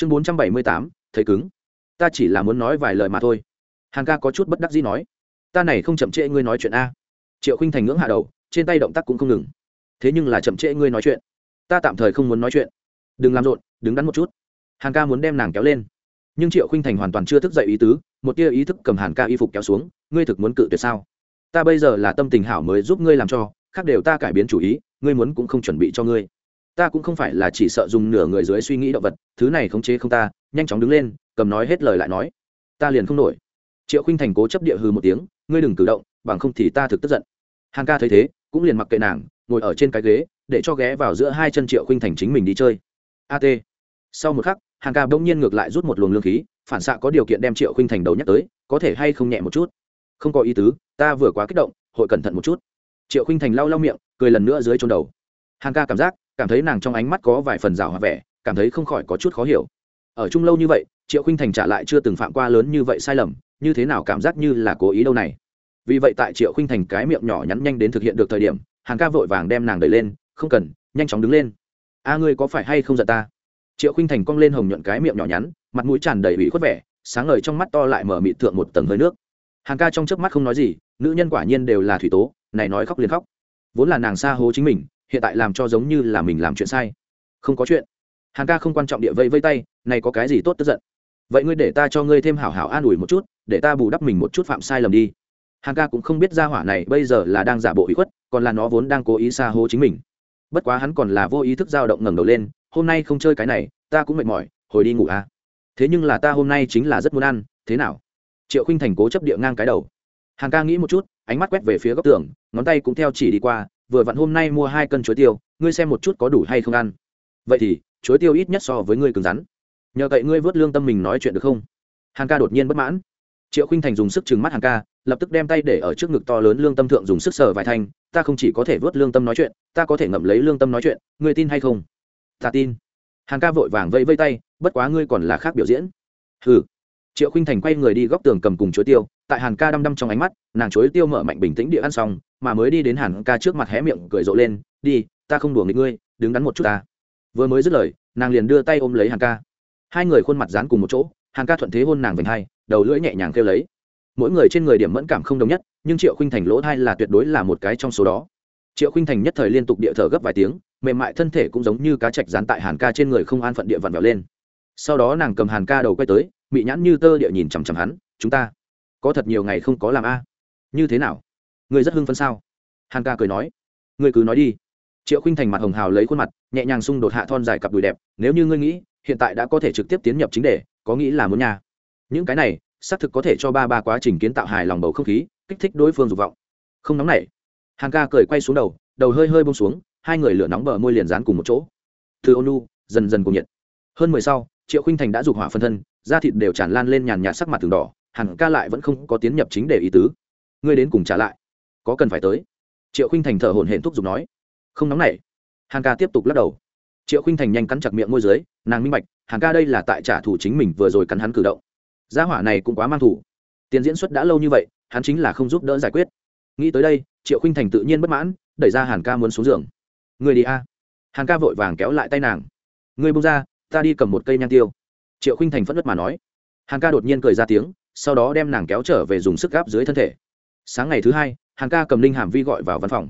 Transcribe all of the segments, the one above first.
chương bốn trăm bảy mươi tám, thấy cứng. Ta chỉ là muốn nói vài lời mà thôi. Hàn ca có chút bất đắc dĩ nói. Ta này không chậm trễ ngươi nói chuyện a. Triệu khinh thành ngưỡng hạ đầu, trên tay động tác cũng không ngừng. Thế nhưng là chậm trễ ngươi nói chuyện. Ta tạm thời không muốn nói chuyện. Đừng làm rộn, đứng đắn một chút. Hàn ca muốn đem nàng kéo lên. Nhưng triệu khinh thành hoàn toàn chưa thức dậy ý tứ, một tia ý thức cầm hàn ca y phục kéo xuống, ngươi thực muốn cự tuyệt sao? Ta bây giờ là tâm tình hảo mới giúp ngươi làm cho, khác đều ta cải biến chủ ý, ngươi muốn cũng không chuẩn bị cho ngươi ta cũng không phải là chỉ sợ dùng nửa người dưới suy nghĩ động vật, thứ này khống chế không ta, nhanh chóng đứng lên, cầm nói hết lời lại nói. Ta liền không nổi. Triệu khinh thành cố chấp địa hư một tiếng, ngươi đừng cử động, bằng không thì ta thực tức giận. Hàn ca thấy thế, cũng liền mặc kệ nàng, ngồi ở trên cái ghế, để cho ghé vào giữa hai chân triệu khinh thành chính mình đi chơi. At sau một khắc, hàn ca bỗng nhiên ngược lại rút một luồng lương khí, phản xạ có điều kiện đem triệu khinh thành đầu nhắc tới, có thể hay không nhẹ một chút? Không có ý tứ, ta vừa quá kích động, hội cẩn thận một chút. Triệu khinh thành lau lau miệng, cười lần nữa dưới trôn đầu. Hàn ca cảm giác cảm thấy nàng trong ánh mắt có vài phần rào hòa vẻ, cảm thấy không khỏi có chút khó hiểu. Ở chung lâu như vậy, triệu khinh thành trả lại chưa từng phạm qua lớn như vậy sai lầm, như thế nào cảm giác như là cố ý đâu này? Vì vậy tại triệu khinh thành cái miệng nhỏ nhắn nhanh đến thực hiện được thời điểm hàng ca vội vàng đem nàng đẩy lên, không cần, nhanh chóng đứng lên. A, ngươi có phải hay không giận ta? Triệu khinh thành cong lên hồng nhuận cái miệng nhỏ nhắn, mặt mũi tràn đầy ủy khuất vẻ, sáng ngời trong mắt to lại mở mịt thượng một tầng hơi nước. Hàng ca trong chớp mắt không nói gì, nữ nhân quả nhiên đều là thủy tố, này nói khóc liền khóc. Vốn là nàng xa hố chính mình hiện tại làm cho giống như là mình làm chuyện sai. Không có chuyện. Hàn ca không quan trọng địa vây vây tay, này có cái gì tốt tức giận? Vậy ngươi để ta cho ngươi thêm hảo hảo an ủi một chút, để ta bù đắp mình một chút phạm sai lầm đi. Hàn ca cũng không biết ra hỏa này bây giờ là đang giả bộ ủy khuất, còn là nó vốn đang cố ý xa hố chính mình. Bất quá hắn còn là vô ý thức dao động ngẩng đầu lên, hôm nay không chơi cái này, ta cũng mệt mỏi, hồi đi ngủ à. Thế nhưng là ta hôm nay chính là rất muốn ăn, thế nào? Triệu khinh thành cố chấp địa ngang cái đầu. Hàn ca nghĩ một chút, ánh mắt quét về phía góc tường, ngón tay cũng theo chỉ đi qua vừa vặn hôm nay mua hai cân chuối tiêu, ngươi xem một chút có đủ hay không ăn. Vậy thì, chuối tiêu ít nhất so với ngươi cứng rắn. Nhờ cậy ngươi vớt lương tâm mình nói chuyện được không? Hàng ca đột nhiên bất mãn. Triệu khinh thành dùng sức chừng mắt hàng ca, lập tức đem tay để ở trước ngực to lớn lương tâm thượng dùng sức sờ vài thanh. Ta không chỉ có thể vớt lương tâm nói chuyện, ta có thể ngậm lấy lương tâm nói chuyện, ngươi tin hay không? Ta tin. Hàng ca vội vàng vẫy vây tay, bất quá ngươi còn là khác biểu diễn. Ừ triệu khinh thành quay người đi góc tường cầm cùng chuối tiêu, tại hàng ca đăm đăm trong ánh mắt nàng chuối tiêu mở mạnh bình tĩnh địa ăn xong, mà mới đi đến hàn ca trước mặt hé miệng cười rộ lên, đi, ta không đùa nghịch ngươi, đứng đắn một chút ta. Vừa mới dứt lời, nàng liền đưa tay ôm lấy hàn ca. Hai người khuôn mặt dán cùng một chỗ, hàn ca thuận thế hôn nàng vành hai, đầu lưỡi nhẹ nhàng kêu lấy. Mỗi người trên người điểm mẫn cảm không đồng nhất, nhưng triệu khinh thành lỗ thai là tuyệt đối là một cái trong số đó. Triệu khinh thành nhất thời liên tục địa thở gấp vài tiếng, mềm mại thân thể cũng giống như cá chạch dán tại hàn ca trên người không an phận địa vặn vẹo lên. Sau đó nàng cầm hàn ca đầu quay tới, mị nhãn như tơ địa nhìn chằm chằm hắn, chúng ta, có thật nhiều ngày không có làm a? Như thế nào? Người rất hưng phấn sao? Hàn ca cười nói. Người cứ nói đi. Triệu khinh thành mặt hồng hào lấy khuôn mặt, nhẹ nhàng xung đột hạ thon dài cặp đùi đẹp. Nếu như ngươi nghĩ, hiện tại đã có thể trực tiếp tiến nhập chính đề, có nghĩ là muốn nhà những cái này, xác thực có thể cho ba ba quá trình kiến tạo hài lòng bầu không khí, kích thích đối phương dục vọng. Không nóng nảy. Hàng ca cười quay xuống đầu đầu hơi hơi bông xuống, hai người lửa nóng bờ môi liền dán cùng một chỗ. Từ ônu dần dần cùng nhiệt. Hơn mười sau, triệu khinh thành đã dục hỏa phân thân, da thịt đều tràn lan lên nhàn nhạt sắc mặt từng đỏ. Hẳn ca lại vẫn không có tiến nhập chính để ý tứ ngươi đến cùng trả lại. Có cần phải tới? Triệu khinh thành thở hổn hển thúc giục nói. Không nóng nảy. Hàng ca tiếp tục lắc đầu. Triệu khinh thành nhanh cắn chặt miệng môi dưới, nàng minh bạch hàng ca đây là tại trả thù chính mình vừa rồi cắn hắn cử động. Gia hỏa này cũng quá mang thủ tiền diễn xuất đã lâu như vậy, hắn chính là không giúp đỡ giải quyết. Nghĩ tới đây, triệu khinh thành tự nhiên bất mãn, đẩy ra hàn ca muốn xuống giường. Người đi a. Hàn ca vội vàng kéo lại tay nàng. Người bông ra, ta đi cầm một cây nhang tiêu. Triệu khinh thành phất đất mà nói. Hàn ca đột nhiên cười ra tiếng, sau đó đem nàng kéo trở về dùng sức gáp dưới thân thể sáng ngày thứ hai hàng ca cầm linh hàm vi gọi vào văn phòng.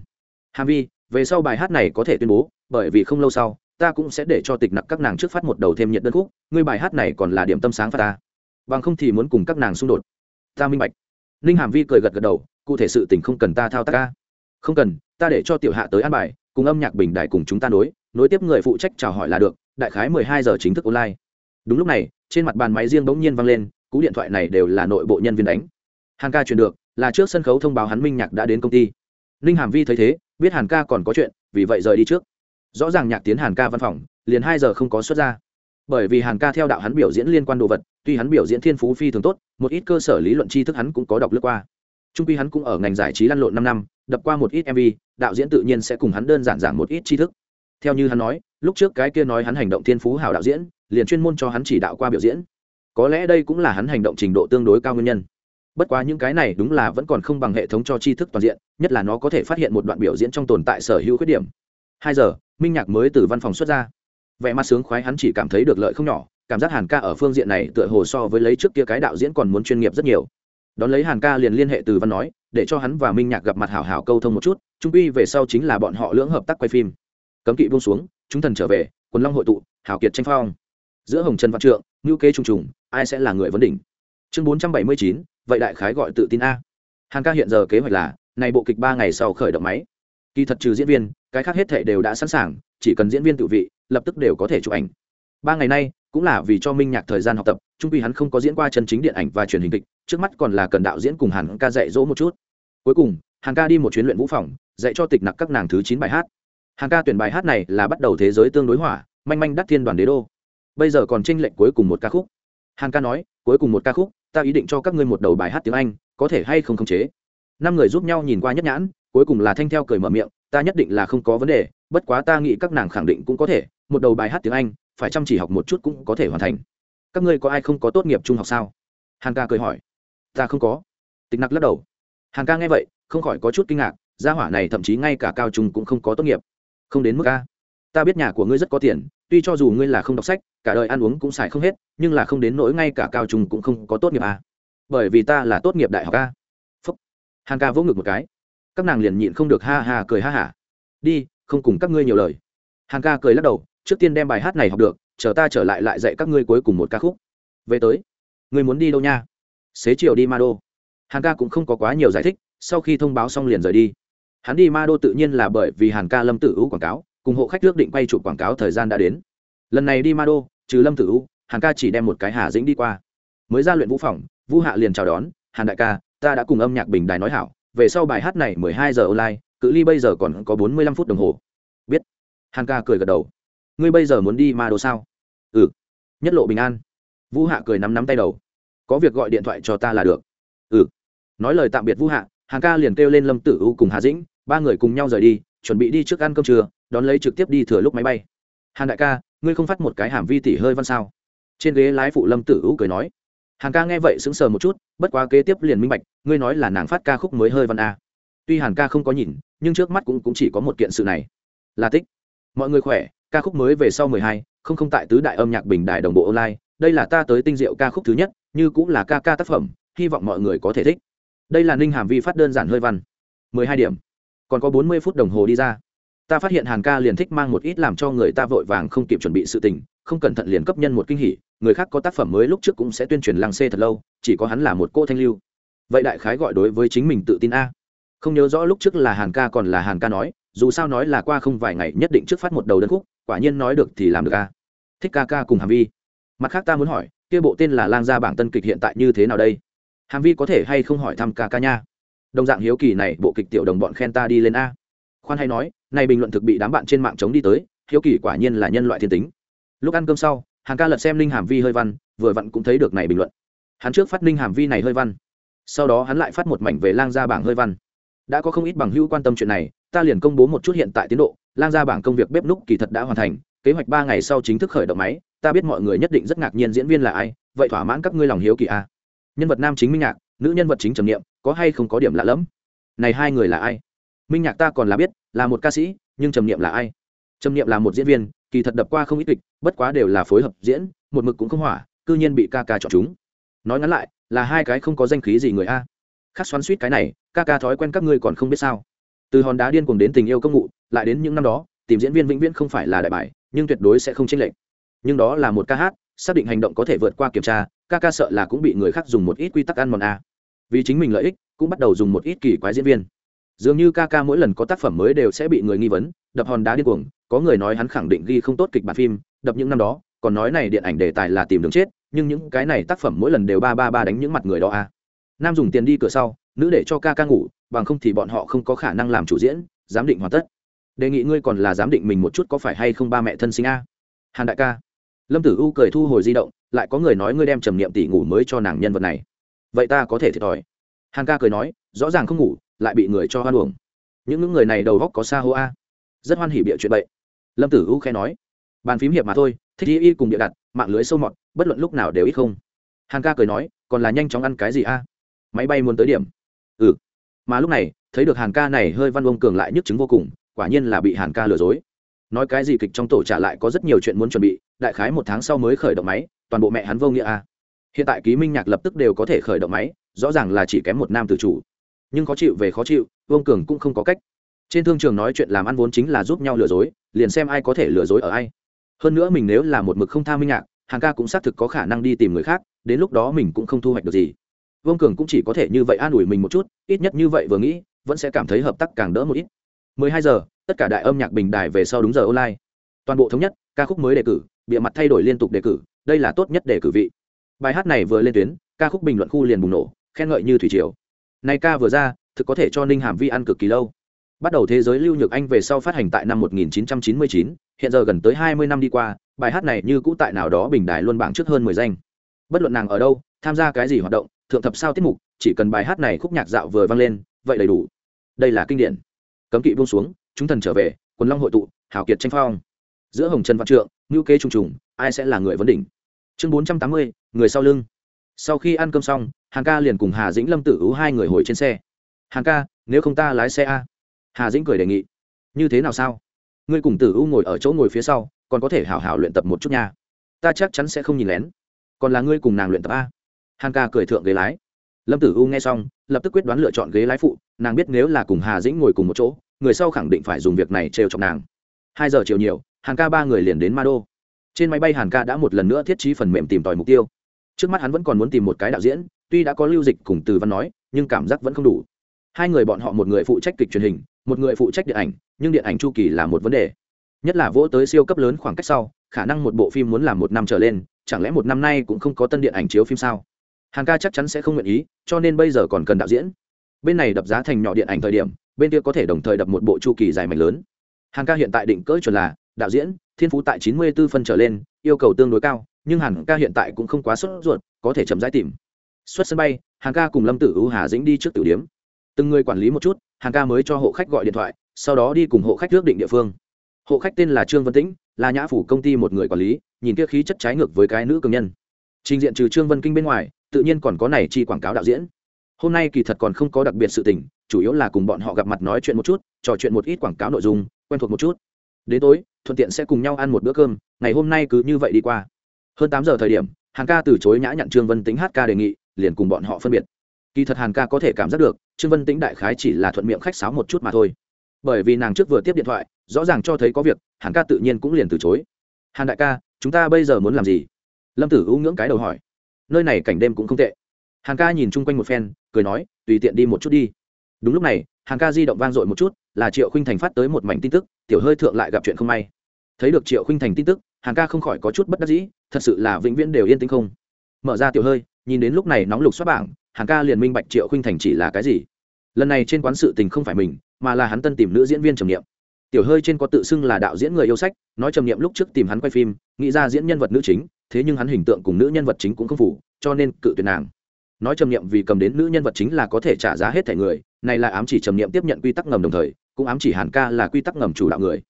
Hàm vi, về sau bài hát này có thể tuyên bố, bởi vì không lâu sau, ta cũng sẽ để cho tịch nặc các nàng trước phát một đầu thêm nhiệt đơn khúc, ngươi bài hát này còn là điểm tâm sáng phát ta. Bằng không thì muốn cùng các nàng xung đột. Ta minh bạch. Ninh hàm vi cười gật gật đầu, cụ thể sự tình không cần ta thao tác ca. Không cần, ta để cho tiểu hạ tới an bài, cùng âm nhạc bình đại cùng chúng ta nối nối tiếp người phụ trách chào hỏi là được, đại khái mười hai giờ chính thức online. Đúng lúc này, trên mặt bàn máy riêng bỗng nhiên vang lên, cú điện thoại này đều là nội bộ nhân viên đánh. Hàng ca truyền được là trước sân khấu thông báo hắn minh nhạc đã đến công ty. Ninh hàm vi thấy thế, biết hàn ca còn có chuyện, vì vậy rời đi trước. Rõ ràng nhạc tiến hàn ca văn phòng, liền hai giờ không có xuất ra. Bởi vì hàn ca theo đạo hắn biểu diễn liên quan đồ vật, tuy hắn biểu diễn thiên phú phi thường tốt, một ít cơ sở lý luận tri thức hắn cũng có đọc lướt qua. Trung quy hắn cũng ở ngành giải trí lăn lộn năm năm, đập qua một ít mv đạo diễn tự nhiên sẽ cùng hắn đơn giản giảng một ít tri thức. Theo như hắn nói, lúc trước cái kia nói hắn hành động thiên phú hảo đạo diễn, liền chuyên môn cho hắn chỉ đạo qua biểu diễn. Có lẽ đây cũng là hắn hành động trình độ tương đối cao nguyên nhân bất quá những cái này đúng là vẫn còn không bằng hệ thống cho tri thức toàn diện, nhất là nó có thể phát hiện một đoạn biểu diễn trong tồn tại sở hữu khuyết điểm. Hai giờ, minh nhạc mới từ văn phòng xuất ra. Vẻ mặt sướng khoái hắn chỉ cảm thấy được lợi không nhỏ, cảm giác hàn ca ở phương diện này tựa hồ so với lấy trước kia cái đạo diễn còn muốn chuyên nghiệp rất nhiều. Đón lấy hàn ca liền liên hệ từ văn nói, để cho hắn và minh nhạc gặp mặt hảo hảo câu thông một chút, trung uy về sau chính là bọn họ lưỡng hợp tác quay phim. Cấm kỵ buông xuống, chúng thần trở về, quần long hội tụ hảo kiệt tranh phong. Giữa hồng trần văn trượng ngữ kế trùng trùng, ai sẽ là người vấn đỉnh? Chương bốn trăm bảy mươi chín vậy đại khái gọi tự tin a. Hàn ca hiện giờ kế hoạch là, này bộ kịch ba ngày sau khởi động máy. Kỳ thật trừ diễn viên, cái khác hết thể đều đã sẵn sàng, chỉ cần diễn viên tự vị, lập tức đều có thể chụp ảnh. Ba ngày nay, cũng là vì cho minh nhạc thời gian học tập trung quy hắn không có diễn qua chân chính điện ảnh và truyền hình kịch, trước mắt còn là cần đạo diễn cùng hàn ca dạy dỗ một chút. Cuối cùng, hàn ca đi một chuyến luyện vũ phòng, dạy cho tịch nặc các nàng thứ chín bài hát. Hàn ca tuyển bài hát này là bắt đầu thế giới tương đối hỏa, manh manh đắc thiên đoàn đế đô. Bây giờ còn tranh lệnh cuối cùng một ca khúc. Hàn ca nói, cuối cùng một ca khúc ta ý định cho các ngươi một đầu bài hát tiếng anh, có thể hay không khống chế? Năm người giúp nhau nhìn qua nhất nhãn, cuối cùng là thanh theo cười mở miệng, ta nhất định là không có vấn đề, bất quá ta nghĩ các nàng khẳng định cũng có thể, một đầu bài hát tiếng anh, phải chăm chỉ học một chút cũng có thể hoàn thành. Các ngươi có ai không có tốt nghiệp trung học sao? Hàn ca cười hỏi. Ta không có. Tịch nặc lắc đầu. Hàn ca nghe vậy, không khỏi có chút kinh ngạc, gia hỏa này thậm chí ngay cả cao trung cũng không có tốt nghiệp. Không đến mức ca ta biết nhà của ngươi rất có tiền, tuy cho dù ngươi là không đọc sách, cả đời ăn uống cũng xài không hết, nhưng là không đến nỗi ngay cả cao trung cũng không có tốt nghiệp à. bởi vì ta là tốt nghiệp đại học a phúc. Hàn ca vỗ ngực một cái. Các nàng liền nhịn không được ha ha cười ha hả. Đi, không cùng các ngươi nhiều lời. Hằng ca cười lắc đầu, trước tiên đem bài hát này học được, chờ ta trở lại lại dạy các ngươi cuối cùng một ca khúc. Về tới. Ngươi muốn đi đâu nha? Xế chiều đi ma đô hàn ca cũng không có quá nhiều giải thích, sau khi thông báo xong liền rời đi. Hắn đi ma đô tự nhiên là bởi vì hàn ca lâm tử hữu quảng cáo cùng hộ khách ước định quay chụp quảng cáo thời gian đã đến. Lần này đi ma đô trừ lâm tử u, hàn ca chỉ đem một cái hà dĩnh đi qua. Mới ra luyện vũ phòng, vũ hạ liền chào đón, hàn đại ca, ta đã cùng âm nhạc bình đài nói hảo, về sau bài hát này mười hai giờ online, cự ly bây giờ còn có bốn mươi lăm phút đồng hồ. Biết. Hàn ca cười gật đầu. Ngươi bây giờ muốn đi ma đô sao? Ừ. Nhất lộ bình an. Vũ hạ cười nắm nắm tay đầu. Có việc gọi điện thoại cho ta là được. Ừ. Nói lời tạm biệt vũ hạ hàng ca liền kêu lên lâm tử u cùng hà dĩnh, ba người cùng nhau rời đi chuẩn bị đi trước ăn cơm trưa đón lấy trực tiếp đi thừa lúc máy bay. Hàn đại ca ngươi không phát một cái hàm vi tỷ hơi văn sao? Trên ghế lái phụ lâm tử u cười nói. Hàn ca nghe vậy sững sờ một chút bất quá kế tiếp liền minh bạch ngươi nói là nàng phát ca khúc mới hơi văn a. Tuy hàn ca không có nhìn nhưng trước mắt cũng, cũng chỉ có một kiện sự này. Là tích. Mọi người khỏe ca khúc mới về sau mười hai không không tại tứ đại âm nhạc bình đại đồng bộ online đây là ta tới tinh diệu ca khúc thứ nhất như cũng là ca ca tác phẩm hy vọng mọi người có thể thích. Đây là ninh hàm vi phát đơn giản hơi văn. mười hai điểm còn có bốn mươi phút đồng hồ đi ra. Ta phát hiện hàn ca liền thích mang một ít làm cho người ta vội vàng không kịp chuẩn bị sự tình, không cẩn thận liền cấp nhân một kinh hỉ, người khác có tác phẩm mới lúc trước cũng sẽ tuyên truyền lăng xê thật lâu, chỉ có hắn là một cô thanh lưu. Vậy đại khái gọi đối với chính mình tự tin a. Không nhớ rõ lúc trước là hàn ca còn là hàn ca nói, dù sao nói là qua không vài ngày nhất định trước phát một đầu đơn khúc, quả nhiên nói được thì làm được a. Thích ca ca cùng hàm vi. Mặt khác ta muốn hỏi, kia bộ tên là lang gia bảng tân kịch hiện tại như thế nào đây? Hàm vi có thể hay không hỏi thăm ca ca nha? Đồng dạng hiếu kỳ này, bộ kịch tiểu đồng bọn khen ta đi lên a. Khoan hay nói, này bình luận thực bị đám bạn trên mạng chống đi tới, hiếu kỳ quả nhiên là nhân loại thiên tính. Lúc ăn cơm sau hàng ca lật xem ninh hàm vi hơi văn, vừa vặn cũng thấy được này bình luận. Hắn trước phát ninh hàm vi này hơi văn, sau đó hắn lại phát một mảnh về lang gia bảng hơi văn. Đã có không ít bằng hữu quan tâm chuyện này, ta liền công bố một chút hiện tại tiến độ, lang gia bảng công việc bếp núc kỳ thật đã hoàn thành, kế hoạch ba ngày sau chính thức khởi động máy, ta biết mọi người nhất định rất ngạc nhiên diễn viên là ai, vậy thỏa mãn các ngươi lòng hiếu kỳ a. Nhân vật nam chính minh nhạc nữ nhân vật chính trầm niệm, có hay không có điểm lạ lẫm? Này hai người là ai? Minh nhạc ta còn là biết, là một ca sĩ, nhưng trầm niệm là ai? Trầm niệm là một diễn viên, kỳ thật đập qua không ít kịch, bất quá đều là phối hợp diễn, một mực cũng không hỏa, cư nhiên bị ca ca chọn chúng. Nói ngắn lại, là hai cái không có danh khí gì người a. Khắc xoắn suýt cái này, ca ca thói quen các ngươi còn không biết sao. Từ hòn đá điên cuồng đến tình yêu công ngụ lại đến những năm đó, tìm diễn viên vĩnh viễn không phải là đại bài, nhưng tuyệt đối sẽ không chênh lệch. Nhưng đó là một ca hát, xác định hành động có thể vượt qua kiểm tra ca ca sợ là cũng bị người khác dùng một ít quy tắc ăn mòn a. Vì chính mình lợi ích, cũng bắt đầu dùng một ít kỳ quái diễn viên. Dường như ca ca mỗi lần có tác phẩm mới đều sẽ bị người nghi vấn, đập hòn đá điên cuồng, có người nói hắn khẳng định ghi không tốt kịch bản phim, đập những năm đó, còn nói này điện ảnh đề tài là tìm đường chết, nhưng những cái này tác phẩm mỗi lần đều ba ba ba đánh những mặt người đó a. Nam dùng tiền đi cửa sau, nữ để cho ca ca ngủ, bằng không thì bọn họ không có khả năng làm chủ diễn, giám định hoàn tất. Đề nghị ngươi còn là giám định mình một chút có phải hay không ba mẹ thân sinh a? Hàn đại ca. Lâm tử u cười thu hồi di động lại có người nói ngươi đem trầm niệm tỷ ngủ mới cho nàng nhân vật này. Vậy ta có thể thiệt thòi. Hàn ca cười nói, rõ ràng không ngủ, lại bị người cho hoan uổng. Những những người này đầu góc có xa hô a. Rất hoan hỉ bịa chuyện bậy. Lâm tử u khẽ nói, bàn phím hiệp mà thôi, thích y y cùng địa đặt, mạng lưới sâu mọt, bất luận lúc nào đều ít không. Hàn ca cười nói, còn là nhanh chóng ăn cái gì a? Máy bay muốn tới điểm. Ừ. Mà lúc này, thấy được hàn ca này hơi văn ông cường lại nhức chứng vô cùng, quả nhiên là bị hàn ca lừa dối nói cái gì kịch trong tổ trả lại có rất nhiều chuyện muốn chuẩn bị, đại khái một tháng sau mới khởi động máy, toàn bộ mẹ hắn vô nghĩa a. À. hiện tại ký minh nhạc lập tức đều có thể khởi động máy, rõ ràng là chỉ kém một nam tự chủ. Nhưng khó chịu về khó chịu, vương cường cũng không có cách. Trên thương trường nói chuyện làm ăn vốn chính là giúp nhau lừa dối, liền xem ai có thể lừa dối ở ai. Hơn nữa mình nếu là một mực không tha minh nhạc, hàng ca cũng xác thực có khả năng đi tìm người khác, đến lúc đó mình cũng không thu hoạch được gì. Vương cường cũng chỉ có thể như vậy an ủi mình một chút, ít nhất như vậy vừa nghĩ, vẫn sẽ cảm thấy hợp tác càng đỡ một ít. 12 giờ tất cả đại âm nhạc bình đài về sau đúng giờ online. Toàn bộ thống nhất ca khúc mới đề cử bịa mặt thay đổi liên tục đề cử đây là tốt nhất đề cử vị. Bài hát này vừa lên tuyến ca khúc bình luận khu liền bùng nổ khen ngợi như thủy triều. Này ca vừa ra thực có thể cho ninh hàm vi ăn cực kỳ lâu. Bắt đầu thế giới lưu nhược anh về sau phát hành tại năm 1999, hiện giờ gần tới 20 năm đi qua bài hát này như cũ tại nào đó bình đài luôn bảng trước hơn 10 danh. Bất luận nàng ở đâu tham gia cái gì hoạt động thượng thập sao tiết mục chỉ cần bài hát này khúc nhạc dạo vừa vang lên vậy đầy đủ. Đây là kinh điển. Cấm kỵ buông xuống chúng thần trở về, quần long hội tụ hảo kiệt tranh phong. Giữa hồng trần văn trượng ngữ kê trùng trùng, ai sẽ là người vấn đỉnh? Chương bốn trăm tám mươi, người sau lưng. Sau khi ăn cơm xong hàng ca liền cùng hà dĩnh lâm tử ú hai người hồi trên xe. Hàng ca, nếu không ta lái xe a? Hà dĩnh cười đề nghị. Như thế nào sao? Ngươi cùng tử u ngồi ở chỗ ngồi phía sau, còn có thể hảo hảo luyện tập một chút nha. Ta chắc chắn sẽ không nhìn lén. Còn là ngươi cùng nàng luyện tập a? Hàng ca cười thượng ghế lái. Lâm tử u nghe xong, lập tức quyết đoán lựa chọn ghế lái phụ, nàng biết nếu là cùng hà dĩnh ngồi cùng một chỗ người sau khẳng định phải dùng việc này trêu chọc nàng. Hai giờ chiều nhiều, hàn ca ba người liền đến ma đô trên máy bay hàn ca đã một lần nữa thiết trí phần mềm tìm tòi mục tiêu. Trước mắt hắn vẫn còn muốn tìm một cái đạo diễn, tuy đã có lưu dịch cùng từ văn nói, nhưng cảm giác vẫn không đủ. Hai người bọn họ một người phụ trách kịch truyền hình, một người phụ trách điện ảnh, nhưng điện ảnh chu kỳ là một vấn đề. Nhất là vỗ tới siêu cấp lớn khoảng cách sau, khả năng một bộ phim muốn làm một năm trở lên, chẳng lẽ một năm nay cũng không có tân điện ảnh chiếu phim sao? Hàn ca chắc chắn sẽ không nguyện ý, cho nên bây giờ còn cần đạo diễn. Bên này đập giá thành nhỏ điện ảnh thời điểm bên kia có thể đồng thời đập một bộ chu kỳ dài mảnh lớn. Hàn ca hiện tại định cỡ chuẩn là, đạo diễn, thiên phú tại chín mươi 94 phân trở lên, yêu cầu tương đối cao, nhưng hàn ca hiện tại cũng không quá sốt ruột, có thể chậm rãi tìm. Xuất sân bay, hàn ca cùng lâm tử u hà dĩnh đi trước tử điếm từng người quản lý một chút, hàn ca mới cho hộ khách gọi điện thoại, sau đó đi cùng hộ khách ước định địa phương. Hộ khách tên là trương vân tĩnh, là nhã phủ công ty một người quản lý, nhìn kia khí chất trái ngược với cái nữ cường nhân. Trình diện trừ trương vân kinh bên ngoài, tự nhiên còn có này chi quảng cáo đạo diễn hôm nay kỳ thật còn không có đặc biệt sự tình, chủ yếu là cùng bọn họ gặp mặt nói chuyện một chút, trò chuyện một ít quảng cáo nội dung, quen thuộc một chút. Đến tối, thuận tiện sẽ cùng nhau ăn một bữa cơm, ngày hôm nay cứ như vậy đi qua. Hơn tám giờ thời điểm, hàn ca từ chối nhã nhặn trương vân tính hát ca đề nghị, liền cùng bọn họ phân biệt. Kỳ thật hàn ca có thể cảm giác được, trương vân tính đại khái chỉ là thuận miệng khách sáo một chút mà thôi. Bởi vì nàng trước vừa tiếp điện thoại, rõ ràng cho thấy có việc, hàn ca tự nhiên cũng liền từ chối. Hàn đại ca, chúng ta bây giờ muốn làm gì? Lâm tử u ngưỡng cái đầu hỏi. Nơi này cảnh đêm cũng không tệ. Hàn ca nhìn chung quanh một phen cười nói, tùy tiện đi một chút đi. Đúng lúc này, hàng ca di động vang dội một chút, là triệu khinh thành phát tới một mảnh tin tức, tiểu hơi thượng lại gặp chuyện không may. Thấy được triệu khinh thành tin tức, hàng ca không khỏi có chút bất đắc dĩ, thật sự là vĩnh viễn đều yên tĩnh không. Mở ra tiểu hơi, nhìn đến lúc này nóng lục xoát bảng, hàng ca liền minh bạch triệu khinh thành chỉ là cái gì. Lần này trên quán sự tình không phải mình, mà là hắn tân tìm nữ diễn viên trầm niệm. Tiểu hơi trên có tự xưng là đạo diễn người yêu sách, nói trầm niệm lúc trước tìm hắn quay phim, nghĩ ra diễn nhân vật nữ chính, thế nhưng hắn hình tượng cùng nữ nhân vật chính cũng không phủ cho nên cự tuyệt nàng nói trầm niệm vì cầm đến nữ nhân vật chính là có thể trả giá hết thẻ người, này là ám chỉ trầm niệm tiếp nhận quy tắc ngầm đồng thời, cũng ám chỉ hàn ca là quy tắc ngầm chủ đạo người.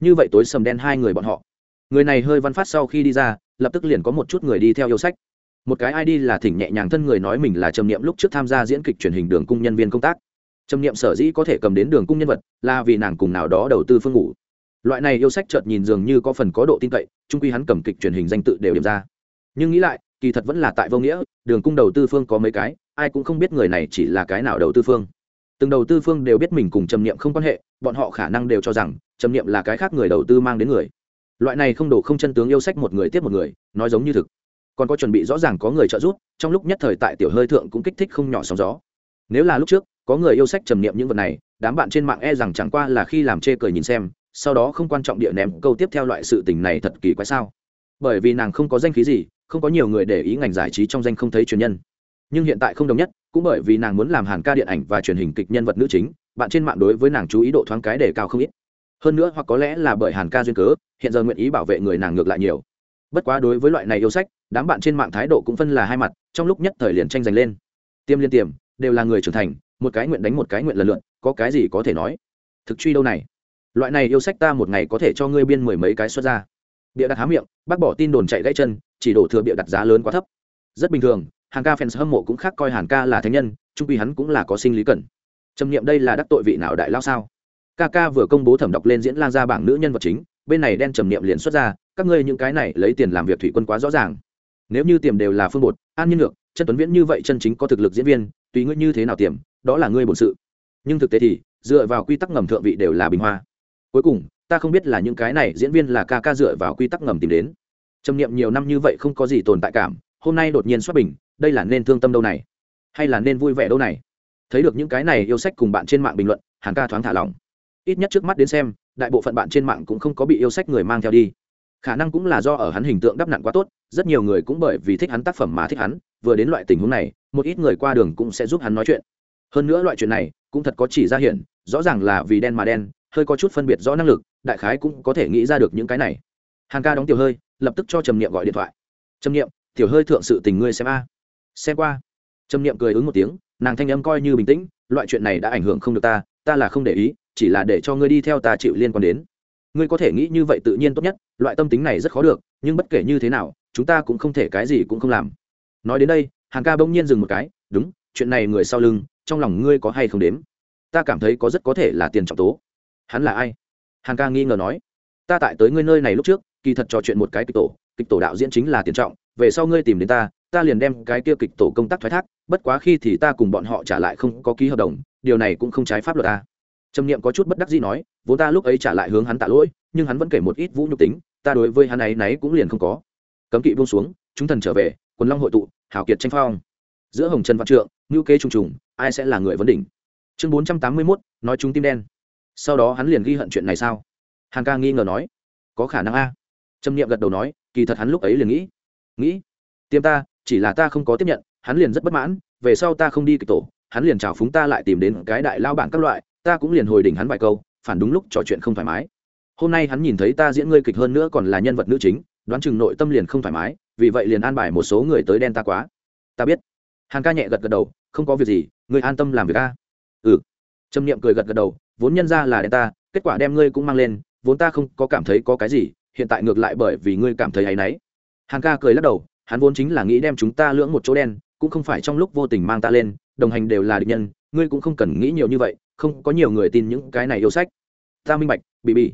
Như vậy tối sầm đen hai người bọn họ. Người này hơi văn phát sau khi đi ra, lập tức liền có một chút người đi theo yêu sách. Một cái id là thỉnh nhẹ nhàng thân người nói mình là trầm niệm lúc trước tham gia diễn kịch truyền hình đường cung nhân viên công tác. Trầm niệm sở dĩ có thể cầm đến đường cung nhân vật, là vì nàng cùng nào đó đầu tư phương ngủ. Loại này yêu sách chợt nhìn dường như có phần có độ tin cậy trung quy hắn cầm kịch truyền hình danh tự đều điểm ra. Nhưng nghĩ lại kỳ thật vẫn là tại vô nghĩa, đường cung đầu tư phương có mấy cái, ai cũng không biết người này chỉ là cái nào đầu tư phương. Từng đầu tư phương đều biết mình cùng trầm niệm không quan hệ, bọn họ khả năng đều cho rằng trầm niệm là cái khác người đầu tư mang đến người. Loại này không đổ không chân tướng yêu sách một người tiếp một người, nói giống như thực. Còn có chuẩn bị rõ ràng có người trợ giúp, trong lúc nhất thời tại tiểu hơi thượng cũng kích thích không nhỏ sóng gió. Nếu là lúc trước, có người yêu sách trầm niệm những vật này, đám bạn trên mạng e rằng chẳng qua là khi làm chê cười nhìn xem, sau đó không quan trọng địa ném câu tiếp theo loại sự tình này thật kỳ quái sao. Bởi vì nàng không có danh khí gì không có nhiều người để ý ngành giải trí trong danh không thấy truyền nhân. Nhưng hiện tại không đồng nhất, cũng bởi vì nàng muốn làm hàn ca điện ảnh và truyền hình kịch nhân vật nữ chính, bạn trên mạng đối với nàng chú ý độ thoáng cái đề cao không ít. Hơn nữa hoặc có lẽ là bởi hàn ca duyên cớ, hiện giờ nguyện ý bảo vệ người nàng ngược lại nhiều. Bất quá đối với loại này yêu sách, đám bạn trên mạng thái độ cũng phân là hai mặt, trong lúc nhất thời liền tranh giành lên. Tiêm liên tiềm, đều là người trưởng thành, một cái nguyện đánh một cái nguyện lần lượt, có cái gì có thể nói? Thực truy đâu này? Loại này yêu sách ta một ngày có thể cho ngươi biên mười mấy cái xuất ra bịa đặt há miệng bác bỏ tin đồn chạy gãy chân chỉ đổ thừa bịa đặt giá lớn quá thấp. Rất bình thường hàn ca fans hâm mộ cũng khác coi hàn ca là thánh nhân trung quy hắn cũng là có sinh lý cần, trầm nghiệm đây là đắc tội vị nào đại lao sao? Ca ca vừa công bố thẩm đọc lên diễn lan ra bảng nữ nhân vật chính bên này đen trầm niệm liền xuất ra các ngươi những cái này lấy tiền làm việc thủy quân quá rõ ràng. Nếu như tiềm đều là phương bột an nhiên ngược chân tuấn viễn như vậy chân chính có thực lực diễn viên tùy ngươi như thế nào tiềm đó là ngươi bổn sự. Nhưng thực tế thì dựa vào quy tắc ngầm thượng vị đều là bình hoa. Cuối cùng ta không biết là những cái này diễn viên là ca ca dựa vào quy tắc ngầm tìm đến. Trầm niệm nhiều năm như vậy không có gì tồn tại cảm, hôm nay đột nhiên xuất bình, đây là nên thương tâm đâu này? Hay là nên vui vẻ đâu này? Thấy được những cái này yêu sách cùng bạn trên mạng bình luận, hàn ca thoáng thả lỏng. Ít nhất trước mắt đến xem, đại bộ phận bạn trên mạng cũng không có bị yêu sách người mang theo đi. Khả năng cũng là do ở hắn hình tượng đắp nặn quá tốt, rất nhiều người cũng bởi vì thích hắn tác phẩm mà thích hắn, vừa đến loại tình huống này, một ít người qua đường cũng sẽ giúp hắn nói chuyện. Hơn nữa loại chuyện này cũng thật có chỉ ra hiện, rõ ràng là vì đen mà đen hơi có chút phân biệt rõ năng lực, đại khái cũng có thể nghĩ ra được những cái này. Hàn ca đóng tiểu hơi, lập tức cho trầm niệm gọi điện thoại. Trầm niệm, tiểu hơi thượng sự tình ngươi xem a. Xem qua. Trầm niệm cười ứng một tiếng, nàng thanh âm coi như bình tĩnh, loại chuyện này đã ảnh hưởng không được ta ta là không để ý, chỉ là để cho ngươi đi theo ta chịu liên quan đến. Ngươi có thể nghĩ như vậy tự nhiên tốt nhất, loại tâm tính này rất khó được, nhưng bất kể như thế nào, chúng ta cũng không thể cái gì cũng không làm. Nói đến đây, hàn ca bỗng nhiên dừng một cái, đúng, chuyện này người sau lưng, trong lòng ngươi có hay không đếm? Ta cảm thấy có rất có thể là tiền trọng tố hắn là ai? Hàn ca nghi ngờ nói. Ta tại tới ngươi nơi này lúc trước, kỳ thật trò chuyện một cái kịch tổ kịch tổ đạo diễn chính là tiền trọng, về sau ngươi tìm đến ta ta liền đem cái kia kịch tổ công tác thoái thác, bất quá khi thì ta cùng bọn họ trả lại không có ký hợp đồng, điều này cũng không trái pháp luật ta. Trầm niệm có chút bất đắc dĩ nói, vốn ta lúc ấy trả lại hướng hắn tạ lỗi, nhưng hắn vẫn kể một ít vũ nhục tính, ta đối với hắn ấy náy cũng liền không có. Cấm kỵ buông xuống, chúng thần trở về, quần long hội tụ hảo kiệt tranh phong. Giữa hồng trần văn trượng ngữ kế trùng trùng, ai sẽ là người vấn đỉnh? Chương bốn trăm tám mươi mốt, nói chúng tim đen sau đó hắn liền ghi hận chuyện này sao? Hàn ca nghi ngờ nói. Có khả năng a. Trâm niệm gật đầu nói, kỳ thật hắn lúc ấy liền nghĩ. Nghĩ. Tiêm ta, chỉ là ta không có tiếp nhận, hắn liền rất bất mãn, về sau ta không đi kịch tổ, hắn liền chào phúng ta lại tìm đến cái đại lao bản các loại, ta cũng liền hồi đỉnh hắn vài câu, phản đúng lúc trò chuyện không thoải mái. Hôm nay hắn nhìn thấy ta diễn ngươi kịch hơn nữa còn là nhân vật nữ chính, đoán chừng nội tâm liền không thoải mái, vì vậy liền an bài một số người tới đen ta quá. Ta biết. Hàn ca nhẹ gật gật đầu, không có việc gì, ngươi an tâm làm việc a. Ừ. Trâm niệm cười gật gật đầu vốn nhân ra là đen ta, kết quả đem ngươi cũng mang lên, vốn ta không có cảm thấy có cái gì, hiện tại ngược lại bởi vì ngươi cảm thấy hay náy. Hàn ca cười lắc đầu, hắn vốn chính là nghĩ đem chúng ta lưỡng một chỗ đen, cũng không phải trong lúc vô tình mang ta lên, đồng hành đều là địch nhân, ngươi cũng không cần nghĩ nhiều như vậy, không có nhiều người tin những cái này yêu sách. Ta minh bạch bị bị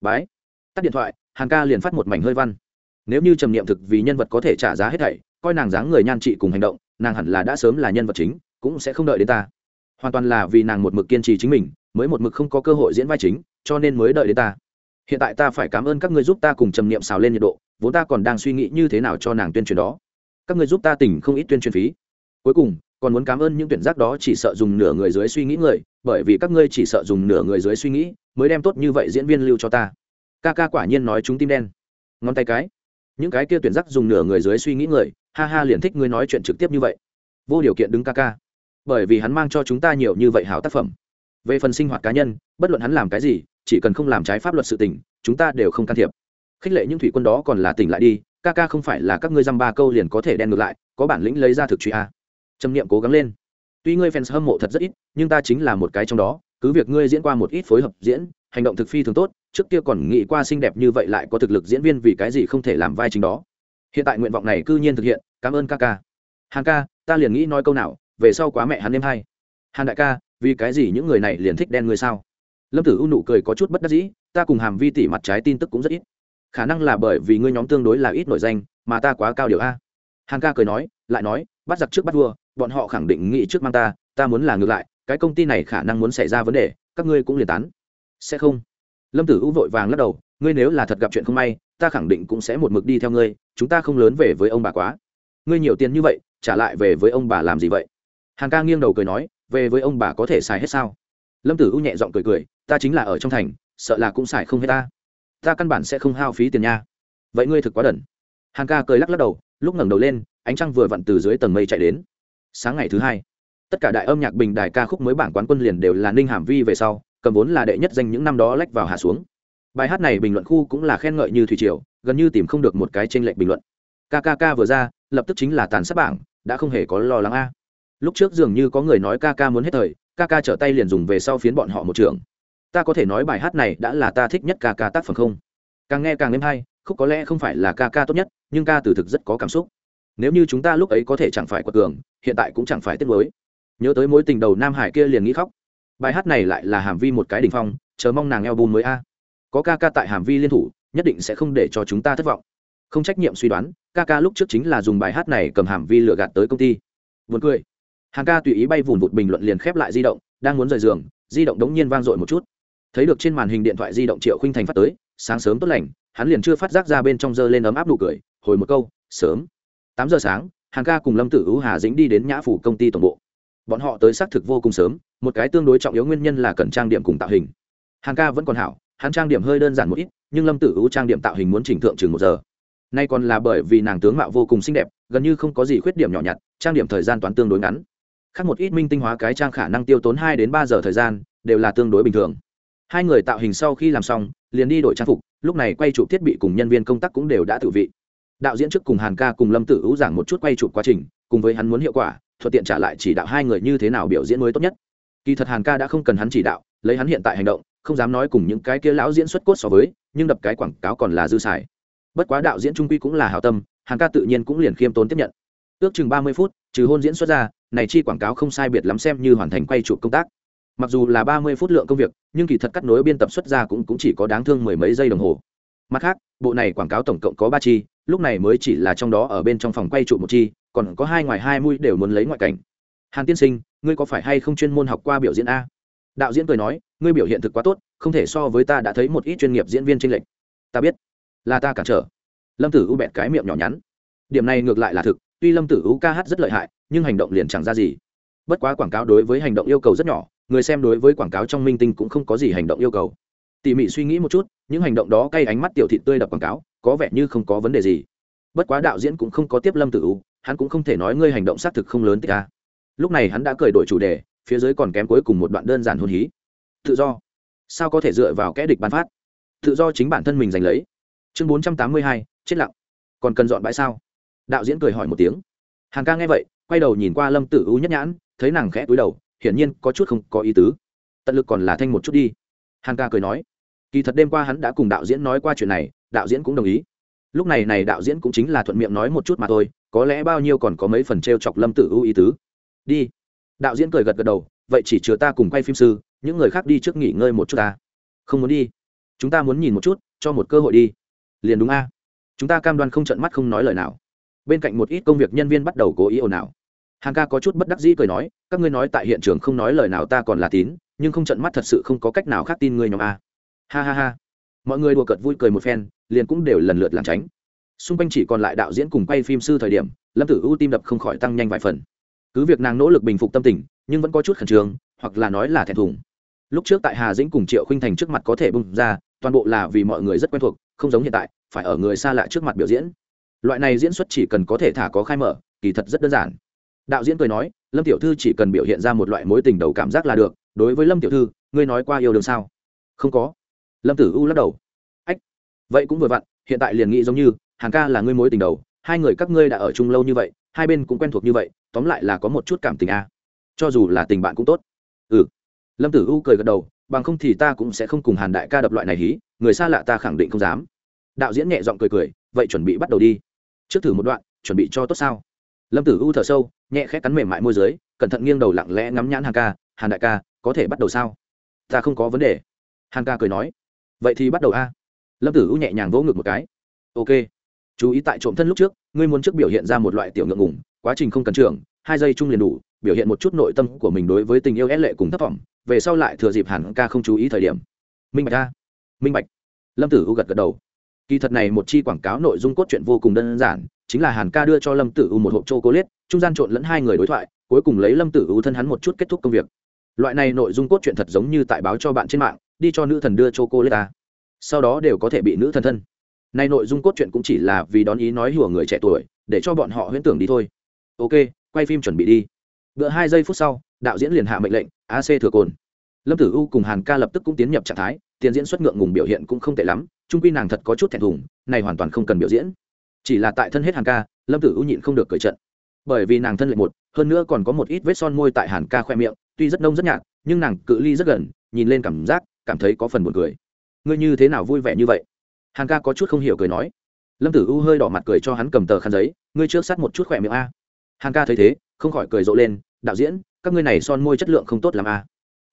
bái. Tắt điện thoại, hàn ca liền phát một mảnh hơi văn. Nếu như trầm niệm thực vì nhân vật có thể trả giá hết thảy, coi nàng dáng người nhan trị cùng hành động, nàng hẳn là đã sớm là nhân vật chính, cũng sẽ không đợi đến ta. Hoàn toàn là vì nàng một mực kiên trì chính mình mới một mực không có cơ hội diễn vai chính, cho nên mới đợi đến ta. Hiện tại ta phải cảm ơn các ngươi giúp ta cùng trầm niệm xào lên nhiệt độ, vốn ta còn đang suy nghĩ như thế nào cho nàng tuyên truyền đó. Các ngươi giúp ta tỉnh không ít tuyên truyền phí. Cuối cùng, còn muốn cảm ơn những tuyển giác đó chỉ sợ dùng nửa người dưới suy nghĩ người, bởi vì các ngươi chỉ sợ dùng nửa người dưới suy nghĩ, mới đem tốt như vậy diễn viên lưu cho ta. Ca ca quả nhiên nói chúng tim đen. Ngón tay cái. Những cái kia tuyển giác dùng nửa người dưới suy nghĩ người, ha ha liền thích ngươi nói chuyện trực tiếp như vậy. Vô điều kiện đứng ca ca. Bởi vì hắn mang cho chúng ta nhiều như vậy hảo tác phẩm về phần sinh hoạt cá nhân, bất luận hắn làm cái gì, chỉ cần không làm trái pháp luật sự tình, chúng ta đều không can thiệp. Khích lệ những thủy quân đó còn là tỉnh lại đi, ca ca không phải là các ngươi dăm ba câu liền có thể đen ngược lại, có bản lĩnh lấy ra thực truy a. Trầm niệm cố gắng lên. Tuy ngươi fans hâm mộ thật rất ít, nhưng ta chính là một cái trong đó, cứ việc ngươi diễn qua một ít phối hợp diễn, hành động thực phi thường tốt, trước kia còn nghĩ qua xinh đẹp như vậy lại có thực lực diễn viên vì cái gì không thể làm vai chính đó. Hiện tại nguyện vọng này cư nhiên thực hiện, cảm ơn ca ca. Hàn ca, ta liền nghĩ nói câu nào, về sau quá mẹ hắn em hay. Hàn đại ca vì cái gì những người này liền thích đen người sao? Lâm tử u nụ cười có chút bất đắc dĩ, ta cùng hàm vi tỷ mặt trái tin tức cũng rất ít. Khả năng là bởi vì ngươi nhóm tương đối là ít nổi danh, mà ta quá cao điều a. Hàn ca cười nói, lại nói, bắt giặc trước bắt vua, bọn họ khẳng định nghĩ trước mang ta ta muốn là ngược lại, cái công ty này khả năng muốn xảy ra vấn đề, các ngươi cũng liền tán. Sẽ không. Lâm tử u vội vàng lắc đầu, ngươi nếu là thật gặp chuyện không may, ta khẳng định cũng sẽ một mực đi theo ngươi, chúng ta không lớn về với ông bà quá. Ngươi nhiều tiền như vậy, trả lại về với ông bà làm gì vậy? Hàn ca nghiêng đầu cười nói về với ông bà có thể xài hết sao? Lâm tử u nhẹ giọng cười cười, ta chính là ở trong thành, sợ là cũng xài không hết ta. Ta căn bản sẽ không hao phí tiền nha. Vậy ngươi thực quá đần. Hàng ca cười lắc lắc đầu, lúc ngẩng đầu lên, ánh trăng vừa vặn từ dưới tầng mây chạy đến. Sáng ngày thứ hai, tất cả đại âm nhạc bình đài ca khúc mới bảng quán quân liền đều là ninh hàm vi về sau, cầm vốn là đệ nhất danh những năm đó lách vào hạ xuống. Bài hát này bình luận khu cũng là khen ngợi như thủy triều, gần như tìm không được một cái tranh lệch bình luận. Kkk vừa ra, lập tức chính là tàn sát bảng, đã không hề có lo lắng a lúc trước dường như có người nói ca ca muốn hết thời, ca ca trở tay liền dùng về sau phiến bọn họ một trường. Ta có thể nói bài hát này đã là ta thích nhất ca ca tác phẩm không? Càng nghe càng êm hay khúc có lẽ không phải là ca ca tốt nhất, nhưng ca từ thực rất có cảm xúc. Nếu như chúng ta lúc ấy có thể chẳng phải quật cường, hiện tại cũng chẳng phải tiếc nuối. Nhớ tới mối tình đầu nam hải kia liền nghĩ khóc. Bài hát này lại là hàm vi một cái đ ỉ n h phong, chờ mong nàng eo bùn mới a. Có ca ca tại hàm vi liên thủ, nhất định sẽ không để cho chúng ta thất vọng. Không trách nhiệm suy đoán, ca ca lúc trước chính là dùng bài hát này cầm hàm vi lừa gạt tới công ty. Vượt cười hàng ca tùy ý bay vùn vụt bình luận liền khép lại di động, đang muốn rời giường, di động đống nhiên vang dội một chút. Thấy được trên màn hình điện thoại di động triệu khinh thành phát tới, sáng sớm tốt lành, hắn liền chưa phát giác ra bên trong dơ lên ấm áp nụ cười, hồi một câu, sớm. Tám giờ sáng, hàng ca cùng lâm tử ưu hà dĩnh đi đến nhã phủ công ty tổng bộ. Bọn họ tới xác thực vô cùng sớm, một cái tương đối trọng yếu nguyên nhân là cần trang điểm cùng tạo hình. Hàng ca vẫn còn hảo, hắn trang điểm hơi đơn giản một ít, nhưng lâm tử ưu trang điểm tạo hình muốn chỉnh thượng chừng một giờ. Nay còn là bởi vì nàng tướng mạo vô cùng xinh đẹp, gần như không có gì khuyết điểm nhỏ nhặt, trang điểm thời gian toán tương đối ngắn khác một ít minh tinh hóa cái trang khả năng tiêu tốn hai đến ba giờ thời gian, đều là tương đối bình thường. Hai người tạo hình sau khi làm xong, liền đi đổi trang phục, lúc này quay chụp thiết bị cùng nhân viên công tác cũng đều đã tự vị. Đạo diễn trước cùng hàn ca cùng lâm tử ưu giảng một chút quay chụp quá trình, cùng với hắn muốn hiệu quả, thuận tiện trả lại chỉ đạo hai người như thế nào biểu diễn mới tốt nhất. Kỳ thật hàn ca đã không cần hắn chỉ đạo, lấy hắn hiện tại hành động, không dám nói cùng những cái kia lão diễn xuất cốt so với, nhưng đập cái quảng cáo còn là dư xài. Bất quá đạo diễn trung quy cũng là hảo tâm, hàn ca tự nhiên cũng liền khiêm tốn tiếp nhận. Ước chừng ba mươi phút, trừ hôn diễn xuất ra này chi quảng cáo không sai biệt lắm xem như hoàn thành quay chụp công tác. Mặc dù là ba mươi phút lượng công việc nhưng kỳ thật cắt nối biên tập xuất ra cũng, cũng chỉ có đáng thương mười mấy giây đồng hồ. Mặt khác bộ này quảng cáo tổng cộng có ba chi lúc này mới chỉ là trong đó ở bên trong phòng quay trụ một chi còn có hai ngoài hai mũi đều muốn lấy ngoại cảnh. Hàn tiên sinh ngươi có phải hay không chuyên môn học qua biểu diễn a? Đạo diễn cười nói ngươi biểu hiện thực quá tốt không thể so với ta đã thấy một ít chuyên nghiệp diễn viên tranh lệch. Ta biết. Là ta cản trở. Lâm tử u bẹt cái miệng nhỏ nhắn. Điểm này ngược lại là thực tuy lâm tử u ca hát rất lợi hại, nhưng hành động liền chẳng ra gì. Bất quá quảng cáo đối với hành động yêu cầu rất nhỏ, người xem đối với quảng cáo trong minh tinh cũng không có gì hành động yêu cầu. Tỉ mỉ suy nghĩ một chút, những hành động đó cay ánh mắt tiểu thị tươi đập quảng cáo, có vẻ như không có vấn đề gì. Bất quá đạo diễn cũng không có tiếp lâm tử u hắn cũng không thể nói ngươi hành động xác thực không lớn tích ca lúc này hắn đã cười đổi chủ đề, phía dưới còn kém cuối cùng một đoạn đơn giản hôn hí. Tự do. Sao có thể dựa vào kẽ địch bán phát? Tự do chính bản thân mình giành lấy. Chương bốn trăm tám mươi hai, chết lặng. Còn cần dọn bãi sao? Đạo diễn cười hỏi một tiếng. Hàng ca nghe vậy, quay đầu nhìn qua lâm tử u nhất nhãn, thấy nàng khẽ túi đầu, hiển nhiên có chút không có ý tứ. Tận lực còn là thanh một chút đi. Hàng ca cười nói, kỳ thật đêm qua hắn đã cùng đạo diễn nói qua chuyện này, đạo diễn cũng đồng ý. Lúc này này đạo diễn cũng chính là thuận miệng nói một chút mà thôi, có lẽ bao nhiêu còn có mấy phần t r e o chọc lâm tử U ý tứ. Đi. Đạo diễn cười gật gật đầu, vậy chỉ chừa ta cùng quay phim sư, những người khác đi trước nghỉ ngơi một chút ta. Không muốn đi. Chúng ta muốn nhìn một chút, cho một cơ hội đi. Liền đúng a. Chúng ta cam đoan không trận mắt không nói lời nào bên cạnh một ít công việc nhân viên bắt đầu cố ý ồn ào. Hàng ca có chút bất đắc dĩ cười nói, các ngươi nói tại hiện trường không nói lời nào ta còn là tín, nhưng không trận mắt thật sự không có cách nào khác tin ngươi nhóm a. Ha ha ha. Mọi người đùa cợt vui cười một phen, liền cũng đều lần lượt làm tránh. Xung quanh chỉ còn lại đạo diễn cùng quay phim sư thời điểm, lâm tử ưu tim đập không khỏi tăng nhanh vài phần. Cứ việc nàng nỗ lực bình phục tâm tình, nhưng vẫn có chút khẩn trương, hoặc là nói là thẹn thùng. Lúc trước tại hà dĩnh cùng triệu khinh thành trước mặt có thể bung ra, toàn bộ là vì mọi người rất quen thuộc, không giống hiện tại, phải ở người xa lạ trước mặt biểu diễn loại này diễn xuất chỉ cần có thể thả có khai mở, kỳ thật rất đơn giản. Đạo diễn cười nói, lâm tiểu thư chỉ cần biểu hiện ra một loại mối tình đầu cảm giác là được, đối với lâm tiểu thư, ngươi nói qua yêu đương sao? Không có. Lâm tử u lắc đầu. Ách, vậy cũng vừa vặn, hiện tại liền nghĩ giống như hàng ca là ngươi mối tình đầu, hai người các ngươi đã ở chung lâu như vậy, hai bên cũng quen thuộc như vậy, tóm lại là có một chút cảm tình a à. cho dù là tình bạn cũng tốt. Ừ. Lâm tử u cười gật đầu, bằng không thì ta cũng sẽ không cùng hàn đại ca đập loại này hí, người xa lạ ta khẳng định không dám. Đạo diễn nhẹ giọng cười cười, vậy chuẩn bị bắt đầu đi trước thử một đoạn, chuẩn bị cho tốt sao? Lâm tử u thở sâu, nhẹ khẽ cắn mềm mại môi dưới, cẩn thận nghiêng đầu lặng lẽ ngắm nhãn hàng ca, hàn đại ca, có thể bắt đầu sao? Ta không có vấn đề. Hàn ca cười nói, vậy thì bắt đầu a. Lâm tử u nhẹ nhàng vỗ ngực một cái, ok, chú ý tại trộm thân lúc trước, ngươi muốn trước biểu hiện ra một loại tiểu ngượng ngùng, quá trình không cần trưởng hai giây chung liền đủ, biểu hiện một chút nội tâm của mình đối với tình yêu ép lệ cùng thất vọng, về sau lại thừa dịp Hàn ca không chú ý thời điểm. Minh bạch a. Minh bạch. Lâm tử u gật gật đầu kỳ thật này một chi quảng cáo nội dung cốt truyện vô cùng đơn giản, chính là hàn ca đưa cho lâm tử u một hộp c h o trung gian trộn lẫn hai người đối thoại, cuối cùng lấy lâm tử u thân hắn một chút kết thúc công việc. Loại này nội dung cốt truyện thật giống như tại báo cho bạn trên mạng, đi cho nữ thần đưa c h o ta sau đó đều có thể bị nữ thần thân. Nay nội dung cốt truyện cũng chỉ là vì đón ý nói hùa người trẻ tuổi, để cho bọn họ huyễn tưởng đi thôi. Ok, quay phim chuẩn bị đi. Bữa hai giây phút sau, đạo diễn liền hạ mệnh lệnh ac thừa cồn lâm tử u cùng hàn ca lập tức cũng tiến nhập trạng thái, tiền diễn xuất ngượng ngùng biểu hiện cũng không tệ lắm, trung quy nàng thật có chút thẹn thùng, này hoàn toàn không cần biểu diễn. Chỉ là tại thân hết hàn ca, lâm tử u nhịn không được cởi trận bởi vì nàng thân lệ một, hơn nữa còn có một ít vết son môi tại hàn ca khoe miệng, tuy rất nông rất nhạt, nhưng nàng cự ly rất gần, nhìn lên cảm giác, cảm thấy có phần buồn cười. Ngươi như thế nào vui vẻ như vậy? Hàn ca có chút không hiểu cười nói. Lâm tử u hơi đỏ mặt cười cho hắn cầm tờ khăn giấy, ngươi trước sát một chút khỏe miệng a. Hàn ca thấy thế, không khỏi cười rộ lên, đạo diễn, các ngươi này son môi chất lượng không tốt làm a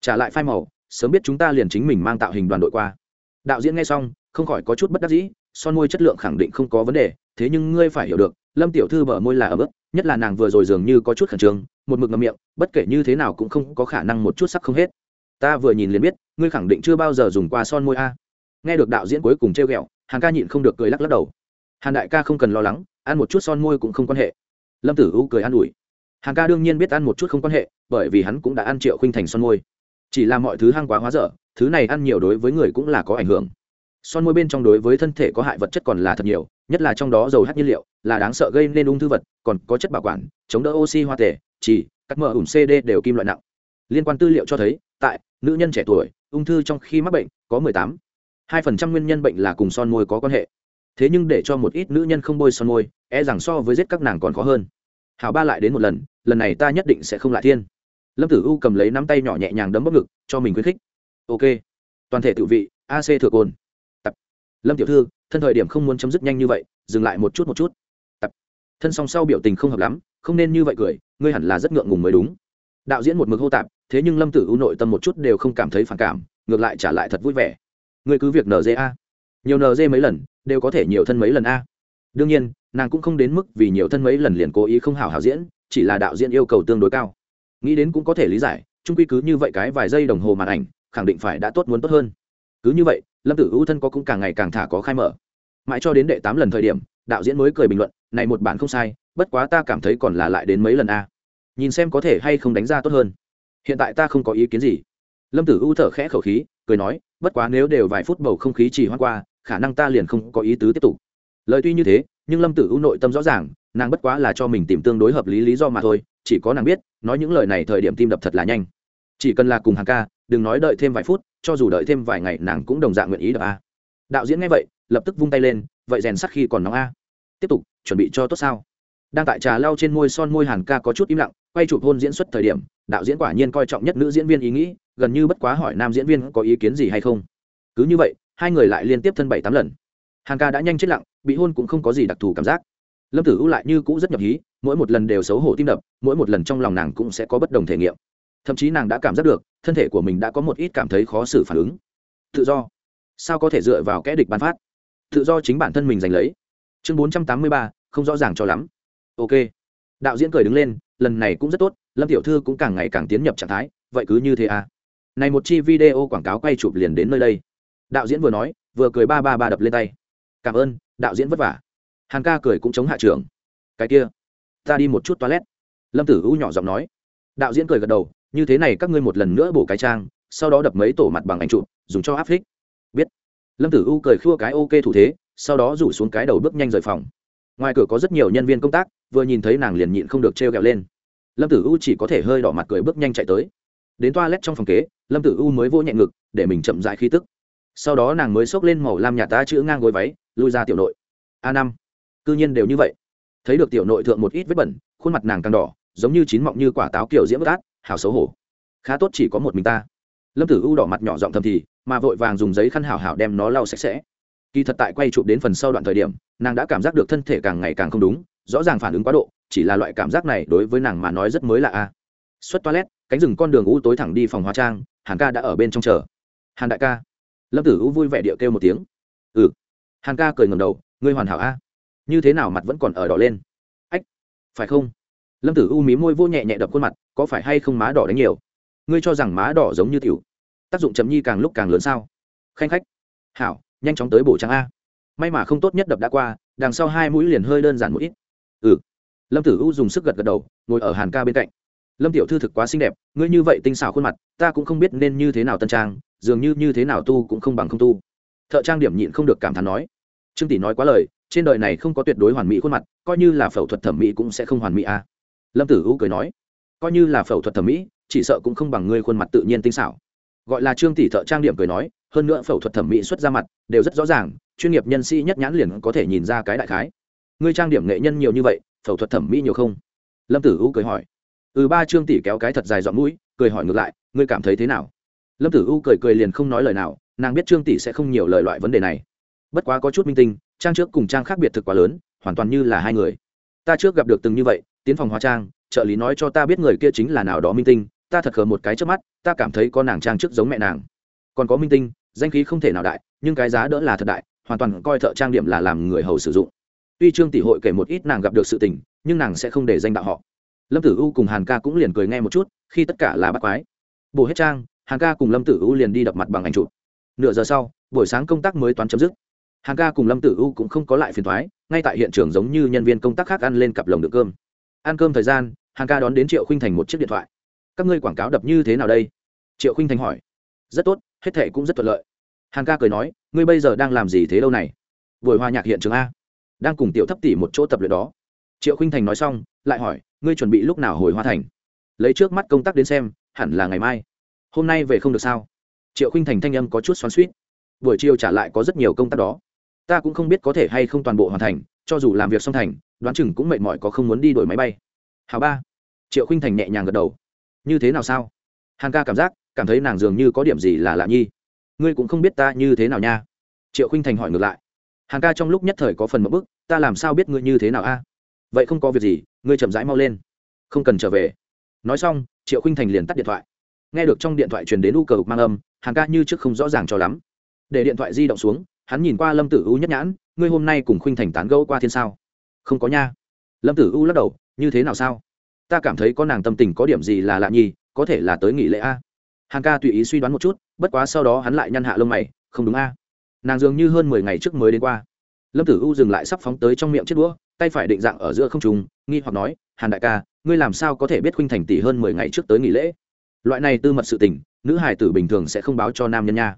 trả lại phai màu, sớm biết chúng ta liền chính mình mang tạo hình đoàn đội qua. Đạo diễn nghe xong, không khỏi có chút bất đắc dĩ, son môi chất lượng khẳng định không có vấn đề, thế nhưng ngươi phải hiểu được, lâm tiểu thư bở môi là ở mức nhất là nàng vừa rồi dường như có chút khẩn trương, một mực ngậm miệng, bất kể như thế nào cũng không có khả năng một chút sắc không hết. Ta vừa nhìn liền biết, ngươi khẳng định chưa bao giờ dùng qua son môi a. Nghe được đạo diễn cuối cùng trêu ghẹo hàng ca nhịn không được cười lắc lắc đầu. Hàn đại ca không cần lo lắng, ăn một chút son môi cũng không quan hệ. Lâm tử u cười an ủi. Hàng ca đương nhiên biết ăn một chút không quan hệ, bởi vì hắn cũng đã ăn triệu khinh thành son môi chỉ là mọi thứ hăng quá hóa dở, thứ này ăn nhiều đối với người cũng là có ảnh hưởng. Son môi bên trong đối với thân thể có hại vật chất còn là thật nhiều, nhất là trong đó dầu hát nhiên liệu, là đáng sợ gây nên ung thư vật, còn có chất bảo quản, chống đỡ oxy hoa tể, chỉ, các mở ủng cd đều kim loại nặng. Liên quan tư liệu cho thấy, tại, nữ nhân trẻ tuổi, ung thư trong khi mắc bệnh, có 18. 2% nguyên nhân bệnh là cùng son môi có quan hệ. Thế nhưng để cho một ít nữ nhân không bôi son môi e rằng so với giết các nàng còn khó hơn. Hảo ba lại đến một lần lần này ta nhất định sẽ không lại thiên lâm tử u cầm lấy nắm tay nhỏ nhẹ nhàng đấm bốc ngực, cho mình khuyến khích. Ok. Toàn thể tự vị ac thừa cồn tập. Lâm tiểu thư, thân thời điểm không muốn chấm dứt nhanh như vậy, dừng lại một chút một chút. Tập. Thân song sau biểu tình không hợp lắm, không nên như vậy cười, ngươi hẳn là rất ngượng ngùng mới đúng. Đạo diễn một mực hô tạp, thế nhưng lâm tử u nội tâm một chút đều không cảm thấy phản cảm, ngược lại trả lại thật vui vẻ. Ngươi cứ việc nza nhiều nz mấy lần, đều có thể nhiều thân mấy lần a. Đương nhiên, nàng cũng không đến mức vì nhiều thân mấy lần liền cố ý không hảo hảo diễn, chỉ là đạo diễn yêu cầu tương đối cao nghĩ đến cũng có thể lý giải trung quy cứ như vậy cái vài giây đồng hồ màn ảnh, khẳng định phải đã tốt muốn tốt hơn. Cứ như vậy, lâm tử ưu thân có cũng càng ngày càng thả có khai mở. Mãi cho đến đệ tám lần thời điểm, đạo diễn mới cười bình luận, này một bản không sai, bất quá ta cảm thấy còn là lại đến mấy lần a. Nhìn xem có thể hay không đánh ra tốt hơn. Hiện tại ta không có ý kiến gì. Lâm tử ưu thở khẽ khẩu khí, cười nói, bất quá nếu đều vài phút bầu không khí chỉ hoang qua, khả năng ta liền không có ý tứ tiếp tục. Lời tuy như thế, nhưng lâm tử ưu nội tâm rõ ràng, nàng bất quá là cho mình tìm tương đối hợp lý lý do mà thôi chỉ có nàng biết, nói những lời này thời điểm tim đập thật là nhanh. Chỉ cần là cùng hàng ca, đừng nói đợi thêm vài phút, cho dù đợi thêm vài ngày nàng cũng đồng dạng nguyện ý đập a. Đạo diễn nghe vậy, lập tức vung tay lên, vậy rèn sắc khi còn nóng a. Tiếp tục, chuẩn bị cho tốt sao? Đang tại trà lau trên môi son môi hàn ca có chút im lặng, quay chụp hôn diễn xuất thời điểm, đạo diễn quả nhiên coi trọng nhất nữ diễn viên ý nghĩ, gần như bất quá hỏi nam diễn viên có ý kiến gì hay không. Cứ như vậy, hai người lại liên tiếp thân bảy tám lần. Hàn ca đã nhanh chết lặng, bị hôn cũng không có gì đặc thù cảm giác. Lâm tử u lại như cũ rất nhập hí mỗi một lần đều xấu hổ tim đập, mỗi một lần trong lòng nàng cũng sẽ có bất đồng thể nghiệm. Thậm chí nàng đã cảm giác được, thân thể của mình đã có một ít cảm thấy khó xử phản ứng. Tự do. Sao có thể dựa vào kẽ địch bán phát? Tự do chính bản thân mình giành lấy. Chương bốn trăm tám mươi ba, không rõ ràng cho lắm. Ok. Đạo diễn cười đứng lên, lần này cũng rất tốt, lâm tiểu thư cũng càng ngày càng tiến nhập trạng thái, vậy cứ như thế à? Này một chi video quảng cáo quay chụp liền đến nơi đây. Đạo diễn vừa nói, vừa cười ba ba ba đập lên tay. Cảm ơn, đạo diễn vất vả. Hàng ca cười cũng chống hạ trưởng. Cái kia ta đi một chút toilet. Lâm tử u nhỏ giọng nói. Đạo diễn cười gật đầu, như thế này các ngươi một lần nữa bổ cái trang, sau đó đập mấy tổ mặt bằng ảnh chụp, dùng cho áp phích. Biết. Lâm tử u cười khua cái ok thủ thế, sau đó rủ xuống cái đầu bước nhanh rời phòng. Ngoài cửa có rất nhiều nhân viên công tác, vừa nhìn thấy nàng liền nhịn không được trêu ghẹo lên. Lâm tử u chỉ có thể hơi đỏ mặt cười bước nhanh chạy tới. Đến toilet trong phòng kế, lâm tử u mới vô nhẹ ngực, để mình chậm dại khí tức. Sau đó nàng mới xốc lên màu lam nhà ta chữ ngang gối váy, lui ra tiểu nội. A năm. Cư nhiên đều như vậy thấy được tiểu nội thượng một ít vết bẩn, khuôn mặt nàng càng đỏ, giống như chín mọng như quả táo kiểu diễm bất át, hảo xấu hổ. Khá tốt chỉ có một mình ta. Lâm tử u đỏ mặt nhỏ giọng thầm thì, mà vội vàng dùng giấy khăn hảo hảo đem nó lau sạch sẽ. Kỳ thật tại quay chụp đến phần sau đoạn thời điểm, nàng đã cảm giác được thân thể càng ngày càng không đúng, rõ ràng phản ứng quá độ, chỉ là loại cảm giác này đối với nàng mà nói rất mới lạ a. Xuất toilet, cánh rừng con đường u tối thẳng đi phòng hóa trang, hàn ca đã ở bên trong chờ. Hàn đại ca. Lâm tử u vui vẻ điệu kêu một tiếng. Ừ. Hàn ca cười ngầm đầu, ngươi hoàn hảo a như thế nào mặt vẫn còn ở đỏ lên? Ách, phải không? Lâm tử u mí môi vô nhẹ nhẹ đập khuôn mặt, có phải hay không má đỏ đánh nhiều? Ngươi cho rằng má đỏ giống như tiểu. Tác dụng chấm nhi càng lúc càng lớn sao? Khanh khách. Hảo, nhanh chóng tới bổ trắng a. May mà không tốt nhất đập đã qua, đằng sau hai mũi liền hơi đơn giản một ít. Ừ. Lâm tử u dùng sức gật gật đầu, ngồi ở hàn ca bên cạnh. Lâm tiểu thư thực quá xinh đẹp, ngươi như vậy tinh xảo khuôn mặt, ta cũng không biết nên như thế nào tân trang, dường như như thế nào tu cũng không bằng không tu. Thợ trang điểm nhịn không được cảm thán nói. Trương tỷ nói quá lời trên đời này không có tuyệt đối hoàn mỹ khuôn mặt, coi như là phẫu thuật thẩm mỹ cũng sẽ không hoàn mỹ à. lâm tử u cười nói, coi như là phẫu thuật thẩm mỹ, chỉ sợ cũng không bằng ngươi khuôn mặt tự nhiên tinh xảo. Gọi là trương tỷ thợ trang điểm cười nói, hơn nữa phẫu thuật thẩm mỹ xuất ra mặt, đều rất rõ ràng, chuyên nghiệp nhân sĩ nhất nhãn liền có thể nhìn ra cái đại khái. Ngươi trang điểm nghệ nhân nhiều như vậy, phẫu thuật thẩm mỹ nhiều không? Lâm tử u cười hỏi. Ừ ba trương tỷ kéo cái thật dài dọn mũi, cười hỏi ngược lại, ngươi cảm thấy thế nào? Lâm tử u cười cười liền không nói lời nào, nàng biết trương tỷ sẽ không nhiều lời loại vấn đề này bất quá có chút minh tinh, trang trước cùng trang khác biệt thực quá lớn, hoàn toàn như là hai người. Ta trước gặp được từng như vậy, tiến phòng hóa trang, trợ lý nói cho ta biết người kia chính là nào đó minh tinh, ta thật khờ một cái trước mắt, ta cảm thấy có nàng trang trước giống mẹ nàng. Còn có minh tinh, danh khí không thể nào đại, nhưng cái giá đỡ là thật đại, hoàn toàn coi thợ trang điểm là làm người hầu sử dụng. Tuy trương tỷ hội kể một ít nàng gặp được sự tình, nhưng nàng sẽ không để danh đạo họ. Lâm tử u cùng hàn ca cũng liền cười nghe một chút, khi tất cả là bắt quái. Bổ hết trang, hàn ca cùng lâm tử u liền đi đập mặt bằng ảnh chụp. Nửa giờ sau, buổi sáng công tác mới toán chấm dứt. Hàng ca cùng lâm tử u cũng không có lại phiền thoái, ngay tại hiện trường giống như nhân viên công tác khác ăn lên cặp lồng đựng cơm. Ăn cơm thời gian, hàng ca đón đến triệu khinh thành một chiếc điện thoại. Các ngươi quảng cáo đập như thế nào đây? Triệu khinh thành hỏi. Rất tốt, hết thệ cũng rất thuận lợi. Hàng ca cười nói, ngươi bây giờ đang làm gì thế lâu này? Buổi hòa nhạc hiện trường a. Đang cùng tiểu thấp tỷ một chỗ tập luyện đó. Triệu khinh thành nói xong, lại hỏi, ngươi chuẩn bị lúc nào hồi hoa thành? Lấy trước mắt công tác đến xem, hẳn là ngày mai. Hôm nay về không được sao? Triệu khinh thành thanh âm có chút xoắn suýt buổi chiều trả lại có rất nhiều công tác đó ta cũng không biết có thể hay không toàn bộ hoàn thành, cho dù làm việc xong thành, đoán chừng cũng mệt mỏi có không muốn đi đổi máy bay. Hào ba. Triệu khinh thành nhẹ nhàng gật đầu. Như thế nào sao? Hàn ca cảm giác, cảm thấy nàng dường như có điểm gì là lạ nhi. Ngươi cũng không biết ta như thế nào nha. Triệu khinh thành hỏi ngược lại. Hàn ca trong lúc nhất thời có phần mẫu bức, ta làm sao biết ngươi như thế nào a? Vậy không có việc gì, ngươi chậm rãi mau lên. Không cần trở về. Nói xong, triệu khinh thành liền tắt điện thoại. Nghe được trong điện thoại truyền đến u cầu mang âm, hàn ca như trước không rõ ràng cho lắm. Để điện thoại di động xuống hắn nhìn qua lâm tử u nhất nhãn, ngươi hôm nay cùng khinh thành tán gẫu qua thiên sao? Không có nha. Lâm tử u lắc đầu, như thế nào sao? Ta cảm thấy có nàng tâm tình có điểm gì là lạ nhi có thể là tới nghỉ lễ a. Hàng ca tùy ý suy đoán một chút, bất quá sau đó hắn lại nhăn hạ lông mày, không đúng a. Nàng dường như hơn mười ngày trước mới đến qua. Lâm tử u dừng lại sắp phóng tới trong miệng chiếc đũa, tay phải định dạng ở giữa không trùng nghi hoặc nói, hàn đại ca, ngươi làm sao có thể biết khuynh thành tỷ hơn mười ngày trước tới nghỉ lễ? Loại này tư mật sự tình, nữ hải tử bình thường sẽ không báo cho nam nhân nha.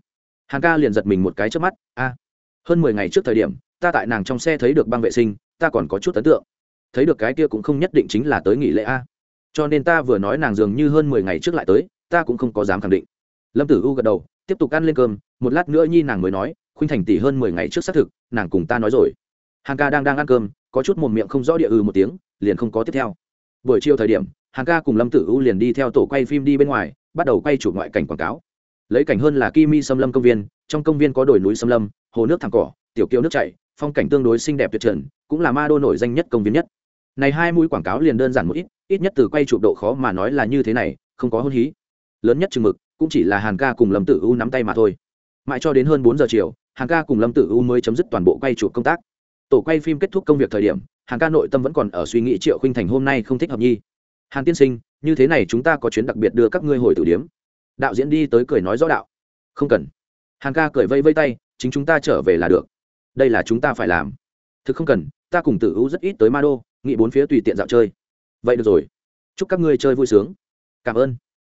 Hàn ca liền giật mình một cái trước mắt, a hơn mười ngày trước thời điểm, ta tại nàng trong xe thấy được băng vệ sinh, ta còn có chút ấn tượng. Thấy được cái kia cũng không nhất định chính là tới nghỉ lễ a. Cho nên ta vừa nói nàng dường như hơn mười ngày trước lại tới, ta cũng không có dám khẳng định. Lâm tử u gật đầu, tiếp tục ăn lên cơm, một lát nữa nhi nàng mới nói, khuynh thành tỷ hơn mười ngày trước xác thực, nàng cùng ta nói rồi. Hàng ca đang đang ăn cơm, có chút mồm miệng không rõ địa ư một tiếng, liền không có tiếp theo. Buổi chiều thời điểm, hàng ca cùng lâm tử u liền đi theo tổ quay phim đi bên ngoài, bắt đầu quay chủ ngoại cảnh quảng cáo. Lấy cảnh hơn là kimi xâm lâm công viên trong công viên có đồi núi xâm lâm, hồ nước thẳng cỏ, tiểu kiêu nước chảy, phong cảnh tương đối xinh đẹp tuyệt trần, cũng là ma đô nổi danh nhất công viên nhất. Này hai mũi quảng cáo liền đơn giản một ít ít nhất từ quay chụp độ khó mà nói là như thế này, không có hôn hí. Lớn nhất chừng mực, cũng chỉ là hàn ca cùng lâm tử u nắm tay mà thôi. Mãi cho đến hơn bốn giờ chiều, hàn ca cùng lâm tử u mới chấm dứt toàn bộ quay chụp công tác. Tổ quay phim kết thúc công việc thời điểm, hàn ca nội tâm vẫn còn ở suy nghĩ triệu khinh thành hôm nay không thích hợp nhi. Hàn tiên sinh, như thế này chúng ta có chuyến đặc biệt đưa các ngươi hồi tử điếm. Đạo diễn đi tới cười nói rõ đạo. Không cần hàn ca cười vây vây tay, chính chúng ta trở về là được. Đây là chúng ta phải làm. Thực không cần, ta cùng tử u rất ít tới ma đô nghĩ bốn phía tùy tiện dạo chơi. Vậy được rồi. Chúc các ngươi chơi vui sướng. Cảm ơn.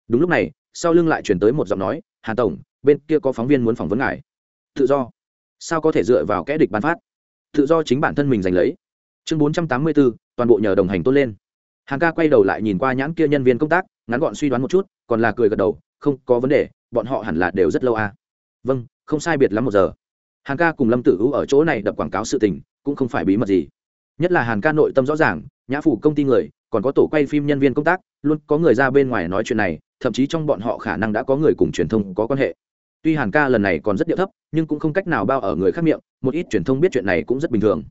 Đúng lúc này, sau lưng lại chuyển tới một giọng nói, hàn tổng, bên kia có phóng viên muốn phỏng vấn ngài. Tự do. Sao có thể dựa vào kẽ địch bán phát? Tự do chính bản thân mình giành lấy. Chương bốn trăm tám mươi bốn toàn bộ nhờ đồng hành tốt lên. Hàng ca quay đầu lại nhìn qua nhãn kia nhân viên công tác, ngắn gọn suy đoán một chút, còn là cười gật đầu, không có vấn đề, bọn họ hẳn là đều rất lâu à vâng không sai biệt lắm một giờ. Hàn ca cùng lâm tử u ở chỗ này đập quảng cáo sự tình, cũng không phải bí mật gì. Nhất là hàn ca nội tâm rõ ràng, nhã phủ công ty người, còn có tổ quay phim nhân viên công tác, luôn có người ra bên ngoài nói chuyện này, thậm chí trong bọn họ khả năng đã có người cùng truyền thông có quan hệ. Tuy hàn ca lần này còn rất điệu thấp, nhưng cũng không cách nào bao ở người khác miệng, một ít truyền thông biết chuyện này cũng rất bình thường.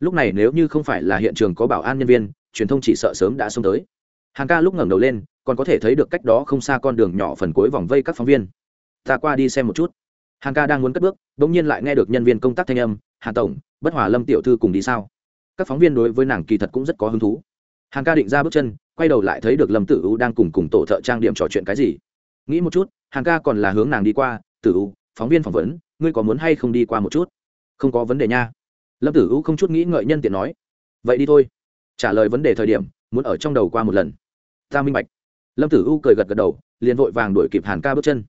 Lúc này nếu như không phải là hiện trường có bảo an nhân viên, truyền thông chỉ sợ sớm đã xông tới. Hàn ca lúc ngẩng đầu lên, còn có thể thấy được cách đó không xa con đường nhỏ phần cuối vòng vây các phóng viên. Ta qua đi xem một chút hàn ca đang muốn cất bước, bỗng nhiên lại nghe được nhân viên công tác thanh âm, hàn tổng, bất hòa lâm tiểu thư cùng đi sao? Các phóng viên đối với nàng kỳ thật cũng rất có hứng thú. Hàn ca định ra bước chân, quay đầu lại thấy được lâm tử u đang cùng cùng tổ thợ trang điểm trò chuyện cái gì. Nghĩ một chút, hàn ca còn là hướng nàng đi qua, tử u, phóng viên phỏng vấn, ngươi có muốn hay không đi qua một chút? Không có vấn đề nha. Lâm tử u không chút nghĩ ngợi nhân tiện nói, vậy đi thôi. Trả lời vấn đề thời điểm, muốn ở trong đầu qua một lần. Ta minh bạch. Lâm tử u cười gật gật đầu, liền vội vàng đuổi kịp hàn ca bước chân.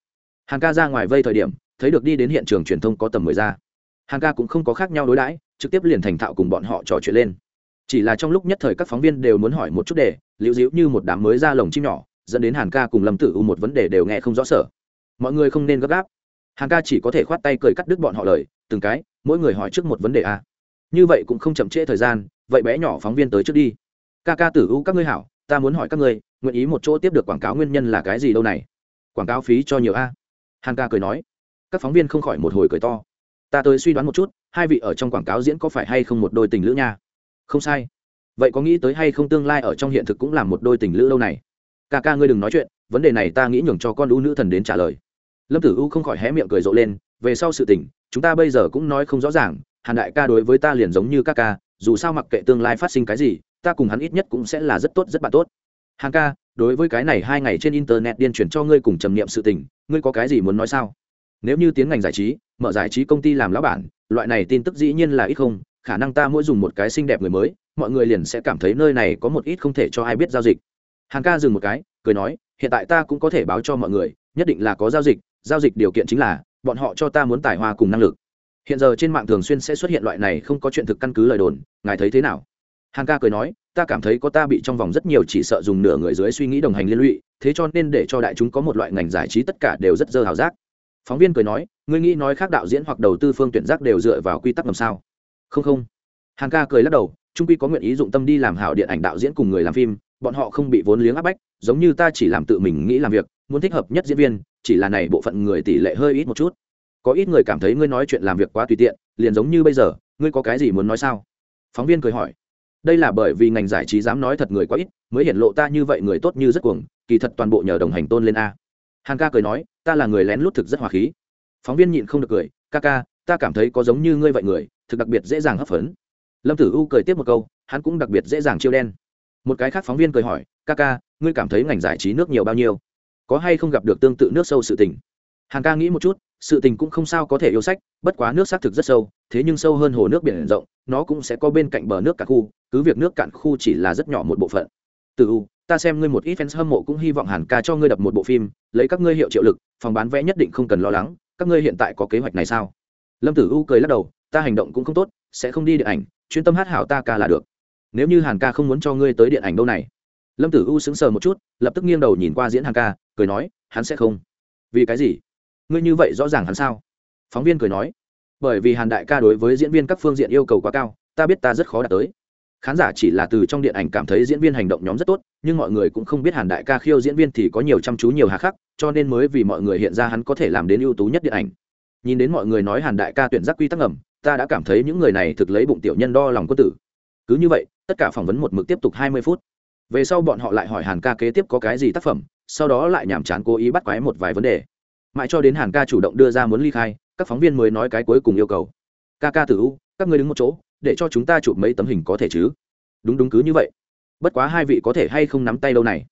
Hàn ca ra ngoài vây thời điểm thấy được đi đến hiện trường truyền thông có tầm mười ra. Hàng ca cũng không có khác nhau đối đãi, trực tiếp liền thành thạo cùng bọn họ trò chuyện lên. Chỉ là trong lúc nhất thời các phóng viên đều muốn hỏi một chút đề liễu dĩu như một đám mới ra lồng chim nhỏ, dẫn đến hàn ca cùng lâm tử u một vấn đề đều nghe không rõ sở. Mọi người không nên gấp gáp. Hàn ca chỉ có thể khoát tay cười cắt đứt bọn họ lời, từng cái, mỗi người hỏi trước một vấn đề a như vậy cũng không chậm trễ thời gian, vậy bé nhỏ phóng viên tới trước đi. Ca ca tử u, các ngươi hảo, ta muốn hỏi các ngươi, nguyện ý một chỗ tiếp được quảng cáo nguyên nhân là cái gì đâu này? Quảng cáo phí cho nhiều a. Hàn ca cười nói các phóng viên không khỏi một hồi cười to. Ta tới suy đoán một chút, hai vị ở trong quảng cáo diễn có phải hay không một đôi tình lữ nha? Không sai. Vậy có nghĩ tới hay không tương lai ở trong hiện thực cũng là một đôi tình lữ lâu này? Ca ca ngươi đừng nói chuyện, vấn đề này ta nghĩ nhường cho con u nữ thần đến trả lời. Lâm tử u không khỏi hé miệng cười rộ lên, về sau sự tình, chúng ta bây giờ cũng nói không rõ ràng, hàn đại ca đối với ta liền giống như các ca, dù sao mặc kệ tương lai phát sinh cái gì, ta cùng hắn ít nhất cũng sẽ là rất tốt, rất bạn tốt. Hàng ca, đối với cái này hai ngày trên internet điên truyền cho ngươi cùng trầm niệm sự tình, ngươi có cái gì muốn nói sao? Nếu như tiến ngành giải trí, mở giải trí công ty làm lão bản, loại này tin tức dĩ nhiên là ít không, khả năng ta mỗi dùng một cái xinh đẹp người mới, mọi người liền sẽ cảm thấy nơi này có một ít không thể cho ai biết giao dịch. Hàng ca dừng một cái, cười nói, hiện tại ta cũng có thể báo cho mọi người, nhất định là có giao dịch giao dịch điều kiện chính là, bọn họ cho ta muốn tài hoa cùng năng lực. Hiện giờ trên mạng thường xuyên sẽ xuất hiện loại này không có chuyện thực căn cứ lời đồn, ngài thấy thế nào? Hàng ca cười nói, ta cảm thấy có ta bị trong vòng rất nhiều chỉ sợ dùng nửa người dưới suy nghĩ đồng hành liên lụy, thế cho nên để cho đại chúng có một loại ngành giải trí tất cả đều rất dơ hào giác phóng viên cười nói, ngươi nghĩ nói khác đạo diễn hoặc đầu tư phương tuyển giác đều dựa vào quy tắc làm sao? Không không. Hàng ca cười lắc đầu, trung quy có nguyện ý dụng tâm đi làm hảo điện ảnh đạo diễn cùng người làm phim, bọn họ không bị vốn liếng áp bách, giống như ta chỉ làm tự mình nghĩ làm việc, muốn thích hợp nhất diễn viên, chỉ là này bộ phận người tỷ lệ hơi ít một chút. Có ít người cảm thấy ngươi nói chuyện làm việc quá tùy tiện, liền giống như bây giờ, ngươi có cái gì muốn nói sao? Phóng viên cười hỏi, đây là bởi vì ngành giải trí dám nói thật người quá ít, mới hiện lộ ta như vậy người tốt như rất cuồng, kỳ thật toàn bộ nhờ đồng hành tôn lên a hàn ca cười nói, ta là người lén lút thực rất hòa khí. Phóng viên nhịn không được cười, ca ca, ta cảm thấy có giống như ngươi vậy người, thực đặc biệt dễ dàng hấp phấn. Lâm tử u cười tiếp một câu, hắn cũng đặc biệt dễ dàng chiêu đen. Một cái khác phóng viên cười hỏi, ca ca, ngươi cảm thấy ngành giải trí nước nhiều bao nhiêu? Có hay không gặp được tương tự nước sâu sự tình? Hàn ca nghĩ một chút, sự tình cũng không sao có thể yêu sách, bất quá nước xác thực rất sâu, thế nhưng sâu hơn hồ nước biển rộng, nó cũng sẽ có bên cạnh bờ nước cả khu, cứ việc nước cạn khu chỉ là rất nhỏ một bộ phận. Từ u ta xem ngươi một ít fans hâm mộ cũng hy vọng hàn ca cho ngươi đập một bộ phim, lấy các ngươi hiệu triệu lực, phòng bán vé nhất định không cần lo lắng, các ngươi hiện tại có kế hoạch này sao? Lâm tử u cười lắc đầu, ta hành động cũng không tốt, sẽ không đi điện ảnh, chuyên tâm hát hảo ta ca là được. Nếu như hàn ca không muốn cho ngươi tới điện ảnh đâu này. Lâm tử u sững sờ một chút, lập tức nghiêng đầu nhìn qua diễn hàn ca, cười nói, hắn sẽ không. Vì cái gì? Ngươi như vậy rõ ràng hắn sao? Phóng viên cười nói, bởi vì hàn đại ca đối với diễn viên các phương diện yêu cầu quá cao, ta biết ta rất khó đạt tới khán giả chỉ là từ trong điện ảnh cảm thấy diễn viên hành động nhóm rất tốt, nhưng mọi người cũng không biết hàn đại ca khiêu diễn viên thì có nhiều chăm chú nhiều hà khắc, cho nên mới vì mọi người hiện ra hắn có thể làm đến ưu tú nhất điện ảnh. Nhìn đến mọi người nói hàn đại ca tuyển giác quy tắc ngầm, ta đã cảm thấy những người này thực lấy bụng tiểu nhân đo lòng quân tử. Cứ như vậy, tất cả phỏng vấn một mực tiếp tục hai mươi phút. Về sau bọn họ lại hỏi hàn ca kế tiếp có cái gì tác phẩm, sau đó lại nhàm chán cố ý bắt quái một vài vấn đề. Mãi cho đến hàn ca chủ động đưa ra muốn ly khai, các phóng viên mới nói cái cuối cùng yêu cầu. Ca ca tử u, các ngươi đứng một chỗ để cho chúng ta chụp mấy tấm hình có thể chứ? Đúng đúng cứ như vậy. Bất quá hai vị có thể hay không nắm tay đâu này?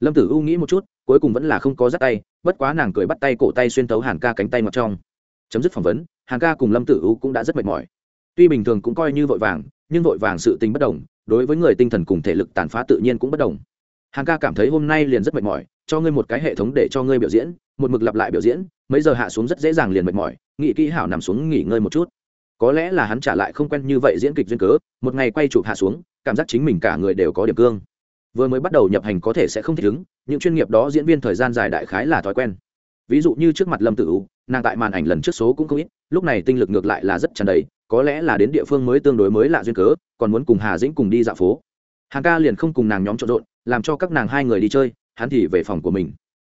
Lâm tử u nghĩ một chút, cuối cùng vẫn là không có dắt tay, bất quá nàng cười bắt tay cổ tay xuyên tấu hàn ca cánh tay mặt trong. Chấm dứt phỏng vấn, hàn ca cùng lâm tử u cũng đã rất mệt mỏi. Tuy bình thường cũng coi như vội vàng, nhưng vội vàng sự tình bất đồng, đối với người tinh thần cùng thể lực tàn phá tự nhiên cũng bất đồng. Hàn ca cảm thấy hôm nay liền rất mệt mỏi, cho ngươi một cái hệ thống để cho ngươi biểu diễn, một mực lặp lại biểu diễn, mấy giờ hạ xuống rất dễ dàng liền mệt mỏi nghị kỹ hảo nằm xuống nghỉ ngơi một chút có lẽ là hắn trả lại không quen như vậy diễn kịch duyên cớ, một ngày quay chụp hạ xuống, cảm giác chính mình cả người đều có điểm cương. Vừa mới bắt đầu nhập hành có thể sẽ không thích ứng, những chuyên nghiệp đó diễn viên thời gian dài đại khái là thói quen. Ví dụ như trước mặt lâm tử u, nàng tại màn ảnh lần trước số cũng không ít, lúc này tinh lực ngược lại là rất tràn đầy, có lẽ là đến địa phương mới tương đối mới lạ duyên cớ, còn muốn cùng hà dĩnh cùng đi dạo phố. Hàng ca liền không cùng nàng nhóm trộn rộn, làm cho các nàng hai người đi chơi, hắn thì về phòng của mình.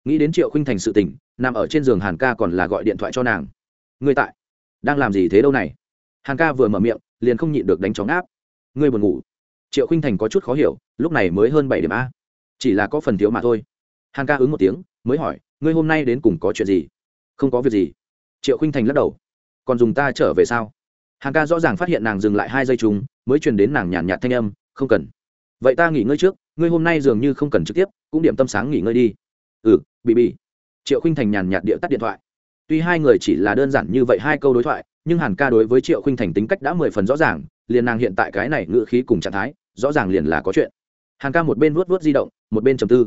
Nghĩ đến triệu khinh thành sự tỉnh nằm ở trên giường hàn ca còn là gọi điện thoại cho nàng. Người tại, đang làm gì thế đâu này? Hàn ca vừa mở miệng, liền không nhịn được đánh chóng áp ngươi buồn ngủ. Triệu khinh thành có chút khó hiểu, lúc này mới hơn bảy điểm a. Chỉ là có phần thiếu mà thôi. Hàn ca ứng một tiếng, mới hỏi, ngươi hôm nay đến cùng có chuyện gì? Không có việc gì. Triệu khinh thành lắc đầu. Còn dùng ta trở về sao? Hàn ca rõ ràng phát hiện nàng dừng lại hai giây chúng mới truyền đến nàng nhàn nhạt thanh âm, không cần. Vậy ta nghỉ ngơi trước, ngươi hôm nay dường như không cần trực tiếp, cũng điểm tâm sáng nghỉ ngơi đi. Ừ bị bị. Triệu khinh thành nhàn nhạt địa tắt điện thoại. Tuy hai người chỉ là đơn giản như vậy hai câu đối thoại nhưng hàn ca đối với triệu khinh thành tính cách đã mười phần rõ ràng, liền nàng hiện tại cái này ngự khí cùng trạng thái, rõ ràng liền là có chuyện. Hàn ca một bên vuốt vuốt di động, một bên trầm tư.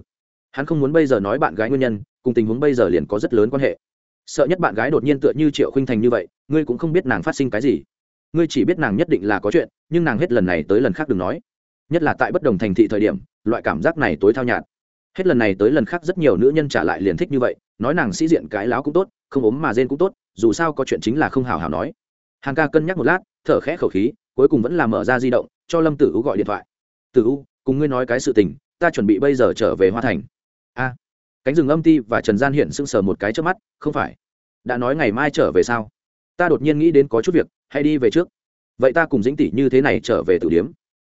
Hắn không muốn bây giờ nói bạn gái nguyên nhân, cùng tình huống bây giờ liền có rất lớn quan hệ. Sợ nhất bạn gái đột nhiên tựa như triệu khinh thành như vậy, ngươi cũng không biết nàng phát sinh cái gì. Ngươi chỉ biết nàng nhất định là có chuyện, nhưng nàng hết lần này tới lần khác đừng nói. Nhất là tại bất đồng thành thị thời điểm, loại cảm giác này tối thao nhạt hết lần này tới lần khác rất nhiều nữ nhân trả lại liền thích như vậy, nói nàng sĩ diện cái láo cũng tốt, không ốm mà rên cũng tốt, dù sao có chuyện chính là không hào hào nói. Hàng ca cân nhắc một lát, thở khẽ khẩu khí, cuối cùng vẫn là mở ra di động, cho lâm tử u gọi điện thoại. Tử u, cùng ngươi nói cái sự tình, ta chuẩn bị bây giờ trở về hoa thành. A, cánh rừng âm ti và trần gian hiện sưng sờ một cái trước mắt, không phải. Đã nói ngày mai trở về sao? Ta đột nhiên nghĩ đến có chút việc, hay đi về trước. Vậy ta cùng dĩnh tỷ như thế này trở về tử điếm.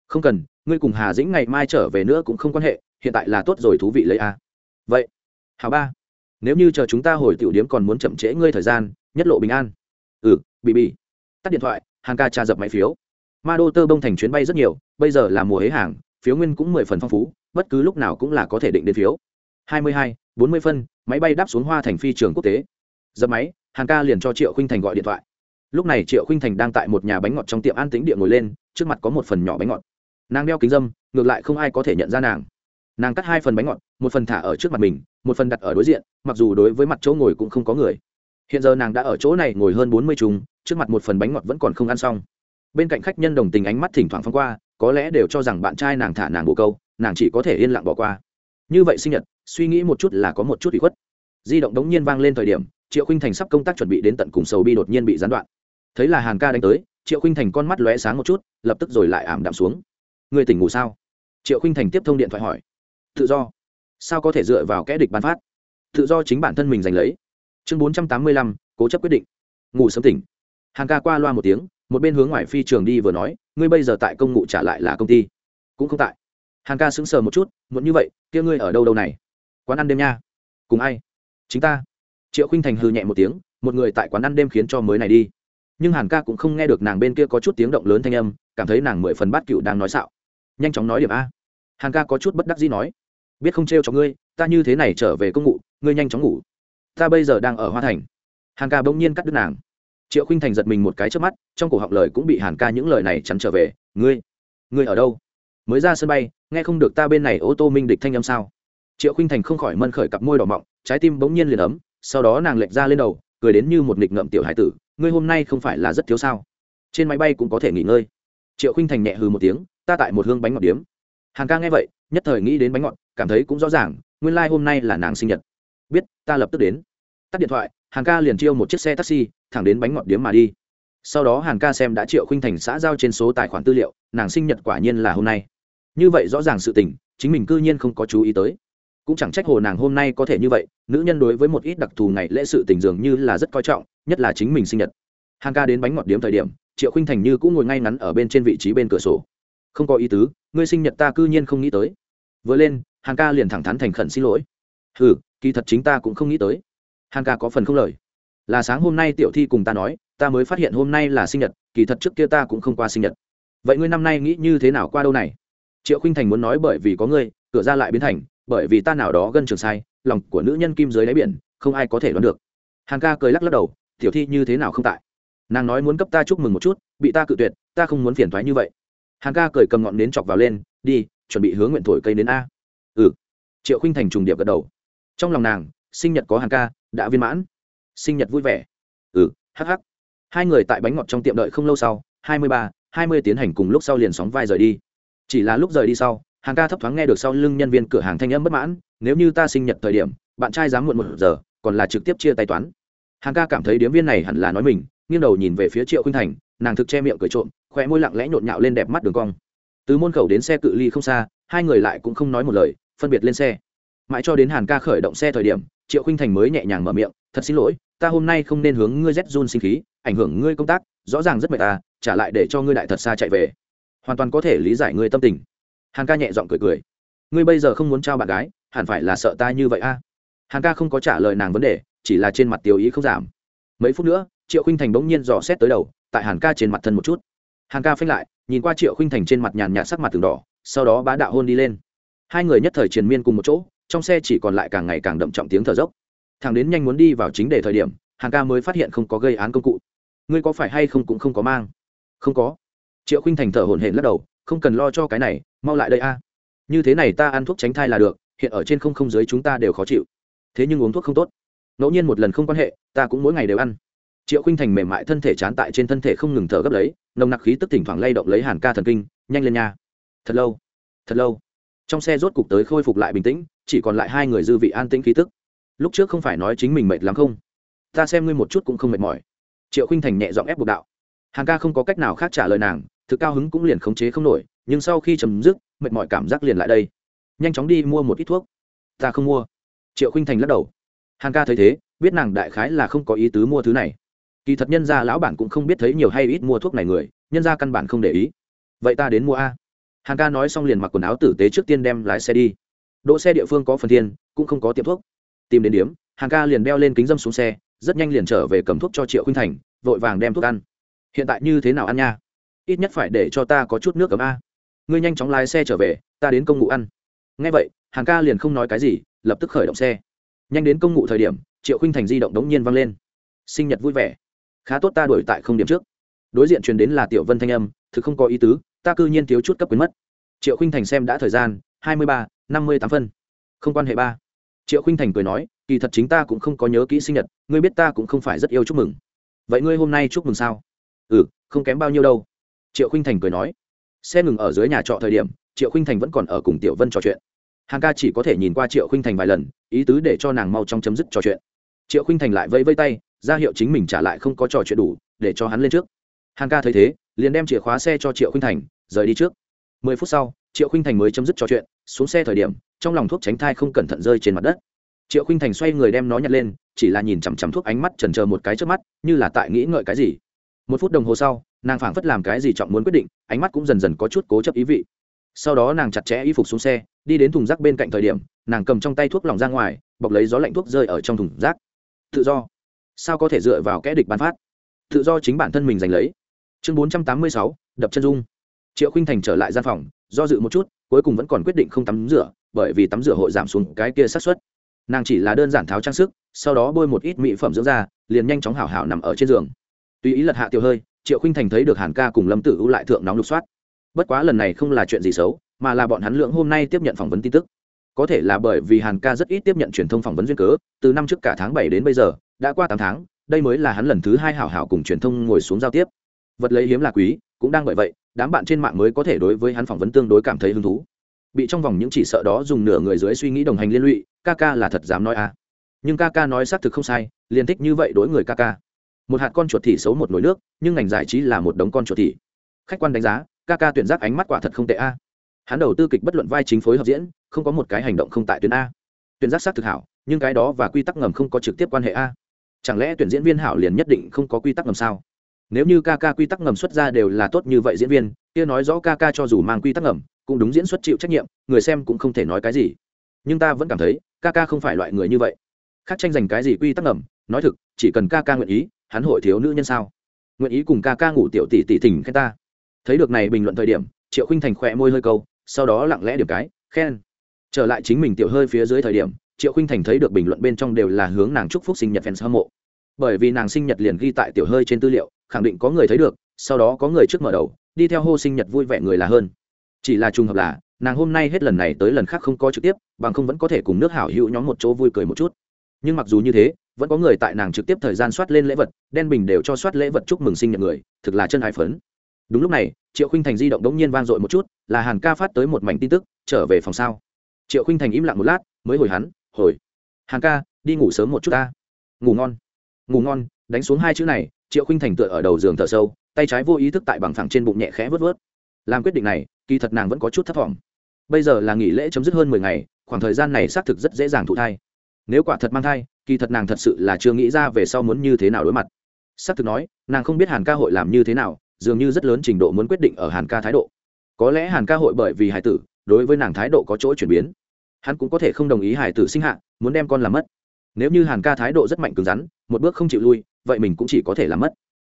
Không cần, ngươi cùng hà dĩnh ngày mai trở về nữa cũng không quan hệ hiện tại là tốt rồi thú vị lấy a. Vậy hào ba, nếu như chờ chúng ta hồi tiểu điếm còn muốn chậm trễ ngươi thời gian, nhất lộ bình an. Ừ bị bị tắt điện thoại, hàn ca tra dập máy phiếu. Ma đô tơ bông thành chuyến bay rất nhiều, bây giờ là mùa hế hàng, phiếu nguyên cũng mười phần phong phú, bất cứ lúc nào cũng là có thể định đến phiếu. Hai mươi hai, bốn mươi phân, máy bay đáp xuống hoa thành phi trường quốc tế. Dập máy, hàn ca liền cho triệu khinh thành gọi điện thoại. Lúc này triệu khinh thành đang tại một nhà bánh ngọt trong tiệm an tĩnh địa ngồi lên, trước mặt có một phần nhỏ bánh ngọt. Nàng đeo kính dâm, ngược lại không ai có thể nhận ra nàng nàng cắt hai phần bánh ngọt, một phần thả ở trước mặt mình, một phần đặt ở đối diện, mặc dù đối với mặt chỗ ngồi cũng không có người. Hiện giờ nàng đã ở chỗ này ngồi hơn bốn mươi chúng trước mặt một phần bánh ngọt vẫn còn không ăn xong. Bên cạnh khách nhân đồng tình ánh mắt thỉnh thoảng phong qua, có lẽ đều cho rằng bạn trai nàng thả nàng bồ câu, nàng chỉ có thể yên lặng bỏ qua. Như vậy sinh nhật, suy nghĩ một chút là có một chút bị khuất. Di động đống nhiên vang lên thời điểm, triệu khinh thành sắp công tác chuẩn bị đến tận cùng sầu bi đột nhiên bị gián đoạn. Thấy là hàn ca đánh tới, triệu khinh thành con mắt lóe sáng một chút, lập tức rồi lại ảm đạm xuống. Người tỉnh ngủ sao? Triệu khinh thành tiếp thông điện thoại hỏi tự do. Sao có thể dựa vào kẽ địch bán phát? Tự do chính bản thân mình giành lấy. Chương bốn trăm tám mươi lăm, cố chấp quyết định. Ngủ sớm tỉnh. Hàng ca qua loa một tiếng, một bên hướng ngoài phi trường đi vừa nói, ngươi bây giờ tại công ngụ trả lại là công ty. Cũng không tại. Hàng ca sững sờ một chút muốn như vậy, kia ngươi ở đâu đâu này? Quán ăn đêm nha. Cùng ai? Chính ta. Triệu khinh thành hư nhẹ một tiếng, một người tại quán ăn đêm khiến cho mới này đi. Nhưng hàn ca cũng không nghe được nàng bên kia có chút tiếng động lớn thanh âm, cảm thấy nàng mười phần bát cựu đang nói xạo. Nhanh chóng nói điểm a hàn ca có chút bất đắc dĩ nói, biết không t r e o cho ngươi, ta như thế này trở về công ngụ, ngươi nhanh chóng ngủ. Ta bây giờ đang ở hoa thành. Hàn ca bỗng nhiên cắt đứt nàng. Triệu khinh thành giật mình một cái trước mắt, trong cổ họng lời cũng bị hàn ca những lời này chắn trở về, ngươi ngươi ở đâu? Mới ra sân bay, nghe không được ta bên này ô tô minh địch thanh âm sao? Triệu khinh thành không khỏi mân khởi cặp môi đỏ mọng, trái tim bỗng nhiên liền ấm, sau đó nàng lệch ra lên đầu, cười đến như một nghịch ngợm tiểu hải tử, ngươi hôm nay không phải là rất thiếu sao? Trên máy bay cũng có thể nghỉ ngơi. Triệu khinh thành nhẹ hừ một tiếng, ta tại một hương bánh ngọt điếm hàn ca nghe vậy, nhất thời nghĩ đến bánh ngọt, cảm thấy cũng rõ ràng, nguyên lai、like、hôm nay là nàng sinh nhật. Biết, ta lập tức đến. Tắt điện thoại, hàn ca liền chiêu một chiếc xe taxi, thẳng đến bánh ngọt điếm mà đi. Sau đó hàn ca xem đã triệu khinh thành xã giao trên số tài khoản tư liệu, nàng sinh nhật quả nhiên là hôm nay. Như vậy rõ ràng sự tình, chính mình cư nhiên không có chú ý tới. Cũng chẳng trách hồ nàng hôm nay có thể như vậy, nữ nhân đối với một ít đặc thù ngày lễ sự tình dường như là rất coi trọng, nhất là chính mình sinh nhật. Hàng ca đến bánh ngọt điếm thời điểm, triệu khinh thành như cũng ngồi ngay ngắn ở bên trên vị trí bên cửa sổ. Không có ý tứ ngươi sinh nhật ta cư nhiên không nghĩ tới. Vừa lên hàng ca liền thẳng thắn thành khẩn xin lỗi. Ừ kỳ thật chính ta cũng không nghĩ tới. Hàng ca có phần không lời. Là sáng hôm nay tiểu thi cùng ta nói, ta mới phát hiện hôm nay là sinh nhật, kỳ thật trước kia ta cũng không qua sinh nhật. Vậy ngươi năm nay nghĩ như thế nào qua đâu này? Triệu khinh thành muốn nói bởi vì có ngươi, cửa ra lại biến thành, bởi vì ta nào đó gân trường sai, lòng của nữ nhân kim dưới đáy biển, không ai có thể đoán được. Hàng ca cười lắc lắc đầu, tiểu thi như thế nào không tại? Nàng nói muốn cấp ta chúc mừng một chút, bị ta cự tuyệt, ta không muốn phiền thoái như vậy hàng ca cười cầm ngọn nến chọc vào lên, đi, chuẩn bị hướng nguyện thổi cây đến a. Ừ. Triệu khinh thành trùng điệp gật đầu. Trong lòng nàng, sinh nhật có hàng ca, đã viên mãn. Sinh nhật vui vẻ. Ừ hh hai người tại bánh ngọt trong tiệm đợi không lâu sau, hai mươi ba, hai mươi tiến hành cùng lúc sau liền sóng vai rời đi. Chỉ là lúc rời đi sau hàng ca thấp thoáng nghe được sau lưng nhân viên cửa hàng thanh âm bất mãn, nếu như ta sinh nhật thời điểm, bạn trai dám muộn một giờ, còn là trực tiếp chia tay toán. Hàng ca cảm thấy điếm viên này hẳn là nói mình, nghiêng đầu nhìn về phía triệu khinh thành nàng thực che miệng cười trộm khoe môi lặng lẽ nhộn nhạo lên đẹp mắt đường cong. Từ môn khẩu đến xe cự ly không xa, hai người lại cũng không nói một lời, phân biệt lên xe. Mãi cho đến hàn ca khởi động xe thời điểm, triệu khinh thành mới nhẹ nhàng mở miệng, thật xin lỗi, ta hôm nay không nên hướng ngươi rét run sinh khí, ảnh hưởng ngươi công tác, rõ ràng rất mệt ta trả lại để cho ngươi đại thật xa chạy về. Hoàn toàn có thể lý giải ngươi tâm tình. Hàn ca nhẹ giọng cười cười. Ngươi bây giờ không muốn trao bạn gái, hẳn phải là sợ ta như vậy a hàn ca không có trả lời nàng vấn đề, chỉ là trên mặt tiêu ý không giảm. Mấy phút nữa, triệu khinh thành bỗng nhiên dò xét tới đầu tại hàn ca trên mặt thân một chút. Hàn ca phanh lại, nhìn qua triệu khinh thành trên mặt nhàn nhạt sắc mặt từng đỏ, sau đó bá đạo hôn đi lên. Hai người nhất thời triền miên cùng một chỗ, trong xe chỉ còn lại càng ngày càng đậm trọng tiếng thở dốc. Thằng đến nhanh muốn đi vào chính đề thời điểm, hàn ca mới phát hiện không có gây án công cụ. Ngươi có phải hay không cũng không có mang? Không có. Triệu khinh thành thở hổn hển lắc đầu, không cần lo cho cái này, mau lại đây a. Như thế này ta ăn thuốc tránh thai là được, hiện ở trên không không dưới chúng ta đều khó chịu. Thế nhưng uống thuốc không tốt. Ngẫu nhiên một lần không quan hệ, ta cũng mỗi ngày đều ăn triệu khinh thành mềm mại thân thể chán tại trên thân thể không ngừng thở gấp lấy, nồng nặc khí tức thỉnh thoảng lay động lấy hàn ca thần kinh, nhanh lên nha. Thật lâu thật lâu. Trong xe rốt cục tới khôi phục lại bình tĩnh, chỉ còn lại hai người dư vị an tĩnh khí tức. Lúc trước không phải nói chính mình mệt lắm không? Ta xem ngươi một chút cũng không mệt mỏi. Triệu khinh thành nhẹ giọng ép buộc đạo. Hàn ca không có cách nào khác trả lời nàng, thực cao hứng cũng liền khống chế không nổi, nhưng sau khi chấm dứt, mệt mỏi cảm giác liền lại đây. Nhanh chóng đi mua một ít thuốc. Ta không mua. Triệu khinh thành lắc đầu. Hàn ca thấy thế, biết nàng đại khái là không có ý tứ mua thứ này kỳ thật nhân gia lão bản cũng không biết thấy nhiều hay ít mua thuốc này người, nhân gia căn bản không để ý. Vậy ta đến mua a. Hàn ca nói xong liền mặc quần áo tử tế trước tiên đem lái xe đi. Đỗ xe địa phương có phần thiên, cũng không có tiệm thuốc. Tìm đến điếm hàn ca liền đeo lên kính dâm xuống xe, rất nhanh liền trở về cầm thuốc cho triệu khuynh thành, vội vàng đem thuốc ăn. Hiện tại như thế nào ăn nha? Ít nhất phải để cho ta có chút nước cấm a. Ngươi nhanh chóng lái xe trở về, ta đến công ngụ ăn. Ngay vậy, hàn ca liền không nói cái gì, lập tức khởi động xe. Nhanh đến công ngụ thời điểm, triệu khinh thành di động đống nhiên văng lên. Sinh nhật vui vẻ khá tốt ta đuổi tại không điểm trước. Đối diện truyền đến là tiểu vân thanh âm, thực không có ý tứ, ta cư nhiên thiếu chút cấp quyến mất. Triệu khinh thành xem đã thời gian, hai mươi ba, năm mươi tám phân. Không quan hệ ba. Triệu khinh thành cười nói, kỳ thật chính ta cũng không có nhớ kỹ sinh nhật, ngươi biết ta cũng không phải rất yêu chúc mừng. Vậy ngươi hôm nay chúc mừng sao? Ừ không kém bao nhiêu đâu. Triệu khinh thành cười nói, xe ngừng ở dưới nhà trọ thời điểm, triệu khinh thành vẫn còn ở cùng tiểu vân trò chuyện. Hàng ca chỉ có thể nhìn qua triệu khinh thành vài lần, ý tứ để cho nàng mau trong chấm dứt trò chuyện. Triệu khinh thành lại vẫy vây tay ra hiệu chính mình trả lại không có trò chuyện đủ, để cho hắn lên trước. Hàn ca thấy thế, liền đem chìa khóa xe cho triệu khinh thành, rời đi trước. Mười phút sau, triệu khinh thành mới chấm dứt trò chuyện, xuống xe thời điểm, trong lòng thuốc tránh thai không cẩn thận rơi trên mặt đất. Triệu khinh thành xoay người đem nó nhặt lên, chỉ là nhìn chằm chằm thuốc ánh mắt trần chờ một cái trước mắt, như là tại nghĩ ngợi cái gì. Một phút đồng hồ sau, nàng phảng phất làm cái gì trọng muốn quyết định, ánh mắt cũng dần dần có chút cố chấp ý vị. Sau đó nàng chặt chẽ y phục xuống xe, đi đến thùng rác bên cạnh thời điểm, nàng cầm trong tay thuốc lỏng ra ngoài, bọc lấy gió lạnh thuốc rơi ở trong thùng rác. Tự do sao có thể dựa vào kẽ địch bán phát? Tự do chính bản thân mình giành lấy. Chương bốn trăm tám mươi sáu, đập chân dung. Triệu khinh thành trở lại gian phòng, do dự một chút, cuối cùng vẫn còn quyết định không tắm rửa, bởi vì tắm rửa hội giảm xuống cái kia sát xuất nàng chỉ là đơn giản tháo trang sức, sau đó bôi một ít mỹ phẩm dưỡng da, liền nhanh chóng hảo hảo nằm ở trên giường. Tùy ý lật hạ tiểu hơi, triệu khinh thành thấy được hàn ca cùng lâm tử u lại thượng nóng lục soát. Bất quá lần này không là chuyện gì xấu, mà là bọn hắn lượng hôm nay tiếp nhận phỏng vấn tin tức. Có thể là bởi vì hàn ca rất ít tiếp nhận truyền thông phỏng vấn duyên cớ, từ năm trước cả tháng bảy đến bây giờ đã qua tám tháng, đây mới là hắn lần thứ hai hảo hảo cùng truyền thông ngồi xuống giao tiếp. Vật lấy hiếm là quý, cũng đang bởi vậy, đám bạn trên mạng mới có thể đối với hắn phỏng vấn tương đối cảm thấy hứng thú. Bị trong vòng những chỉ sợ đó dùng nửa người dưới suy nghĩ đồng hành liên lụy ca ca là thật dám nói à. Nhưng ca ca nói xác thực không sai, liền thích như vậy đối người ca ca một hạt con chuột thị xấu một nồi nước, nhưng ngành giải trí là một đống con chuột thị khách quan đánh giá ca ca tuyển giác ánh mắt quả thật không tệ a. Hắn đầu tư kịch bất luận vai chính phối hợp diễn, không có một cái hành động không tại tuyến a. Tuyển giác xác thực hảo, nhưng cái đó và quy tắc ngầm không có trực tiếp quan hệ a chẳng lẽ tuyển diễn viên hảo liền nhất định không có quy tắc ngầm sao? Nếu như ca ca quy tắc ngầm xuất ra đều là tốt như vậy diễn viên, kia nói rõ ca ca cho dù mang quy tắc ngầm, cũng đúng diễn xuất chịu trách nhiệm, người xem cũng không thể nói cái gì. Nhưng ta vẫn cảm thấy, ca ca không phải loại người như vậy. Khác tranh giành cái gì quy tắc ngầm, nói thực, chỉ cần ca ca nguyện ý, hắn hội thiếu nữ nhân sao? Nguyện ý cùng ca ca ngủ tiểu tỷ tỷ thỉnh khen ta. Thấy được này bình luận thời điểm, triệu khinh thành khỏe môi hơi câu, sau đó lặng lẽ điểm cái, khen. Trở lại chính mình tiểu hơi phía dưới thời điểm triệu khinh thành thấy được bình luận bên trong đều là hướng nàng chúc phúc sinh nhật fans hâm mộ. Bởi vì nàng sinh nhật liền ghi tại tiểu hơi trên tư liệu, khẳng định có người thấy được, sau đó có người trước mở đầu, đi theo hô sinh nhật vui vẻ người là hơn. Chỉ là trùng hợp là, nàng hôm nay hết lần này tới lần khác không có trực tiếp, bằng không vẫn có thể cùng nước hảo hữu nhóm một chỗ vui cười một chút. Nhưng mặc dù như thế, vẫn có người tại nàng trực tiếp thời gian soát lên lễ vật, đen bình đều cho soát lễ vật chúc mừng sinh nhật người, thực là chân hài phấn. Đúng lúc này, triệu khinh thành di động đống nhiên vang dội một chút, là hàn ca phát tới một mảnh tin tức, trở về phòng sao? Triệu khinh thành im lặng một lát, mới hồi hắn hồi. Hàn ca, đi ngủ sớm một chút ta. Ngủ ngon. Ngủ ngon, đánh xuống hai chữ này, triệu khinh thành tựa ở đầu giường thở sâu, tay trái vô ý thức tại bằng phẳng trên bụng nhẹ khẽ vớt vớt. Làm quyết định này, kỳ thật nàng vẫn có chút thất vọng bây giờ là nghỉ lễ chấm dứt hơn mười ngày, khoảng thời gian này xác thực rất dễ dàng thụ thai. Nếu quả thật mang thai, kỳ thật nàng thật sự là chưa nghĩ ra về sau muốn như thế nào đối mặt. Xác thực nói, nàng không biết hàn ca hội làm như thế nào, dường như rất lớn trình độ muốn quyết định ở hàn ca thái độ. Có lẽ hàn ca hội bởi vì hải tử, đối với nàng thái độ có chỗ chuyển biến hắn cũng có thể không đồng ý hải tử sinh hạ, muốn đem con làm mất. Nếu như hàn ca thái độ rất mạnh cứng rắn, một bước không chịu lui, vậy mình cũng chỉ có thể làm mất.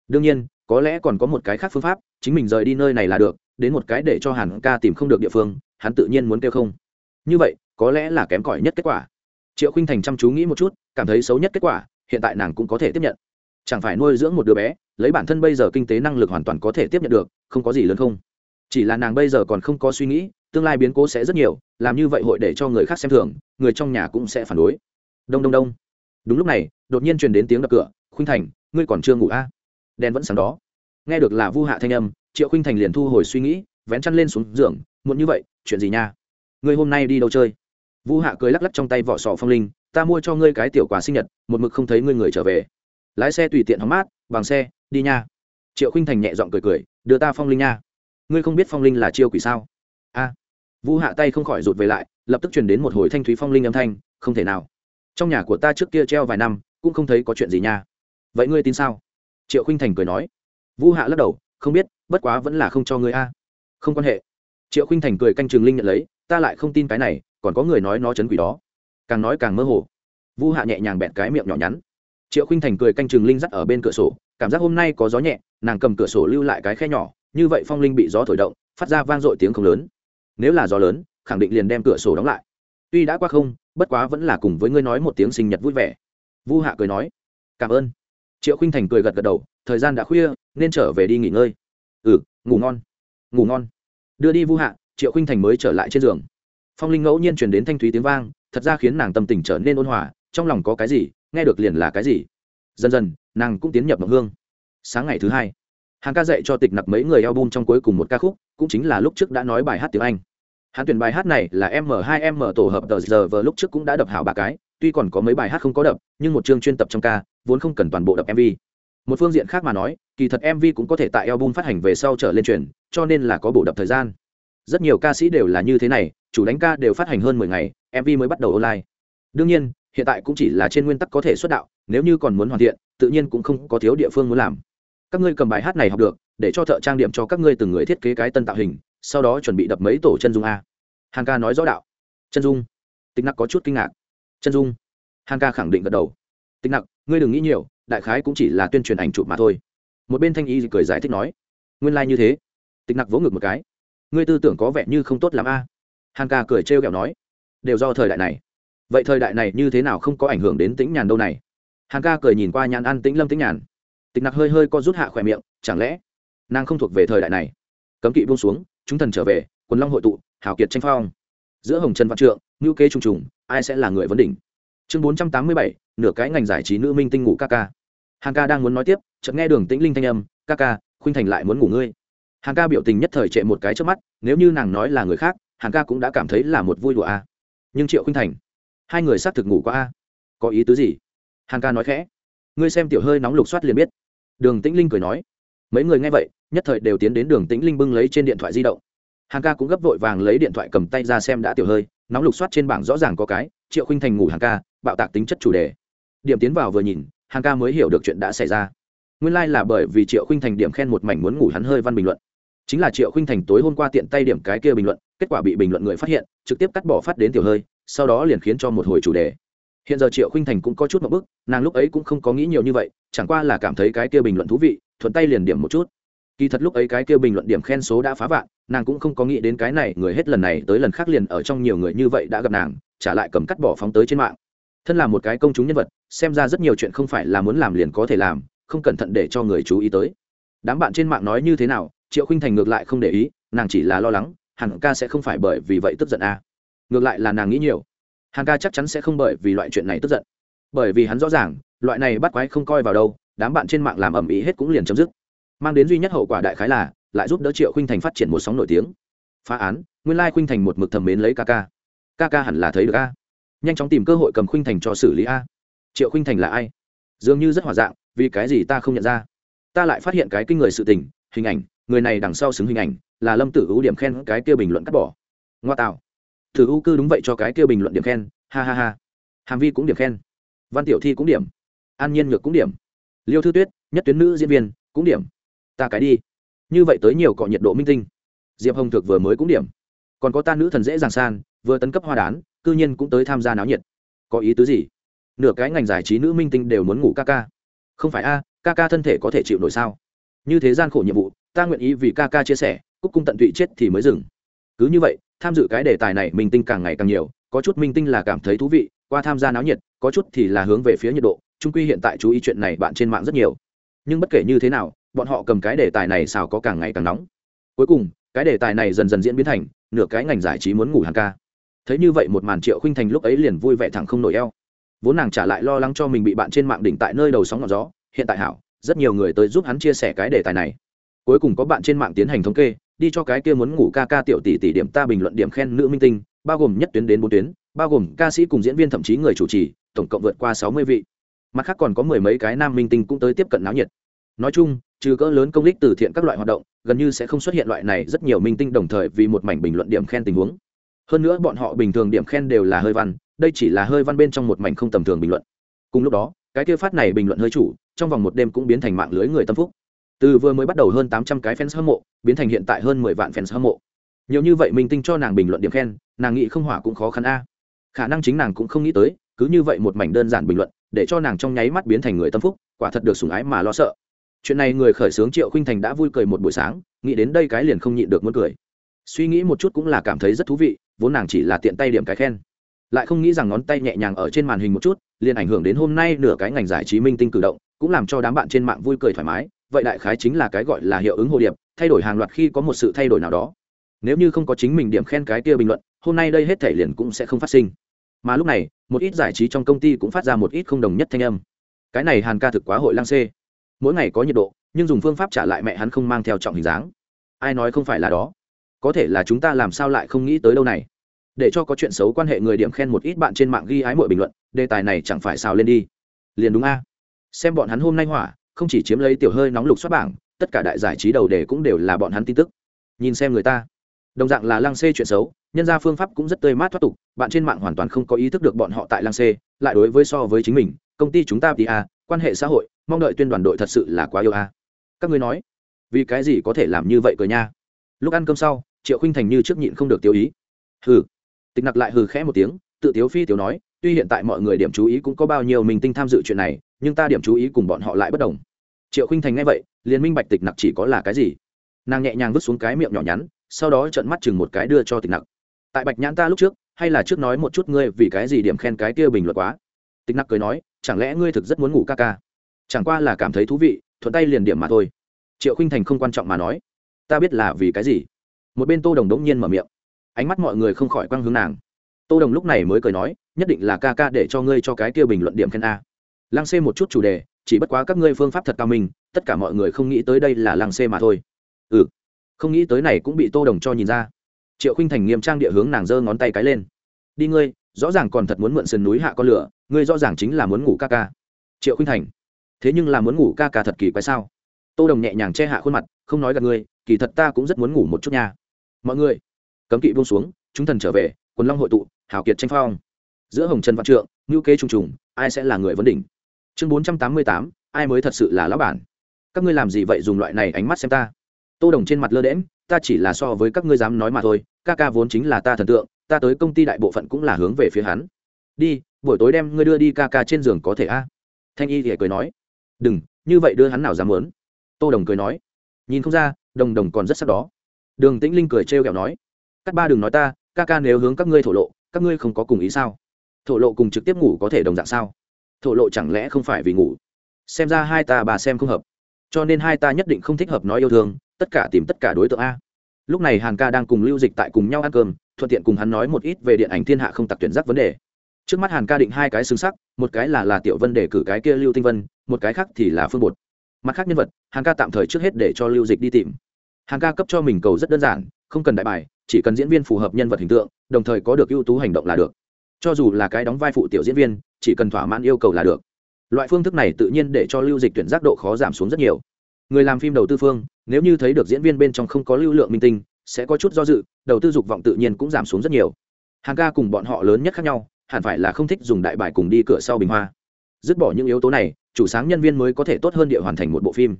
Đương nhiên, có lẽ còn có một cái khác phương pháp, chính mình rời đi nơi này là được, đến một cái để cho hàn ca tìm không được địa phương, hắn tự nhiên muốn kêu không. Như vậy, có lẽ là kém cỏi nhất kết quả. Triệu khinh thành chăm chú nghĩ một chút, cảm thấy xấu nhất kết quả, hiện tại nàng cũng có thể tiếp nhận. Chẳng phải nuôi dưỡng một đứa bé, lấy bản thân bây giờ kinh tế năng lực hoàn toàn có thể tiếp nhận được, không có gì lớn không? Chỉ là nàng bây giờ còn không có suy nghĩ, tương lai biến cố sẽ rất nhiều, làm như vậy hội để cho người khác xem thường, người trong nhà cũng sẽ phản đối. Đông đông đông. Đúng lúc này, đột nhiên truyền đến tiếng đập cửa, khuynh thành, ngươi còn chưa ngủ a à? đèn vẫn sáng đó. Nghe được là vu hạ thanh âm, triệu khuynh thành liền thu hồi suy nghĩ, vén chăn lên xuống giường, muộn như vậy, chuyện gì nha? Ngươi hôm nay đi đâu chơi? Vu hạ cười lắc lắc trong tay vỏ sò phong linh, ta mua cho ngươi cái tiểu quà sinh nhật, một mực không thấy ngươi người trở về. Lái xe tùy tiện hóng mát, bằng xe, đi nha. Triệu khinh thành nhẹ giọng cười cười, đưa ta phong linh nha ngươi không biết phong linh là chiêu quỷ sao? A. Vu hạ tay không khỏi rụt về lại, lập tức truyền đến một hồi thanh thúy phong linh âm thanh, không thể nào. Trong nhà của ta trước kia treo vài năm, cũng không thấy có chuyện gì nha. Vậy ngươi tin sao? Triệu khinh thành cười nói. Vu hạ lắc đầu, không biết, bất quá vẫn là không cho ngươi a. Không quan hệ. Triệu khinh thành cười canh trường linh nhận lấy, ta lại không tin cái này, còn có người nói nó chấn quỷ đó. Càng nói càng mơ hồ. Vu hạ nhẹ nhàng bẹt cái miệng nhỏ nhắn. Triệu khinh thành cười canh trường linh dắt ở bên cửa sổ, cảm giác hôm nay có gió nhẹ, nàng cầm cửa sổ lưu lại cái khe nhỏ như vậy phong linh bị gió thổi động, phát ra vang dội tiếng không lớn. Nếu là gió lớn, khẳng định liền đem cửa sổ đóng lại. Tuy đã qua không, bất quá vẫn là cùng với ngươi nói một tiếng sinh nhật vui vẻ. Vu hạ cười nói, cảm ơn. Triệu khinh thành cười gật gật đầu, thời gian đã khuya, nên trở về đi nghỉ ngơi. Ừ ngủ ngon. Ngủ ngon. Đưa đi vu hạ, triệu khinh thành mới trở lại trên giường. Phong linh ngẫu nhiên truyền đến thanh thúy tiếng vang, thật ra khiến nàng tâm tình trở nên ôn hòa, trong lòng có cái gì, nghe được liền là cái gì. Dần dần, nàng cũng tiến nhập mộng hương. Sáng ngày thứ hai hàng ca dạy cho tịch nặc mấy người a l trong cuối cùng một ca khúc, cũng chính là lúc trước đã nói bài hát tiếng anh. Hắn tuyển bài hát này là m 2 m tổ hợp tờ giờ vờ lúc trước cũng đã đập hảo ba cái, tuy còn có mấy bài hát không có đập, nhưng một chương chuyên tập trong ca, vốn không cần toàn bộ đập mv một phương diện khác mà nói, kỳ thật mv cũng có thể tại album phát hành về sau trở lên truyền, cho nên là có bổ đập thời gian. Rất nhiều ca sĩ đều là như thế này, chủ đánh ca đều phát hành hơn mười ngày mv mới bắt đầu online. Đương nhiên, hiện tại cũng chỉ là trên nguyên tắc có thể xuất đạo, nếu như còn muốn hoàn thiện, tự nhiên cũng không có thiếu địa phương muốn làm các ngươi cầm bài hát này học được, để cho thợ trang điểm cho các ngươi từng người thiết kế cái tân tạo hình, sau đó chuẩn bị đập mấy tổ chân dung a. Hàn ca nói rõ đạo. Chân dung. Tịch nặc có chút kinh ngạc. Chân dung. Hàn ca khẳng định gật đầu. Tịch nặc, ngươi đừng nghĩ nhiều, đại khái cũng chỉ là tuyên truyền ảnh chụp mà thôi. Một bên thanh y cười giải thích nói, nguyên lai、like、như thế. Tịch nặc vỗ ngực một cái. Ngươi tư tưởng có vẻ như không tốt l ắ m a. Hàn ca cười trêu ghẹo nói, đều do thời đại này. Vậy thời đại này như thế nào không có ảnh hưởng đến tĩnh nhàn đâu này? Hàn ca cười nhìn qua nhàn ăn tĩnh lâm tĩnh nhàn tịch nặc hơi hơi co rút hạ khỏe miệng, chẳng lẽ nàng không thuộc về thời đại này? Cấm kỵ buông xuống, chúng thần trở về, quần long hội tụ, hào kiệt tranh phong. Giữa hồng trần văn trượng ngữ kế trùng trùng, ai sẽ là người vấn đỉnh? Chương bốn trăm tám mươi bảy, nửa cái ngành giải trí nữ minh tinh ngủ ca ca. Hàn ca đang muốn nói tiếp, chợt nghe đường tĩnh linh thanh âm, ca ca, khuynh thành lại muốn ngủ ngươi. Hàn ca biểu tình nhất thời trệ một cái trước mắt, nếu như nàng nói là người khác hàn ca cũng đã cảm thấy là một vui đùa a. À. Nhưng triệu khuynh thành, hai người xác thực ngủ qua a. À. Có ý tứ gì? Hàn ca nói khẽ, ngươi xem tiểu hơi nóng lục soát liền biết đường tĩnh linh cười nói, mấy người nghe vậy, nhất thời đều tiến đến đường tĩnh linh bưng lấy trên điện thoại di động. Hàn ca cũng gấp vội vàng lấy điện thoại cầm tay ra xem đã tiểu hơi, nóng lục soát trên bảng rõ ràng có cái, triệu khinh thành ngủ hàn ca, bạo tạc tính chất chủ đề. Điểm tiến vào vừa nhìn hàn ca mới hiểu được chuyện đã xảy ra. Nguyên lai、like、là bởi vì triệu khinh thành điểm khen một mảnh muốn ngủ hắn hơi văn bình luận. Chính là triệu khinh thành tối hôm qua tiện tay điểm cái kia bình luận, kết quả bị bình luận người phát hiện, trực tiếp cắt bỏ phát đến tiểu hơi, sau đó liền khiến cho một hồi chủ đề hiện giờ triệu khinh thành cũng có chút một bức nàng lúc ấy cũng không có nghĩ nhiều như vậy, chẳng qua là cảm thấy cái kia bình luận thú vị, thuận tay liền điểm một chút. Kỳ thật lúc ấy cái kia bình luận điểm khen số đã phá vạn, nàng cũng không có nghĩ đến cái này, người hết lần này tới lần khác liền ở trong nhiều người như vậy đã gặp nàng, trả lại cầm cắt bỏ phóng tới trên mạng. Thân là một cái công chúng nhân vật, xem ra rất nhiều chuyện không phải là muốn làm liền có thể làm, không cẩn thận để cho người chú ý tới. Đám bạn trên mạng nói như thế nào, triệu khinh thành ngược lại không để ý, nàng chỉ là lo lắng, hẳn ca sẽ không phải bởi vì vậy tức giận à. ngược lại là nàng nghĩ nhiều hàn ca chắc chắn sẽ không bởi vì loại chuyện này tức giận. Bởi vì hắn rõ ràng, loại này bắt quái không coi vào đâu, đám bạn trên mạng làm ầm ĩ hết cũng liền chấm dứt. Mang đến duy nhất hậu quả đại khái là, lại giúp đỡ triệu khuynh thành phát triển một sóng nổi tiếng. Phá án, nguyên lai khuynh thành một mực thầm mến lấy ca ca. Ca ca hẳn là thấy được a. Nhanh chóng tìm cơ hội cầm khuynh thành cho xử lý a. Triệu khuynh thành là ai? Dường như rất hòa dạng, vì cái gì ta không nhận ra? Ta lại phát hiện cái kinh người sự tình, hình ảnh, người này đằng sau xứng hình ảnh, là lâm tử ưu điểm khen cái kia bình luận cắt bỏ. Ngoa tạo thử ưu cư đúng vậy cho cái kia bình luận điểm khen, ha ha ha. Hàm vi cũng điểm khen. Văn tiểu thi cũng điểm. An nhiên nhược cũng điểm. Liêu thư tuyết, nhất tuyến nữ diễn viên, cũng điểm. Ta cái đi. Như vậy tới nhiều cọ nhiệt độ minh tinh. Diệp hồng thực vừa mới cũng điểm. Còn có ta nữ thần dễ dàng san, vừa tấn cấp hoa đán, cư nhiên cũng tới tham gia náo nhiệt. Có ý tứ gì? Nửa cái ngành giải trí nữ minh tinh đều muốn ngủ ca ca. Không phải a, ca ca thân thể có thể chịu nổi sao? Như thế gian khổ nhiệm vụ, ta nguyện ý vì ca ca chia sẻ, cúc cung tận tụy chết thì mới dừng. Cứ như vậy tham dự cái đề tài này minh tinh càng ngày càng nhiều, có chút minh tinh là cảm thấy thú vị, qua tham gia náo nhiệt, có chút thì là hướng về phía nhiệt độ trung quy hiện tại chú ý chuyện này bạn trên mạng rất nhiều. Nhưng bất kể như thế nào, bọn họ cầm cái đề tài này xào có càng ngày càng nóng. Cuối cùng, cái đề tài này dần dần diễn biến thành, nửa cái ngành giải trí muốn ngủ hàng ca. Thấy như vậy một màn triệu khinh thành lúc ấy liền vui vẻ thẳng không nổi eo. Vốn nàng trả lại lo lắng cho mình bị bạn trên mạng đỉnh tại nơi đầu sóng ngọn gió, hiện tại hảo, rất nhiều người tới giúp hắn chia sẻ cái đề tài này. Cuối cùng có bạn trên mạng tiến hành thống kê đi cho cái kia muốn ngủ ca ca tiểu tỷ tỷ điểm ta bình luận điểm khen nữ minh tinh, bao gồm nhất tuyến đến bốn tuyến, bao gồm ca sĩ cùng diễn viên thậm chí người chủ trì, tổng cộng vượt qua sáu mươi vị. Mặt khác còn có mười mấy cái nam minh tinh cũng tới tiếp cận náo nhiệt. Nói chung, trừ cỡ lớn công lích từ thiện các loại hoạt động, gần như sẽ không xuất hiện loại này rất nhiều minh tinh đồng thời vì một mảnh bình luận điểm khen tình huống. Hơn nữa bọn họ bình thường điểm khen đều là hơi văn, đây chỉ là hơi văn bên trong một mảnh không tầm thường bình luận. Cùng lúc đó, cái kia phát này bình luận hơi chủ, trong vòng một đêm cũng biến thành mạng lưới người tâm phúc. Từ vừa mới bắt đầu hơn tám trăm cái fans hâm mộ biến thành hiện tại hơn mười vạn fans hâm mộ. Nhiều như vậy minh tinh cho nàng bình luận điểm khen, nàng nghĩ không hỏa cũng khó khăn a. Khả năng chính nàng cũng không nghĩ tới, cứ như vậy một mảnh đơn giản bình luận, để cho nàng trong nháy mắt biến thành người tâm phúc, quả thật được sủng ái mà lo sợ. Chuyện này người khởi xướng triệu khinh thành đã vui cười một buổi sáng, nghĩ đến đây cái liền không nhịn được muốn cười. Suy nghĩ một chút cũng là cảm thấy rất thú vị, vốn nàng chỉ là tiện tay điểm cái khen. Lại không nghĩ rằng ngón tay nhẹ nhàng ở trên màn hình một chút, liền ảnh hưởng đến hôm nay nửa cái ngành giải trí minh tinh cử động, cũng làm cho đám bạn trên mạng vui cười thoải mái, vậy đại khái chính là cái gọi là hiệu ứng hồ điệp thay đổi hàng loạt khi có một sự thay đổi nào đó. Nếu như không có chính mình điểm khen cái kia bình luận, hôm nay đây hết thể liền cũng sẽ không phát sinh. Mà lúc này, một ít giải trí trong công ty cũng phát ra một ít không đồng nhất thanh âm. Cái này hàn ca thực quá hội lang xê. Mỗi ngày có nhiệt độ, nhưng dùng phương pháp trả lại mẹ hắn không mang theo trọng hình dáng. Ai nói không phải là đó? Có thể là chúng ta làm sao lại không nghĩ tới đâu này? Để cho có chuyện xấu quan hệ người điểm khen một ít bạn trên mạng ghi ái mọi bình luận, đề tài này chẳng phải xào lên đi. Liền đúng a. Xem bọn hắn hôm nay hỏa, không chỉ chiếm lấy tiểu hơi nóng lục xuất bảng tất cả đại giải trí đầu đề cũng đều là bọn hắn tin tức. Nhìn xem người ta. Đồng dạng là lăng xê chuyện xấu, nhân ra phương pháp cũng rất tươi mát thoát tục, bạn trên mạng hoàn toàn không có ý thức được bọn họ tại lăng xê, lại đối với so với chính mình, công ty chúng ta thì a quan hệ xã hội, mong đợi tuyên đoàn đội thật sự là quá yêu a các ngươi nói, vì cái gì có thể làm như vậy cờ nha. Lúc ăn cơm sau, triệu khinh thành như trước nhịn không được tiêu ý. Hừ. Tịch nặc lại hừ khẽ một tiếng, tự tiếu phi tiểu nói, tuy hiện tại mọi người điểm chú ý cũng có bao nhiêu mình tinh tham dự chuyện này, nhưng ta điểm chú ý cùng bọn họ lại bất đồng. Triệu khinh thành nghe vậy liền minh bạch tịch nặc chỉ có là cái gì. Nàng nhẹ nhàng vứt xuống cái miệng nhỏ nhắn, sau đó trợn mắt chừng một cái đưa cho tịch nặc. Tại bạch nhãn ta lúc trước, hay là trước nói một chút ngươi vì cái gì điểm khen cái kia bình luận quá? Tịch nặc cười nói, chẳng lẽ ngươi thực rất muốn ngủ ca ca? Chẳng qua là cảm thấy thú vị, thuận tay liền điểm mà thôi. Triệu khinh thành không quan trọng mà nói, ta biết là vì cái gì. Một bên tô đồng đống nhiên mở miệng. Ánh mắt mọi người không khỏi quăng hướng nàng. Tô đồng lúc này mới cười nói, nhất định là ca ca để cho ngươi cho cái kia bình luận điểm khen a. Lăng xê một chút chủ đề chỉ bất quá các ngươi phương pháp thật cao minh, tất cả mọi người không nghĩ tới đây là làng xê mà thôi. Ừ không nghĩ tới này cũng bị tô đồng cho nhìn ra. Triệu khinh thành nghiêm trang địa hướng nàng giơ ngón tay cái lên. Đi ngươi, rõ ràng còn thật muốn mượn sườn núi hạ con lửa, ngươi rõ ràng chính là muốn ngủ ca ca. Triệu khinh thành, thế nhưng là muốn ngủ ca ca thật kỳ quái sao? Tô đồng nhẹ nhàng che hạ khuôn mặt, không nói gặp ngươi, kỳ thật ta cũng rất muốn ngủ một chút nha. Mọi người, cấm kỵ buông xuống, chúng thần trở về, quần long hội tụ, hào kiệt tranh phong. Giữa hồng trần văn trượng ngữ kế trùng trùng, ai sẽ là người vấn đỉnh? Chương bốn trăm tám mươi tám, ai mới thật sự là lão bản? Các ngươi làm gì vậy dùng loại này ánh mắt xem ta? Tô đồng trên mặt lơ đễm ta chỉ là so với các ngươi dám nói mà thôi, ca ca vốn chính là ta thần tượng, ta tới công ty đại bộ phận cũng là hướng về phía hắn. Đi, buổi tối đem ngươi đưa đi ca ca trên giường có thể a? Thanh y thì cười nói. Đừng, như vậy đưa hắn nào dám muốn? Tô đồng cười nói. Nhìn không ra, đồng đồng còn rất sắc đó. Đường tĩnh linh cười trêu ghẹo nói. Các ba đừng nói ta, ca ca nếu hướng các ngươi thổ lộ, các ngươi không có cùng ý sao? Thổ lộ cùng trực tiếp ngủ có thể đồng dạng sao? Thổ lộ chẳng lẽ không phải vì ngủ? Xem ra hai ta bà xem không hợp. Cho nên hai ta nhất định không thích hợp nói yêu thương, tất cả tìm tất cả đối tượng a. Lúc này hàn ca đang cùng lưu dịch tại cùng nhau ăn cơm, thuận tiện cùng hắn nói một ít về điện ảnh thiên hạ không tặc tuyển giác vấn đề. Trước mắt hàn ca định hai cái xứng sắc, một cái là là tiểu vân để cử cái kia lưu tinh vân, một cái khác thì là phương bột. Mặt khác nhân vật, hàn ca tạm thời trước hết để cho lưu dịch đi tìm. Hàn ca cấp cho mình cầu rất đơn giản, không cần đại bài, chỉ cần diễn viên phù hợp nhân vật hình tượng, đồng thời có được ưu tú hành động là được cho dù là cái đóng vai phụ tiểu diễn viên, chỉ cần thỏa mãn yêu cầu là được. Loại phương thức này tự nhiên để cho lưu dịch tuyển giác độ khó giảm xuống rất nhiều. Người làm phim đầu tư phương, nếu như thấy được diễn viên bên trong không có lưu lượng minh tinh, sẽ có chút do dự, đầu tư dục vọng tự nhiên cũng giảm xuống rất nhiều. Hàng ca cùng bọn họ lớn nhất khác nhau, hẳn phải là không thích dùng đại bài cùng đi cửa sau bình hoa. Dứt bỏ những yếu tố này, chủ sáng nhân viên mới có thể tốt hơn địa hoàn thành một bộ phim.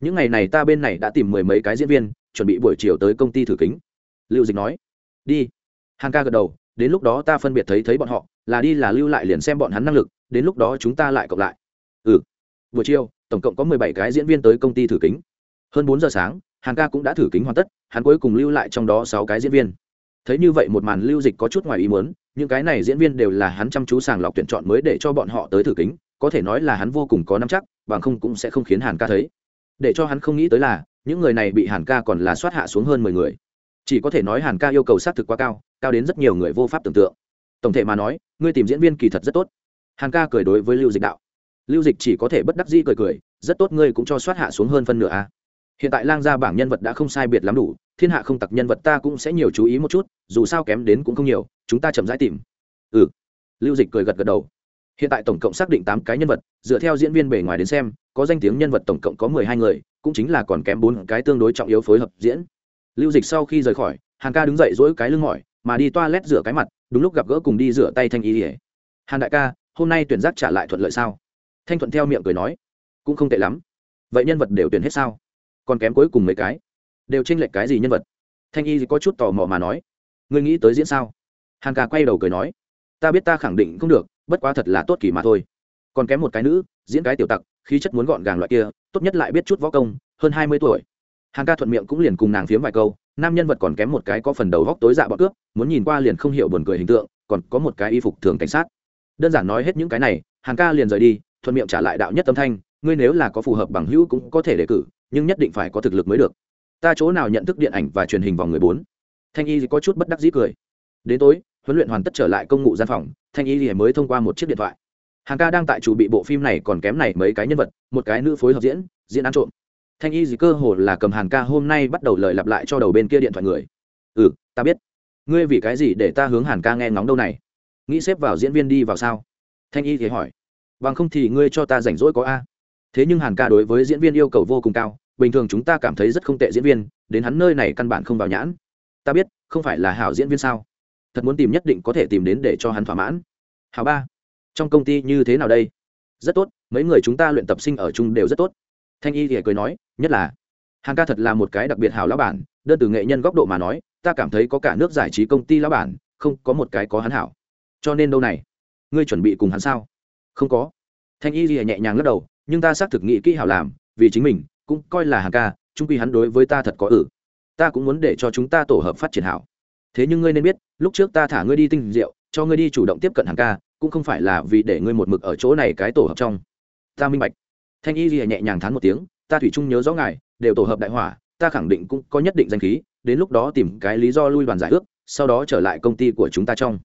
Những ngày này ta bên này đã tìm mười mấy cái diễn viên, chuẩn bị buổi chiều tới công ty thử kính. Lưu dịch nói, đi. Hàng ca gật đầu đến lúc đó ta phân biệt thấy thấy bọn họ, là đi là lưu lại liền xem bọn hắn năng lực, đến lúc đó chúng ta lại cộng lại. Ừ. Buổi chiều, tổng cộng có mười bảy cái diễn viên tới công ty thử kính. Hơn bốn giờ sáng hàng ca cũng đã thử kính hoàn tất, hắn cuối cùng lưu lại trong đó sáu cái diễn viên. Thấy như vậy một màn lưu dịch có chút ngoài ý muốn, những cái này diễn viên đều là hắn chăm chú sàng lọc tuyển chọn mới để cho bọn họ tới thử kính, có thể nói là hắn vô cùng có nắm chắc, bằng không cũng sẽ không khiến hàn ca thấy. Để cho hắn không nghĩ tới là, những người này bị hàn ca còn là soát hạ xuống hơn mười người. Chỉ có thể nói hàn ca yêu cầu xác thực quá cao cao đến rất nhiều người vô pháp tưởng tượng. Tổng thể mà nói, ngươi tìm diễn viên kỳ thật rất tốt. Hàn ca cười đối với lưu dịch đạo. Lưu dịch chỉ có thể bất đắc dĩ cười cười, rất tốt ngươi cũng cho soát hạ xuống hơn phân nửa a. Hiện tại lang gia bảng nhân vật đã không sai biệt lắm đủ, thiên hạ không tặc nhân vật ta cũng sẽ nhiều chú ý một chút, dù sao kém đến cũng không nhiều, chúng ta chậm rãi tìm. Ừ. Lưu dịch cười gật gật đầu. Hiện tại tổng cộng xác định tám cái nhân vật, dựa theo diễn viên bề ngoài đến xem, có danh tiếng nhân vật tổng cộng có mười hai người, cũng chính là còn kém bốn cái tương đối trọng yếu phối hợp diễn. Lưu dịch sau khi rời khỏi, hàng ca đứng dậy dỗi cái lưng mỏi mà đi toilet rửa cái mặt, đúng lúc gặp gỡ cùng đi rửa tay thanh y ỉa hàn đại ca, hôm nay tuyển giác trả lại thuận lợi sao? Thanh thuận theo miệng cười nói, cũng không tệ lắm. Vậy nhân vật đều tuyển hết sao? Còn kém cuối cùng mấy cái. Đều tranh lệch cái gì nhân vật? Thanh y có chút tò mò mà nói, ngươi nghĩ tới diễn sao? Hàn ca quay đầu cười nói, ta biết ta khẳng định không được, bất quá thật là tốt kỳ mà thôi. Còn kém một cái nữ, diễn cái tiểu tặc, khí chất muốn gọn gàng loại kia, tốt nhất lại biết chút võ công, hơn hai mươi tuổi. Hàn ca thuận miệng cũng liền cùng nàng phiếm vài câu nam nhân vật còn kém một cái có phần đầu góc tối dạ bọ cướp, muốn nhìn qua liền không hiểu buồn cười hình tượng, còn có một cái y phục thường cảnh sát. Đơn giản nói hết những cái này hàng ca liền rời đi, thuận miệng trả lại đạo nhất tâm thanh, ngươi nếu là có phù hợp bằng hữu cũng có thể đề cử, nhưng nhất định phải có thực lực mới được. Ta chỗ nào nhận thức điện ảnh và truyền hình vòng người bốn? Thanh y có chút bất đắc dĩ cười. Đến tối, huấn luyện hoàn tất trở lại công ngụ gian phòng, thanh y mới thông qua một chiếc điện thoại. Hàng ca đang tại chủ bị bộ phim này còn kém này mấy cái nhân vật, một cái nữ phối hợp diễn diễn ăn trộm thanh y gì cơ hồ là cầm hàng ca hôm nay bắt đầu lời lặp lại cho đầu bên kia điện thoại người. Ừ ta biết. Ngươi vì cái gì để ta hướng hàn ca nghe ngóng đâu này? Nghĩ xếp vào diễn viên đi vào sao? Thanh y thì hỏi. Bằng không thì ngươi cho ta rảnh rỗi có a. Thế nhưng hàn ca đối với diễn viên yêu cầu vô cùng cao, bình thường chúng ta cảm thấy rất không tệ diễn viên, đến hắn nơi này căn bản không vào nhãn. Ta biết, không phải là hảo diễn viên sao? Thật muốn tìm nhất định có thể tìm đến để cho hắn thỏa mãn. Hảo ba, trong công ty như thế nào đây? Rất tốt, mấy người chúng ta luyện tập sinh ở chung đều rất tốt thanh y thì cười nói, nhất là hàng ca thật là một cái đặc biệt hảo lão bản, đơn từ nghệ nhân góc độ mà nói, ta cảm thấy có cả nước giải trí công ty lão bản, không có một cái có hắn hảo. Cho nên đâu này? Ngươi chuẩn bị cùng hắn sao? Không có. Thanh y thì nhẹ nhàng lắc đầu, nhưng ta xác thực nghĩ kỹ hảo làm, vì chính mình, cũng coi là hàng ca trung quy hắn đối với ta thật có ử. Ta cũng muốn để cho chúng ta tổ hợp phát triển hảo. Thế nhưng ngươi nên biết, lúc trước ta thả ngươi đi tinh rượu, cho ngươi đi chủ động tiếp cận hàng ca, cũng không phải là vì để ngươi một mực ở chỗ này cái tổ hợp trong. Ta minh bạch thanh y gì nhẹ nhàng thán một tiếng, ta thủy chung nhớ rõ ngài, đều tổ hợp đại hỏa, ta khẳng định cũng có nhất định danh khí, đến lúc đó tìm cái lý do lui đoàn giải ước, sau đó trở lại công ty của chúng ta trong.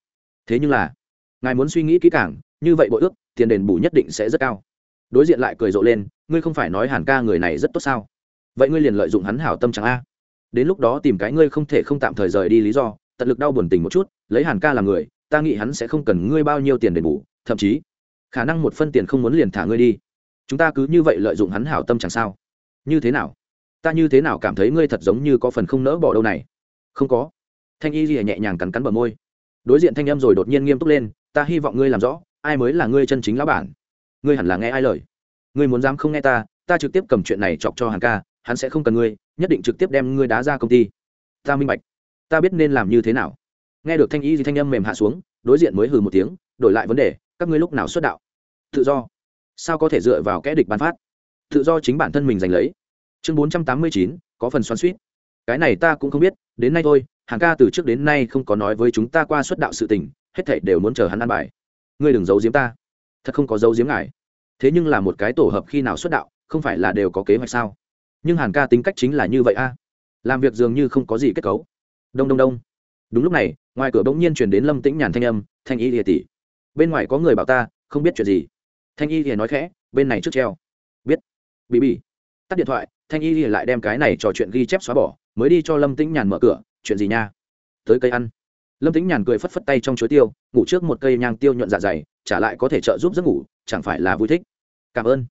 Thế nhưng là, ngài muốn suy nghĩ kỹ càng, như vậy bội ước, tiền đền bù nhất định sẽ rất cao. Đối diện lại cười rộ lên, ngươi không phải nói hàn ca người này rất tốt sao? Vậy ngươi liền lợi dụng hắn hảo tâm chẳng a? Đến lúc đó tìm cái ngươi không thể không tạm thời rời đi lý do, tận lực đau buồn tình một chút, lấy hàn ca làm người, ta nghĩ hắn sẽ không cần ngươi bao nhiêu tiền đền bù, thậm chí khả năng một phân tiền không muốn liền thả ngươi đi chúng ta cứ như vậy lợi dụng hắn hảo tâm chẳng sao. Như thế nào? Ta như thế nào cảm thấy ngươi thật giống như có phần không nỡ bỏ đâu này? Không có. Thanh y lìa nhẹ nhàng cắn cắn bờ môi. Đối diện thanh em rồi đột nhiên nghiêm túc lên, ta hy vọng ngươi làm rõ, ai mới là ngươi chân chính lão bản. Ngươi hẳn là nghe ai lời? Ngươi muốn dám không nghe ta ta trực tiếp cầm chuyện này chọc cho hàng ca, hắn sẽ không cần ngươi, nhất định trực tiếp đem ngươi đá ra công ty. Ta minh bạch. Ta biết nên làm như thế nào. Nghe được thanh y thì thanh âm mềm hạ xuống, đối diện mới hừ một tiếng, đổi lại vấn đề, các ngươi lúc nào xuất đạo? Tự do sao có thể dựa vào kẽ địch bán phát? Tự do chính bản thân mình giành lấy. Chương bốn trăm tám mươi chín, có phần xoắn suýt cái này ta cũng không biết, đến nay thôi, hàng ca từ trước đến nay không có nói với chúng ta qua xuất đạo sự tình, hết thảy đều muốn chờ hắn ăn bài. Ngươi đừng giấu giếm ta. Thật không có giấu giếm ngài. Thế nhưng là một cái tổ hợp khi nào xuất đạo, không phải là đều có kế hoạch sao? Nhưng hàn ca tính cách chính là như vậy a. Làm việc dường như không có gì kết cấu. Đông đông đông. Đúng lúc này, ngoài cửa bỗng nhiên chuyển đến lâm tĩnh nhàn thanh âm, thanh y lìa tỷ, bên ngoài có người bảo ta, không biết chuyện gì thanh y thì nói khẽ, bên này trước treo. Biết. Bị bị tắt điện thoại, thanh y thì lại đem cái này trò chuyện ghi chép xóa bỏ, mới đi cho lâm tĩnh nhàn mở cửa. Chuyện gì nha? Tới cây ăn. Lâm tĩnh nhàn cười phất phất tay trong chuối tiêu, ngủ trước một cây nhang tiêu nhuận dạ dày trả lại có thể trợ giúp giấc ngủ, chẳng phải là vui thích. Cảm ơn.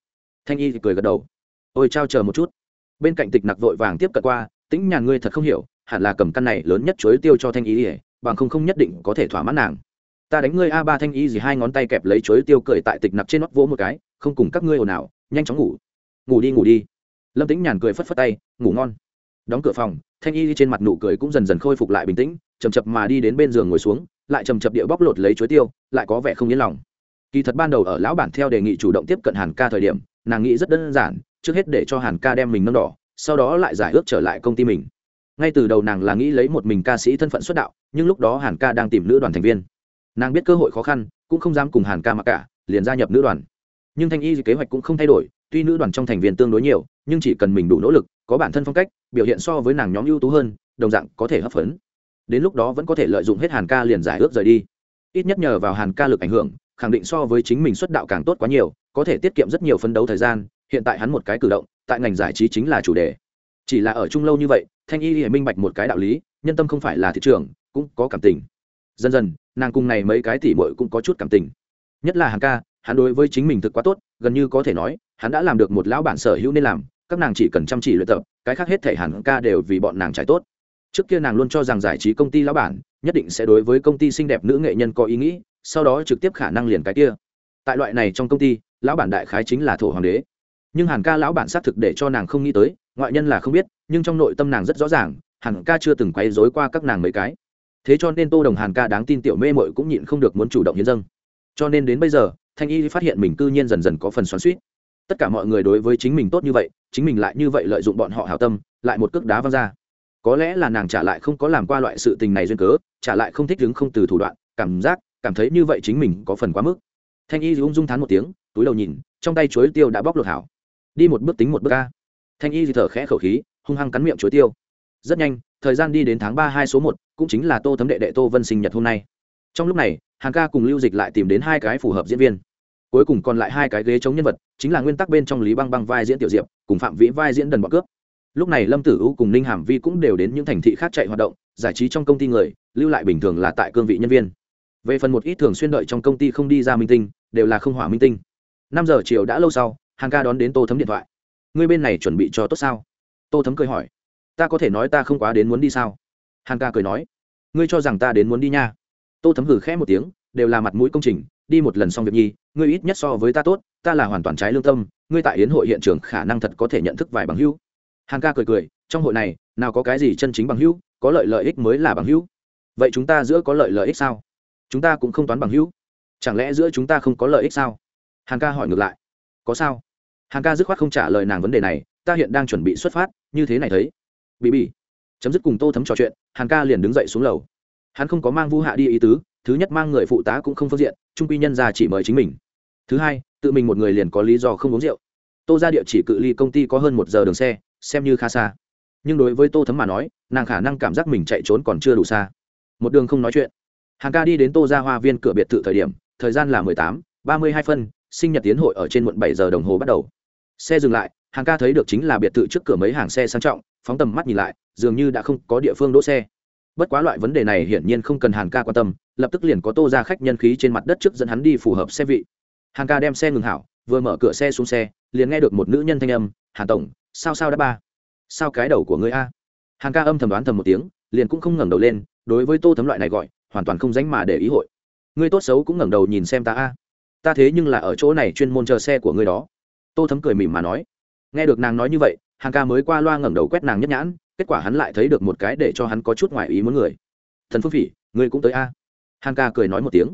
Thanh y thì cười gật đầu. Ôi, trao chờ một chút. Bên cạnh tịch nặc vội vàng tiếp cận qua, tĩnh nhàn ngươi thật không hiểu, hẳn là cầm căn này lớn nhất chuối tiêu cho thanh y ỉa bằng không không nhất định có thể thỏa mãn nàng ta đánh ngươi a ba thanh y gì hai ngón tay kẹp lấy chuối tiêu cười tại tịch nặc trên nót vỗ một cái, không cùng các ngươi ồn ào, nhanh chóng ngủ. Ngủ đi ngủ đi. Lâm tĩnh nhàn cười phất phất tay, ngủ ngon. Đóng cửa phòng, thanh y trên mặt nụ cười cũng dần dần khôi phục lại bình tĩnh chầm chập mà đi đến bên giường ngồi xuống, lại chầm chập địa bóc lột lấy chuối tiêu, lại có vẻ không yên lòng. Kỳ thật ban đầu ở lão bản theo đề nghị chủ động tiếp cận hàn ca thời điểm, nàng nghĩ rất đơn giản, trước hết để cho hàn ca đem mình nâng đỏ, sau đó lại giải ước trở lại công ty mình. Ngay từ đầu nàng là nghĩ lấy một mình ca sĩ thân phận xuất đạo, nhưng lúc đó hàn ca đang tìm nữ đoàn thành viên nàng biết cơ hội khó khăn, cũng không dám cùng hàn ca mặc cả, liền gia nhập nữ đoàn. Nhưng thanh y kế hoạch cũng không thay đổi, tuy nữ đoàn trong thành viên tương đối nhiều, nhưng chỉ cần mình đủ nỗ lực, có bản thân phong cách, biểu hiện so với nàng nhóm ưu tú hơn, đồng dạng có thể hấp phấn. Đến lúc đó vẫn có thể lợi dụng hết hàn ca liền giải ước rời đi. Ít nhất nhờ vào hàn ca lực ảnh hưởng, khẳng định so với chính mình xuất đạo càng tốt quá nhiều, có thể tiết kiệm rất nhiều phấn đấu thời gian, hiện tại hắn một cái cử động, tại ngành giải trí chính là chủ đề. Chỉ là ở chung lâu như vậy, thanh y hề minh bạch một cái đạo lý, nhân tâm không phải là thị trường, cũng có cảm tình. Dần dần nàng cùng này mấy cái tỉ mội cũng có chút cảm tình. Nhất là hàng ca, hắn đối với chính mình thực quá tốt, gần như có thể nói, hắn đã làm được một lão bản sở hữu nên làm, các nàng chỉ cần chăm chỉ luyện tập, cái khác hết thể hàn ca đều vì bọn nàng trải tốt. Trước kia nàng luôn cho rằng giải trí công ty lão bản, nhất định sẽ đối với công ty xinh đẹp nữ nghệ nhân có ý nghĩ, sau đó trực tiếp khả năng liền cái kia. Tại loại này trong công ty, lão bản đại khái chính là thổ hoàng đế. Nhưng hàn ca lão bản xác thực để cho nàng không nghĩ tới, ngoại nhân là không biết, nhưng trong nội tâm nàng rất rõ ràng, hàn ca chưa từng quấy dối qua các nàng mấy cái thế cho nên tô đồng hàn ca đáng tin tiểu mê mội cũng nhịn không được muốn chủ động hiến dâng. Cho nên đến bây giờ, thanh y phát hiện mình cư nhiên dần dần có phần xoắn suýt tất cả mọi người đối với chính mình tốt như vậy, chính mình lại như vậy lợi dụng bọn họ hảo tâm, lại một cước đá văng ra. Có lẽ là nàng trả lại không có làm qua loại sự tình này duyên cớ, trả lại không thích đứng không từ thủ đoạn, cảm giác, cảm thấy như vậy chính mình có phần quá mức. Thanh y ung dung thán một tiếng, túi đầu nhìn, trong tay chuối tiêu đã bóc lột hảo. Đi một bước tính một bước ca thanh y thở khẽ khẩu khí, hung hăng cắn miệng chuối tiêu. Rất nhanh thời gian đi đến tháng ba hai số một, cũng chính là tô thấm đệ đệ tô vân sinh nhật hôm nay. Trong lúc này hàng ca cùng lưu dịch lại tìm đến hai cái phù hợp diễn viên. Cuối cùng còn lại hai cái ghế chống nhân vật, chính là nguyên tắc bên trong lý băng băng vai diễn tiểu diệp, cùng phạm vĩ vai diễn đần bọ cướp. Lúc này lâm tử u cùng ninh hàm vi cũng đều đến những thành thị khác chạy hoạt động, giải trí trong công ty người, lưu lại bình thường là tại cương vị nhân viên. Về phần một ít thường xuyên đợi trong công ty không đi ra minh tinh, đều là không hỏa minh tinh. Năm giờ chiều đã lâu sau hàng ca đón đến tô thấm điện thoại. Ngươi bên này chuẩn bị cho tốt sao? Tô thấm cười hỏi ta có thể nói ta không quá đến muốn đi sao? Hàn ca cười nói, ngươi cho rằng ta đến muốn đi nha. Tô thấm hử khẽ một tiếng, đều là mặt mũi công trình, đi một lần xong việc nhi, ngươi ít nhất so với ta tốt, ta là hoàn toàn trái lương tâm, ngươi tại yến hội hiện trường khả năng thật có thể nhận thức vài bằng hữu. Hàn ca cười cười, trong hội này, nào có cái gì chân chính bằng hữu, có lợi lợi ích mới là bằng hữu. Vậy chúng ta giữa có lợi lợi ích sao? Chúng ta cũng không toán bằng hữu. Chẳng lẽ giữa chúng ta không có lợi ích sao? Hàn ca hỏi ngược lại, có sao? Hàn ca dứt khoát không trả lời nàng vấn đề này, ta hiện đang chuẩn bị xuất phát, như thế này thấy bị bị chấm dứt cùng tô thấm trò chuyện, hàn ca liền đứng dậy xuống lầu. Hắn không có mang vu hạ đi ý tứ, thứ nhất mang người phụ tá cũng không phương diện, trung quy nhân ra chỉ mời chính mình. Thứ hai, tự mình một người liền có lý do không uống rượu. Tô ra địa chỉ cự ly công ty có hơn một giờ đường xe, xem như khá xa. Nhưng đối với tô thấm mà nói, nàng khả năng cảm giác mình chạy trốn còn chưa đủ xa. Một đường không nói chuyện. Hàng ca đi đến tô ra hoa viên cửa biệt thự thời điểm, thời gian là mười tám, ba mươi hai phân, sinh nhật tiến hội ở trên muộn bảy giờ đồng hồ bắt đầu. Xe dừng lại hàng ca thấy được chính là biệt thự trước cửa mấy hàng xe sang trọng phóng tầm mắt nhìn lại, dường như đã không có địa phương đỗ xe. Bất quá loại vấn đề này hiển nhiên không cần Hàn ca quan tâm, lập tức liền có tô ra khách nhân khí trên mặt đất trước dẫn hắn đi phù hợp xe vị. Hàn ca đem xe ngừng hảo, vừa mở cửa xe xuống xe, liền nghe được một nữ nhân thanh âm, hàn tổng, sao sao đã ba? Sao cái đầu của người a? Hàn ca âm thầm đoán thầm một tiếng, liền cũng không ngẩng đầu lên, đối với tô thấm loại này gọi, hoàn toàn không dánh mà để ý hội. Ngươi tốt xấu cũng ngẩng đầu nhìn xem ta a. Ta thế nhưng là ở chỗ này chuyên môn chờ xe của ngươi đó. Tô thấm cười mỉm mà nói. Nghe được nàng nói như vậy hàng ca mới qua loa ngẩng đầu quét nàng nhất nhãn, kết quả hắn lại thấy được một cái để cho hắn có chút ngoài ý muốn người. Thần phương phỉ, ngươi cũng tới a? Hàn ca cười nói một tiếng.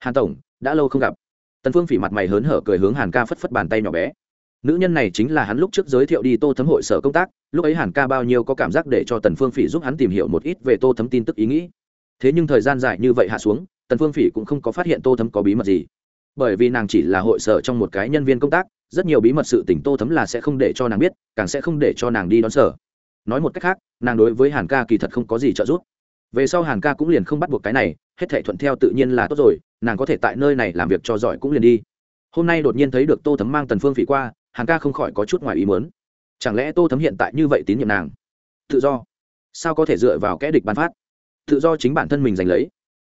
Hàn tổng, đã lâu không gặp. Tần phương phỉ mặt mày hớn hở cười hướng hàn ca phất phất bàn tay nhỏ bé. Nữ nhân này chính là hắn lúc trước giới thiệu đi tô thấm hội sở công tác, lúc ấy hàn ca bao nhiêu có cảm giác để cho tần phương phỉ giúp hắn tìm hiểu một ít về tô thấm tin tức ý nghĩ. Thế nhưng thời gian dài như vậy hạ xuống, tần phương phỉ cũng không có phát hiện tô thấm có bí mật gì. Bởi vì nàng chỉ là hội sở trong một cái nhân viên công tác rất nhiều bí mật sự tình tô thấm là sẽ không để cho nàng biết, càng sẽ không để cho nàng đi đón sở. Nói một cách khác, nàng đối với hàn ca kỳ thật không có gì trợ giúp. Về sau hàn ca cũng liền không bắt buộc cái này, hết thể thuận theo tự nhiên là tốt rồi, nàng có thể tại nơi này làm việc cho giỏi cũng liền đi. Hôm nay đột nhiên thấy được tô thấm mang tần phương phỉ qua, hàn ca không khỏi có chút ngoài ý muốn. Chẳng lẽ tô thấm hiện tại như vậy tín nhiệm nàng? Tự do. Sao có thể dựa vào kẽ địch bán phát? Tự do chính bản thân mình giành lấy.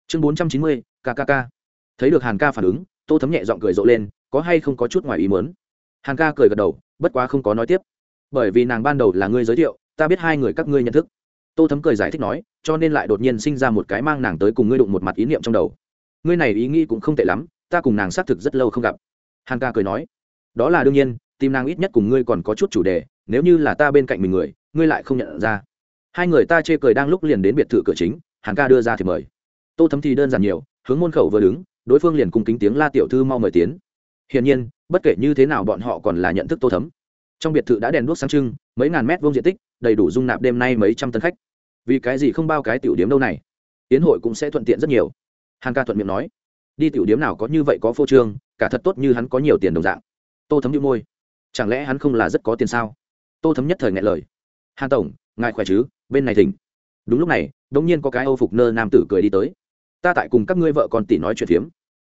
Chương bốn trăm chín mươi kkk thấy được hàn ca phản ứng, tô thấm nhẹ giọng cười rộ lên, có hay không có chút ngoài ý muốn? Hàn ca cười gật đầu, bất quá không có nói tiếp. Bởi vì nàng ban đầu là ngươi giới thiệu, ta biết hai người các ngươi nhận thức. Tô thấm cười giải thích nói, cho nên lại đột nhiên sinh ra một cái mang nàng tới cùng ngươi đụng một mặt ý niệm trong đầu. Ngươi này ý nghĩ cũng không tệ lắm, ta cùng nàng xác thực rất lâu không gặp. Hàn ca cười nói, đó là đương nhiên tim nàng ít nhất cùng ngươi còn có chút chủ đề, nếu như là ta bên cạnh mình người, ngươi lại không nhận ra. Hai người ta chê cười đang lúc liền đến biệt thự cửa chính, hàn ca đưa ra thì mời. Tô thấm thì đơn giản nhiều, hướng môn khẩu vừa đứng, đối phương liền cùng kính tiếng la tiểu thư mau mời tiến. Hiển nhiên bất kể như thế nào bọn họ còn là nhận thức tô thấm. Trong biệt thự đã đèn đuốc sáng trưng, mấy ngàn mét vuông diện tích, đầy đủ dung nạp đêm nay mấy trăm tấn khách. Vì cái gì không bao cái tiểu điểm đâu này? Tiến hội cũng sẽ thuận tiện rất nhiều. Hàn ca thuận miệng nói. Đi tiểu điểm nào có như vậy có phô trương, cả thật tốt như hắn có nhiều tiền đồng dạng. Tô thấm nhíu môi. Chẳng lẽ hắn không là rất có tiền sao? Tô thấm nhất thời ngại lời. Hàn tổng, ngài khỏe chứ? Bên này thỉnh. Đúng lúc này, đống nhiên có cái âu phục nơ nam tử cười đi tới. Ta tại cùng các ngươi vợ con tỷ nói chuyện phiếm.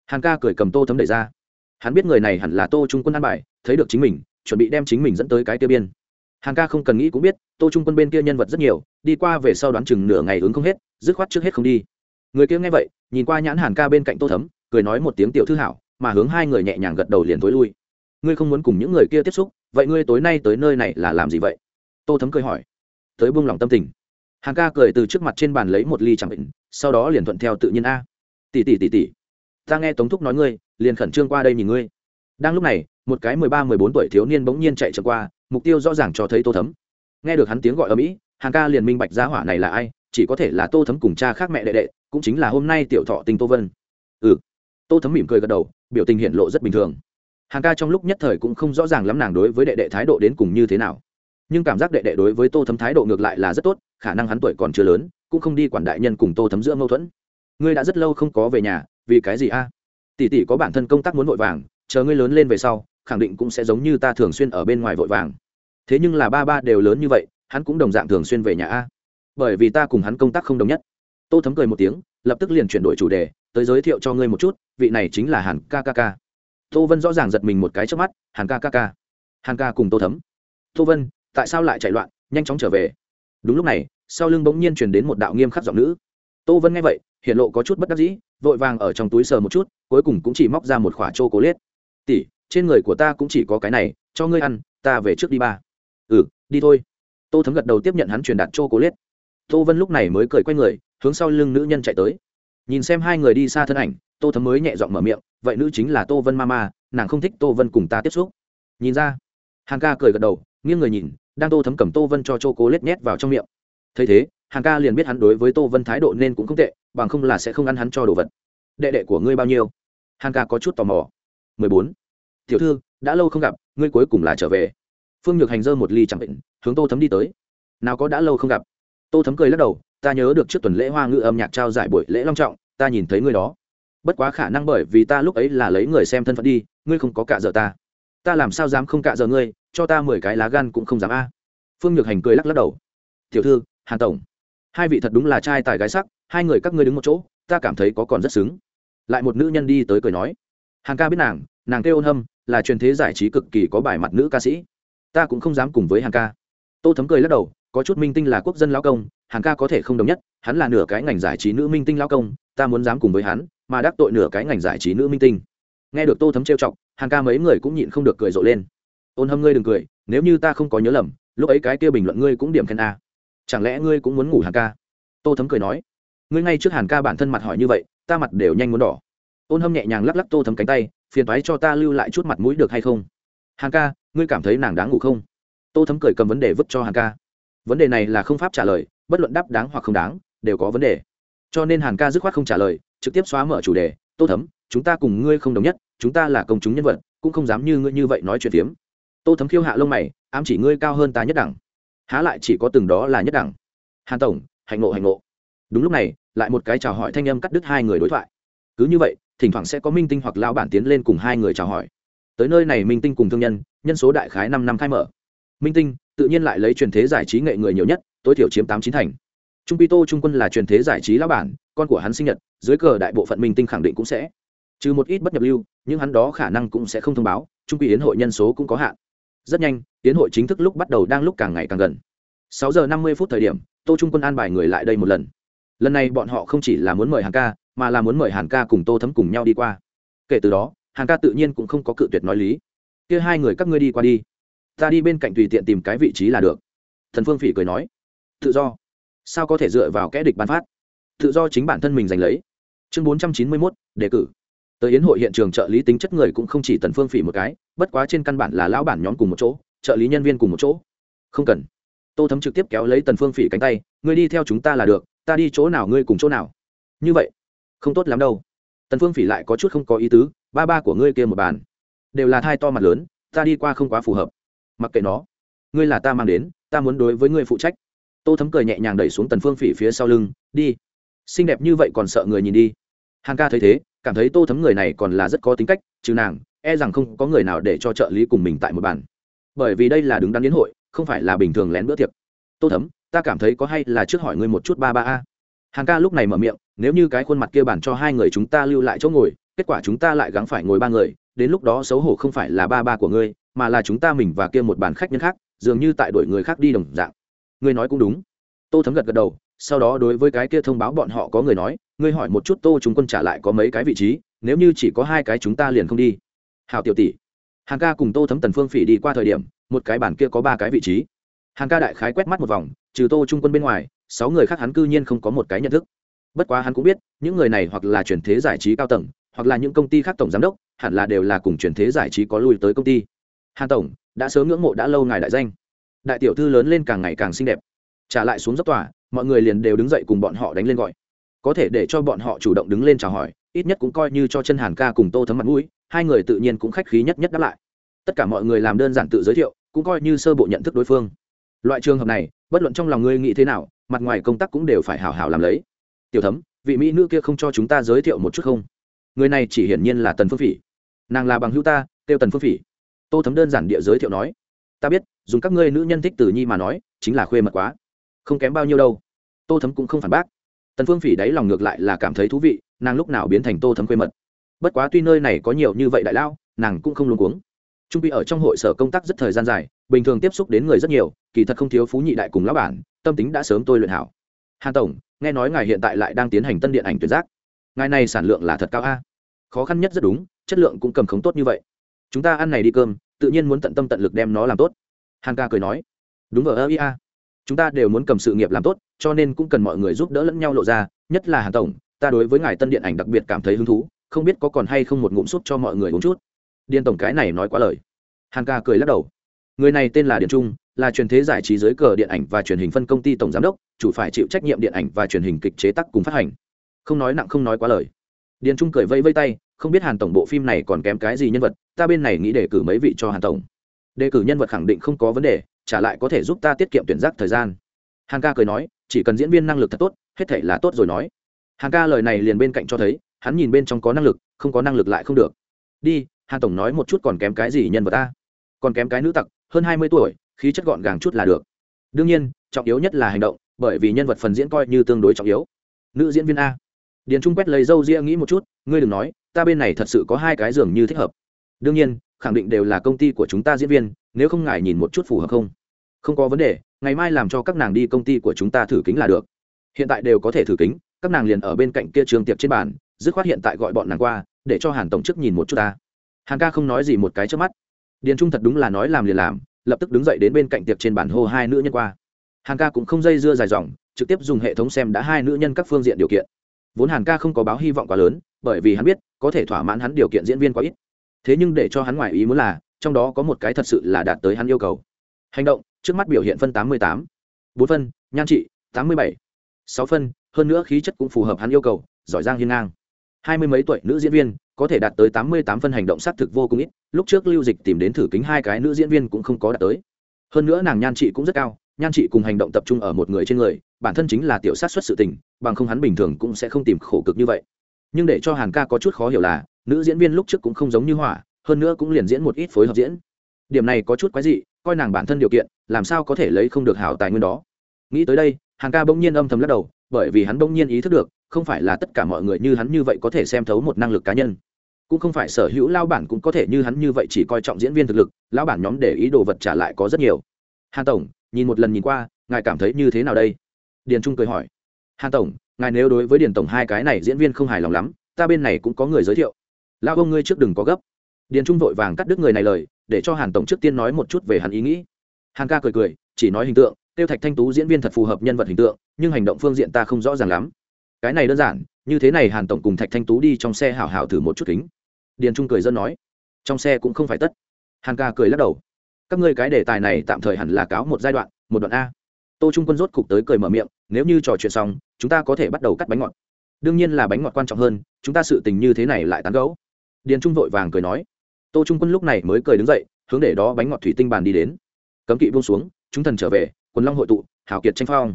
Hàn ca cười cầm tô thấm đẩy ra hắn biết người này hẳn là tô trung quân an bài, thấy được chính mình, chuẩn bị đem chính mình dẫn tới cái tiêu biên. Hàng ca không cần nghĩ cũng biết, tô trung quân bên kia nhân vật rất nhiều, đi qua về sau đoán chừng nửa ngày ứng không hết, dứt khoát trước hết không đi. Người kia nghe vậy, nhìn qua nhãn hàn ca bên cạnh tô thấm, cười nói một tiếng tiểu thư hảo, mà hướng hai người nhẹ nhàng gật đầu liền tối lui. Ngươi không muốn cùng những người kia tiếp xúc, vậy ngươi tối nay tới nơi này là làm gì vậy? Tô thấm cười hỏi. Tới buông lòng tâm tình. Hàng ca cười từ trước mặt trên bàn lấy một ly chẳng bệnh sau đó liền thuận theo tự nhiên a. Tỷ tỷ tỷ tỷ ta nghe tống thúc nói ngươi, liền khẩn trương qua đây nhìn ngươi. Đang lúc này, một cái mười ba, mười bốn tuổi thiếu niên bỗng nhiên chạy trở qua, mục tiêu rõ ràng cho thấy tô thấm. Nghe được hắn tiếng gọi ở mỹ, hàng ca liền minh bạch giá hỏa này là ai, chỉ có thể là tô thấm cùng cha khác mẹ đệ đệ, cũng chính là hôm nay tiểu thọ tình tô vân. Ừ. Tô thấm mỉm cười gật đầu, biểu tình hiện lộ rất bình thường. Hàng ca trong lúc nhất thời cũng không rõ ràng lắm nàng đối với đệ đệ thái độ đến cùng như thế nào. Nhưng cảm giác đệ đệ đối với tô thấm thái độ ngược lại là rất tốt, khả năng hắn tuổi còn chưa lớn, cũng không đi quản đại nhân cùng tô thấm giữa mâu thuẫn. Ngươi đã rất lâu không có về nhà vì cái gì a? Tỷ tỷ có bản thân công tác muốn vội vàng, chờ ngươi lớn lên về sau, khẳng định cũng sẽ giống như ta thường xuyên ở bên ngoài vội vàng. Thế nhưng là ba ba đều lớn như vậy, hắn cũng đồng dạng thường xuyên về nhà a. Bởi vì ta cùng hắn công tác không đồng nhất. Tô thấm cười một tiếng, lập tức liền chuyển đổi chủ đề, tới giới thiệu cho ngươi một chút, vị này chính là hàn kkk tô vân rõ ràng giật mình một cái trước mắt, hàn kkk hàn ca cùng tô thấm. Tô vân, tại sao lại chạy loạn, nhanh chóng trở về? Đúng lúc này, sau lưng bỗng nhiên chuyển đến một đạo nghiêm khắc giọng nữ. Tô vân nghe vậy, hiện lộ có chút bất đắc dĩ vội vàng ở trong túi sờ một chút, cuối cùng cũng chỉ móc ra một khỏa chô cố liết tỉ trên người của ta cũng chỉ có cái này, cho ngươi ăn, ta về trước đi ba. Ừ đi thôi. Tô thấm gật đầu tiếp nhận hắn truyền đạt chô cố liết tô vân lúc này mới cười quay người, hướng sau lưng nữ nhân chạy tới. Nhìn xem hai người đi xa thân ảnh, tô thấm mới nhẹ giọng mở miệng, vậy nữ chính là tô vân ma ma nàng không thích tô vân cùng ta tiếp xúc. Nhìn ra hàng ca cười gật đầu, nghiêng người nhìn, đang tô thấm cầm tô vân cho chô cố lết nhét vào trong miệng. Thấy thế hàng ca liền biết hắn đối với tô vân thái độ nên cũng không tệ, bằng không là sẽ không ăn hắn cho đồ vật. Đệ đệ của ngươi bao nhiêu? Hàng ca có chút tò mò. Mười bốn. Tiểu thư, đã lâu không gặp, ngươi cuối cùng là trở về. Phương nhược hành dơ một ly chẳng định hướng tô thấm đi tới. Nào có đã lâu không gặp. Tô thấm cười lắc đầu, ta nhớ được trước tuần lễ hoa ngữ âm nhạc trao giải buổi lễ long trọng, ta nhìn thấy ngươi đó. Bất quá khả năng bởi vì ta lúc ấy là lấy người xem thân phận đi, ngươi không có cả giờ ta. Ta làm sao dám không cả giờ ngươi, cho ta mười cái lá gan cũng không dám a. Phương nhược hành cười lắc lắc đầu. Tiểu thư, hàn tổng hai vị thật đúng là trai tài gái sắc, hai người các ngươi đứng một chỗ, ta cảm thấy có còn rất xứng. Lại một nữ nhân đi tới cười nói hàn ca biết nàng nàng kêu ôn hâm, là truyền thế giải trí cực kỳ có bài mặt nữ ca sĩ. Ta cũng không dám cùng với hàn ca. Tô thấm cười lắc đầu, có chút minh tinh là quốc dân lao công hàn ca có thể không đồng nhất, hắn là nửa cái ngành giải trí nữ minh tinh lao công, ta muốn dám cùng với hắn, mà đắc tội nửa cái ngành giải trí nữ minh tinh. Nghe được tô thấm trêu chọc hàn ca mấy người cũng nhịn không được cười rộ lên. Ôn hâm ngươi đừng cười, nếu như ta không có nhớ lầm, lúc ấy cái kia bình luận ngươi cũng điểm khen a chẳng lẽ ngươi cũng muốn ngủ hàn ca? Tô thấm cười nói. Ngươi ngay trước hàn ca bản thân mặt hỏi như vậy, ta mặt đều nhanh muốn đỏ. Ôn hâm nhẹ nhàng lắc lắc tô thấm cánh tay, phiền toái cho ta lưu lại chút mặt mũi được hay không? Hàn ca, ngươi cảm thấy nàng đáng ngủ không? Tô thấm cười cầm vấn đề vứt cho hàn ca. Vấn đề này là không pháp trả lời, bất luận đáp đáng hoặc không đáng, đều có vấn đề. Cho nên hàn ca dứt khoát không trả lời, trực tiếp xóa mở chủ đề. Tô thấm, chúng ta cùng ngươi không đồng nhất, chúng ta là công chúng nhân vật, cũng không dám như ngươi như vậy nói chuyện phiếm. Tô thấm khiêu hạ lông mày, ám chỉ ngươi cao hơn ta nhất đẳng há lại chỉ có từng đó là nhất đẳng. Hàn tổng, hạnh ngộ hạnh ngộ. Đúng lúc này, lại một cái chào hỏi thanh âm cắt đứt hai người đối thoại. Cứ như vậy, thỉnh thoảng sẽ có minh tinh hoặc lao bản tiến lên cùng hai người chào hỏi. Tới nơi này minh tinh cùng thương nhân nhân số đại khái năm năm khai mở. Minh tinh, tự nhiên lại lấy truyền thế giải trí nghệ người nhiều nhất, tối thiểu chiếm tám chín thành. Trung pi tô trung quân là truyền thế giải trí lao bản, con của hắn sinh nhật, dưới cờ đại bộ phận minh tinh khẳng định cũng sẽ. Trừ một ít bất nhập lưu, nhưng hắn đó khả năng cũng sẽ không thông báo, trung pi yến hội nhân số cũng có hạn rất nhanh, tiến hội chính thức lúc bắt đầu đang lúc càng ngày càng gần. Sáu giờ năm mươi phút thời điểm, tô trung quân an bài người lại đây một lần. Lần này bọn họ không chỉ là muốn mời hàn ca, mà là muốn mời hàn ca cùng tô thấm cùng nhau đi qua. Kể từ đó, hàn ca tự nhiên cũng không có cự tuyệt nói lý. Kia hai người các ngươi đi qua đi. Ta đi bên cạnh tùy tiện tìm cái vị trí là được. Thần phương phỉ cười nói. Tự do. Sao có thể dựa vào kẽ địch bán phát? Tự do chính bản thân mình giành lấy. Chương bốn trăm chín mươi mốt, đề cử tới yến hội hiện trường trợ lý tính chất người cũng không chỉ tần phương phỉ một cái, bất quá trên căn bản là lão bản nhóm cùng một chỗ, trợ lý nhân viên cùng một chỗ. Không cần. Tô thấm trực tiếp kéo lấy tần phương phỉ cánh tay, ngươi đi theo chúng ta là được, ta đi chỗ nào ngươi cùng chỗ nào. Như vậy, không tốt lắm đâu. Tần phương phỉ lại có chút không có ý tứ, ba ba của ngươi kia một bàn, đều là thai to mặt lớn, ta đi qua không quá phù hợp. Mặc kệ nó, ngươi là ta mang đến, ta muốn đối với ngươi phụ trách. Tô thấm cười nhẹ nhàng đẩy xuống tần phương phỉ phía sau lưng, đi. Xinh đẹp như vậy còn sợ người nhìn đi. Hàn ca thấy thế cảm thấy tô thấm người này còn là rất có tính cách, chứ nàng e rằng không có người nào để cho trợ lý cùng mình tại một bàn. Bởi vì đây là đứng đắn đến hội, không phải là bình thường lén bữa tiệc. Tô thấm, ta cảm thấy có hay là trước hỏi ngươi một chút ba ba a. Hàng ca lúc này mở miệng, nếu như cái khuôn mặt kia bản cho hai người chúng ta lưu lại chỗ ngồi, kết quả chúng ta lại gắng phải ngồi ba người, đến lúc đó xấu hổ không phải là ba ba của ngươi, mà là chúng ta mình và kia một bàn khách nhân khác, dường như tại đuổi người khác đi đồng dạng. Ngươi nói cũng đúng. Tô thấm gật gật đầu, sau đó đối với cái kia thông báo bọn họ có người nói ngươi hỏi một chút tô chúng quân trả lại có mấy cái vị trí, nếu như chỉ có hai cái chúng ta liền không đi. Hào tiểu tỷ hàng ca cùng tô thấm tần phương phỉ đi qua thời điểm, một cái bàn kia có ba cái vị trí. Hàng ca đại khái quét mắt một vòng, trừ tô trung quân bên ngoài, sáu người khác hắn cư nhiên không có một cái nhận thức. Bất quá hắn cũng biết, những người này hoặc là truyền thế giải trí cao tầng, hoặc là những công ty khác tổng giám đốc, hẳn là đều là cùng truyền thế giải trí có lui tới công ty. Hàn tổng, đã sớm ngưỡng mộ đã lâu ngài đại danh. Đại tiểu thư lớn lên càng ngày càng xinh đẹp. Trả lại xuống dốc tòa, mọi người liền đều đứng dậy cùng bọn họ đánh lên gọi có thể để cho bọn họ chủ động đứng lên chào hỏi, ít nhất cũng coi như cho chân hàn ca cùng tô thấm mặt mũi, hai người tự nhiên cũng khách khí nhất nhất đáp lại. Tất cả mọi người làm đơn giản tự giới thiệu, cũng coi như sơ bộ nhận thức đối phương. Loại trường hợp này, bất luận trong lòng ngươi nghĩ thế nào, mặt ngoài công tác cũng đều phải hào hào làm lấy. Tiểu thấm, vị mỹ nữ kia không cho chúng ta giới thiệu một chút không? Người này chỉ hiển nhiên là tần phương phỉ. Nàng là bằng hữu ta, kêu tần phương phỉ. Tô thấm đơn giản địa giới thiệu nói. Ta biết, dùng các ngươi nữ nhân thích tử nhi mà nói, chính là khuê mật quá. Không kém bao nhiêu đâu. Tô thấm cũng không phản bác tần phương phỉ đáy lòng ngược lại là cảm thấy thú vị, nàng lúc nào biến thành tô thấm khuê mật. Bất quá tuy nơi này có nhiều như vậy đại lao, nàng cũng không luôn cuống. Trung bị ở trong hội sở công tác rất thời gian dài, bình thường tiếp xúc đến người rất nhiều, kỳ thật không thiếu phú nhị đại cùng lão bản, tâm tính đã sớm tôi luyện hảo. Hàn tổng, nghe nói ngài hiện tại lại đang tiến hành tân điện ảnh tuyệt giác. Ngài này sản lượng là thật cao a. Khó khăn nhất rất đúng, chất lượng cũng cầm khống tốt như vậy. Chúng ta ăn này đi cơm, tự nhiên muốn tận tâm tận lực đem nó làm tốt. Hàn ca cười nói. Đúng vờ ơ ia chúng ta đều muốn cầm sự nghiệp làm tốt, cho nên cũng cần mọi người giúp đỡ lẫn nhau lộ ra, nhất là hàn tổng, ta đối với ngài tân điện ảnh đặc biệt cảm thấy hứng thú, không biết có còn hay không một ngụm sút cho mọi người uống chút. Điền tổng cái này nói quá lời. Hàn ca cười lắc đầu. Người này tên là điền trung, là truyền thế giải trí giới cờ điện ảnh và truyền hình phân công ty tổng giám đốc, chủ phải chịu trách nhiệm điện ảnh và truyền hình kịch chế tác cùng phát hành. Không nói nặng không nói quá lời. Điền trung cười vây vây tay, không biết hàn tổng bộ phim này còn kém cái gì nhân vật, ta bên này nghĩ đề cử mấy vị cho hàn tổng. Đề cử nhân vật khẳng định không có vấn đề trả lại có thể giúp ta tiết kiệm tuyển giác thời gian. Hàn ca cười nói, chỉ cần diễn viên năng lực thật tốt, hết thể là tốt rồi nói. Hàn ca lời này liền bên cạnh cho thấy, hắn nhìn bên trong có năng lực, không có năng lực lại không được. Đi hàn tổng nói một chút còn kém cái gì nhân vật ta? Còn kém cái nữ tặc, hơn hai mươi tuổi, khí chất gọn gàng chút là được. Đương nhiên, trọng yếu nhất là hành động, bởi vì nhân vật phần diễn coi như tương đối trọng yếu. Nữ diễn viên a. Điền trung quét lấy dâu ria nghĩ một chút, ngươi đừng nói, ta bên này thật sự có hai cái giường như thích hợp. Đương nhiên, khẳng định đều là công ty của chúng ta diễn viên, nếu không ngại nhìn một chút phù hợp không? Không có vấn đề, ngày mai làm cho các nàng đi công ty của chúng ta thử kính là được. Hiện tại đều có thể thử kính, các nàng liền ở bên cạnh kia trường tiệp trên bàn, dứt khoát hiện tại gọi bọn nàng qua, để cho hàn tổng chức nhìn một chút ta. Hàn ca không nói gì một cái trước mắt. Điền trung thật đúng là nói làm liền làm, lập tức đứng dậy đến bên cạnh tiệc trên bàn hô hai nữ nhân qua. Hàn ca cũng không dây dưa dài dòng, trực tiếp dùng hệ thống xem đã hai nữ nhân các phương diện điều kiện. Vốn hàn ca không có báo hy vọng quá lớn, bởi vì hắn biết, có thể thỏa mãn hắn điều kiện diễn viên quá ít. Thế nhưng để cho hắn ngoài ý muốn là, trong đó có một cái thật sự là đạt tới hắn yêu cầu. Hành động trước mắt biểu hiện phân tám mươi tám, bốn phân, nhan trị tám mươi bảy, sáu phân, hơn nữa khí chất cũng phù hợp hắn yêu cầu, giỏi giang hiên ngang. Hai mươi mấy tuổi nữ diễn viên, có thể đạt tới tám mươi tám phân hành động sát thực vô cùng ít, lúc trước lưu dịch tìm đến thử kính hai cái nữ diễn viên cũng không có đạt tới. Hơn nữa nàng nhan trị cũng rất cao, nhan trị cùng hành động tập trung ở một người trên người, bản thân chính là tiểu sát xuất sự tình, bằng không hắn bình thường cũng sẽ không tìm khổ cực như vậy. Nhưng để cho hàn ca có chút khó hiểu là, nữ diễn viên lúc trước cũng không giống như hỏa hơn nữa cũng liền diễn một ít phối hợp diễn. Điểm này có chút quái dị, coi nàng bản thân điều kiện làm sao có thể lấy không được hảo tài nguyên đó? Nghĩ tới đây hàng ca bỗng nhiên âm thầm lắc đầu, bởi vì hắn bỗng nhiên ý thức được, không phải là tất cả mọi người như hắn như vậy có thể xem thấu một năng lực cá nhân. Cũng không phải sở hữu lao bản cũng có thể như hắn như vậy chỉ coi trọng diễn viên thực lực, lao bản nhóm để ý đồ vật trả lại có rất nhiều. Hàn tổng, nhìn một lần nhìn qua, ngài cảm thấy như thế nào đây? Điền trung cười hỏi. Hàn tổng, ngài nếu đối với điền tổng hai cái này diễn viên không hài lòng lắm, ta bên này cũng có người giới thiệu. Lao ông ngươi trước đừng có gấp. Điền trung vội vàng cắt đứt người này lời, để cho hàn tổng trước tiên nói một chút về hắn ý nghĩ hàn ca cười cười, chỉ nói hình tượng, tiêu thạch thanh tú diễn viên thật phù hợp nhân vật hình tượng, nhưng hành động phương diện ta không rõ ràng lắm. Cái này đơn giản, như thế này hàn tổng cùng thạch thanh tú đi trong xe hảo hảo thử một chút kính. Điền trung cười dân nói, trong xe cũng không phải tất. Hàn ca cười lắc đầu, các ngươi cái đề tài này tạm thời hẳn là cáo một giai đoạn, một đoạn a. Tô trung quân rốt cục tới cười mở miệng, nếu như trò chuyện xong, chúng ta có thể bắt đầu cắt bánh ngọt. Đương nhiên là bánh ngọt quan trọng hơn, chúng ta sự tình như thế này lại tán gẫu. điền trung vội vàng cười nói, tô trung quân lúc này mới cười đứng dậy, hướng để đó bánh ngọt thủy tinh bàn đi đến cấm kỵ buông xuống, chúng thần trở về, quần long hội tụ, hào kiệt tranh phong.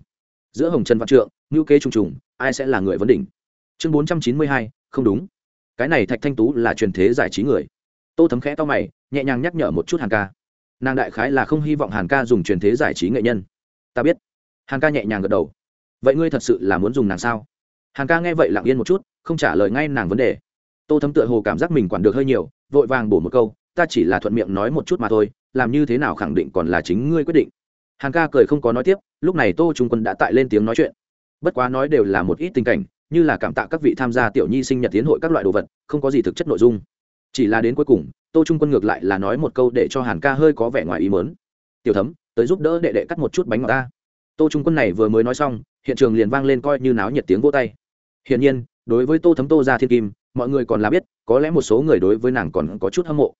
Giữa hồng trần văn trượng ngữ kế trùng trùng, ai sẽ là người vấn đỉnh? Chương bốn trăm chín mươi hai, không đúng. Cái này thạch thanh tú là truyền thế giải trí người. Tô thấm khẽ to mày, nhẹ nhàng nhắc nhở một chút hàn ca. Nàng đại khái là không hy vọng hàn ca dùng truyền thế giải trí nghệ nhân. Ta biết. Hàn ca nhẹ nhàng gật đầu. Vậy ngươi thật sự là muốn dùng nàng sao? Hàn ca nghe vậy lặng yên một chút, không trả lời ngay nàng vấn đề. Tô thấm tựa hồ cảm giác mình quản được hơi nhiều, vội vàng bổ một câu, ta chỉ là thuận miệng nói một chút mà thôi làm như thế nào khẳng định còn là chính ngươi quyết định. Hàn ca cười không có nói tiếp, lúc này tô trung quân đã tại lên tiếng nói chuyện. Bất quá nói đều là một ít tình cảnh, như là cảm tạ các vị tham gia tiểu nhi sinh nhật tiến hội các loại đồ vật, không có gì thực chất nội dung. Chỉ là đến cuối cùng, tô trung quân ngược lại là nói một câu để cho hàn ca hơi có vẻ ngoài ý mớn tiểu thấm, tới giúp đỡ đệ đệ cắt một chút bánh ngọt ta. Tô trung quân này vừa mới nói xong, hiện trường liền vang lên coi như náo nhiệt tiếng vô tay. Hiển nhiên, đối với tô thấm tô ra thiên kim, mọi người còn là biết, có lẽ một số người đối với nàng còn có chút hâm mộ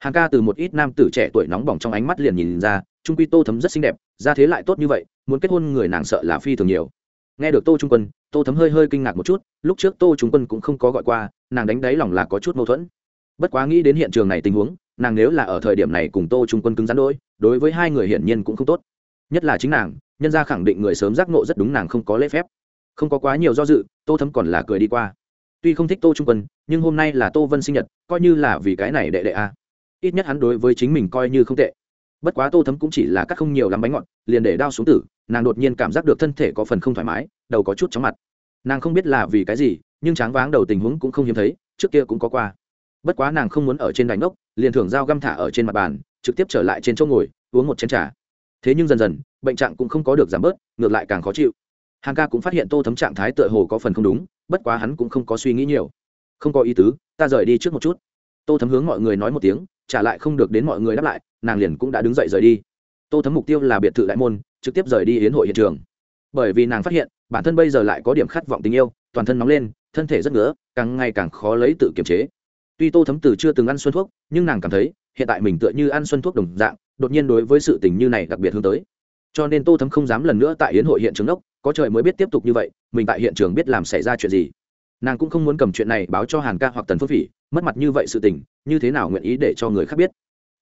hàng ca từ một ít nam tử trẻ tuổi nóng bỏng trong ánh mắt liền nhìn ra, trung quy tô thấm rất xinh đẹp ra thế lại tốt như vậy, muốn kết hôn người nàng sợ là phi thường nhiều. Nghe được tô trung quân, tô thấm hơi hơi kinh ngạc một chút, lúc trước tô trung quân cũng không có gọi qua, nàng đánh đáy lòng là có chút mâu thuẫn. Bất quá nghĩ đến hiện trường này tình huống, nàng nếu là ở thời điểm này cùng tô trung quân cứng rắn đôi, đối với hai người hiển nhiên cũng không tốt. Nhất là chính nàng, nhân ra khẳng định người sớm giác nộ rất đúng nàng không có lễ phép. Không có quá nhiều do dự, tô thấm còn là cười đi qua. Tuy không thích tô trung quân, nhưng hôm nay là tô vân sinh nhật, coi như là vì cái này đệ đệ a ít nhất hắn đối với chính mình coi như không tệ. Bất quá tô thấm cũng chỉ là cắt không nhiều lắm bánh ngọt, liền để đao xuống tử, nàng đột nhiên cảm giác được thân thể có phần không thoải mái, đầu có chút chóng mặt. Nàng không biết là vì cái gì, nhưng tráng váng đầu tình huống cũng không hiếm thấy, trước kia cũng có qua. Bất quá nàng không muốn ở trên đánh ốc liền thưởng dao găm thả ở trên mặt bàn, trực tiếp trở lại trên chỗ ngồi, uống một chén trà. thế nhưng dần dần, bệnh trạng cũng không có được giảm bớt, ngược lại càng khó chịu. Hàng ca cũng phát hiện tô thấm trạng thái tựa hồ có phần không đúng, bất quá hắn cũng không có suy nghĩ nhiều. Không có ý tứ, ta rời đi trước một chút. Tô thấm hướng mọi người nói một tiếng trả lại không được đến mọi người đáp lại, nàng liền cũng đã đứng dậy rời đi. Tô thấm mục tiêu là biệt thự đại môn, trực tiếp rời đi hiến hội hiện trường. Bởi vì nàng phát hiện, bản thân bây giờ lại có điểm khát vọng tình yêu, toàn thân nóng lên, thân thể rất ngứa, càng ngày càng khó lấy tự kiềm chế. Tuy tô thấm từ chưa từng ăn xuân thuốc, nhưng nàng cảm thấy, hiện tại mình tựa như ăn xuân thuốc đồng dạng, đột nhiên đối với sự tình như này đặc biệt hướng tới. Cho nên tô thấm không dám lần nữa tại hiến hội hiện trường đốc, có trời mới biết tiếp tục như vậy, mình tại hiện trường biết làm xảy ra chuyện gì nàng cũng không muốn cầm chuyện này báo cho hàn ca hoặc tần phước phỉ, mất mặt như vậy sự tình, như thế nào nguyện ý để cho người khác biết?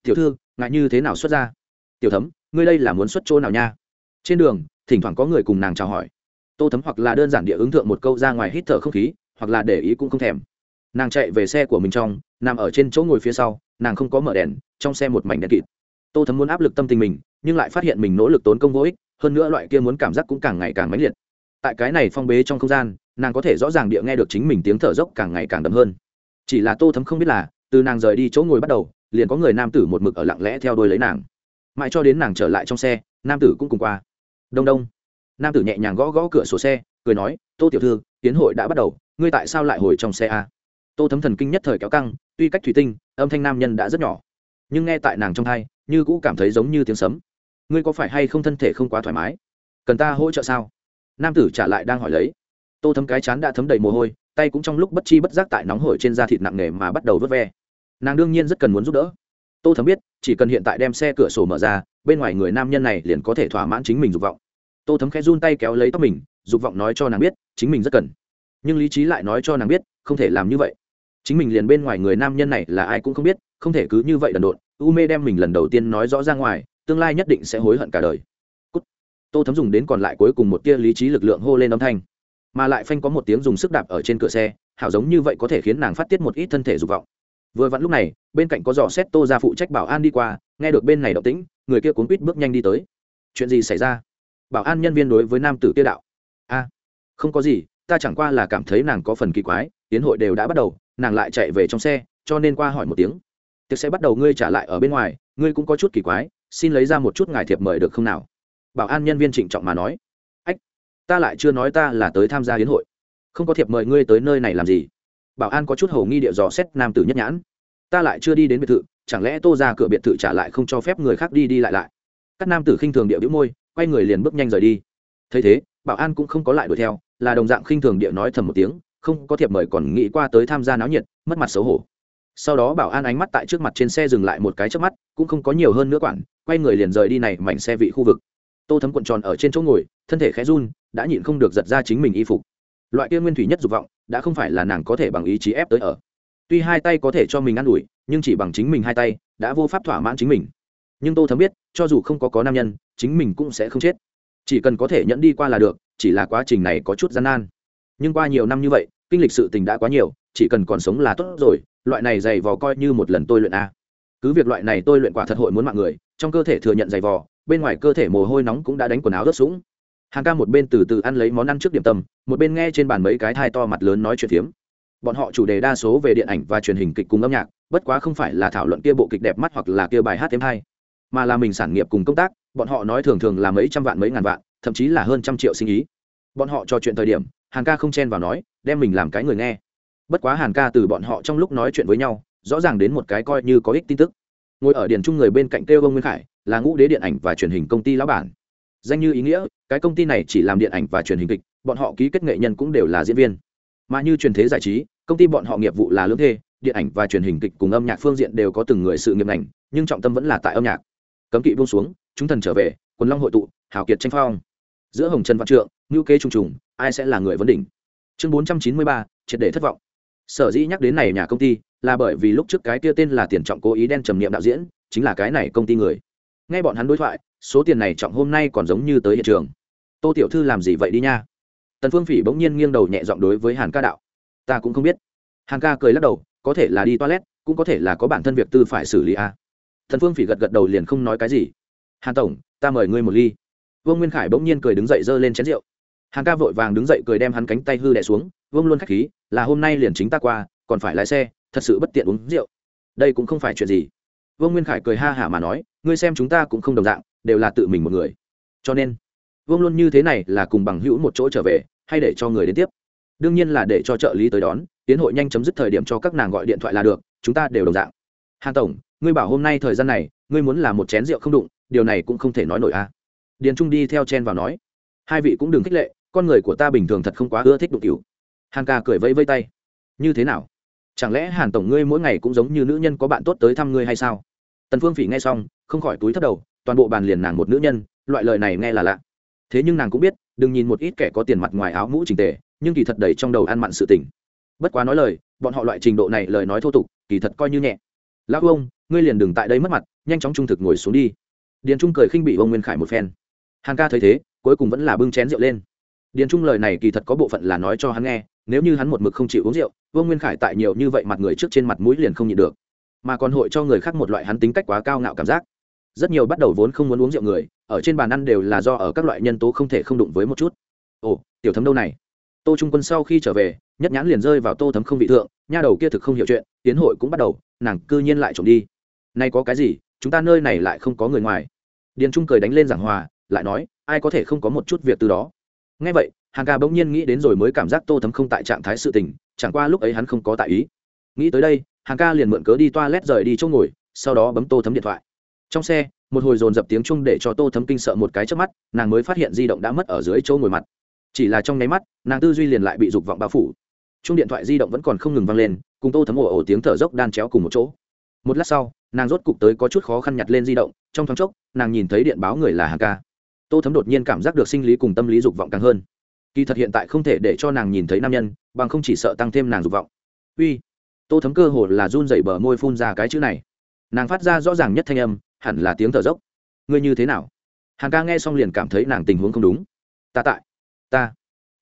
Tiểu thư ngại như thế nào xuất ra tiểu thấm, ngươi đây là muốn xuất chỗ nào nha? Trên đường, thỉnh thoảng có người cùng nàng chào hỏi. Tô thấm hoặc là đơn giản địa ứng thượng một câu ra ngoài hít thở không khí, hoặc là để ý cũng không thèm. Nàng chạy về xe của mình trong, nằm ở trên chỗ ngồi phía sau, nàng không có mở đèn, trong xe một mảnh đèn kịt. Tô thấm muốn áp lực tâm tình mình, nhưng lại phát hiện mình nỗ lực tốn công vô ích, hơn nữa loại kia muốn cảm giác cũng càng ngày càng mãnh liệt tại cái này phong bế trong không gian, nàng có thể rõ ràng địa nghe được chính mình tiếng thở dốc càng ngày càng đậm hơn. Chỉ là tô thấm không biết là, từ nàng rời đi chỗ ngồi bắt đầu, liền có người nam tử một mực ở lặng lẽ theo đuôi lấy nàng. Mãi cho đến nàng trở lại trong xe, nam tử cũng cùng qua. Đông đông. Nam tử nhẹ nhàng gõ gõ cửa sổ xe, cười nói, tô tiểu thư, tiến hội đã bắt đầu, ngươi tại sao lại hồi trong xe a tô thấm thần kinh nhất thời kéo căng, tuy cách thủy tinh, âm thanh nam nhân đã rất nhỏ. Nhưng nghe tại nàng trong thai, như cũ cảm thấy giống như tiếng sấm. Ngươi có phải hay không thân thể không quá thoải mái? Cần ta hỗ trợ sao? Nam tử trả lại đang hỏi lấy. Tô thấm cái chán đã thấm đầy mồ hôi, tay cũng trong lúc bất chi bất giác tại nóng hổi trên da thịt nặng nề mà bắt đầu vớt ve. Nàng đương nhiên rất cần muốn giúp đỡ. Tô thấm biết, chỉ cần hiện tại đem xe cửa sổ mở ra, bên ngoài người nam nhân này liền có thể thỏa mãn chính mình dục vọng. Tô thấm khẽ run tay kéo lấy tóc mình, dục vọng nói cho nàng biết, chính mình rất cần. Nhưng lý trí lại nói cho nàng biết, không thể làm như vậy. Chính mình liền bên ngoài người nam nhân này là ai cũng không biết, không thể cứ như vậy đần độn. U mê đem mình lần đầu tiên nói rõ ra ngoài, tương lai nhất định sẽ hối hận cả đời tô thấm dùng đến còn lại cuối cùng một tia lý trí lực lượng hô lên âm thanh mà lại phanh có một tiếng dùng sức đạp ở trên cửa xe hảo giống như vậy có thể khiến nàng phát tiết một ít thân thể dục vọng vừa vặn lúc này bên cạnh có dò xét tô ra phụ trách bảo an đi qua nghe được bên này động tĩnh người kia cuốn quýt bước nhanh đi tới chuyện gì xảy ra bảo an nhân viên đối với nam tử kia đạo a à, không có gì ta chẳng qua là cảm thấy nàng có phần kỳ quái tiến hội đều đã bắt đầu nàng lại chạy về trong xe cho nên qua hỏi một tiếng tiệc sẽ bắt đầu ngươi trả lại ở bên ngoài ngươi cũng có chút kỳ quái xin lấy ra một chút ngài thiệp mời được không nào bảo an nhân viên trịnh trọng mà nói. Ách, ta lại chưa nói ta là tới tham gia hiến hội. Không có thiệp mời ngươi tới nơi này làm gì? Bảo an có chút hầu nghi địa dò xét nam tử nhất nhãn. Ta lại chưa đi đến biệt thự, chẳng lẽ tô ra cửa biệt thự trả lại không cho phép người khác đi đi lại lại? Các nam tử khinh thường địa đĩu môi, quay người liền bước nhanh rời đi. Thấy thế, bảo an cũng không có lại đuổi theo, là đồng dạng khinh thường địa nói thầm một tiếng, không có thiệp mời còn nghĩ qua tới tham gia náo nhiệt, mất mặt xấu hổ. Sau đó bảo an ánh mắt tại trước mặt trên xe dừng lại một cái trước mắt, cũng không có nhiều hơn nữa quản, quay người liền rời đi này mảnh xe vị khu vực tô thấm cuộn tròn ở trên chỗ ngồi, thân thể khẽ run, đã nhịn không được giật ra chính mình y phục. Loại kia nguyên thủy nhất dục vọng, đã không phải là nàng có thể bằng ý chí ép tới ở. Tuy hai tay có thể cho mình ă n ủi, nhưng chỉ bằng chính mình hai tay, đã vô pháp thỏa mãn chính mình. Nhưng tô thấm biết, cho dù không có có nam nhân, chính mình cũng sẽ không chết. Chỉ cần có thể nhẫn đi qua là được, chỉ là quá trình này có chút gian nan. Nhưng qua nhiều năm như vậy, kinh lịch sự tình đã quá nhiều, chỉ cần còn sống là tốt rồi, loại này dày vò coi như một lần tôi luyện a. Cứ việc loại này tôi luyện quả thật hội muốn mạng người, trong cơ thể thừa nhận dày vò bên ngoài cơ thể mồ hôi nóng cũng đã đánh quần áo rớt sũng. Hàng ca một bên từ từ ăn lấy món ăn trước điểm tâm, một bên nghe trên bàn mấy cái thai to mặt lớn nói chuyện phiếm. Bọn họ chủ đề đa số về điện ảnh và truyền hình kịch cùng âm nhạc, bất quá không phải là thảo luận kia bộ kịch đẹp mắt hoặc là kia bài hát thêm hay, mà là mình sản nghiệp cùng công tác, bọn họ nói thường thường là mấy trăm vạn mấy ngàn vạn, thậm chí là hơn trăm triệu sinh ý. Bọn họ trò chuyện thời điểm, hàng ca không chen vào nói, đem mình làm cái người nghe. Bất quá hàn ca từ bọn họ trong lúc nói chuyện với nhau, rõ ràng đến một cái coi như có ích tin tức. Ngồi ở điền trung người bên cạnh kêu ông nguyên khải là ngũ đế điện ảnh và truyền hình công ty lão bản. Danh như ý nghĩa, cái công ty này chỉ làm điện ảnh và truyền hình kịch, bọn họ ký kết nghệ nhân cũng đều là diễn viên. Mà như truyền thế giải trí, công ty bọn họ nghiệp vụ là lương thê, điện ảnh và truyền hình kịch cùng âm nhạc phương diện đều có từng người sự nghiệp ngành, nhưng trọng tâm vẫn là tại âm nhạc. Cấm kỵ buông xuống, chúng thần trở về, quần long hội tụ, hào kiệt tranh phong. Giữa hồng trần văn trượng ngữ kế trùng trùng, ai sẽ là người vấn đỉnh? Chương bốn trăm chín mươi ba, triệt để thất vọng. Sở dĩ nhắc đến này nhà công ty, là bởi vì lúc trước cái kia tên là tiền trọng cố ý đen trầm niệm đạo diễn, chính là cái này công ty người nghe bọn hắn đối thoại, số tiền này trọng hôm nay còn giống như tới hiện trường. Tô tiểu thư làm gì vậy đi nha? Tần phương phỉ bỗng nhiên nghiêng đầu nhẹ giọng đối với hàn ca đạo. Ta cũng không biết. Hàn ca cười lắc đầu, có thể là đi toilet, cũng có thể là có bản thân việc tư phải xử lý a à. thần phương phỉ gật gật đầu liền không nói cái gì. Hàn tổng, ta mời ngươi một ly. Vương nguyên khải bỗng nhiên cười đứng dậy giơ lên chén rượu. Hàn ca vội vàng đứng dậy cười đem hắn cánh tay hư đẻ xuống, vương luôn khách khí, là hôm nay liền chính ta qua, còn phải lái xe, thật sự bất tiện uống rượu. Đây cũng không phải chuyện gì vương nguyên khải cười ha hả mà nói, ngươi xem chúng ta cũng không đồng dạng, đều là tự mình một người. Cho nên, vương luôn như thế này là cùng bằng hữu một chỗ trở về, hay để cho người đến tiếp? Đương nhiên là để cho trợ lý tới đón, tiến hội nhanh chấm dứt thời điểm cho các nàng gọi điện thoại là được, chúng ta đều đồng dạng. Hàn tổng, ngươi bảo hôm nay thời gian này, ngươi muốn làm một chén rượu không đụng, điều này cũng không thể nói nổi a. À. điền trung đi theo chen vào nói, hai vị cũng đừng khích lệ, con người của ta bình thường thật không quá ưa thích đụng cửu hàn ca cười vẫy vây tay, như thế nào? Chẳng lẽ hàn tổng ngươi mỗi ngày cũng giống như nữ nhân có bạn tốt tới thăm ngươi hay sao? Tần phương phỉ nghe xong, không khỏi túi thấp đầu, toàn bộ bàn liền nàng một nữ nhân, loại lời này nghe là lạ. Thế nhưng nàng cũng biết, đừng nhìn một ít kẻ có tiền mặt ngoài áo mũ trình tề, nhưng kỳ thật đầy trong đầu ăn mặn sự tình. Bất quá nói lời, bọn họ loại trình độ này lời nói thô tục, kỳ thật coi như nhẹ. Lão ông, ngươi liền đừng tại đây mất mặt, nhanh chóng trung thực ngồi xuống đi. Điền trung cười khinh bị ông nguyên khải một phen. Hàn ca thấy thế, cuối cùng vẫn là bưng chén rượu lên. Điền trung lời này kỳ thật có bộ phận là nói cho hắn nghe, nếu như hắn một mực không chịu uống rượu vương nguyên khải tại nhiều như vậy mặt người trước trên mặt mũi liền không nhịn được mà còn hội cho người khác một loại hắn tính cách quá cao ngạo cảm giác. Rất nhiều bắt đầu vốn không muốn uống rượu người, ở trên bàn ăn đều là do ở các loại nhân tố không thể không đụng với một chút. Ồ, tiểu thấm đâu này? Tô trung quân sau khi trở về, nhất nhãn liền rơi vào tô thấm không vị thượng, nha đầu kia thực không hiểu chuyện, tiến hội cũng bắt đầu, nàng cư nhiên lại trộm đi. Nay có cái gì, chúng ta nơi này lại không có người ngoài. Điền trung cười đánh lên giảng hòa, lại nói, ai có thể không có một chút việc từ đó. Ngay vậy hàng ca bỗng nhiên nghĩ đến rồi mới cảm giác tô thấm không tại trạng thái sự tình, chẳng qua lúc ấy hắn không có tại ý. Nghĩ tới đây hàng ca liền mượn cớ đi toa lét rời đi chỗ ngồi, sau đó bấm tô thấm điện thoại. Trong xe, một hồi dồn dập tiếng chung để cho tô thấm kinh sợ một cái trước mắt, nàng mới phát hiện di động đã mất ở dưới chỗ ngồi mặt. Chỉ là trong nháy mắt, nàng tư duy liền lại bị dục vọng bao phủ. Chung điện thoại di động vẫn còn không ngừng vang lên, cùng tô thấm ồ ồ tiếng thở dốc đan chéo cùng một chỗ. Một lát sau, nàng rốt cục tới có chút khó khăn nhặt lên di động, trong thoáng chốc, nàng nhìn thấy điện báo người là hàng ca. Tô thấm đột nhiên cảm giác được sinh lý cùng tâm lý dục vọng càng hơn. Kỳ thật hiện tại không thể để cho nàng nhìn thấy nam nhân, bằng không chỉ sợ tăng thêm nàng dục vọng. Uy tô thấm cơ hồ là run dậy bờ môi phun ra cái chữ này. Nàng phát ra rõ ràng nhất thanh âm, hẳn là tiếng thở dốc. Ngươi như thế nào? Hàng ca nghe xong liền cảm thấy nàng tình huống không đúng. Ta tại. Ta.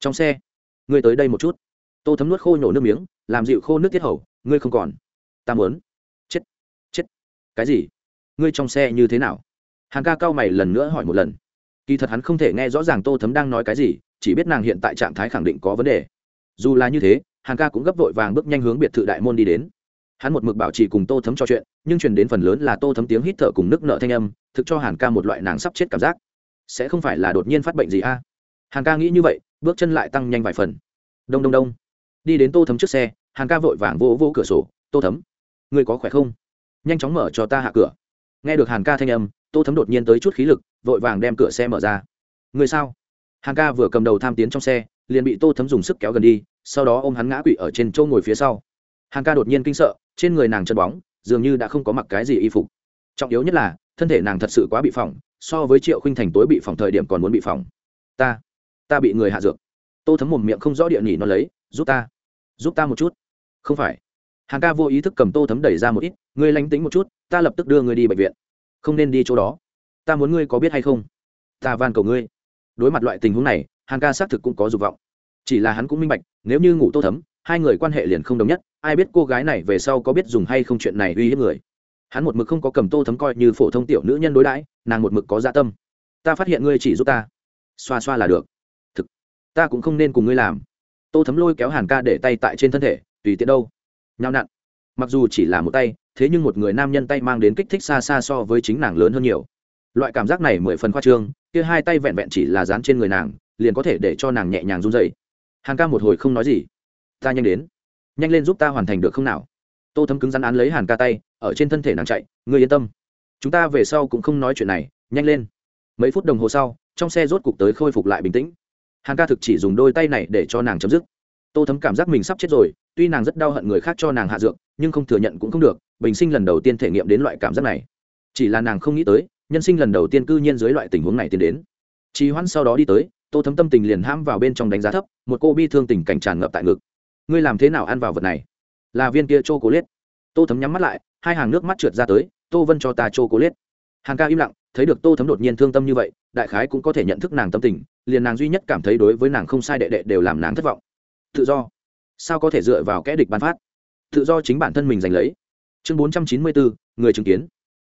Trong xe. Ngươi tới đây một chút. Tô thấm nuốt khô nhổ nước miếng, làm dịu khô nước tiết hầu, ngươi không còn. Ta muốn. Chết. Chết. Cái gì? Ngươi trong xe như thế nào? Hàng ca cao mày lần nữa hỏi một lần. Kỳ thật hắn không thể nghe rõ ràng tô thấm đang nói cái gì, chỉ biết nàng hiện tại trạng thái khẳng định có vấn đề. Dù là như thế hàng ca cũng gấp vội vàng bước nhanh hướng biệt thự đại môn đi đến. Hắn một mực bảo trì cùng tô thấm trò chuyện, nhưng truyền đến phần lớn là tô thấm tiếng hít thở cùng nước nợ thanh âm, thực cho hàn ca một loại nàng sắp chết cảm giác. Sẽ không phải là đột nhiên phát bệnh gì a? À? hàn ca nghĩ như vậy, bước chân lại tăng nhanh vài phần. Đông đông đông. Đi đến tô thấm trước xe hàn ca vội vàng vỗ vỗ cửa sổ, tô thấm người có khỏe không? Nhanh chóng mở cho ta hạ cửa. Nghe được hàn ca thanh âm, tô thấm đột nhiên tới chút khí lực, vội vàng đem cửa xe mở ra. Người sao? Hàn ca vừa cầm đầu tham tiến trong xe, liền bị tô thấm dùng sức kéo gần đi sau đó ôm hắn ngã quỵ ở trên chỗ ngồi phía sau. Hàn ca đột nhiên kinh sợ, trên người nàng chân bóng, dường như đã không có mặc cái gì y phục. Trọng yếu nhất là, thân thể nàng thật sự quá bị phỏng, so với triệu khinh thành tối bị phỏng thời điểm còn muốn bị phỏng. Ta ta bị người hạ dược. Tô thấm mồm miệng không rõ địa nhỉ nó lấy, giúp ta giúp ta một chút. Không phải. Hàng ca vô ý thức cầm tô thấm đẩy ra một ít, ngươi lánh tính một chút, ta lập tức đưa ngươi đi bệnh viện. Không nên đi chỗ đó. Ta muốn ngươi có biết hay không? Ta van cầu ngươi. Đối mặt loại tình huống này hàng ca xác thực cũng có dục vọng chỉ là hắn cũng minh bạch, nếu như ngủ tô thấm, hai người quan hệ liền không đồng nhất, ai biết cô gái này về sau có biết dùng hay không chuyện này uy hiếp người. Hắn một mực không có cầm tô thấm coi như phổ thông tiểu nữ nhân đối đãi, nàng một mực có dạ tâm. Ta phát hiện ngươi chỉ giúp ta. Xoa xoa là được. Thực, ta cũng không nên cùng ngươi làm. Tô thấm lôi kéo hàn ca để tay tại trên thân thể, tùy tiện đâu. Nhao nặn mặc dù chỉ là một tay, thế nhưng một người nam nhân tay mang đến kích thích xa xa so với chính nàng lớn hơn nhiều. Loại cảm giác này mười phần khoa trương, kia hai tay vẹn vẹn chỉ là dán trên người nàng, liền có thể để cho nàng nhẹ nhàng run dậy hàn ca một hồi không nói gì. Ta nhanh đến. Nhanh lên giúp ta hoàn thành được không nào? Tô thấm cứng rắn án lấy hàn ca tay, ở trên thân thể nàng chạy, ngươi yên tâm. Chúng ta về sau cũng không nói chuyện này, nhanh lên. Mấy phút đồng hồ sau, trong xe rốt cục tới khôi phục lại bình tĩnh. Hàn ca thực chỉ dùng đôi tay này để cho nàng chấm dứt. Tô thấm cảm giác mình sắp chết rồi, tuy nàng rất đau hận người khác cho nàng hạ dược, nhưng không thừa nhận cũng không được, bình sinh lần đầu tiên thể nghiệm đến loại cảm giác này. Chỉ là nàng không nghĩ tới, nhân sinh lần đầu tiên cư nhiên dưới loại tình huống này tiến đến. Trì hoãn sau đó đi tới tô thấm tâm tình liền hãm vào bên trong đánh giá thấp, một cô bi thương tình cảnh tràn ngập tại ngực. Ngươi làm thế nào ăn vào vật này? Là viên kia chô cố lết tô thấm nhắm mắt lại, hai hàng nước mắt trượt ra tới, tô vân cho ta chô cố lết hàng ca im lặng, thấy được tô thấm đột nhiên thương tâm như vậy, đại khái cũng có thể nhận thức nàng tâm tình, liền nàng duy nhất cảm thấy đối với nàng không sai đệ đệ đều làm nàng thất vọng. Tự do. Sao có thể dựa vào kẽ địch ban phát? Tự do chính bản thân mình giành lấy. Chương bốn trăm chín mươi bốn người chứng kiến.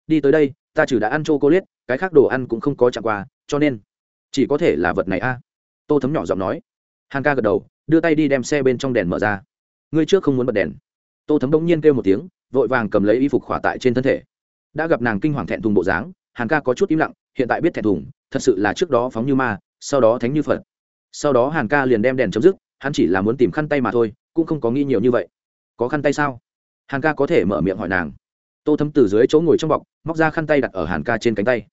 Đi tới đây, ta trừ đã ăn chô cô liết cái khác đồ ăn cũng không có chạm qua, cho nên chỉ có thể là vật này a. Tô thấm nhỏ giọng nói. Hàng ca gật đầu, đưa tay đi đem xe bên trong đèn mở ra. Ngươi trước không muốn bật đèn. Tô thấm bỗng nhiên kêu một tiếng, vội vàng cầm lấy y phục khỏa tại trên thân thể. Đã gặp nàng kinh hoàng thẹn thùng bộ dáng hàng ca có chút im lặng, hiện tại biết thẹn thùng, thật sự là trước đó phóng như ma, sau đó thánh như phật. Sau đó hàng ca liền đem đèn chấm dứt, hắn chỉ là muốn tìm khăn tay mà thôi, cũng không có nghĩ nhiều như vậy. Có khăn tay sao? Hàng ca có thể mở miệng hỏi nàng. Tô thấm từ dưới chỗ ngồi trong bọc, móc ra khăn tay đặt ở hàn ca trên cánh tay.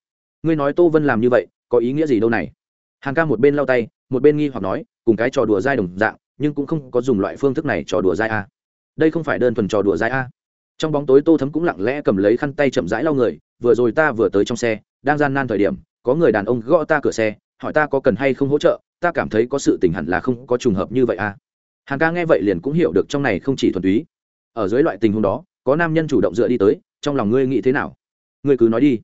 Ngươi nói tô vân làm như vậy có ý nghĩa gì đâu này? Hàn ca một bên lau tay, một bên nghi hoặc nói, cùng cái trò đùa dai đồng dạng, nhưng cũng không có dùng loại phương thức này trò đùa dai a. Đây không phải đơn thuần trò đùa dai a. Trong bóng tối tô thấm cũng lặng lẽ cầm lấy khăn tay chậm rãi lau người, vừa rồi ta vừa tới trong xe, đang gian nan thời điểm, có người đàn ông gõ ta cửa xe, hỏi ta có cần hay không hỗ trợ, ta cảm thấy có sự tình hẳn là không có trùng hợp như vậy a. Hàng ca nghe vậy liền cũng hiểu được trong này không chỉ thuần túy. Ở dưới loại tình huống đó, có nam nhân chủ động dựa đi tới, trong lòng ngươi nghĩ thế nào? Ngươi cứ nói đi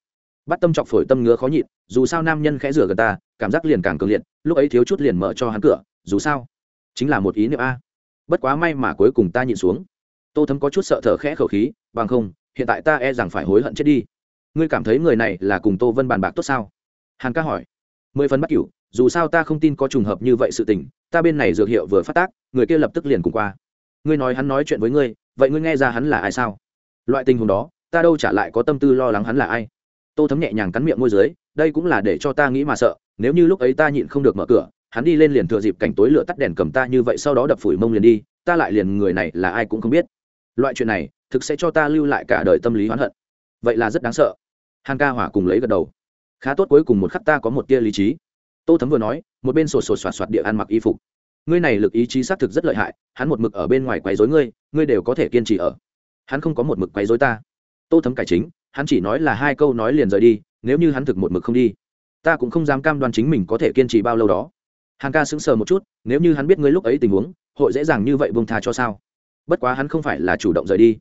bắt tâm chọc phổi tâm ngứa khó nhịn, dù sao nam nhân khẽ rửa gần ta, cảm giác liền càng cường liệt, lúc ấy thiếu chút liền mở cho hắn cửa, dù sao, chính là một ý niệm a. Bất quá may mà cuối cùng ta nhịn xuống. Tô thấm có chút sợ thở khẽ khẩu khí, bằng không, hiện tại ta e rằng phải hối hận chết đi. Ngươi cảm thấy người này là cùng tô vân bàn bạc tốt sao? Hàn ca hỏi. Mười phần bắt cửu, dù sao ta không tin có trùng hợp như vậy sự tình, ta bên này dược hiệu vừa phát tác, người kia lập tức liền cùng qua. Ngươi nói hắn nói chuyện với ngươi, vậy ngươi nghe ra hắn là ai sao? Loại tình huống đó, ta đâu trả lại có tâm tư lo lắng hắn là ai tô thấm nhẹ nhàng cắn miệng môi dưới, đây cũng là để cho ta nghĩ mà sợ, nếu như lúc ấy ta nhịn không được mở cửa, hắn đi lên liền thừa dịp cảnh tối lửa tắt đèn cầm ta như vậy sau đó đập phủi mông liền đi, ta lại liền người này là ai cũng không biết. Loại chuyện này, thực sẽ cho ta lưu lại cả đời tâm lý oán hận. Vậy là rất đáng sợ. Hàn ca hỏa cùng lấy gật đầu. Khá tốt cuối cùng một khắc ta có một tia lý trí. Tô thấm vừa nói, một bên sổ sổ soạt soạt địa ăn mặc y phục. Ngươi này lực ý chí xác thực rất lợi hại, hắn một mực ở bên ngoài quấy dối ngươi ngươi đều có thể kiên trì ở. Hắn không có một mực quấy dối ta. Tô thấm cải chính hắn chỉ nói là hai câu nói liền rời đi, nếu như hắn thực một mực không đi, ta cũng không dám cam đoan chính mình có thể kiên trì bao lâu đó. Hàng ca sững sờ một chút, nếu như hắn biết ngươi lúc ấy tình huống, hội dễ dàng như vậy vương tha cho sao? Bất quá hắn không phải là chủ động rời đi.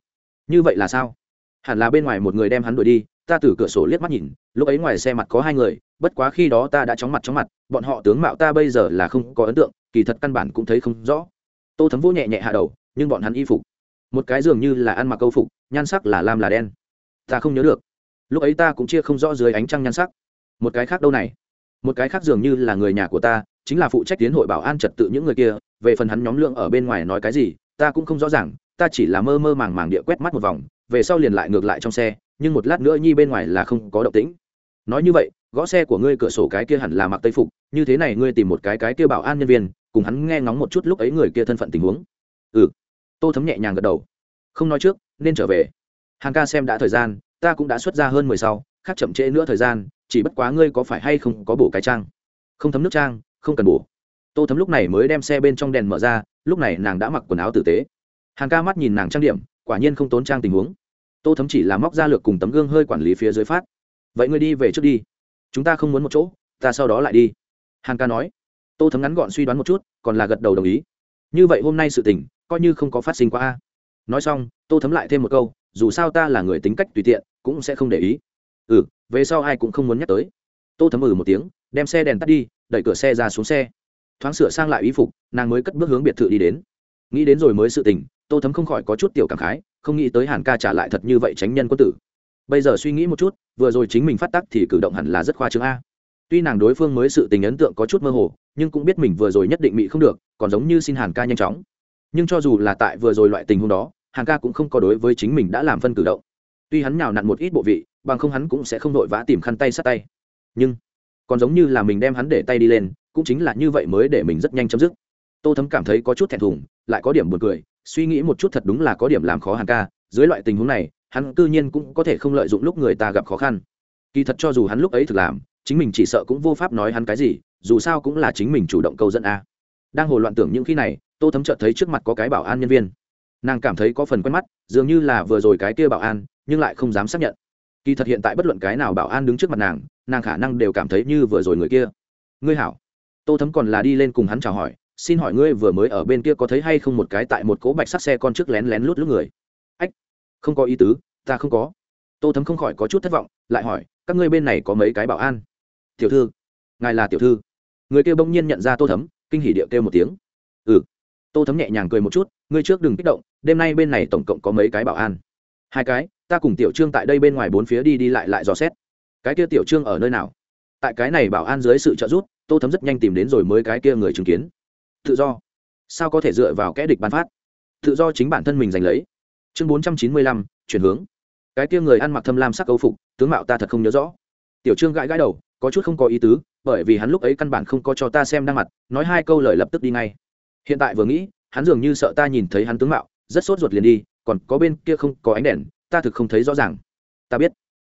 Như vậy là sao? Hẳn là bên ngoài một người đem hắn đuổi đi, ta từ cửa sổ liếc mắt nhìn, lúc ấy ngoài xe mặt có hai người, bất quá khi đó ta đã chóng mặt chóng mặt, bọn họ tướng mạo ta bây giờ là không có ấn tượng, kỳ thật căn bản cũng thấy không rõ. Tô thấm vô nhẹ nhẹ hạ đầu, nhưng bọn hắn y phục. Một cái dường như là ăn mặc câu phục, nhan sắc là lam là đen ta không nhớ được. Lúc ấy ta cũng chia không rõ dưới ánh trăng nhan sắc. Một cái khác đâu này? Một cái khác dường như là người nhà của ta, chính là phụ trách tiến hội bảo an trật tự những người kia. Về phần hắn nhóm lượng ở bên ngoài nói cái gì, ta cũng không rõ ràng. Ta chỉ là mơ mơ màng màng địa quét mắt một vòng, về sau liền lại ngược lại trong xe, nhưng một lát nữa nhi bên ngoài là không có động tĩnh. Nói như vậy, gõ xe của ngươi cửa sổ cái kia hẳn là mặc tây phục, như thế này ngươi tìm một cái cái kia bảo an nhân viên, cùng hắn nghe ngóng một chút lúc ấy người kia thân phận tình huống. Ừ. Tô thấm nhẹ nhàng gật đầu. Không nói trước, nên trở về hàng ca xem đã thời gian, ta cũng đã xuất ra hơn mười sau, khác chậm trễ nữa thời gian, chỉ bất quá ngươi có phải hay không có bổ cái trang? Không thấm nước trang, không cần bổ. Tô thấm lúc này mới đem xe bên trong đèn mở ra, lúc này nàng đã mặc quần áo tử tế. Hàng ca mắt nhìn nàng trang điểm, quả nhiên không tốn trang tình huống. Tô thấm chỉ là móc ra lược cùng tấm gương hơi quản lý phía dưới phát. Vậy ngươi đi về trước đi. Chúng ta không muốn một chỗ, ta sau đó lại đi. Hàng ca nói. Tô thấm ngắn gọn suy đoán một chút, còn là gật đầu đồng ý. Như vậy hôm nay sự tình, coi như không có phát sinh qua nói xong, tô thấm lại thêm một câu dù sao ta là người tính cách tùy tiện, cũng sẽ không để ý. Ừ về sau ai cũng không muốn nhắc tới. Tô thấm ừ một tiếng, đem xe đèn tắt đi, đẩy cửa xe ra xuống xe. Thoáng sửa sang lại y phục, nàng mới cất bước hướng biệt thự đi đến. Nghĩ đến rồi mới sự tình, tô thấm không khỏi có chút tiểu cảm khái, không nghĩ tới hàn ca trả lại thật như vậy tránh nhân quân tử. Bây giờ suy nghĩ một chút, vừa rồi chính mình phát tắc thì cử động hẳn là rất khoa trương a. Tuy nàng đối phương mới sự tình ấn tượng có chút mơ hồ, nhưng cũng biết mình vừa rồi nhất định bị không được, còn giống như xin hàn ca nhanh chóng. Nhưng cho dù là tại vừa rồi loại tình huống đó Hàng ca cũng không có đối với chính mình đã làm phân cử động. Tuy hắn nào nặn một ít bộ vị, bằng không hắn cũng sẽ không vội vã tìm khăn tay sát tay. Nhưng, còn giống như là mình đem hắn để tay đi lên, cũng chính là như vậy mới để mình rất nhanh chấm dứt. Tô thấm cảm thấy có chút thẹn thùng, lại có điểm buồn cười, suy nghĩ một chút thật đúng là có điểm làm khó hàng ca. Dưới loại tình huống này, hắn cư nhiên cũng có thể không lợi dụng lúc người ta gặp khó khăn. Kỳ thật cho dù hắn lúc ấy thực làm, chính mình chỉ sợ cũng vô pháp nói hắn cái gì, dù sao cũng là chính mình chủ động câu dẫn a. Đang hồ loạn tưởng những khi này, tô thấm chợt thấy trước mặt có cái bảo an nhân viên nàng cảm thấy có phần quen mắt, dường như là vừa rồi cái kia bảo an, nhưng lại không dám xác nhận. Kỳ thật hiện tại bất luận cái nào bảo an đứng trước mặt nàng nàng khả năng đều cảm thấy như vừa rồi người kia. Ngươi hảo. Tô thấm còn là đi lên cùng hắn chào hỏi, xin hỏi ngươi vừa mới ở bên kia có thấy hay không một cái tại một cỗ bạch sắc xe con trước lén lén lút lút người? Ách, không có ý tứ, ta không có. Tô thấm không khỏi có chút thất vọng, lại hỏi, các ngươi bên này có mấy cái bảo an? Tiểu thư. Ngài là tiểu thư. Người kia bỗng nhiên nhận ra tô thấm, kinh hỉ điệu kêu một tiếng. Ừ tô thấm nhẹ nhàng cười một chút, ngươi trước đừng kích động, đêm nay bên này tổng cộng có mấy cái bảo an? Hai cái, ta cùng tiểu trương tại đây bên ngoài bốn phía đi đi lại lại dò xét. Cái kia tiểu trương ở nơi nào? Tại cái này bảo an dưới sự trợ giúp, tô thấm rất nhanh tìm đến rồi mới cái kia người chứng kiến. Tự do. Sao có thể dựa vào kẽ địch ban phát? Tự do chính bản thân mình giành lấy. Chương bốn trăm chín mươi lăm, chuyển hướng. Cái kia người ăn mặc thâm lam sắc câu phục, tướng mạo ta thật không nhớ rõ. Tiểu trương gãi gãi đầu, có chút không có ý tứ, bởi vì hắn lúc ấy căn bản không có cho ta xem đang mặt, nói hai câu lời lập tức đi ngay hiện tại vừa nghĩ, hắn dường như sợ ta nhìn thấy hắn tướng mạo, rất sốt ruột liền đi, còn có bên kia không có ánh đèn, ta thực không thấy rõ ràng. Ta biết.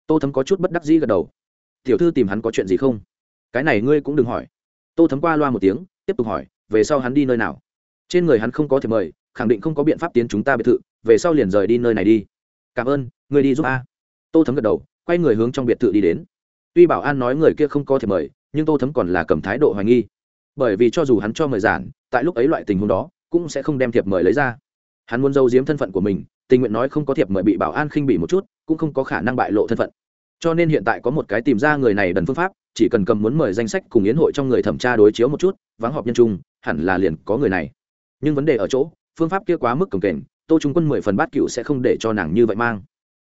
Tô thấm có chút bất đắc dĩ gật đầu. Tiểu thư tìm hắn có chuyện gì không? Cái này ngươi cũng đừng hỏi. Tô thấm qua loa một tiếng, tiếp tục hỏi, về sau hắn đi nơi nào? Trên người hắn không có thể mời, khẳng định không có biện pháp tiến chúng ta biệt thự, về sau liền rời đi nơi này đi. Cảm ơn người đi giúp a tô thấm gật đầu, quay người hướng trong biệt thự đi đến. Tuy bảo an nói người kia không có thể mời, nhưng tô thấm còn là cầm thái độ hoài nghi bởi vì cho dù hắn cho mời giản, tại lúc ấy loại tình huống đó, cũng sẽ không đem thiệp mời lấy ra. Hắn muốn giấu giếm thân phận của mình, tình nguyện nói không có thiệp mời bị bảo an khinh bỉ một chút, cũng không có khả năng bại lộ thân phận. Cho nên hiện tại có một cái tìm ra người này đần phương pháp, chỉ cần cầm muốn mời danh sách cùng yến hội trong người thẩm tra đối chiếu một chút, vắng họp nhân trung, hẳn là liền có người này. Nhưng vấn đề ở chỗ, phương pháp kia quá mức cồng kềnh, tô trung quân mười phần bát cựu sẽ không để cho nàng như vậy mang.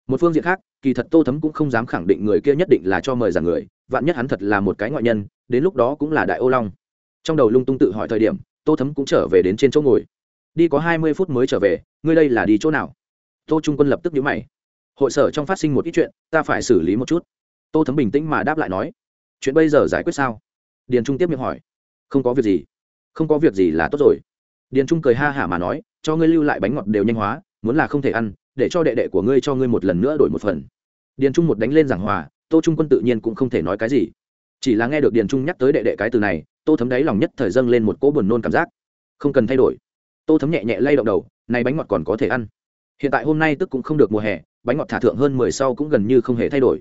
Một phương diện khác, kỳ thật tô thấm cũng không dám khẳng định người kia nhất định là cho mời giả người, vạn nhất hắn thật là một cái ngoại nhân, đến lúc đó cũng là đại ô long trong đầu lung tung tự hỏi thời điểm, tô thấm cũng trở về đến trên chỗ ngồi. Đi có hai mươi phút mới trở về, ngươi đây là đi chỗ nào? Tô trung quân lập tức nhíu mày. Hội sở trong phát sinh một ít chuyện, ta phải xử lý một chút. Tô thấm bình tĩnh mà đáp lại nói. Chuyện bây giờ giải quyết sao? Điền trung tiếp miệng hỏi. Không có việc gì. Không có việc gì là tốt rồi. Điền trung cười ha hả mà nói, cho ngươi lưu lại bánh ngọt đều nhanh hóa, muốn là không thể ăn, để cho đệ đệ của ngươi cho ngươi một lần nữa đổi một phần. Điền trung một đánh lên giảng hòa, tô trung quân tự nhiên cũng không thể nói cái gì chỉ là nghe được điền trung nhắc tới đệ đệ cái từ này tô thấm đáy lòng nhất thời dâng lên một cỗ buồn nôn cảm giác. Không cần thay đổi. Tô thấm nhẹ nhẹ lay động đầu này bánh ngọt còn có thể ăn. Hiện tại hôm nay tức cũng không được mùa hè bánh ngọt thả thượng hơn mười sau cũng gần như không hề thay đổi.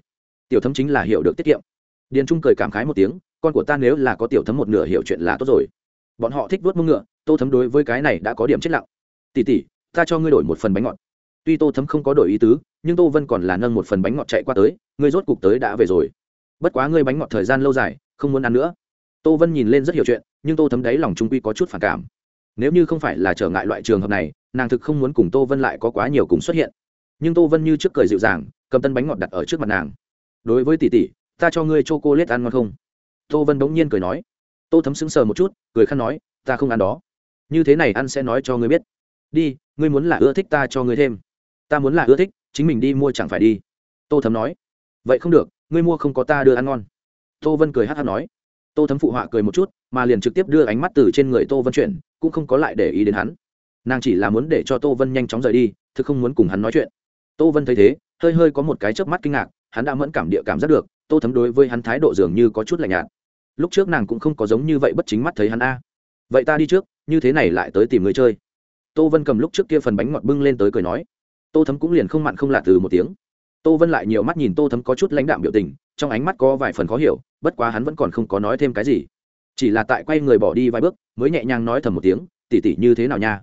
Tiểu thấm chính là hiểu được tiết kiệm. Điền trung cười cảm khái một tiếng con của ta nếu là có tiểu thấm một nửa hiểu chuyện là tốt rồi. Bọn họ thích vuốt mông ngựa tô thấm đối với cái này đã có điểm chết lặng. Tỷ tỷ, ta cho ngươi đổi một phần bánh ngọt. Tuy tô thấm không có đổi ý tứ nhưng tô vân còn là nâng một phần bánh ngọt chạy qua tới ngươi rốt cục tới đã về rồi bất quá ngươi bánh ngọt thời gian lâu dài, không muốn ăn nữa. Tô vân nhìn lên rất hiểu chuyện, nhưng tô thấm đáy lòng trung quy có chút phản cảm. Nếu như không phải là trở ngại loại trường hợp này, nàng thực không muốn cùng tô vân lại có quá nhiều cùng xuất hiện. Nhưng tô vân như trước cười dịu dàng, cầm tân bánh ngọt đặt ở trước mặt nàng. Đối với tỷ tỷ, ta cho ngươi c h o cô lết ăn ngon không? Tô vân bỗng nhiên cười nói. Tô thấm sững sờ một chút, cười khăn nói, ta không ăn đó. Như thế này ăn sẽ nói cho ngươi biết. Đi, ngươi muốn là ưa thích ta cho ngươi thêm. Ta muốn là ưa thích, chính mình đi mua chẳng phải đi. Tô thấm nói. Vậy không được ngươi mua không có ta đưa ăn ngon. Tô vân cười hát hát nói. Tô thấm phụ họa cười một chút, mà liền trực tiếp đưa ánh mắt từ trên người tô vân chuyển, cũng không có lại để ý đến hắn. Nàng chỉ là muốn để cho tô vân nhanh chóng rời đi, thực không muốn cùng hắn nói chuyện. Tô vân thấy thế, hơi hơi có một cái chớp mắt kinh ngạc, hắn đã mẫn cảm địa cảm giác được, tô thấm đối với hắn thái độ dường như có chút lạnh nhạt. Lúc trước nàng cũng không có giống như vậy bất chính mắt thấy hắn a. Vậy ta đi trước, như thế này lại tới tìm người chơi. Tô vân cầm lúc trước kia phần bánh ngọt bưng lên tới cười nói. Tô thấm cũng liền không mặn không lạ từ một tiếng tô vân lại nhiều mắt nhìn tô thấm có chút lãnh đạm biểu tình, trong ánh mắt có vài phần khó hiểu, bất quá hắn vẫn còn không có nói thêm cái gì. Chỉ là tại quay người bỏ đi vài bước, mới nhẹ nhàng nói thầm một tiếng tỉ tỉ như thế nào nha?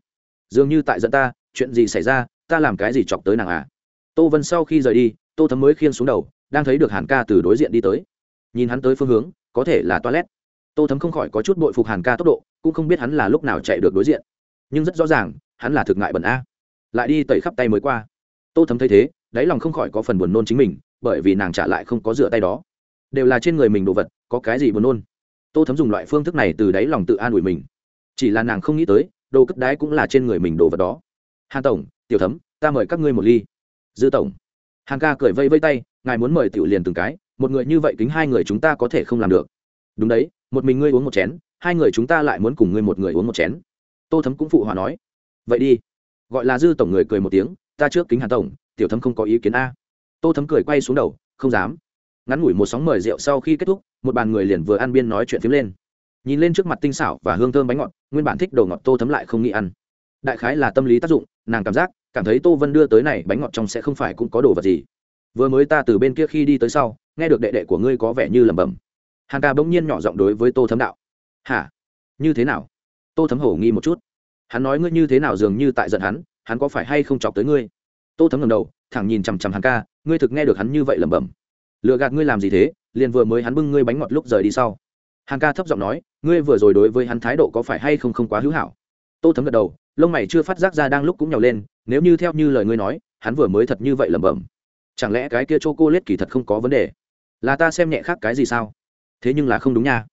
Dường như tại giận ta, chuyện gì xảy ra, ta làm cái gì chọc tới nàng à? Tô vân sau khi rời đi, tô thấm mới khiêng xuống đầu, đang thấy được hàn ca từ đối diện đi tới. Nhìn hắn tới phương hướng, có thể là toilet. Tô thấm không khỏi có chút bội phục hàn ca tốc độ, cũng không biết hắn là lúc nào chạy được đối diện. Nhưng rất rõ ràng, hắn là thực ngại bẩn a. Lại đi tẩy khắp tay mới qua. Tô thấm thấy thế đáy lòng không khỏi có phần buồn nôn chính mình, bởi vì nàng trả lại không có rửa tay đó. Đều là trên người mình đồ vật, có cái gì buồn nôn? Tô thấm dùng loại phương thức này từ đáy lòng tự an ủi mình. Chỉ là nàng không nghĩ tới, đồ cất đái cũng là trên người mình đồ vật đó. Hàn tổng, tiểu thấm, ta mời các ngươi một ly. Dư tổng. Hàng ca cười vây vây tay, ngài muốn mời tiểu liền từng cái, một người như vậy kính hai người chúng ta có thể không làm được. Đúng đấy, một mình ngươi uống một chén, hai người chúng ta lại muốn cùng ngươi một người uống một chén. Tô thấm cũng phụ hòa nói. Vậy đi. Gọi là dư tổng người cười một tiếng, ta trước kính hàn tổng tiểu thấm không có ý kiến a. Tô thấm cười quay xuống đầu, không dám. Ngắn ngủi một sóng mời rượu sau khi kết thúc, một bàn người liền vừa ăn biên nói chuyện phím lên. Nhìn lên trước mặt tinh xảo và hương thơm bánh ngọt, nguyên bản thích đồ ngọt tô thấm lại không nghĩ ăn. Đại khái là tâm lý tác dụng, nàng cảm giác, cảm thấy tô vân đưa tới này bánh ngọt trong sẽ không phải cũng có đồ vật gì. Vừa mới ta từ bên kia khi đi tới sau, nghe được đệ đệ của ngươi có vẻ như lẩm bẩm. Hàng ca bỗng nhiên nhỏ giọng đối với tô thấm đạo. Hả? Như thế nào? Tô thấm hổ nghi một chút. Hắn nói ngươi như thế nào dường như tại giận hắn hắn có phải hay không chọc tới ngươi? Tô thấm ngầm đầu, thẳng nhìn chằm chằm hàng ca, ngươi thực nghe được hắn như vậy lẩm bẩm. Lựa gạt ngươi làm gì thế? Liền vừa mới hắn bưng ngươi bánh ngọt lúc rời đi sau. Hàng ca thấp giọng nói, ngươi vừa rồi đối với hắn thái độ có phải hay không không quá hữu hảo? Tô thấm gật đầu, lông mày chưa phát giác ra đang lúc cũng nhào lên, nếu như theo như lời ngươi nói, hắn vừa mới thật như vậy lẩm bẩm. Chẳng lẽ cái kia chô cô lết kỳ thật không có vấn đề? Là ta xem nhẹ khác cái gì sao? Thế nhưng là không đúng nha.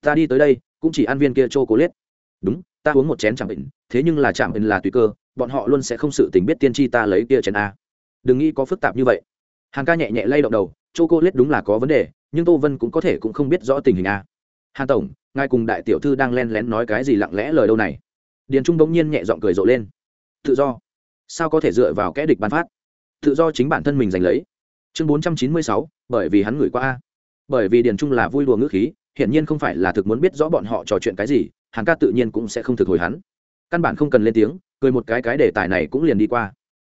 Ta đi tới đây, cũng chỉ ăn viên kia chô cô lết đúng ta uống một chén chẳng bệnh, thế nhưng là chạm bệnh là tùy cơ, bọn họ luôn sẽ không sự tình biết tiên tri ta lấy kia chén a. Đừng nghĩ có phức tạp như vậy. Hàng ca nhẹ nhẹ lay động đầu c cô lết đúng là có vấn đề, nhưng tô vân cũng có thể cũng không biết rõ tình hình a. Hàn tổng, ngài cùng đại tiểu thư đang len lén nói cái gì lặng lẽ lời đâu này? Điền trung bỗng nhiên nhẹ giọng cười rộ lên. Tự do. Sao có thể dựa vào kẽ địch bán phát? Tự do chính bản thân mình giành lấy. Chương bốn trăm chín mươi sáu, bởi vì hắn gửi qua a. Bởi vì điền trung là vui đùa ngữ khí, hiển nhiên không phải là thực muốn biết rõ bọn họ trò chuyện cái gì hàn ca tự nhiên cũng sẽ không thực hồi hắn. Căn bản không cần lên tiếng, cười một cái cái đề tài này cũng liền đi qua.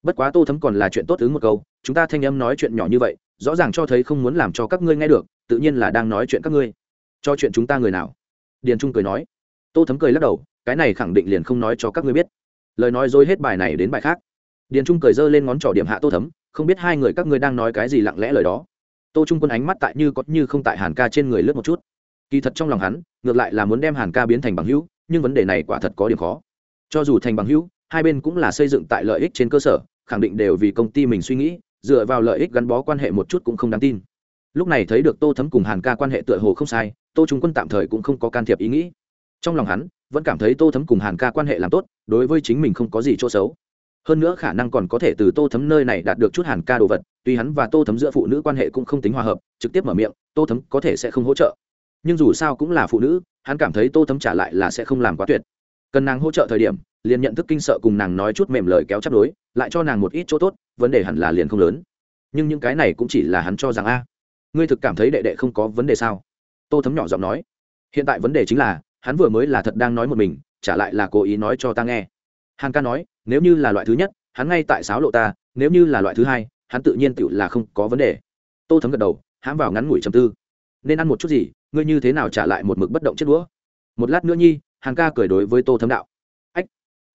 Bất quá tô thấm còn là chuyện tốt ứng một câu, chúng ta thanh âm nói chuyện nhỏ như vậy, rõ ràng cho thấy không muốn làm cho các ngươi nghe được, tự nhiên là đang nói chuyện các ngươi. Cho chuyện chúng ta người nào? Điền trung cười nói. Tô thấm cười lắc đầu, cái này khẳng định liền không nói cho các ngươi biết. Lời nói dối hết bài này đến bài khác. Điền trung cười giơ lên ngón trỏ điểm hạ tô thấm, không biết hai người các ngươi đang nói cái gì lặng lẽ lời đó. Tô trung quân ánh mắt tại như có như không tại hàn ca trên người lướt một chút kỳ thật trong lòng hắn, ngược lại là muốn đem hàn ca biến thành bằng hữu, nhưng vấn đề này quả thật có điểm khó. Cho dù thành bằng hữu, hai bên cũng là xây dựng tại lợi ích trên cơ sở, khẳng định đều vì công ty mình suy nghĩ, dựa vào lợi ích gắn bó quan hệ một chút cũng không đáng tin. Lúc này thấy được tô thấm cùng hàn ca quan hệ tựa hồ không sai, tô trung quân tạm thời cũng không có can thiệp ý nghĩ. Trong lòng hắn, vẫn cảm thấy tô thấm cùng hàn ca quan hệ làm tốt, đối với chính mình không có gì chỗ xấu. Hơn nữa khả năng còn có thể từ tô thấm nơi này đạt được chút hàn ca đồ vật, tuy hắn và tô thấm giữa phụ nữ quan hệ cũng không tính hòa hợp, trực tiếp mở miệng, tô thấm có thể sẽ không hỗ trợ nhưng dù sao cũng là phụ nữ, hắn cảm thấy tô thấm trả lại là sẽ không làm quá tuyệt. Cần nàng hỗ trợ thời điểm, liền nhận thức kinh sợ cùng nàng nói chút mềm lời kéo chấp đối, lại cho nàng một ít chỗ tốt, vấn đề hẳn là liền không lớn. Nhưng những cái này cũng chỉ là hắn cho rằng a. Ngươi thực cảm thấy đệ đệ không có vấn đề sao? Tô thấm nhỏ giọng nói. Hiện tại vấn đề chính là, hắn vừa mới là thật đang nói một mình, trả lại là cố ý nói cho ta nghe. Hàn ca nói, nếu như là loại thứ nhất, hắn ngay tại sáo lộ ta, nếu như là loại thứ hai, hắn tự nhiên tự là không có vấn đề. Tô thấm gật đầu, hãm vào ngắn ngủi trầm tư. Nên ăn một chút gì ngươi như thế nào trả lại một mực bất động chết đũa? Một lát nữa nhi hàng ca cười đối với tô thấm đạo. Ách,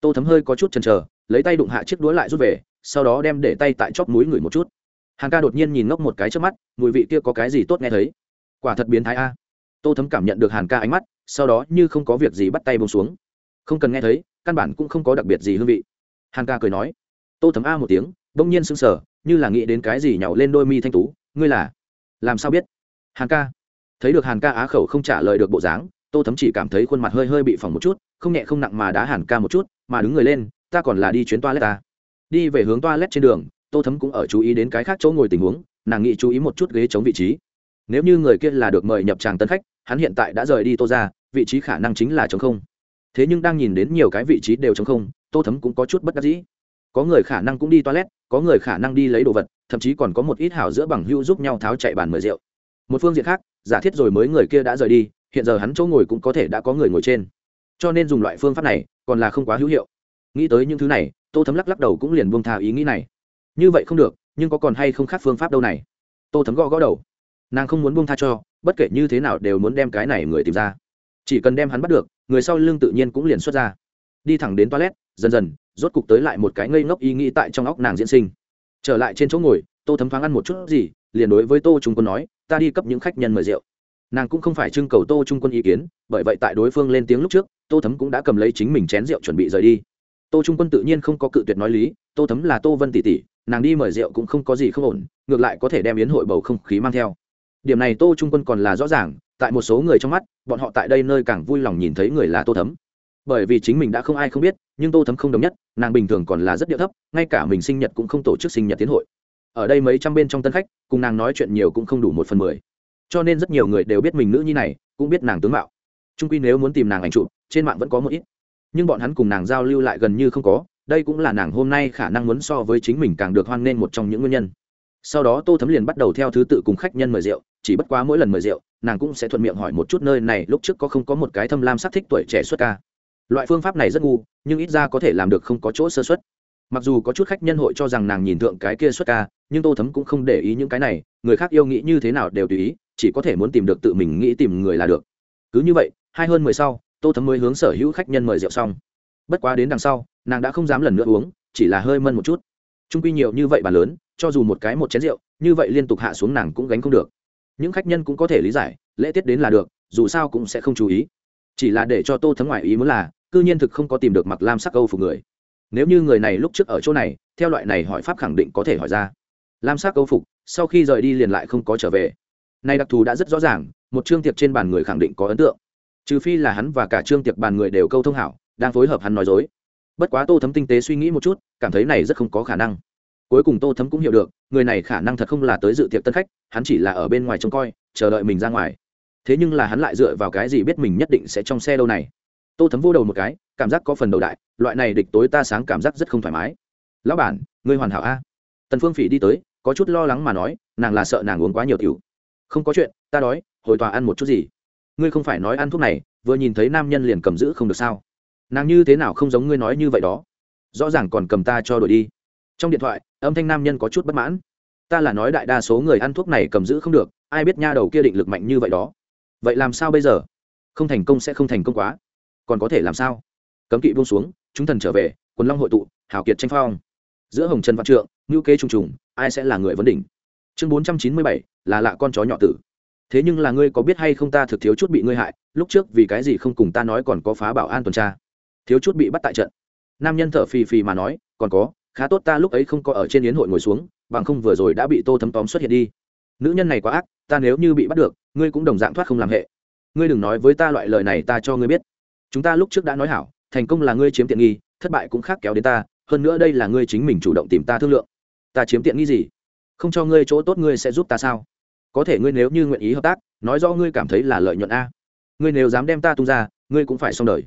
tô thấm hơi có chút chần chờ, lấy tay đụng hạ chiếc đũa lại rút về, sau đó đem để tay tại chóp mũi người một chút. Hàng ca đột nhiên nhìn ngốc một cái trước mắt, mùi vị kia có cái gì tốt nghe thấy? Quả thật biến thái a. Tô thấm cảm nhận được hàn ca ánh mắt, sau đó như không có việc gì bắt tay bông xuống. Không cần nghe thấy, căn bản cũng không có đặc biệt gì hương vị. Hàn ca cười nói. Tô thấm a một tiếng bỗng nhiên sững sờ, như là nghĩ đến cái gì nhảy lên đôi mi thanh tú. Ngươi là? Làm sao biết? Hàn ca thấy được hàn ca á khẩu không trả lời được bộ dáng, tô thấm chỉ cảm thấy khuôn mặt hơi hơi bị phỏng một chút, không nhẹ không nặng mà đá hàn ca một chút, mà đứng người lên, ta còn là đi chuyến toilet ta. Đi về hướng toilet trên đường, tô thấm cũng ở chú ý đến cái khác chỗ ngồi tình huống, nàng nghĩ chú ý một chút ghế chống vị trí. Nếu như người kia là được mời nhập tràng tân khách, hắn hiện tại đã rời đi tô ra, vị trí khả năng chính là chống không. Thế nhưng đang nhìn đến nhiều cái vị trí đều chống không, tô thấm cũng có chút bất đắc dĩ. Có người khả năng cũng đi toilet, có người khả năng đi lấy đồ vật, thậm chí còn có một ít hảo giữa bằng hưu giúp nhau tháo chạy bàn mời rượu. Một phương diện khác giả thiết rồi mới người kia đã rời đi, hiện giờ hắn chỗ ngồi cũng có thể đã có người ngồi trên. Cho nên dùng loại phương pháp này còn là không quá hữu hiệu. Nghĩ tới những thứ này, tô thấm lắc lắc đầu cũng liền buông thà ý nghĩ này. Như vậy không được, nhưng có còn hay không khác phương pháp đâu này? Tô thấm gõ gõ đầu. Nàng không muốn buông tha cho, bất kể như thế nào đều muốn đem cái này người tìm ra. Chỉ cần đem hắn bắt được, người sau lưng tự nhiên cũng liền xuất ra. Đi thẳng đến toilet, dần dần, rốt cục tới lại một cái ngây ngốc ý nghĩ tại trong óc nàng diễn sinh. Trở lại trên chỗ ngồi, tô thấm thoáng ăn một chút gì, liền đối với tô trung quân nói ta đi cấp những khách nhân mời rượu. Nàng cũng không phải trưng cầu tô trung quân ý kiến, bởi vậy tại đối phương lên tiếng lúc trước, tô thấm cũng đã cầm lấy chính mình chén rượu chuẩn bị rời đi. Tô trung quân tự nhiên không có cự tuyệt nói lý, tô thấm là tô vân tỷ tỷ, nàng đi mời rượu cũng không có gì không ổn, ngược lại có thể đem yến hội bầu không khí mang theo. Điểm này tô trung quân còn là rõ ràng, tại một số người trong mắt, bọn họ tại đây nơi càng vui lòng nhìn thấy người là tô thấm. Bởi vì chính mình đã không ai không biết, nhưng tô thấm không đồng nhất, nàng bình thường còn là rất điệu thấp, ngay cả mình sinh nhật cũng không tổ chức sinh nhật tiến hội ở đây mấy trăm bên trong tân khách, cùng nàng nói chuyện nhiều cũng không đủ một phần mười. Cho nên rất nhiều người đều biết mình nữ nhi này, cũng biết nàng tướng mạo. Trung quy nếu muốn tìm nàng ảnh chụp, trên mạng vẫn có một ít. Nhưng bọn hắn cùng nàng giao lưu lại gần như không có, đây cũng là nàng hôm nay khả năng muốn so với chính mình càng được hoan nghênh một trong những nguyên nhân. Sau đó tô thấm liền bắt đầu theo thứ tự cùng khách nhân mời rượu, chỉ bất quá mỗi lần mời rượu, nàng cũng sẽ thuận miệng hỏi một chút nơi này, lúc trước có không có một cái thâm lam sắc thích tuổi trẻ xuất ca. Loại phương pháp này rất ngu, nhưng ít ra có thể làm được không có chỗ sơ xuất mặc dù có chút khách nhân hội cho rằng nàng nhìn thượng cái kia xuất ca nhưng tô thấm cũng không để ý những cái này, người khác yêu nghĩ như thế nào đều tùy ý, chỉ có thể muốn tìm được tự mình nghĩ tìm người là được. Cứ như vậy, hai hơn mười sau, tô thấm mới hướng sở hữu khách nhân mời rượu xong. Bất quá đến đằng sau, nàng đã không dám lần nữa uống, chỉ là hơi mân một chút. Trung quy nhiều như vậy bà lớn, cho dù một cái một chén rượu, như vậy liên tục hạ xuống nàng cũng gánh không được. Những khách nhân cũng có thể lý giải, lễ tiết đến là được, dù sao cũng sẽ không chú ý. Chỉ là để cho tô thấm ngoại ý muốn là, cư nhiên thực không có tìm được mặc lam sắc câu phục người. Nếu như người này lúc trước ở chỗ này, theo loại này hỏi pháp khẳng định có thể hỏi ra lam sắc câu phục, sau khi rời đi liền lại không có trở về. Nay đặc thù đã rất rõ ràng, một chương tiệc trên bàn người khẳng định có ấn tượng. Trừ phi là hắn và cả chương tiệc bàn người đều câu thông hảo, đang phối hợp hắn nói dối. Bất quá tô thấm tinh tế suy nghĩ một chút, cảm thấy này rất không có khả năng. Cuối cùng tô thấm cũng hiểu được, người này khả năng thật không là tới dự tiệc tân khách, hắn chỉ là ở bên ngoài trông coi, chờ đợi mình ra ngoài. Thế nhưng là hắn lại dựa vào cái gì biết mình nhất định sẽ trong xe đâu này? Tô thấm vô đầu một cái, cảm giác có phần đầu đại, loại này địch tối ta sáng cảm giác rất không thoải mái. Lão bản, ngươi hoàn hảo a? Tần phương phỉ đi tới có chút lo lắng mà nói, nàng là sợ nàng uống quá nhiều tiểu. Không có chuyện, ta đói, hồi tòa ăn một chút gì. Ngươi không phải nói ăn thuốc này, vừa nhìn thấy nam nhân liền cầm giữ không được sao? Nàng như thế nào không giống ngươi nói như vậy đó? Rõ ràng còn cầm ta cho đổi đi. Trong điện thoại, âm thanh nam nhân có chút bất mãn. Ta là nói đại đa số người ăn thuốc này cầm giữ không được, ai biết nha đầu kia định lực mạnh như vậy đó. Vậy làm sao bây giờ? Không thành công sẽ không thành công quá. Còn có thể làm sao? Cấm kỵ buông xuống, chúng thần trở về, quần long hội tụ, hào kiệt tranh phong. Giữa hồng trần văn trượng, ngữ kế trùng trùng ai sẽ là người vấn đỉnh? Chương bốn trăm chín mươi bảy, là lạ con chó nhỏ tử. Thế nhưng là ngươi có biết hay không ta thực thiếu chút bị ngươi hại, lúc trước vì cái gì không cùng ta nói còn có phá bảo an tuần tra? Thiếu chút bị bắt tại trận. Nam nhân thở phì phì mà nói, còn có, khá tốt ta lúc ấy không có ở trên yến hội ngồi xuống, bằng không vừa rồi đã bị tô thấm tóm xuất hiện đi. Nữ nhân này quá ác, ta nếu như bị bắt được, ngươi cũng đồng dạng thoát không làm hệ. Ngươi đừng nói với ta loại lời này ta cho ngươi biết. Chúng ta lúc trước đã nói hảo, thành công là ngươi chiếm tiện nghi, thất bại cũng khác kéo đến ta, hơn nữa đây là ngươi chính mình chủ động tìm ta thương lượng ta chiếm tiện nghi gì? Không cho ngươi chỗ tốt ngươi sẽ giúp ta sao? Có thể ngươi nếu như nguyện ý hợp tác, nói rõ ngươi cảm thấy là lợi nhuận a. Ngươi nếu dám đem ta tung ra, ngươi cũng phải xong đời.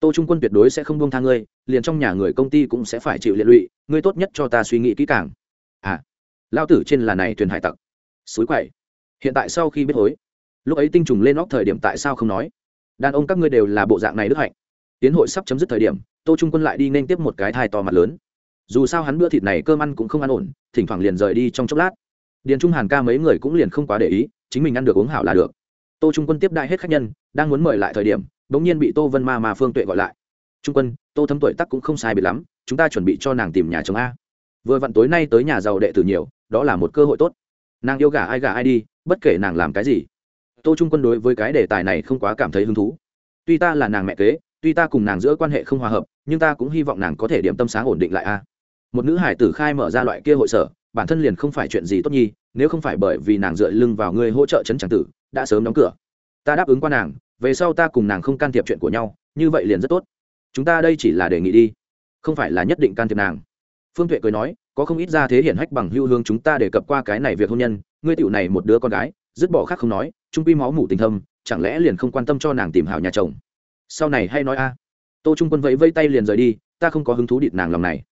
Tô trung quân tuyệt đối sẽ không buông tha ngươi, liền trong nhà người công ty cũng sẽ phải chịu liệt lụy, ngươi tốt nhất cho ta suy nghĩ kỹ càng. À lao tử trên là này thuyền hải tặc. Suối quậy. Hiện tại sau khi biết hối, lúc ấy tinh trùng lên óc thời điểm tại sao không nói? Đàn ông các ngươi đều là bộ dạng này đức hạnh. Tiến hội sắp chấm dứt thời điểm, tô trung quân lại đi nên tiếp một cái thai to mặt lớn dù sao hắn bữa thịt này cơm ăn cũng không ăn ổn, thỉnh thoảng liền rời đi trong chốc lát. Điền trung hàn ca mấy người cũng liền không quá để ý, chính mình ăn được uống hảo là được. Tô trung quân tiếp đại hết khách nhân, đang muốn mời lại thời điểm, bỗng nhiên bị tô vân ma mà phương tuệ gọi lại. Trung quân, tô thấm tuổi tắc cũng không sai biệt lắm, chúng ta chuẩn bị cho nàng tìm nhà chồng a. Vừa vặn tối nay tới nhà giàu đệ tử nhiều, đó là một cơ hội tốt. Nàng yêu gả ai gả ai đi, bất kể nàng làm cái gì. Tô trung quân đối với cái đề tài này không quá cảm thấy hứng thú. Tuy ta là nàng mẹ kế, tuy ta cùng nàng giữa quan hệ không hòa hợp, nhưng ta cũng hy vọng nàng có thể điểm tâm sáng ổn định lại a một nữ hải tử khai mở ra loại kia hội sở, bản thân liền không phải chuyện gì tốt nhi, nếu không phải bởi vì nàng dựa lưng vào người hỗ trợ chấn tràng tử, đã sớm đóng cửa. Ta đáp ứng qua nàng, về sau ta cùng nàng không can thiệp chuyện của nhau, như vậy liền rất tốt. Chúng ta đây chỉ là đề nghị đi, không phải là nhất định can thiệp nàng. Phương tuệ cười nói, có không ít ra thế hiển hách bằng hưu hương chúng ta đề cập qua cái này việc hôn nhân, ngươi tiểu này một đứa con gái, dứt bỏ khác không nói, trung quy máu mủ tình thâm, chẳng lẽ liền không quan tâm cho nàng tìm hảo nhà chồng? Sau này hay nói a. Tô trung quân vẫy vây tay liền rời đi, ta không có hứng thú địt nàng lòng này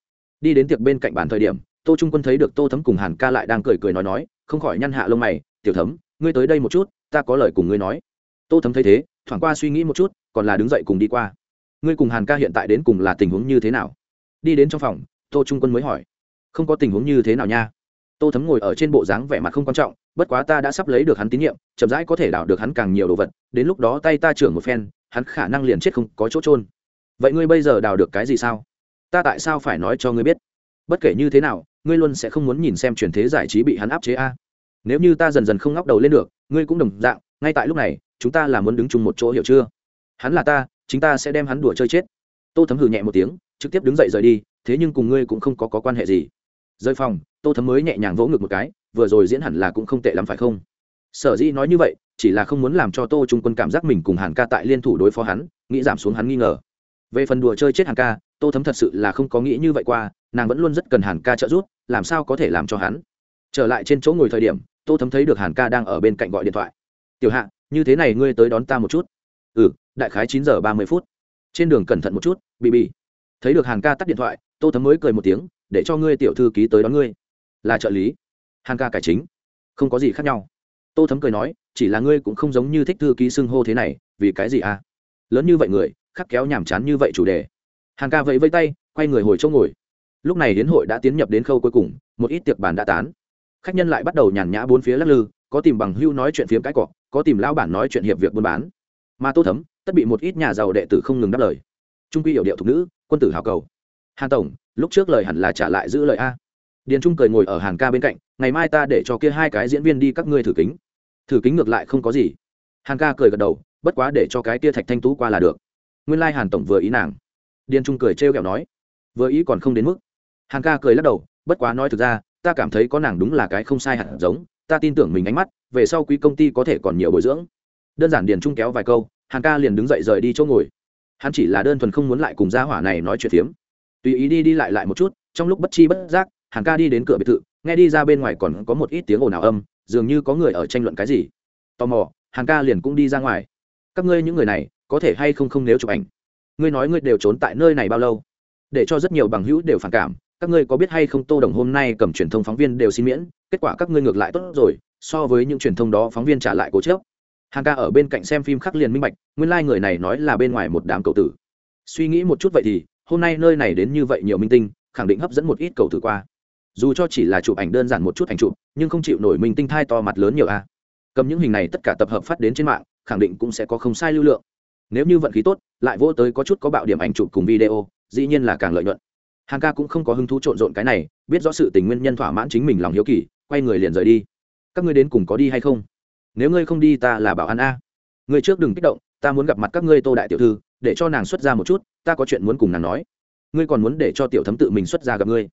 đi đến tiệc bên cạnh bàn thời điểm, tô trung quân thấy được tô thấm cùng hàn ca lại đang cười cười nói nói, không khỏi nhăn hạ lông mày, tiểu thấm, ngươi tới đây một chút, ta có lời cùng ngươi nói. Tô thấm thấy thế, thoảng qua suy nghĩ một chút, còn là đứng dậy cùng đi qua. Ngươi cùng hàn ca hiện tại đến cùng là tình huống như thế nào? Đi đến trong phòng, tô trung quân mới hỏi. Không có tình huống như thế nào nha. Tô thấm ngồi ở trên bộ dáng vẻ mặt không quan trọng, bất quá ta đã sắp lấy được hắn tín nhiệm, chậm rãi có thể đảo được hắn càng nhiều đồ vật, đến lúc đó tay ta trưởng một phen, hắn khả năng liền chết không có chỗ trôn vậy ngươi bây giờ đào được cái gì sao? Ta tại sao phải nói cho ngươi biết? Bất kể như thế nào ngươi luôn sẽ không muốn nhìn xem truyền thế giải trí bị hắn áp chế a. Nếu như ta dần dần không ngóc đầu lên được ngươi cũng đồng dạng ngay tại lúc này chúng ta là muốn đứng chung một chỗ hiểu chưa? Hắn là ta chúng ta sẽ đem hắn đùa chơi chết. Tô thấm hừ nhẹ một tiếng trực tiếp đứng dậy rời đi thế nhưng cùng ngươi cũng không có, có quan hệ gì. Rơi phòng tô thấm mới nhẹ nhàng vỗ ngực một cái vừa rồi diễn hẳn là cũng không tệ lắm phải không? Sở dĩ nói như vậy chỉ là không muốn làm cho tô trung quân cảm giác mình cùng hàn ca tại liên thủ đối phó hắn nghĩ giảm xuống hắn nghi ngờ về phần đùa chơi chết hàn ca, tô thấm thật sự là không có nghĩ như vậy qua, nàng vẫn luôn rất cần hàn ca trợ giúp, làm sao có thể làm cho hắn? Trở lại trên chỗ ngồi thời điểm, tô thấm thấy được hàn ca đang ở bên cạnh gọi điện thoại. Tiểu hạ, như thế này ngươi tới đón ta một chút. Ừ đại khái chín giờ ba mươi phút. Trên đường cẩn thận một chút bị bị thấy được hàn ca tắt điện thoại, tô thấm mới cười một tiếng, để cho ngươi tiểu thư ký tới đón ngươi. Là trợ lý. Hàn ca cải chính. Không có gì khác nhau. Tô thấm cười nói, chỉ là ngươi cũng không giống như thích thư ký xưng hô thế này, vì cái gì à? Lớn như vậy người khắc kéo nhàm chán như vậy chủ đề. Hàng ca vẫy vẫy tay, quay người hồi chỗ ngồi. Lúc này hiến hội đã tiến nhập đến khâu cuối cùng, một ít tiệc bàn đã tán. Khách nhân lại bắt đầu nhàn nhã bốn phía lắc lư, có tìm bằng hưu nói chuyện phiếm cái cọ, có tìm lão bản nói chuyện hiệp việc buôn bán. Mà tô thấm, tất bị một ít nhà giàu đệ tử không ngừng đáp lời. Trung quy hiểu điệu thục nữ, quân tử hào cầu. Hàn tổng, lúc trước lời hẳn là trả lại giữ lời a. Điền trung cười ngồi ở hàn ca bên cạnh, ngày mai ta để cho kia hai cái diễn viên đi các ngươi thử kính. Thử kính ngược lại không có gì. Hàn ca cười gật đầu, bất quá để cho cái kia thạch thanh tú qua là được nguyên Lai Hàn tổng vừa ý nàng điền trung cười trêu ghẹo nói vừa ý còn không đến mức hàn ca cười lắc đầu bất quá nói thực ra ta cảm thấy có nàng đúng là cái không sai hẳn giống ta tin tưởng mình ánh mắt về sau quý công ty có thể còn nhiều bồi dưỡng đơn giản điền trung kéo vài câu hàn ca liền đứng dậy rời đi chỗ ngồi hắn chỉ là đơn thuần không muốn lại cùng gia hỏa này nói chuyện phiếm tùy ý đi đi lại lại một chút trong lúc bất chi bất giác hàn ca đi đến cửa biệt thự nghe đi ra bên ngoài còn có một ít tiếng ồn ào âm dường như có người ở tranh luận cái gì tò mò hàn ca liền cũng đi ra ngoài các ngươi những người này có thể hay không không nếu chụp ảnh. Ngươi nói ngươi đều trốn tại nơi này bao lâu? Để cho rất nhiều bằng hữu đều phản cảm, các ngươi có biết hay không tô đồng hôm nay cầm truyền thông phóng viên đều xin miễn, kết quả các ngươi ngược lại tốt rồi, so với những truyền thông đó phóng viên trả lại cố chớp hàng ca ở bên cạnh xem phim khắc liền minh bạch, nguyên lai、like、người này nói là bên ngoài một đám cầu tử. Suy nghĩ một chút vậy thì, hôm nay nơi này đến như vậy nhiều minh tinh, khẳng định hấp dẫn một ít cầu tử qua. Dù cho chỉ là chụp ảnh đơn giản một chút ảnh chụp, nhưng không chịu nổi minh tinh thai to mặt lớn nhiều a. Cầm những hình này tất cả tập hợp phát đến trên mạng, khẳng định cũng sẽ có không sai lưu lượng nếu như vận khí tốt, lại vô tới có chút có bạo điểm ảnh chụp cùng video, dĩ nhiên là càng lợi nhuận. Hàng ca cũng không có hứng thú trộn rộn cái này, biết rõ sự tình nguyên nhân thỏa mãn chính mình lòng hiếu kỳ, quay người liền rời đi. Các ngươi đến cùng có đi hay không? Nếu ngươi không đi ta là bảo an a. Ngươi trước đừng kích động, ta muốn gặp mặt các ngươi tô đại tiểu thư, để cho nàng xuất ra một chút, ta có chuyện muốn cùng nàng nói. Ngươi còn muốn để cho tiểu thấm tự mình xuất ra gặp ngươi.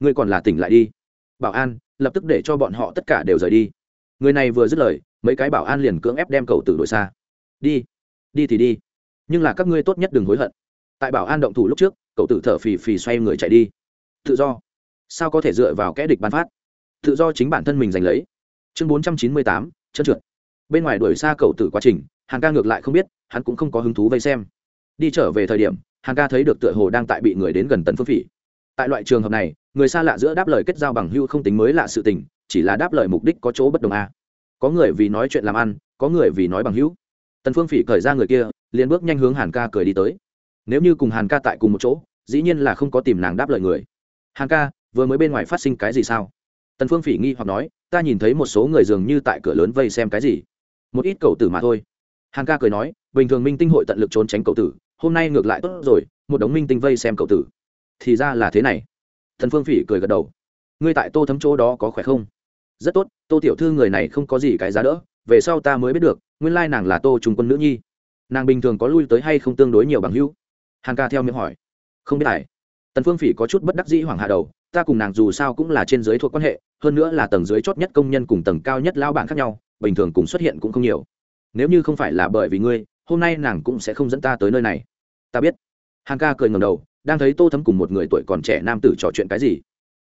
Ngươi còn là tỉnh lại đi. Bảo an, lập tức để cho bọn họ tất cả đều rời đi. Người này vừa dứt lời, mấy cái bảo an liền cưỡng ép đem cầu tử đội xa. Đi đi thì đi. Nhưng là các ngươi tốt nhất đừng hối hận. Tại bảo an động thủ lúc trước, cậu tử thở phì phì xoay người chạy đi. Tự do. Sao có thể dựa vào kẽ địch bán phát? Tự do chính bản thân mình giành lấy. Chương bốn trăm chín mươi tám, chân trượt. Bên ngoài đuổi xa cậu tử quá trình hàng ca ngược lại không biết, hắn cũng không có hứng thú vây xem. Đi trở về thời điểm hàng ca thấy được tựa hồ đang tại bị người đến gần tần phương phỉ. Tại loại trường hợp này, người xa lạ giữa đáp lời kết giao bằng hưu không tính mới lạ sự tình, chỉ là đáp lời mục đích có chỗ bất đồng a. Có người vì nói chuyện làm ăn, có người vì nói bằng hữu tần phương phỉ cởi ra người kia, liền bước nhanh hướng hàn ca cười đi tới. Nếu như cùng hàn ca tại cùng một chỗ, dĩ nhiên là không có tìm nàng đáp lời người. Hàn ca, vừa mới bên ngoài phát sinh cái gì sao? Tần phương phỉ nghi hoặc nói, ta nhìn thấy một số người dường như tại cửa lớn vây xem cái gì. Một ít cầu tử mà thôi. Hàn ca cười nói, bình thường minh tinh hội tận lực trốn tránh cầu tử, hôm nay ngược lại tốt rồi, một đống minh tinh vây xem cầu tử. Thì ra là thế này. Thần phương phỉ cười gật đầu. Ngươi tại tô thấm chỗ đó có khỏe không? Rất tốt, tô tiểu thư người này không có gì cái giá đỡ, về sau ta mới biết được nguyên lai nàng là tô trung quân nữ nhi. Nàng bình thường có lui tới hay không tương đối nhiều bằng hữu? Hàn ca theo miệng hỏi. Không biết tài tần phương phỉ có chút bất đắc dĩ hoảng hạ đầu, ta cùng nàng dù sao cũng là trên dưới thuộc quan hệ, hơn nữa là tầng dưới chót nhất công nhân cùng tầng cao nhất lao bản khác nhau, bình thường cùng xuất hiện cũng không nhiều. Nếu như không phải là bởi vì ngươi, hôm nay nàng cũng sẽ không dẫn ta tới nơi này. Ta biết. Hàn ca cười ngầm đầu, đang thấy tô thấm cùng một người tuổi còn trẻ nam tử trò chuyện cái gì.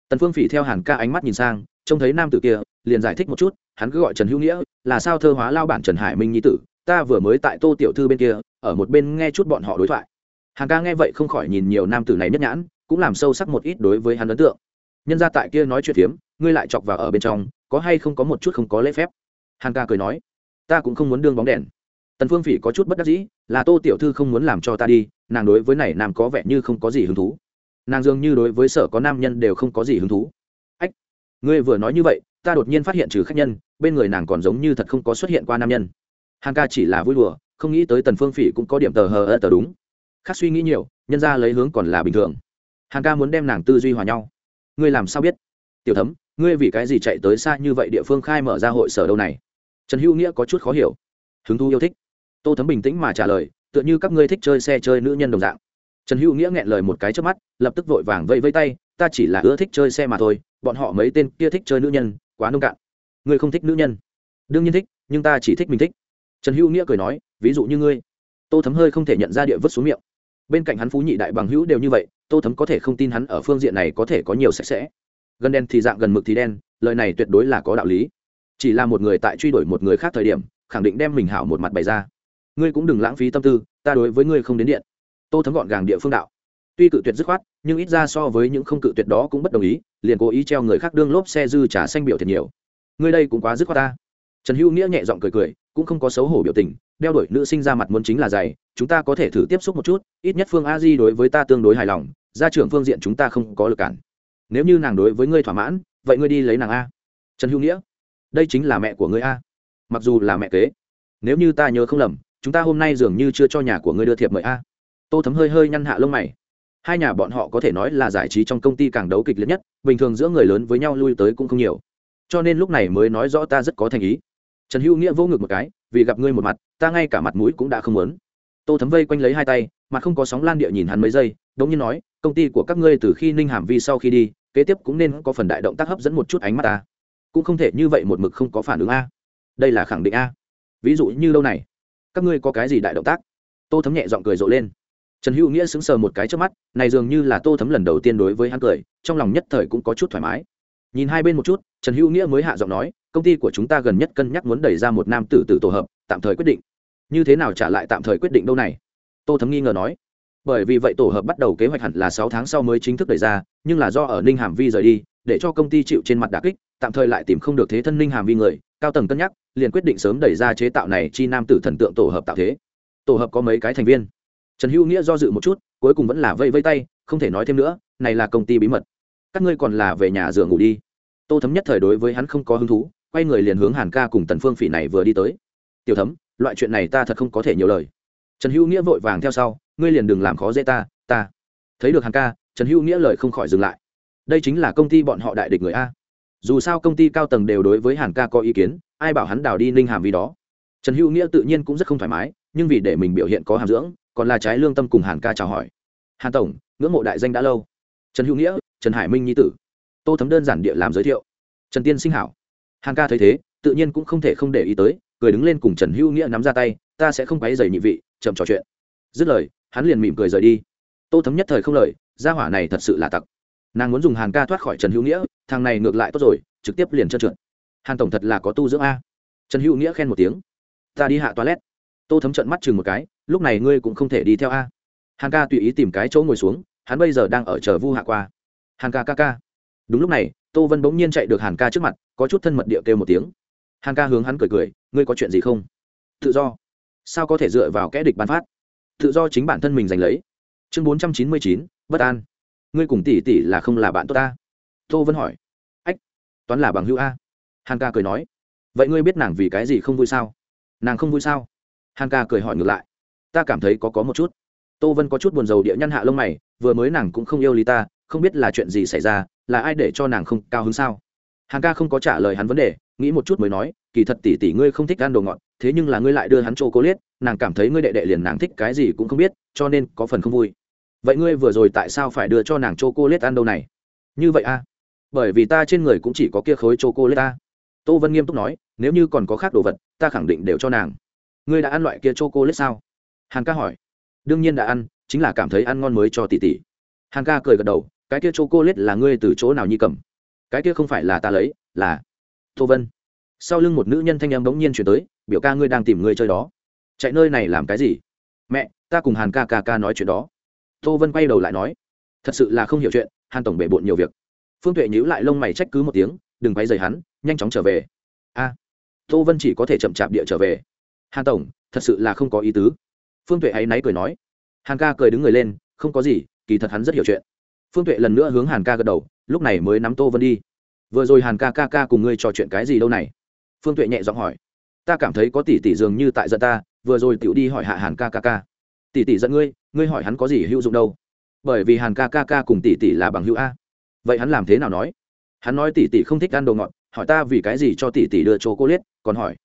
Tần phương phỉ theo hàn ca ánh mắt nhìn sang, trông thấy nam tử kia liền giải thích một chút, hắn cứ gọi trần hữu nghĩa, là sao thơ hóa lao bản trần hải minh nhi tử, ta vừa mới tại tô tiểu thư bên kia, ở một bên nghe chút bọn họ đối thoại. Hàn ca nghe vậy không khỏi nhìn nhiều nam tử này nhất nhãn, cũng làm sâu sắc một ít đối với hắn ấn tượng. Nhân ra tại kia nói chuyện phiếm, ngươi lại chọc vào ở bên trong, có hay không có một chút không có lễ phép? Hàn ca cười nói, ta cũng không muốn đương bóng đèn. Tần phương phỉ có chút bất đắc dĩ, là tô tiểu thư không muốn làm cho ta đi, nàng đối với này nam có vẻ như không có gì hứng thú. Nàng dường như đối với sở có nam nhân đều không có gì hứng thú. Ách, ngươi vừa nói như vậy ta đột nhiên phát hiện trừ khách nhân, bên người nàng còn giống như thật không có xuất hiện qua nam nhân. Hàn ca chỉ là vui đùa, không nghĩ tới tần phương phỉ cũng có điểm tờ hờ ơ tờ đúng. Khác suy nghĩ nhiều, nhân ra lấy hướng còn là bình thường. Hàn ca muốn đem nàng tư duy hòa nhau. Ngươi làm sao biết? Tiểu thấm, ngươi vì cái gì chạy tới xa như vậy địa phương khai mở ra hội sở đâu này? Trần hữu nghĩa có chút khó hiểu. Hứng thú yêu thích. Tô thấm bình tĩnh mà trả lời, tựa như các ngươi thích chơi xe chơi nữ nhân đồng dạng. Trần hữu nghĩa nghẹn lời một cái trước mắt, lập tức vội vàng vẫy vây tay, ta chỉ là ưa thích chơi xe mà thôi, bọn họ mấy tên kia thích chơi nữ nhân quá nông cạn. Ngươi không thích nữ nhân. Đương nhiên thích, nhưng ta chỉ thích mình thích. Trần hữu nghĩa cười nói, ví dụ như ngươi. Tô thấm hơi không thể nhận ra địa vứt xuống miệng. Bên cạnh hắn phú nhị đại bằng hữu đều như vậy, tô thấm có thể không tin hắn ở phương diện này có thể có nhiều sạch sẽ. Gần đen thì dạng gần mực thì đen, lời này tuyệt đối là có đạo lý. Chỉ là một người tại truy đuổi một người khác thời điểm, khẳng định đem mình hảo một mặt bày ra. Ngươi cũng đừng lãng phí tâm tư, ta đối với ngươi không đến điện. Tô thấm gọn gàng địa phương đạo. Tuy cự tuyệt dứt khoát, nhưng ít ra so với những không cự tuyệt đó cũng bất đồng ý liền cố ý treo người khác đương lốp xe dư trả xanh biểu thiệt nhiều. Ngươi đây cũng quá dứt khoát ta. Trần hữu nghĩa nhẹ giọng cười cười, cũng không có xấu hổ biểu tình, đeo đổi nữ sinh ra mặt muốn chính là dày chúng ta có thể thử tiếp xúc một chút, ít nhất phương a di đối với ta tương đối hài lòng, gia trưởng phương diện chúng ta không có lực cản. Nếu như nàng đối với ngươi thỏa mãn, vậy ngươi đi lấy nàng a. Trần hữu nghĩa, đây chính là mẹ của ngươi a. Mặc dù là mẹ kế, nếu như ta nhớ không lầm, chúng ta hôm nay dường như chưa cho nhà của ngươi đưa thiệp mời a. Tô thấm hơi hơi nhăn hạ lông mày hai nhà bọn họ có thể nói là giải trí trong công ty càng đấu kịch liệt nhất, bình thường giữa người lớn với nhau lui tới cũng không nhiều. Cho nên lúc này mới nói rõ ta rất có thành ý. Trần hữu nghĩa vô ngực một cái, vì gặp ngươi một mặt, ta ngay cả mặt mũi cũng đã không muốn. Tô thấm vây quanh lấy hai tay mà không có sóng lan địa nhìn hắn mấy giây, đống nhiên nói, công ty của các ngươi từ khi ninh hàm vi sau khi đi, kế tiếp cũng nên có phần đại động tác hấp dẫn một chút ánh mắt ta. Cũng không thể như vậy một mực không có phản ứng a. Đây là khẳng định a. Ví dụ như lâu này? Các ngươi có cái gì đại động tác? Tô thấm nhẹ giọng cười rộ lên trần hữu nghĩa sững sờ một cái trước mắt, này dường như là tô thấm lần đầu tiên đối với hắn cười, trong lòng nhất thời cũng có chút thoải mái. Nhìn hai bên một chút, trần hữu nghĩa mới hạ giọng nói, công ty của chúng ta gần nhất cân nhắc muốn đẩy ra một nam tử tử tổ hợp, tạm thời quyết định. Như thế nào trả lại tạm thời quyết định đâu này? Tô thấm nghi ngờ nói. Bởi vì vậy tổ hợp bắt đầu kế hoạch hẳn là sáu tháng sau mới chính thức đẩy ra, nhưng là do ở ninh hàm vi rời đi, để cho công ty chịu trên mặt đà kích, tạm thời lại tìm không được thế thân ninh hàm vi người, cao tầng cân nhắc, liền quyết định sớm đẩy ra chế tạo này chi nam tử thần tượng tổ hợp tạo thế. Tổ hợp có mấy cái thành viên? Trần hữu nghĩa do dự một chút, cuối cùng vẫn là vây vây tay, không thể nói thêm nữa, này là công ty bí mật. Các ngươi còn là về nhà giường ngủ đi. Tô thấm nhất thời đối với hắn không có hứng thú, quay người liền hướng hàn ca cùng tần phương phỉ này vừa đi tới. Tiểu thấm, loại chuyện này ta thật không có thể nhiều lời. Trần hữu nghĩa vội vàng theo sau, ngươi liền đừng làm khó dễ ta ta. Thấy được hàn ca, trần hữu nghĩa lời không khỏi dừng lại. Đây chính là công ty bọn họ đại địch người a. Dù sao công ty cao tầng đều đối với hàn ca có ý kiến, ai bảo hắn đào đi ninh hàm vì đó. Trần hữu nghĩa tự nhiên cũng rất không thoải mái, nhưng vì để mình biểu hiện có hàm dưỡng còn là trái lương tâm cùng hàn ca chào hỏi. Hàn tổng, ngưỡng mộ đại danh đã lâu. Trần hữu nghĩa, trần hải minh nhi tử. Tô thấm đơn giản địa làm giới thiệu. Trần tiên sinh hảo. Hàn ca thấy thế, tự nhiên cũng không thể không để ý tới, cười đứng lên cùng trần hữu nghĩa nắm ra tay, ta sẽ không quấy dày nhị vị, chậm trò chuyện. Dứt lời, hắn liền mỉm cười rời đi. Tô thấm nhất thời không lời, gia hỏa này thật sự là tặc. Nàng muốn dùng hàn ca thoát khỏi trần hữu nghĩa, thằng này ngược lại tốt rồi, trực tiếp liền trơn trượt. Hàn tổng thật là có tu dưỡng a. Trần hữu nghĩa khen một tiếng. Ta đi hạ toilet tô thấm trận mắt chừng một cái, lúc này ngươi cũng không thể đi theo a. Hàn ca tùy ý tìm cái chỗ ngồi xuống, hắn bây giờ đang ở chờ vu hạ qua. Hàn ca ca ca. Đúng lúc này, tô vân bỗng nhiên chạy được hàn ca trước mặt, có chút thân mật địa kêu một tiếng. Hàn ca hướng hắn cười cười, ngươi có chuyện gì không? Tự do. Sao có thể dựa vào kẽ địch bán phát? Tự do chính bản thân mình giành lấy. Chương bốn trăm chín mươi chín, bất an. Ngươi cùng tỷ tỷ là không là bạn tốt ta? Tô vân hỏi. Ách, toán là bằng hữu a. Hàn ca cười nói. Vậy ngươi biết nàng vì cái gì không vui sao? Nàng không vui sao? Hàn ca cười hỏi ngược lại. Ta cảm thấy có có một chút. Tô vân có chút buồn rầu địa nhăn hạ lông mày, vừa mới nàng cũng không yêu lý ta, không biết là chuyện gì xảy ra, là ai để cho nàng không cao hứng sao? Hàn ca không có trả lời hắn vấn đề, nghĩ một chút mới nói, kỳ thật tỷ tỷ ngươi không thích ăn đồ ngọt, thế nhưng là ngươi lại đưa hắn c h liết nàng cảm thấy ngươi đệ đệ liền nàng thích cái gì cũng không biết, cho nên có phần không vui. Vậy ngươi vừa rồi tại sao phải đưa cho nàng c cô liết ăn đâu này? Như vậy a à? bởi vì ta trên người cũng chỉ có kia khối c cô liết ta. Tô vân nghiêm túc nói, nếu như còn có khác đồ vật, ta khẳng định đều cho nàng ngươi đã ăn loại kia chocolate sao? Hàn ca hỏi. Đương nhiên đã ăn, chính là cảm thấy ăn ngon mới cho tỷ tỷ. Hàn ca cười gật đầu, cái kia chocolate là ngươi từ chỗ nào nhi cầm? Cái kia không phải là ta lấy, là tô vân. Sau lưng một nữ nhân thanh em bỗng nhiên chuyển tới, biểu ca ngươi đang tìm ngươi chơi đó. Chạy nơi này làm cái gì? Mẹ, ta cùng hàn ca ca ca nói chuyện đó. Tô vân quay đầu lại nói. Thật sự là không hiểu chuyện, hàn tổng bể bộn nhiều việc. Phương tuệ nhíu lại lông mày trách cứ một tiếng, đừng quay dày hắn, nhanh chóng trở về. A. Tô vân chỉ có thể chậm chạp địa trở về hàn tổng, thật sự là không có ý tứ. Phương tuệ áy náy cười nói. Hàn ca cười đứng người lên, không có gì, kỳ thật hắn rất hiểu chuyện. Phương tuệ lần nữa hướng hàn ca gật đầu, lúc này mới nắm tô vân đi. Vừa rồi hàn ca ca ca cùng ngươi trò chuyện cái gì đâu này? Phương tuệ nhẹ giọng hỏi. Ta cảm thấy có tỷ tỷ dường như tại giận ta, vừa rồi tiểu đi hỏi hạ hàn ca ca ca. Tỷ tỷ giận ngươi ngươi hỏi hắn có gì hữu dụng đâu? Bởi vì hàn ca ca ca cùng tỷ tỷ là bằng hữu a. Vậy hắn làm thế nào nói? Hắn nói tỷ tỷ không thích ăn đồ ngọt, hỏi ta vì cái gì cho tỷ tỷ đưa chỗ cô liết, còn hỏi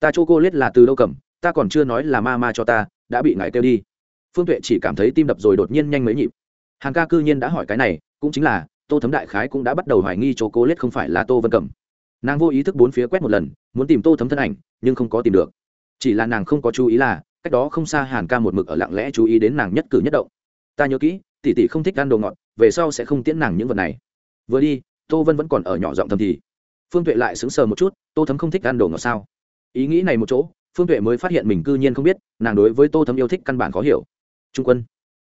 ta chô cô lết là từ đâu cầm, ta còn chưa nói là ma ma cho ta, đã bị ngài kêu đi. Phương tuệ chỉ cảm thấy tim đập rồi đột nhiên nhanh mấy nhịp. Hàng ca cư nhiên đã hỏi cái này, cũng chính là, tô thấm đại khái cũng đã bắt đầu hoài nghi chỗ cô lết không phải là tô vân cầm. nàng vô ý thức bốn phía quét một lần, muốn tìm tô thấm thân ảnh, nhưng không có tìm được. Chỉ là nàng không có chú ý là, cách đó không xa hàn ca một mực ở lặng lẽ chú ý đến nàng nhất cử nhất động. Ta nhớ kỹ, tỷ tỷ không thích ăn đồ ngọt, về sau sẽ không tiễn nàng những vật này. Vừa đi, tô vân vẫn còn ở nhỏ giọng thầm thì. Phương tuệ lại sững sờ một chút, tô thấm không thích ăn đồ ngọt sao? Ý nghĩ này một chỗ, phương tuệ mới phát hiện mình cư nhiên không biết, nàng đối với tô thấm yêu thích căn bản khó hiểu. Trung quân.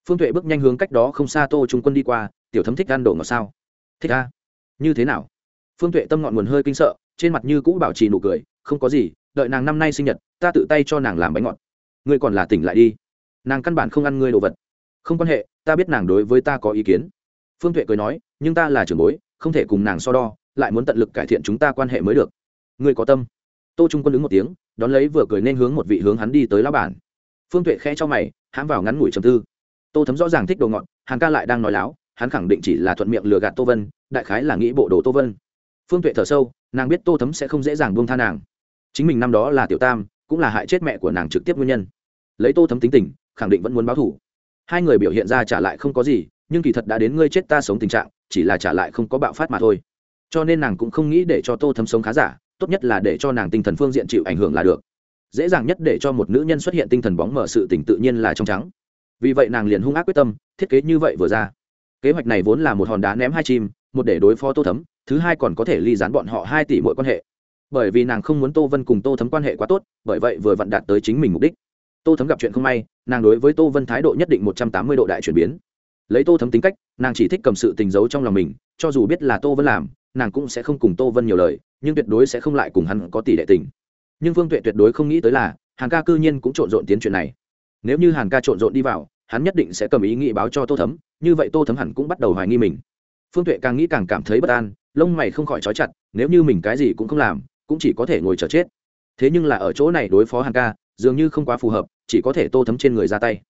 Phương tuệ bước nhanh hướng cách đó không xa tô trung quân đi qua, tiểu thấm thích ăn đồ ngọt sao? Thích a. Như thế nào? Phương tuệ tâm ngọn nguồn hơi kinh sợ, trên mặt như cũ bảo trì nụ cười, không có gì, đợi nàng năm nay sinh nhật, ta tự tay cho nàng làm bánh ngọt. Ngươi còn là tỉnh lại đi. Nàng căn bản không ăn ngươi đồ vật. Không quan hệ, ta biết nàng đối với ta có ý kiến. Phương tuệ cười nói, nhưng ta là trưởng bối, không thể cùng nàng so đo, lại muốn tận lực cải thiện chúng ta quan hệ mới được. Ngươi có tâm tô trung quân ứng một tiếng đón lấy vừa cười nên hướng một vị hướng hắn đi tới lão bản. Phương tuệ khẽ cho mày hãm vào ngắn ngủi trầm tư. Tô thấm rõ ràng thích đồ ngọn, hàn ca lại đang nói láo hắn khẳng định chỉ là thuận miệng lừa gạt tô vân đại khái là nghĩ bộ đồ tô vân. Phương tuệ thở sâu nàng biết tô thấm sẽ không dễ dàng buông tha nàng. Chính mình năm đó là tiểu tam cũng là hại chết mẹ của nàng trực tiếp nguyên nhân. Lấy tô thấm tính tình khẳng định vẫn muốn báo thù. hai người biểu hiện ra trả lại không có gì nhưng kỳ thật đã đến ngươi chết ta sống tình trạng chỉ là trả lại không có bạo phát mà thôi. Cho nên nàng cũng không nghĩ để cho tô thấm sống khá giả tốt nhất là để cho nàng tinh thần phương diện chịu ảnh hưởng là được. Dễ dàng nhất để cho một nữ nhân xuất hiện tinh thần bóng mở sự tỉnh tự nhiên là trong trắng. Vì vậy nàng liền hung ác quyết tâm, thiết kế như vậy vừa ra. Kế hoạch này vốn là một hòn đá ném hai chim, một để đối phó tô thấm, thứ hai còn có thể ly dán bọn họ hai tỷ mỗi quan hệ. Bởi vì nàng không muốn tô vân cùng tô thấm quan hệ quá tốt, bởi vậy vừa vặn đạt tới chính mình mục đích. Tô thấm gặp chuyện không may, nàng đối với tô vân thái độ nhất định một trăm tám mươi độ đại chuyển biến. Lấy tô thấm tính cách, nàng chỉ thích cầm sự tình giấu trong lòng mình, cho dù biết là tô vân làm nàng cũng sẽ không cùng tô vân nhiều lời, nhưng tuyệt đối sẽ không lại cùng hắn có tỷ đệ tình. Nhưng vương tuệ tuyệt đối không nghĩ tới là, hàn ca cư nhiên cũng trộn rộn tiến chuyện này. Nếu như hàn ca trộn rộn đi vào, hắn nhất định sẽ cầm ý nghĩ báo cho tô thấm, như vậy tô thấm hẳn cũng bắt đầu hoài nghi mình. Phương tuệ càng nghĩ càng cảm thấy bất an, lông mày không khỏi trói chặt, nếu như mình cái gì cũng không làm, cũng chỉ có thể ngồi chờ chết. Thế nhưng là ở chỗ này đối phó hàn ca, dường như không quá phù hợp, chỉ có thể tô thấm trên người ra tay.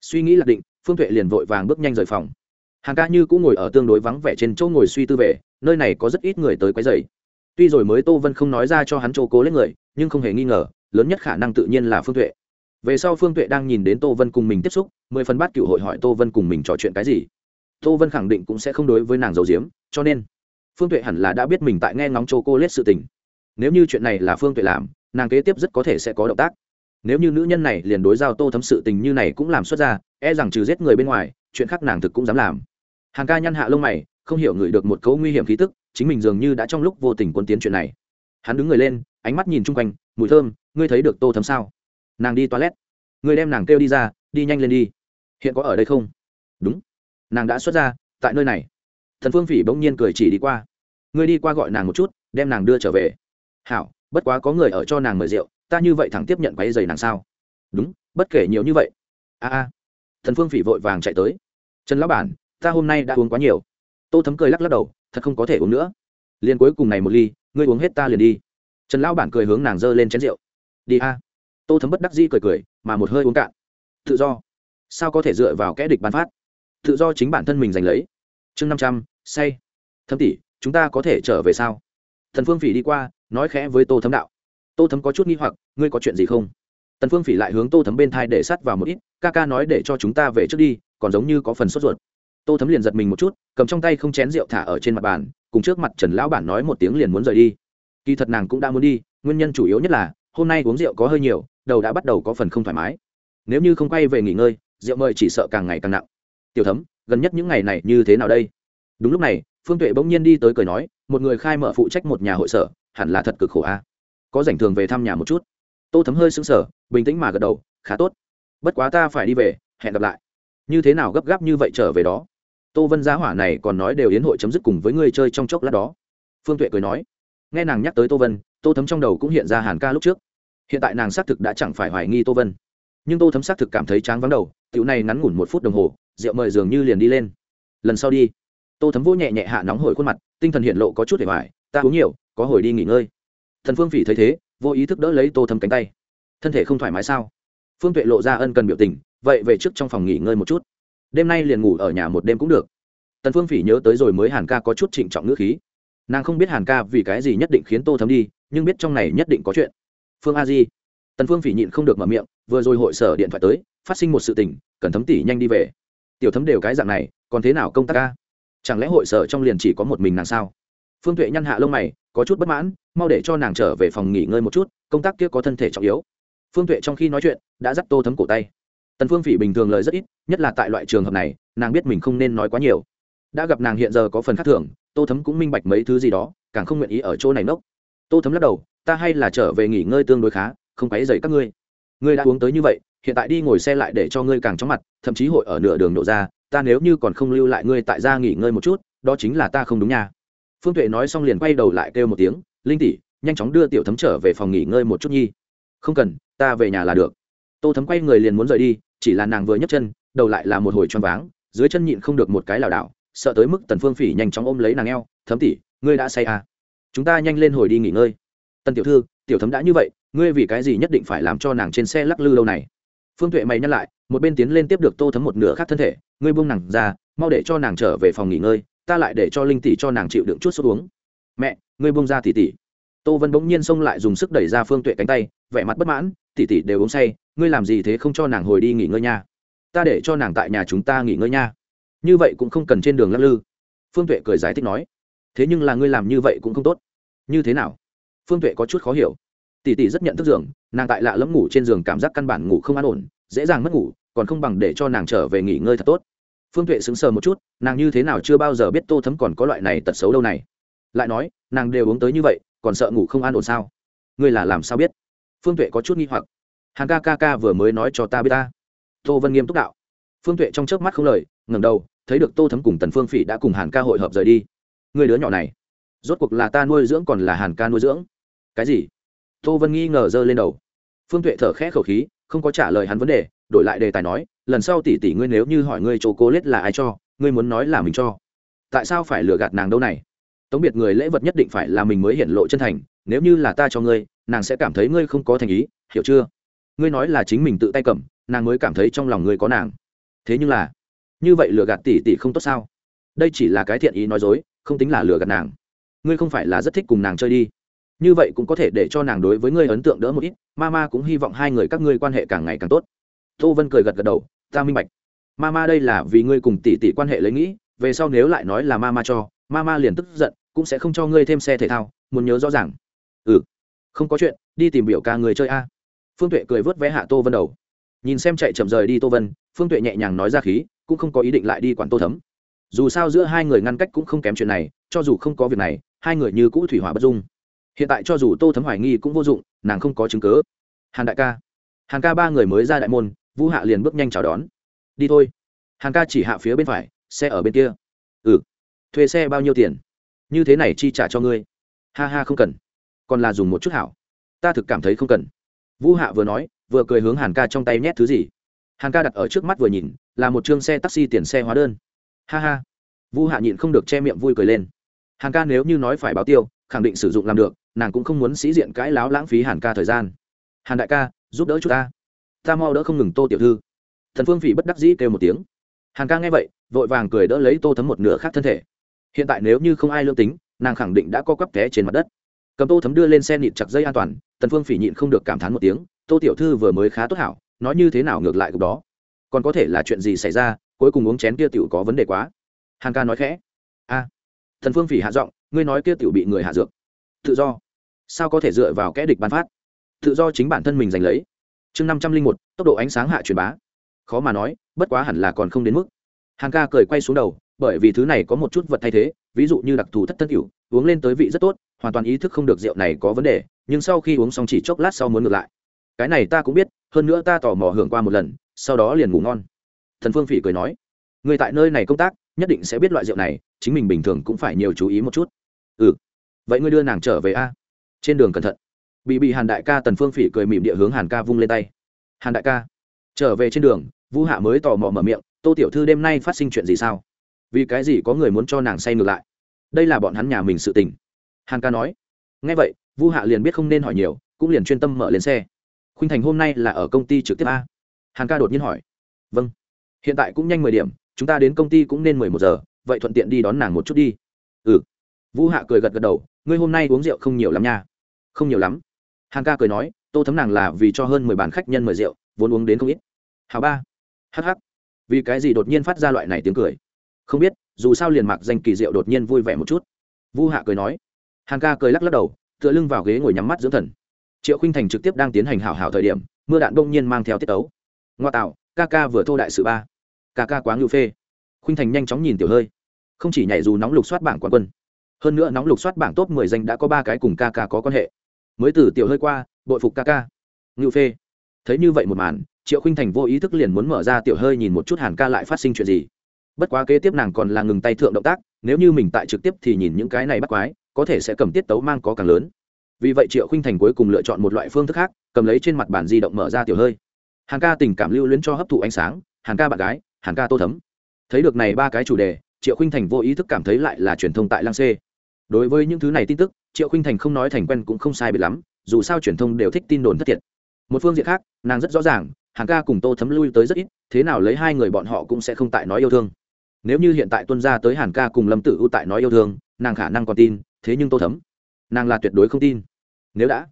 Suy nghĩ lạc định, phương tuệ liền vội vàng bước nhanh rời phòng. Hàng ca như cũng ngồi ở tương đối vắng vẻ trên chỗ ngồi suy tư về, nơi này có rất ít người tới quấy dày tuy rồi mới tô vân không nói ra cho hắn chỗ cố lấy người, nhưng không hề nghi ngờ, lớn nhất khả năng tự nhiên là phương tuệ. Về sau phương tuệ đang nhìn đến tô vân cùng mình tiếp xúc, mười phần bát cựu hội hỏi tô vân cùng mình trò chuyện cái gì. Tô vân khẳng định cũng sẽ không đối với nàng giấu diếm cho nên, phương tuệ hẳn là đã biết mình tại nghe ngóng châu cô lết sự tình. Nếu như chuyện này là phương tuệ làm, nàng kế tiếp rất có thể sẽ có động tác. Nếu như nữ nhân này liền đối giao tô thấm sự tình như này cũng làm xuất ra e rằng trừ giết người bên ngoài, chuyện khác nàng thực cũng dám làm hàng ca nhăn hạ lông mày, không hiểu ngửi được một cấu nguy hiểm khí tức, chính mình dường như đã trong lúc vô tình quân tiến chuyện này. Hắn đứng người lên, ánh mắt nhìn chung quanh, mùi thơm, ngươi thấy được tô thấm sao? Nàng đi toilet. Ngươi đem nàng kêu đi ra, đi nhanh lên đi. Hiện có ở đây không? Đúng. Nàng đã xuất ra, tại nơi này. Thần phương phỉ bỗng nhiên cười chỉ đi qua. Ngươi đi qua gọi nàng một chút, đem nàng đưa trở về. Hảo, bất quá có người ở cho nàng mời rượu, ta như vậy thẳng tiếp nhận váy giày nàng sao? Đúng, bất kể nhiều như vậy. A a. Thần phương phỉ vội vàng chạy tới. Trần lão bản ta hôm nay đã uống quá nhiều. Tô thấm cười lắc lắc đầu, thật không có thể uống nữa. Liền cuối cùng này một ly, ngươi uống hết ta liền đi. Trần lão bản cười hướng nàng giơ lên chén rượu. Đi a. Tô thấm bất đắc dĩ cười cười, mà một hơi uống cạn. Tự do. Sao có thể dựa vào kẽ địch bán phát? Tự do chính bản thân mình giành lấy. Chương năm trăm, say. Thấm tỷ, chúng ta có thể trở về sao? Thần phương phỉ đi qua, nói khẽ với tô thấm đạo. Tô thấm có chút nghi hoặc, ngươi có chuyện gì không? Tần phương phỉ lại hướng tô thấm bên thai để sát vào một ít, ca ca nói để cho chúng ta về trước đi, còn giống như có phần sốt ruột tô thấm liền giật mình một chút, cầm trong tay không chén rượu thả ở trên mặt bàn, cùng trước mặt trần lão bản nói một tiếng liền muốn rời đi. Kỳ thật nàng cũng đã muốn đi, nguyên nhân chủ yếu nhất là, hôm nay uống rượu có hơi nhiều, đầu đã bắt đầu có phần không thoải mái. Nếu như không quay về nghỉ ngơi, rượu mời chỉ sợ càng ngày càng nặng. Tiểu thấm, gần nhất những ngày này như thế nào đây? Đúng lúc này, phương tuệ bỗng nhiên đi tới cười nói, một người khai mở phụ trách một nhà hội sở, hẳn là thật cực khổ a. Có rảnh thường về thăm nhà một chút. Tô thấm hơi sững sờ, bình tĩnh mà gật đầu, khá tốt. Bất quá ta phải đi về, hẹn gặp lại. Như thế nào gấp gáp như vậy trở về đó? Tô vân giá hỏa này còn nói đều yến hội chấm dứt cùng với ngươi chơi trong chốc lát đó. Phương tuệ cười nói. Nghe nàng nhắc tới tô vân, tô thấm trong đầu cũng hiện ra hàn ca lúc trước. Hiện tại nàng xác thực đã chẳng phải hoài nghi tô vân. Nhưng tô thấm xác thực cảm thấy tráng vắng đầu, tiểu này ngắn ngủn một phút đồng hồ, rượu mời dường như liền đi lên. Lần sau đi. Tô thấm vô nhẹ nhẹ hạ nóng hổi khuôn mặt, tinh thần hiện lộ có chút để hoài, ta uống nhiều, có hồi đi nghỉ ngơi. Thần phương phỉ thấy thế, vô ý thức đỡ lấy tô thấm cánh tay. Thân thể không thoải mái sao? Phương tuệ lộ ra ân cần biểu tình, vậy về trước trong phòng nghỉ ngơi một chút đêm nay liền ngủ ở nhà một đêm cũng được. Tần phương phỉ nhớ tới rồi mới hàn ca có chút trịnh trọng ngữ khí. Nàng không biết hàn ca vì cái gì nhất định khiến tô thấm đi, nhưng biết trong này nhất định có chuyện. Phương a di. Tần phương phỉ nhịn không được mở miệng, vừa rồi hội sở điện thoại tới, phát sinh một sự tình, cần thấm tỷ nhanh đi về. Tiểu thấm đều cái dạng này, còn thế nào công tác ca? Chẳng lẽ hội sở trong liền chỉ có một mình nàng sao? Phương tuệ nhăn hạ lông mày, có chút bất mãn, mau để cho nàng trở về phòng nghỉ ngơi một chút, công tác kia có thân thể trọng yếu. Phương tuệ trong khi nói chuyện, đã dắt tô thấm cổ tay tần phương phỉ bình thường lời rất ít, nhất là tại loại trường hợp này, nàng biết mình không nên nói quá nhiều. Đã gặp nàng hiện giờ có phần khác thường, tô thấm cũng minh bạch mấy thứ gì đó, càng không nguyện ý ở chỗ này nốc. Tô thấm lắc đầu, ta hay là trở về nghỉ ngơi tương đối khá, không quấy dậy các ngươi. Ngươi đã uống tới như vậy, hiện tại đi ngồi xe lại để cho ngươi càng chóng mặt, thậm chí hội ở nửa đường nổ ra, ta nếu như còn không lưu lại ngươi tại gia nghỉ ngơi một chút, đó chính là ta không đúng nha. Phương tuệ nói xong liền quay đầu lại kêu một tiếng, linh tỷ, nhanh chóng đưa tiểu thấm trở về phòng nghỉ ngơi một chút nhi. Không cần, ta về nhà là được. Tô thấm quay người liền muốn rời đi chỉ là nàng vừa nhấc chân, đầu lại là một hồi choáng váng, dưới chân nhịn không được một cái lảo đảo, sợ tới mức tần phương phỉ nhanh chóng ôm lấy nàng eo, thấm tỷ, ngươi đã say à? Chúng ta nhanh lên hồi đi nghỉ ngơi. Tần tiểu thư, tiểu thấm đã như vậy, ngươi vì cái gì nhất định phải làm cho nàng trên xe lắc lư lâu này? Phương tuệ mày nhắc lại, một bên tiến lên tiếp được tô thấm một nửa khác thân thể, ngươi buông nàng ra, mau để cho nàng trở về phòng nghỉ ngơi, ta lại để cho linh tỷ cho nàng chịu đựng chút sốt uống. Mẹ, ngươi buông ra tỷ tỷ. Tô vân bỗng nhiên xông lại dùng sức đẩy ra phương tuệ cánh tay, vẻ mặt bất mãn, tỷ tỷ đều uống say ngươi làm gì thế không cho nàng hồi đi nghỉ ngơi nha. Ta để cho nàng tại nhà chúng ta nghỉ ngơi nha. Như vậy cũng không cần trên đường lắc lư. Phương tuệ cười giải thích nói, thế nhưng là ngươi làm như vậy cũng không tốt. Như thế nào? Phương tuệ có chút khó hiểu. Tỷ tỷ rất nhận thức giường, nàng tại lạ lẫm ngủ trên giường cảm giác căn bản ngủ không an ổn, dễ dàng mất ngủ, còn không bằng để cho nàng trở về nghỉ ngơi thật tốt. Phương tuệ sững sờ một chút, nàng như thế nào chưa bao giờ biết tô thấm còn có loại này tật xấu đâu này. Lại nói, nàng đều uống tới như vậy, còn sợ ngủ không an ổn sao? Ngươi là làm sao biết? Phương tuệ có chút nghi hoặc hàn ca ca ca vừa mới nói cho ta biết ta. Tô vân nghiêm túc đạo. Phương tuệ trong chớp mắt không lời, ngẩng đầu, thấy được tô thấm cùng tần phương phỉ đã cùng hàn ca hội hợp rời đi. Người đứa nhỏ này, rốt cuộc là ta nuôi dưỡng còn là hàn ca nuôi dưỡng? Cái gì? Tô vân nghi ngờ giơ lên đầu. Phương tuệ thở khẽ khẩu khí, không có trả lời hắn vấn đề, đổi lại đề tài nói, lần sau tỷ tỷ ngươi nếu như hỏi ngươi chỗ cố lết là ai cho, ngươi muốn nói là mình cho. Tại sao phải lừa gạt nàng đâu này? Tống biệt người lễ vật nhất định phải là mình mới hiện lộ chân thành, nếu như là ta cho ngươi, nàng sẽ cảm thấy ngươi không có thành ý, hiểu chưa? Ngươi nói là chính mình tự tay cầm, nàng mới cảm thấy trong lòng ngươi có nàng. Thế nhưng là, như vậy lừa gạt tỷ tỷ không tốt sao? Đây chỉ là cái thiện ý nói dối, không tính là lừa gạt nàng. Ngươi không phải là rất thích cùng nàng chơi đi. Như vậy cũng có thể để cho nàng đối với ngươi ấn tượng đỡ một ít ma ma cũng hy vọng hai người các ngươi quan hệ càng ngày càng tốt. Tô vân cười gật gật đầu, ta minh bạch. Ma ma đây là vì ngươi cùng tỷ tỷ quan hệ lấy nghĩ, về sau nếu lại nói là ma ma cho ma ma liền tức giận, cũng sẽ không cho ngươi thêm xe thể thao, muốn nhớ rõ ràng. Ừ không có chuyện, đi tìm biểu ca người chơi a phương tuệ cười vớt vé hạ tô vân đầu. Nhìn xem chạy chậm rời đi tô vân, phương tuệ nhẹ nhàng nói ra khí, cũng không có ý định lại đi quản tô thấm. Dù sao giữa hai người ngăn cách cũng không kém chuyện này, cho dù không có việc này, hai người như cũ thủy hỏa bất dung. Hiện tại cho dù tô thấm hoài nghi cũng vô dụng, nàng không có chứng cớ hàn đại ca. Hàn ca ba người mới ra đại môn, vũ hạ liền bước nhanh chào đón. Đi thôi. Hàn ca chỉ hạ phía bên phải, xe ở bên kia. Ừ. Thuê xe bao nhiêu tiền? Như thế này chi trả cho ngươi? Ha ha, không cần. Còn là dùng một chút hảo. Ta thực cảm thấy không cần vũ hạ vừa nói, vừa cười hướng hàn ca trong tay nhét thứ gì. Hàn ca đặt ở trước mắt vừa nhìn, là một chương xe taxi tiền xe hóa đơn. Ha ha. Vũ hạ nhịn không được che miệng vui cười lên. Hàn ca nếu như nói phải báo tiêu, khẳng định sử dụng làm được, nàng cũng không muốn sĩ diện cãi láo lãng phí hàn ca thời gian. Hàn đại ca, giúp đỡ chúng ta. Ta mau đỡ không ngừng tô tiểu thư. Thần phương phỉ bất đắc dĩ kêu một tiếng. Hàn ca nghe vậy, vội vàng cười đỡ lấy tô thấm một nửa khác thân thể. Hiện tại nếu như không ai lương tính, nàng khẳng định đã co quắp té trên mặt đất. Cầm tô thấm đưa lên xe nịt chặt dây an toàn tần phương phỉ nhịn không được cảm thán một tiếng, tô tiểu thư vừa mới khá tốt hảo, nói như thế nào ngược lại cục đó? Còn có thể là chuyện gì xảy ra, cuối cùng uống chén kia tiểu có vấn đề quá. Hằng ca nói khẽ, a thần phương phỉ hạ giọng, ngươi nói kia tiểu bị người hạ dược. Tự do. Sao có thể dựa vào kẽ địch ban phát? Tự do chính bản thân mình giành lấy. Chương năm trăm linh một, tốc độ ánh sáng hạ truyền bá. Khó mà nói, bất quá hẳn là còn không đến mức. Hằng ca cười quay xuống đầu, bởi vì thứ này có một chút vật thay thế, ví dụ như đặc thù thất thân cửu uống lên tới vị rất tốt hoàn toàn ý thức không được rượu này có vấn đề, nhưng sau khi uống xong chỉ chốc lát sau muốn ngược lại. Cái này ta cũng biết, hơn nữa ta tò mò hưởng qua một lần, sau đó liền ngủ ngon. Thần phương phỉ cười nói. Người tại nơi này công tác, nhất định sẽ biết loại rượu này, chính mình bình thường cũng phải nhiều chú ý một chút. Ừ vậy ngươi đưa nàng trở về a. Trên đường cẩn thận bị bị hàn đại ca tần phương phỉ cười mỉm địa hướng hàn ca vung lên tay. Hàn đại ca, trở về trên đường, vũ hạ mới tò mò mở miệng, tô tiểu thư đêm nay phát sinh chuyện gì sao? Vì cái gì có người muốn cho nàng say ngược lại? Đây là bọn hắn nhà mình sự tình hàn ca nói ngay vậy, vu hạ liền biết không nên hỏi nhiều, cũng liền chuyên tâm mở lên xe. Khuynh thành hôm nay là ở công ty trực tiếp a. Hàn ca đột nhiên hỏi vâng hiện tại cũng nhanh mười điểm, chúng ta đến công ty cũng nên mười một giờ, vậy thuận tiện đi đón nàng một chút đi. Ừ. Vũ hạ cười gật gật đầu, ngươi hôm nay uống rượu không nhiều lắm nha. Không nhiều lắm. Hàn ca cười nói, tô thấm nàng là vì cho hơn mười bàn khách nhân mời rượu, vốn uống đến không ít. Hào ba. Hh vì cái gì đột nhiên phát ra loại này tiếng cười? Không biết, dù sao liền mặc danh kỳ diệu đột nhiên vui vẻ một chút. Vu hạ cười nói hàn ca cười lắc lắc đầu, tựa lưng vào ghế ngồi nhắm mắt dưỡng thần. Triệu khinh thành trực tiếp đang tiến hành hảo hảo thời điểm, mưa đạn đông nhiên mang theo tiết ấu ngoa tạo, ca ca vừa thô đại sự ba. Ca ca quá ngưu phê. Khinh thành nhanh chóng nhìn tiểu hơi. Không chỉ nhảy dù nóng lục soát bảng quán quân, hơn nữa nóng lục soát bảng top mười danh đã có ba cái cùng ca ca có quan hệ. Mới từ tiểu hơi qua, bội phục ca ca. Ngưu phê. Thấy như vậy một màn, triệu khinh thành vô ý thức liền muốn mở ra tiểu hơi nhìn một chút hàn ca lại phát sinh chuyện gì. Bất quá kế tiếp nàng còn là ngừng tay thượng động tác, nếu như mình tại trực tiếp thì nhìn những cái này bắt quái có thể sẽ cầm tiết tấu mang có càng lớn. Vì vậy triệu khinh thành cuối cùng lựa chọn một loại phương thức khác, cầm lấy trên mặt bản di động mở ra tiểu hơi. Hàn ca tình cảm lưu luyến cho hấp thụ ánh sáng, hàn ca bạn gái, hàn ca tô thấm. Thấy được này ba cái chủ đề, triệu khinh thành vô ý thức cảm thấy lại là truyền thông tại lang c. đối với những thứ này tin tức, triệu khinh thành không nói thành quen cũng không sai biệt lắm, dù sao truyền thông đều thích tin đồn thất thiệt. Một phương diện khác, nàng rất rõ ràng hàng ca cùng tô thấm lui tới rất ít, thế nào lấy hai người bọn họ cũng sẽ không tại nói yêu thương. Nếu như hiện tại tuân ra tới hàn ca cùng lâm tử u tại nói yêu thương, nàng khả năng còn tin thế nhưng tô thấm, nàng là tuyệt đối không tin. Nếu đã,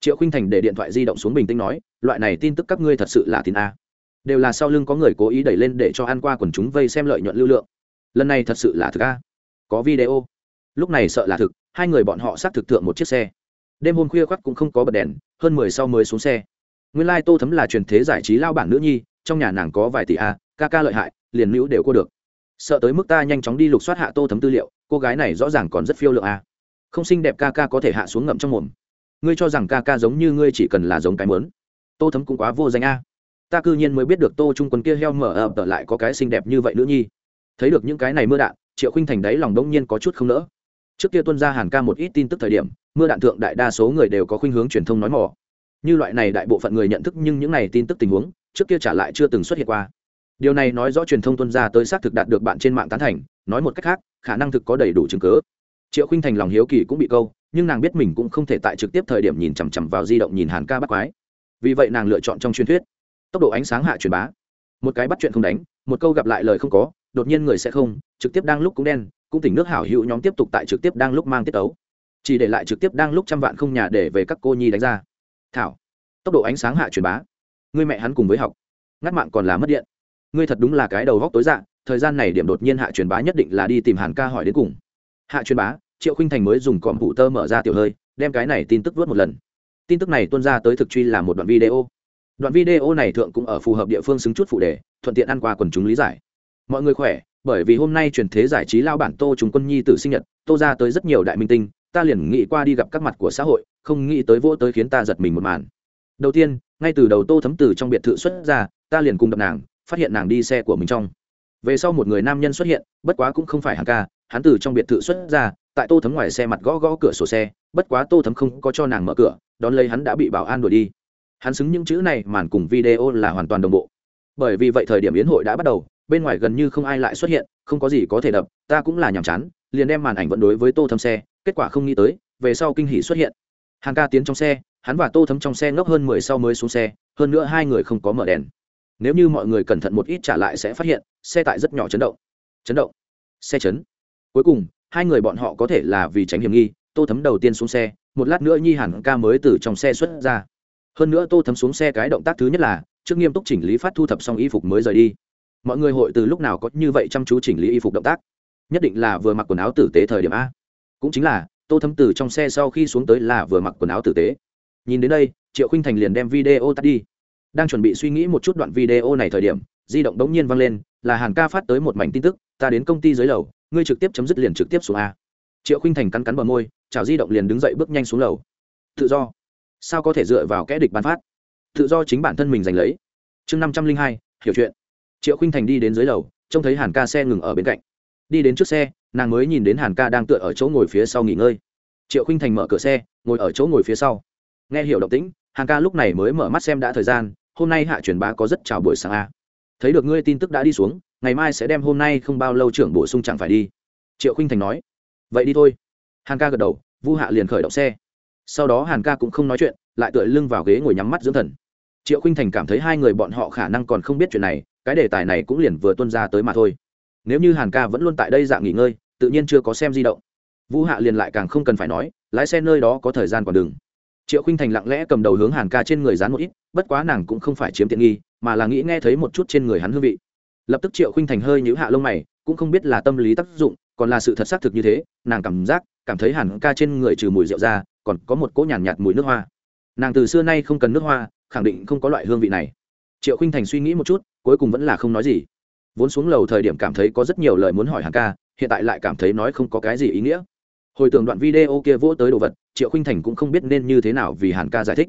triệu khinh thành để điện thoại di động xuống bình tĩnh nói, loại này tin tức các ngươi thật sự là tin a. Đều là sau lưng có người cố ý đẩy lên để cho ăn qua quần chúng vây xem lợi nhuận lưu lượng. Lần này thật sự là thực a. Có video. Lúc này sợ là thực, hai người bọn họ xác thực tượng một chiếc xe. Đêm hôm khuya khoắt cũng không có bật đèn, hơn mười sau mới xuống xe. Nguyên lai tô thấm là truyền thế giải trí lao bản nữ nhi, trong nhà nàng có vài tỷ a, ca ca lợi hại, liền nữ đều cô được. Sợ tới mức ta nhanh chóng đi lục soát hạ tô thấm tư liệu, cô gái này rõ ràng còn rất phiêu lượng a không xinh đẹp ca ca có thể hạ xuống ngậm trong mồm. Ngươi cho rằng ca ca giống như ngươi chỉ cần là giống cái mớn. Tô thấm cũng quá vô danh a. Ta cư nhiên mới biết được tô trung quân kia heo mở ập ở lại có cái xinh đẹp như vậy nữ nhi. Thấy được những cái này mưa đạn, triệu khinh thành đáy lòng đông nhiên có chút không nỡ. Trước kia tuân ra hàn ca một ít tin tức thời điểm, mưa đạn thượng đại đa số người đều có khuynh hướng truyền thông nói mỏ như loại này đại bộ phận người nhận thức nhưng những này tin tức tình huống, trước kia trả lại chưa từng xuất hiện qua. Điều này nói rõ truyền thông tuân ra tới xác thực đạt được bạn trên mạng tán thành, nói một cách khác, khả năng thực có đầy đủ chứng cớ triệu khinh thành lòng hiếu kỳ cũng bị câu, nhưng nàng biết mình cũng không thể tại trực tiếp thời điểm nhìn chằm chằm vào di động nhìn hàn ca bắt quái. Vì vậy nàng lựa chọn trong truyền thuyết. Tốc độ ánh sáng hạ truyền bá. Một cái bắt chuyện không đánh, một câu gặp lại lời không có, đột nhiên người sẽ không, trực tiếp đang lúc cũng đen, cũng tỉnh nước hảo hữu nhóm tiếp tục tại trực tiếp đang lúc mang tiết tấu. Chỉ để lại trực tiếp đang lúc trăm vạn không nhà để về các cô nhi đánh ra. Thảo, tốc độ ánh sáng hạ truyền bá. Người mẹ hắn cùng với học. Ngắt mạng còn là mất điện. Ngươi thật đúng là cái đầu góc tối dạng thời gian này điểm đột nhiên hạ truyền bá nhất định là đi tìm hàn ca hỏi đến cùng hạ truyền bá, triệu khinh thành mới dùng còm phụ tơ mở ra tiểu hơi, đem cái này tin tức vớt một lần. Tin tức này tuân ra tới thực truy là một đoạn video. Đoạn video này thượng cũng ở phù hợp địa phương xứng chút phụ đề, thuận tiện ăn qua quần chúng lý giải. Mọi người khỏe, bởi vì hôm nay truyền thế giải trí lao bản tô chúng quân nhi tử sinh nhật, tô ra tới rất nhiều đại minh tinh, ta liền nghĩ qua đi gặp các mặt của xã hội, không nghĩ tới vô tới khiến ta giật mình một màn. Đầu tiên, ngay từ đầu tô thấm từ trong biệt thự xuất ra, ta liền cùng đập nàng, phát hiện nàng đi xe của mình trong. Về sau một người nam nhân xuất hiện, bất quá cũng không phải hàng ca hắn từ trong biệt thự xuất ra, tại tô thấm ngoài xe mặt gõ gõ cửa sổ xe, bất quá tô thấm không có cho nàng mở cửa, đón lấy hắn đã bị bảo an đuổi đi. Hắn xứng những chữ này màn cùng video là hoàn toàn đồng bộ. Bởi vì vậy thời điểm yến hội đã bắt đầu, bên ngoài gần như không ai lại xuất hiện, không có gì có thể đập, ta cũng là nhàm chán, liền đem màn ảnh vẫn đối với tô thấm xe, kết quả không nghĩ tới, về sau kinh hỉ xuất hiện. Hàng ca tiến trong xe, hắn và tô thấm trong xe ngốc hơn mười sau mới xuống xe, hơn nữa hai người không có mở đèn. Nếu như mọi người cẩn thận một ít trả lại sẽ phát hiện, xe tại rất nhỏ chấn động. Chấn động. Xe chấn cuối cùng, hai người bọn họ có thể là vì tránh hiểm nghi, tô thấm đầu tiên xuống xe, một lát nữa nhi hẳn ca mới từ trong xe xuất ra. Hơn nữa tô thấm xuống xe cái động tác thứ nhất là, trước nghiêm túc chỉnh lý phát thu thập xong y phục mới rời đi. Mọi người hội từ lúc nào có như vậy chăm chú chỉnh lý y phục động tác? Nhất định là vừa mặc quần áo tử tế thời điểm a. Cũng chính là, tô thấm từ trong xe sau khi xuống tới là vừa mặc quần áo tử tế. Nhìn đến đây, triệu khinh thành liền đem video tắt đi. Đang chuẩn bị suy nghĩ một chút đoạn video này thời điểm, di động đống nhiên vang lên, là hàn ca phát tới một mảnh tin tức, ta đến công ty dưới lầu ngươi trực tiếp chấm dứt liền trực tiếp xuống a. Triệu khinh thành cắn cắn bờ môi chào di động liền đứng dậy bước nhanh xuống lầu. Tự do. Sao có thể dựa vào kẽ địch bàn phát? Tự do chính bản thân mình giành lấy. Chương năm trăm linh hai, hiểu chuyện. Triệu khinh thành đi đến dưới lầu, trông thấy hàn ca xe ngừng ở bên cạnh. Đi đến trước xe, nàng mới nhìn đến hàn ca đang tựa ở chỗ ngồi phía sau nghỉ ngơi. Triệu khinh thành mở cửa xe, ngồi ở chỗ ngồi phía sau. Nghe hiểu động tĩnh, hàn ca lúc này mới mở mắt xem đã thời gian, hôm nay hạ truyền bá có rất chào buổi sáng a. Thấy được ngươi tin tức đã đi xuống ngày mai sẽ đem hôm nay không bao lâu trưởng bổ sung chẳng phải đi. Triệu khinh thành nói. Vậy đi thôi. Hàn ca gật đầu, vu hạ liền khởi động xe. Sau đó hàn ca cũng không nói chuyện, lại tựa lưng vào ghế ngồi nhắm mắt dưỡng thần. Triệu khinh thành cảm thấy hai người bọn họ khả năng còn không biết chuyện này, cái đề tài này cũng liền vừa tuân ra tới mà thôi. Nếu như hàn ca vẫn luôn tại đây dạng nghỉ ngơi, tự nhiên chưa có xem di động. Vũ hạ liền lại càng không cần phải nói, lái xe nơi đó có thời gian còn đừng. Triệu khinh thành lặng lẽ cầm đầu hướng hàn ca trên người dán một ít, bất quá nàng cũng không phải chiếm tiện nghi, mà là nghĩ nghe thấy một chút trên người hắn hương vị lập tức triệu khinh thành hơi nhữ hạ lông mày cũng không biết là tâm lý tác dụng còn là sự thật xác thực như thế nàng cảm giác cảm thấy hàn ca trên người trừ mùi rượu ra còn có một cỗ nhàn nhạt, nhạt mùi nước hoa. Nàng từ xưa nay không cần nước hoa khẳng định không có loại hương vị này. Triệu khinh thành suy nghĩ một chút cuối cùng vẫn là không nói gì. Vốn xuống lầu thời điểm cảm thấy có rất nhiều lời muốn hỏi hàn ca hiện tại lại cảm thấy nói không có cái gì ý nghĩa. Hồi tưởng đoạn video kia vỗ tới đồ vật triệu khinh thành cũng không biết nên như thế nào vì hàn ca giải thích.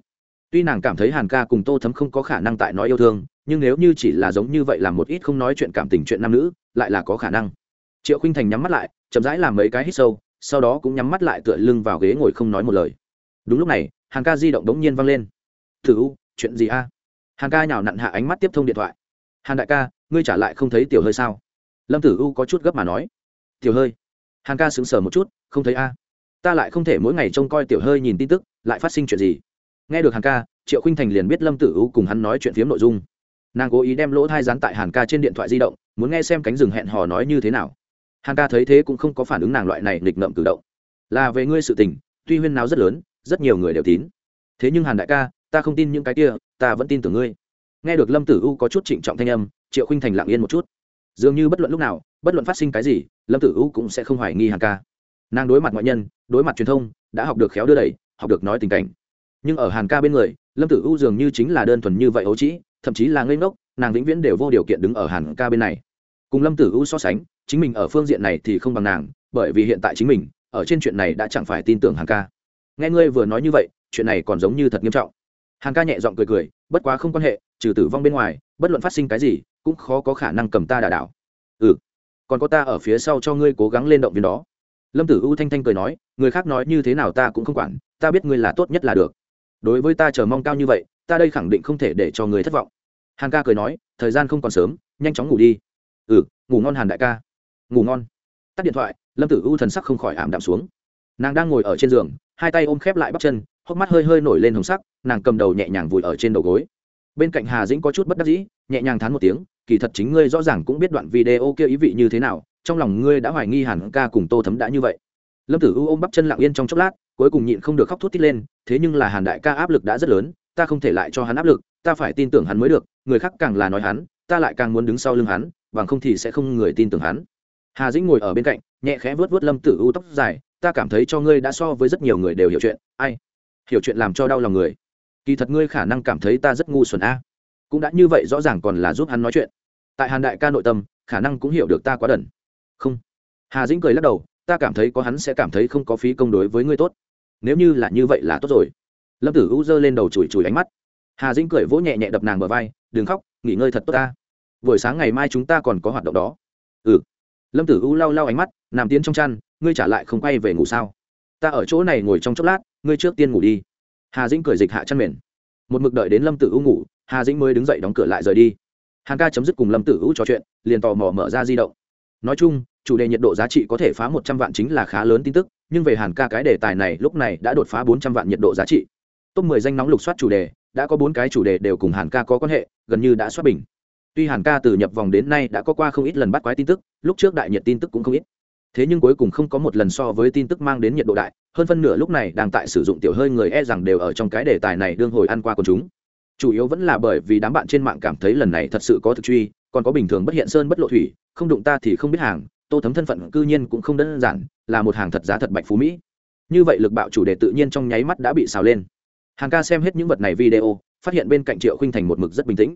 Tuy nàng cảm thấy hàn ca cùng tô thấm không có khả năng tại nói yêu thương nhưng nếu như chỉ là giống như vậy là một ít không nói chuyện cảm tình chuyện nam nữ, lại là có khả năng. Triệu khinh thành nhắm mắt lại, chậm rãi làm mấy cái hít sâu, sau đó cũng nhắm mắt lại tựa lưng vào ghế ngồi không nói một lời. Đúng lúc này, hàng ca di động đống nhiên văng lên. Thử u, chuyện gì a? Hàng ca nhào nặn hạ ánh mắt tiếp thông điện thoại. Hàn đại ca, ngươi trả lại không thấy tiểu hơi sao? Lâm tử u có chút gấp mà nói. Tiểu hơi? Hàng ca sững sờ một chút, không thấy a. Ta lại không thể mỗi ngày trông coi tiểu hơi nhìn tin tức, lại phát sinh chuyện gì? Nghe được hàng ca, triệu khinh thành liền biết lâm tử u cùng hắn nói chuyện phiếm nội dung nàng cố ý đem lỗ thai dán tại hàn ca trên điện thoại di động, muốn nghe xem cánh rừng hẹn hò nói như thế nào. Hàn ca thấy thế cũng không có phản ứng nàng loại này nghịch ngợm cử động. Là về ngươi sự tình, tuy huyên nào rất lớn, rất nhiều người đều tín. Thế nhưng hàn đại ca, ta không tin những cái kia, ta vẫn tin tưởng ngươi. Nghe được lâm tử u có chút trịnh trọng thanh âm, triệu khinh thành lặng yên một chút. Dường như bất luận lúc nào, bất luận phát sinh cái gì, lâm tử u cũng sẽ không hoài nghi hàn ca. Nàng đối mặt ngoại nhân, đối mặt truyền thông, đã học được khéo đưa đẩy, học được nói tình cảnh. Nhưng ở hàn ca bên người, lâm tử u dường như chính là đơn thuần như vậy ấu trĩ thậm chí là ngây ngốc, nàng vĩnh viễn đều vô điều kiện đứng ở hàn ca bên này. Cùng lâm tử u so sánh, chính mình ở phương diện này thì không bằng nàng, bởi vì hiện tại chính mình, ở trên chuyện này đã chẳng phải tin tưởng hàn ca. Nghe ngươi vừa nói như vậy, chuyện này còn giống như thật nghiêm trọng. Hàn ca nhẹ giọng cười cười, bất quá không quan hệ, trừ tử vong bên ngoài, bất luận phát sinh cái gì, cũng khó có khả năng cầm ta đà đảo. Ừ còn có ta ở phía sau cho ngươi cố gắng lên động viên đó. Lâm tử u thanh thanh cười nói, người khác nói như thế nào ta cũng không quản, ta biết ngươi là tốt nhất là được. Đối với ta chờ mong cao như vậy ta đây khẳng định không thể để cho người thất vọng. Hàn ca cười nói, thời gian không còn sớm, nhanh chóng ngủ đi. Ừ ngủ ngon hàn đại ca. Ngủ ngon. Tắt điện thoại, lâm tử u thần sắc không khỏi ảm đạm xuống. Nàng đang ngồi ở trên giường, hai tay ôm khép lại bắp chân, hốc mắt hơi hơi nổi lên hồng sắc, nàng cầm đầu nhẹ nhàng vùi ở trên đầu gối. Bên cạnh hà dĩnh có chút bất đắc dĩ, nhẹ nhàng thán một tiếng, kỳ thật chính ngươi rõ ràng cũng biết đoạn video kia ý vị như thế nào, trong lòng ngươi đã hoài nghi hẳn ca cùng tô thấm đã như vậy. Lâm tử u ôm bắp chân lặng yên trong chốc lát, cuối cùng nhịn không được khóc thút tít lên, thế nhưng là hàn đại ca áp lực đã rất lớn ta không thể lại cho hắn áp lực, ta phải tin tưởng hắn mới được, người khác càng là nói hắn, ta lại càng muốn đứng sau lưng hắn, bằng không thì sẽ không người tin tưởng hắn. Hà dĩnh ngồi ở bên cạnh, nhẹ khẽ vớt vớt lâm tử u tóc dài, ta cảm thấy cho ngươi đã so với rất nhiều người đều hiểu chuyện, ai? Hiểu chuyện làm cho đau lòng người. Kỳ thật ngươi khả năng cảm thấy ta rất ngu xuẩn a. Cũng đã như vậy rõ ràng còn là giúp hắn nói chuyện. Tại hàn đại ca nội tâm, khả năng cũng hiểu được ta quá đần. Không. Hà dĩnh cười lắc đầu, ta cảm thấy có hắn sẽ cảm thấy không có phí công đối với ngươi tốt. Nếu như là như vậy là tốt rồi lâm tử u giơ lên đầu chùi chùi ánh mắt. Hà dĩnh cười vỗ nhẹ nhẹ đập nàng bờ vai, đừng khóc, nghỉ ngơi thật tốt ta. Buổi sáng ngày mai chúng ta còn có hoạt động đó. Ừ. Lâm tử u lau lau ánh mắt, nằm tiến trong chăn, ngươi trả lại không quay về ngủ sao? Ta ở chỗ này ngồi trong chốc lát, ngươi trước tiên ngủ đi. Hà dĩnh cười dịch hạ chăn mền. Một mực đợi đến lâm tử u ngủ, hà dĩnh mới đứng dậy đóng cửa lại rời đi. Hàng ca chấm dứt cùng lâm tử u trò chuyện, liền tò mò mở ra di động. Nói chung, chủ đề nhiệt độ giá trị có thể phá một trăm vạn chính là khá lớn tin tức, nhưng về hàn ca cái đề tài này lúc này đã đột phá bốn trăm vạn nhiệt độ giá trị top mười danh nóng lục soát chủ đề, đã có bốn cái chủ đề đều cùng hàn ca có quan hệ, gần như đã soát bình. Tuy hàn ca từ nhập vòng đến nay đã có qua không ít lần bắt quái tin tức, lúc trước đại nhiệt tin tức cũng không ít. Thế nhưng cuối cùng không có một lần so với tin tức mang đến nhiệt độ đại, hơn phân nửa lúc này đang tại sử dụng tiểu hơi người e rằng đều ở trong cái đề tài này đương hồi ăn qua con chúng. Chủ yếu vẫn là bởi vì đám bạn trên mạng cảm thấy lần này thật sự có thực truy, còn có bình thường bất hiện sơn bất lộ thủy, không đụng ta thì không biết hàng, tô thấm thân phận cư nhiên cũng không đơn giản, là một hàng thật giá thật bạch phú mỹ. Như vậy lực bạo chủ đề tự nhiên trong nháy mắt đã bị xào lên hàng ca xem hết những vật này video, phát hiện bên cạnh triệu khinh thành một mực rất bình tĩnh.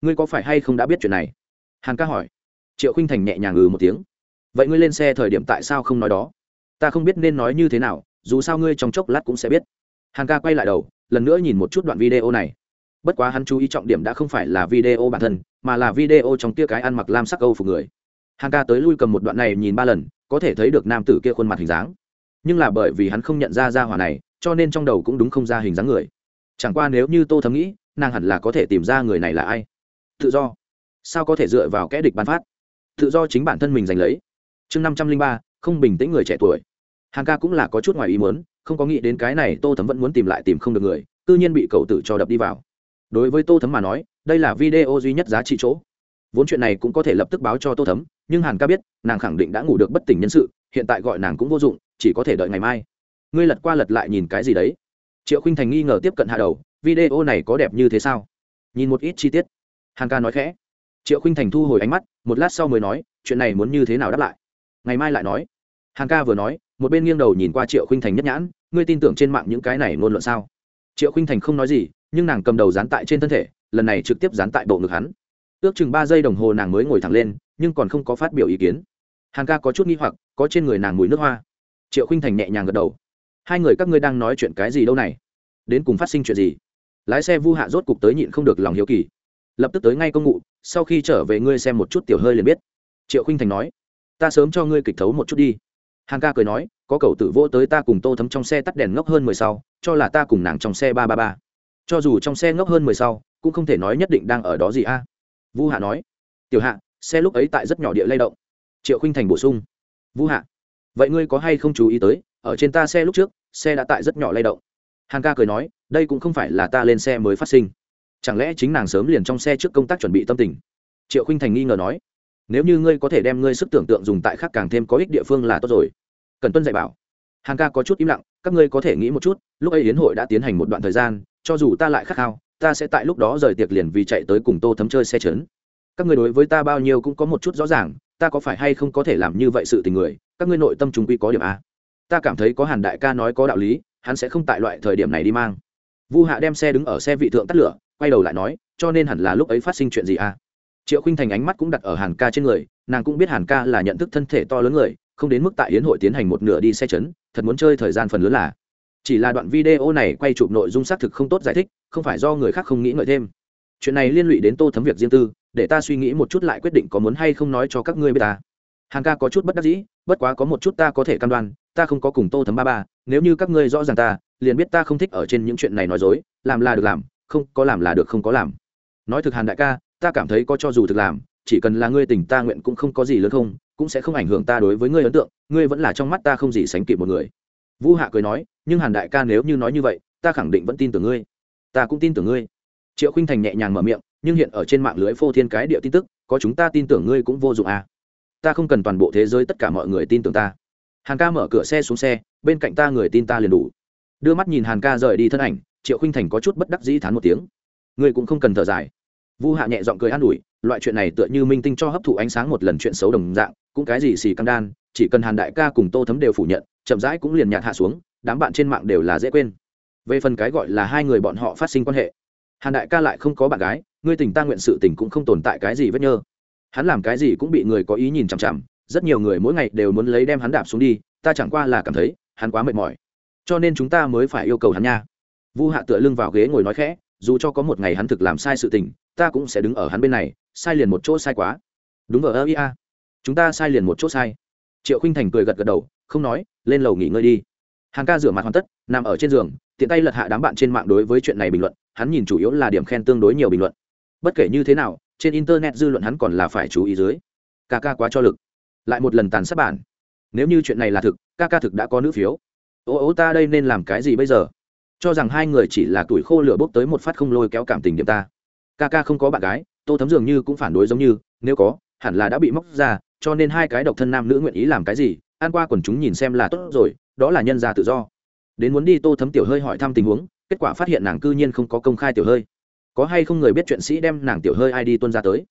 Ngươi có phải hay không đã biết chuyện này? Hàn ca hỏi. Triệu khinh thành nhẹ nhàng ừ một tiếng. Vậy ngươi lên xe thời điểm tại sao không nói đó? Ta không biết nên nói như thế nào, dù sao ngươi trong chốc lát cũng sẽ biết. Hàn ca quay lại đầu, lần nữa nhìn một chút đoạn video này. Bất quá hắn chú ý trọng điểm đã không phải là video bản thân, mà là video trong kia cái ăn mặc lam sắc âu phục người. Hàn ca tới lui cầm một đoạn này nhìn ba lần, có thể thấy được nam tử kia khuôn mặt hình dáng. Nhưng là bởi vì hắn không nhận ra ra hỏa này cho nên trong đầu cũng đúng không ra hình dáng người. Chẳng qua nếu như tô thấm nghĩ, nàng hẳn là có thể tìm ra người này là ai. Tự do. Sao có thể dựa vào kẽ địch bán phát? Tự do chính bản thân mình giành lấy. Chương năm trăm linh ba, không bình tĩnh người trẻ tuổi. Hàng ca cũng là có chút ngoài ý muốn, không có nghĩ đến cái này tô thấm vẫn muốn tìm lại tìm không được người tự nhiên bị cậu tử cho đập đi vào. Đối với tô thấm mà nói, đây là video duy nhất giá trị chỗ. Vốn chuyện này cũng có thể lập tức báo cho tô thấm, nhưng hàn ca biết, nàng khẳng định đã ngủ được bất tỉnh nhân sự, hiện tại gọi nàng cũng vô dụng, chỉ có thể đợi ngày mai ngươi lật qua lật lại nhìn cái gì đấy? Triệu khinh thành nghi ngờ tiếp cận hạ đầu, video này có đẹp như thế sao? Nhìn một ít chi tiết. Hàn ca nói khẽ. Triệu khinh thành thu hồi ánh mắt, một lát sau mới nói, chuyện này muốn như thế nào đáp lại? Ngày mai lại nói. Hàn ca vừa nói, một bên nghiêng đầu nhìn qua triệu khinh thành nhất nhãn, ngươi tin tưởng trên mạng những cái này ngôn luận sao? Triệu khinh thành không nói gì, nhưng nàng cầm đầu dán tại trên thân thể, lần này trực tiếp dán tại bộ ngực hắn. Ước chừng ba giây đồng hồ nàng mới ngồi thẳng lên, nhưng còn không có phát biểu ý kiến. Hàn ca có chút nghi hoặc, có trên người nàng mùi nước hoa. Triệu khinh thành nhẹ nhàng gật đầu hai người các ngươi đang nói chuyện cái gì đâu này? Đến cùng phát sinh chuyện gì? Lái xe vu hạ rốt cục tới nhịn không được lòng hiếu kỳ. Lập tức tới ngay công ngụ sau khi trở về ngươi xem một chút tiểu hơi liền biết. Triệu khinh thành nói, ta sớm cho ngươi kịch thấu một chút đi. Hàng ca cười nói, có cầu tử vô tới ta cùng tô thấm trong xe tắt đèn ngốc hơn mười sau, cho là ta cùng nàng trong xe ba ba ba. Cho dù trong xe ngốc hơn mười sau, cũng không thể nói nhất định đang ở đó gì a. Vu hạ nói, tiểu hạ, xe lúc ấy tại rất nhỏ địa lay động. Triệu khinh thành bổ sung, vu hạ, vậy ngươi có hay không chú ý tới ở trên ta xe lúc trước, xe đã tại rất nhỏ lay động. Hàng ca cười nói, đây cũng không phải là ta lên xe mới phát sinh. Chẳng lẽ chính nàng sớm liền trong xe trước công tác chuẩn bị tâm tình? Triệu khinh thành nghi ngờ nói, nếu như ngươi có thể đem ngươi sức tưởng tượng dùng tại khác càng thêm có ích địa phương là tốt rồi. Cần tuân dạy bảo. Hàng ca có chút im lặng, các ngươi có thể nghĩ một chút, lúc ấy hiến hội đã tiến hành một đoạn thời gian, cho dù ta lại khát khao, ta sẽ tại lúc đó rời tiệc liền vì chạy tới cùng tô thấm chơi xe trấn. Các ngươi đối với ta bao nhiêu cũng có một chút rõ ràng, ta có phải hay không có thể làm như vậy sự tình người, các ngươi nội tâm chúng quy có điểm a ta cảm thấy có hàn đại ca nói có đạo lý, hắn sẽ không tại loại thời điểm này đi mang. Vu hạ đem xe đứng ở xe vị thượng tắt lửa, quay đầu lại nói, cho nên hẳn là lúc ấy phát sinh chuyện gì à? triệu khinh thành ánh mắt cũng đặt ở hàn ca trên người, nàng cũng biết hàn ca là nhận thức thân thể to lớn người, không đến mức tại yến hội tiến hành một nửa đi xe chấn, thật muốn chơi thời gian phần lớn là. Chỉ là đoạn video này quay chụp nội dung xác thực không tốt giải thích, không phải do người khác không nghĩ ngợi thêm. Chuyện này liên lụy đến tô thấm việc riêng tư, để ta suy nghĩ một chút lại quyết định có muốn hay không nói cho các ngươi biết ta. Hàn ca có chút bất đắc dĩ, bất quá có một chút ta có thể cam đoan ta không có cùng tô thấm ba ba, nếu như các ngươi rõ ràng ta, liền biết ta không thích ở trên những chuyện này nói dối, làm là được làm, không có làm là được không có làm. Nói thực hàn đại ca, ta cảm thấy có cho dù thực làm, chỉ cần là ngươi tình ta nguyện cũng không có gì lớn không, cũng sẽ không ảnh hưởng ta đối với ngươi ấn tượng, ngươi vẫn là trong mắt ta không gì sánh kịp một người. Vũ hạ cười nói, nhưng hàn đại ca nếu như nói như vậy, ta khẳng định vẫn tin tưởng ngươi. Ta cũng tin tưởng ngươi. Triệu khinh thành nhẹ nhàng mở miệng, nhưng hiện ở trên mạng lưới phô thiên cái địa tin tức, có chúng ta tin tưởng ngươi cũng vô dụng à. ta không cần toàn bộ thế giới tất cả mọi người tin tưởng ta hàn ca mở cửa xe xuống xe, bên cạnh ta người tin ta liền đủ. Đưa mắt nhìn hàn ca rời đi thân ảnh, triệu khinh thành có chút bất đắc dĩ thán một tiếng. Ngươi cũng không cần thở dài. Vu hạ nhẹ giọng cười an ủi, loại chuyện này tựa như minh tinh cho hấp thụ ánh sáng một lần chuyện xấu đồng dạng, cũng cái gì xì căng đan, chỉ cần hàn đại ca cùng tô thấm đều phủ nhận, chậm rãi cũng liền nhạt hạ xuống, đám bạn trên mạng đều là dễ quên. Về phần cái gọi là hai người bọn họ phát sinh quan hệ, hàn đại ca lại không có bạn gái, ngươi tình ta nguyện sự tình cũng không tồn tại cái gì vết nhơ. Hắn làm cái gì cũng bị người có ý nhìn chằm chằm rất nhiều người mỗi ngày đều muốn lấy đem hắn đạp xuống đi, ta chẳng qua là cảm thấy, hắn quá mệt mỏi. Cho nên chúng ta mới phải yêu cầu hắn nha. Vu hạ tựa lưng vào ghế ngồi nói khẽ, dù cho có một ngày hắn thực làm sai sự tình, ta cũng sẽ đứng ở hắn bên này, sai liền một chỗ sai quá. Đúng ở ơ, ia. Chúng ta sai liền một chỗ sai. Triệu khinh thành cười gật gật đầu, không nói, lên lầu nghỉ ngơi đi. Hàng ca rửa mặt hoàn tất, nằm ở trên giường, tiện tay lật hạ đám bạn trên mạng đối với chuyện này bình luận, hắn nhìn chủ yếu là điểm khen tương đối nhiều bình luận. Bất kể như thế nào, trên internet dư luận hắn còn là phải chú ý dưới. Ca ca quá cho lực lại một lần tàn sát bản. Nếu như chuyện này là thực, ca ca thực đã có nữ phiếu. Ô ô, ta đây nên làm cái gì bây giờ? Cho rằng hai người chỉ là tuổi khô lửa bốc tới một phát không lôi kéo cảm tình điểm ta. Ca ca không có bạn gái, tô thấm dường như cũng phản đối giống như, nếu có, hẳn là đã bị móc ra, cho nên hai cái độc thân nam nữ nguyện ý làm cái gì an qua quần chúng nhìn xem là tốt rồi, đó là nhân gia tự do. Đến muốn đi tô thấm tiểu hơi hỏi thăm tình huống, kết quả phát hiện nàng cư nhiên không có công khai tiểu hơi. Có hay không người biết chuyện sĩ đem nàng tiểu hơi ai đi tuân ra tới?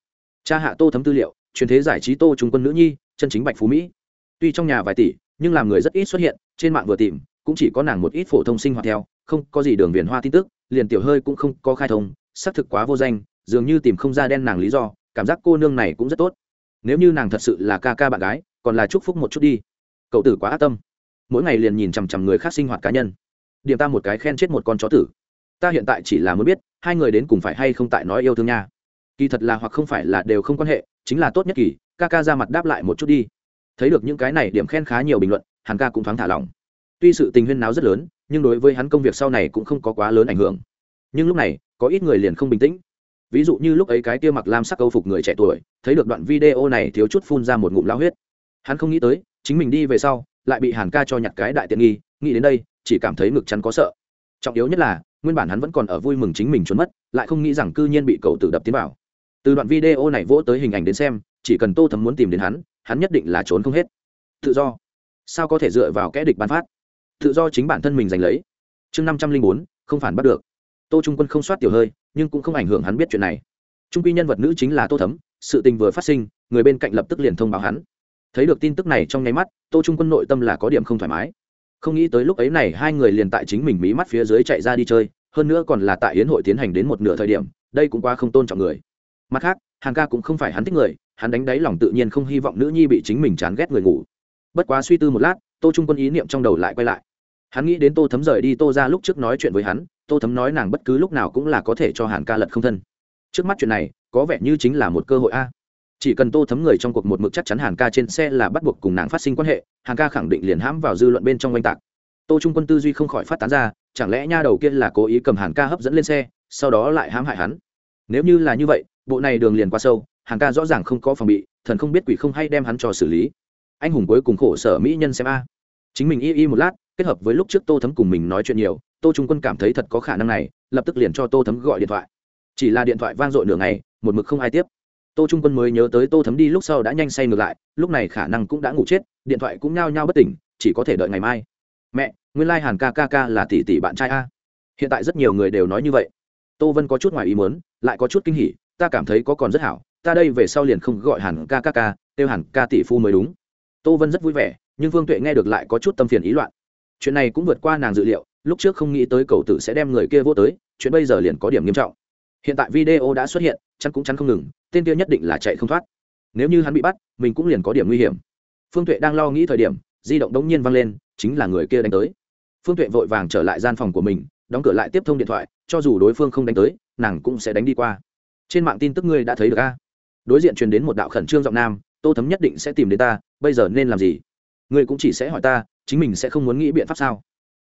Cha hạ tô thấm tư liệu, truyền thế giải trí tô trung quân nữ nhi chân chính bạch phú mỹ. Tuy trong nhà vài tỷ, nhưng làm người rất ít xuất hiện, trên mạng vừa tìm, cũng chỉ có nàng một ít phổ thông sinh hoạt theo, không có gì đường viền hoa tin tức, liền tiểu hơi cũng không có khai thông, xác thực quá vô danh, dường như tìm không ra đen nàng lý do, cảm giác cô nương này cũng rất tốt. Nếu như nàng thật sự là ca ca bạn gái, còn là chúc phúc một chút đi. Cậu tử quá ác tâm. Mỗi ngày liền nhìn chằm chằm người khác sinh hoạt cá nhân. Điểm ta một cái khen chết một con chó tử. Ta hiện tại chỉ là muốn biết, hai người đến cùng phải hay không tại nói yêu thương nha. Kỳ thật là hoặc không phải là đều không quan hệ, chính là tốt nhất kỳ ca ca ra mặt đáp lại một chút đi. Thấy được những cái này điểm khen khá nhiều bình luận, hàn ca cũng thoáng thả lỏng. Tuy sự tình huyên náo rất lớn, nhưng đối với hắn công việc sau này cũng không có quá lớn ảnh hưởng. Nhưng lúc này, có ít người liền không bình tĩnh. Ví dụ như lúc ấy cái kia mặc lam sắc câu phục người trẻ tuổi, thấy được đoạn video này thiếu chút phun ra một ngụm lao huyết. Hắn không nghĩ tới, chính mình đi về sau, lại bị hàn ca cho nhặt cái đại tiện nghi, nghĩ đến đây, chỉ cảm thấy ngực chắn có sợ. Trọng yếu nhất là, nguyên bản hắn vẫn còn ở vui mừng chính mình trốn mất, lại không nghĩ rằng cư nhiên bị cậu tự đập tiến vào. Từ đoạn video này vỗ tới hình ảnh đến xem chỉ cần tô thấm muốn tìm đến hắn hắn nhất định là trốn không hết. Tự do. Sao có thể dựa vào kẽ địch bán phát? Tự do chính bản thân mình giành lấy. Chương năm trăm linh bốn, không phản bắt được. Tô trung quân không soát tiểu hơi, nhưng cũng không ảnh hưởng hắn biết chuyện này. Trung quy nhân vật nữ chính là tô thấm, sự tình vừa phát sinh, người bên cạnh lập tức liền thông báo hắn. Thấy được tin tức này trong nháy mắt, tô trung quân nội tâm là có điểm không thoải mái. Không nghĩ tới lúc ấy này hai người liền tại chính mình mí mắt phía dưới chạy ra đi chơi, hơn nữa còn là tại hiến hội tiến hành đến một nửa thời điểm, đây cũng quá không tôn trọng người. Mặt khác hàng ca cũng không phải hắn thích người hắn đánh đáy lòng tự nhiên không hy vọng nữ nhi bị chính mình chán ghét người ngủ. Bất quá suy tư một lát, tô trung quân ý niệm trong đầu lại quay lại. Hắn nghĩ đến tô thấm rời đi, tô ra lúc trước nói chuyện với hắn, tô thấm nói nàng bất cứ lúc nào cũng là có thể cho hàn ca lật không thân. Trước mắt chuyện này, có vẻ như chính là một cơ hội a. Chỉ cần tô thấm người trong cuộc một mực chắc chắn hàn ca trên xe là bắt buộc cùng nàng phát sinh quan hệ, hàn ca khẳng định liền hãm vào dư luận bên trong oanh tạc. Tô trung quân tư duy không khỏi phát tán ra, chẳng lẽ nha đầu kia là cố ý cầm hàn ca hấp dẫn lên xe, sau đó lại hãm hại hắn? Nếu như là như vậy, bộ này đường liền qua sâu hàn ca rõ ràng không có phòng bị, thần không biết quỷ không hay đem hắn cho xử lý. Anh hùng cuối cùng khổ sở mỹ nhân xem a. Chính mình y y một lát, kết hợp với lúc trước tô thấm cùng mình nói chuyện nhiều, tô trung quân cảm thấy thật có khả năng này, lập tức liền cho tô thấm gọi điện thoại. Chỉ là điện thoại vang dội nửa ngày, một mực không ai tiếp. Tô trung quân mới nhớ tới tô thấm đi lúc sau đã nhanh say ngược lại, lúc này khả năng cũng đã ngủ chết, điện thoại cũng nhao nhao bất tỉnh, chỉ có thể đợi ngày mai. Mẹ, nguyên lai Hàn ca ca ca là tỷ tỷ bạn trai a. Hiện tại rất nhiều người đều nói như vậy. Tô vân có chút ngoài ý muốn, lại có chút kinh hỉ, ta cảm thấy có còn rất hảo ta đây về sau liền không gọi hẳn ca ca ca, kêu hẳn ca tỷ phu mới đúng. Tô vân rất vui vẻ, nhưng vương tuệ nghe được lại có chút tâm phiền ý loạn. Chuyện này cũng vượt qua nàng dự liệu, lúc trước không nghĩ tới cầu tử sẽ đem người kia vô tới, chuyện bây giờ liền có điểm nghiêm trọng. Hiện tại video đã xuất hiện, chắn cũng chắn không ngừng, tên kia nhất định là chạy không thoát. Nếu như hắn bị bắt, mình cũng liền có điểm nguy hiểm. Phương tuệ đang lo nghĩ thời điểm, di động đống nhiên vang lên, chính là người kia đánh tới. Phương tuệ vội vàng trở lại gian phòng của mình, đóng cửa lại tiếp thông điện thoại, cho dù đối phương không đánh tới, nàng cũng sẽ đánh đi qua. Trên mạng tin tức ngươi đã thấy được a? Đối diện truyền đến một đạo khẩn trương giọng nam, tô thấm nhất định sẽ tìm đến ta, bây giờ nên làm gì? Ngươi cũng chỉ sẽ hỏi ta, chính mình sẽ không muốn nghĩ biện pháp sao?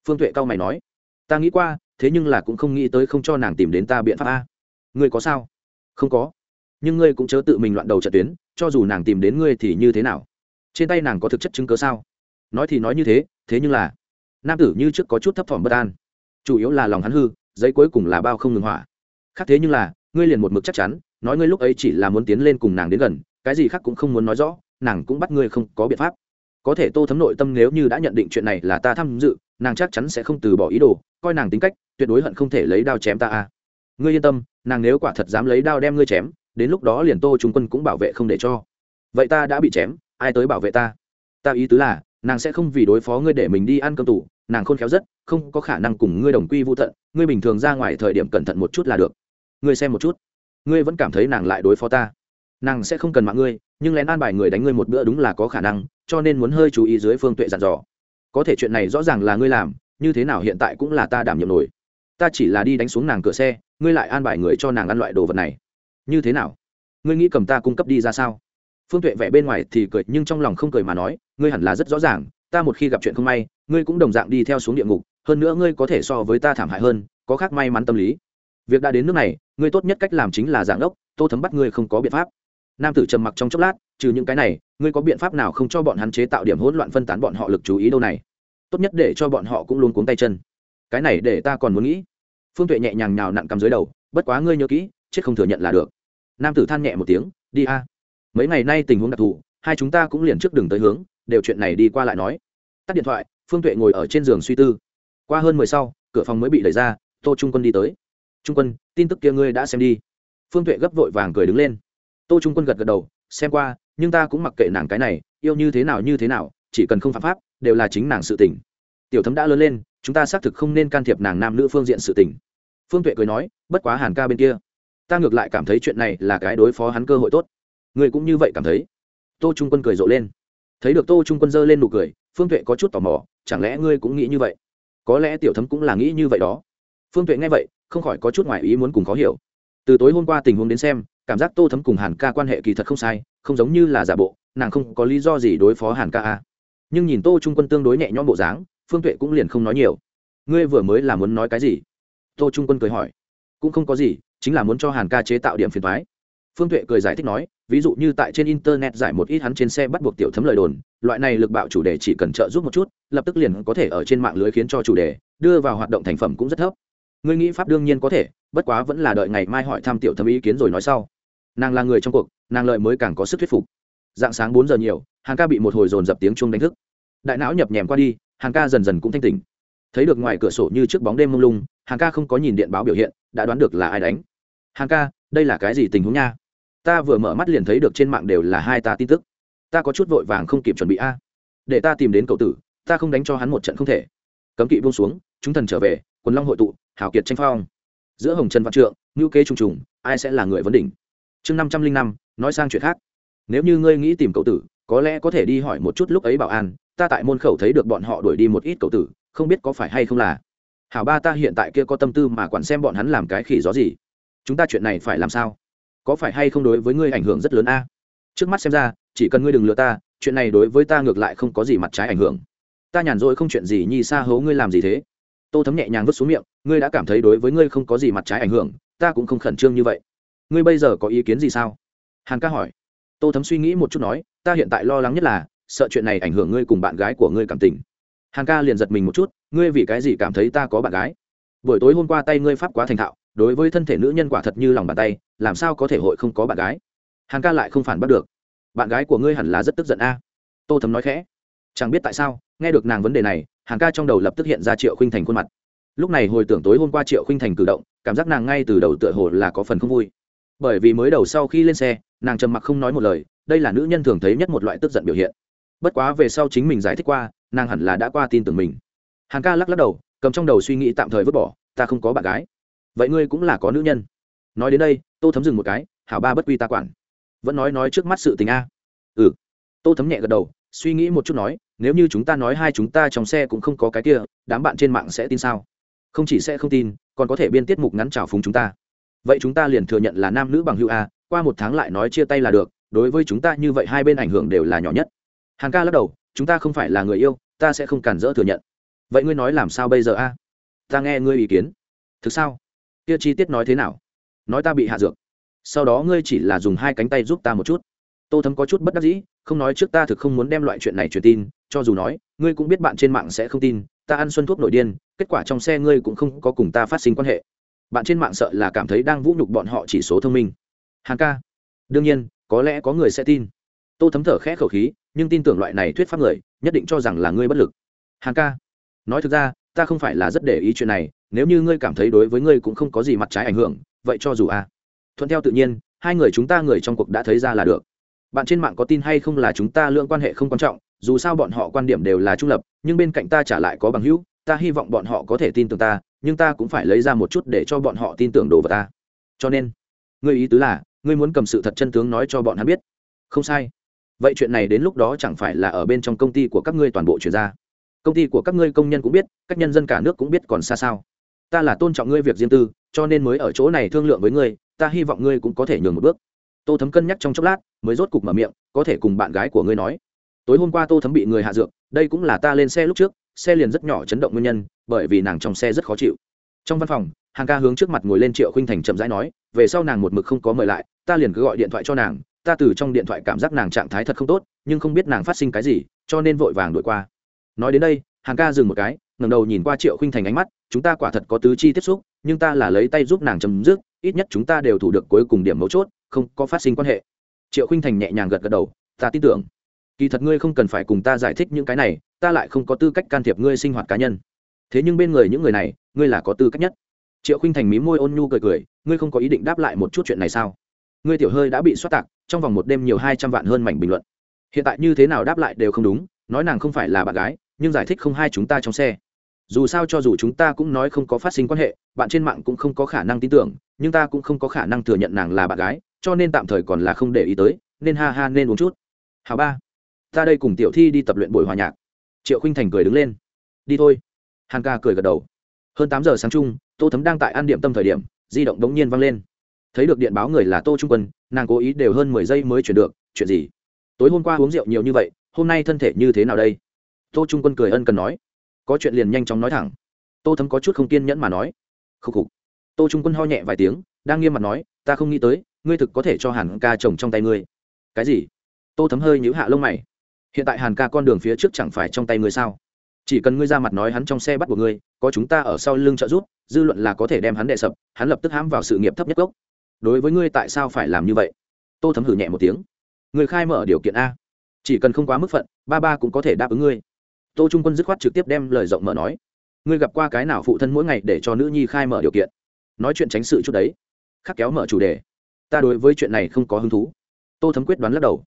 Phương tuệ cao mày nói, ta nghĩ qua, thế nhưng là cũng không nghĩ tới không cho nàng tìm đến ta biện pháp a. Ngươi có sao? Không có. Nhưng ngươi cũng chớ tự mình loạn đầu trận tuyến, cho dù nàng tìm đến ngươi thì như thế nào? Trên tay nàng có thực chất chứng cớ sao? Nói thì nói như thế thế nhưng là nam tử như trước có chút thấp thỏm bất an, chủ yếu là lòng hắn hư, giấy cuối cùng là bao không ngừng hỏa. Khác thế nhưng là, ngươi liền một mực chắc chắn nói ngươi lúc ấy chỉ là muốn tiến lên cùng nàng đến gần, cái gì khác cũng không muốn nói rõ, nàng cũng bắt ngươi không có biện pháp. Có thể tô thấm nội tâm nếu như đã nhận định chuyện này là ta tham dự, nàng chắc chắn sẽ không từ bỏ ý đồ, coi nàng tính cách, tuyệt đối hận không thể lấy đao chém ta à? ngươi yên tâm, nàng nếu quả thật dám lấy đao đem ngươi chém, đến lúc đó liền tô trung quân cũng bảo vệ không để cho. Vậy ta đã bị chém, ai tới bảo vệ ta? Ta ý tứ là, nàng sẽ không vì đối phó ngươi để mình đi ăn cơm tủ, nàng khôn khéo rất, không có khả năng cùng ngươi đồng quy vô tận, ngươi bình thường ra ngoài thời điểm cẩn thận một chút là được. Ngươi xem một chút ngươi vẫn cảm thấy nàng lại đối phó ta. Nàng sẽ không cần mạng ngươi, nhưng lén an bài người đánh ngươi một bữa đúng là có khả năng, cho nên muốn hơi chú ý dưới phương tuệ dặn dò. Có thể chuyện này rõ ràng là ngươi làm, như thế nào hiện tại cũng là ta đảm nhiệm nổi. Ta chỉ là đi đánh xuống nàng cửa xe, ngươi lại an bài người cho nàng ăn loại đồ vật này. Như thế nào? Ngươi nghĩ cầm ta cung cấp đi ra sao? Phương tuệ vẻ bên ngoài thì cười, nhưng trong lòng không cười mà nói, ngươi hẳn là rất rõ ràng, ta một khi gặp chuyện không may, ngươi cũng đồng dạng đi theo xuống địa ngục, hơn nữa ngươi có thể so với ta thảm hại hơn, có khác may mắn tâm lý. Việc đã đến nước này ngươi tốt nhất cách làm chính là giảng ốc, tô thấm bắt ngươi không có biện pháp. Nam tử trầm mặc trong chốc lát, trừ những cái này, ngươi có biện pháp nào không cho bọn hắn chế tạo điểm hỗn loạn phân tán bọn họ lực chú ý đâu này? Tốt nhất để cho bọn họ cũng luôn cuống tay chân. Cái này để ta còn muốn nghĩ. Phương tuệ nhẹ nhàng nhào nặn cầm dưới đầu, bất quá ngươi nhớ kỹ, chết không thừa nhận là được. Nam tử than nhẹ một tiếng, đi a. Mấy ngày nay tình huống đặc thù, hai chúng ta cũng liền trước đường tới hướng, đều chuyện này đi qua lại nói. Tắt điện thoại, phương tuệ ngồi ở trên giường suy tư. Qua hơn mười sau, cửa phòng mới bị đẩy ra, tô trung quân đi tới trung quân, tin tức kia ngươi đã xem đi. Phương tuệ gấp vội vàng cười đứng lên. Tô trung quân gật gật đầu, xem qua, nhưng ta cũng mặc kệ nàng cái này, yêu như thế nào như thế nào, chỉ cần không phạm pháp, đều là chính nàng sự tỉnh tiểu thấm đã lớn lên, chúng ta xác thực không nên can thiệp nàng nam nữ phương diện sự tỉnh phương tuệ cười nói, bất quá hàn ca bên kia. Ta ngược lại cảm thấy chuyện này là cái đối phó hắn cơ hội tốt. Người cũng như vậy cảm thấy. Tô trung quân cười rộ lên. Thấy được tô trung quân giơ lên nụ cười, phương tuệ có chút tò mò, chẳng lẽ ngươi cũng nghĩ như vậy? Có lẽ tiểu thấm cũng là nghĩ như vậy đó. Phương tuệ nghe vậy không khỏi có chút ngoại ý muốn cùng khó hiểu. Từ tối hôm qua tình huống đến xem, cảm giác tô thấm cùng hàn ca quan hệ kỳ thật không sai, không giống như là giả bộ, nàng không có lý do gì đối phó hàn ca a. Nhưng nhìn tô trung quân tương đối nhẹ nhõm bộ dáng, phương tuệ cũng liền không nói nhiều. Ngươi vừa mới là muốn nói cái gì? Tô trung quân cười hỏi. Cũng không có gì, chính là muốn cho hàn ca chế tạo điểm phiền thoái phương tuệ cười giải thích nói, ví dụ như tại trên internet giải một ít hắn trên xe bắt buộc tiểu thấm lời đồn, loại này lực bạo chủ đề chỉ cần trợ giúp một chút, lập tức liền có thể ở trên mạng lưới khiến cho chủ đề, đưa vào hoạt động thành phẩm cũng rất thấp ngươi nghĩ pháp đương nhiên có thể, bất quá vẫn là đợi ngày mai hỏi thăm tiểu Thâm ý kiến rồi nói sau. Nàng là người trong cuộc, nàng lợi mới càng có sức thuyết phục. Dạng sáng bốn giờ nhiều hàng ca bị một hồi dồn dập tiếng chuông đánh thức. Đại não nhập nhèm qua đi hàng ca dần dần cũng thanh tỉnh. Thấy được ngoài cửa sổ như trước bóng đêm mông lung hàng ca không có nhìn điện báo biểu hiện, đã đoán được là ai đánh. Hàng ca, đây là cái gì tình huống nha? Ta vừa mở mắt liền thấy được trên mạng đều là hai ta tin tức. Ta có chút vội vàng không kịp chuẩn bị a. Để ta tìm đến cậu tử, ta không đánh cho hắn một trận không thể. Cấm kỵ buông xuống, chúng thần trở về quần long hội tụ hảo kiệt tranh phong. Giữa hồng trần văn trượng ngữ kế trung trùng, ai sẽ là người vấn đỉnh? Chương năm trăm linh năm, nói sang chuyện khác. Nếu như ngươi nghĩ tìm cậu tử, có lẽ có thể đi hỏi một chút lúc ấy bảo an, ta tại môn khẩu thấy được bọn họ đuổi đi một ít cậu tử, không biết có phải hay không là. Hảo ba ta hiện tại kia có tâm tư mà quản xem bọn hắn làm cái khỉ gió gì. Chúng ta chuyện này phải làm sao? Có phải hay không đối với ngươi ảnh hưởng rất lớn a? Trước mắt xem ra, chỉ cần ngươi đừng lừa ta, chuyện này đối với ta ngược lại không có gì mặt trái ảnh hưởng. Ta nhàn rỗi không chuyện gì, nhi xa hấu ngươi làm gì thế? Tô thấm nhẹ nhàng vứt xuống miệng, ngươi đã cảm thấy đối với ngươi không có gì mặt trái ảnh hưởng, ta cũng không khẩn trương như vậy. Ngươi bây giờ có ý kiến gì sao? Hàn ca hỏi. Tô thấm suy nghĩ một chút nói, ta hiện tại lo lắng nhất là, sợ chuyện này ảnh hưởng ngươi cùng bạn gái của ngươi cảm tình. Hàn ca liền giật mình một chút, ngươi vì cái gì cảm thấy ta có bạn gái? Buổi tối hôm qua tay ngươi pháp quá thành thạo, đối với thân thể nữ nhân quả thật như lòng bàn tay, làm sao có thể hội không có bạn gái? Hàn ca lại không phản bắt được. Bạn gái của ngươi hẳn là rất tức giận a. Tô thấm nói khẽ. Chẳng biết tại sao, nghe được nàng vấn đề này hàng ca trong đầu lập tức hiện ra triệu khinh thành khuôn mặt. Lúc này hồi tưởng tối hôm qua triệu khinh thành cử động, cảm giác nàng ngay từ đầu tựa hồ là có phần không vui. Bởi vì mới đầu sau khi lên xe, nàng trầm mặc không nói một lời, đây là nữ nhân thường thấy nhất một loại tức giận biểu hiện. Bất quá về sau chính mình giải thích qua, nàng hẳn là đã qua tin tưởng mình. Hàng ca lắc lắc đầu, cầm trong đầu suy nghĩ tạm thời vứt bỏ, ta không có bạn gái. Vậy ngươi cũng là có nữ nhân. Nói đến đây, tô thấm dừng một cái, hảo ba bất quy ta quản. Vẫn nói nói trước mắt sự tình a. Ừ. Tô thấm nhẹ gật đầu, suy nghĩ một chút nói nếu như chúng ta nói hai chúng ta trong xe cũng không có cái kia, đám bạn trên mạng sẽ tin sao? Không chỉ sẽ không tin, còn có thể biên tiết mục ngắn trào phúng chúng ta. Vậy chúng ta liền thừa nhận là nam nữ bằng hữu a, qua một tháng lại nói chia tay là được, đối với chúng ta như vậy hai bên ảnh hưởng đều là nhỏ nhất. Hàng ca lắc đầu, chúng ta không phải là người yêu, ta sẽ không cản rỡ thừa nhận. Vậy ngươi nói làm sao bây giờ a? Ta nghe ngươi ý kiến. Thực sao? Kia chi tiết nói thế nào? Nói ta bị hạ dược. Sau đó ngươi chỉ là dùng hai cánh tay giúp ta một chút. Tô thấm có chút bất đắc dĩ, không nói trước ta thực không muốn đem loại chuyện này truyền tin cho dù nói ngươi cũng biết bạn trên mạng sẽ không tin ta ăn xuân thuốc nội điên kết quả trong xe ngươi cũng không có cùng ta phát sinh quan hệ. Bạn trên mạng sợ là cảm thấy đang vũ nhục bọn họ chỉ số thông minh. Hàng ca đương nhiên có lẽ có người sẽ tin. Tô thấm thở khẽ khẩu khí nhưng tin tưởng loại này thuyết pháp người nhất định cho rằng là ngươi bất lực. Hàng ca nói thực ra ta không phải là rất để ý chuyện này nếu như ngươi cảm thấy đối với ngươi cũng không có gì mặt trái ảnh hưởng vậy cho dù à, thuận theo tự nhiên hai người chúng ta người trong cuộc đã thấy ra là được. Bạn trên mạng có tin hay không là chúng ta lượng quan hệ không quan trọng dù sao bọn họ quan điểm đều là trung lập, nhưng bên cạnh ta trả lại có bằng hữu, ta hy vọng bọn họ có thể tin tưởng ta, nhưng ta cũng phải lấy ra một chút để cho bọn họ tin tưởng đồ vào ta. Cho nên, ngươi ý tứ là, ngươi muốn cầm sự thật chân tướng nói cho bọn hắn biết. Không sai. Vậy chuyện này đến lúc đó chẳng phải là ở bên trong công ty của các ngươi toàn bộ chuyển ra. Công ty của các ngươi công nhân cũng biết, các nhân dân cả nước cũng biết còn xa sao. Ta là tôn trọng ngươi việc riêng tư, cho nên mới ở chỗ này thương lượng với ngươi, ta hy vọng ngươi cũng có thể nhường một bước. Tô thấm cân nhắc trong chốc lát, mới rốt cục mở miệng, có thể cùng bạn gái của ngươi nói tối hôm qua tô thấm bị người hạ dược, đây cũng là ta lên xe lúc trước, xe liền rất nhỏ chấn động nguyên nhân, bởi vì nàng trong xe rất khó chịu. Trong văn phòng, hàng ca hướng trước mặt ngồi lên triệu khinh thành chậm rãi nói, về sau nàng một mực không có mời lại, ta liền cứ gọi điện thoại cho nàng, ta từ trong điện thoại cảm giác nàng trạng thái thật không tốt, nhưng không biết nàng phát sinh cái gì, cho nên vội vàng đổi qua. Nói đến đây, hàng ca dừng một cái ngầm đầu nhìn qua triệu khinh thành ánh mắt, chúng ta quả thật có tứ chi tiếp xúc, nhưng ta là lấy tay giúp nàng chấm dứt, ít nhất chúng ta đều thủ được cuối cùng điểm mấu chốt, không có phát sinh quan hệ. Triệu khinh thành nhẹ nhàng gật gật đầu, ta tin tưởng kỳ thật ngươi không cần phải cùng ta giải thích những cái này, ta lại không có tư cách can thiệp ngươi sinh hoạt cá nhân. Thế nhưng bên người những người này, ngươi là có tư cách nhất. Triệu khinh thành mí môi ôn nhu cười cười, ngươi không có ý định đáp lại một chút chuyện này sao? Ngươi tiểu hơi đã bị xoát tạc, trong vòng một đêm nhiều hai trăm vạn hơn mảnh bình luận. Hiện tại như thế nào đáp lại đều không đúng, nói nàng không phải là bạn gái, nhưng giải thích không hai chúng ta trong xe. Dù sao cho dù chúng ta cũng nói không có phát sinh quan hệ, bạn trên mạng cũng không có khả năng tin tưởng, nhưng ta cũng không có khả năng thừa nhận nàng là bạn gái, cho nên tạm thời còn là không để ý tới, nên ha ha nên uống chút. Hào ba ta đây cùng tiểu thi đi tập luyện buổi hòa nhạc. Triệu khinh thành cười đứng lên. Đi thôi. Hàn ca cười gật đầu. Hơn tám giờ sáng chung, tô thấm đang tại ăn điểm tâm thời điểm, di động đống nhiên văng lên. Thấy được điện báo người là tô trung quân, nàng cố ý đều hơn mười giây mới chuyển được, chuyện gì? Tối hôm qua uống rượu nhiều như vậy, hôm nay thân thể như thế nào đây? Tô trung quân cười ân cần nói. Có chuyện liền nhanh chóng nói thẳng. Tô thấm có chút không kiên nhẫn mà nói. Khúc khục. Tô trung quân ho nhẹ vài tiếng, đang nghiêm mặt nói, ta không nghĩ tới, ngươi thực có thể cho hàn ca chồng trong tay ngươi. Cái gì? Tô thấm hơi nhíu hạ lông mày hiện tại hàn ca con đường phía trước chẳng phải trong tay ngươi sao? Chỉ cần ngươi ra mặt nói hắn trong xe bắt buộc ngươi, có chúng ta ở sau lưng trợ giúp, dư luận là có thể đem hắn đệ sập, hắn lập tức hãm vào sự nghiệp thấp nhất gốc. Đối với ngươi tại sao phải làm như vậy? Tô thấm hử nhẹ một tiếng. Người khai mở điều kiện a. Chỉ cần không quá mức phận, ba ba cũng có thể đáp ứng ngươi. Tô trung quân dứt khoát trực tiếp đem lời rộng mở nói. Ngươi gặp qua cái nào phụ thân mỗi ngày để cho nữ nhi khai mở điều kiện? Nói chuyện tránh sự chút đấy. Khắc kéo mở chủ đề. Ta đối với chuyện này không có hứng thú. Tô thấm quyết đoán lắc đầu.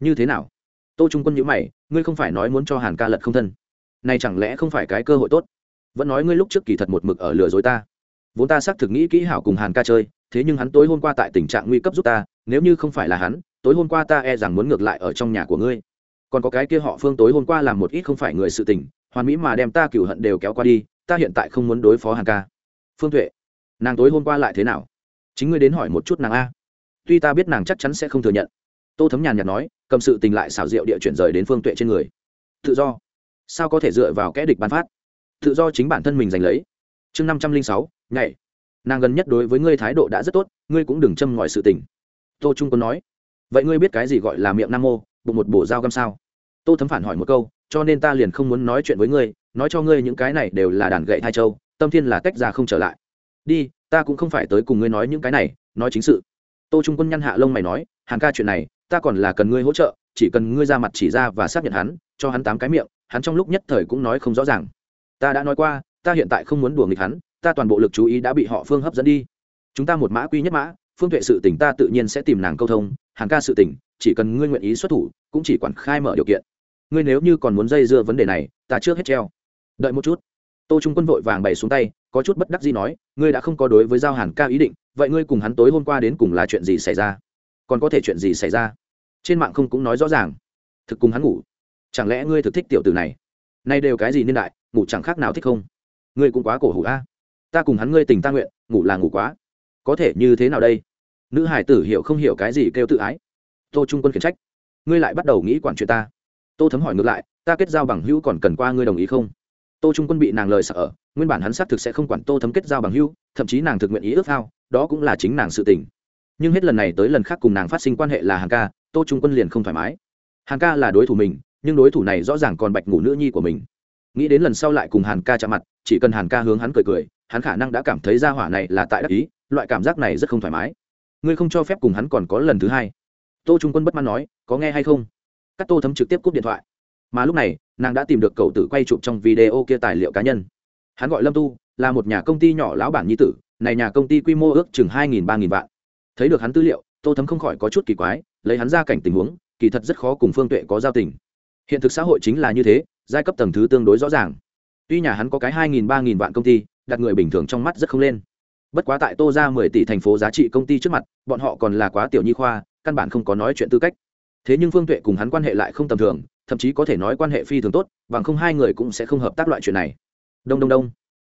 Như thế nào? Tô trung quân nhữ mày, ngươi không phải nói muốn cho hàn ca lật không thân. Này chẳng lẽ không phải cái cơ hội tốt? Vẫn nói ngươi lúc trước kỳ thật một mực ở lừa dối ta. Vốn ta xác thực nghĩ kỹ hảo cùng hàn ca chơi, thế nhưng hắn tối hôm qua tại tình trạng nguy cấp giúp ta, nếu như không phải là hắn, tối hôm qua ta e rằng muốn ngược lại ở trong nhà của ngươi. Còn có cái kia họ phương tối hôm qua làm một ít không phải người sự tình, hoàn mỹ mà đem ta cửu hận đều kéo qua đi, ta hiện tại không muốn đối phó hàn ca. Phương tuệ, nàng tối hôm qua lại thế nào? Chính ngươi đến hỏi một chút nàng a. Tuy ta biết nàng chắc chắn sẽ không thừa nhận. Tô thấm nhàn nhạt nói cầm sự tình lại xảo diệu địa chuyển rời đến phương tuệ trên người. Tự do. Sao có thể dựa vào kẽ địch bán phát? Tự do chính bản thân mình giành lấy. Chương năm trăm linh sáu ngày nàng gần nhất đối với ngươi thái độ đã rất tốt, ngươi cũng đừng châm ngòi sự tình. Tô trung quân nói. Vậy ngươi biết cái gì gọi là miệng nam mô, bụng một bổ dao găm sao? Tô thấm phản hỏi một câu, cho nên ta liền không muốn nói chuyện với ngươi, nói cho ngươi những cái này đều là đàn gậy hai châu, tâm thiên là tách ra không trở lại. Đi, ta cũng không phải tới cùng ngươi nói những cái này, nói chính sự. Tô trung quân nhăn hạ lông mày nói, hàng ca chuyện này ta còn là cần ngươi hỗ trợ, chỉ cần ngươi ra mặt chỉ ra và xác nhận hắn, cho hắn tám cái miệng, hắn trong lúc nhất thời cũng nói không rõ ràng. Ta đã nói qua, ta hiện tại không muốn đùa nghịch hắn, ta toàn bộ lực chú ý đã bị họ phương hấp dẫn đi. Chúng ta một mã quy nhất mã, phương tuệ sự tỉnh ta tự nhiên sẽ tìm nàng câu thông hàng ca sự tỉnh chỉ cần ngươi nguyện ý xuất thủ, cũng chỉ quản khai mở điều kiện. Ngươi nếu như còn muốn dây dưa vấn đề này, ta trước hết treo. Đợi một chút. Tô trung quân vội vàng bày xuống tay, có chút bất đắc gì nói, ngươi đã không có đối với giao hàn ca ý định, vậy ngươi cùng hắn tối hôm qua đến cùng là chuyện gì xảy ra? Còn có thể chuyện gì xảy ra? Trên mạng không cũng nói rõ ràng. Thực cùng hắn ngủ. Chẳng lẽ ngươi thực thích tiểu tử này? Nay đều cái gì niên đại, ngủ chẳng khác nào thích không? Ngươi cũng quá cổ hủ a. Ta cùng hắn ngươi tình ta nguyện, ngủ là ngủ quá. Có thể như thế nào đây? Nữ hải tử hiểu không hiểu cái gì kêu tự ái? Tô trung quân khiển trách. Ngươi lại bắt đầu nghĩ quản chuyện ta. Tô thấm hỏi ngược lại, ta kết giao bằng hữu còn cần qua ngươi đồng ý không? Tô trung quân bị nàng lời sợ nguyên bản hắn xác thực sẽ không quản tô thấm kết giao bằng hữu, thậm chí nàng thực nguyện ý ước ao, đó cũng là chính nàng sự tình. Nhưng hết lần này tới lần khác cùng nàng phát sinh quan hệ là hàng ca tô trung quân liền không thoải mái. Hàn ca là đối thủ mình, nhưng đối thủ này rõ ràng còn bạch ngủ nữ nhi của mình. Nghĩ đến lần sau lại cùng hàn ca chạm mặt, chỉ cần hàn ca hướng hắn cười cười, hắn khả năng đã cảm thấy ra hỏa này là tại đắc ý, loại cảm giác này rất không thoải mái. Ngươi không cho phép cùng hắn còn có lần thứ hai. Tô trung quân bất mãn nói, có nghe hay không? Các tô thấm trực tiếp cúp điện thoại. Mà lúc này, nàng đã tìm được cậu tử quay chụp trong video kia tài liệu cá nhân. Hắn gọi lâm tu, là một nhà công ty nhỏ lão bản nhi tử, này nhà công ty quy mô ước chừng hai nghìn ba nghìn vạn. Thấy được hắn tư liệu tô thấm không khỏi có chút kỳ quái, lấy hắn ra cảnh tình huống, kỳ thật rất khó cùng phương tuệ có giao tình. Hiện thực xã hội chính là như thế, giai cấp tầng thứ tương đối rõ ràng. Tuy nhà hắn có cái hai nghìn, ba nghìn vạn công ty, đặt người bình thường trong mắt rất không lên. Bất quá tại tô ra mười tỷ thành phố giá trị công ty trước mặt, bọn họ còn là quá tiểu nhi khoa, căn bản không có nói chuyện tư cách. Thế nhưng phương tuệ cùng hắn quan hệ lại không tầm thường, thậm chí có thể nói quan hệ phi thường tốt và không hai người cũng sẽ không hợp tác loại chuyện này. Đông đông đông.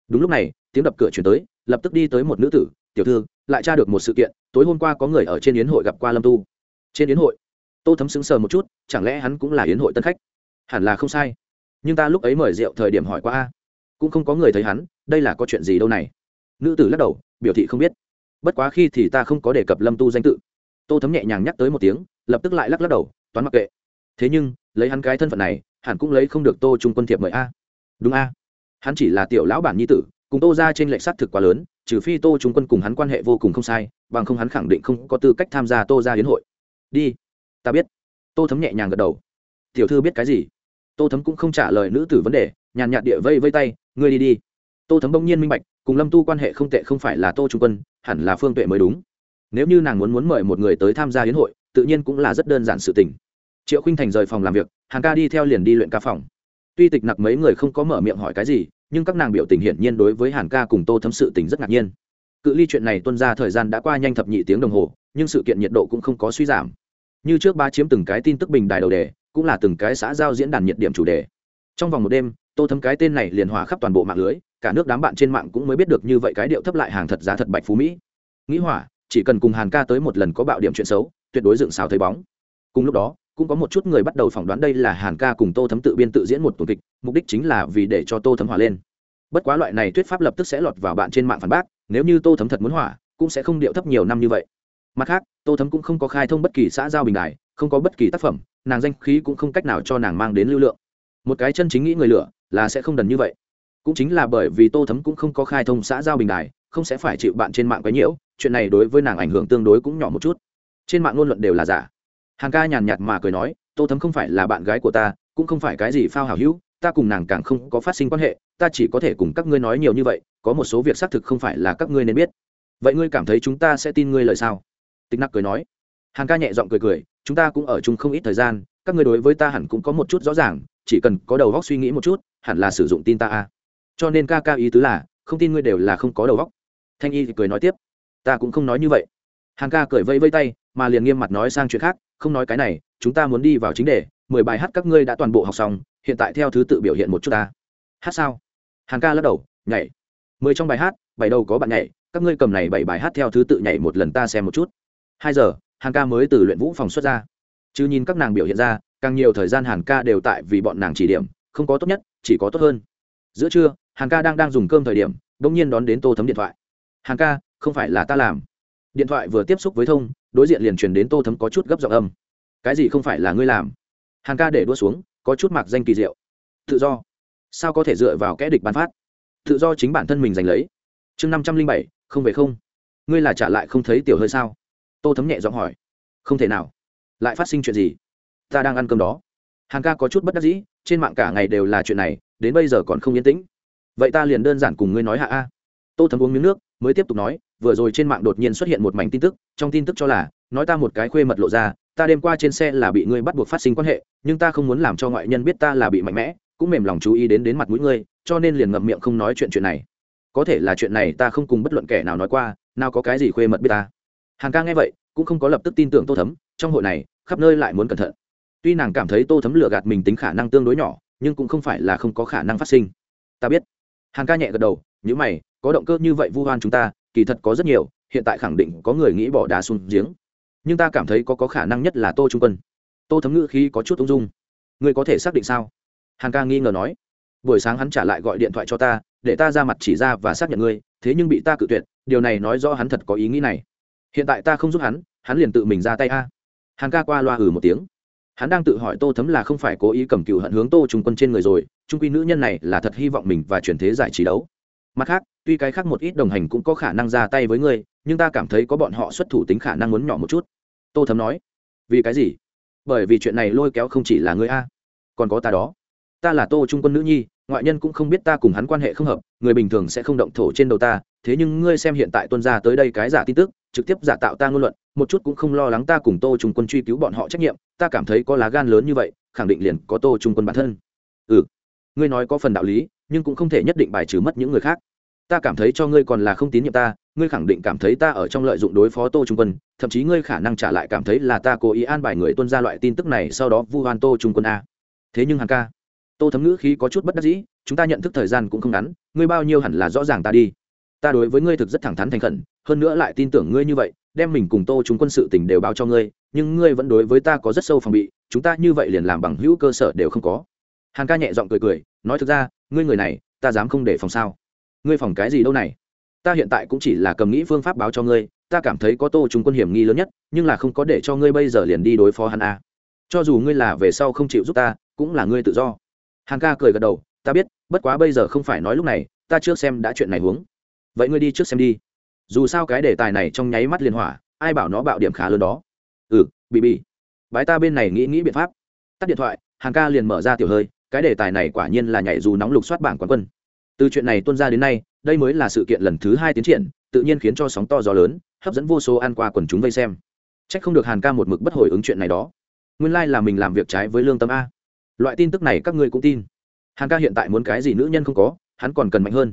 Đúng lúc này, tiếng đập cửa chuyển tới, lập tức đi tới một nữ tử, tiểu thư lại tra được một sự kiện, tối hôm qua có người ở trên yến hội gặp qua lâm tu. Trên yến hội, tô thấm sững sờ một chút, chẳng lẽ hắn cũng là yến hội tân khách? Hẳn là không sai. Nhưng ta lúc ấy mời rượu thời điểm hỏi qua a. Cũng không có người thấy hắn, đây là có chuyện gì đâu này? Nữ tử lắc đầu, biểu thị không biết. Bất quá khi thì ta không có đề cập lâm tu danh tự. Tô thấm nhẹ nhàng nhắc tới một tiếng, lập tức lại lắc lắc đầu, toán mặc kệ. Thế nhưng, lấy hắn cái thân phận này, hẳn cũng lấy không được tô trung quân thiệp mời a. Đúng a. Hắn chỉ là tiểu lão bản nhi tử, cùng tô ra trên lệnh sát thực quá lớn trừ phi tô trung quân cùng hắn quan hệ vô cùng không sai, bằng không hắn khẳng định không có tư cách tham gia tô ra hiến hội. Đi, ta biết. Tô thấm nhẹ nhàng gật đầu. Tiểu thư biết cái gì? Tô thấm cũng không trả lời nữ tử vấn đề, nhàn nhạt địa vây vây tay, ngươi đi đi. Tô thấm bỗng nhiên minh bạch, cùng lâm tu quan hệ không tệ không phải là tô trung quân, hẳn là phương tuệ mới đúng. Nếu như nàng muốn muốn mời một người tới tham gia hiến hội, tự nhiên cũng là rất đơn giản sự tình. Triệu khinh thành rời phòng làm việc hàng ca đi theo liền đi luyện ca phòng. Tuy tịch nặc mấy người không có mở miệng hỏi cái gì nhưng các nàng biểu tình hiển nhiên đối với hàn ca cùng tô thấm sự tình rất ngạc nhiên. Cự ly chuyện này tuân ra thời gian đã qua nhanh thập nhị tiếng đồng hồ, nhưng sự kiện nhiệt độ cũng không có suy giảm. Như trước ba chiếm từng cái tin tức bình đài đầu đề, cũng là từng cái xã giao diễn đàn nhiệt điểm chủ đề. Trong vòng một đêm, tô thấm cái tên này liền hòa khắp toàn bộ mạng lưới, cả nước đám bạn trên mạng cũng mới biết được như vậy cái điệu thấp lại hàng thật giá thật bạch phú mỹ. Nghĩ hỏa, chỉ cần cùng hàn ca tới một lần có bạo điểm chuyện xấu, tuyệt đối dựng xào thấy bóng. Cùng lúc đó cũng có một chút người bắt đầu phỏng đoán đây là hàn ca cùng tô thấm tự biên tự diễn một tuần kịch, mục đích chính là vì để cho tô thấm hỏa lên. Bất quá loại này thuyết pháp lập tức sẽ lọt vào bạn trên mạng phản bác, nếu như tô thấm thật muốn hỏa, cũng sẽ không điệu thấp nhiều năm như vậy. Mặt khác, tô thấm cũng không có khai thông bất kỳ xã giao bình đại không có bất kỳ tác phẩm, nàng danh khí cũng không cách nào cho nàng mang đến lưu lượng. Một cái chân chính nghĩ người lửa là sẽ không đần như vậy. Cũng chính là bởi vì tô thấm cũng không có khai thông xã giao bình đài, không sẽ phải chịu bạn trên mạng quấy nhiễu, chuyện này đối với nàng ảnh hưởng tương đối cũng nhỏ một chút. Trên mạng ngôn luận đều là giả hàng ca nhàn nhạt mà cười nói, tô thấm không phải là bạn gái của ta, cũng không phải cái gì phao hảo hữu, ta cùng nàng càng không có phát sinh quan hệ, ta chỉ có thể cùng các ngươi nói nhiều như vậy, có một số việc xác thực không phải là các ngươi nên biết. Vậy ngươi cảm thấy chúng ta sẽ tin ngươi lời sao? Tịch nặc cười nói. Hàng ca nhẹ giọng cười cười, chúng ta cũng ở chung không ít thời gian, các ngươi đối với ta hẳn cũng có một chút rõ ràng, chỉ cần có đầu góc suy nghĩ một chút, hẳn là sử dụng tin ta a. Cho nên ca ca ý tứ là, không tin ngươi đều là không có đầu góc thanh y thì cười nói tiếp, ta cũng không nói như vậy. Hàng ca cười vây vây tay, mà liền nghiêm mặt nói sang chuyện khác không nói cái này, chúng ta muốn đi vào chính đề, mười bài hát các ngươi đã toàn bộ học xong, hiện tại theo thứ tự biểu hiện một chút ta. Hát sao? Hàng ca lắc đầu, nhảy. Mười trong bài hát, bảy đầu có bạn nhảy, các ngươi cầm này bảy bài hát theo thứ tự nhảy một lần ta xem một chút. Hai giờ hàng ca mới từ luyện vũ phòng xuất ra. Chứ nhìn các nàng biểu hiện ra, càng nhiều thời gian hàn ca đều tại vì bọn nàng chỉ điểm, không có tốt nhất, chỉ có tốt hơn. Giữa trưa, hàn ca đang đang dùng cơm thời điểm đ ỗ n g nhiên đón đến tô thấm điện thoại. Hàn ca, không phải là ta làm. Điện thoại vừa tiếp xúc với thông đối diện liền truyền đến tô thấm có chút gấp giọng âm. Cái gì không phải là ngươi làm? Hàng ca để đua xuống, có chút mặc danh kỳ diệu. Tự do. Sao có thể dựa vào kẽ địch bán phát? Tự do chính bản thân mình giành lấy. Chương năm trăm linh bảy, không về không. Ngươi là trả lại không thấy tiểu hơi sao? Tô thấm nhẹ giọng hỏi. Không thể nào. Lại phát sinh chuyện gì? Ta đang ăn cơm đó. Hàng ca có chút bất đắc dĩ, trên mạng cả ngày đều là chuyện này, đến bây giờ còn không yên tĩnh. Vậy ta liền đơn giản cùng ngươi nói hạ a. Tô thấm uống miếng nước mới tiếp tục nói, vừa rồi trên mạng đột nhiên xuất hiện một mảnh tin tức, trong tin tức cho là, nói ta một cái khuê mật lộ ra, ta đêm qua trên xe là bị ngươi bắt buộc phát sinh quan hệ, nhưng ta không muốn làm cho ngoại nhân biết ta là bị mạnh mẽ, cũng mềm lòng chú ý đến đến mặt mũi ngươi, cho nên liền ngậm miệng không nói chuyện chuyện này. Có thể là chuyện này ta không cùng bất luận kẻ nào nói qua, nào có cái gì khuê mật biết ta. Hàng ca nghe vậy, cũng không có lập tức tin tưởng tô thấm, trong hội này, khắp nơi lại muốn cẩn thận. Tuy nàng cảm thấy tô thấm lừa gạt mình tính khả năng tương đối nhỏ, nhưng cũng không phải là không có khả năng phát sinh. Ta biết. Hàng ca nhẹ gật đầu những mày có động cơ như vậy vu hoan chúng ta, kỳ thật có rất nhiều, hiện tại khẳng định có người nghĩ bỏ đá xuống giếng. Nhưng ta cảm thấy có có khả năng nhất là tô trung quân. Tô thấm ngữ khi có chút ung dung. Ngươi có thể xác định sao? Hàng ca nghi ngờ nói. Buổi sáng hắn trả lại gọi điện thoại cho ta, để ta ra mặt chỉ ra và xác nhận ngươi, thế nhưng bị ta cự tuyệt, điều này nói rõ hắn thật có ý nghĩ này. Hiện tại ta không giúp hắn hắn liền tự mình ra tay a. Hàng ca qua loa hử một tiếng. Hắn đang tự hỏi tô thấm là không phải cố ý cầm cựu hận hướng tô trung quân trên người rồi, trung quy nữ nhân này là thật hy vọng mình và chuyển thế giải trí đấu mặt khác, tuy cái khác một ít đồng hành cũng có khả năng ra tay với ngươi, nhưng ta cảm thấy có bọn họ xuất thủ tính khả năng muốn nhỏ một chút. Tô thấm nói. Vì cái gì? Bởi vì chuyện này lôi kéo không chỉ là ngươi a, còn có ta đó. Ta là tô trung quân nữ nhi, ngoại nhân cũng không biết ta cùng hắn quan hệ không hợp, người bình thường sẽ không động thổ trên đầu ta, thế nhưng ngươi xem hiện tại tuân ra tới đây cái giả tin tức, trực tiếp giả tạo ta ngôn luận, một chút cũng không lo lắng ta cùng tô trung quân truy cứu bọn họ trách nhiệm, ta cảm thấy có lá gan lớn như vậy, khẳng định liền có tô trung quân bản thân. Ừ ngươi nói có phần đạo lý, nhưng cũng không thể nhất định bài trừ mất những người khác ta cảm thấy cho ngươi còn là không tín nhiệm ta, ngươi khẳng định cảm thấy ta ở trong lợi dụng đối phó tô trung quân, thậm chí ngươi khả năng trả lại cảm thấy là ta cố ý an bài người tuân ra loại tin tức này sau đó vu hoan tô trung quân a. Thế nhưng hàng ca, tô thấm ngữ khí có chút bất đắc dĩ, chúng ta nhận thức thời gian cũng không ngắn, ngươi bao nhiêu hẳn là rõ ràng ta đi. Ta đối với ngươi thực rất thẳng thắn thành khẩn, hơn nữa lại tin tưởng ngươi như vậy, đem mình cùng tô chúng quân sự tình đều báo cho ngươi, nhưng ngươi vẫn đối với ta có rất sâu phòng bị, chúng ta như vậy liền làm bằng hữu cơ sở đều không có. Hàng ca nhẹ giọng cười cười, nói thực ra, ngươi người này, ta dám không để phòng sao? Ngươi phòng cái gì đâu này? Ta hiện tại cũng chỉ là cầm nghĩ phương pháp báo cho ngươi, ta cảm thấy có tô Trung quân hiểm nghi lớn nhất, nhưng là không có để cho ngươi bây giờ liền đi đối phó hắn a à. cho dù ngươi là về sau không chịu giúp ta, cũng là ngươi tự do. Hàn ca cười gật đầu, ta biết, bất quá bây giờ không phải nói lúc này, ta trước xem đã chuyện này huống. Vậy ngươi đi trước xem đi. Dù sao cái đề tài này trong nháy mắt liên hỏa, ai bảo nó bạo điểm khá lớn đó. Ừ bị bị. Bái ta bên này nghĩ nghĩ biện pháp. Tắt điện thoại hàng ca liền mở ra tiểu hơi, cái đề tài này quả nhiên là nhảy dù nóng lục soát bảng quán quân từ chuyện này tuân ra đến nay, đây mới là sự kiện lần thứ hai tiến triển, tự nhiên khiến cho sóng to gió lớn, hấp dẫn vô số ăn qua quần chúng vây xem. C h ắ c không được hàn ca một mực bất hồi ứng chuyện này đó. Nguyên lai、like、là mình làm việc trái với lương tâm a. Loại tin tức này các ngươi cũng tin. Hàn ca hiện tại muốn cái gì nữ nhân không có, hắn còn cần mạnh hơn.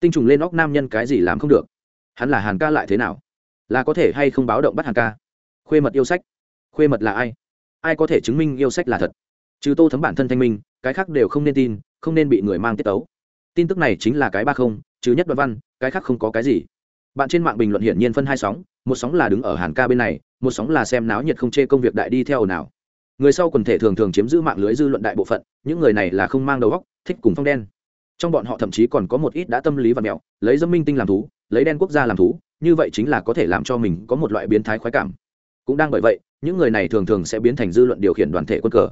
Tinh trùng lên óc nam nhân cái gì làm không được. Hắn là hàn ca lại thế nào? Là có thể hay không báo động bắt hàn ca? Khuê mật yêu sách. Khuê mật là ai? Ai có thể chứng minh yêu sách là thật? Chứ tô thấm bản thân thanh minh, cái khác đều không nên tin, không nên bị người mang tiết tấu tin tức này chính là cái ba không, chứ nhất đoạn văn, cái khác không có cái gì. Bạn trên mạng bình luận hiển nhiên phân hai sóng, một sóng là đứng ở hàn ca bên này, một sóng là xem náo nhiệt không chê công việc đại đi theo nào. người sau quần thể thường thường chiếm giữ mạng lưới dư luận đại bộ phận, những người này là không mang đầu góc thích cùng phong đen. Trong bọn họ thậm chí còn có một ít đã tâm lý và mẹo, lấy dâm minh tinh làm thú, lấy đen quốc gia làm thú, như vậy chính là có thể làm cho mình có một loại biến thái khoái cảm. Cũng đang bởi vậy, những người này thường thường sẽ biến thành dư luận điều khiển đoàn thể quân cờ.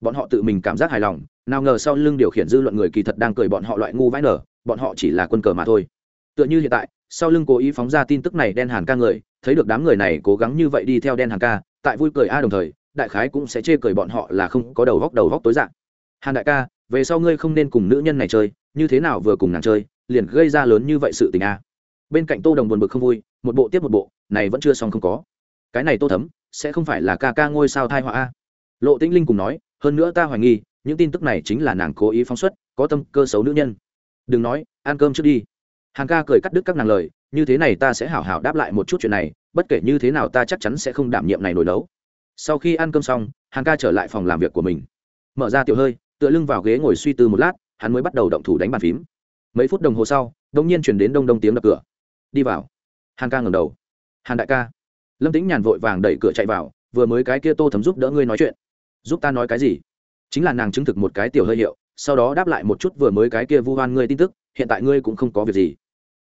Bọn họ tự mình cảm giác hài lòng nào ngờ sau lưng điều khiển dư luận người kỳ thật đang cười bọn họ loại ngu vãi nở, bọn họ chỉ là quân cờ mà thôi. Tựa như hiện tại, sau lưng cố ý phóng ra tin tức này đen hàn ca người, thấy được đám người này cố gắng như vậy đi theo đen hàn ca, tại vui cười a đồng thời, đại khái cũng sẽ chê cười bọn họ là không có đầu góc đầu góc tối dạng. Hàn đại ca, về sau ngươi không nên cùng nữ nhân này chơi, như thế nào vừa cùng nàng chơi, liền gây ra lớn như vậy sự tình a. Bên cạnh tô đồng buồn bực không vui, một bộ tiếp một bộ, này vẫn chưa xong không có. Cái này tô thấm, sẽ không phải là ca ca ngôi sao thai họa a. Lộ tĩnh linh cùng nói, hơn nữa ta hoài nghi những tin tức này chính là nàng cố ý phóng xuất, có tâm cơ xấu nữ nhân. Đừng nói, ăn cơm trước đi. Hàng ca cười cắt đứt các nàng lời, như thế này ta sẽ hảo hảo đáp lại một chút chuyện này, bất kể như thế nào ta chắc chắn sẽ không đảm nhiệm này nổi đấu. Sau khi ăn cơm xong, hàng ca trở lại phòng làm việc của mình. Mở ra tiểu hơi, tựa lưng vào ghế ngồi suy tư một lát, hắn mới bắt đầu động thủ đánh bàn phím. Mấy phút đồng hồ sau đông nhiên chuyển đến đông đông tiếng đập cửa. Đi vào. Hàng ca ngẩng đầu. Hàn đại ca. Lâm tính nhàn vội vàng đẩy cửa chạy vào, vừa mới cái kia tô thấm giúp đỡ ngươi nói chuyện. Giúp ta nói cái gì? Chính là nàng chứng thực một cái tiểu hơi hiệu, sau đó đáp lại một chút vừa mới cái kia vu hoan ngươi tin tức, hiện tại ngươi cũng không có việc gì.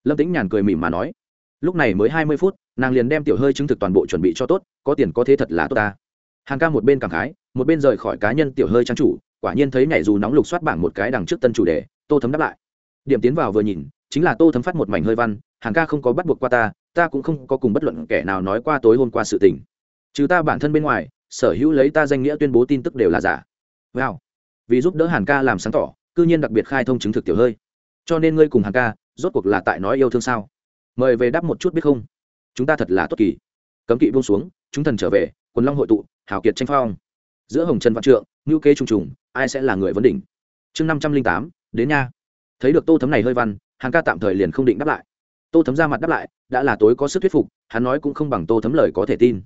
Lâm tính nhàn cười mỉm mà nói, lúc này mới hai mươi phút, nàng liền đem tiểu hơi chứng thực toàn bộ chuẩn bị cho tốt, có tiền có thế thật là tốt ta. Hàng ca một bên cảm khái, một bên rời khỏi cá nhân tiểu hơi trang chủ, quả nhiên thấy nhảy dù nóng lục soát bảng một cái đằng trước tân chủ đề, tô thấm đáp lại. Điểm tiến vào vừa nhìn, chính là tô thấm phát một mảnh hơi văn, hàng ca không có bắt buộc qua ta ta cũng không có cùng bất luận kẻ nào nói qua tối hôm qua sự tình. Trừ ta bản thân bên ngoài, sở hữu lấy ta danh nghĩa tuyên bố tin tức đều là giả wow. Vì giúp đỡ hàn ca làm sáng tỏ, cư nhiên đặc biệt khai thông chứng thực tiểu hơi. Cho nên ngươi cùng hàn ca, rốt cuộc là tại nói yêu thương sao? Mời về đáp một chút biết không? Chúng ta thật là tốt kỳ. Cấm kỵ buông xuống, chúng thần trở về, quần long hội tụ, hào kiệt tranh phong. Giữa hồng trần văn trượng ngữ kế trùng trùng, ai sẽ là người vấn đỉnh? Chương năm trăm linh tám, đến nha. Thấy được tô thấm này hơi văn, hàn ca tạm thời liền không định đáp lại. Tô thấm ra mặt đáp lại, đã là tối có sức thuyết phục, hắn nói cũng không bằng tô thấm lời có thể tin.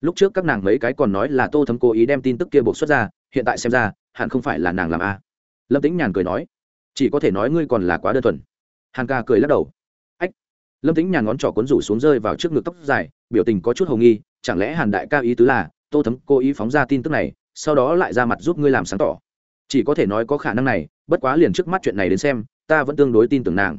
Lúc trước các nàng mấy cái còn nói là tô thấm cố ý đem tin tức kia buộc xuất ra hiện tại xem ra, hẳn không phải là nàng làm a. Lâm tĩnh nhàn cười nói, chỉ có thể nói ngươi còn là quá đơn thuần. Hàn ca cười lắc đầu. Ách, lâm tĩnh nhàn ngón trỏ cuốn rủ xuống rơi vào trước ngực tóc dài, biểu tình có chút hầu nghi, chẳng lẽ hàn đại ca ý tứ là, tô thấm cố ý phóng ra tin tức này, sau đó lại ra mặt giúp ngươi làm sáng tỏ. Chỉ có thể nói có khả năng này, bất quá liền trước mắt chuyện này đến xem, ta vẫn tương đối tin tưởng nàng.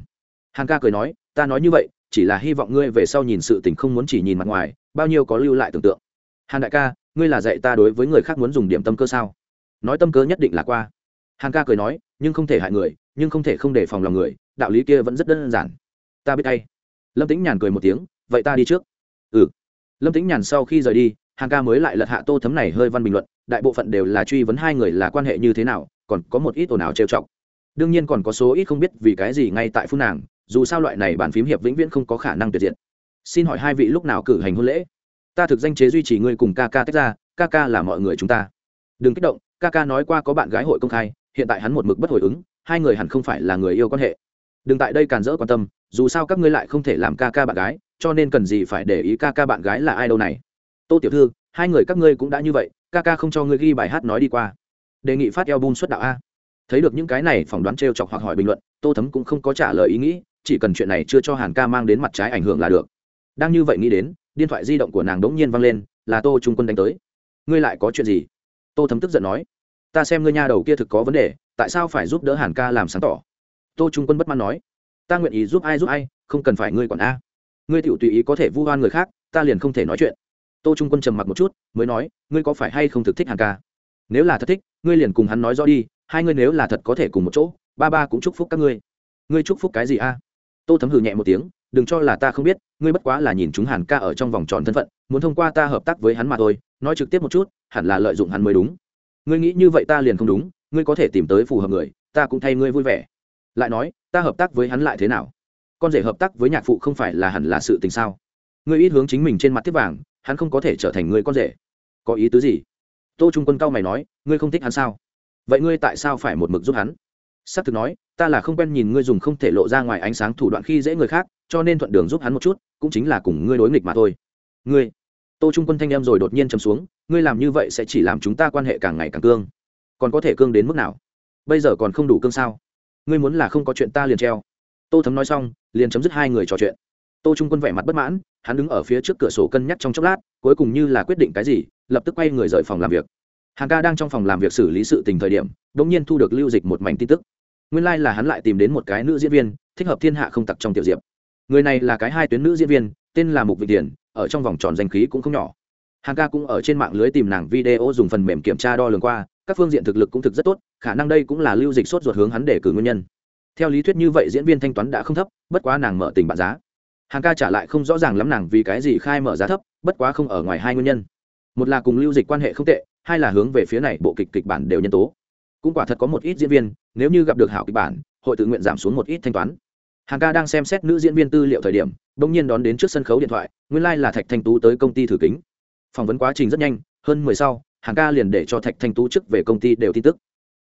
Hàn ca cười nói, ta nói như vậy, chỉ là hy vọng ngươi về sau nhìn sự tình không muốn chỉ nhìn mặt ngoài, bao nhiêu có lưu lại tưởng tượng. Hàn đại ca, ngươi là dạy ta đối với người khác muốn dùng điểm tâm cơ sao? Nói tâm cơ nhất định là qua. Hàn ca cười nói, nhưng không thể hại người, nhưng không thể không để phòng lòng người, đạo lý kia vẫn rất đơn giản. Ta biết tay. Lâm tính nhàn cười một tiếng, vậy ta đi trước. Ừ. Lâm tính nhàn sau khi rời đi, hàn ca mới lại lật hạ tô thấm này hơi văn bình luận, đại bộ phận đều là truy vấn hai người là quan hệ như thế nào, còn có một ít ồn ào trêu chọc. Đương nhiên còn có số ít không biết vì cái gì ngay tại phun nàng, dù sao loại này bàn phím hiệp vĩnh viễn không có khả năng tuyệt diện xin hỏi hai vị lúc nào cử hành hôn lễ? Ta thực danh chế duy trì ngươi cùng ca ca tách ra, ca ca là mọi người chúng ta. Đừng kích động ca ca nói qua có bạn gái hội công khai, hiện tại hắn một mực bất hồi ứng, hai người hẳn không phải là người yêu quan hệ. Đừng tại đây càn rỡ quan tâm, dù sao các ngươi lại không thể làm ca ca bạn gái, cho nên cần gì phải để ý ca ca bạn gái là ai đâu này. Tô tiểu thư, hai người các ngươi cũng đã như vậy, ca ca không cho ngươi ghi bài hát nói đi qua. Đề nghị phát eo bun xuất đạo a. Thấy được những cái này phỏng đoán t r e o chọc hoặc hỏi bình luận, tô thấm cũng không có trả lời ý nghĩ, chỉ cần chuyện này chưa cho hàn ca mang đến mặt trái ảnh hưởng là được. Đang như vậy nghĩ đến, điện thoại di động của nàng đ ỗ n g nhiên văng lên, là tô trung quân đánh tới. Ngươi lại có chuyện gì? Tô thấm tức giận nói ta xem ngươi nha đầu kia thực có vấn đề, tại sao phải giúp đỡ hàn ca làm sáng tỏ? Tô trung quân bất mãn nói, ta nguyện ý giúp ai giúp ai, không cần phải ngươi còn a. Ngươi tiểu tùy ý có thể vu oan người khác, ta liền không thể nói chuyện. Tô trung quân trầm mặc một chút, mới nói, ngươi có phải hay không thực thích hàn ca? Nếu là thật thích, ngươi liền cùng hắn nói rõ đi, hai ngươi nếu là thật có thể cùng một chỗ, ba ba cũng chúc phúc các ngươi. Ngươi chúc phúc cái gì a? Tô thấm hừ nhẹ một tiếng, đừng cho là ta không biết, ngươi bất quá là nhìn chúng hàn ca ở trong vòng tròn thân phận, muốn thông qua ta hợp tác với hắn mà thôi, nói trực tiếp một chút, hẳn là lợi dụng hắn mới đúng ngươi nghĩ như vậy ta liền không đúng, ngươi có thể tìm tới phù hợp người, ta cũng thay ngươi vui vẻ. Lại nói, ta hợp tác với hắn lại thế nào? Con rể hợp tác với nhạc phụ không phải là hẳn là sự tình sao? Ngươi ít hướng chính mình trên mặt tiếp vàng, hắn không có thể trở thành người con rể. Có ý tứ gì? Tô trung quân cao mày nói, ngươi không thích hắn sao? Vậy ngươi tại sao phải một mực giúp hắn? S ắ c thực nói, ta là không quen nhìn ngươi dùng không thể lộ ra ngoài ánh sáng thủ đoạn khi dễ người khác, cho nên thuận đường giúp hắn một chút, cũng chính là cùng ngươi đối nghịch mà thôi. Ngươi tô trung quân thanh em rồi đột nhiên chấm xuống, ngươi làm như vậy sẽ chỉ làm chúng ta quan hệ càng ngày càng cương. Còn có thể cương đến mức nào? Bây giờ còn không đủ cương sao? Ngươi muốn là không có chuyện ta liền treo. Tô thấm nói xong, liền chấm dứt hai người trò chuyện. Tô trung quân vẻ mặt bất mãn, hắn đứng ở phía trước cửa sổ cân nhắc trong chốc lát, cuối cùng như là quyết định cái gì, lập tức quay người rời phòng làm việc. Hàng ca đang trong phòng làm việc xử lý sự tình thời điểm đ ỗ n g nhiên thu được lưu dịch một mảnh tin tức. Nguyên lai、like、là hắn lại tìm đến một cái nữ diễn viên, thích hợp thiên hạ không tặc trong tiểu diệp. Người này là cái hai tuyến nữ diễn viên, tên là mục vị tiền ở trong vòng tròn danh khí cũng không nhỏ. Hàng ca cũng ở trên mạng lưới tìm nàng video dùng phần mềm kiểm tra đo lường qua, các phương diện thực lực cũng thực rất tốt, khả năng đây cũng là lưu dịch sốt ruột hướng hắn để cử nguyên nhân. Theo lý thuyết như vậy diễn viên thanh toán đã không thấp, bất quá nàng mở tình bạn giá. Hàng ca trả lại không rõ ràng lắm nàng vì cái gì khai mở giá thấp, bất quá không ở ngoài hai nguyên nhân. Một là cùng lưu dịch quan hệ không tệ, hai là hướng về phía này bộ kịch kịch bản đều nhân tố. Cũng quả thật có một ít diễn viên, nếu như gặp được hảo kịch bản, hội tự nguyện giảm xuống một ít thanh toán. Hàng ca đang xem xét nữ diễn viên tư liệu thời điểm bỗng nhiên đón đến trước sân khấu điện thoại nguyên lai、like、là thạch thanh tú tới công ty thử kính. Phỏng vấn quá trình rất nhanh hơn mười sau hàng ca liền để cho thạch thanh tú trước về công ty đều tin tức.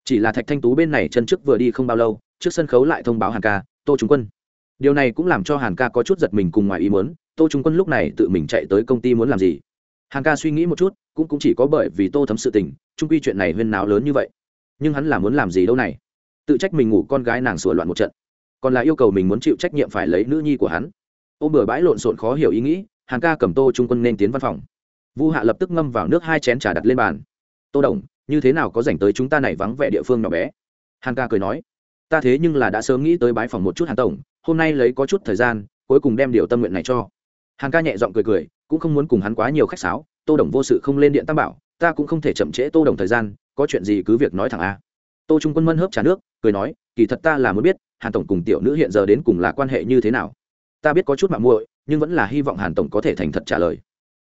Chỉ là thạch thanh tú bên này chân trước vừa đi không bao lâu trước sân khấu lại thông báo hàng ca tô trung quân. Điều này cũng làm cho hàn ca có chút giật mình cùng ngoài ý muốn tô trung quân lúc này tự mình chạy tới công ty muốn làm gì. Hàn ca suy nghĩ một chút cũng, cũng chỉ có bởi vì tô thấm sự tình trung quy chuyện này huyên náo lớn như vậy. Nhưng hắn là muốn làm gì đâu này? Tự trách mình ngủ con gái nàng sửa loạn một trận. Còn là yêu cầu mình muốn chịu trách nhiệm phải lấy nữ nhi của hắn ô bừa bãi lộn xộn khó hiểu ý nghĩ, hàn ca cầm tô trung quân nên tiến văn phòng. Vu hạ lập tức ngâm vào nước hai chén trà đặt lên bàn. Tô đồng, như thế nào có dành tới chúng ta này vắng vẻ địa phương nhỏ bé? Hàn ca cười nói. Ta thế nhưng là đã sớm nghĩ tới bái phòng một chút hàn tổng, hôm nay lấy có chút thời gian, cuối cùng đem điều tâm nguyện này cho. Hàn ca nhẹ giọng cười cười, cũng không muốn cùng hắn quá nhiều khách sáo, tô đồng vô sự không lên điện tam bảo, ta cũng không thể chậm trễ tô đồng thời gian, có chuyện gì cứ việc nói thẳng a. Tô trung quân mân hớp trà nước, cười nói, kỳ thật ta là muốn biết, hàn tổng cùng tiểu nữ hiện giờ đến cùng là quan hệ như thế nào? Ta biết có chút mạng muội, nhưng vẫn là hy vọng hàn tổng có thể thành thật trả lời.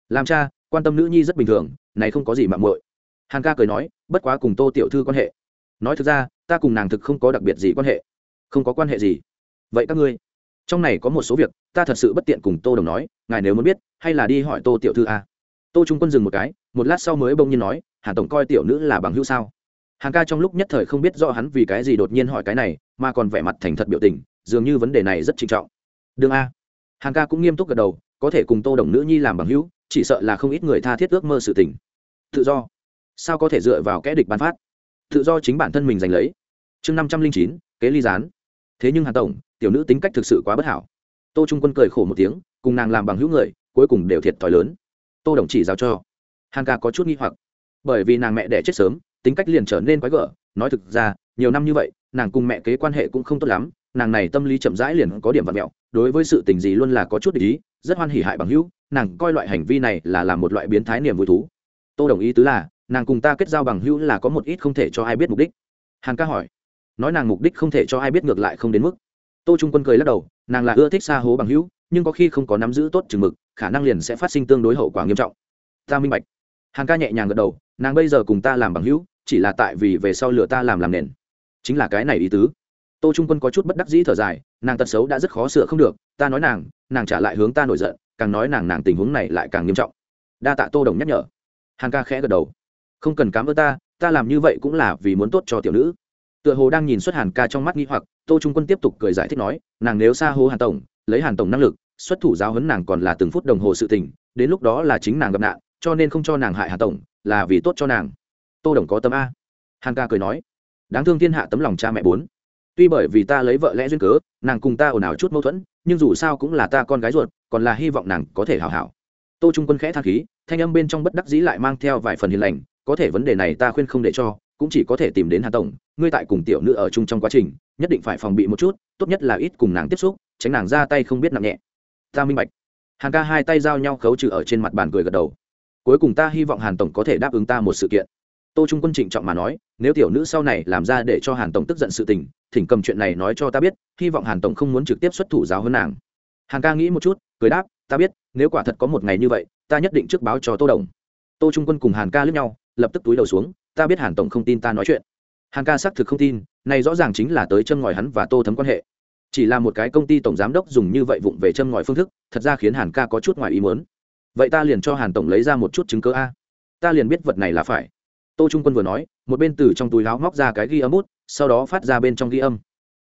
Làm cha, quan tâm nữ nhi rất bình thường, này không có gì mạng muội. Hàn ca cười nói, bất quá cùng tô tiểu thư quan hệ. Nói thực ra, ta cùng nàng thực không có đặc biệt gì quan hệ. Không có quan hệ gì. Vậy các ngươi, trong này có một số việc, ta thật sự bất tiện cùng tô đồng nói, ngài nếu muốn biết, hay là đi hỏi tô tiểu thư a. Tô trung quân dừng một cái, một lát sau mới bông nhiên nói, hàn tổng coi tiểu nữ là bằng hữu sao? Hàn ca trong lúc nhất thời không biết rõ hắn vì cái gì đột nhiên hỏi cái này, mà còn vẻ mặt thành thật biểu tình, dường như vấn đề này rất trinh trọng đương a. Hàng ca cũng nghiêm túc gật đầu, có thể cùng tô đồng nữ nhi làm bằng hữu, chỉ sợ là không ít người tha thiết ước mơ sự tình. Tự do. Sao có thể dựa vào kẽ địch bán phát? Tự do chính bản thân mình giành lấy. Chương năm trăm linh chín, kế ly gián. Thế nhưng hàn tổng, tiểu nữ tính cách thực sự quá bất hảo. Tô trung quân cười khổ một tiếng, cùng nàng làm bằng hữu người, cuối cùng đều thiệt thòi lớn. Tô đồng chỉ giao cho. Hàn ca có chút nghi hoặc. Bởi vì nàng mẹ đẻ chết sớm, tính cách liền trở nên quái gở. Nói thực ra, nhiều năm như vậy, nàng cùng mẹ kế quan hệ cũng không tốt lắm, nàng này tâm lý chậm rãi liền có điểm vật mẹo đối với sự tình gì luôn là có chút ý, rất hoan hỉ hại bằng hữu, nàng coi loại hành vi này là làm một loại biến thái niềm vui thú. Tô đồng ý tứ là, nàng cùng ta kết giao bằng hữu là có một ít không thể cho ai biết mục đích. Hàn ca hỏi. Nói nàng mục đích không thể cho ai biết ngược lại không đến mức. Tô trung quân cười lắc đầu, nàng là ưa thích xa hố bằng hữu, nhưng có khi không có nắm giữ tốt chừng mực, khả năng liền sẽ phát sinh tương đối hậu quả nghiêm trọng. Ta minh bạch. Hàn ca nhẹ nhàng gật đầu, nàng bây giờ cùng ta làm bằng hữu, chỉ là tại vì về sau lừa ta làm làm nền. Chính là cái này ý tứ tô trung quân có chút bất đắc dĩ thở dài, nàng tật xấu đã rất khó sửa không được, ta nói nàng nàng trả lại hướng ta nổi giận, càng nói nàng nàng tình huống này lại càng nghiêm trọng. Đa tạ tô đồng nhắc nhở. Hàn ca khẽ gật đầu. Không cần cám ơn ta ta làm như vậy cũng là vì muốn tốt cho tiểu nữ. Tựa hồ đang nhìn xuất hàn ca trong mắt nghi hoặc, tô trung quân tiếp tục cười giải thích nói, nàng nếu xa hô hàn tổng, lấy hàn tổng năng lực, xuất thủ giáo huấn nàng còn là từng phút đồng hồ sự tình, đến lúc đó là chính nàng gặp nạn, cho nên không cho nàng hại hàn tổng, là vì tốt cho nàng. Tô đồng có tâm a. Hàn ca cười nói, đáng thương thiên hạ tấm lòng cha mẹ bốn tuy bởi vì ta lấy vợ lẽ duyên cớ, nàng cùng ta ồn ào chút mâu thuẫn, nhưng dù sao cũng là ta con gái ruột, còn là hy vọng nàng có thể hào hảo. Tô trung quân khẽ thang khí, thanh âm bên trong bất đắc dĩ lại mang theo vài phần hiền lành, có thể vấn đề này ta khuyên không để cho, cũng chỉ có thể tìm đến hà tổng, ngươi tại cùng tiểu nữ ở chung trong quá trình, nhất định phải phòng bị một chút, tốt nhất là ít cùng nàng tiếp xúc, tránh nàng ra tay không biết nặng nhẹ. Ta minh bạch. Hàn ca hai tay giao nhau khấu trừ ở trên mặt bàn cười gật đầu. Cuối cùng ta hy vọng hàn tổng có thể đáp ứng ta một sự kiện. Tô trung quân trịnh trọng mà nói, nếu tiểu nữ sau này làm ra để cho hàn tổng tức giận sự tình thỉnh cầm chuyện này nói cho ta biết, hy vọng hàn tổng không muốn trực tiếp xuất thủ giáo hơn nàng. Hàn ca nghĩ một chút, cười đáp, ta biết, nếu quả thật có một ngày như vậy, ta nhất định trước báo cho tô đồng. Tô trung quân cùng hàn ca lướt nhau, lập tức túi đầu xuống, ta biết hàn tổng không tin ta nói chuyện. Hàn ca xác thực không tin, này rõ ràng chính là tới châm ngòi hắn và tô thấm quan hệ. Chỉ là một cái công ty tổng giám đốc dùng như vậy vụng về châm ngòi phương thức, thật ra khiến hàn ca có chút ngoài ý muốn. Vậy ta liền cho hàn tổng lấy ra một chút chứng cớ a. Ta liền biết vật này là phải. Tô trung quân vừa nói, một bên từ trong túi láo móc ra cái ghi âm bút sau đó phát ra bên trong ghi âm.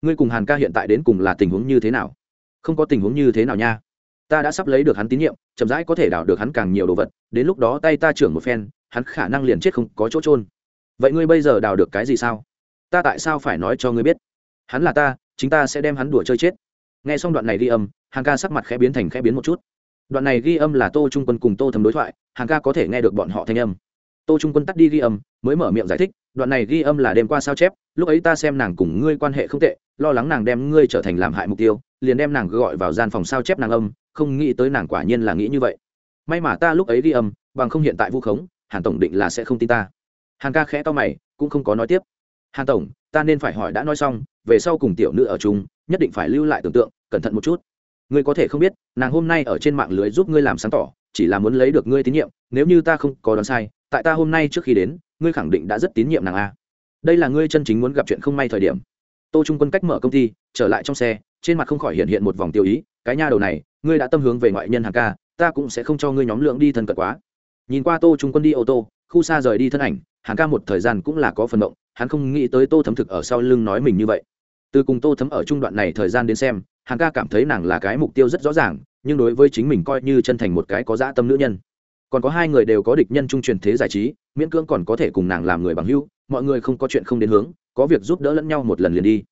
Ngươi cùng hàn ca hiện tại đến cùng là tình huống như thế nào? Không có tình huống như thế nào nha. Ta đã sắp lấy được hắn tín nhiệm, chậm rãi có thể đảo được hắn càng nhiều đồ vật, đến lúc đó tay ta trưởng một phen, hắn khả năng liền chết không có chỗ trôn vậy ngươi bây giờ đào được cái gì sao? Ta tại sao phải nói cho ngươi biết? Hắn là ta, chính ta sẽ đem hắn đùa chơi chết. Nghe xong đoạn này ghi âm hàng ca sắc mặt khẽ biến thành khẽ biến một chút. Đoạn này ghi âm là tô trung quân cùng tô Thầm đối thoại hàng ca có thể nghe được bọn họ thanh âm tô trung quân tắt đi ghi âm, mới mở miệng giải thích, đoạn này ghi âm là đêm qua sao chép, lúc ấy ta xem nàng cùng ngươi quan hệ không tệ, lo lắng nàng đem ngươi trở thành làm hại mục tiêu, liền đem nàng gọi vào gian phòng sao chép nàng âm, không nghĩ tới nàng quả nhiên là nghĩ như vậy. May mà ta lúc ấy ghi âm, bằng không hiện tại vu khống, hàn tổng định là sẽ không tin ta. Hàn ca khẽ to mày, cũng không có nói tiếp. Hàn tổng, ta nên phải hỏi đã nói xong, về sau cùng tiểu nữ ở chung, nhất định phải lưu lại tưởng tượng, cẩn thận một chút. Ngươi có thể không biết, nàng hôm nay ở trên mạng lưới giúp ngươi làm sáng tỏ, chỉ là muốn lấy được ngươi tín nhiệm, nếu như ta không có đoán sai tại ta hôm nay trước khi đến, ngươi khẳng định đã rất tín nhiệm nàng a. Đây là ngươi chân chính muốn gặp chuyện không may thời điểm. Tô trung quân cách mở công ty, trở lại trong xe, trên mặt không khỏi hiện hiện một vòng tiêu ý, cái nha đầu này, ngươi đã tâm hướng về ngoại nhân hàng ca, ta cũng sẽ không cho ngươi nhóm lượng đi thân cận quá. Nhìn qua tô trung quân đi ô tô, khu xa rời đi thân ảnh, hàng ca một thời gian cũng là có phần động, hắn không nghĩ tới tô thấm thực ở sau lưng nói mình như vậy. Từ cùng tô thấm ở trung đoạn này thời gian đến xem, hàng ca cảm thấy nàng là cái mục tiêu rất rõ ràng, nhưng đối với chính mình coi như chân thành một cái có dã tâm nữ nhân còn có hai người đều có địch nhân trung truyền thế giải trí, miễn cưỡng còn có thể cùng nàng làm người bằng hữu, mọi người không có chuyện không đến hướng, có việc giúp đỡ lẫn nhau một lần liền đi.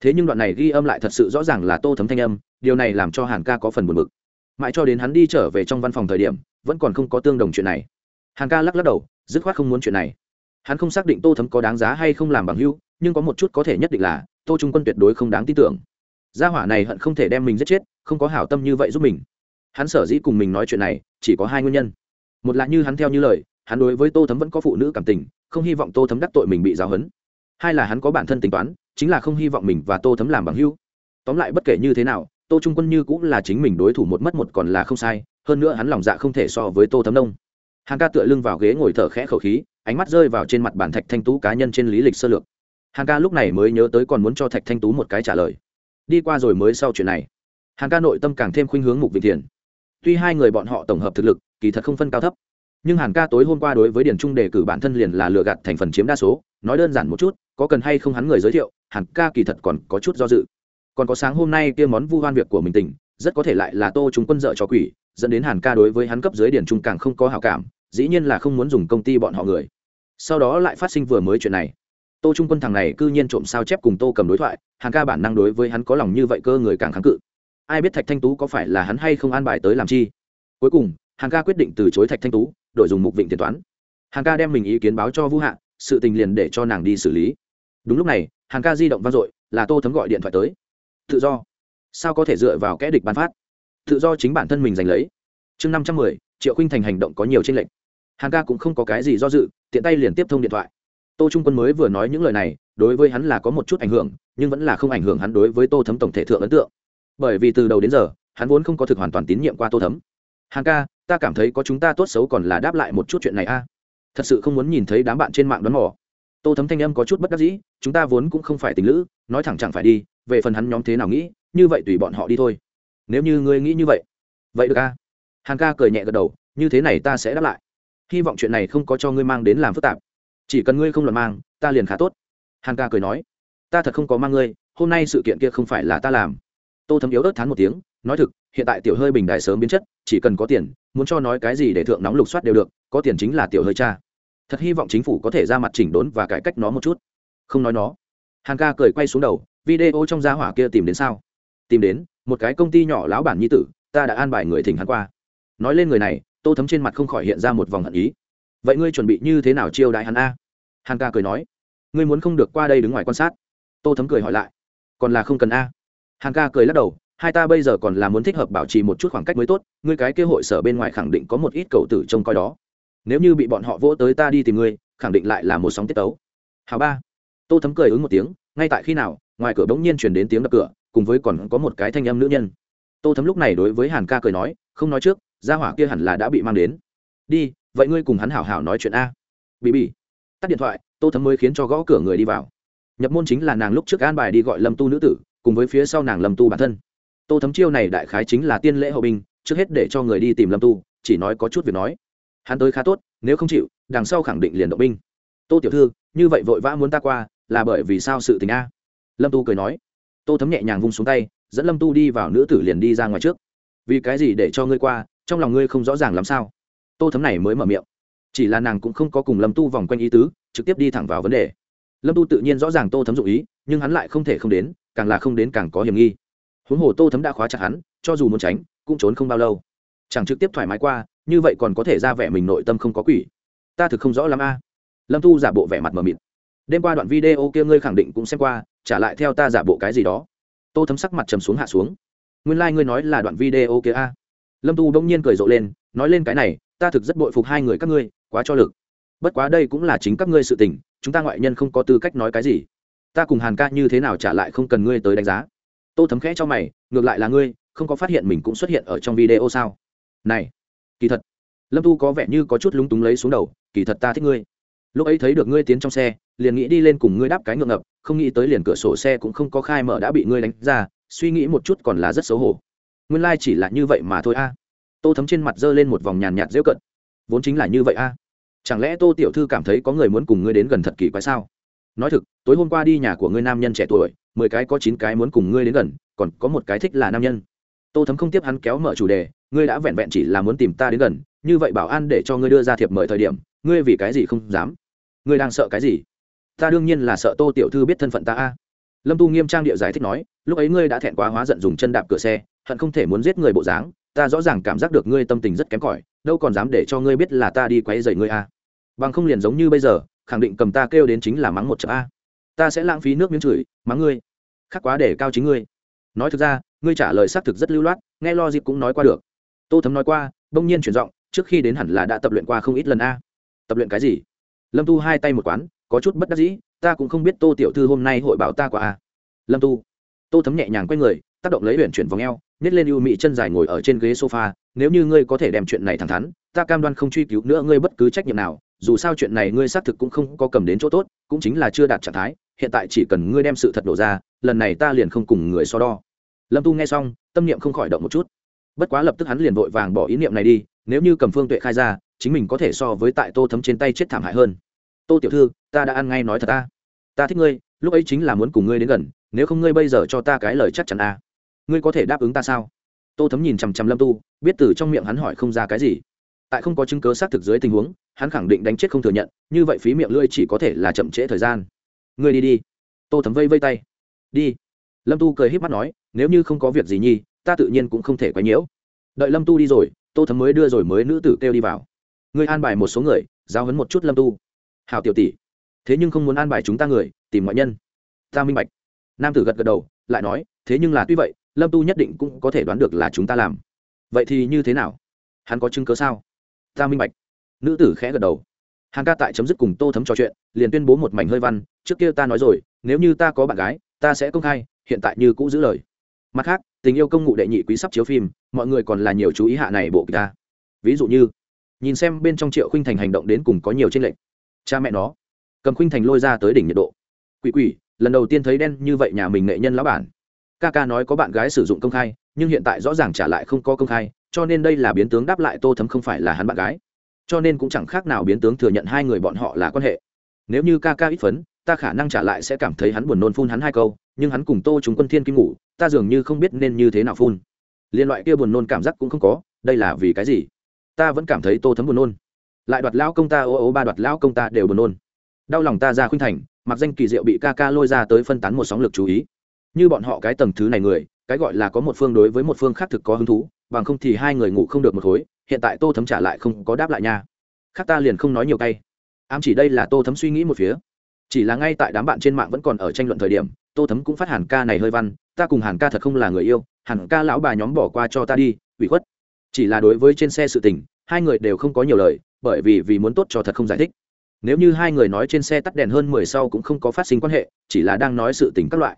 Thế nhưng đoạn này ghi âm lại thật sự rõ ràng là tô thấm thanh âm, điều này làm cho hàn ca có phần buồn bực. Mãi cho đến hắn đi trở về trong văn phòng thời điểm, vẫn còn không có tương đồng chuyện này. Hàn ca lắc lắc đầu, dứt khoát không muốn chuyện này. Hắn không xác định tô thấm có đáng giá hay không làm bằng hữu, nhưng có một chút có thể nhất định là, tô trung quân tuyệt đối không đáng tin tưởng. Gia hỏa này hận không thể đem mình giết chết, không có hảo tâm như vậy giúp mình. Hắn sở dĩ cùng mình nói chuyện này, chỉ có hai nguyên nhân một là như hắn theo như lời, hắn đối với tô thấm vẫn có phụ nữ cảm tình, không hy vọng tô thấm đắc tội mình bị giáo hấn hai là hắn có bản thân tính toán, chính là không hy vọng mình và tô thấm làm bằng hữu. Tóm lại bất kể như thế nào, tô trung quân như cũng là chính mình đối thủ một mất một còn là không sai, hơn nữa hắn lòng dạ không thể so với tô thấm đông hàn ca tựa lưng vào ghế ngồi thở khẽ khẩu khí, ánh mắt rơi vào trên mặt bản thạch thanh tú cá nhân trên lý lịch sơ lược. Hàn ca lúc này mới nhớ tới còn muốn cho thạch thanh tú một cái trả lời. Đi qua rồi mới sau chuyện này. Hàn ca nội tâm càng thêm khuynh hướng mục vị thiền. Tuy hai người bọn họ tổng hợp thực lực kỳ thật không phân cao thấp. Nhưng hàn ca tối hôm qua đối với điền trung đề cử bản thân liền là lừa gạt thành phần chiếm đa số, nói đơn giản một chút, có cần hay không hắn người giới thiệu, hàn ca kỳ thật còn có chút do dự. Còn có sáng hôm nay kia món vu hoan việc của mình tỉnh rất có thể lại là tô chúng quân dợ cho quỷ, dẫn đến hàn ca đối với hắn cấp dưới điển trung càng không có hảo cảm, dĩ nhiên là không muốn dùng công ty bọn họ người. Sau đó lại phát sinh vừa mới chuyện này. Tô trung quân thằng này c ư nhiên trộm sao chép cùng tô cầm đối thoại, hàn ca bản năng đối với hắn có lòng như vậy cơ người càng kháng cự. Ai biết thạch thanh tú có phải là hắn hay không an bài tới làm chi? Cuối cùng Hàng ca quyết định từ chối thạch thanh tú, đổi dùng mục vịnh tiền toán. Hàng ca đem mình ý kiến báo cho vũ hạ, sự tình liền để cho nàng đi xử lý. Đúng lúc này, Hàng ca di động vang dội, là tô thấm gọi điện thoại tới. Tự do. Sao có thể dựa vào kẽ địch bán phát? Tự do chính bản thân mình giành lấy. Chương năm trăm mười, triệu khinh thành hành động có nhiều tranh lệch. Hàng ca cũng không có cái gì do dự, tiện tay liền tiếp thông điện thoại. Tô trung quân mới vừa nói những lời này, đối với hắn là có một chút ảnh hưởng, nhưng vẫn là không ảnh hưởng hắn đối với tô thấm tổng thể thượng ấn tượng. Bởi vì từ đầu đến giờ, hắn vốn không có thực hoàn toàn tín nhiệm qua tô thấm. Hàng ca ta cảm thấy có chúng ta tốt xấu còn là đáp lại một chút chuyện này a. À? Thật sự không muốn nhìn thấy đám bạn trên mạng đón mò. Tô thấm thanh âm có chút bất đắc dĩ, chúng ta vốn cũng không phải tình lữ, nói thẳng chẳng phải đi, về phần hắn nhóm thế nào nghĩ, như vậy tùy bọn họ đi thôi. Nếu như ngươi nghĩ như vậy vậy được a. À? Hàn ca cười nhẹ gật đầu, như thế này ta sẽ đáp lại. Hy vọng chuyện này không có cho ngươi mang đến làm phức tạp. Chỉ cần ngươi không luận mang, ta liền khá tốt. Hàn ca cười nói, ta thật không có mang ngươi, hôm nay sự kiện kia không phải là ta làm. Tô thấm yếu ớt thán một tiếng nói thực, hiện tại tiểu hơi bình đại sớm biến chất, chỉ cần có tiền, muốn cho nói cái gì để thượng nóng lục soát đều được, có tiền chính là tiểu hơi cha. Thật hy vọng chính phủ có thể ra mặt chỉnh đốn và cải cách nó một chút. Không nói nó. Hàn ca cười quay xuống đầu, video trong gia hỏa kia tìm đến sao? Tìm đến, một cái công ty nhỏ lão bản nhi tử, ta đã an bài người thỉnh hắn qua. Nói lên người này, tô thấm trên mặt không khỏi hiện ra một vòng hận ý. Vậy ngươi chuẩn bị như thế nào chiêu đại hắn a? Hàn ca cười nói. Ngươi muốn không được qua đây đứng ngoài quan sát. Tô thấm cười hỏi lại. Còn là không cần a? Hàn ca cười lắc đầu hai ta bây giờ còn là muốn thích hợp bảo trì một chút khoảng cách mới tốt, ngươi cái kế hội sở bên ngoài khẳng định có một ít cầu tử trông coi đó. Nếu như bị bọn họ vỗ tới ta đi tìm ngươi, khẳng định lại là một sóng tiết tấu. Hào ba. Tô thấm cười ứng một tiếng, ngay tại khi nào, ngoài cửa bỗng nhiên chuyển đến tiếng đập cửa, cùng với còn có một cái thanh âm nữ nhân. Tô thấm lúc này đối với hàn ca cười nói, không nói trước, gia hỏa kia hẳn là đã bị mang đến. Đi, vậy ngươi cùng hắn hảo hảo nói chuyện a. Bị bị. Tắt điện thoại, tô thấm mới khiến cho gõ cửa người đi vào. Nhập môn chính là nàng lúc trước an bài đi gọi lâm tu nữ tử, cùng với phía sau nàng lâm tu bản thân tô thấm chiêu này đại khái chính là tiên lễ hậu binh, trước hết để cho người đi tìm lâm tu, chỉ nói có chút việc nói. Hắn tới khá tốt, nếu không chịu, đằng sau khẳng định liền động binh. Tô tiểu thư, như vậy vội vã muốn ta qua, là bởi vì sao sự tình a? Lâm tu cười nói. Tô thấm nhẹ nhàng vung xuống tay, dẫn lâm tu đi vào nữ tử liền đi ra ngoài trước. Vì cái gì để cho ngươi qua, trong lòng ngươi không rõ ràng làm sao? Tô thấm này mới mở miệng. Chỉ là nàng cũng không có cùng lâm tu vòng quanh ý tứ, trực tiếp đi thẳng vào vấn đề. Lâm tu tự nhiên rõ ràng tô thấm dụ ý, nhưng hắn lại không thể không đến, càng là không đến càng có hiểm nghi huống hồ tô thấm đã khóa chặt hắn, cho dù muốn tránh, cũng trốn không bao lâu. Chẳng trực tiếp thoải mái qua, như vậy còn có thể ra vẻ mình nội tâm không có quỷ. Ta thực không rõ lắm a. Lâm tu giả bộ vẻ mặt mờ mịt. Đêm qua đoạn video kia ngươi khẳng định cũng xem qua, trả lại theo ta giả bộ cái gì đó. Tô thấm sắc mặt trầm xuống hạ xuống. Nguyên lai ngươi nói là đoạn video kia a. Lâm tu đông nhiên cười rộ lên, nói lên cái này, ta thực rất bội phục hai người các ngươi, quá cho lực. Bất quá đây cũng là chính các ngươi sự tình, chúng ta ngoại nhân không có tư cách nói cái gì. Ta cùng hàn ca như thế nào trả lại không cần ngươi tới đánh giá tô thấm khẽ cho mày, ngược lại là ngươi, không có phát hiện mình cũng xuất hiện ở trong video sao? Này, kỳ thật, lâm tu có vẻ như có chút lúng túng lấy xuống đầu, kỳ thật ta thích ngươi. Lúc ấy thấy được ngươi tiến trong xe, liền nghĩ đi lên cùng ngươi đáp cái ngượng ngập, không nghĩ tới liền cửa sổ xe cũng không có khai mở đã bị ngươi đánh ra, suy nghĩ một chút còn là rất xấu hổ. Nguyên lai、like、chỉ là như vậy mà thôi a. Tô thấm trên mặt giơ lên một vòng nhàn nhạt dễu cận vốn chính là như vậy a. Chẳng lẽ tô tiểu thư cảm thấy có người muốn cùng ngươi đến gần thật kỳ quái sao? Nói thực, tối hôm qua đi nhà của ngươi nam nhân trẻ tuổi mười cái có chín cái muốn cùng ngươi đến gần, còn có một cái thích là nam nhân. Tô thấm không tiếp hắn kéo mở chủ đề, ngươi đã vẹn vẹn chỉ là muốn tìm ta đến gần, như vậy bảo an để cho ngươi đưa ra thiệp mời thời điểm, ngươi vì cái gì không dám? Ngươi đang sợ cái gì? Ta đương nhiên là sợ tô tiểu thư biết thân phận ta a. Lâm tu nghiêm trang địa giải thích nói, lúc ấy ngươi đã thẹn quá hóa giận dùng chân đạp cửa xe, hận không thể muốn giết người bộ dáng, ta rõ ràng cảm giác được ngươi tâm tình rất kém cỏi, đâu còn dám để cho ngươi biết là ta đi quấy rầy ngươi a. Bằng không liền giống như bây giờ, khẳng định cầm ta kêu đến chính là mắng một chợ a ta sẽ lãng phí nước miếng chửi mắng ngươi khắc quá để cao chính ngươi. Nói thực ra, ngươi trả lời xác thực rất lưu loát, nghe lo dịp cũng nói qua được. Tô thấm nói qua, bỗng nhiên chuyển giọng, trước khi đến hẳn là đã tập luyện qua không ít lần a. Tập luyện cái gì? Lâm tu hai tay một quán, có chút bất đắc dĩ, ta cũng không biết tô tiểu thư hôm nay hội bảo ta qua a. Lâm tu. Tô thấm nhẹ nhàng quay người, tác động lấy luyện chuyển vòng eo, nhét lên ưu mị chân dài ngồi ở trên ghế sofa, nếu như ngươi có thể đem chuyện này thẳng thắn, ta cam đoan không truy cứu nữa ngươi bất cứ trách nhiệm nào, dù sao chuyện này ngươi xác thực cũng không có cầm đến chỗ tốt, cũng chính là chưa đạt trạng thái hiện tại chỉ cần ngươi đem sự thật đổ ra, lần này ta liền không cùng người so đo. Lâm tu nghe xong, tâm niệm không khỏi động một chút. Bất quá lập tức hắn liền vội vàng bỏ ý niệm này đi, nếu như cầm phương tuệ khai ra, chính mình có thể so với tại tô thấm trên tay chết thảm hại hơn. Tô tiểu thư, ta đã ăn ngay nói thật ta. Ta thích ngươi, lúc ấy chính là muốn cùng ngươi đến gần, nếu không ngươi bây giờ cho ta cái lời chắc chắn à. ngươi có thể đáp ứng ta sao? Tô thấm nhìn chằm chằm lâm tu, biết từ trong miệng hắn hỏi không ra cái gì. Tại không có chứng cớ xác thực dưới tình huống, hắn khẳng định đánh chết không thừa nhận, như vậy phí miệng lưỡi chỉ có thể là chậm trễ thời gian ngươi đi đi. Tô thấm vây vây tay. Đi. Lâm tu cười h í p mắt nói, nếu như không có việc gì nhi, ta tự nhiên cũng không thể quấy nhiễu. Đợi lâm tu đi rồi, tô thấm mới đưa rồi mới nữ tử kêu đi vào. Ngươi an bài một số người giao hấn một chút lâm tu. Hào tiểu tỷ, thế nhưng không muốn an bài chúng ta người, tìm ngoại nhân. Ta minh bạch. Nam tử gật gật đầu, lại nói, thế nhưng là tuy vậy, lâm tu nhất định cũng có thể đoán được là chúng ta làm. Vậy thì như thế nào? Hắn có chứng cớ sao? Ta minh bạch. Nữ tử khẽ gật đầu hàn ca tại chấm dứt cùng tô thấm trò chuyện, liền tuyên bố một mảnh hơi văn, trước kia ta nói rồi, nếu như ta có bạn gái, ta sẽ công khai, hiện tại như cũ giữ lời. Mặt khác, tình yêu công ngụ đệ nhị quý sắp chiếu phim, mọi người còn là nhiều chú ý hạ này bộ ta. Ví dụ như, nhìn xem bên trong triệu khuynh thành hành động đến cùng có nhiều trên lệnh cha mẹ nó, cầm khuynh thành lôi ra tới đỉnh nhiệt độ. Quỷ quỷ, lần đầu tiên thấy đen như vậy nhà mình nghệ nhân lão bản. Ca ca nói có bạn gái sử dụng công khai, nhưng hiện tại rõ ràng trả lại không có công khai, cho nên đây là biến tướng đáp lại tô thấm không phải là hắn bạn gái cho nên cũng chẳng khác nào biến tướng thừa nhận hai người bọn họ là quan hệ. Nếu như ca ca ít phấn, ta khả năng trả lại sẽ cảm thấy hắn buồn nôn phun hắn hai câu, nhưng hắn cùng tô chúng quân thiên kim ngủ, ta dường như không biết nên như thế nào phun. Liên loại kia buồn nôn cảm giác cũng không có, đây là vì cái gì? Ta vẫn cảm thấy tô thấm buồn nôn. Lại đoạt lão công ta, ô ô ba đoạt lão công ta đều buồn nôn. Đau lòng ta ra khuynh thành, mặc danh kỳ diệu bị ca ca lôi ra tới phân tán một sóng lực chú ý. Như bọn họ cái tầng thứ này người, cái gọi là có một phương đối với một phương khác thực có hứng thú, bằng không thì hai người ngủ không được một khối hiện tại tô thấm trả lại không có đáp lại nha. Khác ta liền không nói nhiều cay. Ám chỉ đây là tô thấm suy nghĩ một phía. Chỉ là ngay tại đám bạn trên mạng vẫn còn ở tranh luận thời điểm, tô thấm cũng phát hàn ca này hơi văn, ta cùng hàn ca thật không là người yêu, hàn ca lão bà nhóm bỏ qua cho ta đi, ủy khuất. Chỉ là đối với trên xe sự tình, hai người đều không có nhiều lời, bởi vì vì muốn tốt cho thật không giải thích. Nếu như hai người nói trên xe tắt đèn hơn mười sau cũng không có phát sinh quan hệ, chỉ là đang nói sự tình các loại.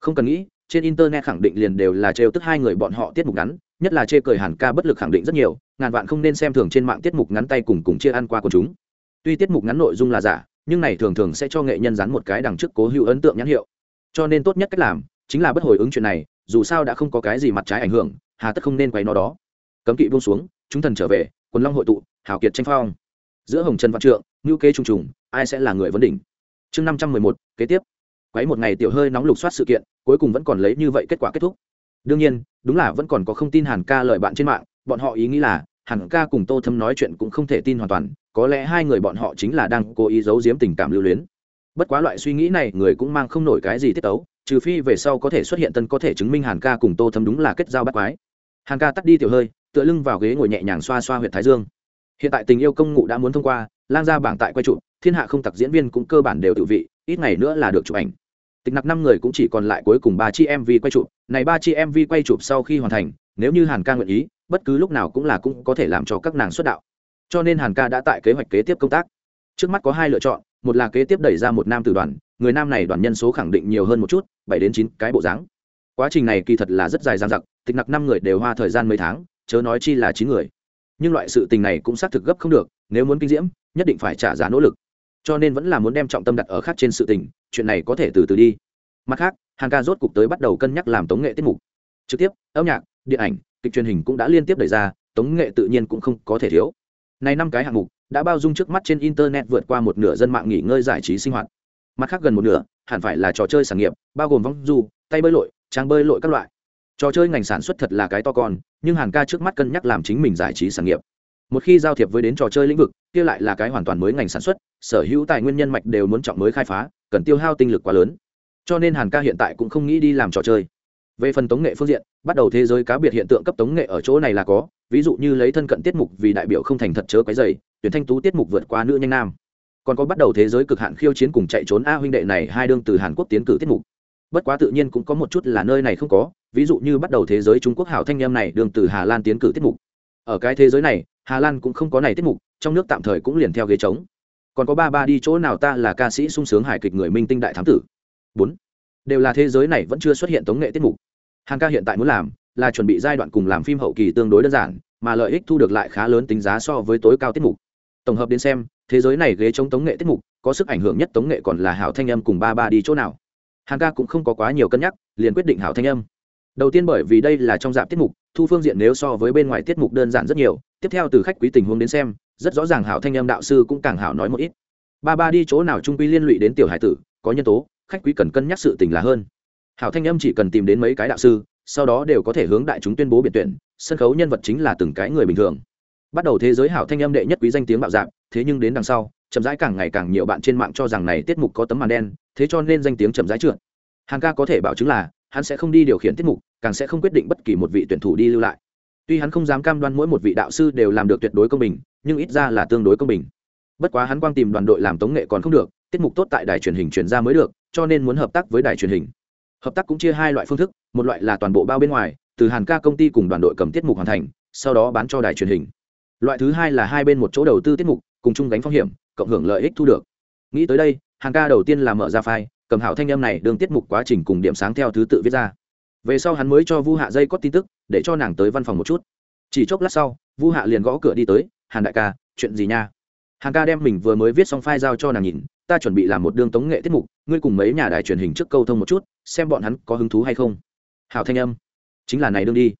Không cần nghĩ, trên internet khẳng định liền đều là trêu tức hai người bọn họ tiết mục ngắn nhất là chê cười hàn ca bất lực khẳng định rất nhiều, ngàn vạn không nên xem thường trên mạng tiết mục ngắn tay cùng cùng chia ăn qua của chúng. Tuy tiết mục ngắn nội dung là giả, nhưng này thường thường sẽ cho nghệ nhân dán một cái đằng trước cố hữu ấn tượng nhãn hiệu. Cho nên tốt nhất cách làm chính là bất hồi ứng chuyện này, dù sao đã không có cái gì mặt trái ảnh hưởng, hà tất không nên quay nó đó. Cấm kỵ buông xuống, chúng thần trở về, quần long hội tụ, hào kiệt tranh phong. Giữa hồng trần văn trượng ngữ kế trùng trùng, ai sẽ là người vấn đỉnh? Chương năm trăm mười một, kế tiếp. Quấy một ngày tiểu hơi nóng lục soát sự kiện, cuối cùng vẫn còn lấy như vậy kết quả kết thúc đương nhiên, đúng là vẫn còn có không tin hàn ca lời bạn trên mạng, bọn họ ý nghĩ là, hàn ca cùng tô thâm nói chuyện cũng không thể tin hoàn toàn, có lẽ hai người bọn họ chính là đang cố ý giấu giếm tình cảm lưu luyến. Bất quá loại suy nghĩ này, người cũng mang không nổi cái gì tiết tấu, trừ phi về sau có thể xuất hiện tân có thể chứng minh hàn ca cùng tô thâm đúng là kết giao bắt quái. Hàn ca tắt đi tiểu hơi, tựa lưng vào ghế ngồi nhẹ nhàng xoa xoa huyện thái dương. Hiện tại tình yêu công ngụ đã muốn thông qua, lang ra bảng tại quay trụ, thiên hạ không tặc diễn viên cũng cơ bản đều tự vị, ít ngày nữa là được chụp ảnh tịch nặc năm người cũng chỉ còn lại cuối cùng ba chi mv quay chụp. Này ba chi mv quay chụp sau khi hoàn thành, nếu như hàn ca nguyện ý, bất cứ lúc nào cũng là cũng có thể làm cho các nàng xuất đạo. Cho nên hàn ca đã tại kế hoạch kế tiếp công tác. Trước mắt có hai lựa chọn, một là kế tiếp đẩy ra một nam tử đoàn, người nam này đoàn nhân số khẳng định nhiều hơn một chút, bảy đến chín cái bộ dáng. Quá trình này kỳ thật là rất dài dang dặc, tịch nặc năm người đều hoa thời gian mấy tháng, chớ nói chi là chín người. Nhưng loại sự tình này cũng xác thực gấp không được, nếu muốn kinh diễm, nhất định phải trả giá nỗ lực. Cho nên vẫn là muốn đem trọng tâm đặt ở khác trên sự tình chuyện này có thể từ từ đi. Mặt khác, hàn ca rốt cục tới bắt đầu cân nhắc làm tống nghệ tiết mục. Trực tiếp, âm nhạc, điện ảnh, kịch truyền hình cũng đã liên tiếp đẩy ra, tống nghệ tự nhiên cũng không có thể thiếu. Này năm cái hạng mục đã bao dung trước mắt trên internet vượt qua một nửa dân mạng nghỉ ngơi giải trí sinh hoạt. Mặt khác gần một nửa, hẳn phải là trò chơi sản nghiệp, bao gồm vong du, tay bơi lội, trang bơi lội các loại. Trò chơi ngành sản xuất thật là cái to con, nhưng hàn ca trước mắt cân nhắc làm chính mình giải trí sản nghiệp. Một khi giao thiệp với đến trò chơi lĩnh vực, kia lại là cái hoàn toàn mới ngành sản xuất, sở hữu tài nguyên nhân mạch đều muốn trọng mới khai phá cần tiêu hao tinh lực quá lớn. Cho nên hàn ca hiện tại cũng không nghĩ đi làm trò chơi. Về phần tống nghệ phương diện, bắt đầu thế giới cá biệt hiện tượng cấp tống nghệ ở chỗ này là có, ví dụ như lấy thân cận tiết mục vì đại biểu không thành thật chớ quấy dày tuyển thanh tú tiết mục vượt qua nữ nhanh nam. Còn có bắt đầu thế giới cực hạn khiêu chiến cùng chạy trốn a huynh đệ này, hai đương từ hàn quốc tiến cử tiết mục. Bất quá tự nhiên cũng có một chút là nơi này không có, ví dụ như bắt đầu thế giới trung quốc hảo thanh em này, đương từ hà lan tiến cử tiết mục. Ở cái thế giới này, hà lan cũng không có này tiết mục, trong nước tạm thời cũng liền theo ghế trống còn có ba ba đi chỗ nào ta là ca sĩ sung sướng hài kịch người minh tinh đại thám tử. Bốn. Đều là thế giới này vẫn chưa xuất hiện tống nghệ tiết mục. Hàn ca hiện tại muốn làm là chuẩn bị giai đoạn cùng làm phim hậu kỳ tương đối đơn giản, mà lợi ích thu được lại khá lớn tính giá so với tối cao tiết mục. Tổng hợp đến xem, thế giới này ghế chống tống nghệ tiết mục, có sức ảnh hưởng nhất tống nghệ còn là hảo thanh âm cùng ba ba đi chỗ nào. Hàn ca cũng không có quá nhiều cân nhắc, liền quyết định hảo thanh âm. Đầu tiên bởi vì đây là trong dạng tiết mục, thu phương diện nếu so với bên ngoài tiết mục đơn giản rất nhiều, tiếp theo từ khách quý tình huống đến xem rất rõ ràng hảo thanh âm đạo sư cũng càng hảo nói một ít. Ba ba đi chỗ nào trung quy liên lụy đến tiểu hải tử, có nhân tố, khách quý cần cân nhắc sự tình là hơn. Hảo thanh âm chỉ cần tìm đến mấy cái đạo sư, sau đó đều có thể hướng đại chúng tuyên bố biệt tuyển, sân khấu nhân vật chính là từng cái người bình thường. Bắt đầu thế giới hảo thanh âm đệ nhất quý danh tiếng bạo dạp thế nhưng đến đằng sau, chậm rãi càng ngày càng nhiều bạn trên mạng cho rằng này tiết mục có tấm màn đen, thế cho nên danh tiếng chậm rãi trượt. Hàng ca có thể bảo chứng là, hắn sẽ không đi điều khiển tiết mục, càng sẽ không quyết định bất kỳ một vị tuyển thủ đi lưu lại. Tuy hắn không dám cam đoan mỗi một vị đạo sư đều làm được tuyệt đối công bình nhưng ít ra là tương đối công bình. Bất quá hắn quang tìm đoàn đội làm tống nghệ còn không được, tiết mục tốt tại đài truyền hình truyền ra mới được, cho nên muốn hợp tác với đài truyền hình. Hợp tác cũng chia hai loại phương thức, một loại là toàn bộ bao bên ngoài, từ hàn ca công ty cùng đoàn đội cầm tiết mục hoàn thành, sau đó bán cho đài truyền hình. Loại thứ hai là hai bên một chỗ đầu tư tiết mục, cùng chung gánh phong hiểm, cộng hưởng lợi ích thu được. Nghĩ tới đây, hàn ca đầu tiên là mở ra file, cầm hảo thanh âm này đường tiết mục quá trình cùng điểm sáng theo thứ tự viết ra. Về sau hắn mới cho vu hạ dây có tin tức, để cho nàng tới văn phòng một chút. Chỉ chốc lát sau, vu hạ liền gõ cửa đi tới hàn đại ca, chuyện gì nha? Hàn ca đem mình vừa mới viết xong file giao cho nàng nhìn, ta chuẩn bị làm một đương tống nghệ tiết mục, ngươi cùng mấy nhà đài truyền hình trước câu thông một chút, xem bọn hắn có hứng thú hay không. Hảo thanh âm. Chính là này đương đi.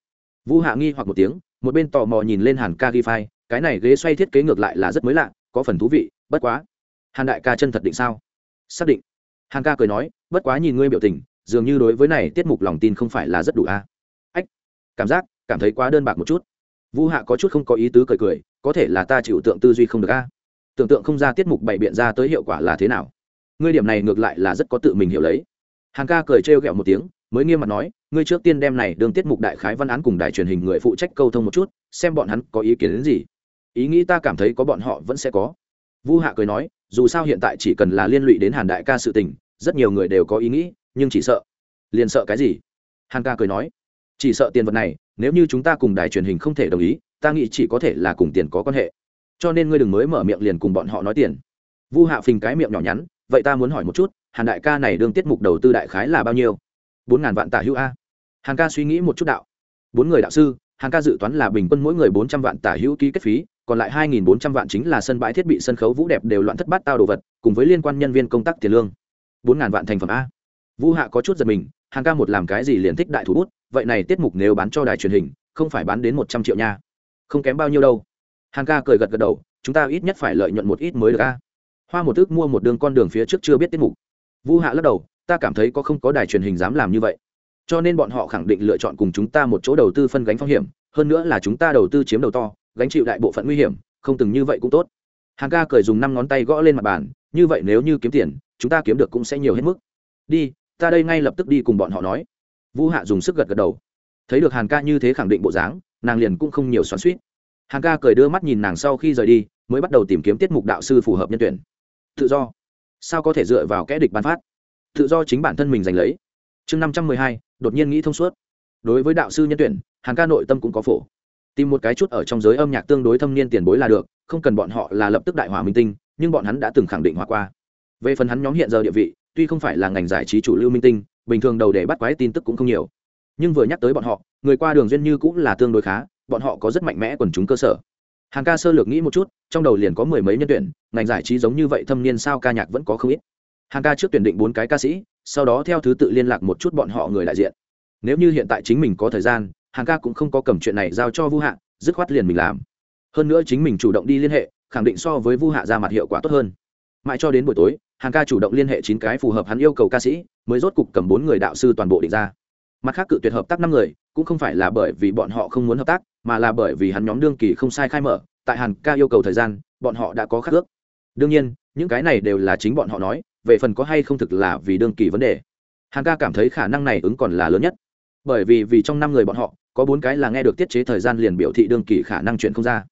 Vu hạ nghi hoặc một tiếng, một bên tò mò nhìn lên hàn ca ghi file, cái này ghế xoay thiết kế ngược lại là rất mới lạ, có phần thú vị, bất quá. Hàn đại ca chân thật định sao? Xác định. Hàn ca cười nói, bất quá nhìn ngươi biểu tình, dường như đối với này tiết mục lòng tin không phải là rất đủ a. À? ách, cảm giác, cảm thấy quá đơn bạc một chút. Vũ hạ có chút không có ý tứ cười cười có thể là ta chịu tượng tư duy không được a? Tưởng tượng không ra tiết mục bày biện ra tới hiệu quả là thế nào. Ngươi điểm này ngược lại là rất có tự mình hiểu lấy. Hàng ca cười trêu ghẹo một tiếng, mới nghiêm mặt nói, ngươi trước tiên đem này đương tiết mục đại khái văn án cùng đài truyền hình người phụ trách câu thông một chút, xem bọn hắn có ý kiến đến gì. Ý nghĩ ta cảm thấy có bọn họ vẫn sẽ có. Vu hạ cười nói, dù sao hiện tại chỉ cần là liên lụy đến hàn đại ca sự tình, rất nhiều người đều có ý nghĩ, nhưng chỉ sợ. Liền sợ cái gì? Hàn ca cười nói, chỉ sợ tiền vật này, nếu như chúng ta cùng đài truyền hình không thể đồng ý ta nghĩ chỉ có thể là cùng tiền có quan hệ. Cho nên ngươi đừng mới mở miệng liền cùng bọn họ nói tiền. Vu hạ phình cái miệng nhỏ nhắn, vậy ta muốn hỏi một chút, hàn đại ca này đương tiết mục đầu tư đại khái là bao nhiêu? Bốn ngàn vạn tả hữu a. Hàn ca suy nghĩ một chút đạo. Bốn người đạo sư, hàn ca dự toán là bình quân mỗi người bốn trăm vạn tả hữu ký kết phí, còn lại hai nghìn bốn trăm vạn chính là sân bãi thiết bị, sân khấu vũ đẹp đều loạn thất bát tao đồ vật, cùng với liên quan nhân viên công tác tiền lương. Bốn ngàn vạn thành phẩm a. Vũ hạ có chút giật mình, hàn ca một làm cái gì liền thích đại thủ bút, vậy này tiết mục nếu bán cho đài truyền hình, không phải bán đến một trăm triệu nha không kém bao nhiêu đâu. Hằng ca cười gật gật đầu, chúng ta ít nhất phải lợi nhuận một ít mới được a. Hoa một ước mua một đường con đường phía trước chưa biết tiết mục. Vu hạ lắc đầu, ta cảm thấy có không có đài truyền hình dám làm như vậy. Cho nên bọn họ khẳng định lựa chọn cùng chúng ta một chỗ đầu tư phân gánh phong hiểm, hơn nữa là chúng ta đầu tư chiếm đầu to, gánh chịu đại bộ phận nguy hiểm, không từng như vậy cũng tốt. Hằng ca cười dùng năm ngón tay gõ lên mặt bàn, như vậy nếu như kiếm tiền, chúng ta kiếm được cũng sẽ nhiều hết mức. Đi, ta đây ngay lập tức đi cùng bọn họ nói. Vũ hạ dùng sức gật gật đầu. Thấy được hàn ca như thế khẳng định bộ dáng nàng liền cũng không nhiều xoắn suýt. Hàng ca cười đưa mắt nhìn nàng sau khi rời đi, mới bắt đầu tìm kiếm tiết mục đạo sư phù hợp nhân tuyển. Tự do. Sao có thể dựa vào kẽ địch bán phát? Tự do chính bản thân mình giành lấy. Chương năm trăm mười hai, đột nhiên nghĩ thông suốt. Đối với đạo sư nhân tuyển, hàng ca nội tâm cũng có phổ. Tìm một cái chút ở trong giới âm nhạc tương đối thâm niên tiền bối là được, không cần bọn họ là lập tức đại hỏa minh tinh, nhưng bọn hắn đã từng khẳng định hòa qua. Về phần hắn nhóm hiện giờ địa vị, tuy không phải là ngành giải trí chủ lưu minh tinh, bình thường đầu để bắt quái tin tức cũng không nhiều nhưng vừa nhắc tới bọn họ, người qua đường duyên như cũng là tương đối khá, bọn họ có rất mạnh mẽ quần chúng cơ sở. Hàng ca sơ lược nghĩ một chút, trong đầu liền có mười mấy nhân tuyển, ngành giải trí giống như vậy thâm niên sao ca nhạc vẫn có không ít. Hàng ca trước tuyển định bốn cái ca sĩ, sau đó theo thứ tự liên lạc một chút bọn họ người đại diện. Nếu như hiện tại chính mình có thời gian, hàng ca cũng không có cầm chuyện này giao cho vu hạ, dứt khoát liền mình làm. Hơn nữa chính mình chủ động đi liên hệ, khẳng định so với vu hạ ra mặt hiệu quả tốt hơn. Mãi cho đến buổi tối, hàng ca chủ động liên hệ chín cái phù hợp hắn yêu cầu ca sĩ, mới rốt cục cầm bốn người đạo sư toàn bộ định ra mặt khác cự tuyệt hợp tác năm người, cũng không phải là bởi vì bọn họ không muốn hợp tác, mà là bởi vì hắn nhóm đương kỳ không sai khai mở, tại hàn ca yêu cầu thời gian, bọn họ đã có khắc ước. Đương nhiên, những cái này đều là chính bọn họ nói, về phần có hay không thực là vì đương kỳ vấn đề. Hàn ca cảm thấy khả năng này ứng còn là lớn nhất. Bởi vì vì trong năm người bọn họ, có bốn cái là nghe được tiết chế thời gian liền biểu thị đương kỳ khả năng chuyện không ra.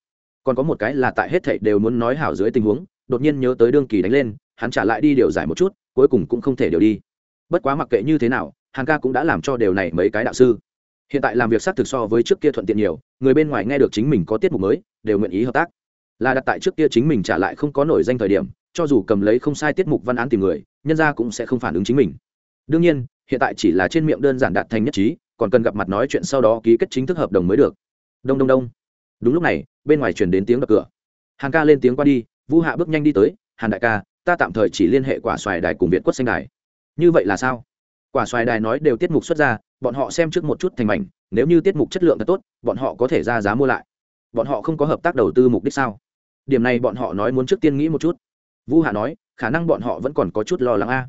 Còn có một cái là tại hết thảy đều muốn nói hảo dưới tình huống, đột nhiên nhớ tới đương kỳ đánh lên, hắn trả lại đi điều giải một chút, cuối cùng cũng không thể điều đi bất quá mặc kệ như thế nào hàng ca cũng đã làm cho điều này mấy cái đạo sư. Hiện tại làm việc xác thực so với trước kia thuận tiện nhiều, người bên ngoài nghe được chính mình có tiết mục mới, đều nguyện ý hợp tác. Là đặt tại trước kia chính mình trả lại không có nổi danh thời điểm, cho dù cầm lấy không sai tiết mục văn án tìm người, nhân ra cũng sẽ không phản ứng chính mình. Đương nhiên, hiện tại chỉ là trên miệng đơn giản đạt thành nhất trí, còn cần gặp mặt nói chuyện sau đó ký kết chính thức hợp đồng mới được. Đông đông đông. Đúng lúc này, bên ngoài truyền đến tiếng đập cửa. Hàn ca lên tiếng qua đi, vu hạ bước nhanh đi tới, hàn đại ca, ta tạm thời chỉ liên hệ quả xoài đài cùng viện quất xanh đài như vậy là sao? Quả xoài đài nói đều tiết mục xuất ra, bọn họ xem trước một chút thành mảnh, nếu như tiết mục chất lượng thật tốt, bọn họ có thể ra giá mua lại. Bọn họ không có hợp tác đầu tư mục đích sao? Điểm này bọn họ nói muốn trước tiên nghĩ một chút. Vu hạ nói, khả năng bọn họ vẫn còn có chút lo lắng a.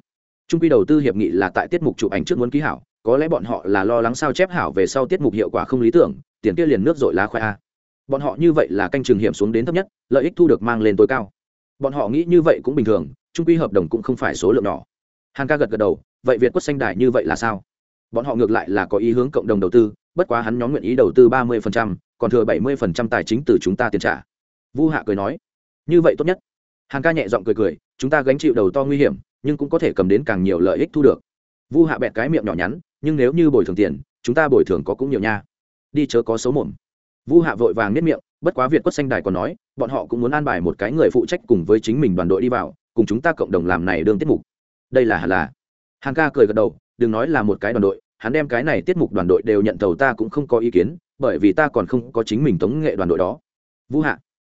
Trung quy đầu tư hiệp nghị là tại tiết mục chụp ảnh trước muốn ký hảo, có lẽ bọn họ là lo lắng sao chép hảo về sau tiết mục hiệu quả không lý tưởng, tiền kia liền nước dội lá khoai a. Bọn họ như vậy là canh trường hiểm xuống đến thấp nhất, lợi ích thu được mang lên tối cao. Bọn họ nghĩ như vậy cũng bình thường, trung quy hợp đồng cũng không phải số lượng nhỏ hàn ca gật gật đầu, vậy việt quất xanh đài như vậy là sao? Bọn họ ngược lại là có ý hướng cộng đồng đầu tư, bất quá hắn nhóm nguyện ý đầu tư ba mươi còn thừa bảy mươi tài chính từ chúng ta tiền trả. Vu hạ cười nói, như vậy tốt nhất. Hàn ca nhẹ giọng cười cười, chúng ta gánh chịu đầu to nguy hiểm, nhưng cũng có thể cầm đến càng nhiều lợi ích thu được. Vu hạ bẹt cái miệng nhỏ nhắn, nhưng nếu như bồi thường tiền, chúng ta bồi thường có cũng nhiều nha. Đi chớ có xấu mồm. Vu hạ vội vàng nếp miệng, bất quá việt quất xanh đài còn nói, bọn họ cũng muốn an bài một cái người phụ trách cùng với chính mình đoàn đội đi vào, cùng chúng ta cộng đồng làm này đương tiết mục đây là hẳn là. Hàng ca cười gật đầu, đừng nói là một cái đoàn đội, hắn đem cái này tiết mục đoàn đội đều nhận tàu ta cũng không có ý kiến, bởi vì ta còn không có chính mình tống nghệ đoàn đội đó. Vũ hạ,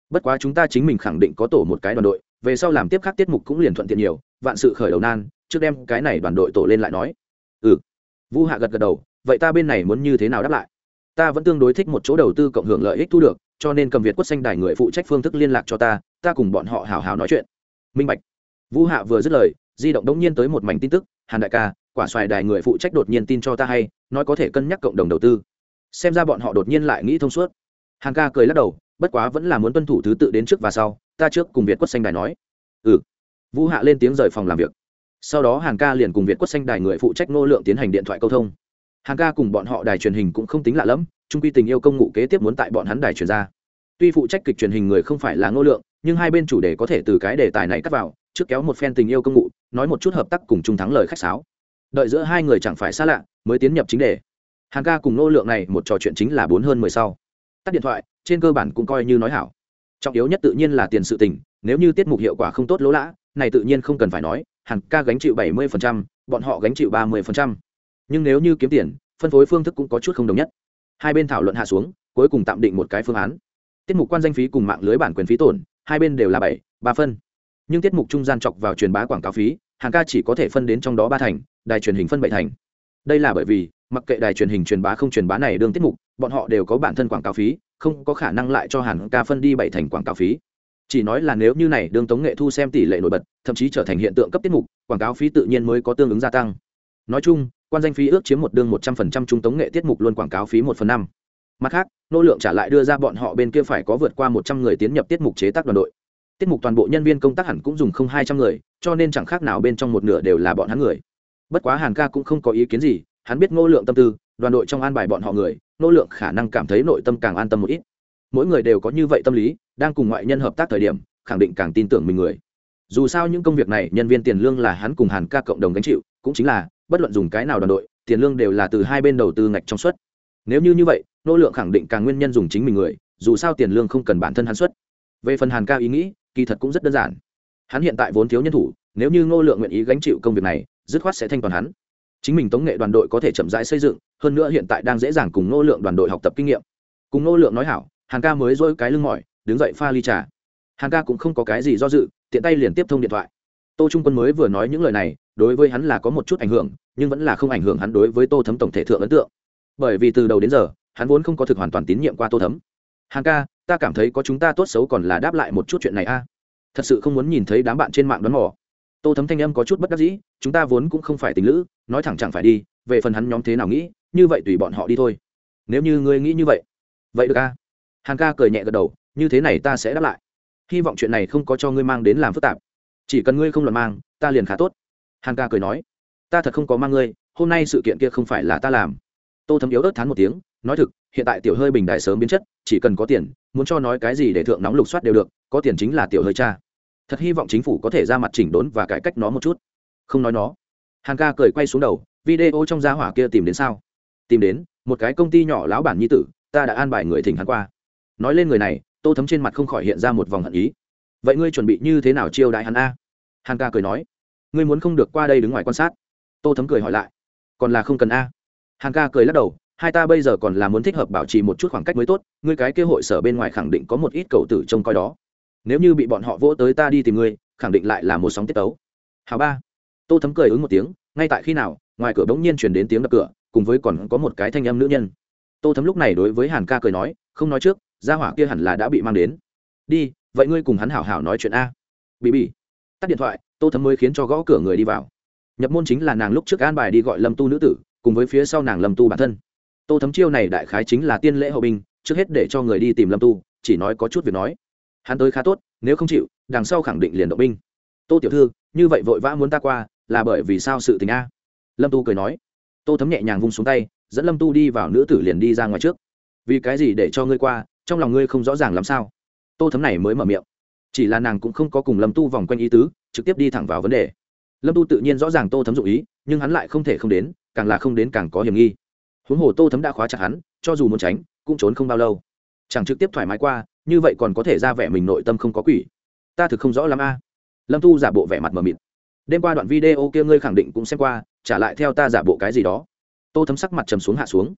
bất quá chúng ta chính mình khẳng định có tổ một cái đoàn đội, về sau làm tiếp khác tiết mục cũng liền thuận tiện nhiều, vạn sự khởi đầu nan, trước đem cái này đoàn đội tổ lên lại nói. Ừ. Vũ hạ gật gật đầu, vậy ta bên này muốn như thế nào đáp lại? Ta vẫn tương đối thích một chỗ đầu tư cộng hưởng lợi ích thu được, cho nên cầm việt quất xanh đài người phụ trách phương thức liên lạc cho ta ta cùng bọn họ hào hào nói chuyện. Minh bạch. Vũ hạ vừa dứt lời di động đống nhiên tới một mảnh tin tức, hàn đại ca, quả xoài đài người phụ trách đột nhiên tin cho ta hay, nói có thể cân nhắc cộng đồng đầu tư. Xem ra bọn họ đột nhiên lại nghĩ thông suốt. Hàn ca cười lắc đầu, bất quá vẫn là muốn tuân thủ thứ tự đến trước và sau, ta trước cùng việt quất xanh đài nói. Ừ. Vũ hạ lên tiếng rời phòng làm việc. Sau đó hàn ca liền cùng việt quất xanh đài người phụ trách ngô lượng tiến hành điện thoại câu thông. Hàn ca cùng bọn họ đài truyền hình cũng không tính lạ lẫm trung quy tình yêu công ngụ kế tiếp muốn tại bọn hắn đài truyền ra. Tuy phụ trách kịch truyền hình người không phải là ngô lượng, nhưng hai bên chủ đề có thể từ cái đề tài này cắt vào trước kéo một phen tình yêu công ngụ nói một chút hợp tác cùng chung thắng lời khách sáo. Đợi giữa hai người chẳng phải xa lạ, mới tiến nhập chính đề. Hàng ca cùng nô lượng này một trò chuyện chính là bốn hơn mười sau. Tắt điện thoại, trên cơ bản cũng coi như nói hảo. Trọng yếu nhất tự nhiên là tiền sự tình, nếu như tiết mục hiệu quả không tốt lỗ lã, này tự nhiên không cần phải nói, hàng ca gánh chịu bảy mươi bọn họ gánh chịu ba mươi nhưng nếu như kiếm tiền, phân phối phương thức cũng có chút không đồng nhất. Hai bên thảo luận hạ xuống, cuối cùng tạm định một cái phương án. Tiết mục quan danh phí cùng mạng lưới bản quyền phí tổn, hai bên đều là bảy, ba phân nhưng tiết mục trung gian chọc vào truyền bá quảng cáo phí, hàng ca chỉ có thể phân đến trong đó ba thành, đài truyền hình phân bảy thành. Đây là bởi vì, mặc kệ đài truyền hình truyền bá không truyền bá này đương tiết mục, bọn họ đều có bản thân quảng cáo phí, không có khả năng lại cho hàn ca phân đi bảy thành quảng cáo phí. Chỉ nói là nếu như này đương tống nghệ thu xem tỷ lệ nổi bật, thậm chí trở thành hiện tượng cấp tiết mục, quảng cáo phí tự nhiên mới có tương ứng gia tăng. Nói chung, quan danh phí ước chiếm một đương một trăm phần trăm trung tống nghệ tiết mục luôn quảng cáo phí một phần năm. Mặt khác, nô lượng trả lại đưa ra bọn họ bên kia phải có vượt qua một trăm người tiến nhập tiết mục chế tác đoàn đội tiết mục toàn bộ nhân viên công tác hẳn cũng dùng không hai trăm người, cho nên chẳng khác nào bên trong một nửa đều là bọn hắn người. Bất quá hàn ca cũng không có ý kiến gì, hắn biết ngô lượng tâm tư, đoàn đội trong an bài bọn họ người, ngô lượng khả năng cảm thấy nội tâm càng an tâm một ít. Mỗi người đều có như vậy tâm lý, đang cùng ngoại nhân hợp tác thời điểm, khẳng định càng tin tưởng mình người. Dù sao những công việc này, nhân viên tiền lương là hắn cùng hàn ca cộng đồng gánh chịu, cũng chính là, bất luận dùng cái nào đoàn đội, tiền lương đều là từ hai bên đầu tư ngạch trong suất. Nếu như như vậy nô lượng khẳng định càng nguyên nhân dùng chính mình người, dù sao tiền lương không cần bản thân hắn xuất về phần hàn ca ý nghĩ kỳ thật cũng rất đơn giản. Hắn hiện tại vốn thiếu nhân thủ, nếu như ngô lượng nguyện ý gánh chịu công việc này, dứt khoát sẽ thanh toàn hắn. Chính mình tống nghệ đoàn đội có thể chậm rãi xây dựng, hơn nữa hiện tại đang dễ dàng cùng ngô lượng đoàn đội học tập kinh nghiệm. Cùng ngô lượng nói hảo, hàn ca mới dỗi cái lưng mỏi, đứng dậy pha ly trà. Hàn ca cũng không có cái gì do dự, tiện tay liền tiếp thông điện thoại. Tô trung quân mới vừa nói những lời này, đối với hắn là có một chút ảnh hưởng, nhưng vẫn là không ảnh hưởng hắn đối với tô thấm tổng thể thượng ấn tượng. Bởi vì từ đầu đến giờ, hắn vốn không có thực hoàn toàn tín nhiệm qua tô thấm. Hàn ca ta cảm thấy có chúng ta tốt xấu còn là đáp lại một chút chuyện này a. Thật sự không muốn nhìn thấy đám bạn trên mạng đoán mò. Tô thấm thanh âm có chút bất đắc dĩ, chúng ta vốn cũng không phải tình lữ, nói thẳng chẳng phải đi, về phần hắn nhóm thế nào nghĩ, như vậy tùy bọn họ đi thôi. Nếu như ngươi nghĩ như vậy vậy được a. Hàng ca cười nhẹ gật đầu, như thế này ta sẽ đáp lại. Hy vọng chuyện này không có cho ngươi mang đến làm phức tạp. Chỉ cần ngươi không luận mang, ta liền khá tốt. Hàng ca cười nói, ta thật không có mang ngươi, hôm nay sự kiện kia không phải là ta làm. Tô thấm yếu ớt thán một tiếng nói thực, hiện tại tiểu hơi bình đại sớm biến chất, chỉ cần có tiền, muốn cho nói cái gì để thượng nóng lục soát đều được, có tiền chính là tiểu hơi cha. Thật hy vọng chính phủ có thể ra mặt chỉnh đốn và cải cách nó một chút. Không nói nó. Hàng ca cười quay xuống đầu, video trong gia hỏa kia tìm đến sao? Tìm đến, một cái công ty nhỏ lão bản nhi tử, ta đã an bài người thỉnh hắn qua. Nói lên người này, tô thấm trên mặt không khỏi hiện ra một vòng hận ý. Vậy ngươi chuẩn bị như thế nào chiêu đại hắn a? Hàng ca cười nói. Ngươi muốn không được qua đây đứng ngoài quan sát. Tô thấm cười hỏi lại. Còn là không cần a? Hàng ca cười lắc đầu hai ta bây giờ còn là muốn thích hợp bảo trì một chút khoảng cách mới tốt, ngươi cái kế hội sở bên ngoài khẳng định có một ít cầu tử trông coi đó. Nếu như bị bọn họ vỗ tới ta đi tìm ngươi, khẳng định lại là một sóng tiết tấu. Hào ba. Tô thấm cười ứng một tiếng, ngay tại khi nào, ngoài cửa bỗng nhiên chuyển đến tiếng đập cửa, cùng với còn có một cái thanh âm nữ nhân. Tô thấm lúc này đối với hàn ca cười nói, không nói trước, gia hỏa kia hẳn là đã bị mang đến. Đi, vậy ngươi cùng hắn hảo hảo nói chuyện a. Bị bị. Tắt điện thoại, tô thấm mới khiến cho gõ cửa người đi vào. Nhập môn chính là nàng lúc trước an bài đi gọi lâm tu nữ tử, cùng với phía sau nàng lâm tu bản thân tô thấm chiêu này đại khái chính là tiên lễ hậu binh, trước hết để cho người đi tìm lâm tu, chỉ nói có chút việc nói. Hắn tới khá tốt, nếu không chịu, đằng sau khẳng định liền động binh. Tô tiểu thư, như vậy vội vã muốn ta qua, là bởi vì sao sự tình a? Lâm tu cười nói. Tô thấm nhẹ nhàng vung xuống tay, dẫn lâm tu đi vào nữ tử liền đi ra ngoài trước. Vì cái gì để cho ngươi qua, trong lòng ngươi không rõ ràng làm sao? Tô thấm này mới mở miệng. Chỉ là nàng cũng không có cùng lâm tu vòng quanh ý tứ, trực tiếp đi thẳng vào vấn đề. Lâm tu tự nhiên rõ ràng tô thấm dụ ý, nhưng hắn lại không thể không đến, càng là không đến càng có hiểm nghi huống hồ tô thấm đã khóa chặt hắn, cho dù muốn tránh, cũng trốn không bao lâu. Chẳng trực tiếp thoải mái qua, như vậy còn có thể ra vẻ mình nội tâm không có quỷ. Ta thực không rõ lắm a. Lâm tu giả bộ vẻ mặt mờ mịt. Đêm qua đoạn video kia ngươi khẳng định cũng xem qua, trả lại theo ta giả bộ cái gì đó. Tô thấm sắc mặt trầm xuống hạ xuống.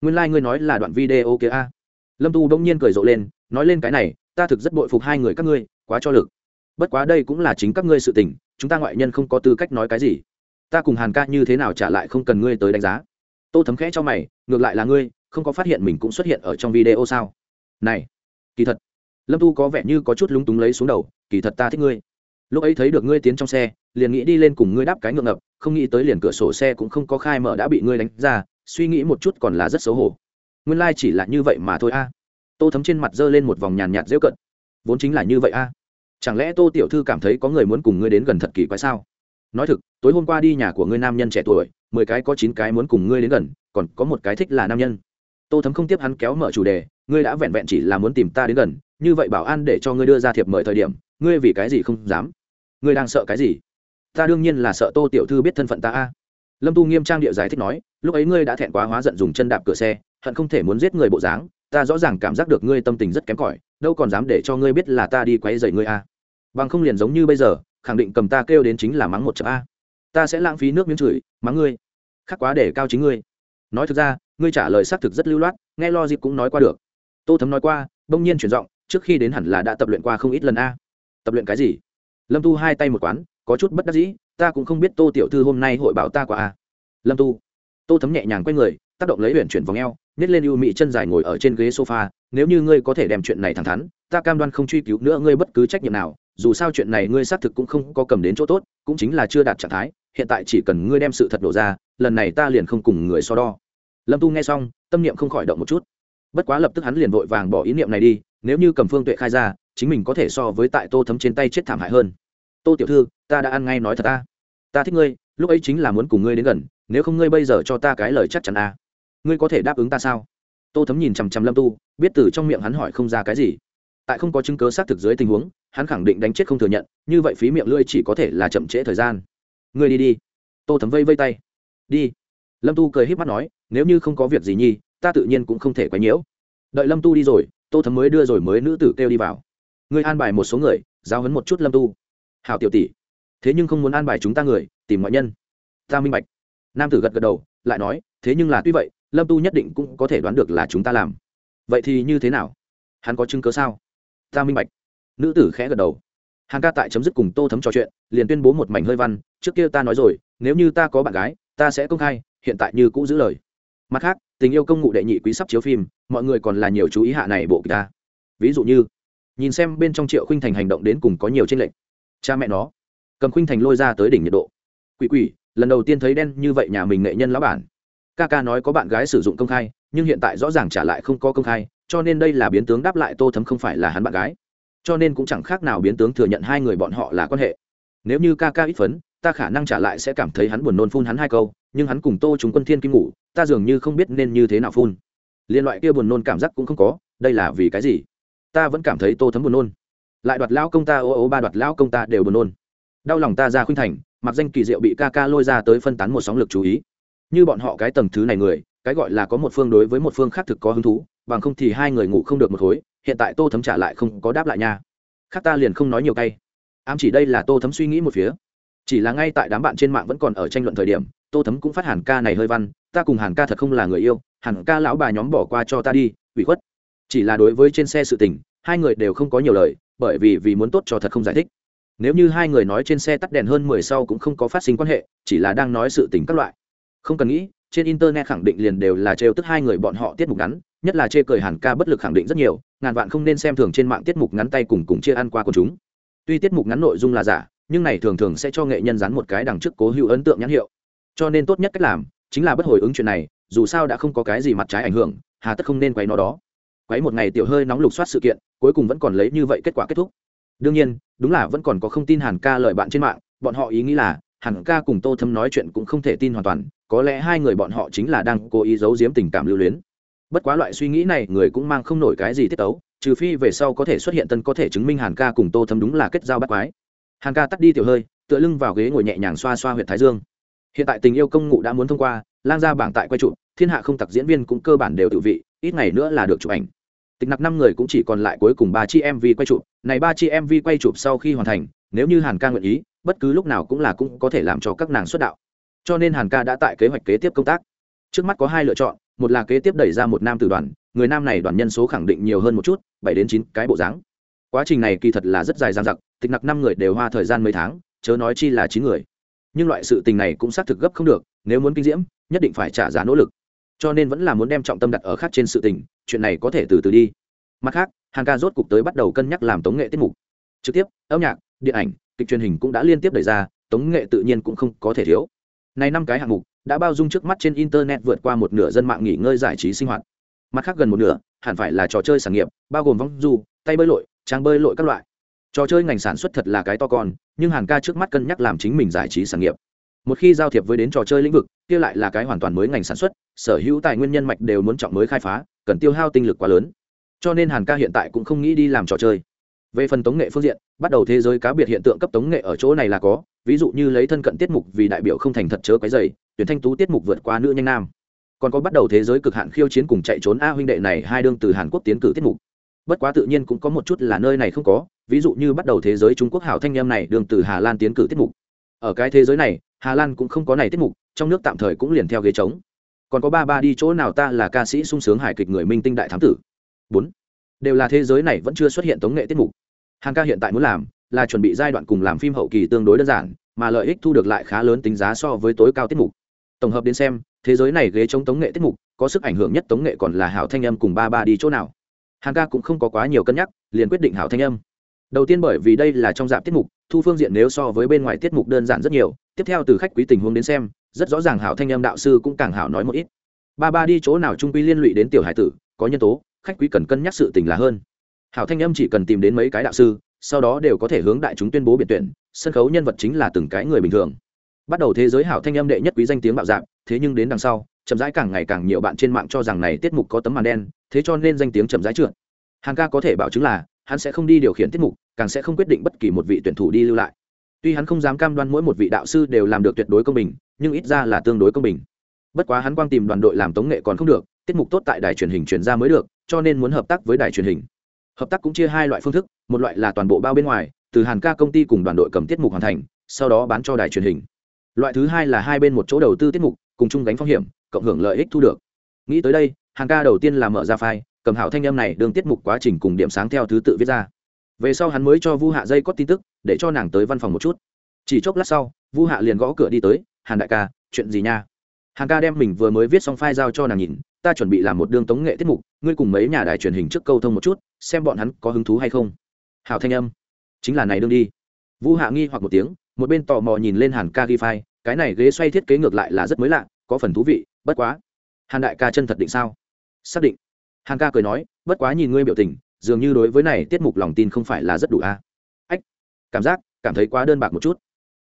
Nguyên lai、like、ngươi nói là đoạn video kia a. Lâm tu đông nhiên cười rộ lên, nói lên cái này, ta thực rất bội phục hai người các ngươi, quá cho lực. Bất quá đây cũng là chính các ngươi sự tình, chúng ta ngoại nhân không có tư cách nói cái gì. Ta cùng hàn ca như thế nào trả lại không cần ngươi tới đánh giá tô thấm khẽ cho mày, ngược lại là ngươi, không có phát hiện mình cũng xuất hiện ở trong video sao? Này, kỳ thật, lâm tu có vẻ như có chút lúng túng lấy xuống đầu, kỳ thật ta thích ngươi. Lúc ấy thấy được ngươi tiến trong xe, liền nghĩ đi lên cùng ngươi đáp cái ngượng ngập, không nghĩ tới liền cửa sổ xe cũng không có khai mở đã bị ngươi đánh ra, suy nghĩ một chút còn là rất xấu hổ. Nguyên lai、like、chỉ là như vậy mà thôi a. Tô thấm trên mặt giơ lên một vòng nhàn nhạt dễu cận. Vốn chính là như vậy a. Chẳng lẽ tô tiểu thư cảm thấy có người muốn cùng ngươi đến gần thật kỳ quái sao? Nói thực, tối hôm qua đi nhà của ngươi nam nhân trẻ tuổi mười cái có chín cái muốn cùng ngươi đến gần, còn có một cái thích là nam nhân. Tô thấm không tiếp hắn kéo mở chủ đề, ngươi đã vẹn vẹn chỉ là muốn tìm ta đến gần, như vậy bảo an để cho ngươi đưa ra thiệp mời thời điểm, ngươi vì cái gì không dám? Ngươi đang sợ cái gì? Ta đương nhiên là sợ tô tiểu thư biết thân phận ta a. Lâm tu nghiêm trang địa giải thích nói, lúc ấy ngươi đã thẹn quá hóa giận dùng chân đạp cửa xe, hận không thể muốn giết người bộ dáng, ta rõ ràng cảm giác được ngươi tâm tình rất kém cỏi, đâu còn dám để cho ngươi biết là ta đi quấy rầy ngươi a. Bằng không liền giống như bây giờ, khẳng định cầm ta kêu đến chính là mắng một chợ a ta sẽ lãng phí nước miếng chửi, mắng ngươi. Khắc quá để cao chính ngươi. Nói thực ra, ngươi trả lời xác thực rất lưu loát, nghe lo dịp cũng nói qua được. Tô thấm nói qua, bỗng nhiên chuyển giọng, trước khi đến hẳn là đã tập luyện qua không ít lần a. Tập luyện cái gì? Lâm tu hai tay một quán, có chút bất đắc dĩ, ta cũng không biết tô tiểu thư hôm nay hội bảo ta qua a. Lâm tu. Tô thấm nhẹ nhàng quay người, tác động lấy huyện chuyển vòng eo, nhét lên ưu mị chân dài ngồi ở trên ghế sofa, nếu như ngươi có thể đem chuyện này thẳng thắn, ta cam đoan không truy cứu nữa ngươi bất cứ trách nhiệm nào, dù sao chuyện này ngươi xác thực cũng không có cầm đến chỗ tốt, cũng chính là chưa đạt trạng thái hiện tại chỉ cần ngươi đem sự thật đổ ra, lần này ta liền không cùng người so đo. Lâm tu nghe xong, tâm niệm không khỏi động một chút. Bất quá lập tức hắn liền vội vàng bỏ ý niệm này đi, nếu như cầm phương tuệ khai ra, chính mình có thể so với tại tô thấm trên tay chết thảm hại hơn. Tô tiểu thư, ta đã ăn ngay nói thật ta. Ta thích ngươi, lúc ấy chính là muốn cùng ngươi đến gần, nếu không ngươi bây giờ cho ta cái lời chắc chắn à. ngươi có thể đáp ứng ta sao? Tô thấm nhìn chằm chằm lâm tu, biết từ trong miệng hắn hỏi không ra cái gì. Tại không có chứng cớ xác thực dưới tình huống, hắn khẳng định đánh chết không thừa nhận, như vậy phí miệng lưỡi chỉ có thể là chậm trễ thời gian ngươi đi đi. Tô thấm vây vây tay. Đi. Lâm tu cười h í p mắt nói, nếu như không có việc gì nhi, ta tự nhiên cũng không thể quấy nhiễu. Đợi lâm tu đi rồi, tô thấm mới đưa rồi mới nữ tử kêu đi vào. Ngươi an bài một số người giao hấn một chút lâm tu. Hảo tiểu tỷ, thế nhưng không muốn an bài chúng ta người, tìm ngoại nhân. Ta minh bạch. Nam tử gật gật đầu, lại nói, thế nhưng là tuy vậy, lâm tu nhất định cũng có thể đoán được là chúng ta làm. Vậy thì như thế nào? Hắn có chứng cớ sao? Ta minh bạch. Nữ tử khẽ gật đầu hàng ca tại chấm dứt cùng tô thấm trò chuyện, liền tuyên bố một mảnh hơi văn, trước kia ta nói rồi, nếu như ta có bạn gái, ta sẽ công khai, hiện tại như cũ giữ lời. Mặt khác, tình yêu công ngụ đệ nhị quý sắp chiếu phim, mọi người còn là nhiều chú ý hạ này bộ kỳ ta. Ví dụ như, nhìn xem bên trong triệu khuynh thành hành động đến cùng có nhiều tranh lệch. Cha mẹ nó, cầm khuynh thành lôi ra tới đỉnh nhiệt độ. Quỷ quỷ, lần đầu tiên thấy đen như vậy nhà mình nghệ nhân lão bản. Ca ca nói có bạn gái sử dụng công khai, nhưng hiện tại rõ ràng trả lại không có công khai, cho nên đây là biến tướng đáp lại tô thấm không phải là hắn bạn gái cho nên cũng chẳng khác nào biến tướng thừa nhận hai người bọn họ là quan hệ. Nếu như ca ca ít phấn, ta khả năng trả lại sẽ cảm thấy hắn buồn nôn phun hắn hai câu, nhưng hắn cùng tô chúng quân thiên kim ngủ, ta dường như không biết nên như thế nào phun. Liên loại kia buồn nôn cảm giác cũng không có, đây là vì cái gì? Ta vẫn cảm thấy tô thấm buồn nôn. Lại đoạt lão công ta, ô ô ba đoạt lão công ta đều buồn nôn. Đau lòng ta ra khuynh thành, mặc danh kỳ diệu bị ca ca lôi ra tới phân tán một sóng lực chú ý. Như bọn họ cái tầng thứ này người, cái gọi là có một phương đối với một phương khác thực có hứng thú bằng không thì hai người ngủ không được một khối, hiện tại tô thấm trả lại không có đáp lại nha. Khác ta liền không nói nhiều cay. Ám chỉ đây là tô thấm suy nghĩ một phía. Chỉ là ngay tại đám bạn trên mạng vẫn còn ở tranh luận thời điểm, tô thấm cũng phát hàn ca này hơi văn, ta cùng hàn ca thật không là người yêu, hàn ca lão bà nhóm bỏ qua cho ta đi, ủy khuất. Chỉ là đối với trên xe sự tình, hai người đều không có nhiều lời, bởi vì vì muốn tốt cho thật không giải thích. Nếu như hai người nói trên xe tắt đèn hơn mười sau cũng không có phát sinh quan hệ, chỉ là đang nói sự tình các loại. Không cần nghĩ trên internet khẳng định liền đều là trêu tức hai người bọn họ tiết mục ngắn, nhất là chê cười hàn ca bất lực khẳng định rất nhiều, ngàn vạn không nên xem thường trên mạng tiết mục ngắn tay cùng cùng chia ăn qua của chúng. Tuy tiết mục ngắn nội dung là giả, nhưng này thường thường sẽ cho nghệ nhân dán một cái đằng trước cố hữu ấn tượng nhãn hiệu. Cho nên tốt nhất cách làm chính là bất hồi ứng chuyện này, dù sao đã không có cái gì mặt trái ảnh hưởng, hà tất không nên quấy nó đó. Quấy một ngày tiểu hơi nóng lục soát sự kiện, cuối cùng vẫn còn lấy như vậy kết quả kết thúc. Đương nhiên, đúng là vẫn còn có không tin hàn ca lời bạn trên mạng, bọn họ ý nghĩ là hàn ca cùng tô thâm nói chuyện cũng không thể tin hoàn toàn, có lẽ hai người bọn họ chính là đang cố ý giấu giếm tình cảm lưu luyến. Bất quá loại suy nghĩ này, người cũng mang không nổi cái gì tiết tấu, trừ phi về sau có thể xuất hiện tân có thể chứng minh hàn ca cùng tô thâm đúng là kết giao bắt quái. Hàn ca tắt đi tiểu hơi, tựa lưng vào ghế ngồi nhẹ nhàng xoa xoa huyện thái dương. Hiện tại tình yêu công ngụ đã muốn thông qua lan ra bảng tại quay trụ, thiên hạ không tặc diễn viên cũng cơ bản đều tự vị, ít ngày nữa là được chụp ảnh. Tịch nặc năm người cũng chỉ còn lại cuối cùng ba chi mv quay chụp này ba chi mv quay chụp sau khi hoàn thành, nếu như hàn ca nguyện ý bất cứ lúc nào cũng là cũng có thể làm cho các nàng xuất đạo. Cho nên hàn ca đã tại kế hoạch kế tiếp công tác. Trước mắt có hai lựa chọn, một là kế tiếp đẩy ra một nam tử đoàn, người nam này đoàn nhân số khẳng định nhiều hơn một chút, bảy đến chín cái bộ dáng. Quá trình này kỳ thật là rất dài dang dặc, tịch nặc năm người đều hoa thời gian mấy tháng, chớ nói chi là chín người. Nhưng loại sự tình này cũng xác thực gấp không được, nếu muốn kinh diễm, nhất định phải trả giá nỗ lực. Cho nên vẫn là muốn đem trọng tâm đặt ở khác trên sự tình, chuyện này có thể từ từ đi. Mặt khác hàng ca rốt cục tới bắt đầu cân nhắc làm tống nghệ tiết mục. Trực tiếp, âm nhạc, điện ảnh kịch truyền hình cũng đã liên tiếp đẩy ra, tống nghệ tự nhiên cũng không có thể thiếu. Này năm cái hạng mục đã bao dung trước mắt trên internet vượt qua một nửa dân mạng nghỉ ngơi giải trí sinh hoạt. Mặt khác gần một nửa, hẳn phải là trò chơi sản nghiệp, bao gồm vong du, tay bơi lội, trang bơi lội các loại. Trò chơi ngành sản xuất thật là cái to con, nhưng hàn ca trước mắt cân nhắc làm chính mình giải trí sản nghiệp. Một khi giao thiệp với đến trò chơi lĩnh vực, kia lại là cái hoàn toàn mới ngành sản xuất, sở hữu tài nguyên nhân mạch đều muốn trọng mới khai phá, cần tiêu hao tinh lực quá lớn. Cho nên hàn ca hiện tại cũng không nghĩ đi làm trò chơi về phần tống nghệ phương diện, bắt đầu thế giới cá biệt hiện tượng cấp tống nghệ ở chỗ này là có, ví dụ như lấy thân cận tiết mục vì đại biểu không thành thật chớ cái dày tuyển thanh tú tiết mục vượt qua nữ nhanh nam. Còn có bắt đầu thế giới cực hạn khiêu chiến cùng chạy trốn a huynh đệ này hai đương từ hàn quốc tiến cử tiết mục. Bất quá tự nhiên cũng có một chút là nơi này không có, ví dụ như bắt đầu thế giới trung quốc hảo thanh em này đương từ hà lan tiến cử tiết mục. Ở cái thế giới này, hà lan cũng không có này tiết mục, trong nước tạm thời cũng liền theo ghế trống. Còn có ba ba đi chỗ nào ta là ca sĩ sung sướng hài kịch người minh tinh đại thám tử. Bốn đều là thế giới này vẫn chưa xuất hiện tống nghệ tiết mục. Hàng ca hiện tại muốn làm là chuẩn bị giai đoạn cùng làm phim hậu kỳ tương đối đơn giản, mà lợi ích thu được lại khá lớn tính giá so với tối cao tiết mục. Tổng hợp đến xem, thế giới này ghế chống tống nghệ tiết mục, có sức ảnh hưởng nhất tống nghệ còn là hảo thanh âm cùng ba ba đi chỗ nào. Hàng ca cũng không có quá nhiều cân nhắc, liền quyết định hảo thanh âm. Đầu tiên bởi vì đây là trong dạp tiết mục, thu phương diện nếu so với bên ngoài tiết mục đơn giản rất nhiều, tiếp theo từ khách quý tình huống đến xem, rất rõ ràng hảo thanh âm đạo sư cũng càng hảo nói một ít. Ba ba đi chỗ nào trung quy liên lụy đến tiểu hải tử, có nhân tố khách quý cần cân nhắc sự tình là hơn. Hảo thanh âm chỉ cần tìm đến mấy cái đạo sư, sau đó đều có thể hướng đại chúng tuyên bố biệt tuyển, sân khấu nhân vật chính là từng cái người bình thường. Bắt đầu thế giới hảo thanh âm đệ nhất quý danh tiếng bạo dạng thế nhưng đến đằng sau, chậm rãi càng ngày càng nhiều bạn trên mạng cho rằng này tiết mục có tấm màn đen, thế cho nên danh tiếng chậm rãi trượt. Hàng ca có thể bảo chứng là, hắn sẽ không đi điều khiển tiết mục, càng sẽ không quyết định bất kỳ một vị tuyển thủ đi lưu lại. Tuy hắn không dám cam đoan mỗi một vị đạo sư đều làm được tuyệt đối công bình, nhưng ít ra là tương đối công bình. Bất quá hắn quang tìm đoàn đội làm tống nghệ còn không được tiết mục tốt tại đài truyền hình truyền ra mới được, cho nên muốn hợp tác với đài truyền hình. Hợp tác cũng chia hai loại phương thức, một loại là toàn bộ bao bên ngoài, từ hàn ca công ty cùng đoàn đội cầm tiết mục hoàn thành, sau đó bán cho đài truyền hình. Loại thứ hai là hai bên một chỗ đầu tư tiết mục, cùng chung gánh phong hiểm, cộng hưởng lợi ích thu được. Nghĩ tới đây, hàn ca đầu tiên là mở ra file, cầm hảo thanh âm này đường tiết mục quá trình cùng điểm sáng theo thứ tự viết ra. Về sau hắn mới cho vu hạ dây có tin tức, để cho nàng tới văn phòng một chút. Chỉ chốc lát sau, vu hạ liền gõ cửa đi tới, hàn đại ca, chuyện gì nha? Hàn ca đem mình vừa mới viết xong file giao cho nàng nhìn ta chuẩn bị làm một đương tống nghệ tiết mục, ngươi cùng mấy nhà đài truyền hình trước câu thông một chút, xem bọn hắn có hứng thú hay không. Hảo thanh âm. Chính là này đương đi. Vu hạ nghi hoặc một tiếng, một bên tò mò nhìn lên hàn ca ghi phai cái này ghế xoay thiết kế ngược lại là rất mới lạ, có phần thú vị, bất quá. Hàn đại ca chân thật định sao? Xác định. Hàn ca cười nói, bất quá nhìn ngươi biểu tình, dường như đối với này tiết mục lòng tin không phải là rất đủ a. Ách, cảm giác, cảm thấy quá đơn bạc một chút.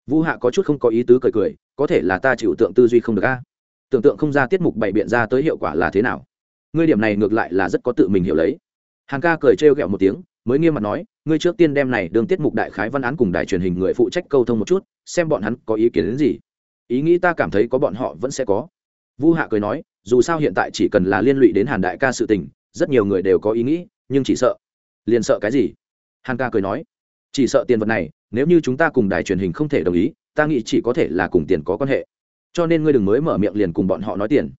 Vũ hạ có chút không có ý tứ cười cười, có thể là ta chịu tượng tư duy không được a tưởng tượng không ra tiết mục bày biện ra tới hiệu quả là thế nào. Ngươi điểm này ngược lại là rất có tự mình hiểu lấy. Hàng ca cười trêu ghẹo một tiếng, mới nghiêm mặt nói, ngươi trước tiên đem này đường tiết mục đại khái văn án cùng đài truyền hình người phụ trách câu thông một chút, xem bọn hắn có ý kiến đến gì. Ý nghĩ ta cảm thấy có bọn họ vẫn sẽ có. Vu hạ cười nói, dù sao hiện tại chỉ cần là liên lụy đến hàn đại ca sự tình, rất nhiều người đều có ý nghĩ, nhưng chỉ sợ. Liền sợ cái gì? Hàn ca cười nói, chỉ sợ tiền vật này, nếu như chúng ta cùng đài truyền hình không thể đồng ý, ta nghĩ chỉ có thể là cùng tiền có quan hệ cho nên ngươi đừng mới mở miệng liền cùng bọn họ nói tiền.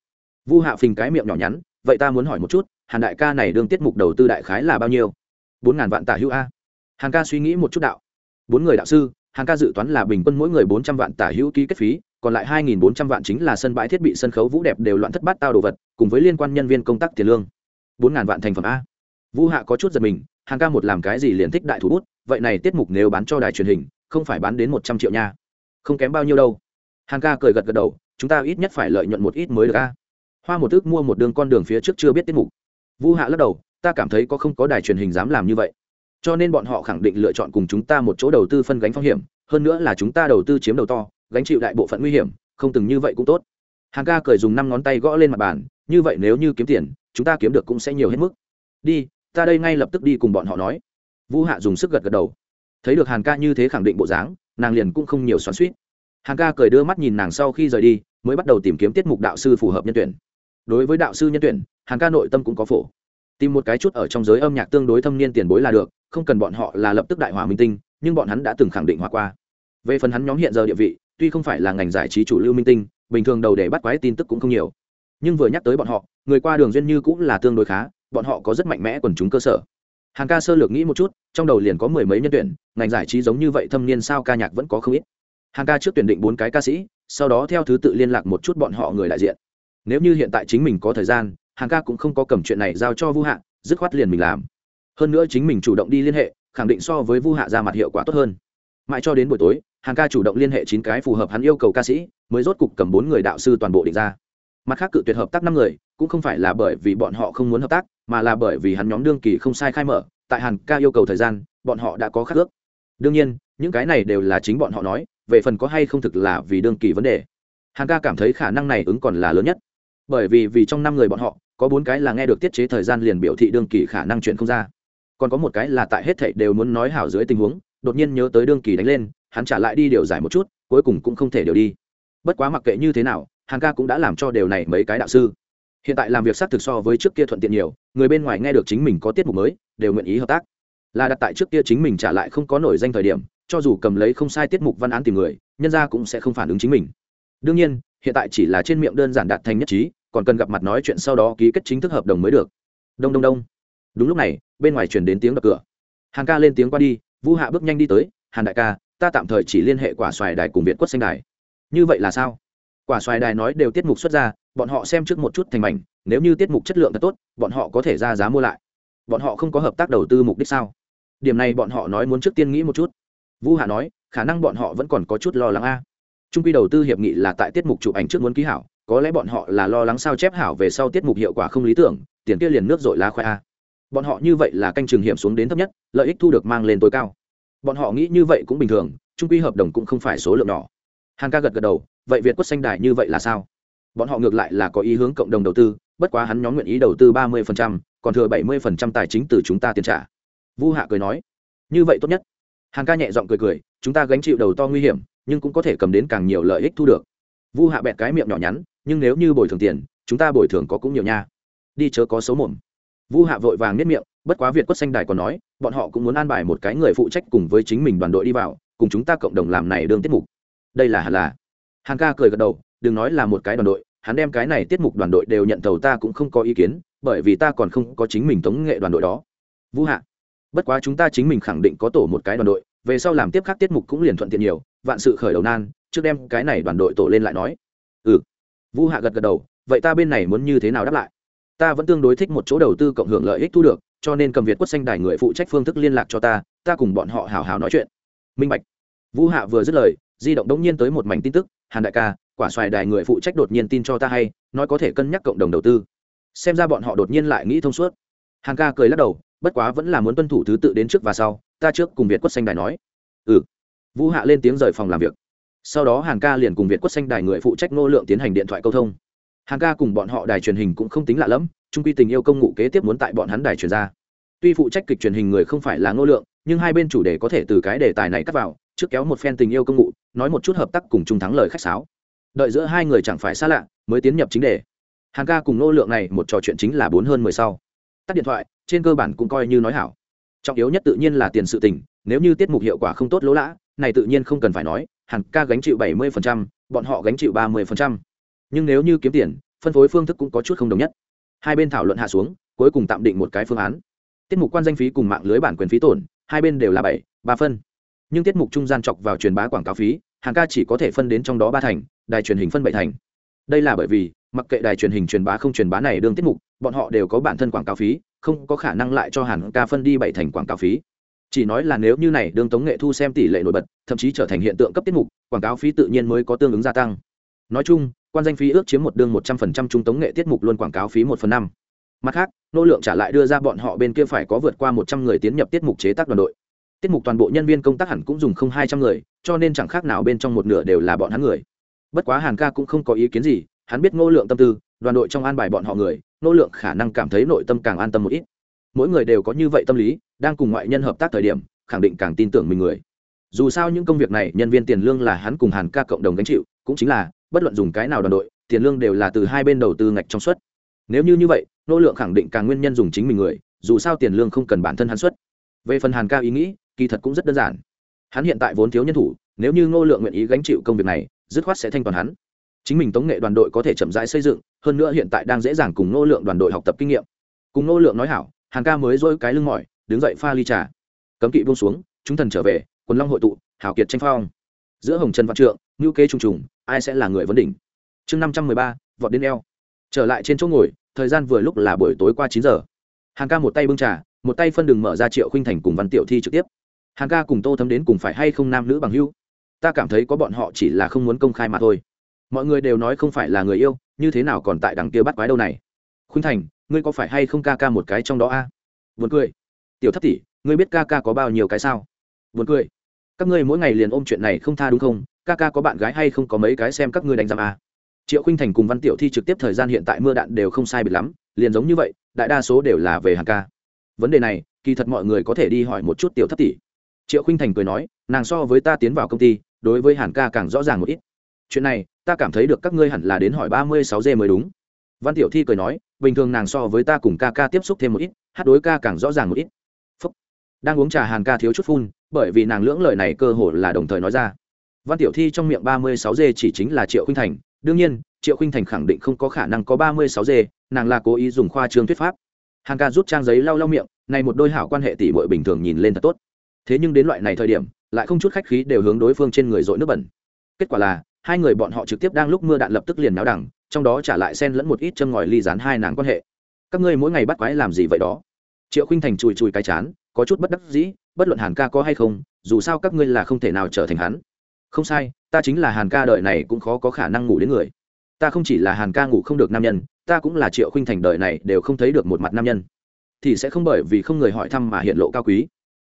Vu hạ phình cái miệng nhỏ nhắn, vậy ta muốn hỏi một chút, hàn đại ca này đương tiết mục đầu tư đại khái là bao nhiêu? Bốn ngàn vạn tả hữu a. Hàn ca suy nghĩ một chút đạo. Bốn người đạo sư, hàn ca dự toán là bình quân mỗi người bốn trăm vạn tả hữu ký kết phí, còn lại hai nghìn bốn trăm vạn chính là sân bãi thiết bị sân khấu vũ đẹp đều loạn thất bát tao đồ vật, cùng với liên quan nhân viên công tác tiền lương. Bốn ngàn vạn thành phẩm a. Vũ hạ có chút giật mình, hàn ca một làm cái gì liền thích đại thủ bút, vậy này tiết mục nếu bán cho đài truyền hình, không phải bán đến một trăm triệu nha. Không kém bao nhiêu đâu hàn ca cười gật gật đầu, chúng ta ít nhất phải lợi nhuận một ít mới được a. Hoa một ước mua một đường con đường phía trước chưa biết tiết mục. Vũ hạ lắc đầu, ta cảm thấy có không có đài truyền hình dám làm như vậy. Cho nên bọn họ khẳng định lựa chọn cùng chúng ta một chỗ đầu tư phân gánh phong hiểm, hơn nữa là chúng ta đầu tư chiếm đầu to, gánh chịu đại bộ phận nguy hiểm, không từng như vậy cũng tốt. Hàng ca cười dùng năm ngón tay gõ lên mặt bàn, như vậy nếu như kiếm tiền, chúng ta kiếm được cũng sẽ nhiều hết mức. Đi, ta đây ngay lập tức đi cùng bọn họ nói. Vũ hạ dùng sức gật gật đầu. Thấy được hàn ca như thế khẳng định bộ dáng, nàng liền cũng không nhiều xoắn suýt hàn ca cười đưa mắt nhìn nàng sau khi rời đi, mới bắt đầu tìm kiếm tiết mục đạo sư phù hợp nhân tuyển. Đối với đạo sư nhân tuyển, hàn ca nội tâm cũng có phổ. Tìm một cái chút ở trong giới âm nhạc tương đối thâm niên tiền bối là được, không cần bọn họ là lập tức đại hòa minh tinh, nhưng bọn hắn đã từng khẳng định hòa qua. Về phần hắn nhóm hiện giờ địa vị, tuy không phải là ngành giải trí chủ lưu minh tinh, bình thường đầu để bắt quái tin tức cũng không nhiều. Nhưng vừa nhắc tới bọn họ, người qua đường duyên như cũng là tương đối khá, bọn họ có rất mạnh mẽ quần chúng cơ sở. Hàng ca sơ lược nghĩ một chút, trong đầu liền có mười mấy nhân tuyển, ngành giải trí giống như vậy thâm niên sao ca nhạc vẫn có không ít hàng ca trước tuyển định bốn cái ca sĩ, sau đó theo thứ tự liên lạc một chút bọn họ người đại diện. Nếu như hiện tại chính mình có thời gian, hàng ca cũng không có cầm chuyện này giao cho vu hạ, dứt khoát liền mình làm. Hơn nữa chính mình chủ động đi liên hệ, khẳng định so với vu hạ ra mặt hiệu quả tốt hơn. Mãi cho đến buổi tối, hàng ca chủ động liên hệ chín cái phù hợp hắn yêu cầu ca sĩ, mới rốt cục cầm bốn người đạo sư toàn bộ định ra. Mặt khác cự tuyệt hợp tác năm người, cũng không phải là bởi vì bọn họ không muốn hợp tác, mà là bởi vì hắn nhóm đương kỳ không sai khai mở, tại hàn ca yêu cầu thời gian, bọn họ đã có khắc ước. Đương nhiên, những cái này đều là chính bọn họ nói về phần có hay không thực là vì đương kỳ vấn đề. Hàn ca cảm thấy khả năng này ứng còn là lớn nhất. Bởi vì vì trong năm người bọn họ, có bốn cái là nghe được tiết chế thời gian liền biểu thị đương kỳ khả năng chuyện không ra. Còn có một cái là tại hết thảy đều muốn nói hảo dưới tình huống, đột nhiên nhớ tới đương kỳ đánh lên, hắn trả lại đi điều giải một chút, cuối cùng cũng không thể điều đi. Bất quá mặc kệ như thế nào, hàn ca cũng đã làm cho điều này mấy cái đạo sư. Hiện tại làm việc xác thực so với trước kia thuận tiện nhiều, người bên ngoài nghe được chính mình có tiết mục mới, đều nguyện ý hợp tác. Là đặt tại trước kia chính mình trả lại không có nổi danh thời điểm cho dù cầm lấy không sai tiết mục văn án tìm người, nhân ra cũng sẽ không phản ứng chính mình. Đương nhiên, hiện tại chỉ là trên miệng đơn giản đạt thành nhất trí, còn cần gặp mặt nói chuyện sau đó ký kết chính thức hợp đồng mới được. Đông đông đông. Đúng lúc này, bên ngoài chuyển đến tiếng đập cửa. Hàn ca lên tiếng qua đi vũ hạ bước nhanh đi tới, hàn đại ca, ta tạm thời chỉ liên hệ quả xoài đài cùng việt quất xanh đài. Như vậy là sao? Quả xoài đài nói đều tiết mục xuất ra, bọn họ xem trước một chút thành mảnh, nếu như tiết mục chất lượng thật tốt, bọn họ có thể ra giá mua lại. Bọn họ không có hợp tác đầu tư mục đích sao? Điểm này bọn họ nói muốn trước tiên nghĩ một chút vũ hạ nói, khả năng bọn họ vẫn còn có chút lo lắng a. Trung quy đầu tư hiệp nghị là tại tiết mục chụp ảnh trước muốn ký hảo, có lẽ bọn họ là lo lắng sao chép hảo về sau tiết mục hiệu quả không lý tưởng, tiền kia liền nước dội lá khoai a. Bọn họ như vậy là canh trường hiểm xuống đến thấp nhất, lợi ích thu được mang lên tối cao. Bọn họ nghĩ như vậy cũng bình thường, trung quy hợp đồng cũng không phải số lượng nhỏ. Hàn ca gật gật đầu, vậy việt quất xanh đài như vậy là sao? Bọn họ ngược lại là có ý hướng cộng đồng đầu tư, bất quá hắn nhóm nguyện ý đầu tư ba mươi còn thừa bảy mươi tài chính từ chúng ta tiền trả. Vu hạ cười nói, như vậy tốt nhất hàn ca nhẹ giọng cười cười, chúng ta gánh chịu đầu to nguy hiểm, nhưng cũng có thể cầm đến càng nhiều lợi ích thu được. Vu hạ bẹt cái miệng nhỏ nhắn, nhưng nếu như bồi thường tiền, chúng ta bồi thường có cũng nhiều nha. Đi chớ có xấu mồm. Vu hạ vội vàng nếp miệng, bất quá việt quất xanh đài còn nói, bọn họ cũng muốn an bài một cái người phụ trách cùng với chính mình đoàn đội đi vào, cùng chúng ta cộng đồng làm này đương tiết mục. Đây là hẳn là. Hàn ca cười gật đầu, đừng nói là một cái đoàn đội, hắn đem cái này tiết mục đoàn đội đều nhận tàu ta cũng không có ý kiến, bởi vì ta còn không có chính mình tống nghệ đoàn đội đó. Vũ hạ bất quá chúng ta chính mình khẳng định có tổ một cái đoàn đội, về sau làm tiếp khác tiết mục cũng liền thuận tiện nhiều, vạn sự khởi đầu nan, trước đem cái này đoàn đội tổ lên lại nói. Ừ. Vũ hạ gật gật đầu, vậy ta bên này muốn như thế nào đáp lại? Ta vẫn tương đối thích một chỗ đầu tư cộng hưởng lợi ích thu được, cho nên cầm việt quất xanh đài người phụ trách phương thức liên lạc cho ta ta cùng bọn họ hào hào nói chuyện. Minh bạch. Vũ hạ vừa dứt lời, di động đống nhiên tới một mảnh tin tức, hàn đại ca, quả xoài đài người phụ trách đột nhiên tin cho ta hay, nói có thể cân nhắc cộng đồng đầu tư. Xem ra bọn họ đột nhiên lại nghĩ thông suốt. Hàn ca cười lắc đầu bất quá vẫn là muốn tuân thủ thứ tự đến trước và sau, ta trước cùng việt quất xanh đài nói. Ừ. Vũ hạ lên tiếng rời phòng làm việc. Sau đó hàng ca liền cùng việt quất xanh đài người phụ trách nô lượng tiến hành điện thoại câu thông. Hàng ca cùng bọn họ đài truyền hình cũng không tính lạ lẫm trung quy tình yêu công ngụ kế tiếp muốn tại bọn hắn đài truyền ra. Tuy phụ trách kịch truyền hình người không phải là ngô lượng, nhưng hai bên chủ đề có thể từ cái đề tài này cắt vào, trước kéo một phen tình yêu công ngụ nói một chút hợp tác cùng chung thắng lời khách sáo. Đợi giữa hai người chẳng phải xa lạ, mới tiến nhập chính đề. Hàng ca cùng ngô lượng này một trò chuyện chính là bốn hơn mười sau tắt điện thoại, trên cơ bản cũng coi như nói hảo. Trọng yếu nhất tự nhiên là tiền sự tình, nếu như tiết mục hiệu quả không tốt lỗ lã, này tự nhiên không cần phải nói, hẳn ca gánh chịu bảy mươi bọn họ gánh chịu ba mươi nhưng nếu như kiếm tiền, phân phối phương thức cũng có chút không đồng nhất. Hai bên thảo luận hạ xuống, cuối cùng tạm định một cái phương án. Tiết mục quan danh phí cùng mạng lưới bản quyền phí tổn, hai bên đều là bảy, ba phân. Nhưng tiết mục trung gian chọc vào truyền bá quảng cáo phí, hàng ca chỉ có thể phân đến trong đó ba thành, đài truyền hình phân bảy thành. Đây là bởi vì mặc kệ đài truyền hình truyền bá không truyền bá này đương tiết mục, bọn họ đều có bản thân quảng cáo phí, không có khả năng lại cho hàn ca phân đi bảy thành quảng cáo phí. Chỉ nói là nếu như này đương tống nghệ thu xem tỷ lệ nổi bật, thậm chí trở thành hiện tượng cấp tiết mục, quảng cáo phí tự nhiên mới có tương ứng gia tăng. Nói chung, quan danh phí ước chiếm một đương một trăm phần trăm trung tống nghệ tiết mục luôn quảng cáo phí một phần năm. Mặt khác, nô lượng trả lại đưa ra bọn họ bên kia phải có vượt qua một trăm người tiến nhập tiết mục chế tác đoàn đội. Tiết mục toàn bộ nhân viên công tác hẳn cũng dùng không hai trăm người, cho nên chẳng khác nào bên trong một nửa đều là bọn hắn người. Bất quá hàn ca cũng không có ý kiến gì hắn biết ngô lượng tâm tư, đoàn đội trong an bài bọn họ người, ngô lượng khả năng cảm thấy nội tâm càng an tâm một ít. Mỗi người đều có như vậy tâm lý, đang cùng ngoại nhân hợp tác thời điểm, khẳng định càng tin tưởng mình người. Dù sao những công việc này, nhân viên tiền lương là hắn cùng hàn ca cộng đồng gánh chịu, cũng chính là, bất luận dùng cái nào đoàn đội, tiền lương đều là từ hai bên đầu tư ngạch trong suất. Nếu như như vậy nô lượng khẳng định càng nguyên nhân dùng chính mình người, dù sao tiền lương không cần bản thân hắn xuất về phần hàn ca ý nghĩ, kỳ thật cũng rất đơn giản. Hắn hiện tại vốn thiếu nhân thủ, nếu như ngô lượng nguyện ý gánh chịu công việc này, dứt khoát sẽ thanh toàn hắn chính mình tống nghệ đoàn đội có thể chậm rãi xây dựng, hơn nữa hiện tại đang dễ dàng cùng nô lượng đoàn đội học tập kinh nghiệm. Cùng nô lượng nói hảo, hàn ca mới dỗi cái lưng mỏi, đứng dậy pha ly trà. Cấm kỵ buông xuống, chúng thần trở về, quần long hội tụ hảo kiệt tranh phong. Giữa hồng trần văn trượng ngữ kế trùng trùng, ai sẽ là người vấn đỉnh? Chương năm trăm mười ba, vọt đến eo. Trở lại trên chỗ ngồi, thời gian vừa lúc là buổi tối qua chín giờ. Hàn ca một tay bưng trà, một tay phân đường mở ra triệu khinh thành cùng văn tiểu thi trực tiếp. Hàn ca cùng tô thấm đến cùng phải hay không nam nữ bằng hữu? Ta cảm thấy có bọn họ chỉ là không muốn công khai mà thôi mọi người đều nói không phải là người yêu, như thế nào còn tại đằng kia bắt quái đâu này? Khuynh thành, ngươi có phải hay không ca ca một cái trong đó a? À? buồn cười. Tiểu thất tỷ, ngươi biết ca ca có bao nhiêu cái sao? Buồn cười. Các ngươi mỗi ngày liền ôm chuyện này không tha đúng không? Ca ca có bạn gái hay không có mấy cái xem các ngươi đánh giam a? Triệu khinh thành cùng văn tiểu thi trực tiếp thời gian hiện tại mưa đạn đều không sai biệt lắm, liền giống như vậy, đại đa số đều là về hàng ca. Vấn đề này, kỳ thật mọi người có thể đi hỏi một chút tiểu thất tỷ. Triệu khinh thành cười nói, nàng so với ta tiến vào công ty, đối với hàn ca càng rõ ràng một ít chuyện này, ta cảm thấy được các ngươi hẳn là đến hỏi ba mươi sáu g mới đúng. Văn tiểu thi cười nói, bình thường nàng so với ta cùng ca ca tiếp xúc thêm một ít, hát đối ca càng rõ ràng một ít. Phúc. đang uống trà hàn ca thiếu chút phun, bởi vì nàng lưỡng lời này cơ hồ là đồng thời nói ra. Văn tiểu thi trong miệng ba mươi sáu g chỉ chính là triệu khinh thành. Đương nhiên, triệu khinh thành khẳng định không có khả năng có ba mươi sáu g, nàng là cố ý dùng khoa trương thuyết pháp. Hàn ca rút trang giấy lau lau miệng, này một đôi hảo quan hệ tỷ bội bình thường nhìn lên thật tốt. Thế nhưng đến loại này thời điểm, lại không chút khách khí đều hướng đối phương trên người dội nước bẩn. Kết quả là hai người bọn họ trực tiếp đang lúc mưa đạn lập tức liền náo đẳng, trong đó trả lại xen lẫn một ít châm ngòi ly dán hai nàng quan hệ. Các ngươi mỗi ngày bắt quái làm gì vậy đó? Triệu khinh thành chùi chùi cái chán, có chút bất đắc dĩ, bất luận hàn ca có hay không, dù sao các ngươi là không thể nào trở thành hắn. Không sai, ta chính là hàn ca đời này cũng khó có khả năng ngủ đến người. Ta không chỉ là hàn ca ngủ không được nam nhân, ta cũng là triệu khinh thành đời này đều không thấy được một mặt nam nhân. Thì sẽ không bởi vì không người hỏi thăm mà hiện lộ cao quý.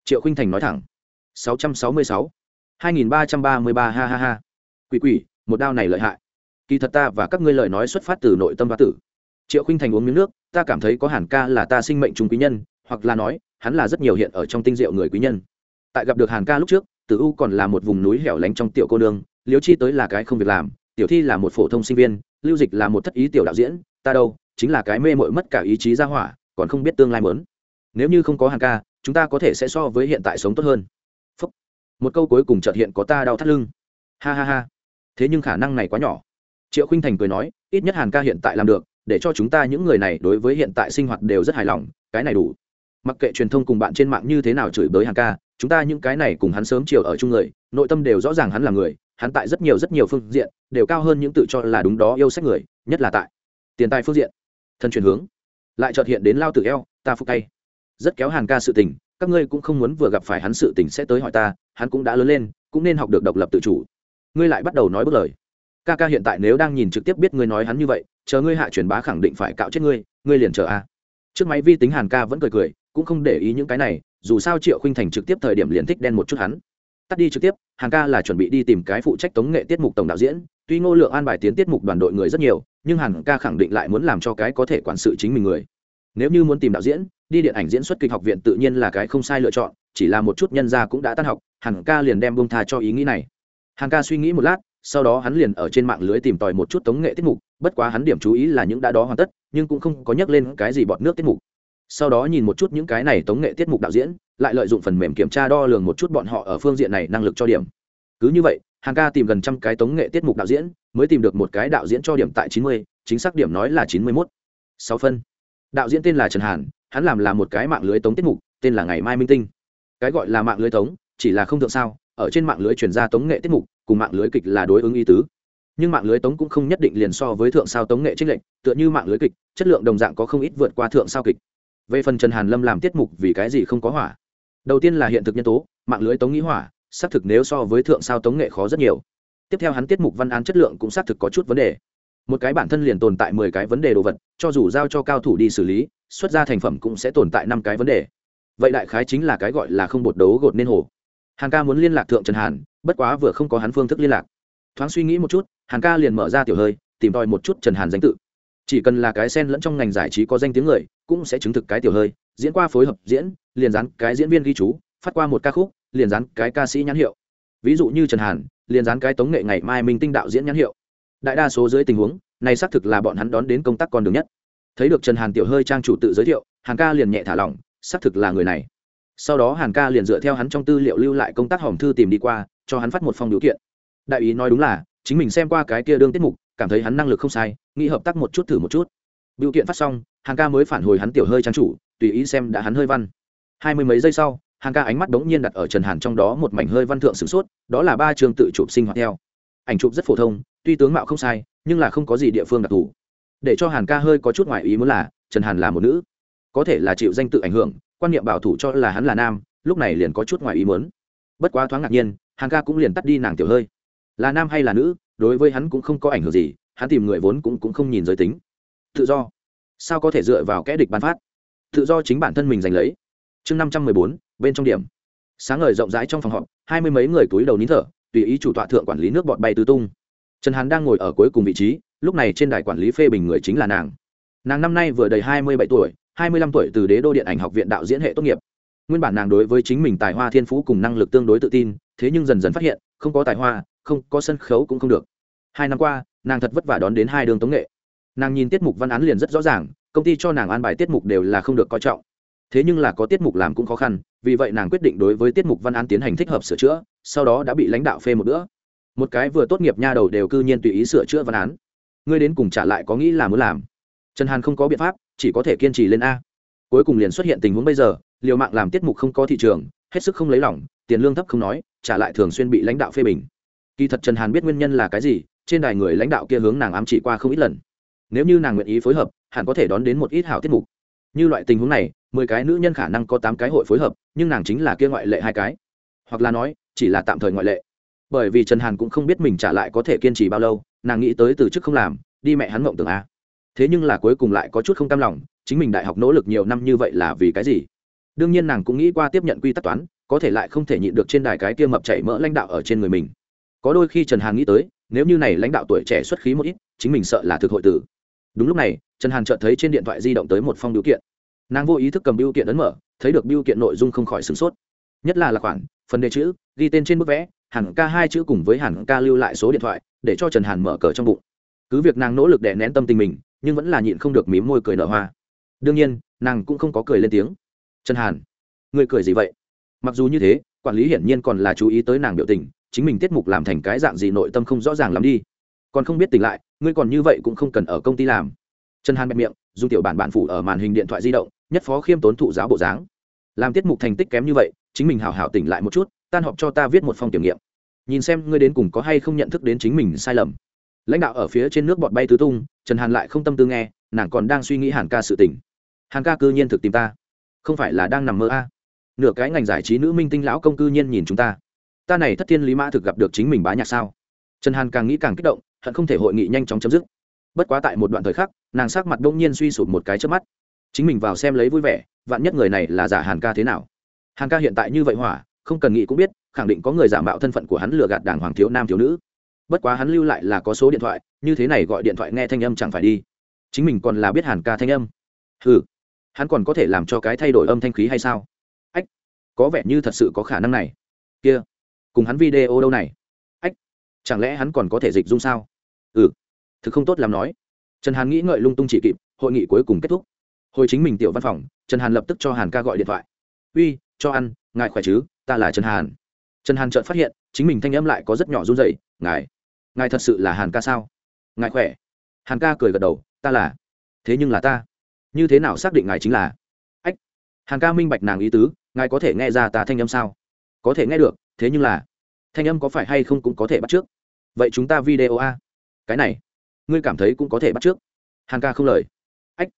Triệu khinh thành nói thẳng. 666. 2333 ha ha ha quỷ quỷ, một đao này lợi hại. Kỳ thật ta và các ngươi lời nói xuất phát từ nội tâm và tử. Triệu khinh thành uống miếng nước, ta cảm thấy có hàn ca là ta sinh mệnh trung quý nhân, hoặc là nói, hắn là rất nhiều hiện ở trong tinh diệu người quý nhân. Tại gặp được hàn ca lúc trước, tử u còn là một vùng núi hẻo lánh trong tiểu cô nương liếu chi tới là cái không việc làm, tiểu thi là một phổ thông sinh viên, lưu dịch là một thất ý tiểu đạo diễn, ta đâu, chính là cái mê mội mất cả ý chí ra hỏa, còn không biết tương lai mớn nếu như không có hàn ca, chúng ta có thể sẽ so với hiện tại sống tốt hơn. Phúc. một câu cuối cùng trợt hiện có ta đau thắt lưng. Ha ha ha thế nhưng khả năng này quá nhỏ. Triệu khinh thành cười nói, ít nhất hàn ca hiện tại làm được, để cho chúng ta những người này đối với hiện tại sinh hoạt đều rất hài lòng, cái này đủ. Mặc kệ truyền thông cùng bạn trên mạng như thế nào chửi bới hàn ca, chúng ta những cái này cùng hắn sớm chiều ở chung người, nội tâm đều rõ ràng hắn là người, hắn tại rất nhiều rất nhiều phương diện, đều cao hơn những tự cho là đúng đó yêu sách người, nhất là tại tiền tài phương diện. Thân chuyển hướng, lại trợt hiện đến lao tử eo, ta phục tay. Rất kéo hàn ca sự tình, các ngươi cũng không muốn vừa gặp phải hắn sự tình sẽ tới hỏi ta, hắn cũng đã lớn lên, cũng nên học được độc lập tự chủ ngươi lại bắt đầu nói bất lời. Ca ca hiện tại nếu đang nhìn trực tiếp biết ngươi nói hắn như vậy, chờ ngươi hạ truyền bá khẳng định phải cạo chết ngươi ngươi liền chờ a. Trước máy vi tính hàn ca vẫn cười cười, cũng không để ý những cái này, dù sao triệu khinh thành trực tiếp thời điểm liền thích đen một chút hắn. Tắt đi trực tiếp, hàn ca là chuẩn bị đi tìm cái phụ trách tống nghệ tiết mục tổng đạo diễn, tuy ngô lượng an bài tiến tiết mục đoàn đội người rất nhiều, nhưng hàn ca khẳng định lại muốn làm cho cái có thể quản sự chính mình người. Nếu như muốn tìm đạo diễn, đi điện ảnh diễn xuất kịch học viện tự nhiên là cái không sai lựa chọn, chỉ là một chút nhân gia cũng đã tan học, hàn ca liền đem bông tha cho ý nghĩ này hàn ca suy nghĩ một lát, sau đó hắn liền ở trên mạng lưới tìm tòi một chút tống nghệ tiết mục, bất quá hắn điểm chú ý là những đã đó hoàn tất, nhưng cũng không có nhắc lên cái gì bọt nước tiết mục. Sau đó nhìn một chút những cái này tống nghệ tiết mục đạo diễn, lại lợi dụng phần mềm kiểm tra đo lường một chút bọn họ ở phương diện này năng lực cho điểm. Cứ như vậy hàng ca tìm gần trăm cái tống nghệ tiết mục đạo diễn, mới tìm được một cái đạo diễn cho điểm tại chín mươi, chính xác điểm nói là chín mươi mốt. Sáu phân. Đạo diễn tên là trần hàn, hắn làm là một cái mạng lưới tống tiết mục, tên là ngày mai minh tinh. Cái gọi là mạng lưới tống, chỉ là không thượng sao ở trên mạng lưới truyền ra tống nghệ tiết mục, cùng mạng lưới kịch là đối ứng y tứ. Nhưng mạng lưới tống cũng không nhất định liền so với thượng sao tống nghệ trích lệnh tựa như mạng lưới kịch, chất lượng đồng dạng có không ít vượt qua thượng sao kịch. Về phần trần hàn lâm làm tiết mục vì cái gì không có hỏa? Đầu tiên là hiện thực nhân tố, mạng lưới tống nghĩ hỏa, xác thực nếu so với thượng sao tống nghệ khó rất nhiều. Tiếp theo hắn tiết mục văn án chất lượng cũng xác thực có chút vấn đề. Một cái bản thân liền tồn tại mười cái vấn đề đồ vật, cho dù giao cho cao thủ đi xử lý, xuất ra thành phẩm cũng sẽ tồn tại năm cái vấn đề. Vậy đại khái chính là cái gọi là không bột đấu gột nên hồ hàn ca muốn liên lạc thượng trần hàn, bất quá vừa không có hắn phương thức liên lạc. Thoáng suy nghĩ một chút, hàn ca liền mở ra tiểu hơi, tìm tòi một chút trần hàn danh tự. Chỉ cần là cái sen lẫn trong ngành giải trí có danh tiếng người, cũng sẽ chứng thực cái tiểu hơi, diễn qua phối hợp diễn, liền dán cái diễn viên ghi chú, phát qua một ca khúc, liền dán cái ca sĩ nhãn hiệu. Ví dụ như trần hàn, liền dán cái tống nghệ ngày mai minh tinh đạo diễn nhãn hiệu. Đại đa số dưới tình huống, này xác thực là bọn hắn đón đến công tác con đường nhất. Thấy được trần hàn tiểu hơi trang chủ tự giới thiệu, hàn ca liền nhẹ thả lỏng, xác thực là người này sau đó hàn ca liền dựa theo hắn trong tư liệu lưu lại công tác hòm thư tìm đi qua, cho hắn phát một phong điều kiện. Đại ý nói đúng là, chính mình xem qua cái kia đương tiết mục, cảm thấy hắn năng lực không sai, nghĩ hợp tác một chút thử một chút. Biểu kiện phát xong, hàn ca mới phản hồi hắn tiểu hơi trang chủ, tùy ý xem đã hắn hơi văn. Hai mươi mấy giây sau, hàn ca ánh mắt bỗng nhiên đặt ở trần hàn trong đó một mảnh hơi văn thượng sửng sốt, đó là ba trường tự chụp sinh hoạt theo. Ảnh chụp rất phổ thông, tuy tướng mạo không sai, nhưng là không có gì địa phương đặc thù. Để cho hàn ca hơi có chút ngoại ý muốn là, trần hàn là một nữ. Có thể là chịu danh tự ảnh hưởng quan niệm bảo thủ cho là hắn là nam lúc này liền có chút ngoài ý muốn. Bất quá thoáng ngạc nhiên hàng ca cũng liền tắt đi nàng tiểu hơi. Là nam hay là nữ đối với hắn cũng không có ảnh hưởng gì hắn tìm người vốn cũng, cũng không nhìn giới tính. Tự do. Sao có thể dựa vào kẽ địch bán phát? Tự do chính bản thân mình giành lấy. Chương năm trăm mười bốn bên trong điểm. Sáng ngời rộng rãi trong phòng họp hai mươi mấy người túi đầu nín thở tùy ý chủ tọa thượng quản lý nước bọt bay tứ tung. Trần hàn đang ngồi ở cuối cùng vị trí lúc này trên đài quản lý phê bình người chính là nàng. Nàng năm nay vừa đầy hai mươi bảy tuổi hai mươi lăm tuổi từ đế đô điện ảnh học viện đạo diễn hệ tốt nghiệp. Nguyên bản nàng đối với chính mình tài hoa thiên phú cùng năng lực tương đối tự tin, thế nhưng dần dần phát hiện, không có tài hoa, không có sân khấu cũng không được. Hai năm qua, nàng thật vất vả đón đến hai đường tống nghệ. Nàng nhìn tiết mục văn án liền rất rõ ràng, công ty cho nàng an bài tiết mục đều là không được coi trọng. Thế nhưng là có tiết mục làm cũng khó khăn, vì vậy nàng quyết định đối với tiết mục văn án tiến hành thích hợp sửa chữa, sau đó đã bị lãnh đạo phê một bữa. Một cái vừa tốt nghiệp nha đầu đều cư nhiên tùy ý sửa chữa văn án. Ngươi đến cùng trả lại có nghĩ là muốn làm. Trần hàn không có biện pháp chỉ có thể kiên trì lên a. Cuối cùng liền xuất hiện tình huống bây giờ, liều mạng làm tiết mục không có thị trường, hết sức không lấy lỏng tiền lương thấp không nói, trả lại thường xuyên bị lãnh đạo phê bình. Kỳ thật trần hàn biết nguyên nhân là cái gì, trên đài người lãnh đạo kia hướng nàng ám chỉ qua không ít lần. Nếu như nàng nguyện ý phối hợp, hẳn có thể đón đến một ít hảo tiết mục. Như loại tình huống này, mười cái nữ nhân khả năng có tám cái hội phối hợp, nhưng nàng chính là kia ngoại lệ hai cái. Hoặc là nói, chỉ là tạm thời ngoại lệ. Bởi vì trần hàn cũng không biết mình trả lại có thể kiên trì bao lâu, nàng nghĩ tới từ chức không làm, đi mẹ hắn mộng tưởng a thế nhưng là cuối cùng lại có chút không cam lòng, chính mình đại học nỗ lực nhiều năm như vậy là vì cái gì? Đương nhiên nàng cũng nghĩ qua tiếp nhận quy tắc toán, có thể lại không thể nhịn được trên đài cái kia mập chảy mỡ lãnh đạo ở trên người mình. Có đôi khi trần hàn nghĩ tới, nếu như này lãnh đạo tuổi trẻ xuất khí một ít, chính mình sợ là thực hội tử. Đúng lúc này, trần hàn chợt thấy trên điện thoại di động tới một phong biểu kiện. Nàng vô ý thức cầm biểu kiện ấn mở, thấy được biểu kiện nội dung không khỏi sửng sốt. Nhất là là khoản, phần đề chữ, ghi tên trên bức vẽ hàn ca hai chữ cùng với hàn ca lưu lại số điện thoại, để cho trần hàn mở cờ trong bụng. Cứ việc nàng nỗ lực đè nén tâm tình mình nhưng vẫn là nhịn không được mím môi cười nở hoa. Đương nhiên, nàng cũng không có cười lên tiếng. Trần hàn người cười gì vậy? Mặc dù như thế, quản lý hiển nhiên còn là chú ý tới nàng biểu tình, chính mình tiết mục làm thành cái dạng gì nội tâm không rõ ràng lắm đi. Còn không biết tỉnh lại, ngươi còn như vậy cũng không cần ở công ty làm. Trần hàn bẹp miệng dùng tiểu bản bản phủ ở màn hình điện thoại di động, nhất phó khiêm tốn thụ giáo bộ dáng. Làm tiết mục thành tích kém như vậy, chính mình hảo hảo tỉnh lại một chút, tan họp cho ta viết một phong kiểm nghiệm. Nhìn xem ngươi đến cùng có hay không nhận thức đến chính mình sai lầm. Lãnh đạo ở phía trên nước bọt bay tứ tung trần hàn lại không tâm tư nghe, nàng còn đang suy nghĩ hàn ca sự tình. hàn ca cư nhiên thực tìm ta. Không phải là đang nằm mơ a? À. nửa cái ngành giải trí nữ minh tinh lão công cư nhiên nhìn chúng ta. Ta này thất thiên lý mã thực gặp được chính mình bá nhạc sao? Trần hàn càng nghĩ càng kích động, hận không thể hội nghị nhanh chóng chấm dứt. Bất quá tại một đoạn thời khắc, nàng sắc mặt đông nhiên suy sụp một cái trước mắt. Chính mình vào xem lấy vui vẻ, vạn nhất người này là giả hàn ca thế nào? Hàn ca hiện tại như vậy hỏa, không cần nghĩ cũng biết, khẳng định có người giả mạo thân phận của hắn lừa gạt đảng hoàng thiếu nam thiếu nữ bất quá hắn lưu lại là có số điện thoại, như thế này gọi điện thoại nghe thanh âm chẳng phải đi. Chính mình còn là biết hàn ca thanh âm. Ừ hắn còn có thể làm cho cái thay đổi âm thanh khí hay sao? Ách, có vẻ như thật sự có khả năng này. Kia, cùng hắn video đâu này? Ách, chẳng lẽ hắn còn có thể dịch dung sao? Ừ thực không tốt làm nói. Trần hàn nghĩ ngợi lung tung chỉ kịp, hội nghị cuối cùng kết thúc. Hồi chính mình tiểu văn phòng, trần hàn lập tức cho hàn ca gọi điện thoại. Uy, cho ăn, ngài khỏe chứ? Ta là trần hàn. Trần hàn chợt phát hiện, chính mình thanh âm lại có rất nhỏ run rẩy, ngài ngài thật sự là hàn ca sao? Ngài khỏe? Hàn ca cười gật đầu, ta là. Thế nhưng là ta. Như thế nào xác định ngài chính là? Ách! Hàn ca minh bạch nàng ý tứ, ngài có thể nghe ra ta thanh âm sao? Có thể nghe được, thế nhưng là, thanh âm có phải hay không cũng có thể bắt trước. Vậy chúng ta video a. Cái này, ngươi cảm thấy cũng có thể bắt trước. Hàn ca không lời. Ách!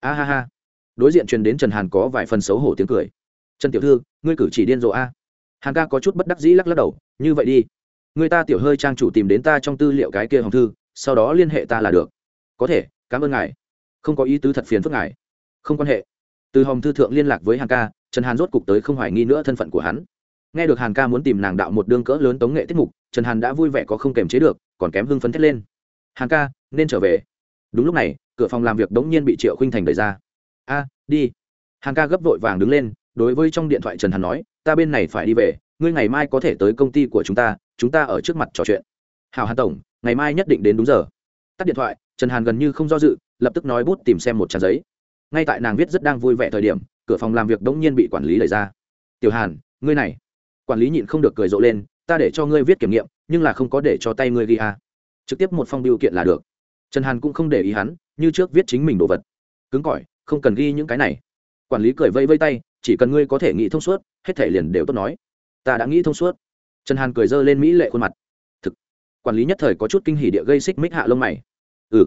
A ha ha. Đối diện truyền đến trần hàn có vài phần xấu hổ tiếng cười. Trần tiểu thư, ngươi cử chỉ điên rồ a. Hàn ca có chút bất đắc dĩ lắc lắc đầu, như vậy đi người ta tiểu hơi trang chủ tìm đến ta trong tư liệu cái kia hồng thư, sau đó liên hệ ta là được. Có thể, cảm ơn ngài. Không có ý tứ thật phiền phức ngài. Không quan hệ. Từ hồng thư thượng liên lạc với hàn ca, trần hàn rốt cục tới không hoài nghi nữa thân phận của hắn. Nghe được hàn ca muốn tìm nàng đạo một đương cỡ lớn tống nghệ tiết mục, trần hàn đã vui vẻ có không kềm chế được, còn kém hưng phấn thét lên. Hàn ca, nên trở về. Đúng lúc này, cửa phòng làm việc đống nhiên bị triệu khinh thành đẩy ra. A, đi. Hàn ca gấp vội vàng đứng lên, đối với trong điện thoại trần hàn nói, ta bên này phải đi về, ngươi ngày mai có thể tới công ty của chúng ta chúng ta ở trước mặt trò chuyện. Hào hàn tổng, ngày mai nhất định đến đúng giờ. Tắt điện thoại, trần hàn gần như không do dự, lập tức nói bút tìm xem một trang giấy. Ngay tại nàng viết rất đang vui vẻ thời điểm, cửa phòng làm việc đống nhiên bị quản lý đẩy ra. Tiểu hàn, ngươi này. Quản lý nhịn không được cười rộ lên, ta để cho ngươi viết kiểm nghiệm, nhưng là không có để cho tay ngươi ghi a trực tiếp một phong biểu kiện là được. Trần hàn cũng không để ý hắn, như trước viết chính mình đồ vật. Cứng cỏi, không cần ghi những cái này. Quản lý cười vây vây tay, chỉ cần ngươi có thể nghĩ thông suốt, hết thể liền đều tốt nói. Ta đã nghĩ thông suốt trần hàn cười dơ lên mỹ lệ khuôn mặt. Thực, quản lý nhất thời có chút kinh hỉ địa gây xích mích hạ lông mày. Ừ.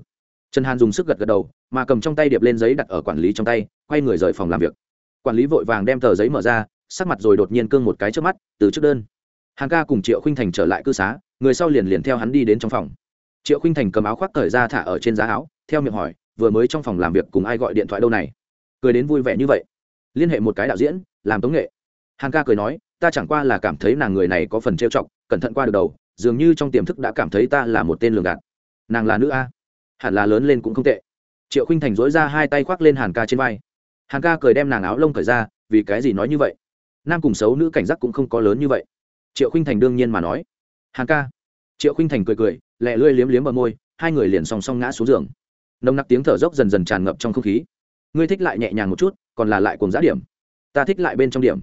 Trần hàn dùng sức gật gật đầu, mà cầm trong tay điệp lên giấy đặt ở quản lý trong tay, quay người rời phòng làm việc. Quản lý vội vàng đem tờ giấy mở ra, sắc mặt rồi đột nhiên cương một cái trước mắt, từ trước đơn. Hàn ca cùng triệu khinh thành trở lại cư xá, người sau liền liền theo hắn đi đến trong phòng. Triệu khinh thành cầm áo khoác thời ra thả ở trên giá áo, theo miệng hỏi, vừa mới trong phòng làm việc cùng ai gọi điện thoại đâu này? Cười đến vui vẻ như vậy. Liên hệ một cái đạo diễn, làm tống nghệ. Hàn ca cười nói ta chẳng qua là cảm thấy nàng người này có phần trêu chọc, cẩn thận qua được đầu, dường như trong tiềm thức đã cảm thấy ta là một tên lường gạt. Nàng là nữ a. Hẳn là lớn lên cũng không tệ. Triệu khinh thành dối ra hai tay khoác lên hàn ca trên vai. Hàn ca cười đem nàng áo lông cởi ra, vì cái gì nói như vậy? Nam cùng xấu nữ cảnh giác cũng không có lớn như vậy. Triệu khinh thành đương nhiên mà nói. Hàn ca. Triệu khinh thành cười cười, lẹ lưỡi liếm liếm bờ môi, hai người liền song song ngã xuống giường. Nồng nặc tiếng thở dốc dần dần tràn ngập trong không khí. Ngươi thích lại nhẹ nhàng một chút, còn là lại cùng giá điểm. Ta thích lại bên trong điểm.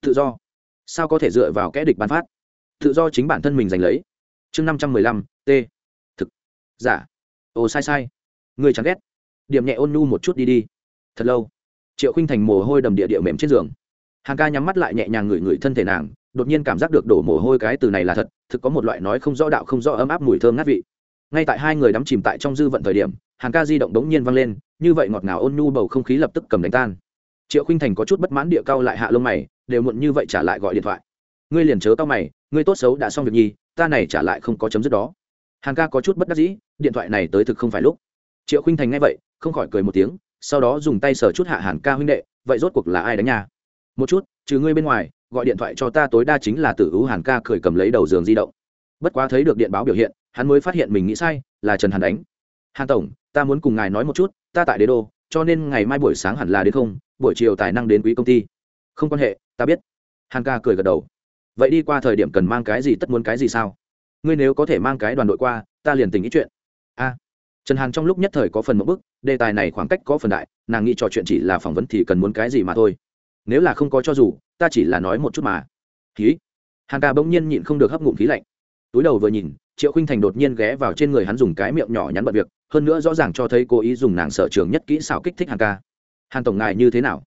Tự do sao có thể dựa vào kẽ địch bán phát? Tự do chính bản thân mình giành lấy. Chương năm trăm mười lăm, t. Thực. Giả. Ồ, sai sai. Người chẳng ghét. Điểm nhẹ ôn nhu một chút đi đi. Thật lâu. Triệu khinh thành mồ hôi đầm địa địa mềm trên giường. Hàng ca nhắm mắt lại nhẹ nhàng ngửi ngửi thân thể nàng, đột nhiên cảm giác được đổ mồ hôi cái từ này là thật, thực có một loại nói không rõ đạo không rõ ấm áp mùi thơm ngát vị. Ngay tại hai người đắm chìm tại trong dư vận thời điểm, hàng ca di động đống nhiên vang lên, như vậy ngọt ngào ôn nhu bầu không khí lập tức cầm đánh tan. Triệu khinh thành có chút bất mãn địa cao lại hạ lông mày đều muộn như vậy trả lại gọi điện thoại. Ngươi liền chớ tao mày, ngươi tốt xấu đã xong việc nhi, ta này trả lại không có chấm dứt đó. Hàn ca có chút bất đắc dĩ, điện thoại này tới thực không phải lúc. Triệu khinh thành nghe vậy, không khỏi cười một tiếng, sau đó dùng tay sờ chút hạ hàn ca huynh đệ, vậy rốt cuộc là ai đánh nhà? Một chút, trừ ngươi bên ngoài, gọi điện thoại cho ta tối đa chính là tử hữu hàn ca cười cầm lấy đầu giường di động. Bất quá thấy được điện báo biểu hiện, hắn mới phát hiện mình nghĩ sai, là trần hàn đánh. Hàn tổng, ta muốn cùng ngài nói một chút, ta tại đế đô, cho nên ngày mai buổi sáng hẳn là đến không? Buổi chiều tài năng đến quý công ty không quan hệ, ta biết. Hàn ca cười gật đầu. Vậy đi qua thời điểm cần mang cái gì, tất muốn cái gì sao? Ngươi nếu có thể mang cái đoàn đội qua, ta liền tình ý chuyện. A. Trần hàn trong lúc nhất thời có phần một bức, đề tài này khoảng cách có phần đại, nàng nghĩ trò chuyện chỉ là phỏng vấn thì cần muốn cái gì mà thôi. Nếu là không có cho dù, ta chỉ là nói một chút mà. Khí hàn ca bỗng nhiên nhịn không được hấp ngụm khí lạnh. Túi đầu vừa nhìn, triệu khinh thành đột nhiên ghé vào trên người hắn dùng cái miệng nhỏ nhắn bận việc, hơn nữa rõ ràng cho thấy cố ý dùng nàng sở trường nhất kỹ xảo kích thích hàn ca. Hàn tổng ngài như thế nào?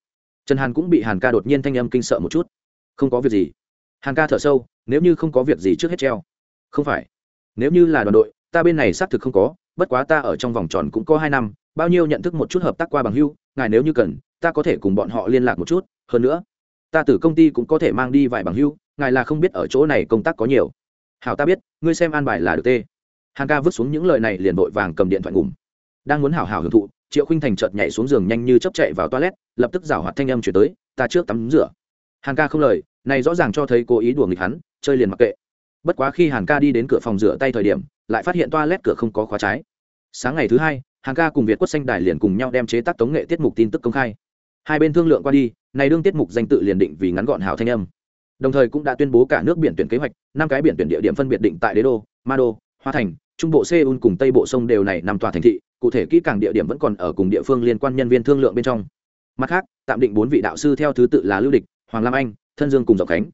Trần hàn cũng bị hàn ca đột nhiên thanh âm kinh sợ một chút. Không có việc gì. Hàn ca thở sâu, nếu như không có việc gì trước hết treo. Không phải. Nếu như là đoàn đội, ta bên này xác thực không có, bất quá ta ở trong vòng tròn cũng có hai năm, bao nhiêu nhận thức một chút hợp tác qua bằng hưu, ngài nếu như cần, ta có thể cùng bọn họ liên lạc một chút, hơn nữa, ta từ công ty cũng có thể mang đi vài bằng hưu, ngài là không biết ở chỗ này công tác có nhiều. Hảo ta biết, ngươi xem an bài là được tê. Hàn ca vứt xuống những lời này liền vội vàng cầm điện thoại ngủm. Đang muốn hảo hảo hưởng thụ triệu khinh thành chợt nhảy xuống giường nhanh như chấp chạy vào toilet, lập tức rảo hoạt thanh âm chuyển tới, ta trước tắm rửa. Hàn ca không lời, này rõ ràng cho thấy cố ý đùa nghịch hắn, chơi liền mặc kệ. Bất quá khi hàn ca đi đến cửa phòng rửa tay thời điểm, lại phát hiện toilet cửa không có khóa trái. Sáng ngày thứ hai, hàn ca cùng việt quất xanh đài liền cùng nhau đem chế tác tống nghệ tiết mục tin tức công khai. Hai bên thương lượng qua đi, này đương tiết mục danh tự liền định vì ngắn gọn hào thanh âm. Đồng thời cũng đã tuyên bố cả nước biển tuyển kế hoạch, năm cái biển tuyển địa điểm phân biệt định tại đế đô, ma đô, hoa thành, trung bộ seoul cùng tây bộ sông đều này nằm tòa thành thị cụ thể kỹ càng địa điểm vẫn còn ở cùng địa phương liên quan nhân viên thương lượng bên trong. Mặt khác, tạm định bốn vị đạo sư theo thứ tự là lưu địch, hoàng lam anh, thân dương cùng dọc khánh.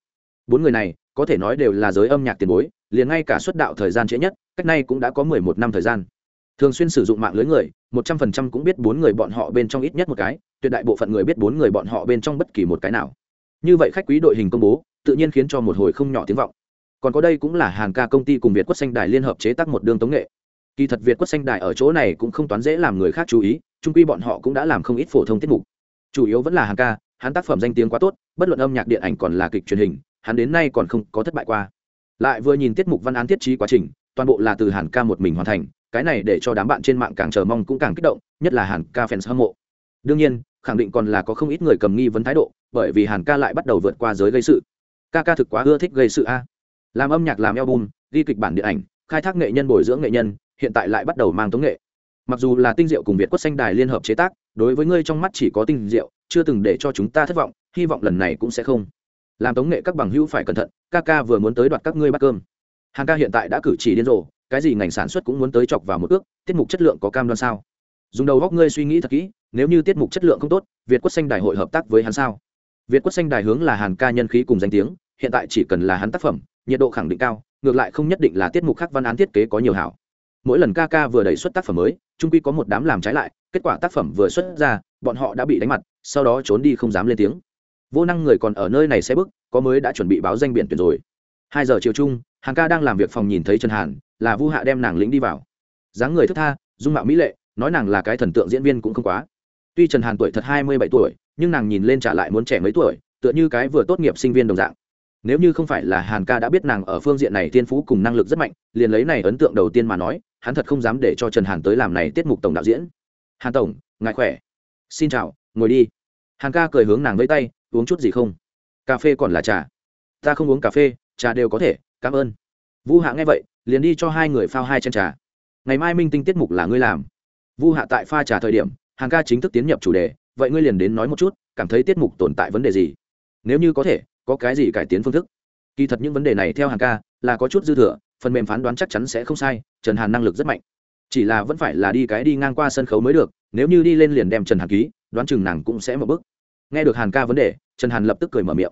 Bốn người này, có thể nói đều là giới âm nhạc tiền bối, liền ngay cả xuất đạo thời gian trễ nhất, cách nay cũng đã có mười một năm thời gian. Thường xuyên sử dụng mạng lưới người, một trăm phần trăm cũng biết bốn người bọn họ bên trong ít nhất một cái, tuyệt đại bộ phận người biết bốn người bọn họ bên trong bất kỳ một cái nào. Như vậy khách quý đội hình công bố, tự nhiên khiến cho một hồi không nhỏ tiếng vọng. Còn có đây cũng là hàng ca công ty cùng việt quất xanh đài liên hợp chế tác một đường tống nghệ kỳ thật việt quất xanh đài ở chỗ này cũng không toán dễ làm người khác chú ý trung quy bọn họ cũng đã làm không ít phổ thông tiết mục. Chủ yếu vẫn là hàng ca, hắn tác phẩm danh tiếng quá tốt, bất luận âm nhạc điện ảnh còn là kịch truyền hình, hắn đến nay còn không có thất bại qua. Lại vừa nhìn tiết mục văn án thiết trí quá trình, toàn bộ là từ hàn ca một mình hoàn thành, cái này để cho đám bạn trên mạng càng chờ mong cũng càng kích động, nhất là hàn ca fans hâm mộ. Đương nhiên, khẳng định còn là có không ít người cầm nghi vấn thái độ, bởi vì hàn ca lại bắt đầu vượt qua giới gây sự. Ca ca thực quá ưa thích gây sự a. Làm âm nhạc, làm album, ghi kịch bản điện ảnh, khai thác nghệ nhân bồi dưỡng nghệ nhân hiện tại lại bắt đầu mang tống nghệ. Mặc dù là tinh diệu cùng việt quất xanh đài liên hợp chế tác, đối với ngươi trong mắt chỉ có tinh diệu, chưa từng để cho chúng ta thất vọng, hy vọng lần này cũng sẽ không. Làm tống nghệ các bằng hữu phải cẩn thận, ca ca vừa muốn tới đoạt các ngươi bắt cơm. Hàng ca hiện tại đã cử chỉ điên rồ, cái gì ngành sản xuất cũng muốn tới chọc vào một ước, tiết mục chất lượng có cam đoan sao? Dùng đầu góc ngươi suy nghĩ thật kỹ, nếu như tiết mục chất lượng không tốt, việt quất xanh đài hội hợp tác với hắn sao? Việt quất xanh đài hướng là hàn ca nhân khí cùng danh tiếng, hiện tại chỉ cần là hắn tác phẩm, nhiệt độ khẳng định cao, ngược lại không nhất định là tiết mục khác văn án thiết kế có nhiều hảo mỗi lần ca ca vừa đẩy xuất tác phẩm mới, trung quy có một đám làm trái lại, kết quả tác phẩm vừa xuất ra, bọn họ đã bị đánh mặt, sau đó trốn đi không dám lên tiếng. Vô năng người còn ở nơi này sẽ bức, có mới đã chuẩn bị báo danh biển tuyển rồi. Hai giờ chiều chung hàng ca đang làm việc phòng nhìn thấy trần hàn, là vu hạ đem nàng lính đi vào. Dáng người thức tha, dung mạo mỹ lệ, nói nàng là cái thần tượng diễn viên cũng không quá. Tuy trần hàn tuổi thật hai mươi bảy tuổi, nhưng nàng nhìn lên trả lại muốn trẻ mấy tuổi, tựa như cái vừa tốt nghiệp sinh viên đồng dạng. Nếu như không phải là hàn ca đã biết nàng ở phương diện này tiên phú cùng năng lực rất mạnh, liền lấy này ấn tượng đầu tiên mà nói hắn thật không dám để cho trần hàn tới làm này tiết mục tổng đạo diễn. Hàn tổng, ngài khỏe? Xin chào, ngồi đi. Hàn ca cười hướng nàng với tay, uống chút gì không? Cà phê còn là trà. Ta không uống cà phê, trà đều có thể, cảm ơn. Vu hạ nghe vậy, liền đi cho hai người phao hai chân trà. Ngày mai minh tinh tiết mục là ngươi làm. Vu hạ tại pha trà thời điểm hàng ca chính thức tiến nhập chủ đề, vậy ngươi liền đến nói một chút, cảm thấy tiết mục tồn tại vấn đề gì? Nếu như có thể, có cái gì cải tiến phương thức? Kỳ thật những vấn đề này theo hàng ca là có chút dư thừa, phần mềm phán đoán chắc chắn sẽ không sai trần hàn năng lực rất mạnh. Chỉ là vẫn phải là đi cái đi ngang qua sân khấu mới được, nếu như đi lên liền đem trần hàn ký, đoán chừng nàng cũng sẽ một bước. Nghe được hàn ca vấn đề, trần hàn lập tức cười mở miệng.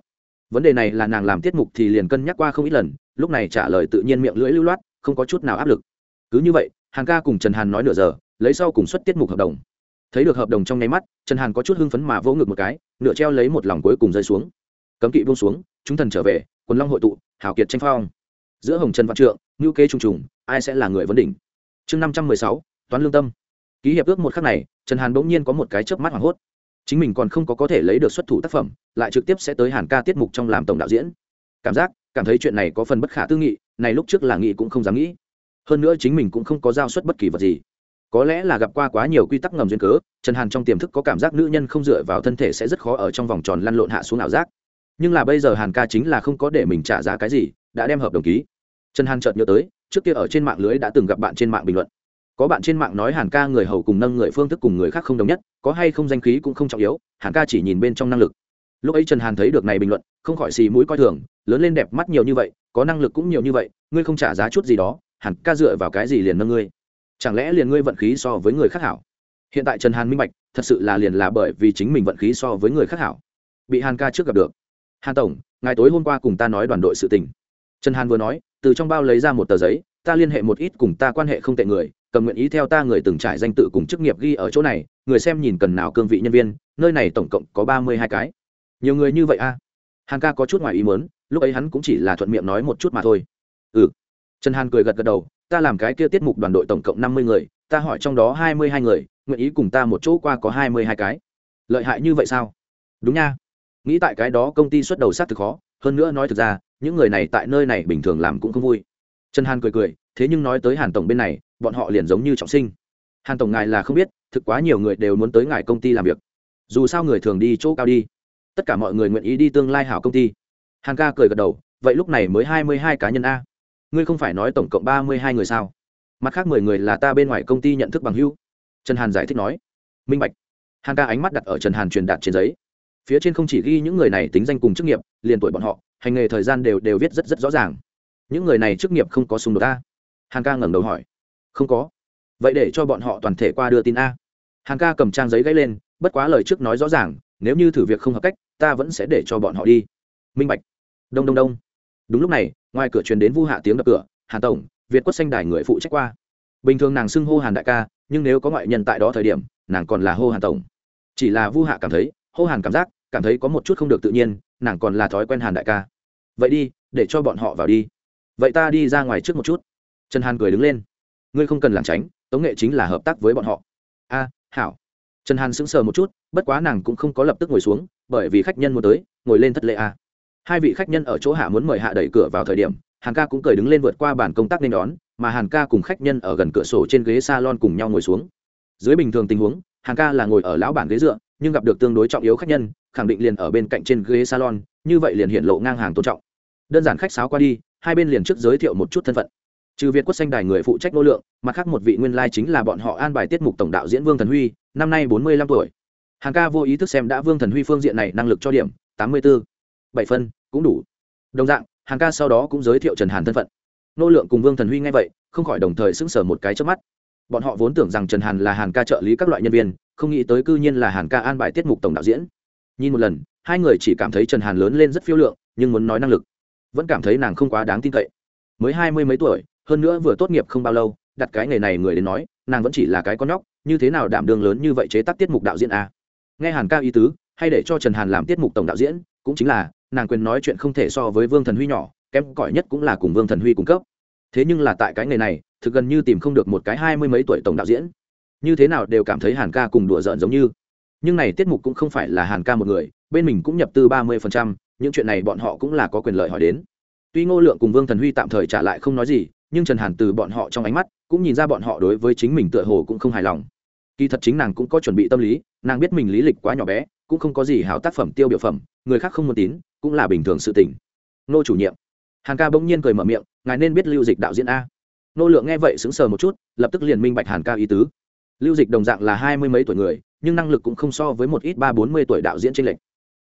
Vấn đề này là nàng làm tiết mục thì liền cân nhắc qua không ít lần, lúc này trả lời tự nhiên miệng lưỡi lưu loát, không có chút nào áp lực. Cứ như vậy, hàn ca cùng trần hàn nói nửa giờ, lấy sau cùng xuất tiết mục hợp đồng. Thấy được hợp đồng trong nháy mắt, trần hàn có chút hưng phấn mà vỗ ngực một cái, nửa treo lấy một lòng cuối cùng rơi xuống. Cấm kỵ buông xuống, chúng thần trở về, quần long hội tụ, hào kiệt tranh phong. Giữa hồng trần văn trượng ngữ kế trùng trùng, ai sẽ là người vấn đỉnh? Chương năm trăm mười sáu, toán lương tâm. Ký hiệp ước một khắc này, trần hàn bỗng nhiên có một cái chớp mắt hoảng hốt. Chính mình còn không có có thể lấy được xuất thủ tác phẩm, lại trực tiếp sẽ tới hàn ca tiết mục trong làm tổng đạo diễn. Cảm giác, cảm thấy chuyện này có phần bất khả tư nghị, này lúc trước là nghĩ cũng không dám nghĩ. Hơn nữa chính mình cũng không có giao xuất bất kỳ vật gì. Có lẽ là gặp qua quá nhiều quy tắc ngầm duyên cớ, trần hàn trong tiềm thức có cảm giác nữ nhân không dựa vào thân thể sẽ rất khó ở trong vòng tròn lăn lộn hạ xuống ảo giác. Nhưng là bây giờ hàn ca chính là không có để mình trả giá cái gì, đã đem hợp đồng ký trần hàn chợt nhớ tới, trước kia ở trên mạng lưới đã từng gặp bạn trên mạng bình luận. Có bạn trên mạng nói hàn ca người hầu cùng nâng người phương thức cùng người khác không đồng nhất, có hay không danh khí cũng không trọng yếu, hàn ca chỉ nhìn bên trong năng lực. Lúc ấy trần hàn thấy được này bình luận, không khỏi xì mũi coi thường, lớn lên đẹp mắt nhiều như vậy, có năng lực cũng nhiều như vậy, ngươi không trả giá chút gì đó, hàn ca dựa vào cái gì liền nâng ngươi? Chẳng lẽ liền ngươi vận khí so với người khác hảo? Hiện tại trần hàn minh bạch, thật sự là liền là bởi vì chính mình vận khí so với người khác hảo, bị hàn ca trước gặp được. Hàn tổng ngày tối hôm qua cùng ta nói đoàn đội sự tình. Trần hàn vừa nói từ trong bao lấy ra một tờ giấy, ta liên hệ một ít cùng ta quan hệ không tệ người, cầm nguyện ý theo ta người từng trải danh tự cùng chức nghiệp ghi ở chỗ này, người xem nhìn cần nào cương vị nhân viên, nơi này tổng cộng có ba mươi hai cái. Nhiều người như vậy a à? hàn ca có chút ngoài ý mớn lúc ấy hắn cũng chỉ là thuận miệng nói một chút mà thôi. Ừ. Trần hàn cười gật gật đầu, ta làm cái kia tiết mục đoàn đội tổng cộng năm mươi người, ta hỏi trong đó hai mươi hai người, nguyện ý cùng ta một chỗ qua có hai mươi hai cái. Lợi hại như vậy sao? Đúng nha. Nghĩ tại cái đó công ty xuất đầu sát thực khó hơn nữa nói thực ra, những người này tại nơi này bình thường làm cũng không vui. Trần hàn cười cười, thế nhưng nói tới hàn tổng bên này, bọn họ liền giống như trọng sinh. Hàn tổng ngài là không biết, thực quá nhiều người đều muốn tới ngài công ty làm việc. Dù sao người thường đi chỗ cao đi. Tất cả mọi người nguyện ý đi tương lai hảo công ty. Hàn ca cười gật đầu, vậy lúc này mới hai mươi hai cá nhân a. Ngươi không phải nói tổng cộng ba mươi hai người sao? Mặt khác mười người là ta bên ngoài công ty nhận thức bằng hưu trần hàn giải thích nói. Minh bạch. Hàn ca ánh mắt đặt ở trần hàn truyền đạt trên giấy phía trên không chỉ ghi những người này tính danh cùng chức nghiệp, liền tuổi bọn họ, hành nghề thời gian đều đều viết rất rất rõ ràng. Những người này chức nghiệp không có xung đột ta hàn ca ngẩng đầu hỏi. Không có. Vậy để cho bọn họ toàn thể qua đưa tin a. Hàn ca cầm trang giấy gãy lên, bất quá lời trước nói rõ ràng, nếu như thử việc không hợp cách, ta vẫn sẽ để cho bọn họ đi. Minh bạch. Đông đông đông. Đúng lúc này, ngoài cửa truyền đến vu hạ tiếng đập cửa, hàn tổng, việt quất xanh đài người phụ trách qua. Bình thường nàng xưng hô hàn đại ca, nhưng nếu có ngoại nhân tại đó thời điểm, nàng còn là hô hàn tổng. Chỉ là vu hạ cảm thấy hô hàn cảm giác, cảm thấy có một chút không được tự nhiên, nàng còn là thói quen hàn đại ca. Vậy đi, để cho bọn họ vào đi. Vậy ta đi ra ngoài trước một chút. Trần hàn cười đứng lên. Ngươi không cần lảng tránh, tống nghệ chính là hợp tác với bọn họ. A, hảo. Trần hàn sững sờ một chút, bất quá nàng cũng không có lập tức ngồi xuống, bởi vì khách nhân muốn tới, ngồi lên thất lệ a. Hai vị khách nhân ở chỗ hạ muốn mời hạ đẩy cửa vào thời điểm, hàn ca cũng cười đứng lên vượt qua bản công tác nên đón, mà hàn ca cùng khách nhân ở gần cửa sổ trên ghế salon cùng nhau ngồi xuống. Dưới bình thường tình huống, hàn ca là ngồi ở lão bản ghế dựa nhưng gặp được tương đối trọng yếu khách nhân, khẳng định liền ở bên cạnh trên ghế salon, như vậy liền hiện lộ ngang hàng tôn trọng. Đơn giản khách sáo qua đi, hai bên liền trước giới thiệu một chút thân phận. Trừ việt quốc xanh đài người phụ trách nô lượng, mặt khác một vị nguyên lai chính là bọn họ an bài tiết mục tổng đạo diễn vương thần huy, năm nay bốn mươi lăm tuổi. Hàng ca vô ý thức xem đã vương thần huy phương diện này năng lực cho điểm, tám mươi bốn bảy phân, cũng đủ. Đồng dạng, hàng ca sau đó cũng giới thiệu trần hàn thân phận. Nô lượng cùng vương thần huy nghe vậy, không khỏi đồng thời xứng sở một cái trước mắt bọn họ vốn tưởng rằng trần hàn là hàn ca trợ lý các loại nhân viên, không nghĩ tới cư nhiên là hàn ca an bài tiết mục tổng đạo diễn. Nhìn một lần, hai người chỉ cảm thấy trần hàn lớn lên rất phiêu lượng, nhưng muốn nói năng lực, vẫn cảm thấy nàng không quá đáng tin cậy. Mới hai mươi mấy tuổi, hơn nữa vừa tốt nghiệp không bao lâu, đặt cái nghề này người đến nói, nàng vẫn chỉ là cái con nhóc, như thế nào đảm đường lớn như vậy chế tác tiết mục đạo diễn a nghe hàn ca ý tứ, hay để cho trần hàn làm tiết mục tổng đạo diễn, cũng chính là, nàng quyền nói chuyện không thể so với vương thần huy nhỏ, kém cỏi nhất cũng là cùng vương thần huy cung cấp. Thế nhưng là tại cái nghề này thực gần như tìm không được một cái hai mươi mấy tuổi tổng đạo diễn. Như thế nào đều cảm thấy hàn ca cùng đùa giỡn giống như. Nhưng này tiết mục cũng không phải là hàn ca một người, bên mình cũng nhập tư ba mươi phần trăm, những chuyện này bọn họ cũng là có quyền lợi hỏi đến. Tuy ngô lượng cùng vương thần huy tạm thời trả lại không nói gì, nhưng trần hàn từ bọn họ trong ánh mắt, cũng nhìn ra bọn họ đối với chính mình tựa hồ cũng không hài lòng. Kỳ thật chính nàng cũng có chuẩn bị tâm lý, nàng biết mình lý lịch quá nhỏ bé, cũng không có gì hảo tác phẩm tiêu biểu phẩm, người khác không muốn tín, cũng là bình thường sự tình. Nô chủ nhiệm. Hàn ca bỗng nhiên cười mở miệng, ngài nên biết lưu dịch đạo diễn a nô lượng nghe vậy sững sờ một chút, lập tức liền minh bạch hàn ca ý tứ. Lưu dịch đồng dạng là hai mươi mấy tuổi người, nhưng năng lực cũng không so với một ít ba bốn mươi tuổi đạo diễn trên lệch.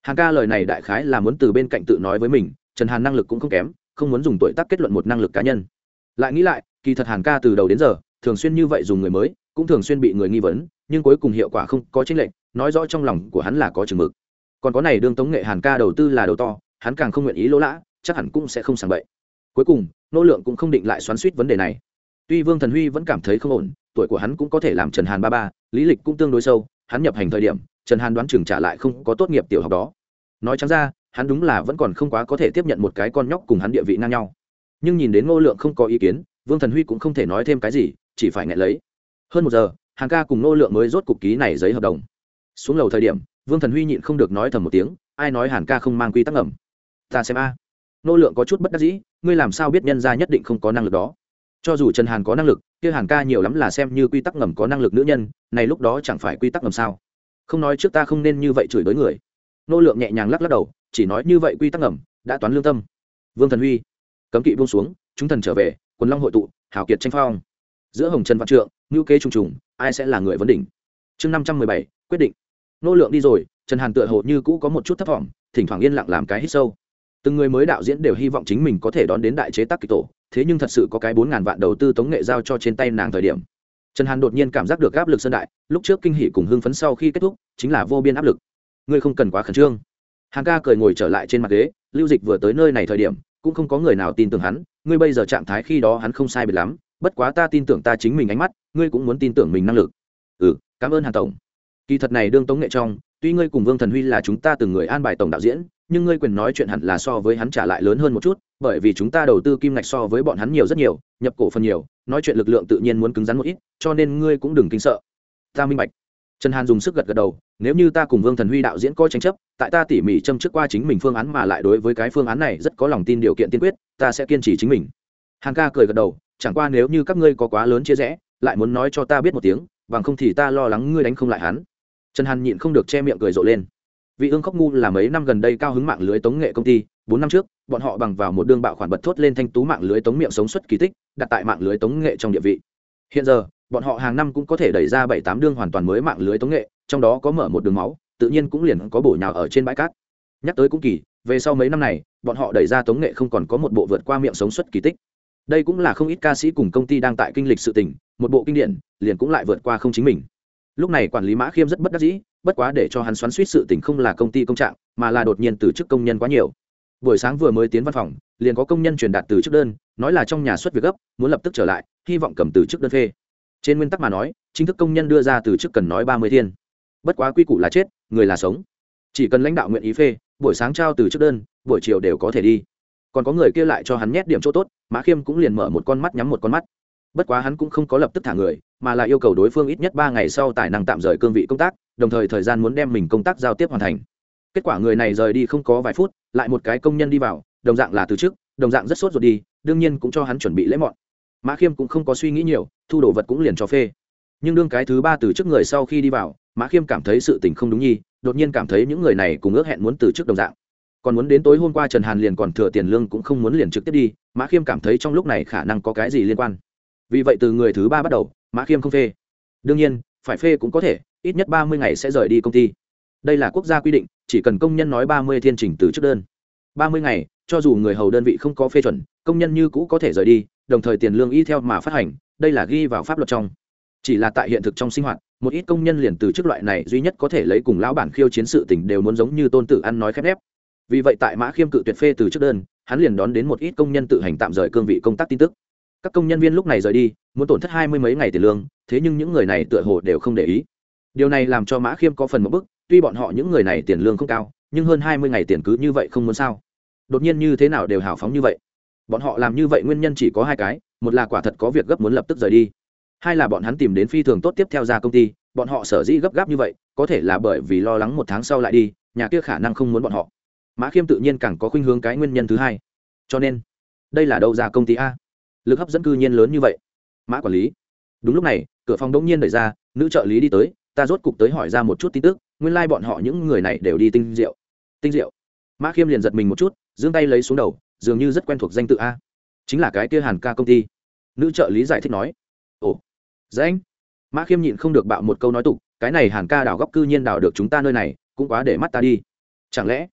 Hàn ca lời này đại khái là muốn từ bên cạnh tự nói với mình, trần hàn năng lực cũng không kém, không muốn dùng tuổi tác kết luận một năng lực cá nhân. Lại nghĩ lại, kỳ thật hàn ca từ đầu đến giờ, thường xuyên như vậy dùng người mới, cũng thường xuyên bị người nghi vấn, nhưng cuối cùng hiệu quả không có tranh lệch, nói rõ trong lòng của hắn là có chừng mực. Còn có này đương tống nghệ hàn ca đầu tư là đầu to, hắn càng không nguyện ý lỗ lã, chắc hẳn cũng sẽ không sàng bậy. Cuối cùng nô lượng cũng không định lại xoắn suýt vấn đề này. Tuy vương thần huy vẫn cảm thấy không ổn, tuổi của hắn cũng có thể làm trần hàn ba ba, lý lịch cũng tương đối sâu, hắn nhập hành thời điểm, trần hàn đoán chừng trả lại không có tốt nghiệp tiểu học đó. Nói chẳng ra, hắn đúng là vẫn còn không quá có thể tiếp nhận một cái con nhóc cùng hắn địa vị ngang nhau. Nhưng nhìn đến ngô lượng không có ý kiến, vương thần huy cũng không thể nói thêm cái gì, chỉ phải ngại lấy. Hơn một giờ hàng ca cùng ngô lượng mới rốt cục ký này giấy hợp đồng. Xuống lầu thời điểm, vương thần huy nhịn không được nói thầm một tiếng, ai nói hàn ca không mang quy tắc ngầm? Ta xem a. à. Nô lượng có chút bất đắc dĩ, ngươi làm sao biết nhân gia nhất định không có năng lực đó? Cho dù trần hàn có năng lực, kia hàn ca nhiều lắm là xem như quy tắc ngầm có năng lực nữ nhân, này lúc đó chẳng phải quy tắc ngầm sao? Không nói trước ta không nên như vậy chửi đối người. Nô lượng nhẹ nhàng lắc lắc đầu, chỉ nói như vậy quy tắc ngầm, đã toán lương tâm. Vương thần huy, cấm kỵ buông xuống, chúng thần trở về, quần long hội tụ hảo kiệt tranh phong. Giữa hồng trần văn trượng ngữ kế trùng trùng, ai sẽ là người vấn đỉnh? Chương năm trăm mười bảy, quyết định. Nô lượng đi rồi, trần hàn tựa hồ như cũ có một chút thất vọng, thỉnh thoảng yên lặng làm cái hít sâu từng người mới đạo diễn đều hy vọng chính mình có thể đón đến đại chế tác kịch tổ, thế nhưng thật sự có cái bốn ngàn vạn đầu tư tống nghệ giao cho trên tay nàng thời điểm. Trần hàn đột nhiên cảm giác được áp lực sân đại, lúc trước kinh hỷ cùng hưng phấn sau khi kết thúc, chính là vô biên áp lực. Ngươi không cần quá khẩn trương. Hàn ca cười ngồi trở lại trên mặt ghế, lưu dịch vừa tới nơi này thời điểm, cũng không có người nào tin tưởng hắn, ngươi bây giờ trạng thái khi đó hắn không sai biệt lắm, bất quá ta tin tưởng ta chính mình ánh mắt, ngươi cũng muốn tin tưởng mình năng lực. Ừ cảm ơn hàn tổng. Kỳ thật này đương tống nghệ trong, tuy ngươi cùng vương thần huy là chúng ta từng người an bài tổng đạo diễn nhưng ngươi quyền nói chuyện hẳn là so với hắn trả lại lớn hơn một chút, bởi vì chúng ta đầu tư kim ngạch so với bọn hắn nhiều rất nhiều, nhập cổ phần nhiều, nói chuyện lực lượng tự nhiên muốn cứng rắn một ít, cho nên ngươi cũng đừng kinh sợ. Ta minh bạch. Trần hàn dùng sức gật gật đầu, nếu như ta cùng vương thần huy đạo diễn coi tranh chấp, tại ta tỉ mỉ châm trước qua chính mình phương án mà lại đối với cái phương án này rất có lòng tin điều kiện tiên quyết, ta sẽ kiên trì chính mình. Hàn ca cười gật đầu, chẳng qua nếu như các ngươi có quá lớn chia rẽ, lại muốn nói cho ta biết một tiếng, bằng không thì ta lo lắng ngươi đánh không lại hắn. Trần hàn nhịn không được che miệng cười rộ lên vị ương khóc ngu là mấy năm gần đây cao hứng mạng lưới tống nghệ công ty, bốn năm trước, bọn họ bằng vào một đương bạo khoản bật thốt lên thanh tú mạng lưới tống miệng sống xuất kỳ tích, đặt tại mạng lưới tống nghệ trong địa vị. Hiện giờ, bọn họ hàng năm cũng có thể đẩy ra bảy tám đương hoàn toàn mới mạng lưới tống nghệ, trong đó có mở một đường máu, tự nhiên cũng liền có bổ nhào ở trên bãi cát. Nhắc tới cũng kỳ, về sau mấy năm này, bọn họ đẩy ra tống nghệ không còn có một bộ vượt qua miệng sống xuất kỳ tích. Đây cũng là không ít ca sĩ cùng công ty đang tại kinh lịch sự tình, một bộ kinh điển, liền cũng lại vượt qua không chính mình lúc này quản lý mã khiêm rất bất đắc dĩ, bất quá để cho hắn xoắn suýt sự tình không là công ty công trạng, mà là đột nhiên từ chức công nhân quá nhiều. Buổi sáng vừa mới tiến văn phòng, liền có công nhân truyền đạt từ chức đơn, nói là trong nhà xuất việc gấp, muốn lập tức trở lại, hy vọng cầm từ chức đơn phê. Trên nguyên tắc mà nói, chính thức công nhân đưa ra từ chức cần nói ba mươi thiên. Bất quá quy củ là chết, người là sống. Chỉ cần lãnh đạo nguyện ý phê, buổi sáng trao từ chức đơn, buổi chiều đều có thể đi. Còn có người kia lại cho hắn nhét điểm chỗ tốt, mã khiêm cũng liền mở một con mắt nhắm một con mắt bất quá hắn cũng không có lập tức thả người mà là yêu cầu đối phương ít nhất ba ngày sau tài năng tạm rời cương vị công tác đồng thời thời gian muốn đem mình công tác giao tiếp hoàn thành. Kết quả người này rời đi không có vài phút lại một cái công nhân đi vào đồng dạng là từ chức, đồng dạng rất sốt ruột đi đương nhiên cũng cho hắn chuẩn bị lễ mọn. Mã khiêm cũng không có suy nghĩ nhiều thu đồ vật cũng liền cho phê. Nhưng đương cái thứ ba từ trước người sau khi đi vào mã khiêm cảm thấy sự tình không đúng nhi đột nhiên cảm thấy những người này cùng ước hẹn muốn từ chức đồng dạng. Còn muốn đến tối hôm qua trần hàn liền còn thừa tiền lương cũng không muốn liền trực tiếp đi mã khiêm cảm thấy trong lúc này khả năng có cái gì liên quan vì vậy từ người thứ ba bắt đầu, mã khiêm không phê. Đương nhiên, phải phê cũng có thể, ít nhất ba mươi ngày sẽ rời đi công ty. Đây là quốc gia quy định, chỉ cần công nhân nói ba mươi thiên trình từ trước đơn. Ba mươi ngày, cho dù người hầu đơn vị không có phê chuẩn, công nhân như cũ có thể rời đi, đồng thời tiền lương y theo mà phát hành, đây là ghi vào pháp luật trong. Chỉ là tại hiện thực trong sinh hoạt, một ít công nhân liền từ chức loại này duy nhất có thể lấy cùng lão bản khiêu chiến sự tình đều muốn giống như tôn tử ăn nói khép nép. Vì vậy tại mã khiêm cự tuyệt phê từ trước đơn, hắn liền đón đến một ít công nhân tự hành tạm rời cương vị công tác tin tức các công nhân viên lúc này rời đi, muốn tổn thất hai mươi mấy ngày tiền lương, thế nhưng những người này tựa hồ đều không để ý. Điều này làm cho mã khiêm có phần một bức, tuy bọn họ những người này tiền lương không cao, nhưng hơn hai mươi ngày tiền cứ như vậy không muốn sao. Đột nhiên như thế nào đều hào phóng như vậy. Bọn họ làm như vậy nguyên nhân chỉ có hai cái, một là quả thật có việc gấp muốn lập tức rời đi, hai là bọn hắn tìm đến phi thường tốt tiếp theo ra công ty, bọn họ sở dĩ gấp gáp như vậy, có thể là bởi vì lo lắng một tháng sau lại đi, nhà kia khả năng không muốn bọn họ. Mã khiêm tự nhiên càng có khuynh hướng cái nguyên nhân thứ hai. Cho nên, đây là đâu ra công ty a? Lực hấp dẫn cư nhiên lớn như vậy. Mã quản lý. Đúng lúc này, cửa phòng đông nhiên đẩy ra, nữ trợ lý đi tới, ta rốt cục tới hỏi ra một chút tin tức, nguyên lai、like、bọn họ những người này đều đi tinh rượu tinh rượu mã khiêm liền giật mình một chút, giương tay lấy xuống đầu, dường như rất quen thuộc danh tự a. Chính là cái kia hàn ca công ty. Nữ trợ lý giải thích nói. Ồ. Dạ danh mã khiêm nhịn không được bạo một câu nói tục, cái này hàn ca đào góc cư nhiên đào được chúng ta nơi này, cũng quá để mắt ta đi. Chẳng lẽ,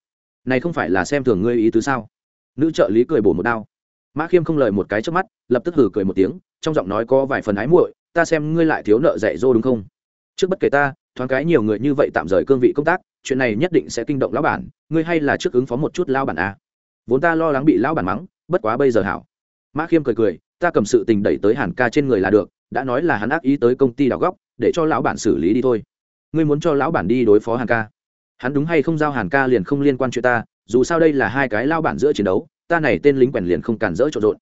này không phải là xem thường ngươi ý tứ sao? Nữ trợ lý cười bổ một đao mã khiêm không lời một cái trước mắt, lập tức hử cười một tiếng, trong giọng nói có vài phần ái muội, ta xem ngươi lại thiếu nợ dạy dô đúng không? Trước bất kể ta, thoáng cái nhiều người như vậy tạm rời cương vị công tác, chuyện này nhất định sẽ kinh động lão bản, ngươi hay là trước ứng phó một chút lao bản a? Vốn ta lo lắng bị lão bản mắng, bất quá bây giờ hảo. Mã khiêm cười cười, ta cầm sự tình đẩy tới hàn ca trên người là được, đã nói là hắn ác ý tới công ty đào góc, để cho lão bản xử lý đi thôi. Ngươi muốn cho lão bản đi đối phó hàn ca? Hắn đúng hay không giao hàn ca liền không liên quan chuyện ta, dù sao đây là hai cái lao bản giữa chiến đấu ta này tên lính quèn liền không cản rỡ trộn rộn.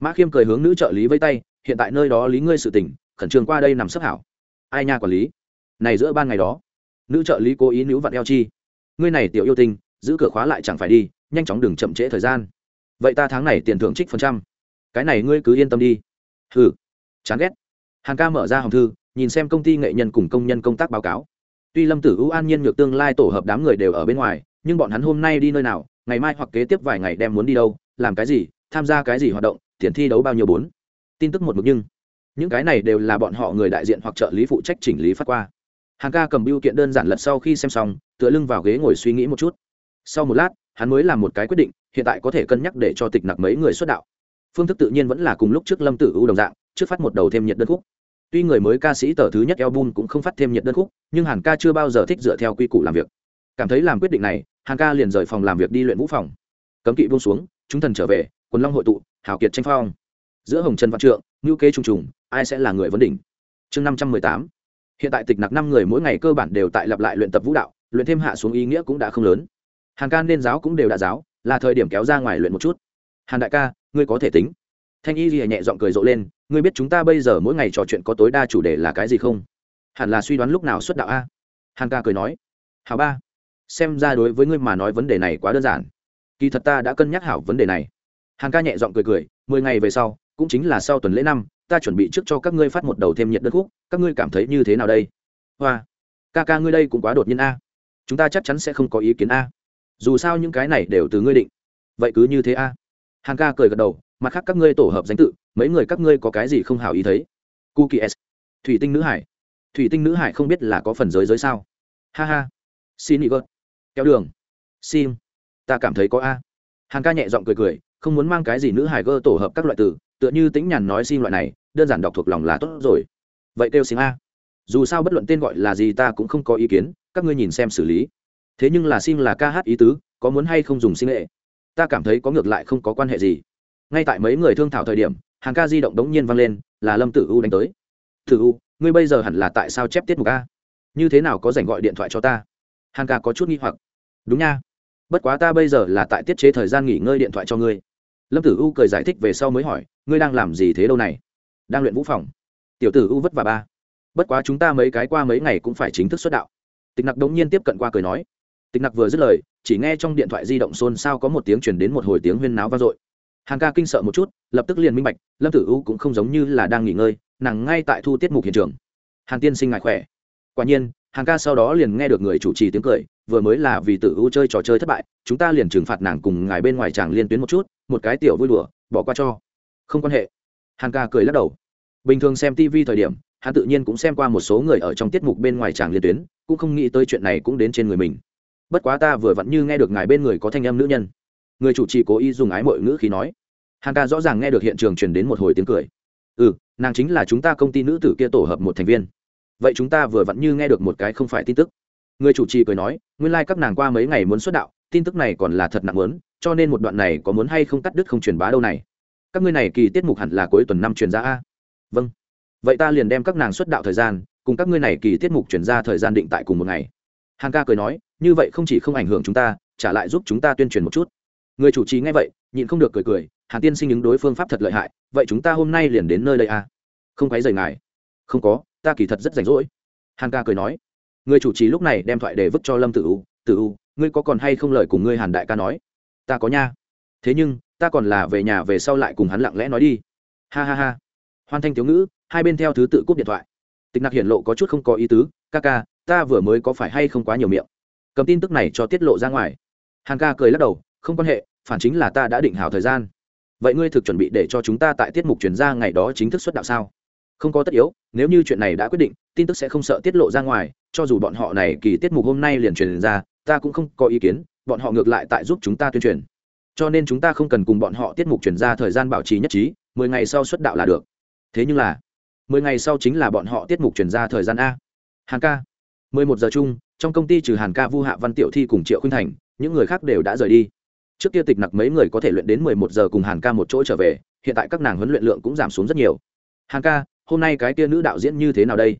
Mã khiêm cười hướng nữ trợ lý với tay hiện tại nơi đó lý ngươi sự tỉnh khẩn trương qua đây nằm sấp hảo. Ai nha quản lý? Này giữa ban ngày đó nữ trợ lý cố ý nữ vặn eo chi. Ngươi này tiểu yêu tinh giữ cửa khóa lại chẳng phải đi nhanh chóng đừng chậm trễ thời gian. Vậy ta tháng này tiền thưởng trích phần trăm. Cái này ngươi cứ yên tâm đi. Hừ, chán ghét. Hàn ca mở ra hòm thư nhìn xem công ty nghệ nhân cùng công nhân công tác báo cáo. Tuy lâm tử ưu an nhiên nhược tương lai tổ hợp đám người đều ở bên ngoài nhưng bọn hắn hôm nay đi nơi nào, ngày mai hoặc kế tiếp vài ngày đem muốn đi đâu, làm cái gì, tham gia cái gì hoạt động, tiền thi đấu bao nhiêu bốn. Tin tức một mực nhưng, những cái này đều là bọn họ người đại diện hoặc trợ lý phụ trách chỉnh lý phát qua. Hàng ca cầm biêu kiện đơn giản lật sau khi xem xong, tựa lưng vào ghế ngồi suy nghĩ một chút. Sau một lát, hắn mới làm một cái quyết định, hiện tại có thể cân nhắc để cho tịch nặc mấy người xuất đạo. Phương thức tự nhiên vẫn là cùng lúc trước lâm tử ưu đồng dạng, trước phát một đầu thêm nhiệt đơn khúc. Tuy người mới ca sĩ tờ thứ nhất album cũng không phát thêm nhiệt đơn khúc, nhưng hàn ca chưa bao giờ thích dựa theo quy củ làm việc. Cảm thấy làm quyết định này hàn ca liền rời phòng làm việc đi luyện vũ phòng. Cấm kỵ buông xuống, chúng thần trở về, quần long hội tụ, hào kiệt tranh phong. Giữa hồng trần văn trượng ngữ kế trùng trùng, ai sẽ là người vấn đỉnh? Chương năm trăm mười tám. Hiện tại tịch nặc năm người mỗi ngày cơ bản đều tại lặp lại luyện tập vũ đạo, luyện thêm hạ xuống ý nghĩa cũng đã không lớn. Hàn ca nên giáo cũng đều đã giáo, là thời điểm kéo ra ngoài luyện một chút. Hàn đại ca, ngươi có thể tính. Thanh y ghi nhẹ giọng cười rộ lên, ngươi biết chúng ta bây giờ mỗi ngày trò chuyện có tối đa chủ đề là cái gì không? Hẳn là suy đoán lúc nào xuất đạo a? Hàn ca cười nói. Hào ba xem ra đối với ngươi mà nói vấn đề này quá đơn giản. Kỳ thật ta đã cân nhắc hảo vấn đề này. Hàn ca nhẹ giọng cười cười, mười ngày về sau, cũng chính là sau tuần lễ năm, ta chuẩn bị trước cho các ngươi phát một đầu thêm nhiệt đất khúc các ngươi cảm thấy như thế nào đây? Hoa, ca ca ngươi đây cũng quá đột nhiên a. Chúng ta chắc chắn sẽ không có ý kiến a. Dù sao những cái này đều từ ngươi định. Vậy cứ như thế a. Hàn ca cười gật đầu, mặt khác các ngươi tổ hợp danh tự, mấy người các ngươi có cái gì không hảo ý thấy? Cookie s, thủy tinh nữ hải. Thủy tinh nữ hải không biết là có phần giới giới sao? Ha ha. Xin ý gớt kéo đường. Sim. Ta cảm thấy có a. Hàng ca nhẹ giọng cười cười, không muốn mang cái gì nữ hải gơ tổ hợp các loại từ, tựa như tính nhàn nói sim loại này, đơn giản đọc thuộc lòng là tốt rồi. Vậy kêu sim a. Dù sao bất luận tên gọi là gì ta cũng không có ý kiến, các ngươi nhìn xem xử lý. Thế nhưng là sim là ca hát ý tứ, có muốn hay không dùng sim nghệ? Ta cảm thấy có ngược lại không có quan hệ gì. Ngay tại mấy người thương thảo thời điểm hàng ca di động đống nhiên vang lên, là lâm tử u đánh tới. Tử u, ngươi bây giờ hẳn là tại sao chép tiết mục a? Như thế nào có dành gọi điện thoại cho ta? Hàn ca có chút nghi hoặc. Đúng nha. Bất quá ta bây giờ là tại tiết chế thời gian nghỉ ngơi điện thoại cho ngươi. Lâm tử u cười giải thích về sau mới hỏi, ngươi đang làm gì thế đâu này? Đang luyện vũ phòng. Tiểu tử u vất vả ba. Bất quá chúng ta mấy cái qua mấy ngày cũng phải chính thức xuất đạo. Tịch nặc đống nhiên tiếp cận qua cười nói. Tịch nặc vừa dứt lời, chỉ nghe trong điện thoại di động xôn xao có một tiếng chuyển đến một hồi tiếng huyên náo vang dội. Hàng ca kinh sợ một chút, lập tức liền minh bạch, lâm tử u cũng không giống như là đang nghỉ ngơi, nàng ngay tại thu tiết mục hiện trường. Hàn tiên sinh ngại khỏe. Quả nhiên hàng ca sau đó liền nghe được người chủ trì tiếng cười, vừa mới là vì tử u chơi trò chơi thất bại, chúng ta liền trừng phạt nàng cùng ngài bên ngoài chàng liên tuyến một chút, một cái tiểu vui đùa, bỏ qua cho. Không quan hệ. Hàng ca cười lắc đầu. Bình thường xem tv thời điểm, hắn tự nhiên cũng xem qua một số người ở trong tiết mục bên ngoài chàng liên tuyến, cũng không nghĩ tới chuyện này cũng đến trên người mình. Bất quá ta vừa vặn như nghe được ngài bên người có thanh âm nữ nhân. Người chủ trì cố ý dùng ái mọi ngữ khi nói. Hàng ca rõ ràng nghe được hiện trường truyền đến một hồi tiếng cười. Ừ nàng chính là chúng ta công ty nữ tử kia tổ hợp một thành viên vậy chúng ta vừa vặn như nghe được một cái không phải tin tức. Người chủ trì cười nói, nguyên lai、like、các nàng qua mấy ngày muốn xuất đạo, tin tức này còn là thật nặng muốn, cho nên một đoạn này có muốn hay không cắt đứt không truyền bá đâu này. Các ngươi này kỳ tiết mục hẳn là cuối tuần năm truyền ra a. Vâng. Vậy ta liền đem các nàng xuất đạo thời gian, cùng các ngươi này kỳ tiết mục chuyển ra thời gian định tại cùng một ngày. Hàng ca cười nói, như vậy không chỉ không ảnh hưởng chúng ta, trả lại giúp chúng ta tuyên truyền một chút. Người chủ trì nghe vậy, nhịn không được cười cười, hàn tiên sinh ứng đối phương pháp thật lợi hại, vậy chúng ta hôm nay liền đến nơi đây à không quấy rầy ngài. Không có ta kỳ thật rất rảnh rỗi. Hàn ca cười nói, người chủ trì lúc này đem thoại để vứt cho lâm tử u. Tử u, ngươi có còn hay không lời cùng ngươi hàn đại ca nói? Ta có nha. Thế nhưng, ta còn là về nhà về sau lại cùng hắn lặng lẽ nói đi. Ha ha ha. Hoan thanh thiếu ngữ, hai bên theo thứ tự cúp điện thoại. Tịch nặc hiển lộ có chút không có ý tứ, ca ca, ta vừa mới có phải hay không quá nhiều miệng? Cầm tin tức này cho tiết lộ ra ngoài. Hàn ca cười lắc đầu, không quan hệ, phản chính là ta đã định hảo thời gian. Vậy ngươi thực chuẩn bị để cho chúng ta tại tiết mục chuyển ra ngày đó chính thức xuất đạo sao? Không có tất yếu, nếu như chuyện này đã quyết định, tin tức sẽ không sợ tiết lộ ra ngoài, cho dù bọn họ này kỳ tiết mục hôm nay liền truyền ra, ta cũng không có ý kiến, bọn họ ngược lại tại giúp chúng ta tuyên truyền. Cho nên chúng ta không cần cùng bọn họ tiết mục chuyển ra thời gian bảo trì nhất trí, mười ngày sau xuất đạo là được. Thế nhưng là, mười ngày sau chính là bọn họ tiết mục chuyển ra thời gian a. Hàn ca. mười một giờ chung, trong công ty trừ hàn ca, vu hạ, văn tiểu thi cùng triệu khuynh thành, những người khác đều đã rời đi. Trước kia tịch nặc mấy người có thể luyện đến mười một giờ cùng hàn ca một chỗ trở về, hiện tại các nàng huấn luyện lượng cũng giảm xuống rất nhiều. Hàn ca hôm nay cái kia nữ đạo diễn như thế nào đây?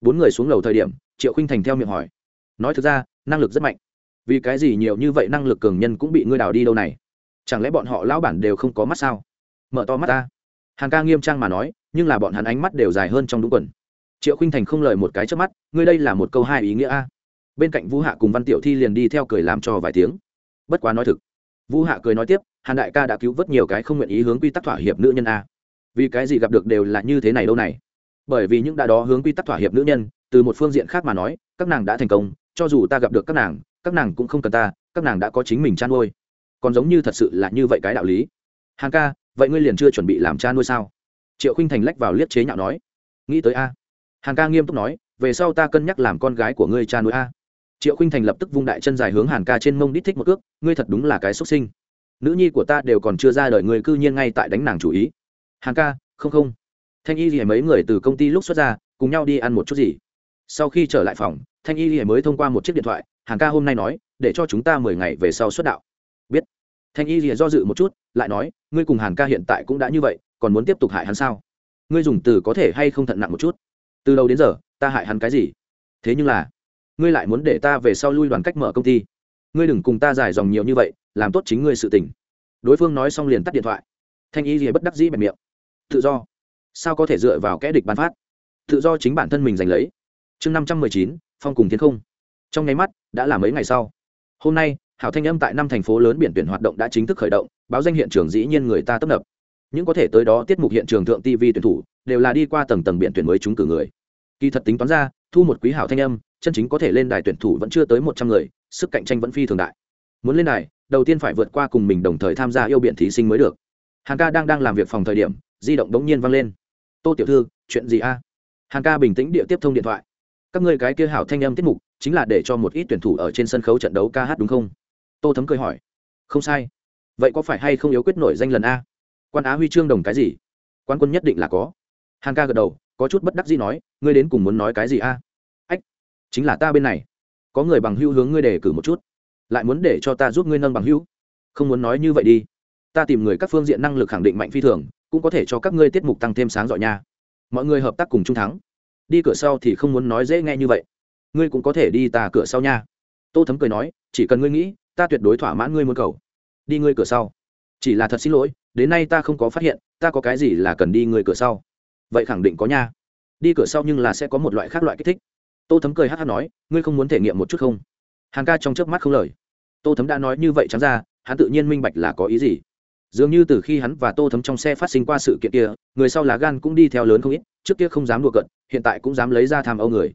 Bốn người xuống lầu thời điểm, triệu khinh thành theo miệng hỏi. Nói thực ra, năng lực rất mạnh. Vì cái gì nhiều như vậy năng lực cường nhân cũng bị ngươi đào đi đâu này? Chẳng lẽ bọn họ lão bản đều không có mắt sao? Mở to mắt ta. Hàn ca nghiêm trang mà nói, nhưng là bọn hắn ánh mắt đều dài hơn trong đúng quần. Triệu khinh thành không lời một cái trước mắt, ngươi đây là một câu hai ý nghĩa a. Bên cạnh vũ hạ cùng văn tiểu thi liền đi theo cười làm cho vài tiếng. Bất quá nói thực. Vũ hạ cười nói tiếp, hàn đại ca đã cứu vớt nhiều cái không nguyện ý hướng quy tắc thỏa hiệp nữ nhân a vì cái gì gặp được đều là như thế này đâu này. Bởi vì những đã đó hướng quy tắc thỏa hiệp nữ nhân, từ một phương diện khác mà nói, các nàng đã thành công, cho dù ta gặp được các nàng các nàng cũng không cần ta, các nàng đã có chính mình chăn nuôi. Còn giống như thật sự là như vậy cái đạo lý. Hàng ca, vậy ngươi liền chưa chuẩn bị làm cha nuôi sao? Triệu khinh thành lách vào liếc chế nhạo nói. Nghĩ tới a. Hàng ca nghiêm túc nói, về sau ta cân nhắc làm con gái của ngươi cha nuôi a. Triệu khinh thành lập tức vung đại chân dài hướng hàn ca trên mông đít thích một cước, ngươi thật đúng là cái xuất sinh. Nữ nhi của ta đều còn chưa ra đời người cư nhiên ngay tại đánh nàng chủ ý. Hàng ca, không không. Thanh y thì mấy người từ công ty lúc xuất ra, cùng nhau đi ăn một chút gì. Sau khi trở lại phòng, thanh y thì mới thông qua một chiếc điện thoại, Hàng ca hôm nay nói, để cho chúng ta mười ngày về sau xuất đạo. Biết. Thanh y thì do dự một chút, lại nói, ngươi cùng Hàng ca hiện tại cũng đã như vậy, còn muốn tiếp tục hại hắn sao? Ngươi dùng từ có thể hay không thận nặng một chút? Từ đầu đến giờ, ta hại hắn cái gì? Thế nhưng là, ngươi lại muốn để ta về sau lui đoàn cách mở công ty. Ngươi đừng cùng ta dài dòng nhiều như vậy, làm tốt chính ngươi sự tình. Đối phương nói xong liền tắt điện thoại. Thanh y gì bất đắc dĩ bẹp miệng tự do. Sao có thể dựa vào kẽ địch bán phát? Tự do chính bản thân mình giành lấy. Chương năm trăm mười chín, phong cùng thiên không. Trong nháy mắt, đã là mấy ngày sau. Hôm nay, hảo thanh âm tại năm thành phố lớn biển tuyển hoạt động đã chính thức khởi động, báo danh hiện trường dĩ nhiên người ta tấp nập. Những có thể tới đó tiết mục hiện trường thượng tv tuyển thủ, đều là đi qua tầng tầng biển tuyển mới trúng cử người. Kỳ thật tính toán ra, thu một quý hảo thanh âm, chân chính có thể lên đài tuyển thủ vẫn chưa tới một trăm người, sức cạnh tranh vẫn phi thường đại. Muốn lên đài, đầu tiên phải vượt qua cùng mình đồng thời tham gia yêu biện thí sinh mới được. Hàng ca đang đang làm việc phòng thời điểm di động đống nhiên vang lên. Tô tiểu thư chuyện gì a? À? ca bình tĩnh địa tiếp thông điện thoại. Các người cái kia hảo thanh âm tiết mục chính là để cho một ít tuyển thủ ở trên sân khấu trận đấu ca hát đúng không? Tô thấm cười hỏi. Không sai. Vậy có phải hay không yếu quyết nổi danh lần a? Quan á huy chương đồng cái gì? Quan quân nhất định là có. Hàn ca gật đầu có chút bất đắc gì nói ngươi đến cùng muốn nói cái gì a? Ách chính là ta bên này. Có người bằng hữu hướng ngươi đề cử một chút. Lại muốn để cho ta giúp ngươi nâng bằng hữu, không muốn nói như vậy đi ta tìm người các phương diện năng lực khẳng định mạnh phi thường, cũng có thể cho các ngươi tiết mục tăng thêm sáng giỏi nha. Mọi người hợp tác cùng trung thắng. Đi cửa sau thì không muốn nói dễ nghe như vậy. Ngươi cũng có thể đi ta cửa sau nha. Tô thấm cười nói, chỉ cần ngươi nghĩ, ta tuyệt đối thỏa mãn ngươi muốn cầu. Đi ngươi cửa sau. Chỉ là thật xin lỗi, đến nay ta không có phát hiện, ta có cái gì là cần đi ngươi cửa sau. Vậy khẳng định có nha. Đi cửa sau nhưng là sẽ có một loại khác loại kích thích. Tô thấm cười hát hát nói, ngươi không muốn thể nghiệm một chút không? Hàng ca trong chớp mắt không lời. Tô thấm đã nói như vậy chẳng ra, hắn tự nhiên minh bạch là có ý gì dường như từ khi hắn và tô thấm trong xe phát sinh qua sự kiện kia, người sau lá gan cũng đi theo lớn không ít, trước kia không dám đùa cận hiện tại cũng dám lấy ra tham âu người.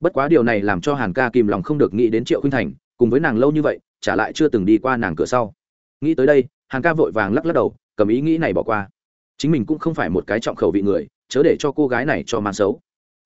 Bất quá điều này làm cho hàn ca kìm lòng không được nghĩ đến triệu khinh thành, cùng với nàng lâu như vậy, trả lại chưa từng đi qua nàng cửa sau. Nghĩ tới đây, hàn ca vội vàng lắc lắc đầu, cầm ý nghĩ này bỏ qua. Chính mình cũng không phải một cái trọng khẩu vị người, chớ để cho cô gái này cho mang xấu.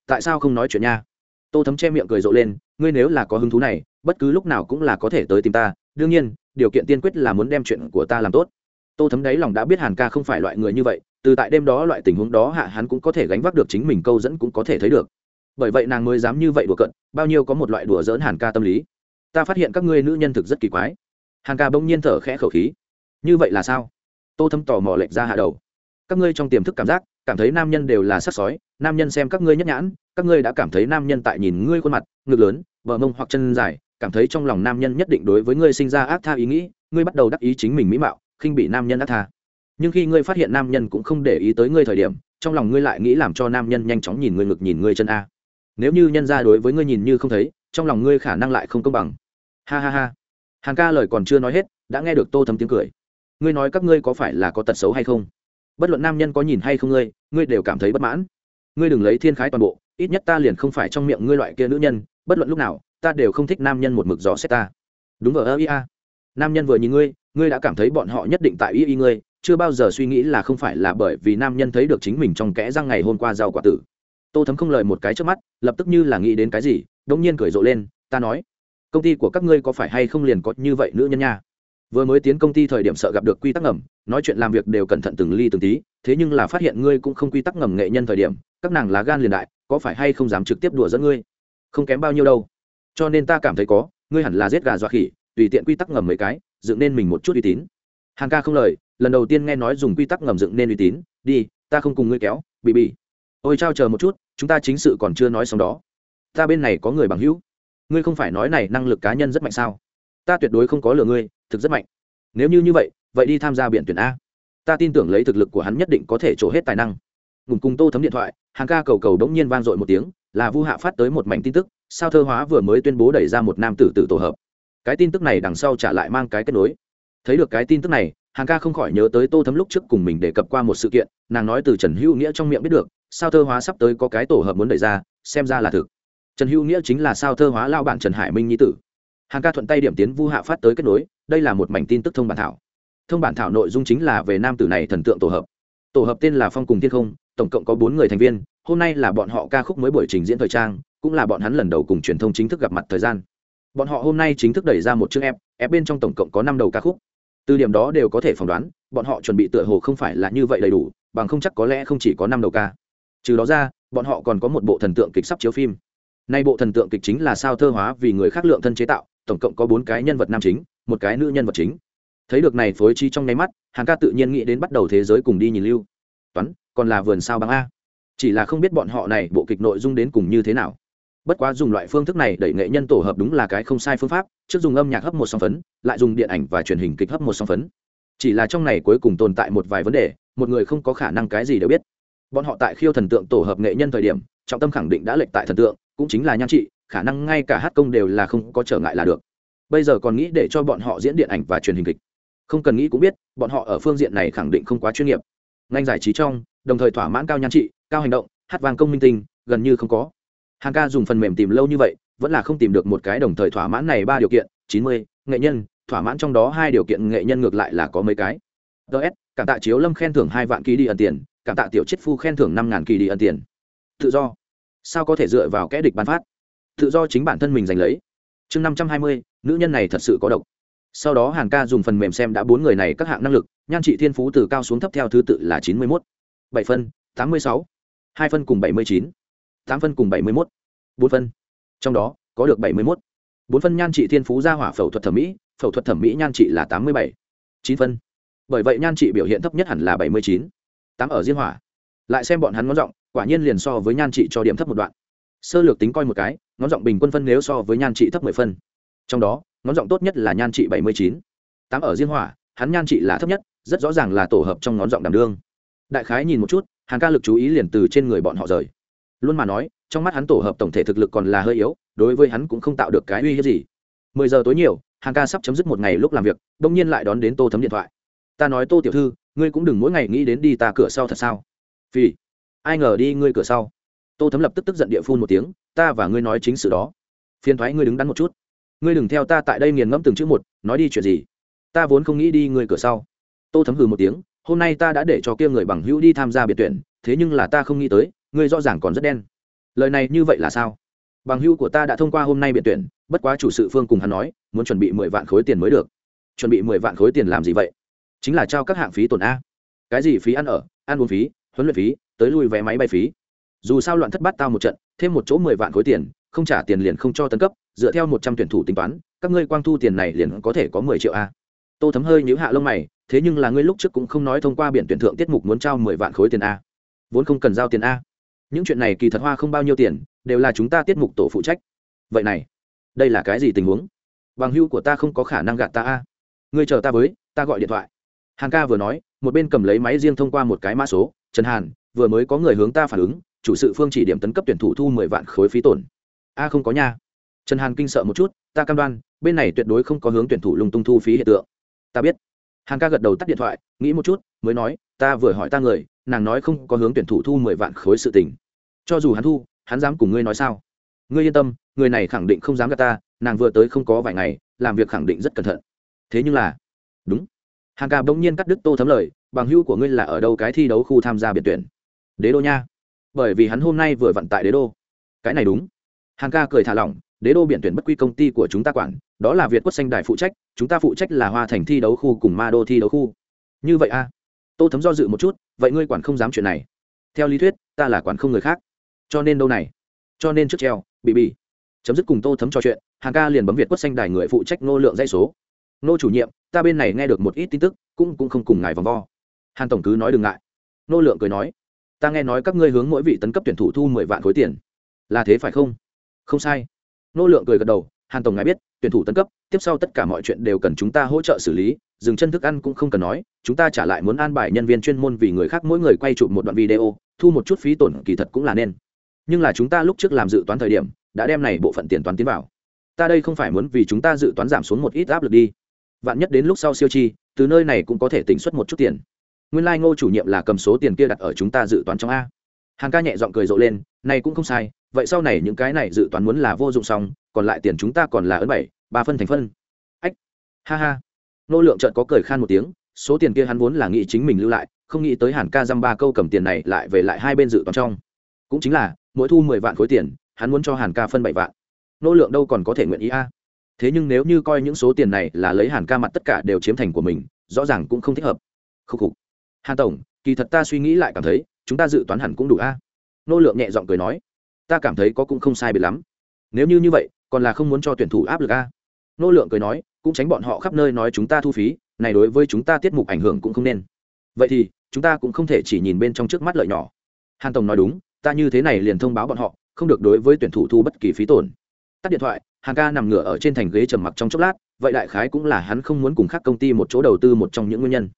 Tại sao không nói chuyện nha? Tô thấm che miệng cười rộ lên, ngươi nếu là có hứng thú này, bất cứ lúc nào cũng là có thể tới tìm ta, đương nhiên, điều kiện tiên quyết là muốn đem chuyện của ta làm tốt tô thấm đáy lòng đã biết hàn ca không phải loại người như vậy, từ tại đêm đó loại tình huống đó hạ hắn cũng có thể gánh vác được chính mình câu dẫn cũng có thể thấy được. Bởi vậy nàng mới dám như vậy đùa cận bao nhiêu có một loại đùa dỡn hàn ca tâm lý. Ta phát hiện các ngươi nữ nhân thực rất kỳ quái. Hàn ca bỗng nhiên thở khẽ khẩu khí. Như vậy là sao? Tô thấm tò mò lệch ra hạ đầu. Các ngươi trong tiềm thức cảm giác, cảm thấy nam nhân đều là sắc sói, nam nhân xem các ngươi nhất nhãn, các ngươi đã cảm thấy nam nhân tại nhìn ngươi khuôn mặt, ngực lớn, bờ mông hoặc chân dài, cảm thấy trong lòng nam nhân nhất định đối với ngươi sinh ra ác tha ý nghĩ, ngươi bắt đầu đắc ý chính mình mỹ mạo khinh bị nam nhân ác tha. Nhưng khi ngươi phát hiện nam nhân cũng không để ý tới ngươi thời điểm, trong lòng ngươi lại nghĩ làm cho nam nhân nhanh chóng nhìn ngươi ngực nhìn ngươi chân a. Nếu như nhân ra đối với ngươi nhìn như không thấy, trong lòng ngươi khả năng lại không công bằng. Ha ha ha. Hàng ca lời còn chưa nói hết, đã nghe được tô thấm tiếng cười. Ngươi nói các ngươi có phải là có tật xấu hay không? Bất luận nam nhân có nhìn hay không ngươi ngươi đều cảm thấy bất mãn. Ngươi đừng lấy thiên khái toàn bộ, ít nhất ta liền không phải trong miệng ngươi loại kia nữ nhân, bất luận lúc nào, ta đều không thích nam nhân một mực gió xét ta. Đúng ở ơ ia nam nhân vừa nhìn ngươi ngươi đã cảm thấy bọn họ nhất định tại y y ngươi, chưa bao giờ suy nghĩ là không phải là bởi vì nam nhân thấy được chính mình trong kẽ răng ngày hôm qua rau quả tử. Tô thấm không lời một cái trước mắt, lập tức như là nghĩ đến cái gì đ ỗ n g nhiên cười rộ lên, ta nói, công ty của các ngươi có phải hay không liền có như vậy nữ nhân nha? Vừa mới tiến công ty thời điểm sợ gặp được quy tắc ngầm, nói chuyện làm việc đều cẩn thận từng ly từng tí, thế nhưng là phát hiện ngươi cũng không quy tắc ngầm nghệ nhân thời điểm, các nàng lá gan liền đại, có phải hay không dám trực tiếp đùa dẫn ngươi? Không kém bao nhiêu đâu. Cho nên ta cảm thấy có, ngươi hẳn là giết gà dọa khỉ, tùy tiện quy tắc ngầm mấy cái dựng nên mình một chút uy tín. Hàng ca không lời, lần đầu tiên nghe nói dùng quy tắc ngầm dựng nên uy tín. Đi, ta không cùng ngươi kéo, bị bị. Ôi trao chờ một chút, chúng ta chính sự còn chưa nói xong đó. Ta bên này có người bằng hữu. Ngươi không phải nói này năng lực cá nhân rất mạnh sao? Ta tuyệt đối không có lừa ngươi, thực rất mạnh. Nếu như như vậy vậy đi tham gia biện tuyển a. Ta tin tưởng lấy thực lực của hắn nhất định có thể trổ hết tài năng. Ngùng cùng tô thấm điện thoại hàng ca cầu cầu đống nhiên vang dội một tiếng, là vu hạ phát tới một mảnh tin tức, sao thơ hóa vừa mới tuyên bố đẩy ra một nam tử tử tổ hợp cái tin tức này đằng sau trả lại mang cái kết nối. Thấy được cái tin tức này hàng ca không khỏi nhớ tới tô thấm lúc trước cùng mình đề cập qua một sự kiện, nàng nói từ trần hữu nghĩa trong miệng biết được, sao thơ hóa sắp tới có cái tổ hợp muốn đẩy ra, xem ra là thực. Trần hữu nghĩa chính là sao thơ hóa lao bản trần hải minh nhi tử. Hàng ca thuận tay điểm tiến vu hạ phát tới kết nối, đây là một mảnh tin tức thông bản thảo. Thông bản thảo nội dung chính là về nam tử này thần tượng tổ hợp. Tổ hợp tên là phong cùng thiên không, tổng cộng có bốn người thành viên, hôm nay là bọn họ ca khúc mới buổi trình diễn thời trang, cũng là bọn hắn lần đầu cùng truyền thông chính thức gặp mặt thời gian bọn họ hôm nay chính thức đẩy ra một chương ép ép bên trong tổng cộng có năm đầu ca khúc. Từ điểm đó đều có thể phỏng đoán, bọn họ chuẩn bị tựa hồ không phải là như vậy đầy đủ, bằng không chắc có lẽ không chỉ có năm đầu ca. Trừ đó ra, bọn họ còn có một bộ thần tượng kịch sắp chiếu phim. Nay bộ thần tượng kịch chính là sao thơ hóa vì người khác lượng thân chế tạo, tổng cộng có bốn cái nhân vật nam chính, một cái nữ nhân vật chính. Thấy được này phối trí trong nháy mắt hàng ca tự nhiên nghĩ đến bắt đầu thế giới cùng đi nhìn lưu toán còn là vườn sao băng a. Chỉ là không biết bọn họ này bộ kịch nội dung đến cùng như thế nào bất quá dùng loại phương thức này đẩy nghệ nhân tổ hợp đúng là cái không sai phương pháp, trước dùng âm nhạc hấp một song phấn, lại dùng điện ảnh và truyền hình kịch hấp một song phấn. Chỉ là trong này cuối cùng tồn tại một vài vấn đề, một người không có khả năng cái gì đều biết. Bọn họ tại khiêu thần tượng tổ hợp nghệ nhân thời điểm, trọng tâm khẳng định đã lệch tại thần tượng, cũng chính là nhan trị, khả năng ngay cả hát công đều là không có trở ngại là được. Bây giờ còn nghĩ để cho bọn họ diễn điện ảnh và truyền hình kịch. Không cần nghĩ cũng biết, bọn họ ở phương diện này khẳng định không quá chuyên nghiệp. Ngành giải trí trong, đồng thời thỏa mãn cao nhan trị, cao hành động, hát vàng công minh tinh, gần như không có hàng ca dùng phần mềm tìm lâu như vậy, vẫn là không tìm được một cái đồng thời thỏa mãn này ba điều kiện, chín mươi, nghệ nhân, thỏa mãn trong đó hai điều kiện, nghệ nhân ngược lại là có mấy cái. Ts cảm tạ chiếu lâm khen thưởng hai vạn kỳ đi ẩn tiền, cảm tạ tiểu chết phu khen thưởng năm ngàn kỳ đi ẩn tiền. Tự do. Sao có thể dựa vào kẽ địch ban phát? Tự do chính bản thân mình giành lấy. Chương năm trăm hai mươi, nữ nhân này thật sự có độc. Sau đó hàn ca dùng phần mềm xem đã bốn người này các hạng năng lực, nhan trị thiên phú từ cao xuống thấp theo thứ tự là chín mươi mốt. Bảy phân, tám mươi sáu. Hai phân cùng bảy mươi chín tám phân cùng bảy mươi mốt. Bốn phân. Trong đó, có được bảy mươi mốt. Bốn phân nhan trị thiên phú gia hỏa phẫu thuật thẩm mỹ, phẫu thuật thẩm mỹ nhan trị là tám mươi bảy. Chín phân. Bởi vậy nhan trị biểu hiện thấp nhất hẳn là bảy mươi chín. Tám ở diên hỏa. Lại xem bọn hắn ngón giọng, quả nhiên liền so với nhan trị cho điểm thấp một đoạn. Sơ lược tính coi một cái, ngón giọng bình quân phân nếu so với nhan trị thấp mười phân. Trong đó, ngón giọng tốt nhất là nhan trị bảy mươi chín. Tám ở diên hỏa, hắn nhan trị là thấp nhất, rất rõ ràng là tổ hợp trong ngón giọng đảm đương. Đại khái nhìn một chút hàng ca lực chú ý liền từ trên người bọn họ rời luôn mà nói, trong mắt hắn tổ hợp tổng thể thực lực còn là hơi yếu, đối với hắn cũng không tạo được cái uy hiếp gì. Mười giờ tối nhiều, hàng ca sắp chấm dứt một ngày lúc làm việc đông nhiên lại đón đến tô thấm điện thoại. Ta nói tô tiểu thư, ngươi cũng đừng mỗi ngày nghĩ đến đi ta cửa sau thật sao? Vì ai ngờ đi ngươi cửa sau. Tô thấm lập tức tức giận địa phun một tiếng, ta và ngươi nói chính sự đó. Phiền thoái ngươi đứng đắn một chút. Ngươi đừng theo ta tại đây nghiền ngẫm từng chữ một, nói đi chuyện gì? Ta vốn không nghĩ đi ngươi cửa sau. Tô thấm hừ một tiếng, hôm nay ta đã để cho kia người bằng hữu đi tham gia biệt tuyển, thế nhưng là ta không nghĩ tới ngươi rõ ràng còn rất đen. Lời này như vậy là sao? Bằng hữu của ta đã thông qua hôm nay biệt tuyển, bất quá chủ sự phương cùng hắn nói, muốn chuẩn bị mười vạn khối tiền mới được. Chuẩn bị mười vạn khối tiền làm gì vậy? Chính là trao các hạng phí tổn a. Cái gì phí ăn ở, ăn uống phí, huấn luyện phí, tới lui vé máy bay phí. Dù sao loạn thất bát tao một trận, thêm một chỗ mười vạn khối tiền, không trả tiền liền không cho tấn cấp, dựa theo một trăm tuyển thủ tính toán, các ngươi quang thu tiền này liền có thể có mười triệu a. Tô thấm hơi nhíu hạ lông mày, thế nhưng là ngươi lúc trước cũng không nói thông qua biển tuyển thượng tiết mục muốn trao mười vạn khối tiền a. Vốn không cần giao tiền a những chuyện này kỳ thật hoa không bao nhiêu tiền, đều là chúng ta tiết mục tổ phụ trách. Vậy này, đây là cái gì tình huống? Bằng hưu của ta không có khả năng gạt ta a. Ngươi chờ ta với, ta gọi điện thoại. Hàn ca vừa nói, một bên cầm lấy máy riêng thông qua một cái mã số. Trần hàn, vừa mới có người hướng ta phản ứng, chủ sự phương chỉ điểm tấn cấp tuyển thủ thu mười vạn khối phí tổn. A, không có nha. Trần hàn kinh sợ một chút, ta cam đoan, bên này tuyệt đối không có hướng tuyển thủ lung tung thu phí hiện tượng. Ta biết. Hàn ca gật đầu tắt điện thoại, nghĩ một chút, mới nói, ta vừa hỏi ta người, nàng nói không có hướng tuyển thủ thu mười vạn khối sự tình cho dù hắn thu, hắn dám cùng ngươi nói sao? Ngươi yên tâm, người này khẳng định không dám gạt ta, nàng vừa tới không có vài ngày, làm việc khẳng định rất cẩn thận. Thế nhưng là, đúng. Hàng ca bỗng nhiên cắt đứt tô thấm lời, bằng hữu của ngươi là ở đâu cái thi đấu khu tham gia biệt tuyển? Đế đô nha. Bởi vì hắn hôm nay vừa vận tại đế đô. Cái này đúng. Hàng ca cười thả lỏng, đế đô biển tuyển bất quy công ty của chúng ta quản, đó là việt quốc xanh đài phụ trách, chúng ta phụ trách là hoa thành thi đấu khu cùng ma đô thi đấu khu. Như vậy a à? tô thấm do dự một chút, vậy ngươi quản không dám chuyện này. Theo lý thuyết, ta là quản không người khác cho nên đâu này? Cho nên trước treo, bị bị chấm dứt cùng tô thấm trò chuyện hàng ca liền bấm việt quất xanh đài người phụ trách nô lượng dây số. Nô chủ nhiệm, ta bên này nghe được một ít tin tức, cũng cũng không cùng ngài vòng vo. Hàn tổng cứ nói đừng ngại. Nô lượng cười nói, ta nghe nói các ngươi hướng mỗi vị tấn cấp tuyển thủ thu mười vạn khối tiền. Là thế phải không? Không sai. Nô lượng cười gật đầu, hàn tổng ngài biết, tuyển thủ tấn cấp, tiếp sau tất cả mọi chuyện đều cần chúng ta hỗ trợ xử lý, dừng chân thức ăn cũng không cần nói, chúng ta trả lại muốn an bài nhân viên chuyên môn vì người khác mỗi người quay chụp một đoạn video, thu một chút phí tổn kỳ thật cũng là nên nhưng là chúng ta lúc trước làm dự toán thời điểm, đã đem này bộ phận tiền toán tiến vào. Ta đây không phải muốn vì chúng ta dự toán giảm xuống một ít áp lực đi. Vạn nhất đến lúc sau siêu chi, từ nơi này cũng có thể tỉnh xuất một chút tiền. Nguyên lai、like、ngô chủ nhiệm là cầm số tiền kia đặt ở chúng ta dự toán trong a. Hàng ca nhẹ g i ọ n g cười rộ lên, này cũng không sai, vậy sau này những cái này dự toán muốn là vô dụng xong, còn lại tiền chúng ta còn là ấn bảy, ba phân thành phân. Ách, ha ha. Nô lượng trợt có cười khan một tiếng, số tiền kia hắn vốn là nghĩ chính mình lưu lại, không nghĩ tới hàn ca dăm ba câu cầm tiền này lại về lại hai bên dự toán trong. Cũng chính là mỗi thu mười vạn khối tiền, hắn muốn cho hàn ca phân bảy vạn. Nô lượng đâu còn có thể nguyện ý a? Thế nhưng nếu như coi những số tiền này là lấy hàn ca mặt tất cả đều chiếm thành của mình, rõ ràng cũng không thích hợp. Khúc khục. Hàn tổng, kỳ thật ta suy nghĩ lại cảm thấy, chúng ta dự toán hẳn cũng đủ a. Nô lượng nhẹ giọng cười nói, ta cảm thấy có cũng không sai biệt lắm. Nếu như như vậy, còn là không muốn cho tuyển thủ áp lực a. Nô lượng cười nói, cũng tránh bọn họ khắp nơi nói chúng ta thu phí, này đối với chúng ta tiết mục ảnh hưởng cũng không nên. Vậy thì, chúng ta cũng không thể chỉ nhìn bên trong trước mắt lợi nhỏ. Hàn tổng nói đúng ta như thế này liền thông báo bọn họ, không được đối với tuyển thủ thu bất kỳ phí tổn. Tắt điện thoại hàng ca nằm ngửa ở trên thành ghế trầm mặc trong chốc lát, vậy đại khái cũng là hắn không muốn cùng khác công ty một chỗ đầu tư một trong những nguyên nhân.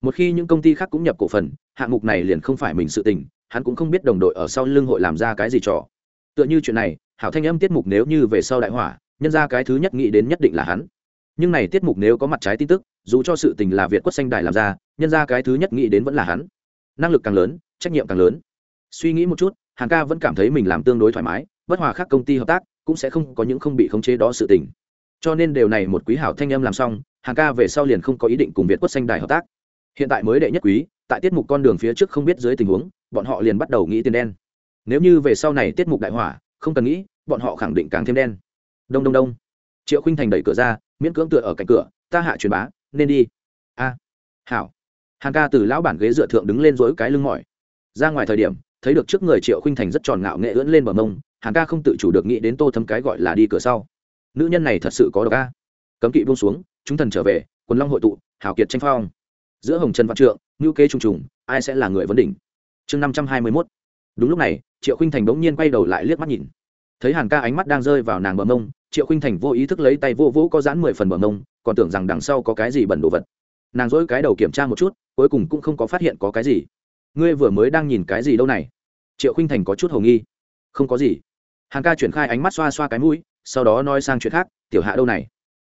Một khi những công ty khác cũng nhập cổ phần, hạng mục này liền không phải mình sự tình, hắn cũng không biết đồng đội ở sau lưng hội làm ra cái gì trò. Tựa như chuyện này, hảo thanh âm tiết mục nếu như về sau đại hỏa, nhân ra cái thứ nhất nghĩ đến nhất định là hắn. Nhưng này tiết mục nếu có mặt trái tin tức, dù cho sự tình là việt quất xanh đài làm ra, nhân ra cái thứ nhất nghĩ đến vẫn là hắn. Năng lực càng lớn, trách nhiệm càng lớn suy nghĩ một chút hàng ca vẫn cảm thấy mình làm tương đối thoải mái, bất hòa khác công ty hợp tác, cũng sẽ không có những không bị khống chế đó sự tình. Cho nên điều này một quý hảo thanh âm làm xong hàng ca về sau liền không có ý định cùng việt quất xanh đài hợp tác. Hiện tại mới đệ nhất quý, tại tiết mục con đường phía trước không biết dưới tình huống, bọn họ liền bắt đầu nghĩ tiền đen. Nếu như về sau này tiết mục đại hỏa, không cần nghĩ, bọn họ khẳng định càng thêm đen. Đông đông đông. Triệu khinh thành đẩy cửa ra, miễn cưỡng tựa ở cạnh cửa, ta hạ truyền bá, nên đi. A, hảo. Hàng ca từ lão bản ghế dựa thượng đứng lên dối cái lưng mỏi. Ra ngoài thời điểm thấy được trước người triệu khinh thành rất tròn ngạo nghệ ưỡn lên bờ mông hàng ca không tự chủ được nghĩ đến tô thấm cái gọi là đi cửa sau. Nữ nhân này thật sự có độc ca cấm kỵ buông xuống, chúng thần trở về, quần long hội tụ, hào kiệt tranh phong. Giữa hồng trần văn trượng ngữ kế trùng trùng, ai sẽ là người vấn đỉnh? Chương năm trăm hai mươi mốt. Đúng lúc này, triệu khinh thành bỗng nhiên quay đầu lại liếc mắt nhìn. Thấy hàn ca ánh mắt đang rơi vào nàng bờ mông, triệu khinh thành vô ý thức lấy tay vô vỗ có dán mười phần bờ mông, còn tưởng rằng đằng sau có cái gì bẩn đồ vật. Nàng dỗi cái đầu kiểm tra một chút, cuối cùng cũng không có phát hiện có cái gì ngươi vừa mới đang nhìn cái gì đâu này? Triệu khinh thành có chút h ầ nghi. Không có gì. Hàn ca chuyển khai ánh mắt xoa xoa cái mũi, sau đó nói sang chuyện khác, tiểu hạ đâu này?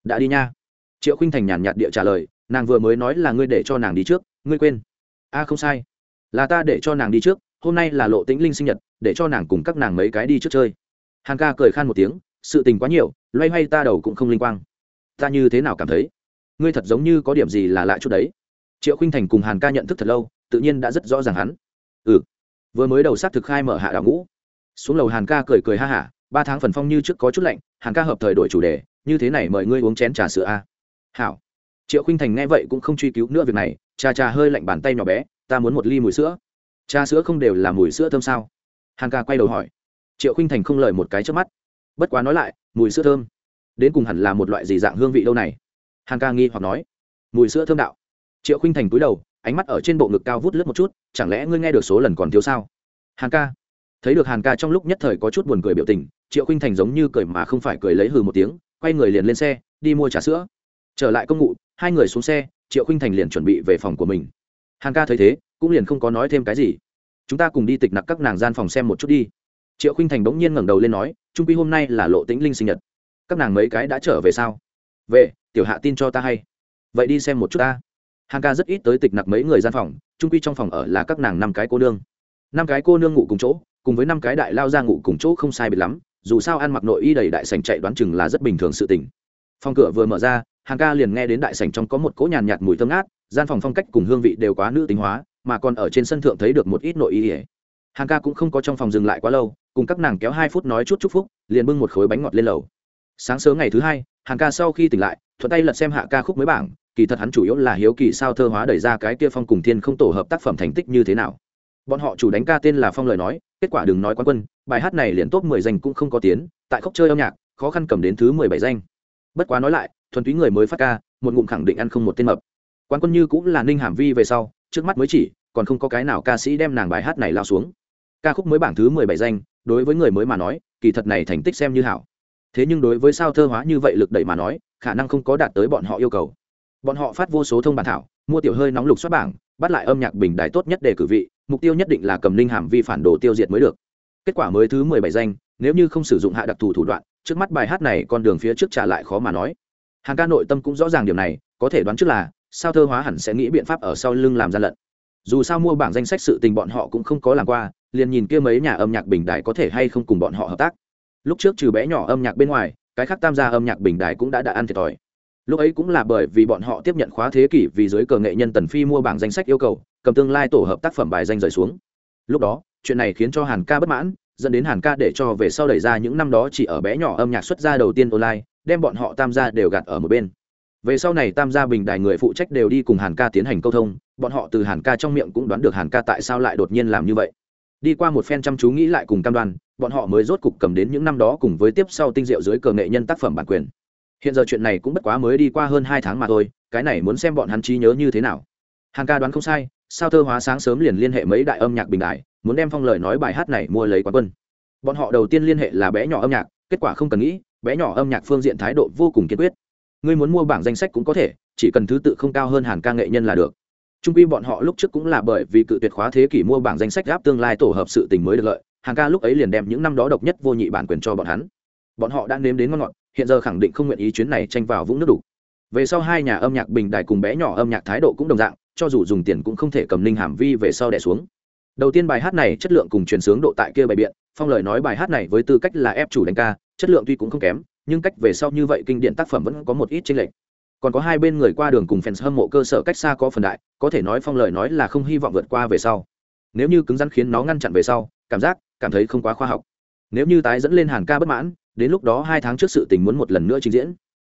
Đã đi nha. Triệu khinh thành nhàn nhạt địa trả lời, nàng vừa mới nói là ngươi để cho nàng đi trước, ngươi quên. A, không sai. Là ta để cho nàng đi trước, hôm nay là lộ tĩnh linh sinh nhật, để cho nàng cùng các nàng mấy cái đi trước chơi. Hàn ca cười khan một tiếng, sự tình quá nhiều, loay hoay ta đầu cũng không linh quang. Ta như thế nào cảm thấy? Ngươi thật giống như có điểm gì là lạ chút đấy. Triệu khinh thành cùng hàn ca nhận thức thật lâu tự nhiên đã rất rõ ràng hắn. Ừ. Vừa mới đầu s á t thực khai mở hạ đạo ngũ. Xuống lầu hàn ca cười cười ha hả, ba tháng phần phong như trước có chút lạnh, hàn ca hợp thời đổi chủ đề, như thế này mời ngươi uống chén trà sữa a. Hảo. Triệu khinh thành nghe vậy cũng không truy cứu nữa việc này trà trà hơi lạnh bàn tay nhỏ bé, ta muốn một ly mùi sữa. Trà sữa không đều là mùi sữa thơm sao? Hàn ca quay đầu hỏi. Triệu khinh thành không lời một cái trước mắt. Bất quá nói lại, mùi sữa thơm. Đến cùng hẳn là một loại gì dạng hương vị đâu này? Hàn ca nghi hoặc nói. Mùi sữa thơm đạo. Triệu khinh thành cúi đầu ánh mắt ở trên bộ ngực cao vút lướt một chút, chẳng lẽ ngươi nghe được số lần còn thiếu sao? Hàn ca. Thấy được hàn ca trong lúc nhất thời có chút buồn cười biểu tình, triệu khinh thành giống như cười mà không phải cười lấy hừ một tiếng, quay người liền lên xe, đi mua trà sữa. Trở lại công ngụ hai người xuống xe, triệu khinh thành liền chuẩn bị về phòng của mình. Hàn ca thấy thế, cũng liền không có nói thêm cái gì. Chúng ta cùng đi tịch nặc các nàng gian phòng xem một chút đi. Triệu khinh thành bỗng nhiên ngẩng đầu lên nói, trung quy hôm nay là lộ tĩnh linh sinh nhật. Các nàng mấy cái đã trở về sao? Về, tiểu hạ tin cho ta hay. Vậy đi xem một chút ta hàng ca rất ít tới tịch nặc mấy người gian phòng trung quy trong phòng ở là các nàng năm cái cô nương. Năm cái cô nương ngủ cùng chỗ, cùng với năm cái đại lao ra ngủ cùng chỗ không sai biệt lắm, dù sao ăn mặc nội y đầy đại sành chạy đoán chừng là rất bình thường sự tình. Phòng cửa vừa mở ra hàng ca liền nghe đến đại sành trong có một cỗ nhàn nhạt mùi thơm ngát, gian phòng phong cách cùng hương vị đều quá nữ tính hóa, mà còn ở trên sân thượng thấy được một ít nội y. Ỉa hàng ca cũng không có trong phòng dừng lại quá lâu, cùng các nàng kéo hai phút nói chút chúc phúc, liền bưng một khối bánh ngọt lên lầu. Sáng sớm ngày thứ hai hàng ca sau khi tỉnh lại, thuận tay lật xem hạ ca khúc mới bảng kỳ thật hắn chủ yếu là hiếu kỳ sao thơ hóa đẩy ra cái kia phong cùng thiên không tổ hợp tác phẩm thành tích như thế nào. Bọn họ chủ đánh ca tên là phong lời nói, kết quả đừng nói quán quân, bài hát này liền top mười danh cũng không có tiến, tại khóc chơi âm nhạc, khó khăn cầm đến thứ mười bảy danh. Bất quá nói lại, thuần túy người mới phát ca, một ngụm khẳng định ăn không một tên mập. Quán quân như cũng là ninh hàm vi về sau, trước mắt mới chỉ, còn không có cái nào ca sĩ đem nàng bài hát này lao xuống. Ca khúc mới bảng thứ mười bảy danh, đối với người mới mà nói, kỳ thật này thành tích xem như hảo. Thế nhưng đối với sao thơ hóa như vậy lực đẩy mà nói, khả năng không có đạt tới bọn họ yêu cầu bọn họ phát vô số thông bản thảo, mua tiểu hơi nóng lục xuất bảng, bắt lại âm nhạc bình đài tốt nhất để cử vị, mục tiêu nhất định là cầm linh hàm vi phản đồ tiêu diệt mới được. Kết quả mới thứ mười bảy danh, nếu như không sử dụng hạ đặc thù thủ đoạn, trước mắt bài hát này con đường phía trước trả lại khó mà nói. Hàng ca nội tâm cũng rõ ràng điều này, có thể đoán trước là, sao thơ hóa hẳn sẽ nghĩ biện pháp ở sau lưng làm gian lận. Dù sao mua bảng danh sách sự tình bọn họ cũng không có làm qua, liền nhìn kia mấy nhà âm nhạc bình đài có thể hay không cùng bọn họ hợp tác. Lúc trước trừ bé nhỏ âm nhạc bên ngoài, cái khác tam gia âm nhạc bình đài cũng đã đã ăn thiệt thòi lúc ấy cũng là bởi vì bọn họ tiếp nhận khóa thế kỷ vì giới cờ nghệ nhân tần phi mua bảng danh sách yêu cầu, cầm tương lai tổ hợp tác phẩm bài danh rời xuống. Lúc đó, chuyện này khiến cho hàn ca bất mãn, dẫn đến hàn ca để cho về sau đẩy ra những năm đó chỉ ở bé nhỏ âm nhạc xuất ra đầu tiên online, đem bọn họ tam gia đều gạt ở một bên. Về sau này tam gia bình đài người phụ trách đều đi cùng hàn ca tiến hành câu thông, bọn họ từ hàn ca trong miệng cũng đoán được hàn ca tại sao lại đột nhiên làm như vậy. Đi qua một phen chăm chú nghĩ lại cùng cam đoan, bọn họ mới rốt cục cầm đến những năm đó cùng với tiếp sau tinh diệu dưới cờ nghệ nhân tác phẩm bản quyền hiện giờ chuyện này cũng bất quá mới đi qua hơn hai tháng mà thôi, cái này muốn xem bọn hắn trí nhớ như thế nào. Hàng ca đoán không sai, sao thơ hóa sáng sớm liền liên hệ mấy đại âm nhạc bình đại, muốn đem phong lời nói bài hát này mua lấy quán quân. Bọn họ đầu tiên liên hệ là bé nhỏ âm nhạc, kết quả không cần nghĩ, bé nhỏ âm nhạc phương diện thái độ vô cùng kiên quyết. Ngươi muốn mua bảng danh sách cũng có thể, chỉ cần thứ tự không cao hơn hàng ca nghệ nhân là được. Trung quy bọn họ lúc trước cũng là bởi vì cự tuyệt khóa thế kỷ mua bảng danh sách gáp tương lai tổ hợp sự tình mới được lợi hàng ca lúc ấy liền đem những năm đó độc nhất vô nhị bản quyền cho bọn hắn. Bọn họ đã nếm đến ngon ngọt hiện giờ khẳng định không nguyện ý chuyến này tranh vào vũng nước đủ về sau hai nhà âm nhạc bình đài cùng bé nhỏ âm nhạc thái độ cũng đồng dạng, cho dù dùng tiền cũng không thể cầm ninh hàm vi về sau đẻ xuống. Đầu tiên bài hát này chất lượng cùng truyền sướng độ tại kia bài biện, phong lời nói bài hát này với tư cách là ép chủ đánh ca, chất lượng tuy cũng không kém, nhưng cách về sau như vậy kinh điển tác phẩm vẫn có một ít chênh lệch. Còn có hai bên người qua đường cùng fans hâm mộ cơ sở cách xa có phần đại, có thể nói phong lời nói là không hy vọng vượt qua về sau. Nếu như cứng rắn khiến nó ngăn chặn về sau, cảm giác, cảm thấy không quá khoa học. Nếu như tái dẫn lên hàng ca bất mãn đến lúc đó hai tháng trước sự tình muốn một lần nữa trình diễn.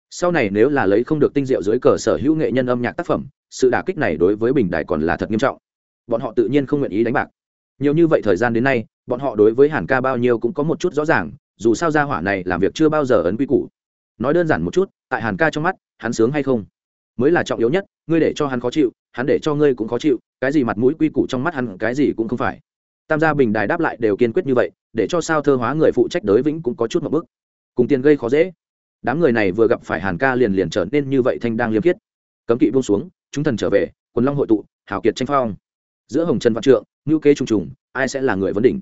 Sau này nếu là lấy không được tinh diệu dưới cờ sở hữu nghệ nhân âm nhạc tác phẩm, sự đả kích này đối với bình đại còn là thật nghiêm trọng. Bọn họ tự nhiên không nguyện ý đánh bạc. Nhiều như vậy thời gian đến nay, bọn họ đối với hàn ca bao nhiêu cũng có một chút rõ ràng, dù sao gia hỏa này làm việc chưa bao giờ ấn quy củ. Nói đơn giản một chút, tại hàn ca trong mắt, hắn sướng hay không? Mới là trọng yếu nhất, ngươi để cho hắn khó chịu, hắn để cho ngươi cũng khó chịu, cái gì mặt mũi quy củ trong mắt hắn, cái gì cũng không phải. Tam gia bình đài đáp lại đều kiên quyết như vậy để cho sao thơ hóa người phụ trách đới vĩnh cũng có chút một bức cùng tiền gây khó dễ. Đám người này vừa gặp phải hàn ca liền liền trở nên như vậy thanh đang liêm khiết. Cấm kỵ buông xuống, chúng thần trở về, quần long hội tụ, hào kiệt tranh phong. Giữa hồng trần văn trượng ngữ kế trùng trùng, ai sẽ là người vấn đỉnh?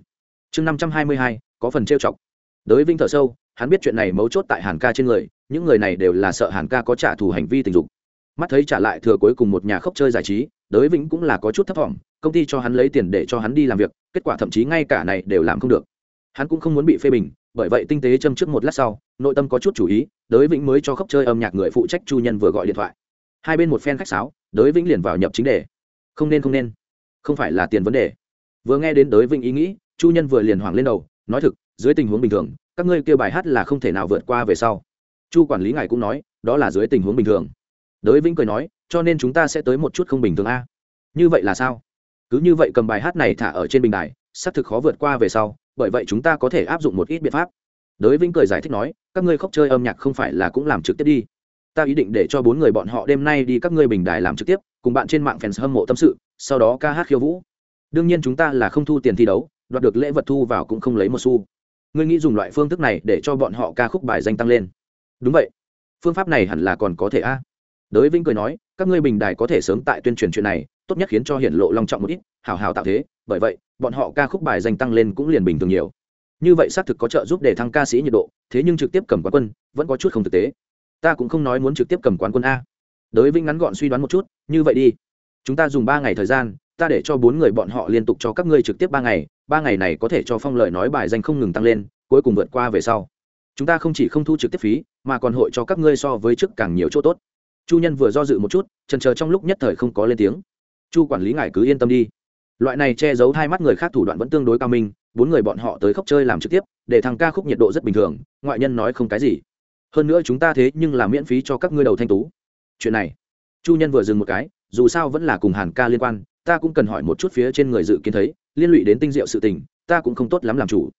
Chương năm trăm hai mươi hai, có phần trêu chọc. Đới vĩnh thở sâu, hắn biết chuyện này mấu chốt tại hàn ca trên người, những người này đều là sợ hàn ca có trả thù hành vi tình dục. Mắt thấy trả lại thừa cuối cùng một nhà khốc chơi giải trí, đới vĩnh cũng là có chút thấp t công ty cho hắn lấy tiền để cho hắn đi làm việc, kết quả thậm chí ngay cả này đều làm không được hắn cũng không muốn bị phê bình, bởi vậy tinh tế châm trước một lát sau, nội tâm có chút chủ ý, đới vĩnh mới cho khóc chơi âm nhạc người phụ trách chu nhân vừa gọi điện thoại. Hai bên một phen khách sáo, đới vĩnh liền vào nhập chính đề. Không nên không nên. Không phải là tiền vấn đề. Vừa nghe đến đới vĩnh ý nghĩ, chu nhân vừa liền hoảng lên đầu, nói thực, dưới tình huống bình thường, các ngươi kêu bài hát là không thể nào vượt qua về sau. Chu quản lý ngài cũng nói, đó là dưới tình huống bình thường. Đới vĩnh cười nói, cho nên chúng ta sẽ tới một chút không bình thường a. Như vậy là sao? Cứ như vậy cầm bài hát này thả ở trên bình đài, xác thực khó vượt qua về sau bởi vậy chúng ta có thể áp dụng một ít biện pháp. Đới vĩnh cười giải thích nói, các ngươi khóc chơi âm nhạc không phải là cũng làm trực tiếp đi. Ta ý định để cho bốn người bọn họ đêm nay đi các ngươi bình đài làm trực tiếp, cùng bạn trên mạng fans hâm mộ tâm sự, sau đó ca hát khiêu vũ. Đương nhiên chúng ta là không thu tiền thi đấu, đoạt được lễ vật thu vào cũng không lấy một xu. Ngươi nghĩ dùng loại phương thức này để cho bọn họ ca khúc bài danh tăng lên. Đúng vậy. Phương pháp này hẳn là còn có thể a. À. đới vĩnh cười nói, các ngươi bình đài có thể sớm tại tuyên truyền chuyện này, tốt nhất khiến cho hiển lộ long trọng một ít, hào hào tạo thế bởi vậy, bọn họ ca khúc bài danh tăng lên cũng liền bình thường nhiều. Như vậy xác thực có trợ giúp để thăng ca sĩ nhiệt độ, thế nhưng trực tiếp cầm quán quân, vẫn có chút không thực tế. Ta cũng không nói muốn trực tiếp cầm quán quân a. Đới vĩnh ngắn gọn suy đoán một chút, như vậy đi. Chúng ta dùng ba ngày thời gian, ta để cho bốn người bọn họ liên tục cho các ngươi trực tiếp ba ngày ba ngày này có thể cho phong lợi nói bài danh không ngừng tăng lên, cuối cùng vượt qua về sau. Chúng ta không chỉ không thu trực tiếp phí, mà còn hội cho các ngươi so với trước càng nhiều chỗ tốt. Chu nhân vừa do dự một chút trần chờ trong lúc nhất thời không có lên tiếng. Chu quản lý ngài cứ yên tâm đi loại này che giấu hai mắt người khác thủ đoạn vẫn tương đối cao minh, bốn người bọn họ tới khóc chơi làm trực tiếp, để thằng ca khúc nhiệt độ rất bình thường, ngoại nhân nói không cái gì. Hơn nữa chúng ta thế nhưng là miễn phí cho các ngươi đầu thanh tú. Chuyện này, chu nhân vừa dừng một cái, dù sao vẫn là cùng hàn ca liên quan, ta cũng cần hỏi một chút phía trên người dự kiến thấy, liên lụy đến tinh diệu sự tình, ta cũng không tốt lắm làm chủ.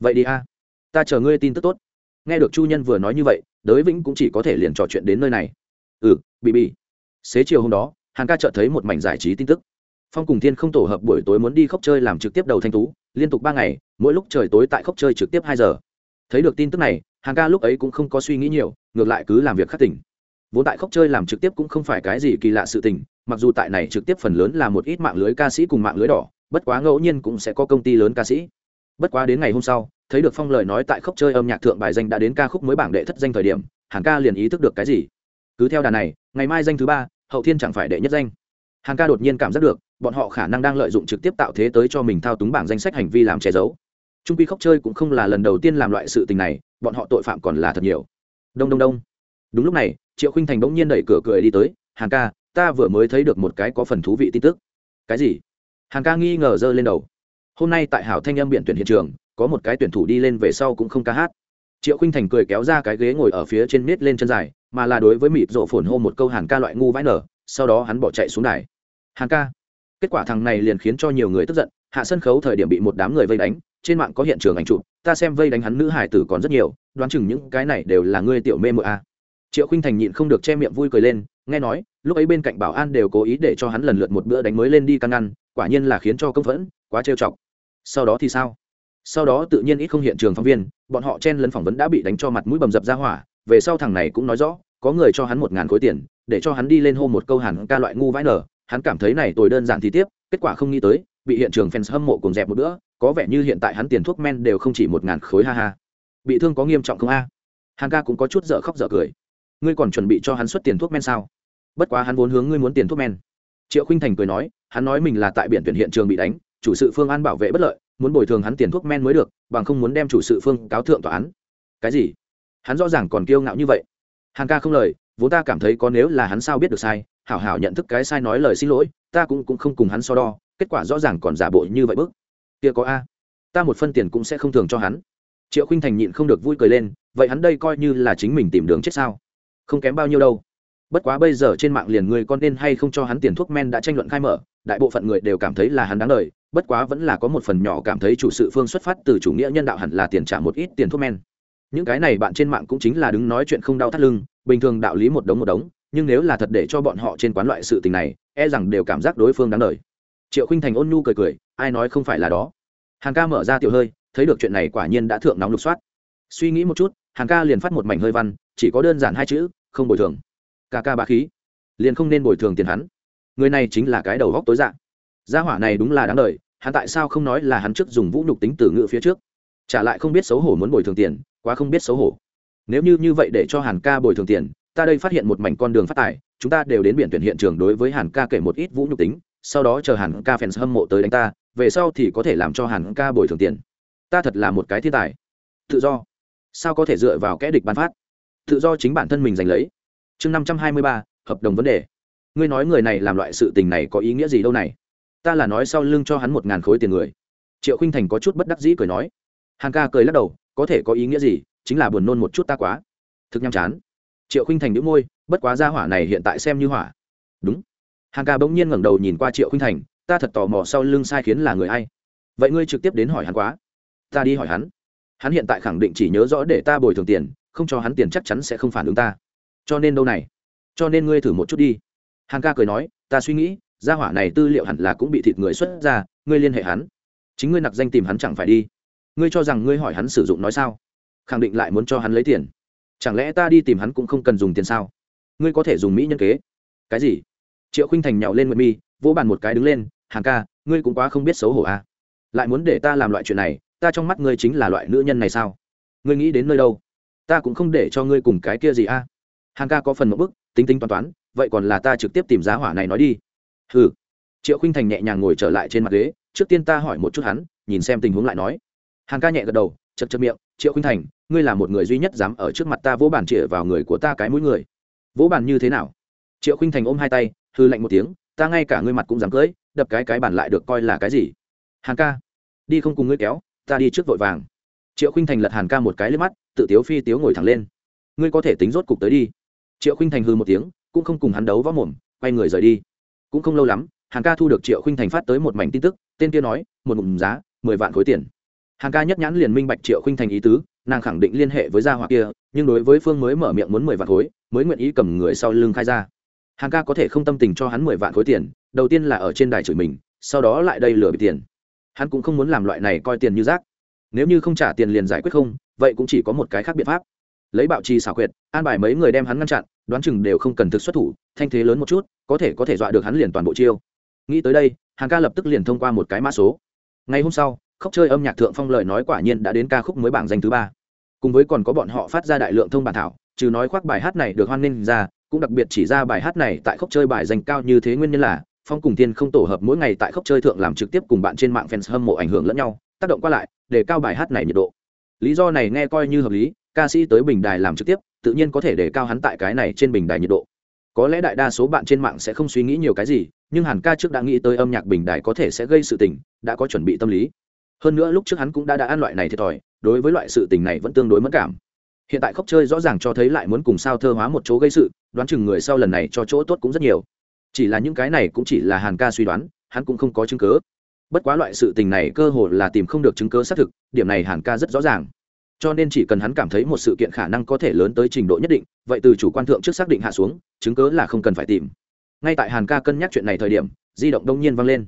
Vậy đi a, ta chờ ngươi tin tức tốt. Nghe được chu nhân vừa nói như vậy, đới vĩnh cũng chỉ có thể liền trò chuyện đến nơi này. Ừ bị bị xế chiều hôm đó, hàn ca chợt thấy một mảnh giải trí tin tức phong cùng thiên không tổ hợp buổi tối muốn đi khóc chơi làm trực tiếp đầu thanh tú, liên tục ba ngày, mỗi lúc trời tối tại khóc chơi trực tiếp hai giờ. Thấy được tin tức này, hàng ca lúc ấy cũng không có suy nghĩ nhiều, ngược lại cứ làm việc khắc tỉnh. Vốn tại khóc chơi làm trực tiếp cũng không phải cái gì kỳ lạ sự tình, mặc dù tại này trực tiếp phần lớn là một ít mạng lưới ca sĩ cùng mạng lưới đỏ, bất quá ngẫu nhiên cũng sẽ có công ty lớn ca sĩ. Bất quá đến ngày hôm sau, thấy được phong lời nói tại khóc chơi âm nhạc thượng bài danh đã đến ca khúc mới bảng đệ thất danh thời điểm, hàng ca liền ý thức được cái gì. Cứ theo đà này, ngày mai danh thứ ba, hậu thiên chẳng phải đệ nhất danh. Hàng ca đột nhiên cảm giác được bọn họ khả năng đang lợi dụng trực tiếp tạo thế tới cho mình thao túng bảng danh sách hành vi làm che giấu. Trung quy khóc chơi cũng không là lần đầu tiên làm loại sự tình này, bọn họ tội phạm còn là thật nhiều. Đông đông đông. Đúng lúc này, triệu khinh thành bỗng nhiên đẩy cửa cười đi tới, Hàn ca, ta vừa mới thấy được một cái có phần thú vị tin tức. Cái gì? Hàn ca nghi ngờ giơ lên đầu. Hôm nay tại hảo thanh âm biện tuyển hiện trường, có một cái tuyển thủ đi lên về sau cũng không ca hát. Triệu khinh thành cười kéo ra cái ghế ngồi ở phía trên miết lên chân dài, mà là đối với mịt rộ phồn hô một câu hàn ca loại ngu vãi nở, sau đó hắn bỏ chạy xuống đài. Hàn ca kết quả thằng này liền khiến cho nhiều người tức giận, hạ sân khấu thời điểm bị một đám người vây đánh, trên mạng có hiện trường ảnh chụp, ta xem vây đánh hắn nữ hải tử còn rất nhiều, đoán chừng những cái này đều là ngươi tiểu mê mội a à. triệu khinh thành nhịn không được che miệng vui cười lên, nghe nói, lúc ấy bên cạnh bảo an đều cố ý để cho hắn lần lượt một bữa đánh mới lên đi căn ngăn, quả nhiên là khiến cho công phẫn, quá trêu chọc sau đó thì sao sau đó tự nhiên ít không hiện trường phóng viên, bọn họ chen lấn phỏng vấn đã bị đánh cho mặt mũi bầm dập ra hỏa, về sau thằng này cũng nói rõ, có người cho hắn một ngàn khối tiền, để cho hắn đi lên hô một câu hẳn ca loại ngu vãi nở hắn cảm thấy này tồi đơn giản thì tiếp, kết quả không nghĩ tới, bị hiện trường fans hâm mộ cùng dẹp một bữa, có vẻ như hiện tại hắn tiền thuốc men đều không chỉ một ngàn khối ha ha. Bị thương có nghiêm trọng không a? À? hàn ca cũng có chút dở khóc dở cười. Ngươi còn chuẩn bị cho hắn xuất tiền thuốc men sao? Bất quá hắn vốn hướng ngươi muốn tiền thuốc men. Triệu khinh thành cười nói, hắn nói mình là tại biển tuyển hiện trường bị đánh, chủ sự phương an bảo vệ bất lợi, muốn bồi thường hắn tiền thuốc men mới được, bằng không muốn đem chủ sự phương cáo thượng tòa án. Cái gì? Hắn rõ ràng còn kiêu ngạo như vậy. Hàn ca không lời, vốn ta cảm thấy có nếu là hắn sao biết được sai hảo hảo nhận thức cái sai nói lời xin lỗi, ta cũng cũng không cùng hắn so đo, kết quả rõ ràng còn giả bộ như vậy bước kia có a. Ta một phân tiền cũng sẽ không thường cho hắn. Triệu khinh thành nhịn không được vui cười lên, vậy hắn đây coi như là chính mình tìm đường chết sao? Không kém bao nhiêu đâu. Bất quá bây giờ trên mạng liền người con nên hay không cho hắn tiền thuốc men đã tranh luận khai mở, đại bộ phận người đều cảm thấy là hắn đáng lời bất quá vẫn là có một phần nhỏ cảm thấy chủ sự phương xuất phát từ chủ nghĩa nhân đạo hẳn là tiền trả một ít tiền thuốc men. Những cái này bạn trên mạng cũng chính là đứng nói chuyện không đau thắt lưng, bình thường đạo lý một đống một đống nhưng nếu là thật để cho bọn họ trên quán loại sự tình này e rằng đều cảm giác đối phương đáng lời triệu khinh thành ôn nhu cười cười, ai nói không phải là đó. Hàng ca mở ra tiểu hơi, thấy được chuyện này quả nhiên đã thượng nóng lục soát. Suy nghĩ một chút hàng ca liền phát một mảnh hơi văn, chỉ có đơn giản hai chữ, không bồi thường. Ca ca bá khí. Liền không nên bồi thường tiền hắn. Người này chính là cái đầu góc tối dạng gia hỏa này đúng là đáng đời, hắn tại sao không nói là hắn trước dùng vũ nhục tính từ ngữ phía trước? Trả lại không biết xấu hổ muốn bồi thường tiền, quá không biết xấu hổ. Nếu như như vậy để cho hàn ca bồi thường tiền ta đây phát hiện một mảnh con đường phát tài chúng ta đều đến biển tuyển hiện trường đối với hàn ca kể một ít vũ nhục tính, sau đó chờ hàn ca fans hâm mộ tới đánh ta, về sau thì có thể làm cho hàn ca bồi thường tiền. Ta thật là một cái thiên tài. Tự do. Sao có thể dựa vào kẽ địch bán phát? Tự do chính bản thân mình giành lấy. Chương năm trăm hai mươi ba, hợp đồng vấn đề. Ngươi nói người này làm loại sự tình này có ý nghĩa gì đâu này? Ta là nói sau lưng cho hắn một ngàn khối tiền người. Triệu khinh thành có chút bất đắc dĩ cười nói. Hàn ca cười lắc đầu, có thể có ý nghĩa gì? Chính là buồn nôn một chút ta quá. Thực nhăm chán triệu khinh thành đĩu môi, bất quá ra hỏa này hiện tại xem như hỏa. Đúng. Hàng ca bỗng nhiên ngẩng đầu nhìn qua triệu khinh thành, ta thật tò mò sau lưng sai khiến là người ai. Vậy ngươi trực tiếp đến hỏi hắn quá. Ta đi hỏi hắn. Hắn hiện tại khẳng định chỉ nhớ rõ để ta bồi thường tiền, không cho hắn tiền chắc chắn sẽ không phản ứng ta. Cho nên đâu này? Cho nên ngươi thử một chút đi. Hàng ca cười nói, ta suy nghĩ, gia hỏa này tư liệu hẳn là cũng bị thịt người xuất ra, ngươi liên hệ hắn. Chính ngươi nặc danh tìm hắn chẳng phải đi. Ngươi cho rằng ngươi hỏi hắn sử dụng nói sao? Khẳng định lại muốn cho hắn lấy tiền chẳng lẽ ta đi tìm hắn cũng không cần dùng tiền sao? Ngươi có thể dùng mỹ nhân kế. Cái gì? Triệu khinh thành nhạo lên nguyệt mi, vỗ bàn một cái đứng lên, hàng ca, ngươi cũng quá không biết xấu hổ à. lại muốn để ta làm loại chuyện này, ta trong mắt ngươi chính là loại nữ nhân này sao? Ngươi nghĩ đến nơi đâu? Ta cũng không để cho ngươi cùng cái kia gì a à. hàng ca có phần một bức, tính tính toán toán, vậy còn là ta trực tiếp tìm giá hỏa này nói đi. Hừ. Triệu khinh thành nhẹ nhàng ngồi trở lại trên mặt ghế, trước tiên ta hỏi một chút hắn, nhìn xem tình huống lại nói. Hàng ca nhẹ gật đầu chật chật miệng, triệu khinh thành, ngươi là một người duy nhất dám ở trước mặt ta vỗ bàn chĩa vào người của ta cái mũi người. Vỗ bàn như thế nào? Triệu khinh thành ôm hai tay, hư lạnh một tiếng, ta ngay cả ngươi mặt cũng dám cưỡi đập cái cái bàn lại được coi là cái gì? Hàn ca, đi không cùng ngươi kéo, ta đi trước vội vàng. Triệu khinh thành lật hàn ca một cái lên mắt, tự tiếu phi tiếu ngồi thẳng lên. Ngươi có thể tính rốt cục tới đi. Triệu khinh thành hư một tiếng, cũng không cùng hắn đấu võ mồm, quay người rời đi. Cũng không lâu lắm, hàn ca thu được triệu khinh thành phát tới một mảnh tin tức, tên kia nói, một ngụm giá, mười vạn khối tiền. Hàng ca nhất nhãn liền minh bạch triệu khinh thành ý tứ, nàng khẳng định liên hệ với gia hỏa kia, nhưng đối với phương mới mở miệng muốn mười vạn khối, mới nguyện ý cầm người sau lưng khai ra. Hàng ca có thể không tâm tình cho hắn mười vạn khối tiền, đầu tiên là ở trên đài chửi mình, sau đó lại đây lừa bị tiền. Hắn cũng không muốn làm loại này coi tiền như rác. Nếu như không trả tiền liền giải quyết không, vậy cũng chỉ có một cái khác biện pháp. Lấy bạo trì xảo quyệt, an bài mấy người đem hắn ngăn chặn, đoán chừng đều không cần thực xuất thủ, thanh thế lớn một chút, có thể có thể dọa được hắn liền toàn bộ chiêu. Nghĩ tới đây hàng ca lập tức liền thông qua một cái mã số. Ngày hôm sau khóc chơi âm nhạc thượng phong lời nói quả nhiên đã đến ca khúc mới bảng danh thứ ba. Cùng với còn có bọn họ phát ra đại lượng thông bản thảo, trừ nói khoác bài hát này được hoan nghênh ra, cũng đặc biệt chỉ ra bài hát này tại khóc chơi bài danh cao như thế nguyên nhân là, phong cùng thiên không tổ hợp mỗi ngày tại khóc chơi thượng làm trực tiếp cùng bạn trên mạng fans hâm mộ ảnh hưởng lẫn nhau, tác động qua lại, để cao bài hát này nhiệt độ. Lý do này nghe coi như hợp lý, ca sĩ tới bình đài làm trực tiếp, tự nhiên có thể để cao hắn tại cái này trên bình đài nhiệt độ. Có lẽ đại đa số bạn trên mạng sẽ không suy nghĩ nhiều cái gì, nhưng hàn ca trước đã nghĩ tới âm nhạc bình đài có thể sẽ gây sự tình, đã có chuẩn bị tâm lý hơn nữa lúc trước hắn cũng đã đã ăn loại này thiệt thòi, đối với loại sự tình này vẫn tương đối mất cảm. Hiện tại khóc chơi rõ ràng cho thấy lại muốn cùng sao thơ hóa một chỗ gây sự, đoán chừng người sau lần này cho chỗ tốt cũng rất nhiều. Chỉ là những cái này cũng chỉ là hàn ca suy đoán, hắn cũng không có chứng cớ bất quá loại sự tình này cơ hồ là tìm không được chứng cớ xác thực, điểm này hàn ca rất rõ ràng. Cho nên chỉ cần hắn cảm thấy một sự kiện khả năng có thể lớn tới trình độ nhất định, vậy từ chủ quan thượng trước xác định hạ xuống, chứng cớ là không cần phải tìm. Ngay tại hàn ca cân nhắc chuyện này thời điểm, di động đông nhiên vang lên.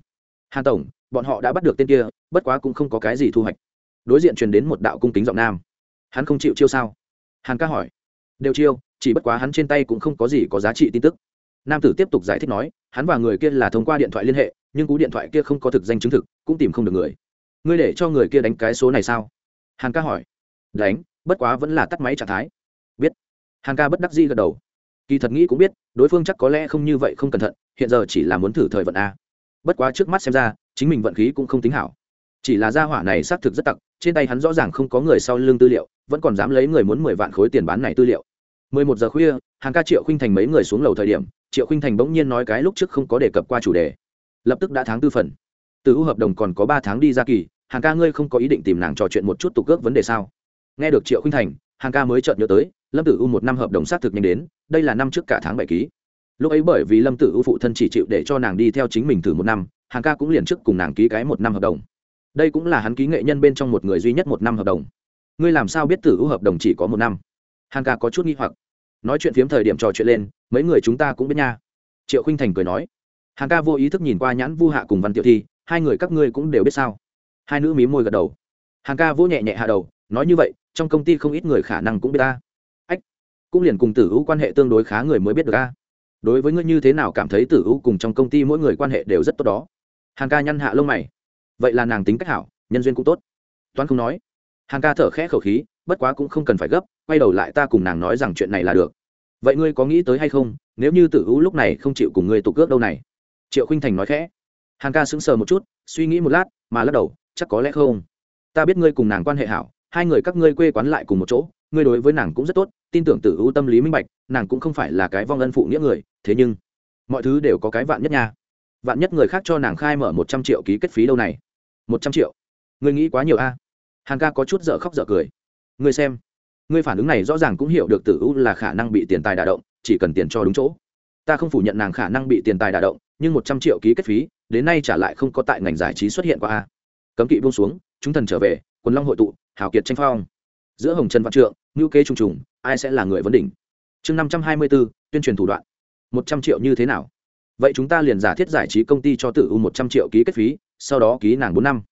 Hàn tổng bọn họ đã bắt được tên kia, bất quá cũng không có cái gì thu hoạch. Đối diện truyền đến một đạo cung kính giọng nam. Hắn không chịu chiêu sao? Hàn ca hỏi. Đều chiêu, chỉ bất quá hắn trên tay cũng không có gì có giá trị tin tức. Nam tử tiếp tục giải thích nói, hắn và người kia là thông qua điện thoại liên hệ, nhưng cú điện thoại kia không có thực danh chứng thực, cũng tìm không được người. Ngươi để cho người kia đánh cái số này sao? Hàn ca hỏi. Đánh, bất quá vẫn là tắt máy trạng thái. Biết. Hàn ca bất đắc di gật đầu. Kỳ thật nghĩ cũng biết, đối phương chắc có lẽ không như vậy không cẩn thận, hiện giờ chỉ là muốn thử thời vận a. Bất quá trước mắt xem ra chính mình vận khí cũng không tính hảo. Chỉ là gia hỏa này xác thực rất tặc, trên tay hắn rõ ràng không có người sau lưng tư liệu, vẫn còn dám lấy người muốn mười vạn khối tiền bán này tư liệu. Mười một giờ khuya, hàng ca triệu khinh thành mấy người xuống lầu thời điểm, triệu khinh thành bỗng nhiên nói cái lúc trước không có đề cập qua chủ đề. Lập tức đã tháng tư phần. Từ ưu hợp đồng còn có ba tháng đi ra kỳ, hàng ca ngươi không có ý định tìm nàng trò chuyện một chút tục ước vấn đề sao? Nghe được triệu khinh thành, hàng ca mới chợt nhớ tới, lâm tử u một năm hợp đồng xác thực nhanh đến, đây là năm trước cả tháng bảy ký lúc ấy bởi vì lâm tử u phụ thân chỉ chịu để cho nàng đi theo chính mình thử một năm hàng ca cũng liền trước cùng nàng ký cái một năm hợp đồng. Đây cũng là hắn ký nghệ nhân bên trong một người duy nhất một năm hợp đồng. Ngươi làm sao biết tử u hợp đồng chỉ có một năm? Hàng ca có chút nghi hoặc. Nói chuyện phiếm thời điểm trò chuyện lên, mấy người chúng ta cũng biết nha. Triệu khinh thành cười nói. Hàng ca vô ý thức nhìn qua nhãn vu hạ cùng văn tiểu thi, hai người các ngươi cũng đều biết sao? Hai nữ mí môi gật đầu. Hàng ca vỗ nhẹ nhẹ hạ đầu, nói như vậy, trong công ty không ít người khả năng cũng biết ta. Ách, cũng liền cùng tử u quan hệ tương đối khá người mới biết được ta đối với ngươi như thế nào cảm thấy tử u cùng trong công ty mỗi người quan hệ đều rất tốt đó? Hàng ca nhăn hạ lông mày. Vậy là nàng tính cách hảo, nhân duyên cũng tốt. Toán không nói. Hàng ca thở khẽ khẩu khí, bất quá cũng không cần phải gấp, quay đầu lại ta cùng nàng nói rằng chuyện này là được. Vậy ngươi có nghĩ tới hay không, nếu như tử u lúc này không chịu cùng ngươi tụ cước đâu này? Triệu khinh thành nói khẽ. Hàng ca sững sờ một chút, suy nghĩ một lát, mà lắc đầu, chắc có lẽ không. Ta biết ngươi cùng nàng quan hệ hảo, hai người các ngươi quê quán lại cùng một chỗ ngươi đối với nàng cũng rất tốt, tin tưởng tử hữu tâm lý minh bạch, nàng cũng không phải là cái vong ân phụ nghĩa người, thế nhưng, mọi thứ đều có cái vạn nhất nha. Vạn nhất người khác cho nàng khai mở một trăm triệu ký kết phí đâu này? Một trăm triệu? Ngươi nghĩ quá nhiều a. Hàng ca có chút dở khóc dở cười. Ngươi xem, ngươi phản ứng này rõ ràng cũng hiểu được tử u là khả năng bị tiền tài đả động, chỉ cần tiền cho đúng chỗ. Ta không phủ nhận nàng khả năng bị tiền tài đả động, nhưng một trăm triệu ký kết phí, đến nay trả lại không có tại ngành giải trí xuất hiện qua a. Cấm kỵ buông xuống, chúng thần trở về, quần long hội tụ, hào kiệt tranh phong. Giữa hồng trần văn trượng ngữ kế trùng trùng, ai sẽ là người vấn đỉnh? Chương năm trăm hai mươi bốn tuyên truyền thủ đoạn. Một trăm triệu như thế nào? Vậy chúng ta liền giả thiết giải trí công ty cho tử u một trăm triệu ký kết phí, sau đó ký nàng bốn năm.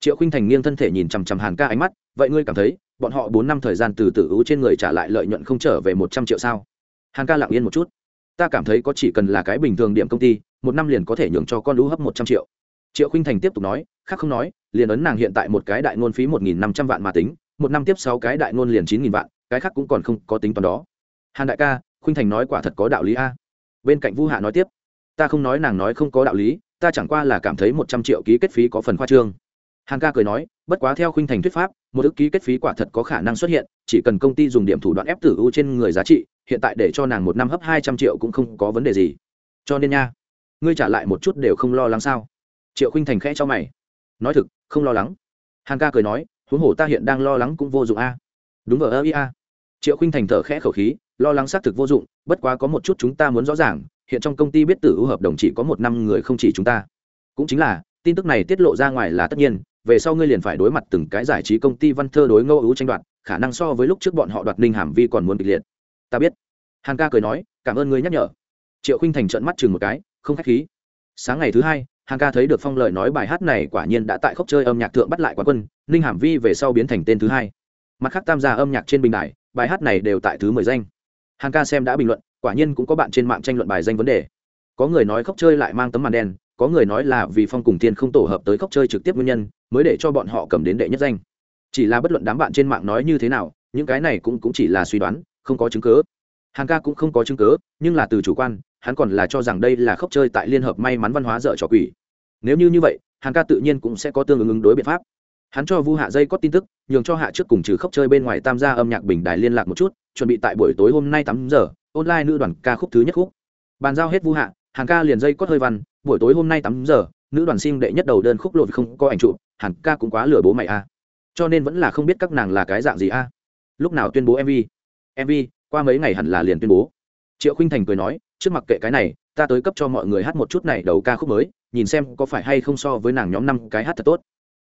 Triệu khinh thành nghiêng thân thể nhìn chằm chằm hàn ca ánh mắt, vậy ngươi cảm thấy, bọn họ bốn năm thời gian từ tử u trên người trả lại lợi nhuận không trở về một trăm triệu sao? Hàn ca lặng yên một chút. Ta cảm thấy có chỉ cần là cái bình thường điểm công ty, một năm liền có thể nhường cho con lũ hấp một trăm triệu. Triệu khinh thành tiếp tục nói, khác không nói, liền ấn nàng hiện tại một cái đại ngôn phí một nghìn năm trăm vạn mà tính một năm tiếp sáu cái đại ngôn liền chín nghìn vạn, cái khác cũng còn không có tính toán đó. Hàn đại ca khinh thành nói quả thật có đạo lý a. Bên cạnh vu hạ nói tiếp, ta không nói nàng nói không có đạo lý, ta chẳng qua là cảm thấy một trăm triệu ký kết phí có phần khoa trương. Hàn ca cười nói, bất quá theo khuynh thành thuyết pháp, một ước ký kết phí quả thật có khả năng xuất hiện, chỉ cần công ty dùng điểm thủ đoạn ép tử u trên người giá trị, hiện tại để cho nàng một năm hấp hai trăm triệu cũng không có vấn đề gì. Cho nên nha, ngươi trả lại một chút đều không lo lắng sao? Triệu khuynh thành khẽ cho mày. Nói thực, không lo lắng. Hàn ca cười nói huống hồ ta hiện đang lo lắng cũng vô dụng a. Đúng ở ơ ia triệu khinh thành thở khẽ khẩu khí, lo lắng xác thực vô dụng, bất quá có một chút chúng ta muốn rõ ràng, hiện trong công ty biết tử ưu hợp đồng chỉ có một năm người không chỉ chúng ta. Cũng chính là, tin tức này tiết lộ ra ngoài là tất nhiên, về sau ngươi liền phải đối mặt từng cái giải trí công ty văn thơ đối ngô ưu tranh đoạt, khả năng so với lúc trước bọn họ đoạt ninh hàm vi còn muốn kịch liệt. Ta biết. Hàn ca cười nói, cảm ơn ngươi nhắc nhở. Triệu khinh thành trợn mắt chừng một cái, không k h á c h khí. Sáng ngày thứ hai hàng ca thấy được phong lợi nói bài hát này quả nhiên đã tại khốc chơi âm nhạc thượng bắt lại quán quân ninh hàm vi về sau biến thành tên thứ hai. Mặt khác Tam gia âm nhạc trên bình đại bài hát này đều tại thứ mười danh. Hàng ca xem đã bình luận quả nhiên cũng có bạn trên mạng tranh luận bài danh vấn đề. Có người nói khóc chơi lại mang tấm màn đen có người nói là vì phong cùng tiên không tổ hợp tới khóc chơi trực tiếp nguyên nhân mới để cho bọn họ cầm đến đệ nhất danh. Chỉ là bất luận đám bạn trên mạng nói như thế nào những cái này cũng, cũng chỉ là suy đoán không có chứng cớ hàng ca cũng không có chứng cớ nhưng là từ chủ quan hắn còn là cho rằng đây là khóc chơi tại liên hợp may mắn văn hóa dở trò quỷ nếu như như vậy, hàn ca tự nhiên cũng sẽ có tương ứng ứng đối biện pháp. Hắn cho vu hạ dây có tin tức, nhường cho hạ trước cùng trừ khóc chơi bên ngoài tam gia âm nhạc bình đài liên lạc một chút, chuẩn bị tại buổi tối hôm nay tám giờ, online nữ đoàn ca khúc thứ nhất khúc. Bàn giao hết vu hạ, hàn ca liền dây có hơi văn, buổi tối hôm nay tám giờ, nữ đoàn sim đệ nhất đầu đơn khúc lột không có ảnh trụ. hàn ca cũng quá lừa bố mày a. Cho nên vẫn là không biết các nàng là cái dạng gì a. Lúc nào tuyên bố mv mv qua mấy ngày hẳn là liền tuyên bố. Triệu khinh thành cười nói, trước mặc kệ cái này ta tới cấp cho mọi người hát một chút này đầu ca khúc mới, nhìn xem có phải hay không so với nàng nhóm năm cái hát thật tốt.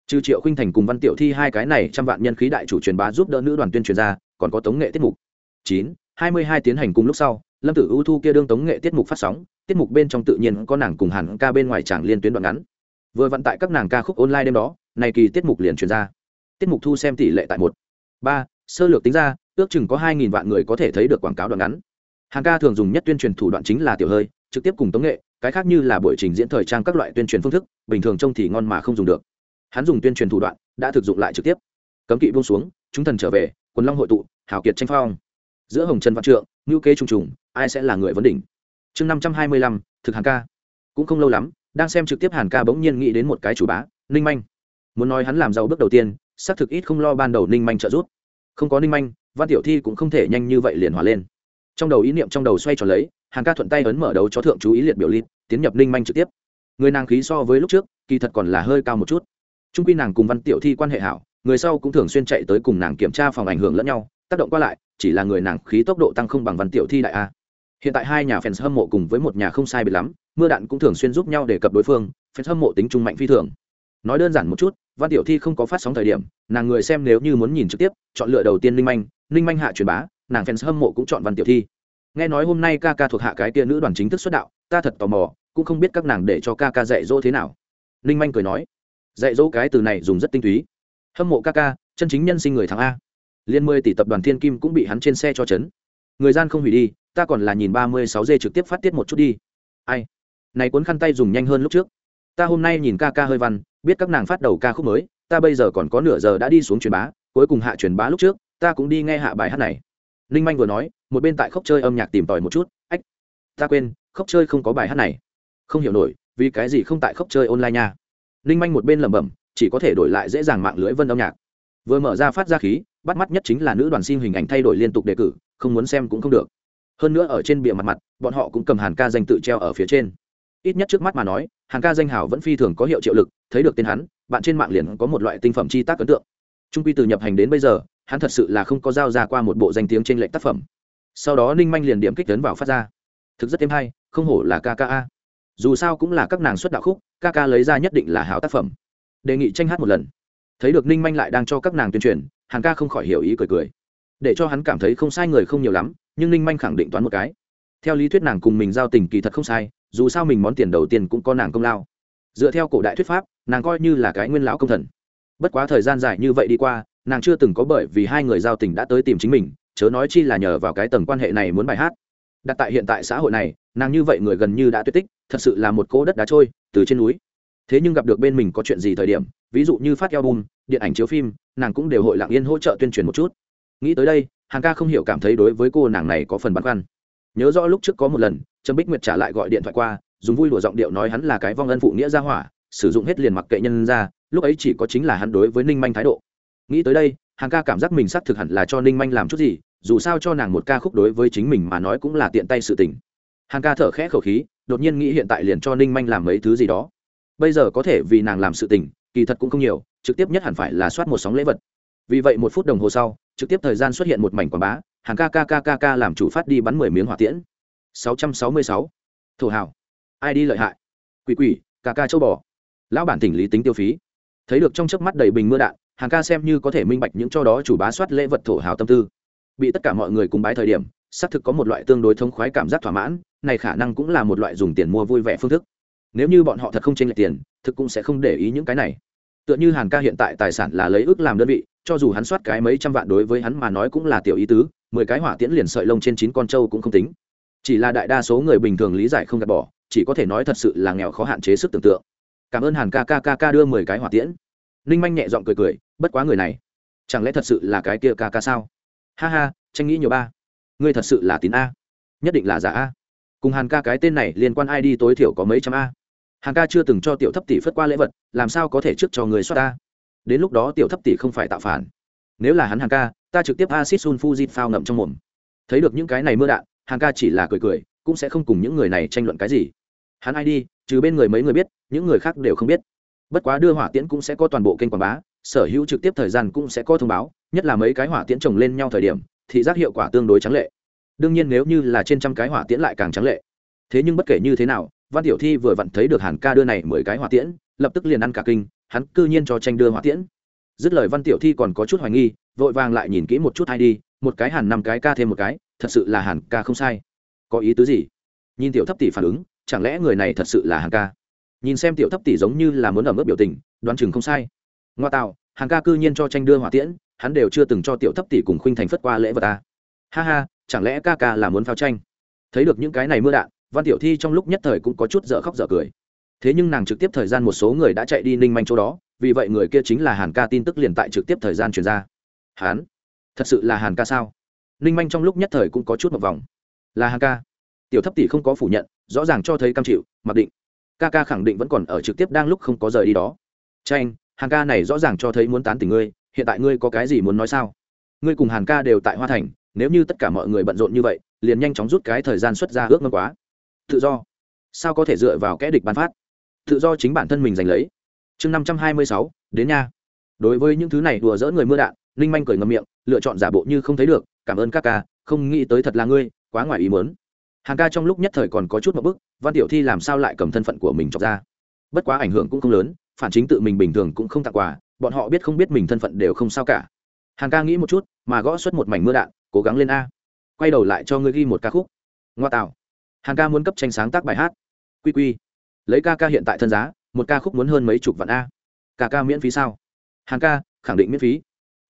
Trừ triệu khinh thành cùng văn tiểu thi hai cái này trăm vạn nhân khí đại chủ truyền bá giúp đỡ nữ đoàn tuyên truyền ra, còn có tống nghệ tiết mục. Chín, hai mươi hai tiến hành cùng lúc sau, lâm tử ưu thu kia đương tống nghệ tiết mục phát sóng, tiết mục bên trong tự nhiên có nàng cùng hẳn ca bên ngoài chẳng liên tuyến đoạn ngắn. Vừa vận tại các nàng ca khúc online đêm đó, này kỳ tiết mục liền truyền ra. Tiết mục thu xem tỷ lệ tại một. Ba, sơ lược tính ra, ước chừng có hai nghìn vạn người có thể thấy được quảng cáo đoạn ngắn hàn ca thường dùng nhất tuyên truyền thủ đoạn chính là tiểu hơi, trực tiếp cùng tống nghệ, cái khác như là buổi trình diễn thời trang các loại tuyên truyền phương thức, bình thường trông thì ngon mà không dùng được. Hắn dùng tuyên truyền thủ đoạn, đã thực dụng lại trực tiếp. Cấm kỵ buông xuống, chúng thần trở về, quần long hội tụ, hảo kiệt tranh phong. Giữa hồng trần văn trượng ngữ kế trùng trùng, ai sẽ là người vấn đỉnh? Chương năm trăm hai mươi lăm, thực hàn ca. Cũng không lâu lắm, đang xem trực tiếp hàn ca bỗng nhiên nghĩ đến một cái chủ bá, ninh manh. Muốn nói hắn làm giàu bước đầu tiên, xác thực ít không lo ban đầu ninh manh trợ giúp. Không có ninh manh, văn tiểu thi cũng không thể nhanh như vậy liền hòa lên trong đầu ý niệm trong đầu xoay tròn lấy, hàn ca thuận tay ấn mở đầu cho thượng chú ý liệt biểu lịt tiến nhập ninh manh trực tiếp. Người nàng khí so với lúc trước, kỳ thật còn là hơi cao một chút. Trung quy nàng cùng văn tiểu thi quan hệ hảo, người sau cũng thường xuyên chạy tới cùng nàng kiểm tra phòng ảnh hưởng lẫn nhau, tác động qua lại, chỉ là người nàng khí tốc độ tăng không bằng văn tiểu thi đại a. Hiện tại hai nhà fans hâm mộ cùng với một nhà không sai biệt lắm, mưa đạn cũng thường xuyên giúp nhau để cập đối phương, fans hâm mộ tính trung mạnh phi thường. Nói đơn giản một chút, văn tiểu thi không có phát sóng thời điểm, nàng người xem nếu như muốn nhìn trực tiếp, chọn lựa đầu tiên ninh manh ninh manh hạ truyền bá nàng fans hâm mộ cũng chọn văn tiểu thi. Nghe nói hôm nay ca ca thuộc hạ cái tia nữ đoàn chính thức xuất đạo, ta thật tò mò, cũng không biết các nàng để cho ca ca dạy dỗ thế nào. Ninh manh cười nói, dạy dỗ cái từ này dùng rất tinh túy. Hâm mộ ca ca, chân chính nhân sinh người thắng a. Liên mười tỷ tập đoàn thiên kim cũng bị hắn trên xe cho chấn. Người gian không hủy đi, ta còn là nhìn ba mươi sáu dê trực tiếp phát tiết một chút đi. Ai? Này cuốn khăn tay dùng nhanh hơn lúc trước. Ta hôm nay nhìn ca ca hơi văn, biết các nàng phát đầu ca khúc mới, ta bây giờ còn có nửa giờ đã đi xuống truyền bá, cuối cùng hạ truyền bá lúc trước, ta cũng đi nghe hạ bài hát này ninh manh vừa nói, một bên tại khóc chơi âm nhạc tìm tòi một chút, ách, ta quên, khóc chơi không có bài hát này. Không hiểu nổi, vì cái gì không tại khóc chơi online nha? Ninh manh một bên lẩm bẩm, chỉ có thể đổi lại dễ dàng mạng lưới vân âm nhạc. Vừa mở ra phát ra khí, bắt mắt nhất chính là nữ đoàn sim hình ảnh thay đổi liên tục đề cử, không muốn xem cũng không được. Hơn nữa ở trên bìa mặt mặt, bọn họ cũng cầm hàn ca danh tự treo ở phía trên. Ít nhất trước mắt mà nói, hàn ca danh hào vẫn phi thường có hiệu triệu lực, thấy được tên hắn, bạn trên mạng liền có một loại tinh phẩm chi tác ấn tượng. Trung quy từ nhập hành đến bây giờ hắn thật sự là không có giao ra qua một bộ danh tiếng trên lệnh tác phẩm. Sau đó ninh manh liền điểm kích tấn vào phát ra. Thực rất thêm hay, không hổ là kka dù sao cũng là các nàng xuất đạo khúc kk lấy ra nhất định là hảo tác phẩm. Đề nghị tranh hát một lần. Thấy được ninh manh lại đang cho các nàng tuyên truyền hàng ca không khỏi hiểu ý cười cười. Để cho hắn cảm thấy không sai người không nhiều lắm, nhưng ninh manh khẳng định toán một cái. Theo lý thuyết nàng cùng mình giao tình kỳ thật không sai, dù sao mình món tiền đầu tiên cũng có nàng công lao. Dựa theo cổ đại thuyết pháp, nàng coi như là cái nguyên lão công thần. Bất quá thời gian dài như vậy đi qua nàng chưa từng có bởi vì hai người giao tình đã tới tìm chính mình, chớ nói chi là nhờ vào cái tầng quan hệ này muốn bài hát. Đặt tại hiện tại xã hội này, nàng như vậy người gần như đã tuyệt tích, thật sự là một cỗ đất đá trôi, từ trên núi. Thế nhưng gặp được bên mình có chuyện gì thời điểm, ví dụ như phát album, điện ảnh chiếu phim, nàng cũng đều hội lặng yên hỗ trợ tuyên truyền một chút. Nghĩ tới đây hàng ca không hiểu cảm thấy đối với cô nàng này có phần băn khoăn. Nhớ rõ lúc trước có một lần, trâm bích nguyệt trả lại gọi điện thoại qua, dùng vui đùa giọng điệu nói hắn là cái vong ân phụ nghĩa gia hỏa, sử dụng hết liền mặc kệ nhân ra, lúc ấy chỉ có chính là hắn đối với ninh manh thái độ nghĩ tới đây hàng ca cảm giác mình xác thực hẳn là cho ninh manh làm chút gì, dù sao cho nàng một ca khúc đối với chính mình mà nói cũng là tiện tay sự tình. Hàng ca thở khẽ khẩu khí, đột nhiên nghĩ hiện tại liền cho ninh manh làm mấy thứ gì đó. Bây giờ có thể vì nàng làm sự tình, kỳ thật cũng không nhiều, trực tiếp nhất hẳn phải là soát một sóng lễ vật. Vì vậy một phút đồng hồ sau, trực tiếp thời gian xuất hiện một mảnh quảng bá hàng ca ca ca ca ca làm chủ phát đi bắn mười miếng hỏa tiễn. 666. thổ hào. Ai đi lợi hại? Quỷ quỷ ca ca châu bò. Lão bản tỉnh lý tính tiêu phí. Thấy được trong chớp mắt đầy bình mưa đạn hàng ca xem như có thể minh bạch những cho đó chủ bá soát lễ vật thổ hào tâm tư. Bị tất cả mọi người cùng bái thời điểm, xác thực có một loại tương đối thông khoái cảm giác thỏa mãn, này khả năng cũng là một loại dùng tiền mua vui vẻ phương thức. Nếu như bọn họ thật không tranh lệch tiền, thực cũng sẽ không để ý những cái này. Tựa như hàn ca hiện tại tài sản là lấy ước làm đơn vị, cho dù hắn soát cái mấy trăm vạn đối với hắn mà nói cũng là tiểu ý tứ, mười cái hỏa tiễn liền sợi lông trên chín con trâu cũng không tính. Chỉ là đại đa số người bình thường lý giải không gạt bỏ, chỉ có thể nói thật sự là nghèo khó hạn chế sức tưởng tượng. Cảm ơn hàn ca ca ca ca đưa mười cái hỏa tiễn. Ninh manh nhẹ giọng cười cười bất quá người này, chẳng lẽ thật sự là cái kia ca ca sao? Ha ha, tranh nghĩ nhiều ba. Ngươi thật sự là tín a. Nhất định là giả a. Cùng hàn ca cái tên này liên quan ai đi tối thiểu có mấy trăm a. Hàn ca chưa từng cho tiểu thấp tỷ phất qua lễ vật, làm sao có thể trước cho người soát ta đến lúc đó tiểu thấp tỷ không phải tạo phản. Nếu là hắn hàn ca, ta trực tiếp acid sulfuzit phao ngậm trong mồm. Thấy được những cái này mưa đạn, hàn ca chỉ là cười cười, cũng sẽ không cùng những người này tranh luận cái gì. Hắn ai đi, trừ bên người mấy người biết, những người khác đều không biết. Bất quá đưa hỏa tiễn cũng sẽ có toàn bộ kênh quảng bá sở hữu trực tiếp thời gian cũng sẽ có thông báo, nhất là mấy cái hỏa tiễn chồng lên nhau thời điểm thị giác hiệu quả tương đối trắng lệ. Đương nhiên nếu như là trên trăm cái hỏa tiễn lại càng trắng lệ. Thế nhưng bất kể như thế nào, văn tiểu thi vừa vặn thấy được hàn ca đưa này mười cái hỏa tiễn, lập tức liền ăn cả kinh, hắn cư nhiên cho tranh đưa hỏa tiễn. Dứt lời văn tiểu thi còn có chút hoài nghi, vội vàng lại nhìn kỹ một chút hay đi, một cái hàn năm cái ca thêm một cái, thật sự là hàn ca không sai. Có ý tứ gì? Nhìn tiểu thấp tỷ phản ứng, chẳng lẽ người này thật sự là hàn ca? Nhìn xem tiểu thấp tỷ giống như là muốn ở mức biểu tình, đoán chừng không sai ngoa tạo hàn ca cư nhiên cho tranh đưa hỏa tiễn, hắn đều chưa từng cho tiểu thấp tỷ cùng khuynh thành phất qua lễ vật ta. Ha ha, chẳng lẽ ca ca là muốn phao tranh? Thấy được những cái này mưa đạn, văn tiểu thi trong lúc nhất thời cũng có chút dở khóc dở cười. Thế nhưng nàng trực tiếp thời gian một số người đã chạy đi ninh manh chỗ đó, vì vậy người kia chính là hàn ca tin tức liền tại trực tiếp thời gian truyền ra. Hán, thật sự là hàn ca sao? Ninh manh trong lúc nhất thời cũng có chút một vòng. Là hàn ca. Tiểu thấp tỷ không có phủ nhận, rõ ràng cho thấy cam chịu, mặc định. Ca ca khẳng định vẫn còn ở trực tiếp đang lúc không có rời đi đó. Tranh hàn ca này rõ ràng cho thấy muốn tán tỉnh ngươi, hiện tại ngươi có cái gì muốn nói sao? Ngươi cùng hàn ca đều tại hoa thành, nếu như tất cả mọi người bận rộn như vậy, liền nhanh chóng rút cái thời gian xuất ra ước mơ quá. Tự do. Sao có thể dựa vào kẽ địch bán phát? Tự do chính bản thân mình giành lấy. Chương năm trăm hai mươi sáu, đến nha. Đối với những thứ này đùa dỡ người mưa đạn Linh manh cười ngầm miệng, lựa chọn giả bộ như không thấy được, cảm ơn các ca, không nghĩ tới thật là ngươi, quá ngoài ý mớn hàng ca trong lúc nhất thời còn có chút một bức, văn tiểu thi làm sao lại cầm thân phận của mình chọc ra? Bất quá ảnh hưởng cũng không lớn phản chính tự mình bình thường cũng không tặng quà, bọn họ biết không biết mình thân phận đều không sao cả. Hàng ca nghĩ một chút, mà gõ xuất một mảnh mưa đạn, cố gắng lên a. Quay đầu lại cho ngươi ghi một ca khúc. Ngoa tạo. Hàn ca muốn cấp tranh sáng tác bài hát. Quy quy. Lấy ca ca hiện tại thân giá, một ca khúc muốn hơn mấy chục vạn a. Ca ca miễn phí sao? Hàn ca, khẳng định miễn phí.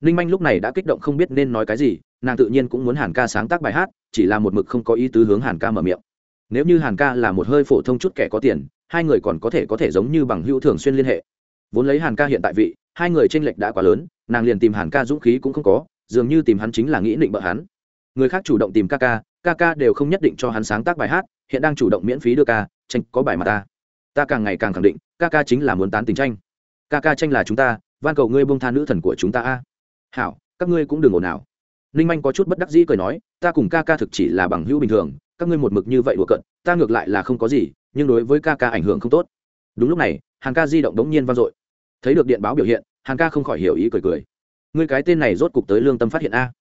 Ninh manh lúc này đã kích động không biết nên nói cái gì, nàng tự nhiên cũng muốn hàn ca sáng tác bài hát, chỉ là một mực không có ý tứ hướng hàn ca mở miệng. Nếu như hàn ca là một hơi phổ thông chút kẻ có tiền hai người còn có thể có thể giống như bằng hữu thường xuyên liên hệ. Vốn lấy hàn ca hiện tại vị, hai người tranh lệch đã quá lớn, nàng liền tìm hàn ca dũng khí cũng không có, dường như tìm hắn chính là nghĩ định bợ hắn. Người khác chủ động tìm ca ca ca ca đều không nhất định cho hắn sáng tác bài hát, hiện đang chủ động miễn phí đưa ca, tranh có bài mà ta. Ta càng ngày càng khẳng định, ca ca chính là muốn tán tình tranh. Ca ca tranh là chúng ta, van cầu ngươi bông tha nữ thần của chúng ta a. Hảo, các ngươi cũng đừng ồn nào ninh manh có chút bất đắc dĩ cười nói, ta cùng ca ca thực chỉ là bằng hữu bình thường, các ngươi một mực như vậy đùa cận ta ngược lại là không có gì nhưng đối với ca ca ảnh hưởng không tốt. Đúng lúc này hàng ca di động đống nhiên vang dội. Thấy được điện báo biểu hiện hàng ca không khỏi hiểu ý cười cười. Ngươi cái tên này rốt cục tới lương tâm phát hiện a.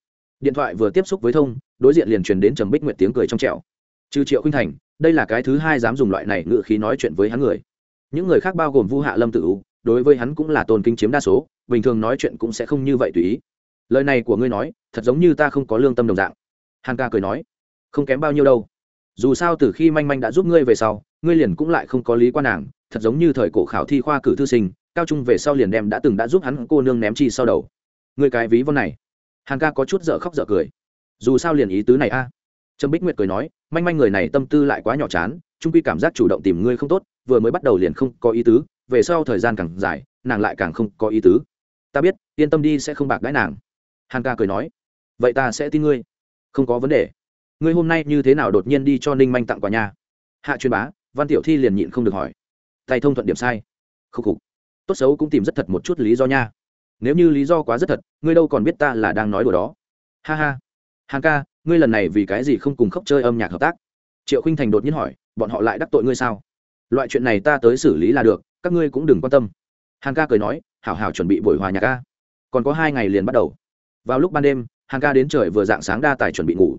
Điện thoại vừa tiếp xúc với thông, đối diện liền truyền đến trầm bích nguyện tiếng cười trong trẻo. Trừ triệu khuynh thành, đây là cái thứ hai dám dùng loại này ngự khí nói chuyện với hắn người. Những người khác bao gồm vu hạ lâm tử u, đối với hắn cũng là tôn kính chiếm đa số, bình thường nói chuyện cũng sẽ không như vậy tùy ý. Lời này của ngươi nói, thật giống như ta không có lương tâm đồng dạng. Hàn ca cười nói, không kém bao nhiêu đâu. Dù sao từ khi manh manh đã giúp ngươi về sau ngươi liền cũng lại không có lý quan nàng, thật giống như thời cổ khảo thi khoa cử thư sinh, cao trung về sau liền đem đã từng đã giúp hắn cô nương ném chi sau đầu. Ngươi cái ví von này. Hàn ca có chút dở khóc dở cười. Dù sao liền ý tứ này a. Trâm bích nguyệt cười nói, manh manh người này tâm tư lại quá nhỏ chán, trung quy cảm giác chủ động tìm ngươi không tốt, vừa mới bắt đầu liền không có ý tứ, về sau thời gian càng dài, nàng lại càng không có ý tứ. Ta biết, yên tâm đi sẽ không bạc đãi nàng. Hàn ca cười nói, vậy ta sẽ tin ngươi. Không có vấn đề. Ngươi hôm nay như thế nào đột nhiên đi cho ninh manh tặng quà nhà hạ truyền bá văn tiểu thi liền nhịn không được hỏi. Tay thông thuận điểm sai. Khúc khục. Tốt xấu cũng tìm rất thật một chút lý do nha. Nếu như lý do quá rất thật, ngươi đâu còn biết ta là đang nói đùa đó. Ha ha. Hàng ca, ngươi lần này vì cái gì không cùng khóc chơi âm nhạc hợp tác? Triệu khinh thành đột nhiên hỏi, bọn họ lại đắc tội ngươi sao? Loại chuyện này ta tới xử lý là được, các ngươi cũng đừng quan tâm. Hàng ca cười nói, hảo hảo chuẩn bị buổi hòa nhạc ca. Còn có hai ngày liền bắt đầu. Vào lúc ban đêm, hàng ca đến trời vừa dạng sáng đa tài chuẩn bị ngủ.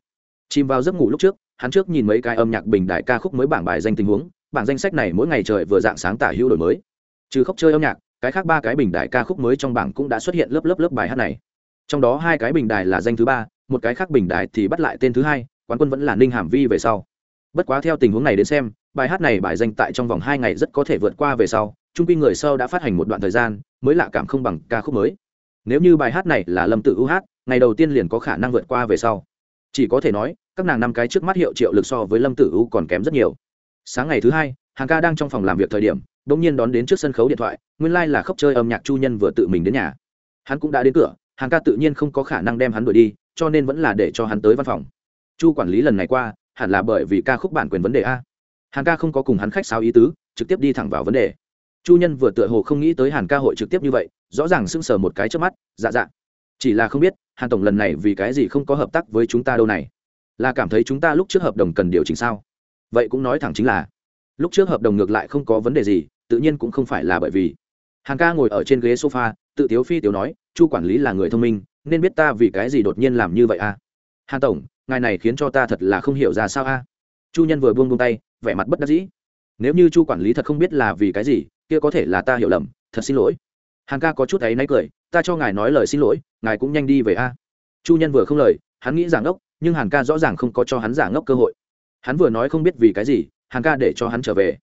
Chìm vào giấc ngủ lúc trước hắn trước nhìn mấy cái âm nhạc bình đại ca khúc mới bảng bài danh tình huống, bảng danh sách này mỗi ngày trời vừa dạng sáng tả hữu đổi mới. Trừ khóc chơi âm nhạc, cái khác ba cái bình đại ca khúc mới trong bảng cũng đã xuất hiện lớp lớp lớp bài hát này. Trong đó hai cái bình đài là danh thứ ba, một cái khác bình đài thì bắt lại tên thứ hai, quán quân vẫn là ninh hàm vi về sau. Bất quá theo tình huống này đến xem, bài hát này bài danh tại trong vòng hai ngày rất có thể vượt qua về sau, trung quy người sau đã phát hành một đoạn thời gian, mới lạ cảm không bằng ca khúc mới. Nếu như bài hát này là lâm tự ưu hát, ngày đầu tiên liền có khả năng vượt qua về sau. Chỉ có thể nói các nàng năm cái trước mắt hiệu triệu lực so với lâm tử u còn kém rất nhiều. Sáng ngày thứ hai, hàng ca đang trong phòng làm việc thời điểm đ ỗ n g nhiên đón đến trước sân khấu điện thoại, nguyên lai、like、là khóc chơi âm nhạc chu nhân vừa tự mình đến nhà. Hắn cũng đã đến cửa, hàng ca tự nhiên không có khả năng đem hắn đuổi đi, cho nên vẫn là để cho hắn tới văn phòng. Chu quản lý lần này qua, hẳn là bởi vì ca khúc bản quyền vấn đề a. Hàn ca không có cùng hắn khách sao ý tứ, trực tiếp đi thẳng vào vấn đề. Chu nhân vừa tựa hồ không nghĩ tới hàn ca hội trực tiếp như vậy, rõ ràng sưng sờ một cái trước mắt dạ dạ. Chỉ là không biết hàn tổng lần này vì cái gì không có hợp tác với chúng ta đâu này là cảm thấy chúng ta lúc trước hợp đồng cần điều chỉnh sao? Vậy cũng nói thẳng chính là, lúc trước hợp đồng ngược lại không có vấn đề gì, tự nhiên cũng không phải là bởi vì. Hàng ca ngồi ở trên ghế sofa, tự tiếu phi tiếu nói, chu quản lý là người thông minh, nên biết ta vì cái gì đột nhiên làm như vậy à? Hàn tổng, ngài này khiến cho ta thật là không hiểu ra sao a. Chu nhân vừa buông buông tay, vẻ mặt bất đắc dĩ. Nếu như chu quản lý thật không biết là vì cái gì, kia có thể là ta hiểu lầm, thật xin lỗi. Hàng ca có chút ấy náy cười, ta cho ngài nói lời xin lỗi, ngài cũng nhanh đi về a. Chu nhân vừa không lời, hắn nghĩ giảng ngốc nhưng Hàn ca rõ ràng không có cho hắn giả ngốc cơ hội. Hắn vừa nói không biết vì cái gì, Hàn ca để cho hắn trở về.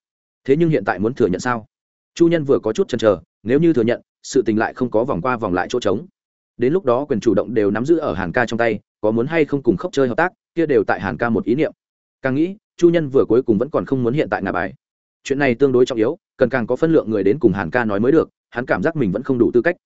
Thế nhưng hiện tại muốn thừa nhận sao? Chu nhân vừa có chút chần chờ, nếu như thừa nhận, sự tình lại không có vòng qua vòng lại chỗ trống. Đến lúc đó quyền chủ động đều nắm giữ ở hàn ca trong tay, có muốn hay không cùng khóc chơi hợp tác, kia đều tại hàn ca một ý niệm. Càng nghĩ, chu nhân vừa cuối cùng vẫn còn không muốn hiện tại ngà bài. Chuyện này tương đối trọng yếu, cần càng có phân lượng người đến cùng hàn ca nói mới được, hắn cảm giác mình vẫn không đủ tư cách.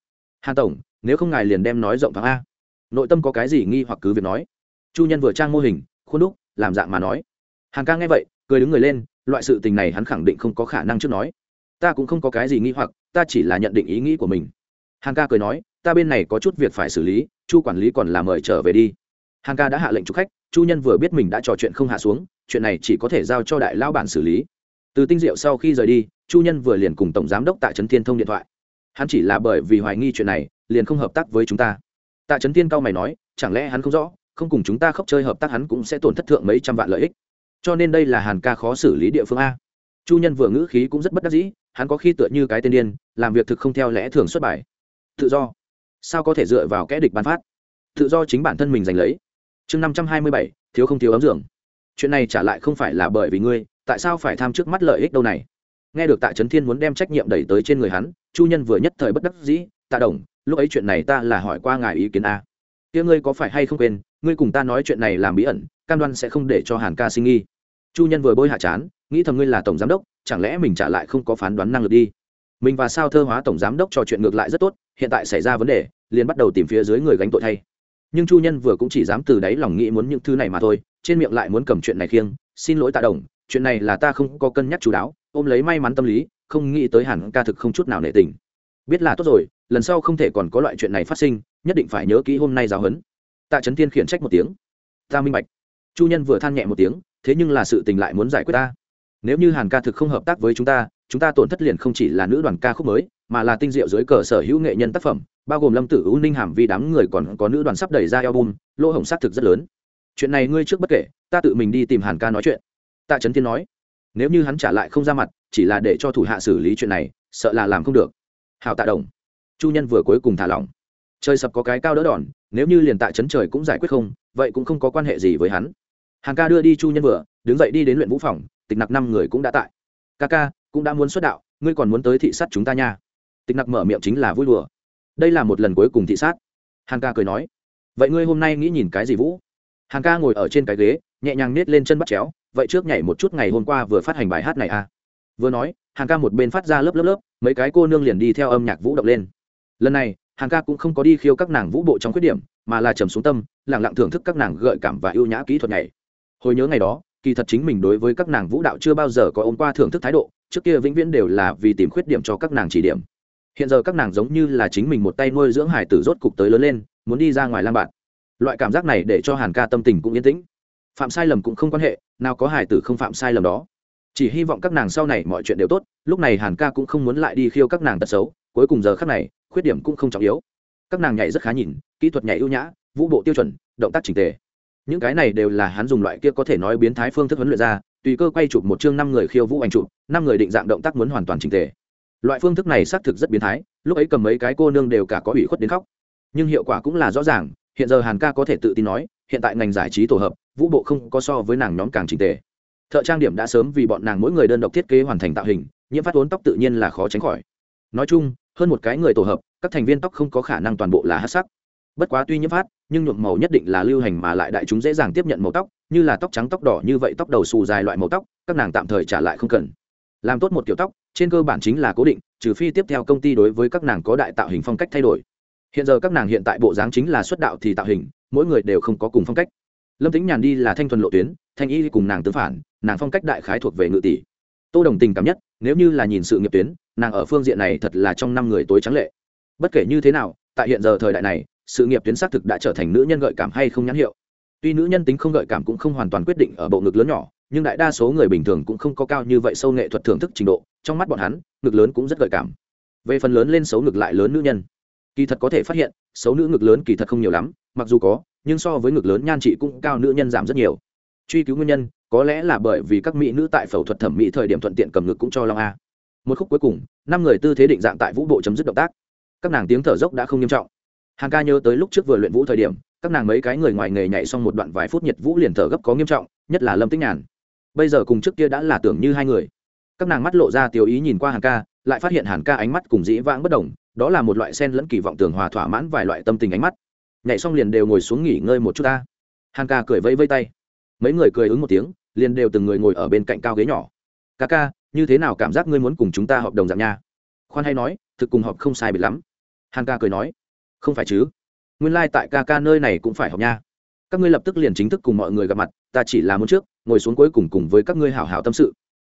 Hàn tổng, nếu không ngài liền đem nói rộng thoáng a. Nội tâm có cái gì nghi hoặc cứ việc nói chu nhân vừa trang mô hình, khuôn đúc, làm dạng mà nói. Hàn ca nghe vậy, cười đứng người lên, loại sự tình này hắn khẳng định không có khả năng trước nói. Ta cũng không có cái gì nghi hoặc, ta chỉ là nhận định ý nghĩ của mình. Hàn ca cười nói, ta bên này có chút việc phải xử lý, chu quản lý còn là mời trở về đi. Hàn ca đã hạ lệnh chụp khách, chu nhân vừa biết mình đã trò chuyện không hạ xuống, chuyện này chỉ có thể giao cho đại lao bản xử lý. Từ tinh diệu sau khi rời đi, chu nhân vừa liền cùng tổng giám đốc tạ trấn thiên thông điện thoại. Hắn chỉ là bởi vì hoài nghi chuyện này, liền không hợp tác với chúng ta. Tạ trấn thiên cao mày nói, chẳng lẽ hắn không rõ? Không cùng chúng ta khóc chơi hợp tác hắn cũng sẽ tổn thất thượng mấy trăm vạn lợi ích. Cho nên đây là hàn ca khó xử lý địa phương a. Chu nhân vừa ngữ khí cũng rất bất đắc dĩ, hắn có khi tựa như cái tên điên, làm việc thực không theo lẽ thường xuất bài. Tự do. Sao có thể dựa vào kẽ địch bán phát? Tự do chính bản thân mình giành lấy. Chương năm trăm hai mươi bảy, thiếu không thiếu ấm dưỡng chuyện này trả lại không phải là bởi vì ngươi, tại sao phải tham trước mắt lợi ích đâu này? Nghe được tạ trấn thiên muốn đem trách nhiệm đẩy tới trên người hắn, chu nhân vừa nhất thời bất đắc dĩ, tạ đồng, lúc ấy chuyện này ta là hỏi qua ngài ý kiến a kia ngươi có phải hay không quên, ngươi cùng ta nói chuyện này làm bí ẩn, cam đoan sẽ không để cho hàn ca sinh nghi. Chu nhân vừa bôi hạ chán, nghĩ thầm ngươi là tổng giám đốc, chẳng lẽ mình trả lại không có phán đoán năng lực đi? Mình và sao thơ hóa tổng giám đốc trò chuyện ngược lại rất tốt, hiện tại xảy ra vấn đề, liền bắt đầu tìm phía dưới người gánh tội thay. Nhưng chu nhân vừa cũng chỉ dám từ đáy lòng nghĩ muốn những thứ này mà thôi, trên miệng lại muốn cầm chuyện này khiêng, xin lỗi tạ đồng, chuyện này là ta không có cân nhắc chú đáo, ôm lấy may mắn tâm lý, không nghĩ tới hẳn ca thực không chút nào nể tình. Biết là tốt rồi, lần sau không thể còn có loại chuyện này phát sinh nhất định phải nhớ kỹ hôm nay giáo huấn. Tạ trấn Thiên khiển trách một tiếng. Ta minh bạch. Chu nhân vừa than nhẹ một tiếng, thế nhưng là sự tình lại muốn giải quyết ta. Nếu như hàn ca thực không hợp tác với chúng ta chúng ta tổn thất liền không chỉ là nữ đoàn ca khúc mới, mà là tinh diệu dưới cờ sở hữu nghệ nhân tác phẩm, bao gồm lâm tử u ninh hàm vì đám người còn có nữ đoàn sắp đẩy ra album, lỗ hổng xác thực rất lớn. Chuyện này ngươi trước bất kể, ta tự mình đi tìm hàn ca nói chuyện. Tạ trấn Thiên nói. Nếu như hắn trả lại không ra mặt, chỉ là để cho thủ hạ xử lý chuyện này, sợ là làm không được. Hào tạ đồng. Chu nhân vừa cuối cùng thả lỏng trời sập có cái cao đỡ đòn, nếu như liền tại chấn trời cũng giải quyết không, vậy cũng không có quan hệ gì với hắn. Hàng ca đưa đi chu nhân vừa, đứng dậy đi đến luyện vũ phòng, tịch nặc năm người cũng đã tại. Ca ca, cũng đã muốn xuất đạo, ngươi còn muốn tới thị sát chúng ta nha. Tịch nặc mở miệng chính là vui đùa. Đây là một lần cuối cùng thị sát. Hàng ca cười nói. Vậy ngươi hôm nay nghĩ nhìn cái gì vũ? Hàng ca ngồi ở trên cái ghế, nhẹ nhàng nết lên chân bắt chéo. Vậy trước nhảy một chút ngày hôm qua vừa phát hành bài hát này à? Vừa nói, hàng ca một bên phát ra lớp lớp lớp, mấy cái cô nương liền đi theo âm nhạc vũ động lên. Lần này hàng ca cũng không có đi khiêu các nàng vũ bộ trong khuyết điểm, mà là trầm xuống tâm lẳng lặng thưởng thức các nàng gợi cảm và ưu nhã kỹ thuật này. hồi nhớ ngày đó, kỳ thật chính mình đối với các nàng vũ đạo chưa bao giờ có ôm qua thưởng thức thái độ, trước kia vĩnh viễn đều là vì tìm khuyết điểm cho các nàng chỉ điểm. Hiện giờ các nàng giống như là chính mình một tay nuôi dưỡng hải tử rốt cục tới lớn lên, muốn đi ra ngoài lang bạn. Loại cảm giác này để cho hàn ca tâm tình cũng yên tĩnh. Phạm sai lầm cũng không quan hệ, nào có hải tử không phạm sai lầm đó. Chỉ hy vọng các nàng sau này mọi chuyện đều tốt, lúc này hàn ca cũng không muốn lại đi khiêu các nàng tật xấu cuối cùng giờ khác này, khuyết điểm cũng không trọng yếu. Các nàng nhảy rất khá nhìn, kỹ thuật nhảy ưu nhã, vũ bộ tiêu chuẩn, động tác trình tề. Những cái này đều là hắn dùng loại kia có thể nói biến thái phương thức huấn luyện ra, tùy cơ quay chụp một chương năm người khiêu vũ ảnh chụp, năm người định dạng động tác muốn hoàn toàn trình tề. Loại phương thức này xác thực rất biến thái, lúc ấy cầm mấy cái cô nương đều cả có ủy khuất đến khóc. Nhưng hiệu quả cũng là rõ ràng, hiện giờ hàn ca có thể tự tin nói, hiện tại ngành giải trí tổ hợp, vũ bộ không có so với nàng nhóm càng trình tề. Thợ trang điểm đã sớm vì bọn nàng mỗi người đơn độc thiết kế hoàn thành tạo hình, nhiễm phát vốn tóc tự nhiên là khó tránh khỏi. Nói chung hơn một cái người tổ hợp, các thành viên tóc không có khả năng toàn bộ là hát sắc. Bất quá tuy nhiễm phát, nhưng nhuộm màu nhất định là lưu hành mà lại đại chúng dễ dàng tiếp nhận màu tóc, như là tóc trắng tóc đỏ như vậy tóc đầu xù dài loại màu tóc, các nàng tạm thời trả lại không cần. Làm tốt một kiểu tóc, trên cơ bản chính là cố định, trừ phi tiếp theo công ty đối với các nàng có đại tạo hình phong cách thay đổi. Hiện giờ các nàng hiện tại bộ dáng chính là xuất đạo thì tạo hình, mỗi người đều không có cùng phong cách. Lâm tính nhàn đi là thanh thuần lộ tuyến, thanh y cùng nàng tương phản, nàng phong cách đại khái thuộc về ngự tỷ. Tô đồng tình cảm nhất nếu như là nhìn sự nghiệp tuyến, nàng ở phương diện này thật là trong năm người tối trắng lệ. Bất kể như thế nào, tại hiện giờ thời đại này, sự nghiệp tuyến xác thực đã trở thành nữ nhân gợi cảm hay không nhãn hiệu. Tuy nữ nhân tính không gợi cảm cũng không hoàn toàn quyết định ở bộ ngực lớn nhỏ, nhưng đại đa số người bình thường cũng không có cao như vậy sâu nghệ thuật thưởng thức trình độ, trong mắt bọn hắn, ngực lớn cũng rất gợi cảm. Về phần lớn lên xấu ngực lại lớn nữ nhân. Kỳ thật có thể phát hiện, xấu nữ ngực lớn kỳ thật không nhiều lắm, mặc dù có, nhưng so với ngực lớn nhan trị cũng cao nữ nhân giảm rất nhiều. Truy cứu nguyên nhân có lẽ là bởi vì các mỹ nữ tại phẫu thuật thẩm mỹ thời điểm thuận tiện cầm ngực cũng cho long a. Một khúc cuối cùng, năm người tư thế định dạng tại vũ bộ chấm dứt động tác. Các nàng tiếng thở dốc đã không nghiêm trọng. Hàng ca nhớ tới lúc trước vừa luyện vũ thời điểm, các nàng mấy cái người ngoài nghề nhảy xong một đoạn vài phút nhiệt vũ liền thở gấp có nghiêm trọng, nhất là lâm tích nhàn. Bây giờ cùng trước kia đã là tưởng như hai người. Các nàng mắt lộ ra tiêu ý nhìn qua hàng ca, lại phát hiện hàn ca ánh mắt cùng dĩ vãng bất đồng, đó là một loại sen lẫn kỳ vọng tường hòa thỏa mãn vài loại tâm tình ánh mắt. Nhảy xong liền đều ngồi xuống nghỉ ngơi một chút ta. Hàn ca cười vẫy vây tay mấy người cười ứng một tiếng, liền đều từng người ngồi ở bên cạnh cao ghế nhỏ. Ca ca như thế nào cảm giác ngươi muốn cùng chúng ta hợp đồng dạng nha? Khoan hay nói, thực cùng họp không sai biệt lắm. Hàn ca cười nói, không phải chứ. Nguyên lai、like、tại ca ca nơi này cũng phải học nha. Các ngươi lập tức liền chính thức cùng mọi người gặp mặt, ta chỉ là muốn trước, ngồi xuống cuối cùng cùng với các ngươi hảo hảo tâm sự.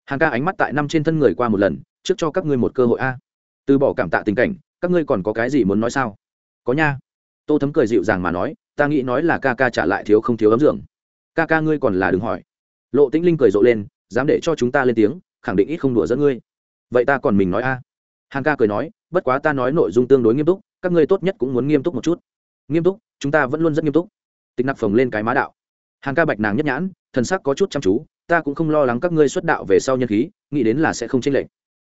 Hàn ca ánh mắt tại năm trên thân người qua một lần, trước cho các ngươi một cơ hội a. Từ bỏ cảm tạ tình cảnh, các ngươi còn có cái gì muốn nói sao? Có nha. Tô thấm cười dịu dàng mà nói, ta nghĩ nói là ca ca trả lại thiếu không thiếu ấm dưỡng ca ca ngươi còn là đừng hỏi. Lộ tĩnh linh cười rộ lên, dám để cho chúng ta lên tiếng, khẳng định ít không đùa dẫn ngươi. Vậy ta còn mình nói a? Hàng ca cười nói, bất quá ta nói nội dung tương đối nghiêm túc, các ngươi tốt nhất cũng muốn nghiêm túc một chút. Nghiêm túc, chúng ta vẫn luôn rất nghiêm túc. Tịch nặc phồng lên cái má đạo. Hàng ca bạch nàng nhất nhãn, thần sắc có chút chăm chú, ta cũng không lo lắng các ngươi xuất đạo về sau nhân khí, nghĩ đến là sẽ không chênh lệch.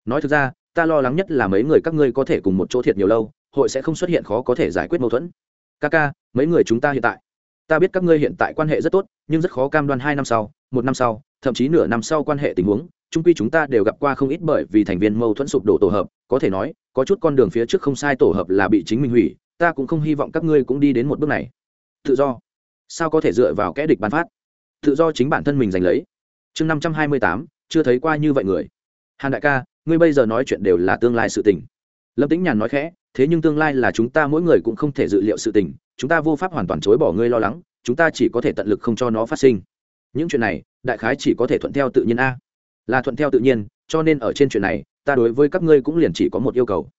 Nói thực ra, ta lo lắng nhất là mấy người các ngươi có thể cùng một chỗ thiệt nhiều lâu, hội sẽ không xuất hiện khó có thể giải quyết mâu thuẫn. Ca ca, mấy người chúng ta hiện tại? Ta biết các ngươi hiện tại quan hệ rất tốt, nhưng rất khó cam đoan hai năm sau, một năm sau, thậm chí nửa năm sau quan hệ tình huống trung quy chúng ta đều gặp qua không ít bởi vì thành viên mâu thuẫn sụp đổ tổ hợp, có thể nói, có chút con đường phía trước không sai tổ hợp là bị chính mình hủy, ta cũng không hy vọng các ngươi cũng đi đến một bước này. Tự do. Sao có thể dựa vào kẽ địch bán phát? Tự do chính bản thân mình giành lấy. Chương năm trăm hai mươi tám, chưa thấy qua như vậy người. Hàn đại ca, ngươi bây giờ nói chuyện đều là tương lai sự tình. Lâm tĩnh nhàn nói khẽ, thế nhưng tương lai là chúng ta mỗi người cũng không thể dự liệu sự tình chúng ta vô pháp hoàn toàn chối bỏ ngươi lo lắng, chúng ta chỉ có thể tận lực không cho nó phát sinh. Những chuyện này, đại khái chỉ có thể thuận theo tự nhiên a. Là thuận theo tự nhiên, cho nên ở trên chuyện này, ta đối với các ngươi cũng liền chỉ có một yêu cầu.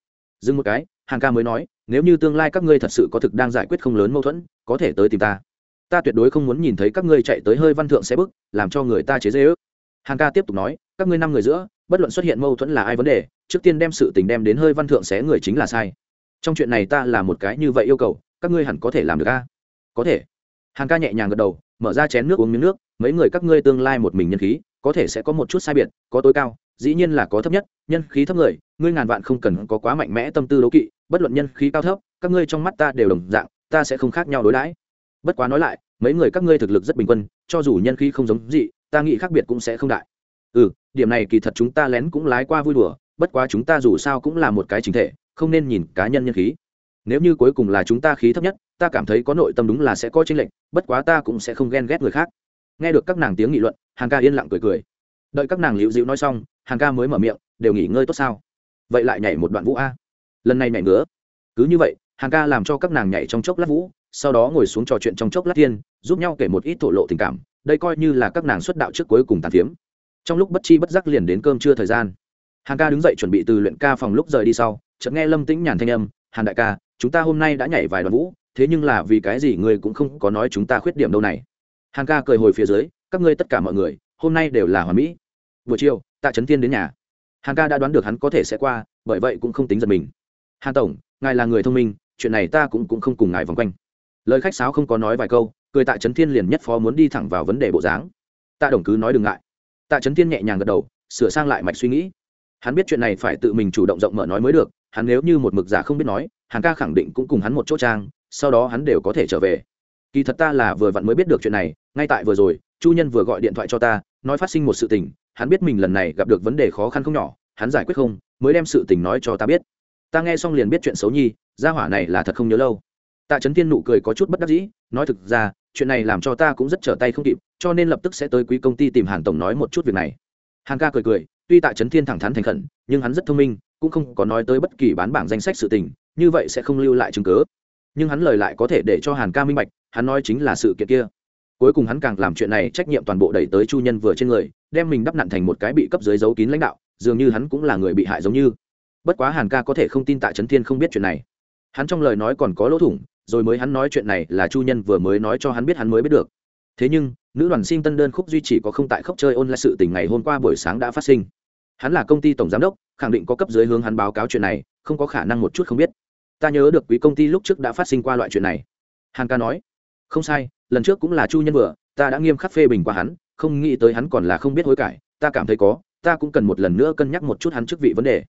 Dừng một cái hàng ca mới nói, nếu như tương lai các ngươi thật sự có thực đang giải quyết không lớn mâu thuẫn, có thể tới tìm ta. Ta tuyệt đối không muốn nhìn thấy các ngươi chạy tới hơi văn thượng xe bức, làm cho người ta chế dễ ước hàng ca tiếp tục nói, các ngươi năm người giữa, bất luận xuất hiện mâu thuẫn là ai vấn đề, trước tiên đem sự tình đem đến hơi văn thượng xé người chính là sai. Trong chuyện này ta là một cái như vậy yêu cầu các ngươi hẳn có thể làm được a? Có thể. Hàng ca nhẹ nhàng gật đầu, mở ra chén nước uống miếng nước, mấy người các ngươi tương lai một mình nhân khí, có thể sẽ có một chút sai biệt, có tối cao, dĩ nhiên là có thấp nhất, nhân khí thấp người, ngươi ngàn vạn không cần có quá mạnh mẽ tâm tư đố kỵ, bất luận nhân khí cao thấp, các ngươi trong mắt ta đều đồng dạng, ta sẽ không khác nhau đối đãi. Bất quá nói lại, mấy người các ngươi thực lực rất bình quân, cho dù nhân khí không giống gì ta nghĩ khác biệt cũng sẽ không đại. Ừ điểm này kỳ thật chúng ta lén cũng lái qua vui đùa, bất quá chúng ta dù sao cũng là một cái chính thể, không nên nhìn cá nhân nhân khí nếu như cuối cùng là chúng ta khí thấp nhất, ta cảm thấy có nội tâm đúng là sẽ có tranh lệch, bất quá ta cũng sẽ không ghen ghét người khác. Nghe được các nàng tiếng nghị luận hàng ca yên lặng cười cười. Đợi các nàng liễu dịu nói xong hàng ca mới mở miệng, đều nghỉ ngơi tốt sao? Vậy lại nhảy một đoạn vũ a. Lần này nhảy ngứa. Cứ như vậy hàng ca làm cho các nàng nhảy trong chốc lát vũ, sau đó ngồi xuống trò chuyện trong chốc lát thiên giúp nhau kể một ít thổ lộ tình cảm, đây coi như là các nàng xuất đạo trước cuối cùng tàn phiếm. Trong lúc bất chi bất giác liền đến cơm trưa thời gian. Hàng ca đứng dậy chuẩn bị từ luyện ca phòng lúc rời đi sau, chợt nghe lâm tĩnh nhàn thanh âm, hàn đại ca chúng ta hôm nay đã nhảy vài đoạn vũ thế nhưng là vì cái gì ngươi cũng không có nói chúng ta khuyết điểm đâu này? Hàn ca cười hồi phía dưới các ngươi tất cả mọi người hôm nay đều là hoàn mỹ. Buổi chiều tạ trấn thiên đến nhà. Hàn ca đã đoán được hắn có thể sẽ qua bởi vậy cũng không tính giật mình. Hàn tổng ngài là người thông minh chuyện này ta cũng, cũng không cùng ngài vòng quanh. Lời khách sáo không có nói vài câu cười tạ trấn thiên liền nhất phó muốn đi thẳng vào vấn đề bộ dáng. Tạ đồng cứ nói đừng ngại. Tạ trấn thiên nhẹ nhàng gật đầu sửa sang lại mạch suy nghĩ. Hắn biết chuyện này phải tự mình chủ động rộng mở nói mới được hắn nếu như một mực giả không biết nói hàn ca khẳng định cũng cùng hắn một chỗ trang, sau đó hắn đều có thể trở về. Kỳ thật ta là vừa vặn mới biết được chuyện này, ngay tại vừa rồi, chu nhân vừa gọi điện thoại cho ta, nói phát sinh một sự tình, hắn biết mình lần này gặp được vấn đề khó khăn không nhỏ, hắn giải quyết không, mới đem sự tình nói cho ta biết. Ta nghe xong liền biết chuyện xấu nhi, gia hỏa này là thật không nhớ lâu. Tạ trấn tiên nụ cười có chút bất đắc dĩ, nói thực ra, chuyện này làm cho ta cũng rất trở tay không kịp, cho nên lập tức sẽ tới quý công ty tìm hàn tổng nói một chút việc này. Hàn ca cười cười, tuy tạ trấn thiên thẳng thắn thành khẩn, nhưng hắn rất thông minh, cũng không có nói tới bất kỳ bán bảng danh sách sự tình như vậy sẽ không lưu lại chứng cứ. nhưng hắn lời lại có thể để cho hàn ca minh bạch, hắn nói chính là sự kiện kia. Cuối cùng hắn càng làm chuyện này trách nhiệm toàn bộ đẩy tới chu nhân vừa trên người, đem mình đắp nặn thành một cái bị cấp dưới giấu kín lãnh đạo, dường như hắn cũng là người bị hại giống như. Bất quá hàn ca có thể không tin tạ trấn thiên không biết chuyện này. Hắn trong lời nói còn có lỗ thủng, rồi mới hắn nói chuyện này là chu nhân vừa mới nói cho hắn biết hắn mới biết được. Thế nhưng, nữ đoàn sinh tân đơn khúc duy chỉ có không tại khóc chơi ôn lại sự tình ngày hôm qua buổi sáng đã phát sinh. Hắn là công ty tổng giám đốc, khẳng định có cấp dưới hướng hắn báo cáo chuyện này, không có khả năng một chút không biết ta nhớ được quý công ty lúc trước đã phát sinh qua loại chuyện này. Hàn ca nói, không sai, lần trước cũng là chu nhân vừa, ta đã nghiêm khắc phê bình qua hắn, không nghĩ tới hắn còn là không biết hối cải, ta cảm thấy có, ta cũng cần một lần nữa cân nhắc một chút hắn chức vị vấn đề.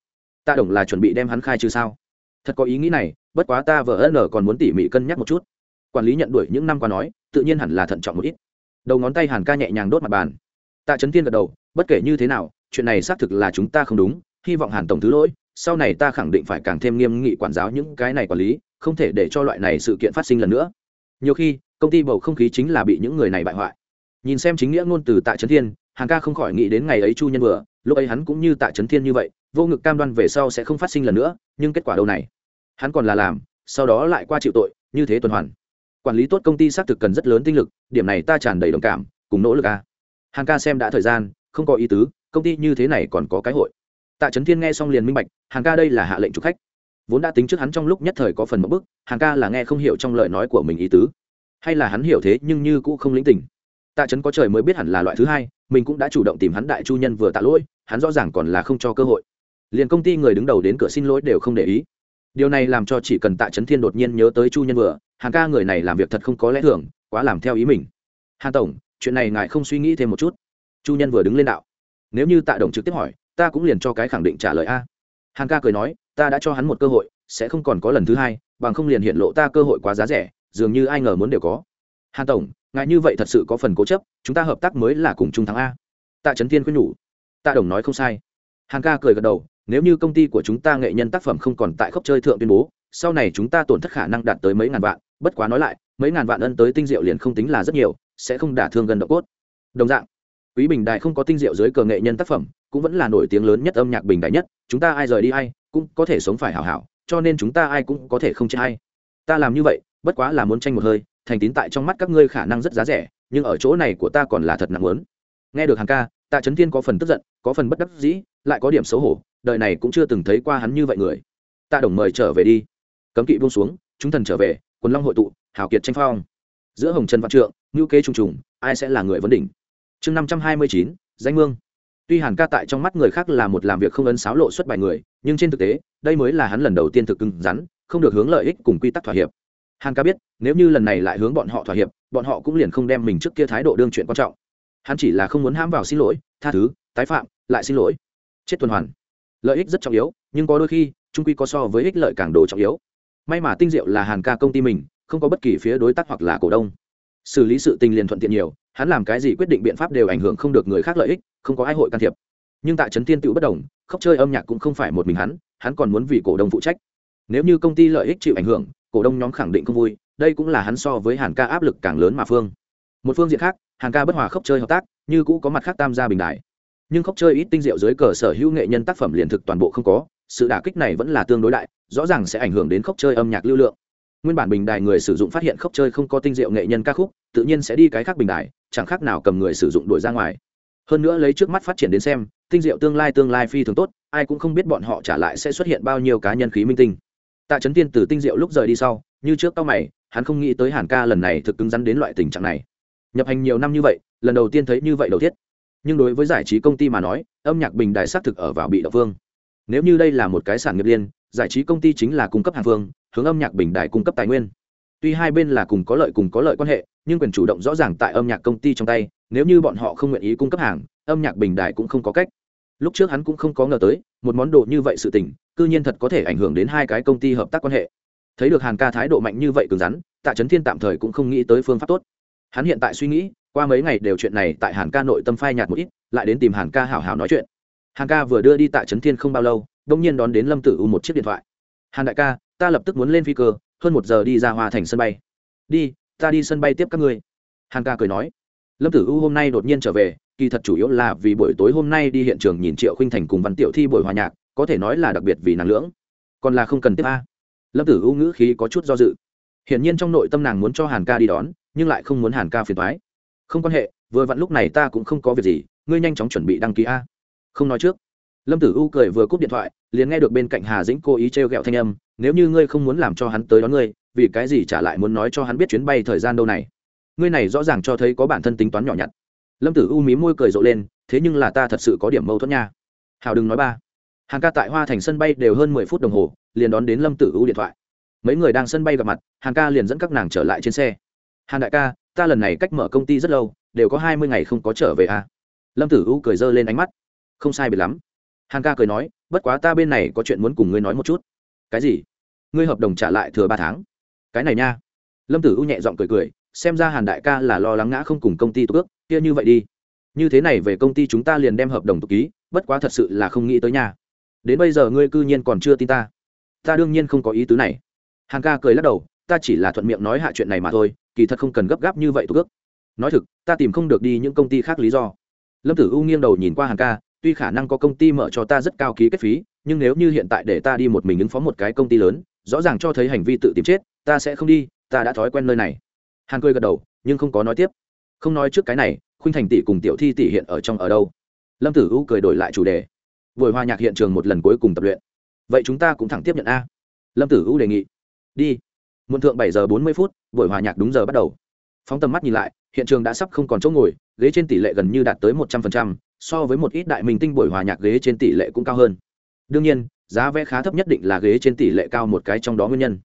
Ta đồng là chuẩn bị đem hắn khai trừ sao? Thật có ý nghĩ này, bất quá ta vợ ân còn muốn tỉ mỉ cân nhắc một chút. Quản lý nhận đuổi những năm qua nói, tự nhiên hẳn là thận trọng một ít. Đầu ngón tay hàn ca nhẹ nhàng đốt mặt bàn. Tạ trấn tiên gật đầu, bất kể như thế nào, chuyện này xác thực là chúng ta không đúng, hy vọng hàn tổng thứ lỗi sau này ta khẳng định phải càng thêm nghiêm nghị quản giáo những cái này quản lý, không thể để cho loại này sự kiện phát sinh lần nữa. Nhiều khi, công ty bầu không khí chính là bị những người này bại hoại. Nhìn xem chính nghĩa ngôn từ tạ trấn thiên, hàn ca không khỏi nghĩ đến ngày ấy chu nhân vừa, lúc ấy hắn cũng như tạ trấn thiên như vậy, vô ngực cam đoan về sau sẽ không phát sinh lần nữa, nhưng kết quả đâu này? Hắn còn là làm, sau đó lại qua chịu tội, như thế tuần hoàn. Quản lý tốt công ty xác thực cần rất lớn tinh lực, điểm này ta tràn đầy đồng cảm, cùng nỗ lực à. a Hàng ca xem đã thời gian, không có ý tứ, công ty như thế này còn có cái hội tạ trấn thiên nghe xong liền minh bạch, hàng ca đây là hạ lệnh chủ khách. Vốn đã tính trước hắn trong lúc nhất thời có phần mất bức, hàng ca là nghe không hiểu trong lời nói của mình ý tứ. Hay là hắn hiểu thế nhưng như cũng không lĩnh tình. Tạ trấn có trời mới biết hẳn là loại thứ hai, mình cũng đã chủ động tìm hắn đại chu nhân vừa tạ lỗi, hắn rõ ràng còn là không cho cơ hội. Liền công ty người đứng đầu đến cửa xin lỗi đều không để ý. Điều này làm cho chỉ cần tạ trấn thiên đột nhiên nhớ tới chu nhân vừa, hàng ca người này làm việc thật không có lẽ thường, quá làm theo ý mình. Hàn tổng, chuyện này ngài không suy nghĩ thêm một chút. Chu nhân vừa đứng lên đạo. Nếu như tạ đồng trực tiếp hỏi ta cũng liền cho cái khẳng định trả lời a. Hàn ca cười nói, ta đã cho hắn một cơ hội, sẽ không còn có lần thứ hai, bằng không liền hiện lộ ta cơ hội quá giá rẻ, dường như ai ngờ muốn đều có. Hàn tổng, ngài như vậy thật sự có phần cố chấp, chúng ta hợp tác mới là cùng chung thắng a. Tạ trấn thiên khuyên nhủ. Tạ đồng nói không sai. Hàn ca cười gật đầu, nếu như công ty của chúng ta nghệ nhân tác phẩm không còn tại khốc chơi thượng tuyên bố, sau này chúng ta tổn thất khả năng đạt tới mấy ngàn vạn, bất quá nói lại, mấy ngàn vạn ân tới tinh diệu liền không tính là rất nhiều, sẽ không đả thương gần độ cốt. Đồng dạng quý bình đại không có tinh diệu dưới cờ nghệ nhân tác phẩm, cũng vẫn là nổi tiếng lớn nhất âm nhạc bình đại nhất. Chúng ta ai rời đi ai, cũng có thể sống phải hảo hảo, cho nên chúng ta ai cũng có thể không chết hay ta làm như vậy, bất quá là muốn tranh một hơi, thành tín tại trong mắt các ngươi khả năng rất giá rẻ, nhưng ở chỗ này của ta còn là thật nặng lớn. Nghe được hàng ca, tạ trấn thiên có phần tức giận, có phần bất đắc dĩ, lại có điểm xấu hổ, đời này cũng chưa từng thấy qua hắn như vậy người. Tạ đồng mời trở về đi. Cấm kỵ buông xuống, chúng thần trở về, quần long hội tụ, hào kiệt tranh phong. Giữa hồng trần văn trượng ngữ kế trùng trùng, ai sẽ là người vấn đỉnh? Chương năm trăm hai mươi chín, danh mương. Tuy hàn ca tại trong mắt người khác là một làm việc không ấn sáo lộ xuất bài người, nhưng trên thực tế, đây mới là hắn lần đầu tiên thực cứng rắn, không được hướng lợi ích cùng quy tắc thỏa hiệp. Hàn ca biết, nếu như lần này lại hướng bọn họ thỏa hiệp, bọn họ cũng liền không đem mình trước kia thái độ đương chuyện quan trọng. Hắn chỉ là không muốn hãm vào xin lỗi, tha thứ, tái phạm, lại xin lỗi. Chết tuần hoàn. Lợi ích rất trọng yếu, nhưng có đôi khi, trung quy có so với ích lợi càng đồ trọng yếu. May mà tinh diệu là hàn ca công ty mình, không có bất kỳ phía đối tác hoặc là cổ đông xử lý sự tình liền thuận tiện nhiều, hắn làm cái gì quyết định biện pháp đều ảnh hưởng không được người khác lợi ích, không có ai hội can thiệp. Nhưng tại trấn tiên tự bất đồng, khóc chơi âm nhạc cũng không phải một mình hắn hắn còn muốn vì cổ đông phụ trách. Nếu như công ty lợi ích chịu ảnh hưởng, cổ đông nhóm khẳng định không vui, đây cũng là hắn so với hàn ca áp lực càng lớn mà phương. Một phương diện khác, hàn ca bất hòa khóc chơi hợp tác, như cũ có mặt khác tam gia bình đại. Nhưng khóc chơi ít tinh diệu dưới cờ sở hữu nghệ nhân tác phẩm liền thực toàn bộ không có, sự đả kích này vẫn là tương đối đại, rõ ràng sẽ ảnh hưởng đến khóc chơi âm nhạc lưu lượng nguyên bản bình đài người sử dụng phát hiện khóc chơi không có tinh diệu nghệ nhân ca khúc, tự nhiên sẽ đi cái khác bình đài, chẳng khác nào cầm người sử dụng đuổi ra ngoài. Hơn nữa lấy trước mắt phát triển đến xem, tinh diệu tương lai tương lai phi thường tốt, ai cũng không biết bọn họ trả lại sẽ xuất hiện bao nhiêu cá nhân khí minh tinh. Tạ trấn tiên từ tinh diệu lúc rời đi sau, như trước tao mày, hắn không nghĩ tới hàn ca lần này thực cứng rắn đến loại tình trạng này. Nhập hành nhiều năm như vậy, lần đầu tiên thấy như vậy đầu tiết nhưng đối với giải trí công ty mà nói, âm nhạc bình đài xác thực ở vào bị đậu phương nếu như đây là một cái sản nghiệp liên, giải trí công ty chính là cung cấp hàng phương hướng âm nhạc bình đài cung cấp tài nguyên. Tuy hai bên là cùng có lợi cùng có lợi quan hệ, nhưng quyền chủ động rõ ràng tại âm nhạc công ty trong tay, nếu như bọn họ không nguyện ý cung cấp hàng, âm nhạc bình đài cũng không có cách. Lúc trước hắn cũng không có ngờ tới, một món đồ như vậy sự tình, cư nhiên thật có thể ảnh hưởng đến hai cái công ty hợp tác quan hệ. Thấy được hàn ca thái độ mạnh như vậy cứng rắn, tạ trấn thiên tạm thời cũng không nghĩ tới phương pháp tốt. Hắn hiện tại suy nghĩ, qua mấy ngày đều chuyện này tại hàn ca nội tâm phai nhạt một ít, lại đến tìm hàn ca hảo hảo nói chuyện. Hàn ca vừa đưa đi tạ trấn thiên không bao lâu đông nhiên đón đến lâm tử u một chiếc điện thoại. Hàn đại ca ta lập tức muốn lên phi cơ, hơn một giờ đi ra hoa thành sân bay. Đi, ta đi sân bay tiếp các ngươi. Hàn ca cười nói. Lâm tử u hôm nay đột nhiên trở về, kỳ thật chủ yếu là vì buổi tối hôm nay đi hiện trường nhìn triệu khinh thành cùng văn tiểu thi buổi hòa nhạc, có thể nói là đặc biệt vì nàng lưỡng. Còn là không cần tiếp a. Lâm tử u ngữ khí có chút do dự. Hiển nhiên trong nội tâm nàng muốn cho hàn ca đi đón, nhưng lại không muốn hàn ca phiền thoái không quan hệ, vừa vặn lúc này ta cũng không có việc gì, ngươi nhanh chóng chuẩn bị đăng ký a. Không nói trước, lâm tử u cười vừa cúp điện thoại, liền nghe được bên cạnh hà dĩnh cố ý t r e o g ẹ o thanh âm nếu như ngươi không muốn làm cho hắn tới đón ngươi, vì cái gì trả lại muốn nói cho hắn biết chuyến bay thời gian đâu này? Ngươi này rõ ràng cho thấy có bản thân tính toán nhỏ nhặt. Lâm tử u mí môi cười rộ lên, thế nhưng là ta thật sự có điểm mâu thuẫn nha. Hào đừng nói ba. Hàng ca tại hoa thành sân bay đều hơn mười phút đồng hồ, liền đón đến lâm tử u điện thoại. Mấy người đang sân bay gặp mặt, hàng ca liền dẫn các nàng trở lại trên xe. Hàn đại ca, ta lần này cách mở công ty rất lâu, đều có hai mươi ngày không có trở về à. lâm tử u cười dơ lên ánh mắt. Không sai biệt lắm. Hàn ca cười nói, bất quá ta bên này có chuyện muốn cùng ngươi nói một chút cái gì? Ngươi hợp đồng trả lại thừa ba tháng. Cái này nha. Lâm tử u nhẹ giọng cười cười, xem ra hàn đại ca là lo lắng ngã không cùng công ty tục ước kia như vậy đi. Như thế này về công ty chúng ta liền đem hợp đồng tục ký, bất quá thật sự là không nghĩ tới nhà đến bây giờ ngươi cư nhiên còn chưa tin ta. Ta đương nhiên không có ý tứ này. Hàn ca cười lắc đầu, ta chỉ là thuận miệng nói hạ chuyện này mà thôi, kỳ thật không cần gấp gáp như vậy tục ước nói thực, ta tìm không được đi những công ty khác lý do. Lâm tử u nghiêng đầu nhìn qua hàn ca, tuy khả năng có công ty mở cho ta rất cao ký kết phí nhưng nếu như hiện tại để ta đi một mình ứng phó một cái công ty lớn, rõ ràng cho thấy hành vi tự tìm chết, ta sẽ không đi, ta đã thói quen nơi này. Hàn cười gật đầu, nhưng không có nói tiếp. Không nói trước cái này, khuynh thành tỷ cùng tiểu thi tỷ hiện ở trong ở đâu? Lâm tử u cười đổi lại chủ đề. Buổi hòa nhạc hiện trường một lần cuối cùng tập luyện. Vậy chúng ta cũng thẳng tiếp nhận a. Lâm tử u đề nghị. Đi. Muộn thượng bảy giờ bốn mươi phút, buổi hòa nhạc đúng giờ bắt đầu. Phóng tầm mắt nhìn lại, hiện trường đã sắp không còn chỗ ngồi, ghế trên tỷ lệ gần như đạt tới một trăm phần trăm, so với một ít đại minh tinh buổi hòa nhạc ghế trên tỷ lệ cũng cao hơn đương nhiên, giá vé khá thấp nhất định là ghế trên tỷ lệ cao một cái trong đó nguyên nhân.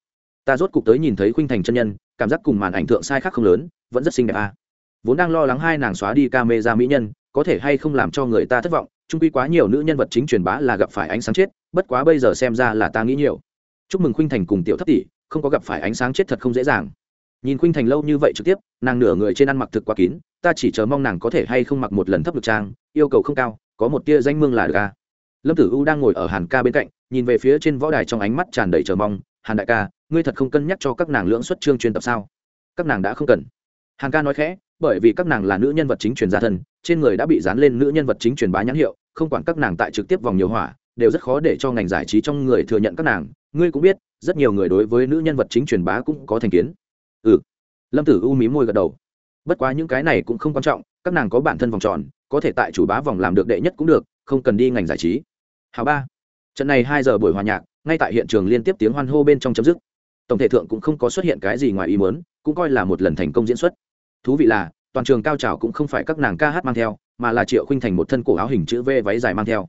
Ta rốt cục tới nhìn thấy khuynh thành chân nhân, cảm giác cùng màn ảnh thượng sai khác không lớn, vẫn rất xinh đẹp à. vốn đang lo lắng hai nàng xóa đi ca mê ra mỹ nhân, có thể hay không làm cho người ta thất vọng trung quy quá nhiều nữ nhân vật chính truyền bá là gặp phải ánh sáng chết, bất quá bây giờ xem ra là ta nghĩ nhiều. Chúc mừng khuynh thành cùng tiểu thất tỷ, không có gặp phải ánh sáng chết thật không dễ dàng. Nhìn khuynh thành lâu như vậy trực tiếp, nàng nửa người trên ăn mặc thực quá kín, ta chỉ chờ mong nàng có thể hay không mặc một lần thấp được trang, yêu cầu không cao, có một tia danh mương là được a lâm tử u đang ngồi ở hàn ca bên cạnh, nhìn về phía trên võ đài trong ánh mắt tràn đầy chờ mong. Hàn đại ca, ngươi thật không cân nhắc cho các nàng lưỡng xuất chương chuyên tập sao? Các nàng đã không cần. Hàn ca nói khẽ, bởi vì các nàng là nữ nhân vật chính truyền gia thân, trên người đã bị dán lên nữ nhân vật chính truyền bá nhãn hiệu, không quản các nàng tại trực tiếp vòng nhiều hỏa, đều rất khó để cho ngành giải trí trong người thừa nhận các nàng. Ngươi cũng biết, rất nhiều người đối với nữ nhân vật chính truyền bá cũng có thành kiến. Ừ. Lâm tử u mí môi gật đầu. Bất quá những cái này cũng không quan trọng, các nàng có bản thân vòng tròn, có thể tại chủ bá vòng làm được đệ nhất cũng được, không cần đi ngành giải trí hào ba. Trận này hai giờ buổi hòa nhạc, ngay tại hiện trường liên tiếp tiếng hoan hô bên trong chấm dứt. Tổng thể thượng cũng không có xuất hiện cái gì ngoài ý muốn, cũng coi là một lần thành công diễn xuất. Thú vị là, toàn trường cao trào cũng không phải các nàng ca hát mang theo, mà là triệu khinh thành một thân cổ áo hình chữ v váy dài mang theo.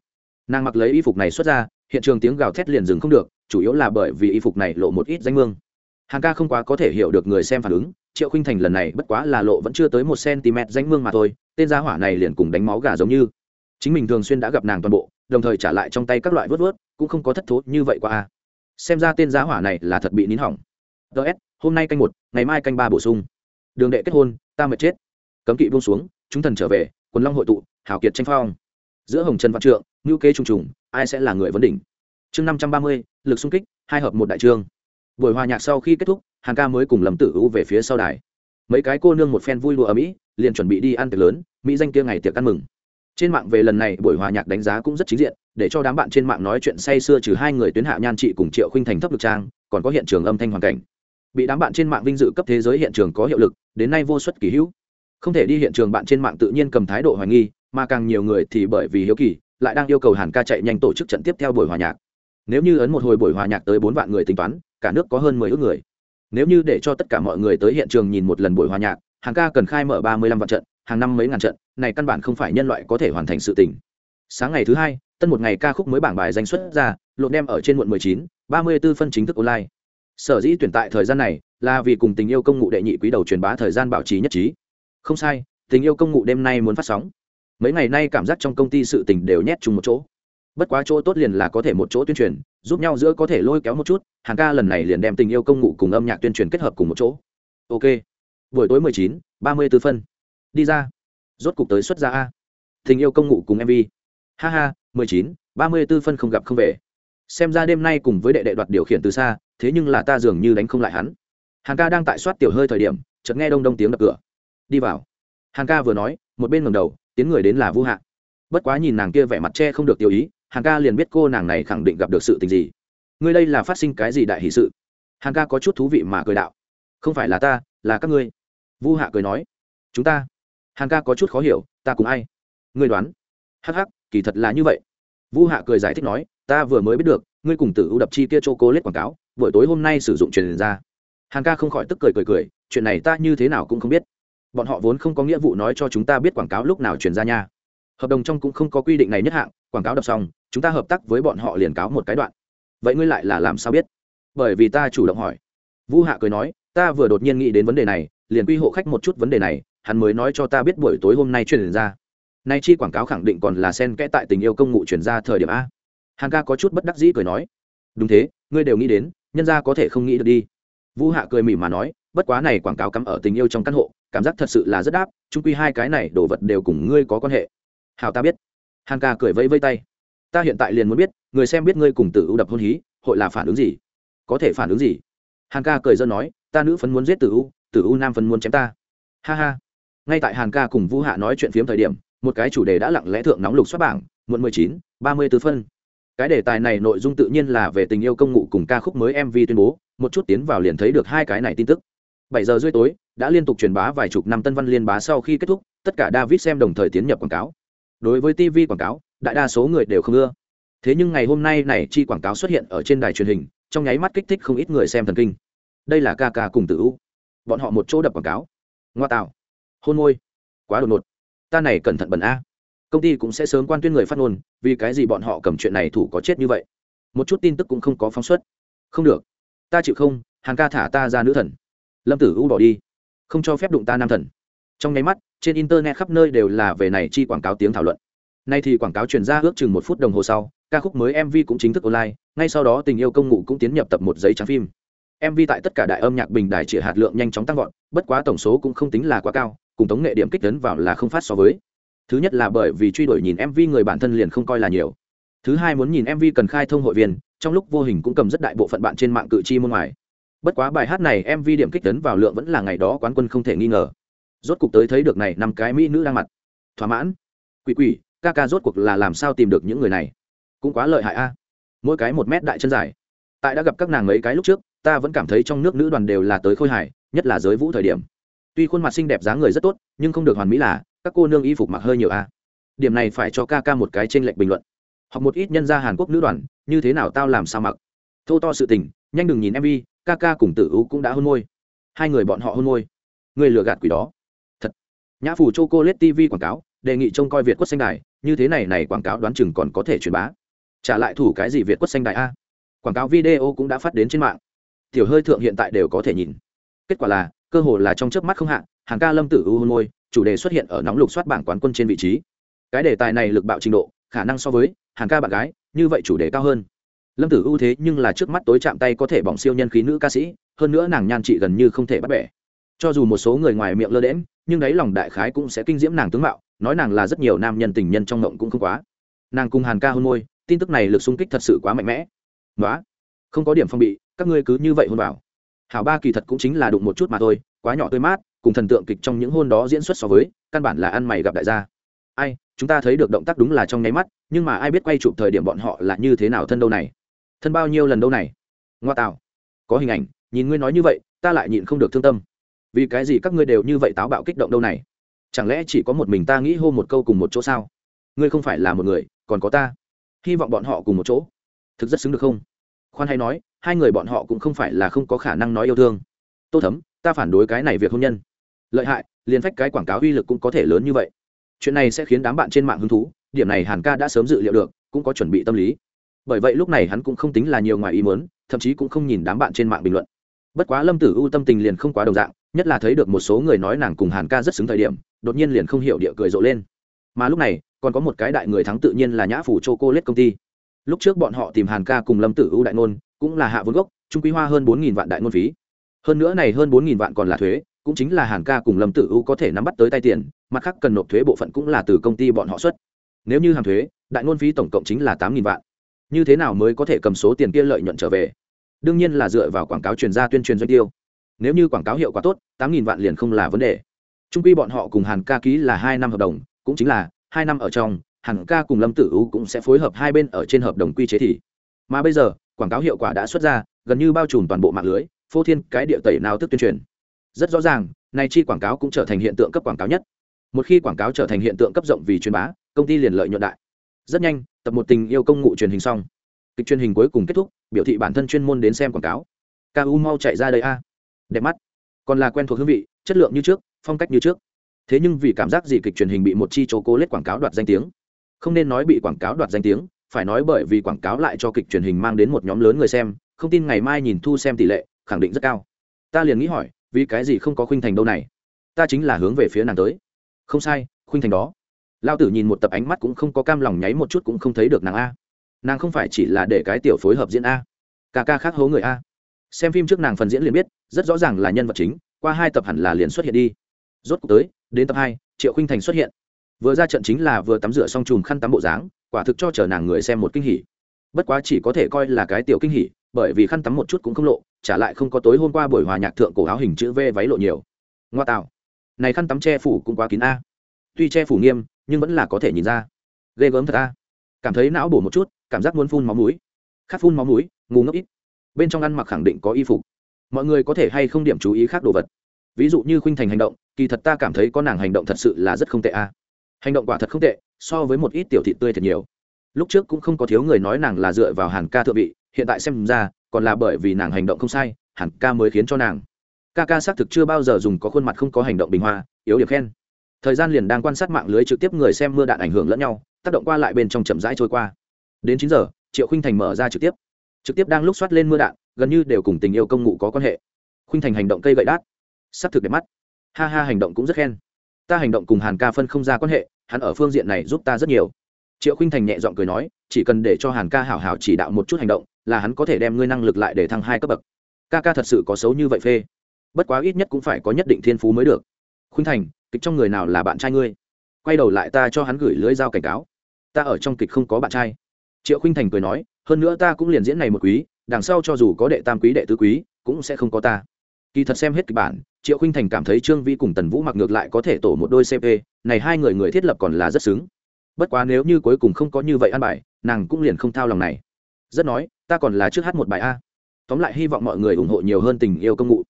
Nàng mặc lấy y phục này xuất ra, hiện trường tiếng gào thét liền dừng không được, chủ yếu là bởi vì y phục này lộ một ít danh mương. Hàng ca không quá có thể hiểu được người xem phản ứng, triệu khinh thành lần này bất quá là lộ vẫn chưa tới một cm danh mương mà thôi, tên gia hỏa này liền cùng đánh máu gà giống như chính mình thường xuyên đã gặp nàng toàn bộ, đồng thời trả lại trong tay các loại vớt vớt, cũng không có thất thố như vậy qua a à. xem ra tên gia hỏa này là thật bị nín hỏng. Ts hôm nay canh một, ngày mai canh ba bổ sung. Đường đệ kết hôn, ta mệt chết. Cấm kỵ buông xuống, chúng thần trở về, quần long hội tụ hảo kiệt tranh phong. Giữa hồng trần văn trượng ngữ kế trùng trùng, ai sẽ là người vấn đỉnh? Chương năm trăm ba mươi, lực xung kích, hai hợp một đại trương. Buổi hòa nhạc sau khi kết thúc hàng ca mới cùng lâm tử u về phía sau đài. Mấy cái cô nương một phen vui lụa ở mỹ, liền chuẩn bị đi ăn tiệc lớn, mỹ danh kia ngày tiệc ăn mừng trên mạng về lần này, buổi hòa nhạc đánh giá cũng rất chính diện, để cho đám bạn trên mạng nói chuyện say sưa trừ hai người tuyến hạ nhan trị cùng triệu khinh thành thấp lực trang, còn có hiện trường âm thanh hoàn cảnh. Bị đám bạn trên mạng vinh dự cấp thế giới hiện trường có hiệu lực, đến nay vô suất kỳ hữu. Không thể đi hiện trường bạn trên mạng tự nhiên cầm thái độ hoài nghi, mà càng nhiều người thì bởi vì hiếu kỳ, lại đang yêu cầu hàn ca chạy nhanh tổ chức trận tiếp theo buổi hòa nhạc. Nếu như ấn một hồi buổi hòa nhạc tới bốn vạn người tính toán, cả nước có hơn mười ước người. Nếu như để cho tất cả mọi người tới hiện trường nhìn một lần buổi hòa nhạc, hàn ca cần khai mở ba mươi lăm vạn trận hàng năm mấy ngàn trận, này căn bản không phải nhân loại có thể hoàn thành sự tình. Sáng ngày thứ hai, tân một ngày ca khúc mới bảng bài danh xuất ra lộn đem ở trên muộn mười chín, ba mươi 34 phân chính thức online. Sở dĩ tuyển tại thời gian này là vì cùng tình yêu công ngụ đệ nhị quý đầu truyền bá thời gian bảo trì nhất trí. Không sai, tình yêu công ngụ đêm nay muốn phát sóng. Mấy ngày nay cảm giác trong công ty sự tình đều nhét chung một chỗ. Bất quá chỗ tốt liền là có thể một chỗ tuyên truyền, giúp nhau giữa có thể lôi kéo một chút, hàng ca lần này liền đem tình yêu công ngụ cùng âm nhạc tuyên truyền kết hợp cùng một chỗ. Ok. Buổi tối mười chín, ba mươi tư phân đi ra. Rốt cục tới xuất ra a. Tình yêu công ngụ cùng mv ha ha, mười chín, ba mươi tư phân không gặp không về. Xem ra đêm nay cùng với đệ đệ đoạt điều khiển từ xa, thế nhưng là ta dường như đánh không lại hắn. Hàng ca đang tại soát tiểu hơi thời điểm, chợt nghe đông đông tiếng đập cửa. Đi vào. Hàng ca vừa nói, một bên ngầm đầu tiến người đến là vu hạ. Bất quá nhìn nàng kia vẻ mặt che không được tiêu ý, hàng ca liền biết cô nàng này khẳng định gặp được sự tình gì. Ngươi đây là phát sinh cái gì đại hỷ sự? Hàng ca có chút thú vị mà cười đạo. Không phải là ta, là các ngươi. Vu hạ cười nói. Chúng ta hàng ca có chút khó hiểu, ta cùng ai? Ngươi đoán. Hắc hắc, kỳ thật là như vậy. Vu hạ cười giải thích nói, ta vừa mới biết được, ngươi cùng tử ưu đập chi kia chỗ cố cô lết quảng cáo, buổi tối hôm nay sử dụng truyền ra. Hàng ca không khỏi tức cười cười cười, chuyện này ta như thế nào cũng không biết. Bọn họ vốn không có nghĩa vụ nói cho chúng ta biết quảng cáo lúc nào truyền ra nha. Hợp đồng trong cũng không có quy định này nhất hạng, quảng cáo đọc xong, chúng ta hợp tác với bọn họ liền cáo một cái đoạn. Vậy ngươi lại là làm sao biết? Bởi vì ta chủ động hỏi. Vũ hạ cười nói, ta vừa đột nhiên nghĩ đến vấn đề này, liền quy hộ khách một chút vấn đề này hắn mới nói cho ta biết buổi tối hôm nay truyền ra. Nay chi quảng cáo khẳng định còn là sen kẽ tại tình yêu công ngụ truyền ra thời điểm a. Hàng ca có chút bất đắc dĩ cười nói. Đúng thế, ngươi đều nghĩ đến, nhân ra có thể không nghĩ được đi. Vũ hạ cười mỉm mà nói, bất quá này quảng cáo cắm ở tình yêu trong căn hộ, cảm giác thật sự là rất đáp trung quy hai cái này đồ vật đều cùng ngươi có quan hệ. Hào ta biết. Hàn ca cười vẫy vây tay. Ta hiện tại liền muốn biết, người xem biết ngươi cùng tử u đập hôn hí, hội là phản ứng gì? Có thể phản ứng gì? Hàn ca cười dân nói, ta nữ phấn muốn giết tử u tử u nam phấn muốn chém ta. Ha ha ngay tại hàn ca cùng vũ hạ nói chuyện phiếm thời điểm, một cái chủ đề đã lặng lẽ thượng nóng lục xuất bảng, muộn mười chín, ba mươi tư phân. Cái đề tài này nội dung tự nhiên là về tình yêu công ngụ cùng ca khúc mới mv tuyên bố, một chút tiến vào liền thấy được hai cái này tin tức. Bảy giờ rưỡi tối, đã liên tục truyền bá vài chục năm tân văn liên bá sau khi kết thúc, tất cả david xem đồng thời tiến nhập quảng cáo. Đối với tv quảng cáo, đại đa số người đều không ưa. Thế nhưng ngày hôm nay này chi quảng cáo xuất hiện ở trên đài truyền hình, trong nháy mắt kích thích không ít người xem thần kinh. Đây là ca ca cùng tử u. Bọn họ một chỗ đập quảng cáo. Ngoa tạo hôn môi. Quá đột ngột. Ta này cẩn thận bẩn a. Công ty cũng sẽ sớm quan tuyên người phát ngôn, vì cái gì bọn họ cầm chuyện này thủ có chết như vậy? Một chút tin tức cũng không có phóng xuất. Không được. Ta chịu không hàng ca thả ta ra nữ thần. Lâm tử u bỏ đi. Không cho phép đụng ta nam thần. Trong nháy mắt, trên internet khắp nơi đều là về này chi quảng cáo tiếng thảo luận. Nay thì quảng cáo truyền ra ước chừng một phút đồng hồ sau, ca khúc mới mv cũng chính thức online, ngay sau đó tình yêu công ngụ cũng tiến nhập tập một giấy trắng phim. Mv tại tất cả đại âm nhạc bình đài chỉ hạt lượng nhanh chóng tăng vọt, bất quá tổng số cũng không tính là quá cao cùng tống nghệ điểm kích tấn vào là không phát so với. Thứ nhất là bởi vì truy đuổi nhìn mv người bản thân liền không coi là nhiều. Thứ hai muốn nhìn mv cần khai thông hội viên, trong lúc vô hình cũng cầm rất đại bộ phận bạn trên mạng cự chi môn ngoài. Bất quá bài hát này mv điểm kích tấn vào lượng vẫn là ngày đó quán quân không thể nghi ngờ. Rốt cuộc tới thấy được này năm cái mỹ nữ đang mặt. Thỏa mãn. Quỷ quỷ, ca ca rốt cuộc là làm sao tìm được những người này? Cũng quá lợi hại a. Mỗi cái một mét đại chân dài. Tại đã gặp các nàng mấy cái lúc trước, ta vẫn cảm thấy trong nước nữ đoàn đều là tới khôi hài, nhất là giới vũ thời điểm tuy khuôn mặt xinh đẹp dáng người rất tốt, nhưng không được hoàn mỹ là, các cô nương y phục mặc hơi nhiều a. Điểm này phải cho ca ca một cái trên lệch bình luận. Hoặc một ít nhân gia hàn quốc nữ đoàn, như thế nào tao làm sao mặc. Thô to sự tình, nhanh đừng nhìn mv ca ca cùng tử u cũng đã hôn môi. Hai người bọn họ hôn môi. Người lừa gạt quỷ đó. Thật. Nhã phủ chô cô lết tv quảng cáo, đề nghị trông coi việt quất xanh đài, như thế này này quảng cáo đoán chừng còn có thể truyền bá. Trả lại thủ cái gì việt quất xanh đài a? Quảng cáo video cũng đã phát đến trên mạng. Tiểu hơi thượng hiện tại đều có thể nhìn. Kết quả là cơ hồ là trong chớp mắt không hạ, hàng ca lâm tử u hôn môi, chủ đề xuất hiện ở nóng lục soát bảng quán quân trên vị trí. Cái đề tài này lực bạo trình độ, khả năng so với hàng ca bạn gái, như vậy chủ đề cao hơn. Lâm tử ưu thế nhưng là trước mắt tối chạm tay có thể bỏng siêu nhân khí nữ ca sĩ, hơn nữa nàng nhan trị gần như không thể bắt bẻ. Cho dù một số người ngoài miệng lơ đễm nhưng đáy lòng đại khái cũng sẽ kinh diễm nàng tướng mạo, nói nàng là rất nhiều nam nhân tình nhân trong ngộng cũng không quá. Nàng cùng hàn ca hôn môi, tin tức này lực xung kích thật sự quá mạnh mẽ. Nói không có điểm phong bị, các ngươi cứ như vậy hôn vào hảo ba kỳ thật cũng chính là đụng một chút mà thôi, quá nhỏ tươi mát, cùng thần tượng kịch trong những hôn đó diễn xuất so với, căn bản là ăn mày gặp đại gia. Ai, chúng ta thấy được động tác đúng là trong nháy mắt, nhưng mà ai biết quay chụp thời điểm bọn họ là như thế nào thân đâu này? Thân bao nhiêu lần đâu này? Ngoa tạo. Có hình ảnh, nhìn ngươi nói như vậy, ta lại nhịn không được thương tâm. Vì cái gì các ngươi đều như vậy táo bạo kích động đâu này? Chẳng lẽ chỉ có một mình ta nghĩ hô một câu cùng một chỗ sao? Ngươi không phải là một người, còn có ta. Hy vọng bọn họ cùng một chỗ. Thực rất xứng được không? Khoan hay nói hai người bọn họ cũng không phải là không có khả năng nói yêu thương. Tô thấm ta phản đối cái này việc hôn nhân. Lợi hại liền phách cái quảng cáo uy lực cũng có thể lớn như vậy. Chuyện này sẽ khiến đám bạn trên mạng hứng thú điểm này hàn ca đã sớm dự liệu được cũng có chuẩn bị tâm lý. Bởi vậy lúc này hắn cũng không tính là nhiều ngoài ý muốn, thậm chí cũng không nhìn đám bạn trên mạng bình luận. Bất quá lâm tử u tâm tình liền không quá đồng dạng nhất là thấy được một số người nói nàng cùng hàn ca rất xứng thời điểm đột nhiên liền không hiểu địa cười rộ lên. Mà lúc này còn có một cái đại người thắng tự nhiên là nhã phủ chô cô lết công ty. Lúc trước bọn họ tìm hàn ca cùng lâm tử u đại ngôn cũng là hạ vốn gốc, trung quy hoa hơn bốn nghìn vạn đại ngôn phí. Hơn nữa này hơn bốn nghìn vạn còn là thuế, cũng chính là hàn ca cùng lâm tử u có thể nắm bắt tới tay tiền, mặt khác cần nộp thuế bộ phận cũng là từ công ty bọn họ xuất. Nếu như hàm thuế, đại ngôn phí tổng cộng chính là tám nghìn vạn. Như thế nào mới có thể cầm số tiền kia lợi nhuận trở về? Đương nhiên là dựa vào quảng cáo truyền ra tuyên truyền doanh tiêu. Nếu như quảng cáo hiệu quả tốt, tám nghìn vạn liền không là vấn đề. Trung quy bọn họ cùng hàn ca ký là hai năm hợp đồng, cũng chính là hai năm ở trong, hàn ca cùng lâm tử u cũng sẽ phối hợp hai bên ở trên hợp đồng quy chế thì. Mà bây giờ quảng cáo hiệu quả đã xuất ra, gần như bao trùm toàn bộ mạng lưới, phô thiên cái địa tẩy nào tức tuyên truyền. Rất rõ ràng nay chi quảng cáo cũng trở thành hiện tượng cấp quảng cáo nhất. Một khi quảng cáo trở thành hiện tượng cấp rộng vì truyền bá, công ty liền lợi nhuận đại. Rất nhanh, tập một tình yêu công ngụ truyền hình xong. Kịch truyền hình cuối cùng kết thúc, biểu thị bản thân chuyên môn đến xem quảng cáo. Ca u mau chạy ra đây a. Đẹp mắt. Còn là quen thuộc hương vị, chất lượng như trước, phong cách như trước. Thế nhưng vì cảm giác gì kịch truyền hình bị một chi chỗ cố lết quảng cáo đoạt danh tiếng? Không nên nói bị quảng cáo đoạt danh tiếng phải nói bởi vì quảng cáo lại cho kịch truyền hình mang đến một nhóm lớn người xem, không tin ngày mai nhìn thu xem tỷ lệ, khẳng định rất cao. Ta liền nghĩ hỏi, vì cái gì không có khuynh thành đâu này? Ta chính là hướng về phía nàng tới. Không sai, khuynh thành đó. Lao tử nhìn một tập ánh mắt cũng không có cam lòng nháy một chút cũng không thấy được nàng a. Nàng không phải chỉ là để cái tiểu phối hợp diễn a. Ca ca khác hố người a. Xem phim trước nàng phần diễn liền biết, rất rõ ràng là nhân vật chính, qua hai tập hẳn là liền xuất hiện đi. Rốt cuộc tới, đến tập hai, triệu khinh thành xuất hiện. Vừa ra trận chính là vừa tắm rửa xong chùm khăn tắm bộ dáng quả thực cho chờ nàng người xem một kinh hỉ. Bất quá chỉ có thể coi là cái tiểu kinh hỉ, bởi vì khăn tắm một chút cũng không lộ, trả lại không có tối hôm qua buổi hòa nhạc thượng cổ áo hình chữ v váy lộ nhiều. Ngoa tạo. Này khăn tắm che phủ cũng quá kín a. Tuy che phủ nghiêm, nhưng vẫn là có thể nhìn ra. Ghê gớm thật a. Cảm thấy não bổ một chút, cảm giác muốn phun máu mũi. Khát phun máu mũi, ngu ngốc ít. Bên trong ăn mặc khẳng định có y phục. Mọi người có thể hay không điểm chú ý khác đồ vật. Ví dụ như khuynh thành hành động, kỳ thật ta cảm thấy có nàng hành động thật sự là rất không tệ a. Hành động quả thật không tệ so với một ít tiểu thị tươi thật nhiều. Lúc trước cũng không có thiếu người nói nàng là dựa vào hàn ca thượng vị, hiện tại xem ra, còn là bởi vì nàng hành động không sai, hàn ca mới khiến cho nàng. Ca ca xác thực chưa bao giờ dùng có khuôn mặt không có hành động bình hoa, yếu điểm khen. Thời gian liền đang quan sát mạng lưới trực tiếp người xem mưa đạn ảnh hưởng lẫn nhau, tác động qua lại bên trong chậm rãi trôi qua. Đến chín giờ, triệu khinh thành mở ra trực tiếp. Trực tiếp đang lúc xoát lên mưa đạn, gần như đều cùng tình yêu công ngụ có quan hệ. Khinh thành hành động cây gậy đát. S ắ c thực đẹp mắt. Ha ha, hành động cũng rất khen. Ta hành động cùng hàn ca phân không ra quan hệ hắn ở phương diện này giúp ta rất nhiều. Triệu khinh thành nhẹ g i ọ n g cười nói, chỉ cần để cho hàn ca hảo hảo chỉ đạo một chút hành động, là hắn có thể đem ngươi năng lực lại để thăng hai cấp bậc. Ca ca thật sự có xấu như vậy phê. Bất quá ít nhất cũng phải có nhất định thiên phú mới được. Khuynh thành, kịch trong người nào là bạn trai ngươi? Quay đầu lại ta cho hắn gửi lưới dao cảnh cáo. Ta ở trong kịch không có bạn trai. Triệu khuynh thành cười nói, hơn nữa ta cũng liền diễn này một quý, đằng sau cho dù có đệ tam quý đệ tứ quý, cũng sẽ không có ta. Kỳ thật xem hết kịch bản, triệu khinh thành cảm thấy trương vi cùng tần vũ mặc ngược lại có thể tổ một đôi cp này hai người người thiết lập còn là rất xứng. Bất quá nếu như cuối cùng không có như vậy ăn bài, nàng cũng liền không thao lòng này. Rất nói, ta còn là trước hát một bài a. Tóm lại hy vọng mọi người ủng hộ nhiều hơn tình yêu công ngụ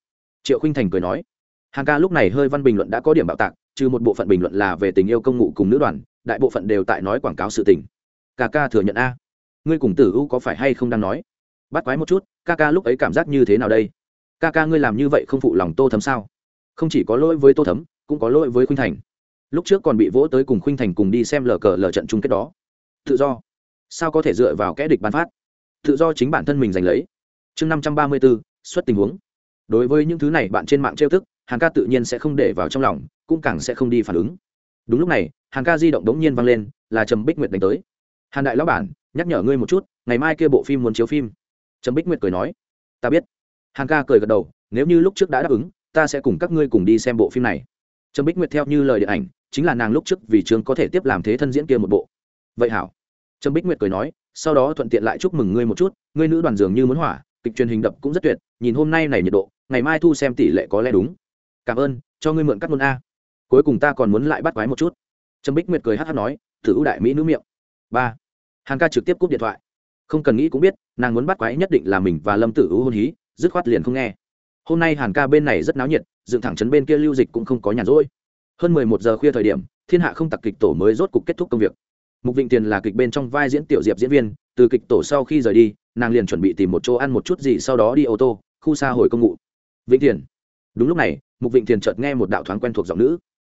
triệu khinh thành cười nói, hàng ca lúc này hơi văn bình luận đã có điểm bạo tạc, trừ một bộ phận bình luận là về tình yêu công ngụ cùng nữ đoàn, đại bộ phận đều tại nói quảng cáo sự tình. Ca ca thừa nhận a. Ngươi cùng tử u có phải hay không đang nói? Bắt quái một chút, ca ca lúc ấy cảm giác như thế nào đây? Ca ca ngươi làm như vậy không phụ lòng tô thấm sao? Không chỉ có lỗi với tô thấm, cũng có lỗi với khuynh thành lúc trước còn bị vỗ tới cùng khuynh thành cùng đi xem lờ cờ lờ trận chung kết đó. Tự do. Sao có thể dựa vào kẽ địch bán phát? Tự do chính bản thân mình giành lấy. Chương năm trăm ba mươi bốn xuất tình huống. Đối với những thứ này bạn trên mạng trêu thức hàng ca tự nhiên sẽ không để vào trong lòng, cũng càng sẽ không đi phản ứng. Đúng lúc này hàng ca di động đống nhiên vang lên, là trầm bích nguyệt đánh tới. Hàn đại lão bản, nhắc nhở ngươi một chút, ngày mai kia bộ phim muốn chiếu phim. Trầm bích nguyệt cười nói. Ta biết. Hàng ca cười gật đầu, nếu như lúc trước đã đáp ứng, ta sẽ cùng các ngươi cùng đi xem bộ phim này. Trâm bích nguyệt theo như lời điện ảnh, chính là nàng lúc trước vì trường có thể tiếp làm thế thân diễn kia một bộ. Vậy hảo. Trâm bích nguyệt cười nói, sau đó thuận tiện lại chúc mừng ngươi một chút, ngươi nữ đoàn dường như muốn hỏa, kịch truyền hình đập cũng rất tuyệt, nhìn hôm nay này nhiệt độ, ngày mai thu xem tỷ lệ có lẽ đúng. Cảm ơn, cho ngươi mượn cắt môn a. Cuối cùng ta còn muốn lại bắt quái một chút. Trâm bích nguyệt cười hát hát nói, thử ưu đại mỹ nữ miệng. Ba. Hàng ca trực tiếp cúp điện thoại. Không cần nghĩ cũng biết, nàng muốn bắt quái nhất định là mình và lâm tử ưu hôn hí, dứt khoát liền không nghe. Hôm nay hàn ca bên này rất náo nhiệt dựng thẳng trấn bên kia lưu dịch cũng không có nhàn rỗi. Hơn mười một giờ khuya thời điểm, thiên hạ không tặc kịch tổ mới rốt cục kết thúc công việc. Mục vịnh tiền là kịch bên trong vai diễn tiểu diệp diễn viên, từ kịch tổ sau khi rời đi, nàng liền chuẩn bị tìm một chỗ ăn một chút gì sau đó đi ô tô, khu xa hồi công ngụ. Vịnh tiền. Đúng lúc này, mục vịnh tiền chợt nghe một đạo thoáng quen thuộc giọng nữ.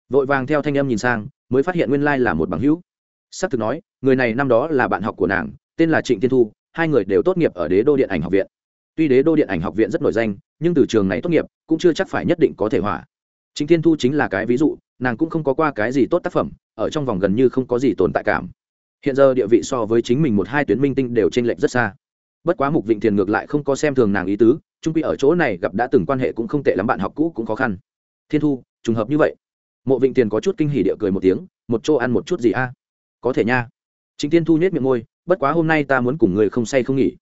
Vội vàng theo thanh âm nhìn sang, mới phát hiện nguyên lai là một bằng hữu. S ắ c thực nói, người này năm đó là bạn học của nàng, tên là trịnh tiên thu, hai người đều tốt nghiệp ở đế đô điện ảnh học viện tuy đế đô điện ảnh học viện rất nổi danh, nhưng từ trường này tốt nghiệp cũng chưa chắc phải nhất định có thể hỏa. Chính thiên thu chính là cái ví dụ, nàng cũng không có qua cái gì tốt tác phẩm, ở trong vòng gần như không có gì tồn tại cảm. Hiện giờ địa vị so với chính mình một hai tuyến minh tinh đều t r ê n lệch rất xa. Bất quá mục vịnh thiền ngược lại không có xem thường nàng ý tứ trung quy ở chỗ này gặp đã từng quan hệ cũng không tệ lắm, bạn học cũ cũng khó khăn. Thiên thu, trùng hợp như vậy. Mộ vịnh thiền có chút kinh hỉ địa cười một tiếng, một chỗ ăn một chút gì a? Có thể nha. Chính thiên thu nhét miệng môi, bất quá hôm nay ta muốn cùng người không say không nghỉ.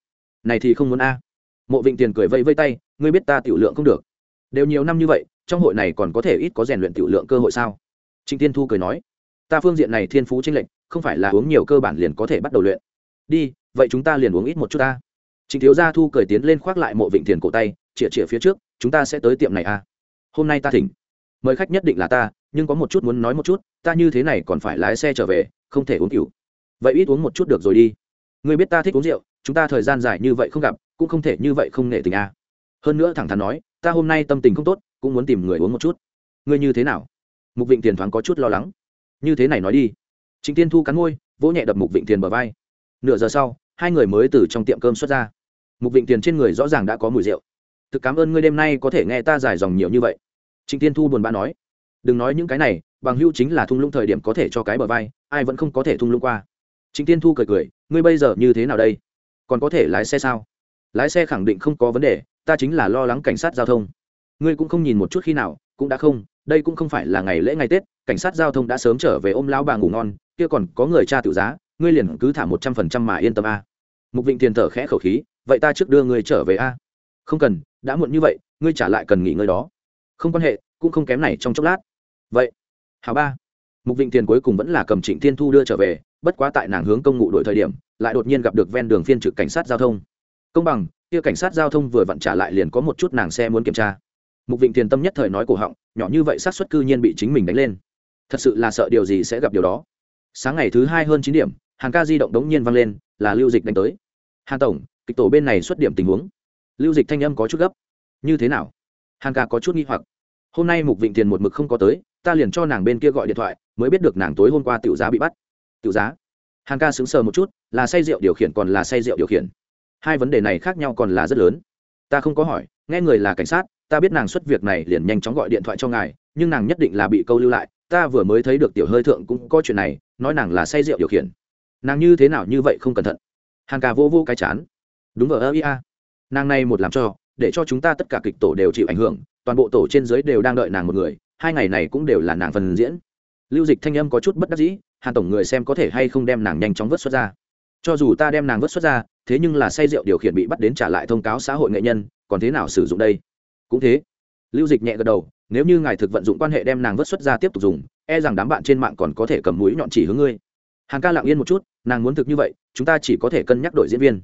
Này thì không muốn a mộ vịnh tiền cười vây vây tay, ngươi biết ta tiểu lượng không được. Đều nhiều năm như vậy, trong hội này còn có thể ít có rèn luyện tiểu lượng cơ hội sao? Trịnh tiên thu cười nói, ta phương diện này thiên phú tranh lệch, không phải là uống nhiều cơ bản liền có thể bắt đầu luyện. Đi, vậy chúng ta liền uống ít một chút ta. Trịnh thiếu gia thu cười tiến lên khoác lại mộ vịnh tiền cổ tay chĩa chĩa phía trước, chúng ta sẽ tới tiệm này à? Hôm nay ta thỉnh. Mời khách nhất định là ta, nhưng có một chút muốn nói một chút, ta như thế này còn phải lái xe trở về, không thể uống cửu vậy ít uống một chút được rồi đi. Ngươi biết ta thích uống rượu, chúng ta thời gian dài như vậy không gặp cũng không thể như vậy không nể tình a. À. hơn nữa thẳng thắn nói, ta hôm nay tâm tình không tốt, cũng muốn tìm người uống một chút. Ngươi như thế nào? Mục vịnh tiền thoáng có chút lo lắng. Như thế này nói đi. Chính tiên thu cắn môi, vỗ nhẹ đập mục vịnh tiền bờ vai. Nửa giờ sau, hai người mới từ trong tiệm cơm xuất ra. Mục vịnh tiền trên người rõ ràng đã có mùi rượu. Thực cảm ơn ngươi đêm nay có thể nghe ta giải dòng nhiều như vậy. Trịnh tiên thu buồn bã nói. Đừng nói những cái này, bằng hữu chính là thung lũng thời điểm có thể cho cái bờ vai, ai vẫn không có thể thung lũng qua. Trịnh tiên thu cười cười, ngươi bây giờ như thế nào đây? Còn có thể lái xe sao? Lái xe khẳng định không có vấn đề, ta chính là lo lắng cảnh sát giao thông. Ngươi cũng không nhìn một chút khi nào, cũng đã không, đây cũng không phải là ngày lễ ngày tết, cảnh sát giao thông đã sớm trở về ôm lão bà ngủ ngon, kia còn có người cha tự giá, ngươi liền cứ thả một trăm phần trăm mà yên tâm a. Mục vịnh tiền thở khẽ khẩu khí, vậy ta trước đưa ngươi trở về a. Không cần, đã muộn như vậy, ngươi trả lại cần nghỉ ngơi đó. Không quan hệ, cũng không kém này trong chốc lát. Vậy hào ba. Mục vịnh tiền cuối cùng vẫn là cầm trịnh thiên thu đưa trở về, bất quá tại nàng hướng công ngụ đội thời điểm, lại đột nhiên gặp được ven đường phiên trực cảnh sát giao thông công bằng, kia cảnh sát giao thông vừa vặn trả lại liền có một chút nàng xe muốn kiểm tra. Mục vịnh tiền tâm nhất thời nói cổ họng, nhỏ như vậy sát xuất cư nhiên bị chính mình đánh lên. Thật sự là sợ điều gì sẽ gặp điều đó. Sáng ngày thứ hai hơn chín điểm, hàng ca di động đống nhiên vang lên, là lưu dịch đánh tới. Hàn tổng, kịch tổ bên này xuất điểm tình huống. Lưu dịch thanh âm có chút gấp. Như thế nào? Hàn ca có chút nghi hoặc. Hôm nay mục vịnh tiền một mực không có tới, ta liền cho nàng bên kia gọi điện thoại, mới biết được nàng tối hôm qua tiểu giá bị bắt. Tiểu giá. Hàn ca sững sờ một chút, là say rượu điều khiển còn là say rượu điều khiển hai vấn đề này khác nhau còn là rất lớn. Ta không có hỏi, nghe người là cảnh sát, ta biết nàng xuất việc này liền nhanh chóng gọi điện thoại cho ngài, nhưng nàng nhất định là bị câu lưu lại, ta vừa mới thấy được tiểu hơi thượng cũng có chuyện này, nói nàng là say rượu điều khiển. Nàng như thế nào như vậy không cẩn thận. Hàng ca vô vô cái chán. Đúng vờ ơ ia nàng này một làm cho, để cho chúng ta tất cả kịch tổ đều chịu ảnh hưởng, toàn bộ tổ trên dưới đều đang đợi nàng một người, hai ngày này cũng đều là nàng phần diễn. Lưu dịch thanh âm có chút bất đắc dĩ, hàn tổng người xem có thể hay không đem nàng nhanh chóng vớt xuất ra. Cho dù ta đem nàng vớt xuất ra thế nhưng là say rượu điều khiển bị bắt đến trả lại thông cáo xã hội nghệ nhân, còn thế nào sử dụng đây? Cũng thế. Lưu dịch nhẹ gật đầu, nếu như ngài thực vận dụng quan hệ đem nàng vớt xuất ra tiếp tục dùng e rằng đám bạn trên mạng còn có thể cầm mũi nhọn chỉ hướng ngươi. Hàng ca lặng yên một chút, nàng muốn thực như vậy, chúng ta chỉ có thể cân nhắc đội diễn viên.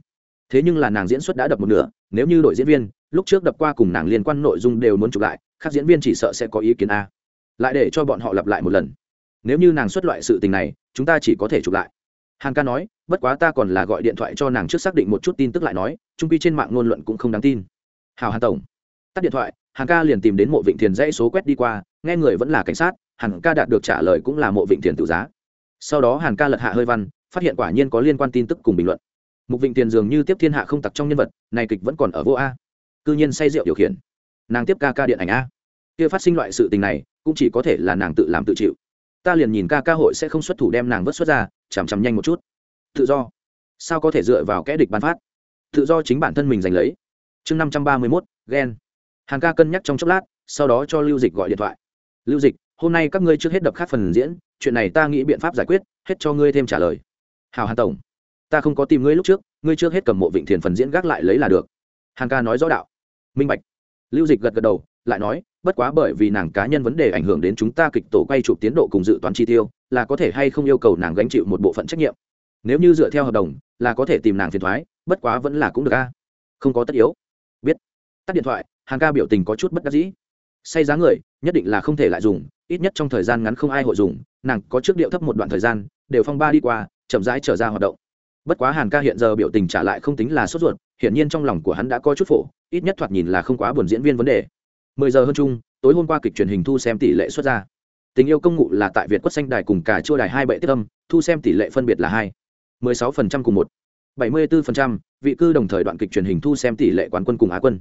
Thế nhưng là nàng diễn xuất đã đập một nửa, nếu như đội diễn viên, lúc trước đập qua cùng nàng liên quan nội dung đều muốn chụp lại các diễn viên chỉ sợ sẽ có ý kiến a. Lại để cho bọn họ lặp lại một lần. Nếu như nàng xuất loại sự tình này, chúng ta chỉ có thể chụp lại hàng ca nói, bất quá ta còn là gọi điện thoại cho nàng trước xác định một chút tin tức lại nói trung quy trên mạng ngôn luận cũng không đáng tin. Hào hàn tổng. Tắt điện thoại hàng ca liền tìm đến mộ vịnh thiền dãy số quét đi qua, nghe người vẫn là cảnh sát, hàn ca đạt được trả lời cũng là mộ vịnh thiền tự giá. Sau đó hàn ca lật hạ hơi văn, phát hiện quả nhiên có liên quan tin tức cùng bình luận. Mục vịnh tiền dường như tiếp thiên hạ không tặc trong nhân vật, này kịch vẫn còn ở vô a. Cư nhiên say rượu điều khiển. Nàng tiếp ca ca điện ảnh a. Kia phát sinh loại sự tình này, cũng chỉ có thể là nàng tự làm tự chịu ta liền nhìn ca ca hội sẽ không xuất thủ đem nàng vớt xuất ra, chằm chằm nhanh một chút. Tự do. Sao có thể dựa vào kẽ địch bán phát? Tự do chính bản thân mình giành lấy. Chương năm trăm ba mươi mốt ghen hàn ca cân nhắc trong chốc lát, sau đó cho lưu dịch gọi điện thoại. Lưu dịch, hôm nay các ngươi trước hết đập khác phần diễn, chuyện này ta nghĩ biện pháp giải quyết, hết cho ngươi thêm trả lời. Hào hàn tổng, ta không có tìm ngươi lúc trước, ngươi trước hết cầm mộ vịnh thiền phần diễn gác lại lấy là được. Hàn ca nói rõ đạo. Minh bạch. Lưu dịch gật gật đầu, lại nói bất quá bởi vì nàng cá nhân vấn đề ảnh hưởng đến chúng ta kịch tổ quay chụp tiến độ cùng dự toán chi tiêu, là có thể hay không yêu cầu nàng gánh chịu một bộ phận trách nhiệm. Nếu như dựa theo hợp đồng, là có thể tìm nàng phiền thoái, bất quá vẫn là cũng được a. Không có tất yếu. Biết. Tắt điện thoại, hàn ca biểu tình có chút bất đắc dĩ. Say giá người, nhất định là không thể lại dùng, ít nhất trong thời gian ngắn không ai hội dùng, nàng có trước điệu thấp một đoạn thời gian, đều phong ba đi qua, chậm rãi trở ra hoạt động. Bất quá hàn ca hiện giờ biểu tình trả lại không tính là sốt ruột, hiển nhiên trong lòng của hắn đã có chút phổ, ít nhất thoạt nhìn là không quá buồn diễn viên vấn đề mười giờ hơn chung, tối hôm qua kịch truyền hình thu xem tỷ lệ xuất ra. Tình yêu công ngụ là tại việt quất xanh đài cùng cả chua đài hai bệ tiếp âm, thu xem tỷ lệ phân biệt là hai, mười sáu phần trăm cùng một, bảy mươi bốn phần trăm, vị cư đồng thời đoạn kịch truyền hình thu xem tỷ lệ quán quân cùng á quân.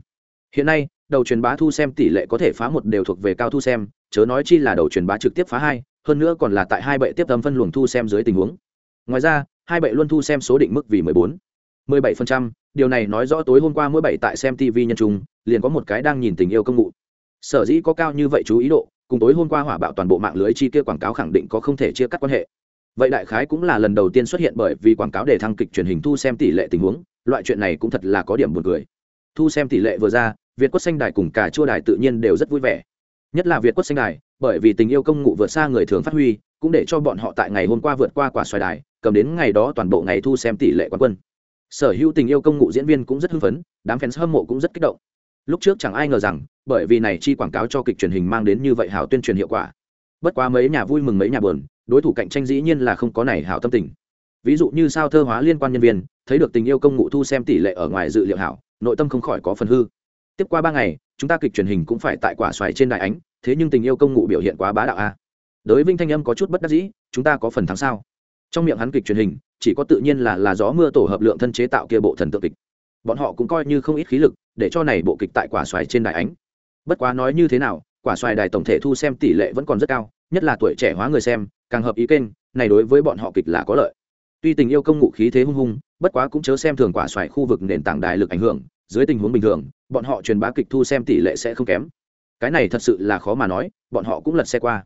Hiện nay, đầu truyền bá thu xem tỷ lệ có thể phá một đều thuộc về cao thu xem, chớ nói chi là đầu truyền bá trực tiếp phá hai, hơn nữa còn là tại hai bệ tiếp âm phân luồng thu xem dưới tình huống. Ngoài ra, hai bệ luôn thu xem số định mức vì mười bốn, mười bảy phần trăm, điều này nói rõ tối hôm qua mỗi bảy tại xem tv nhân trung, liền có một cái đang nhìn tình yêu công ngụ sở dĩ có cao như vậy chú ý độ, cùng tối hôm qua hỏa bạo toàn bộ mạng lưới chi kia quảng cáo khẳng định có không thể chia cắt quan hệ. Vậy đại khái cũng là lần đầu tiên xuất hiện bởi vì quảng cáo để thăng kịch truyền hình thu xem tỷ lệ tình huống, loại chuyện này cũng thật là có điểm buồn cười. Thu xem tỷ lệ vừa ra, việt quất xanh đài cùng cả chua đài tự nhiên đều rất vui vẻ. Nhất là việt quất xanh đài, bởi vì tình yêu công ngụ vượt xa người thường phát huy, cũng để cho bọn họ tại ngày hôm qua vượt qua quả xoài đài, cầm đến ngày đó toàn bộ ngày thu xem tỷ lệ quán quân. Sở hữu tình yêu công ngụ diễn viên cũng rất hưng phấn, đám fans hâm mộ cũng rất kích động lúc trước chẳng ai ngờ rằng, bởi vì này chi quảng cáo cho kịch truyền hình mang đến như vậy hảo tuyên truyền hiệu quả. Bất quá mấy nhà vui mừng mấy nhà buồn, đối thủ cạnh tranh dĩ nhiên là không có này hảo tâm tình. Ví dụ như sao thơ hóa liên quan nhân viên, thấy được tình yêu công ngụ thu xem tỷ lệ ở ngoài dự liệu hảo, nội tâm không khỏi có phần hư. Tiếp qua ba ngày, chúng ta kịch truyền hình cũng phải tại quả xoài trên đại ánh, thế nhưng tình yêu công ngụ biểu hiện quá bá đạo a. Đối vinh thanh âm có chút bất đắc dĩ, chúng ta có phần thắng sao? Trong miệng hắn kịch truyền hình, chỉ có tự nhiên là là gió mưa tổ hợp lượng thân chế tạo kia bộ thần tượng kịch. Bọn họ cũng coi như không ít khí lực để cho này bộ kịch tại quả xoài trên đài ánh. Bất quá nói như thế nào, quả xoài đài tổng thể thu xem tỷ lệ vẫn còn rất cao, nhất là tuổi trẻ hóa người xem, càng hợp ý kênh, này đối với bọn họ kịch là có lợi. Tuy tình yêu công ngụ khí thế hung hung, bất quá cũng chớ xem thường quả xoài khu vực nền tảng đài lực ảnh hưởng, dưới tình huống bình thường, bọn họ truyền bá kịch thu xem tỷ lệ sẽ không kém. Cái này thật sự là khó mà nói, bọn họ cũng lật xe qua.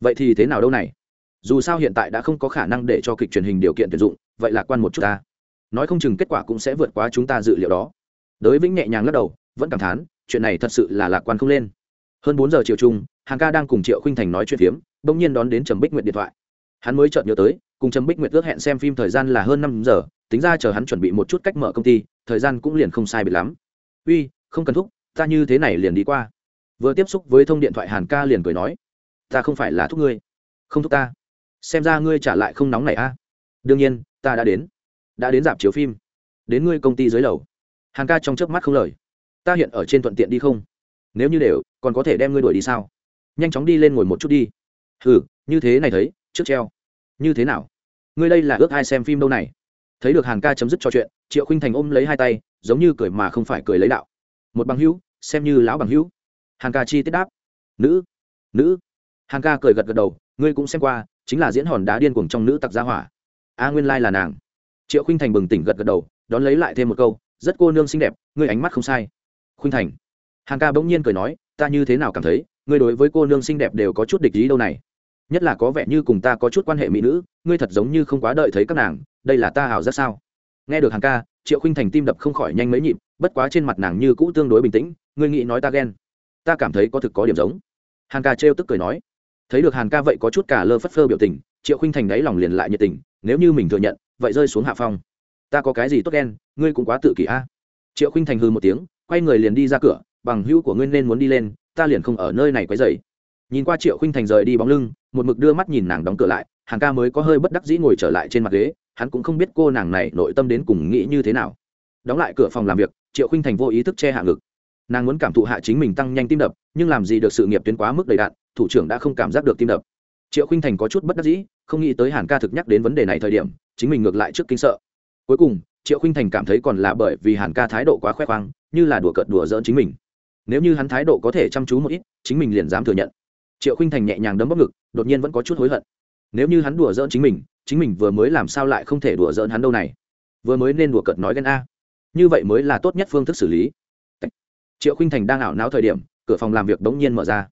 Vậy thì thế nào đâu này? Dù sao hiện tại đã không có khả năng để cho kịch truyền hình điều kiện tuyển dụng, vậy lạc quan một chút ta. Nói không chừng kết quả cũng sẽ vượt quá chúng ta dự liệu đó đới vĩnh nhẹ nhàng lắc đầu, vẫn cảm thán, chuyện này thật sự là lạc quan không lên. Hơn bốn giờ chiều chung, hàng ca đang cùng triệu khinh thành nói chuyện phiếm, bỗng nhiên đón đến trầm bích nguyệt điện thoại. Hắn mới chợt nhớ tới, cùng trầm bích nguyệt ước hẹn xem phim thời gian là hơn năm giờ, tính ra chờ hắn chuẩn bị một chút cách mở công ty, thời gian cũng liền không sai biệt lắm. Uy, không cần thúc, ta như thế này liền đi qua. Vừa tiếp xúc với thông điện thoại hàn ca liền cười nói, ta không phải là thúc ngươi. Không thúc ta. Xem ra ngươi trả lại không nóng này a. À? đương nhiên, ta đã đến. Đã đến dạp chiếu phim. Đến ngươi công ty dưới lầu hàn ca trong chớp mắt không lời. Ta hiện ở trên thuận tiện đi không? Nếu như đều, còn có thể đem ngươi đuổi đi sao? Nhanh chóng đi lên ngồi một chút đi. Ừ như thế này thấy, trước treo. Như thế nào? Ngươi đây là ước ai xem phim đâu này? Thấy được hàn ca chấm dứt trò chuyện, triệu khinh thành ôm lấy hai tay, giống như cười mà không phải cười lấy đạo. Một bằng hữu, xem như lão bằng hữu. Hàn ca chi tiết đáp. Nữ nữ. Hàn ca cười gật gật đầu, ngươi cũng xem qua, chính là diễn hòn đá điên cuồng trong nữ tặc gia hỏa. A nguyên lai là nàng. Triệu khinh thành bừng tỉnh gật gật đầu, đón lấy lại thêm một câu rất cô nương xinh đẹp, ngươi ánh mắt không sai. Khuynh thành. Hàng ca bỗng nhiên cười nói, ta như thế nào cảm thấy, ngươi đối với cô nương xinh đẹp đều có chút địch ý đâu này. Nhất là có vẻ như cùng ta có chút quan hệ mỹ nữ, ngươi thật giống như không quá đợi thấy các nàng, đây là ta hảo rất sao? Nghe được hàng ca, triệu khinh thành tim đập không khỏi nhanh mấy nhịp, bất quá trên mặt nàng như cũ tương đối bình tĩnh, ngươi nghĩ nói ta ghen. Ta cảm thấy có thực có điểm giống. Hàn ca trêu tức cười nói. Thấy được hàn ca vậy có chút cả lơ phất phơ biểu tình, triệu khinh thành đáy lòng liền lại nhiệt tình, nếu như mình thừa nhận, vậy rơi xuống hạ phong ta có cái gì tốt đen ngươi cũng quá tự kỷ a. Triệu khinh thành hư một tiếng, quay người liền đi ra cửa, bằng hữu của ngươi nên muốn đi lên, ta liền không ở nơi này quấy dày nhìn qua triệu khinh thành rời đi bóng lưng, một mực đưa mắt nhìn nàng đóng cửa lại, hàng ca mới có hơi bất đắc dĩ ngồi trở lại trên mặt ghế, hắn cũng không biết cô nàng này nội tâm đến cùng nghĩ như thế nào. Đóng lại cửa phòng làm việc, triệu khinh thành vô ý thức che hạ ngực. Nàng muốn cảm thụ hạ chính mình tăng nhanh tim đập, nhưng làm gì được sự nghiệp tuyến quá mức đầy đạn thủ trưởng đã không cảm giác được tim đập. Triệu khinh thành có chút bất đắc dĩ, không nghĩ tới hàn ca thực nhắc đến vấn đề này thời điểm, chính mình ngược lại trước kinh sợ cuối cùng, triệu khinh thành cảm thấy còn là bởi vì hàn ca thái độ quá khoe khoang, như là đùa cợt đùa dỡn chính mình. Nếu như hắn thái độ có thể chăm chú một ít, chính mình liền dám thừa nhận. Triệu khinh thành nhẹ nhàng đấm bóp ngực, đột nhiên vẫn có chút hối hận. Nếu như hắn đùa dỡn chính mình chính mình vừa mới làm sao lại không thể đùa dỡn hắn đâu này? Vừa mới nên đùa cợt nói ghen a. Như vậy mới là tốt nhất phương thức xử lý. Triệu khinh thành đang ảo não thời điểm, cửa phòng làm việc đ nhiên mở ra.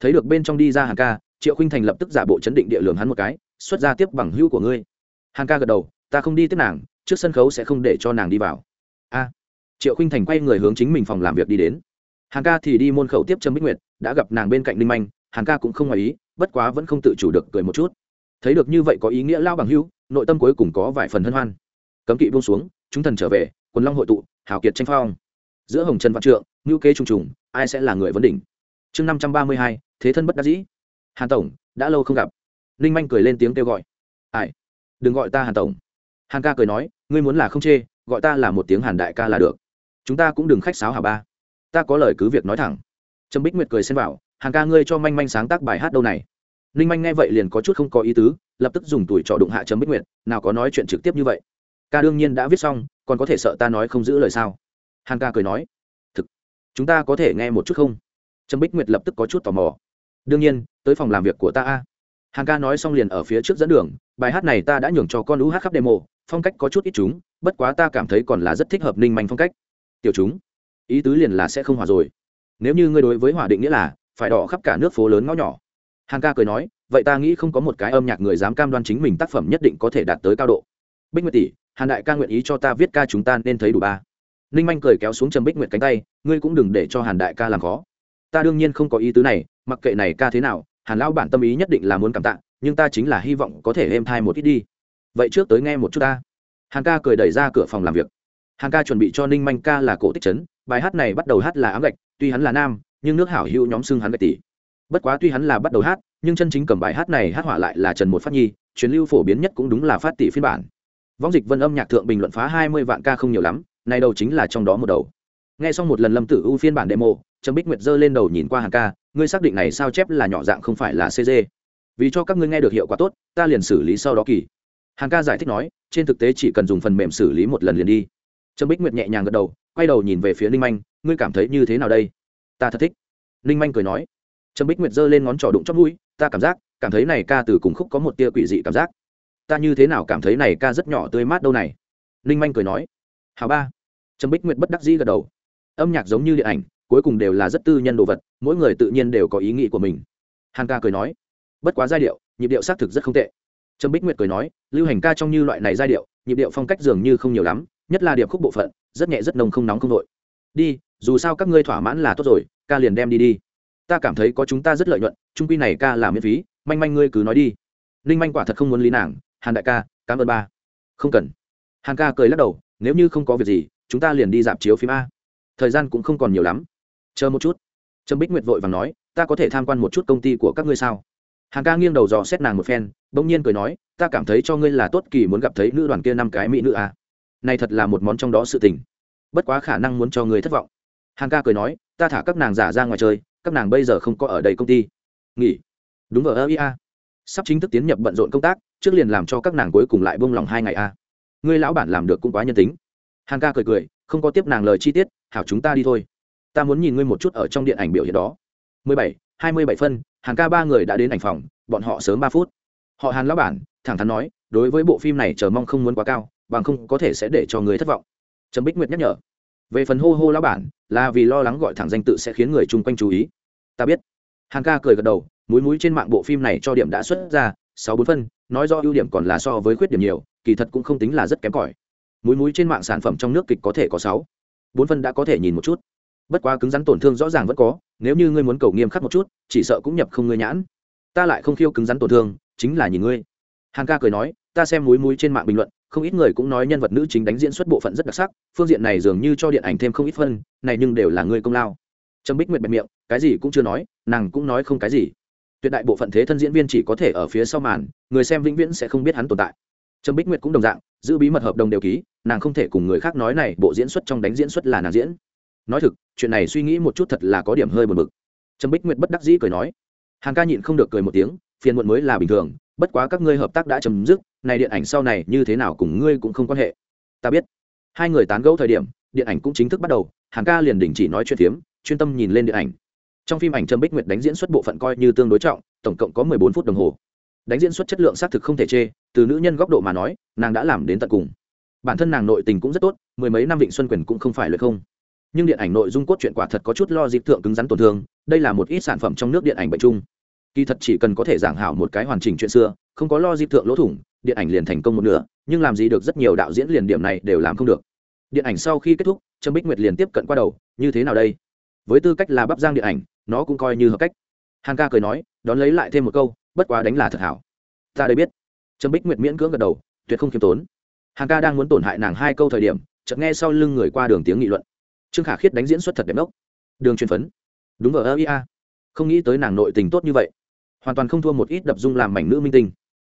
Thấy được bên trong đi ra hàng ca, triệu khinh thành lập tức giả bộ chấn định địa lường hắn một cái, xuất ra tiếp bằng hữu của ngươi. Hàng ca gật đầu, ta không đi tiếp nàng trước sân khấu sẽ không để cho nàng đi vào. A. Triệu khinh thành quay người hướng chính mình phòng làm việc đi đến. Hàng ca thì đi môn khẩu tiếp trâm bích nguyệt đã gặp nàng bên cạnh ninh manh hàng ca cũng không ngoài ý bất quá vẫn không tự chủ được cười một chút. Thấy được như vậy có ý nghĩa lao bằng hưu, nội tâm cuối cùng có vài phần hân hoan. Cấm kỵ buông xuống chúng thần trở về quần long hội tụ hào kiệt tranh phong. Giữa hồng trần văn trượng ngữ kế trùng trùng ai sẽ là người vấn đỉnh? Chương năm trăm ba mươi hai thế thân bất đắc dĩ. Hàn tổng đã lâu không gặp. Ninh manh cười lên tiếng kêu gọi. Ai? Đừng gọi ta hàn tổng hàn ca cười nói, ngươi muốn là không chê, gọi ta là một tiếng hàn đại ca là được. Chúng ta cũng đừng khách sáo hà ba? Ta có lời cứ việc nói thẳng. Trâm bích nguyệt cười xem vào, hàn ca ngươi cho manh manh sáng tác bài hát đâu này? Ninh manh nghe vậy liền có chút không có ý tứ, lập tức dùng tuổi trọ đụng hạ trâm bích nguyệt, nào có nói chuyện trực tiếp như vậy? Ca đương nhiên đã viết xong, còn có thể sợ ta nói không giữ lời sao? Hàn ca cười nói, thực, chúng ta có thể nghe một chút không? Trâm bích nguyệt lập tức có chút tò mò, đương nhiên, tới phòng làm việc của ta a. Hàn ca nói xong liền ở phía trước dẫn đường, bài hát này ta đã nhường cho con lũ hát khắp demo phong cách có chút ít chúng, bất quá ta cảm thấy còn là rất thích hợp ninh manh phong cách. Tiểu chúng, ý tứ liền là sẽ không hòa rồi. Nếu như ngươi đối với hòa định nghĩa là, phải đỏ khắp cả nước phố lớn ngõ nhỏ. Hàn ca cười nói, vậy ta nghĩ không có một cái âm nhạc người dám cam đoan chính mình tác phẩm nhất định có thể đạt tới cao độ. Bích nguyệt tỷ, hàn đại ca nguyện ý cho ta viết ca chúng ta nên thấy đủ ba. Ninh manh cười kéo xuống trầm bích nguyệt cánh tay, ngươi cũng đừng để cho hàn đại ca làm khó. Ta đương nhiên không có ý tứ này, mặc kệ này ca thế nào, hàn lão bản tâm ý nhất định là muốn cảm tạ, nhưng ta chính là hy vọng có thể êm thai một ít đi vậy trước tới nghe một chút ta. Hàn ca cười đẩy ra cửa phòng làm việc. Hàn ca chuẩn bị cho ninh manh ca là cổ tích chấn, bài hát này bắt đầu hát là ám gạch, tuy hắn là nam, nhưng nước hảo hữu nhóm xưng hắn gạch tỷ. Bất quá tuy hắn là bắt đầu hát, nhưng chân chính cầm bài hát này hát hỏa lại là trần một phát nhi, truyền lưu phổ biến nhất cũng đúng là phát tỷ phiên bản. Võng dịch vân âm nhạc thượng bình luận phá hai mươi vạn ca không nhiều lắm, này đầu chính là trong đó một đầu. Nghe xong một lần lâm tử ưu phiên bản demo Trâm bích nguyệt giơ lên đầu nhìn qua hàng ca, ngươi xác định này sao chép là nhỏ dạng không phải là cg vì cho các ngươi nghe được hiệu quả tốt, ta liền xử lý sau đó kỳ hàng ca giải thích nói, trên thực tế chỉ cần dùng phần mềm xử lý một lần liền đi. Trầm bích nguyệt nhẹ nhàng gật đầu, quay đầu nhìn về phía ninh manh, ngươi cảm thấy như thế nào đây? Ta thật thích. Ninh manh cười nói. Trầm bích nguyệt giơ lên ngón trỏ đụng chót mũi, ta cảm giác, cảm thấy này ca từ cùng khúc có một tia quỷ dị cảm giác. Ta như thế nào cảm thấy này ca rất nhỏ tươi mát đâu này? Ninh manh cười nói. Hào ba. Trầm bích nguyệt bất đắc dĩ gật đầu. Âm nhạc giống như điện ảnh, cuối cùng đều là rất tư nhân đồ vật, mỗi người tự nhiên đều có ý nghĩ của mình. Hàn ca cười nói. Bất quá giai điệu, nhịp điệu xác thực rất không tệ. Trâm bích nguyệt cười nói, lưu hành ca trong như loại này giai điệu, nhịp điệu phong cách dường như không nhiều lắm, nhất là điệp khúc bộ phận, rất nhẹ rất nồng không nóng không nội đi, dù sao các ngươi thỏa mãn là tốt rồi, ca liền đem đi đi. Ta cảm thấy có chúng ta rất lợi nhuận, trung quy này ca là miễn phí, manh manh ngươi cứ nói đi. Ninh manh quả thật không muốn lý nàng, hàn đại ca, cảm ơn ba. Không cần. Hàn ca cười lắc đầu, nếu như không có việc gì, chúng ta liền đi dạp chiếu phim a. Thời gian cũng không còn nhiều lắm. Chờ một chút. Trâm bích nguyệt vội và nói, ta có thể tham quan một chút công ty của các ngươi sao? Hàng ca nghiêng đầu dò xét nàng một phen, bỗng nhiên cười nói, ta cảm thấy cho ngươi là tốt kỳ muốn gặp thấy nữ đoàn kia năm cái mỹ nữ a này thật là một món trong đó sự tình. Bất quá khả năng muốn cho ngươi thất vọng. Hàng ca cười nói, ta thả các nàng giả ra ngoài chơi, các nàng bây giờ không có ở đây công ty. Nghỉ. Đúng vào ơ ia sắp chính thức tiến nhập bận rộn công tác, trước liền làm cho các nàng cuối cùng lại bông lòng hai ngày a ngươi lão bản làm được cũng quá nhân tính. Hàng ca cười cười, không có tiếp nàng lời chi tiết, hảo chúng ta đi thôi. Ta muốn nhìn ngươi một chút ở trong điện ảnh biểu hiện đó. Mười bảy, hai mươi bảy phân hàn ca ba người đã đến ảnh phòng, bọn họ sớm ba phút. Họ hàn lão bản, thẳng thắn nói, đối với bộ phim này chờ mong không muốn quá cao, bằng không có thể sẽ để cho người thất vọng. Trầm bích nguyệt nhắc nhở. Về phần hô hô lão bản, là vì lo lắng gọi thẳng danh tự sẽ khiến người chung quanh chú ý. Ta biết. Hàng ca cười gật đầu múi múi trên mạng bộ phim này cho điểm đã xuất ra, sáu bốn phân, nói do ưu điểm còn là so với khuyết điểm nhiều, kỳ thật cũng không tính là rất kém cỏi. Múi múi trên mạng sản phẩm trong nước kịch có thể có sáu, bốn phân đã có thể nhìn một chút bất quá cứng rắn tổn thương rõ ràng vẫn có, nếu như ngươi muốn cầu nghiêm khắc một chút, chỉ sợ cũng nhập không ngươi nhãn. Ta lại không khiêu cứng rắn tổn thương, chính là nhìn ngươi. Hàn ca cười nói, ta xem múi múi trên mạng bình luận, không ít người cũng nói nhân vật nữ chính đánh diễn xuất bộ phận rất đặc sắc, phương diện này dường như cho điện ảnh thêm không ít phân, này nhưng đều là ngươi công lao. Trâm bích nguyệt bẹp miệng, cái gì cũng chưa nói, nàng cũng nói không cái gì. Tuyệt đại bộ phận thế thân diễn viên chỉ có thể ở phía sau màn, người xem vĩnh viễn sẽ không biết hắn tồn tại. Trâm bích nguyệt cũng đồng dạng, giữ bí mật hợp đồng đều ký, nàng không thể cùng người khác nói này, bộ diễn xuất trong đánh diễn xuất là nàng diễn nói thực, chuyện này suy nghĩ một chút thật là có điểm hơi buồn bực. Trâm bích nguyệt bất đắc dĩ cười nói, hàn ca nhịn không được cười một tiếng, phiền muộn mới là bình thường, bất quá các ngươi hợp tác đã chấm dứt, này điện ảnh sau này như thế nào cùng ngươi cũng không quan hệ. Ta biết. Hai người tán gẫu thời điểm, điện ảnh cũng chính thức bắt đầu, hàn ca liền đình chỉ nói chuyện phiếm, chuyên tâm nhìn lên điện ảnh. Trong phim ảnh trâm bích nguyệt đánh diễn xuất bộ phận coi như tương đối trọng, tổng cộng có mười bốn phút đồng hồ. Đánh diễn xuất chất lượng xác thực không thể chê, từ nữ nhân góc độ mà nói, nàng đã làm đến tận cùng. Bản thân nàng nội tình cũng rất tốt, mười mấy năm vịnh xuân quyền cũng không phải lợi không nhưng điện ảnh nội dung cốt truyện quả thật có chút lo dịp thượng cứng rắn tổn thương, đây là một ít sản phẩm trong nước điện ảnh bệnh chung. Kỳ thật chỉ cần có thể giảng hảo một cái hoàn chỉnh chuyện xưa, không có lo dịp thượng lỗ thủng, điện ảnh liền thành công một nửa, nhưng làm gì được rất nhiều đạo diễn liền điểm này đều làm không được. Điện ảnh sau khi kết thúc, trâm bích nguyệt liền tiếp cận qua đầu, như thế nào đây? Với tư cách là bắp giang điện ảnh, nó cũng coi như hợp cách. Hàn ca cười nói, đón lấy lại thêm một câu, bất quá đánh là thật hảo. Ta đây biết. Trâm bích nguyệt miễn cưỡng gật đầu, tuyệt không khiêm tốn. Hàn ca đang muốn tổn hại nàng hai câu thời điểm, chợt nghe sau lưng người qua đường tiếng nghị luận trương khả khiết đánh diễn xuất thật đẹp đốc. Đường truyền phấn. Đúng vờ, ơ ia không nghĩ tới nàng nội tình tốt như vậy. Hoàn toàn không thua một ít đập dung làm mảnh nữ minh tinh.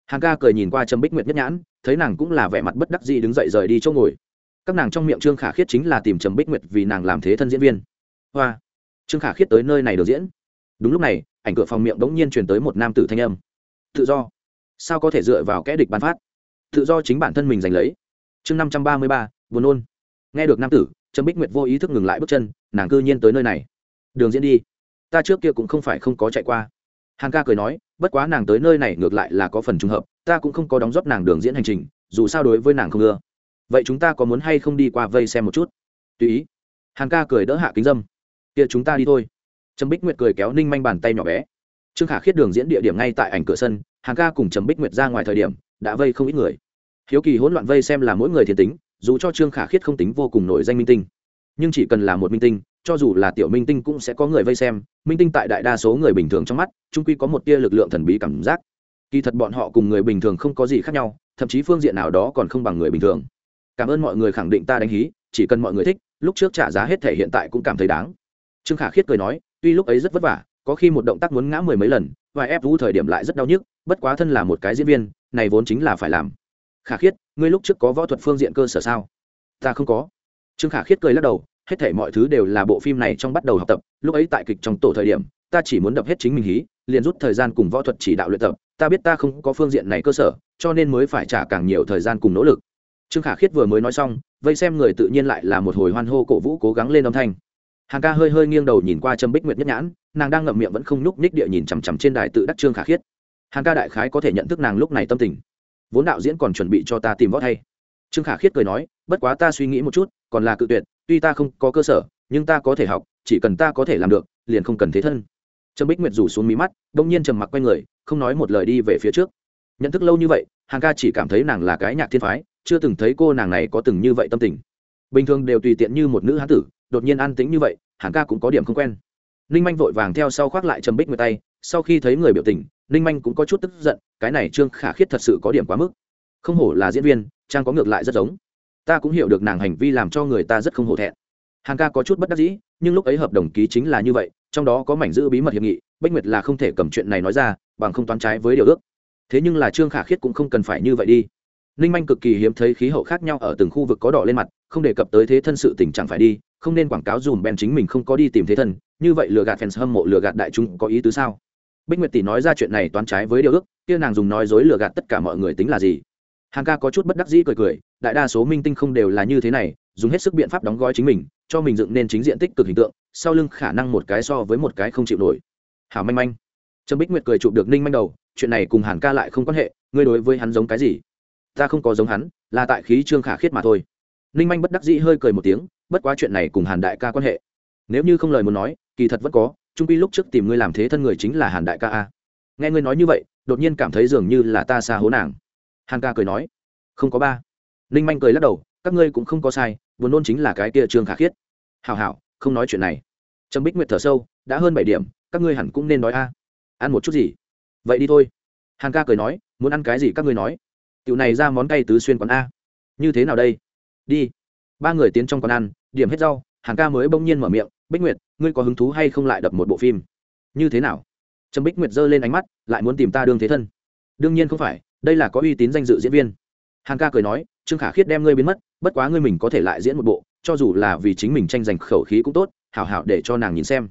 Hàng ca cười nhìn qua Trâm bích nguyệt nhất nhãn, thấy nàng cũng là vẻ mặt bất đắc dĩ đứng dậy rời đi chỗ ngồi. Các nàng trong miệng trương khả khiết chính là tìm trầm bích nguyệt vì nàng làm thế thân diễn viên. Hoa. Trương khả khiết tới nơi này được diễn. Đúng lúc này, ảnh cửa phòng miệng đ ố n g nhiên truyền tới một nam tử thanh âm. Tự do. Sao có thể dựa vào kẽ địch bán phát? Tự do chính bản thân mình giành lấy. Chương năm trăm ba mươi ba, buồn nôn. Nghe được nam tử Trâm bích nguyệt vô ý thức ngừng lại bước chân, nàng cư nhiên tới nơi này. Đường diễn đi. Ta trước kia cũng không phải không có chạy qua. Hàn ca cười nói, bất quá nàng tới nơi này ngược lại là có phần trùng hợp, ta cũng không có đóng góp nàng đường diễn hành trình, dù sao đối với nàng không ưa. Vậy chúng ta có muốn hay không đi qua vây xem một chút? Tùy ý. Hàn ca cười đỡ hạ kính dâm. Kia chúng ta đi thôi. Trâm bích nguyệt cười kéo ninh manh bàn tay nhỏ bé. Trương khả khiết đường diễn địa điểm ngay tại ảnh cửa sân, hàn ca cùng trầm bích nguyệt ra ngoài thời điểm, đã vây không ít người. Hiếu kỳ hỗn loạn vây xem là mỗi người thiên tính dù cho trương khả khiết không tính vô cùng nổi danh minh tinh nhưng chỉ cần là một minh tinh cho dù là tiểu minh tinh cũng sẽ có người vây xem minh tinh tại đại đa số người bình thường trong mắt trung quy có một tia lực lượng thần bí cảm giác kỳ thật bọn họ cùng người bình thường không có gì khác nhau thậm chí phương diện nào đó còn không bằng người bình thường cảm ơn mọi người khẳng định ta đánh hí chỉ cần mọi người thích lúc trước trả giá hết thể hiện tại cũng cảm thấy đáng trương khả khiết cười nói tuy lúc ấy rất vất vả có khi một động tác muốn ngã mười mấy lần và ép vũ thời điểm lại rất đau nhức bất quá thân là một cái diễn viên này vốn chính là phải làm khả khiết ngươi lúc trước có võ thuật phương diện cơ sở sao? Ta không có. Trương khả khiết cười lắc đầu, hết thể mọi thứ đều là bộ phim này trong bắt đầu học tập, lúc ấy tại kịch trong tổ thời điểm, ta chỉ muốn đập hết chính mình hí, liền rút thời gian cùng võ thuật chỉ đạo luyện tập, ta biết ta không có phương diện này cơ sở, cho nên mới phải trả càng nhiều thời gian cùng nỗ lực. Trương khả khiết vừa mới nói xong, vây xem người tự nhiên lại là một hồi hoan hô cổ vũ cố gắng lên âm thanh. Hàng ca hơi hơi nghiêng đầu nhìn qua trâm bích nguyệt nhất nhãn, nàng đang ngậm miệng vẫn không nhúc ních địa nhìn chằm chằm trên đài tự đắc trương khả khiết. Hàng ca đại khái có thể nhận thức nàng lúc này tâm tình vốn đạo diễn còn chuẩn bị cho ta tìm võ thay. Trương khả khiết cười nói, bất quá ta suy nghĩ một chút, còn là cự tuyệt, tuy ta không có cơ sở, nhưng ta có thể học, chỉ cần ta có thể làm được, liền không cần thế thân. Trâm bích nguyệt rủ xuống mí mắt, đông nhiên trầm mặc q u a y người, không nói một lời đi về phía trước. Nhận thức lâu như vậy, hàng ca chỉ cảm thấy nàng là cái nhạc thiên phái, chưa từng thấy cô nàng này có từng như vậy tâm tình. Bình thường đều tùy tiện như một nữ hán tử, đột nhiên an tĩnh như vậy, hàng ca cũng có điểm không quen. Ninh manh vội vàng theo sau khoác lại trầm bích nguyệt tay, sau khi thấy người biểu tình, ninh manh cũng có chút tức giận cái này trương khả khiết thật sự có điểm quá mức. Không hổ là diễn viên, trang có ngược lại rất giống. Ta cũng hiểu được nàng hành vi làm cho người ta rất không hổ thẹn. Hàng ca có chút bất đắc dĩ, nhưng lúc ấy hợp đồng ký chính là như vậy, trong đó có mảnh giữ bí mật hiệp nghị, bách nguyệt là không thể cầm chuyện này nói ra, bằng không toán trái với điều ước. Thế nhưng là trương khả khiết cũng không cần phải như vậy đi. Ninh manh cực kỳ hiếm thấy khí hậu khác nhau ở từng khu vực có đỏ lên mặt, không đề cập tới thế thân sự tình chẳng phải đi, không nên quảng cáo dùm bèn chính mình không có đi tìm thế thân, như vậy lừa gạt fans hâm mộ, lừa gạt đại chúng có ý tứ sao? Bích nguyệt tỷ nói ra chuyện này toán trái với điều ước, kia nàng dùng nói dối lừa gạt tất cả mọi người tính là gì? Hàng ca có chút bất đắc dĩ cười cười, đại đa số minh tinh không đều là như thế này, dùng hết sức biện pháp đóng gói chính mình, cho mình dựng nên chính diện tích cực hình tượng, sau lưng khả năng một cái so với một cái không chịu nổi. Hảo manh manh. Trâm bích nguyệt cười chụp được ninh manh đầu, chuyện này cùng hàn ca lại không quan hệ, ngươi đối với hắn giống cái gì? Ta không có giống hắn, là tại khí trương khả khiết mà thôi. Ninh manh bất đắc dĩ hơi cười một tiếng, bất quá chuyện này cùng hàn đại ca quan hệ. Nếu như không lời muốn nói, kỳ thật vẫn có trung pi lúc trước tìm ngươi làm thế thân người chính là hàn đại ca a. Nghe ngươi nói như vậy, đột nhiên cảm thấy dường như là ta xa hố nàng. Hàn ca cười nói, không có ba. Ninh manh cười lắc đầu, các ngươi cũng không có sai, buồn nôn chính là cái kia trương khả khiết. Hào hào không nói chuyện này. Trâm bích nguyệt thở sâu, đã hơn bảy điểm, các ngươi hẳn cũng nên nói a. Ăn một chút gì? Vậy đi thôi. Hàn ca cười nói, muốn ăn cái gì các ngươi nói. Tiểu này ra món cay tứ xuyên quán a. Như thế nào đây? Đi. Ba người tiến trong quán ăn, điểm hết rau, hàn ca mới bỗng nhiên mở miệng, bích nguyệt ngươi có hứng thú hay không lại đập một bộ phim? Như thế nào? Trâm bích nguyệt giơ lên ánh mắt, lại muốn tìm ta đương thế thân. Đương nhiên không phải, đây là có uy tín danh dự diễn viên. Hàn ca cười nói, trương khả khiết đem ngươi biến mất, bất quá ngươi mình có thể lại diễn một bộ, cho dù là vì chính mình tranh giành khẩu khí cũng tốt, hảo hảo để cho nàng nhìn xem.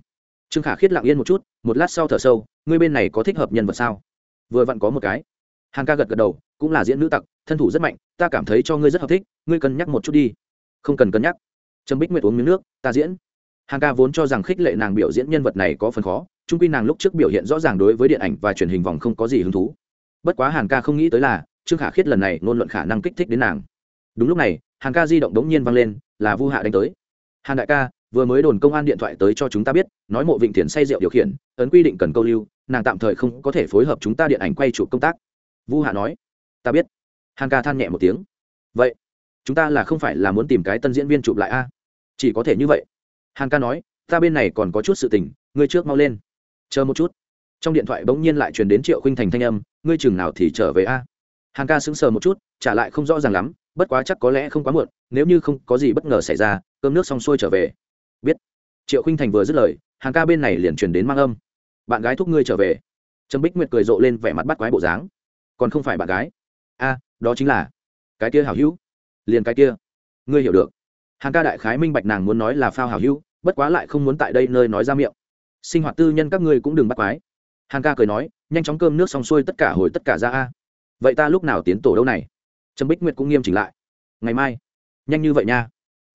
Trương khả khiết lặng yên một chút, một lát sau thở sâu, ngươi bên này có thích hợp nhân vật sao? Vừa vặn có một cái. Hàn ca gật gật đầu, cũng là diễn nữ tặc, thân thủ rất mạnh, ta cảm thấy cho ngươi rất hợp thích, ngươi cân nhắc một chút đi. Không cần cân nhắc. Trâm bích nguyệt uống miếng nước, ta diễn. Hàng ca vốn cho rằng khích lệ nàng biểu diễn nhân vật này có phần khó trung quy nàng lúc trước biểu hiện rõ ràng đối với điện ảnh và truyền hình vòng không có gì hứng thú. Bất quá hàn ca không nghĩ tới là, trương khả khiết lần này ngôn luận khả năng kích thích đến nàng. Đúng lúc này hàn ca di động đống nhiên vang lên, là vu hạ đánh tới. Hàn đại ca, vừa mới đồn công an điện thoại tới cho chúng ta biết, nói mộ vịnh thiền say rượu điều khiển, ấn quy định cần câu lưu, nàng tạm thời không có thể phối hợp chúng ta điện ảnh quay chụp công tác. Vu hạ nói. Ta biết. Hàn ca than nhẹ một tiếng. Vậy, chúng ta là không phải là muốn tìm cái tân diễn viên chụp lại a? Chỉ có thể như vậy hàn ca nói, ta bên này còn có chút sự tình, ngươi trước mau lên. Chờ một chút. Trong điện thoại bỗng nhiên lại truyền đến triệu khinh thành thanh âm, ngươi chừng nào thì trở về a? Hàn ca sững sờ một chút, trả lại không rõ ràng lắm, bất quá chắc có lẽ không quá muộn, nếu như không có gì bất ngờ xảy ra, cơm nước xong xuôi trở về. Biết. Triệu khinh thành vừa dứt lời, hàn ca bên này liền truyền đến mang âm. Bạn gái thúc ngươi trở về. Trâm bích nguyệt cười rộ lên vẻ mặt bắt quái bộ dáng. Còn không phải bạn gái. A, đó chính là cái kia hảo hữu. Liền cái kia. Ngươi hiểu được. Hàng ca đại khái minh bạch nàng muốn nói là phao hảo hữu bất quá lại không muốn tại đây nơi nói ra miệng. Sinh hoạt tư nhân các ngươi cũng đừng bắt quái. Hàn ca cười nói, nhanh chóng cơm nước xong xuôi tất cả hồi tất cả ra a. Vậy ta lúc nào tiến tổ đâu này? Trâm bích nguyệt cũng nghiêm chỉnh lại. Ngày mai. Nhanh như vậy nha.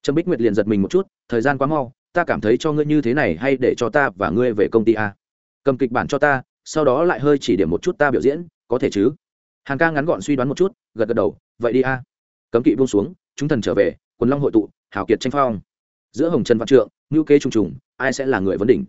Trâm bích nguyệt liền giật mình một chút, thời gian quá mau, ta cảm thấy cho ngươi như thế này hay để cho ta và ngươi về công ty a. Cầm kịch bản cho ta, sau đó lại hơi chỉ điểm một chút ta biểu diễn, có thể chứ? Hàng ca ngắn gọn suy đoán một chút, gật gật đầu, vậy đi a. Cấm kỵ buông xuống, chúng thần trở về, quần long hội tụ, hào kiệt tranh phong giữa hồng trần văn trượng, ngữ kế trùng trùng, ai sẽ là người vấn đỉnh?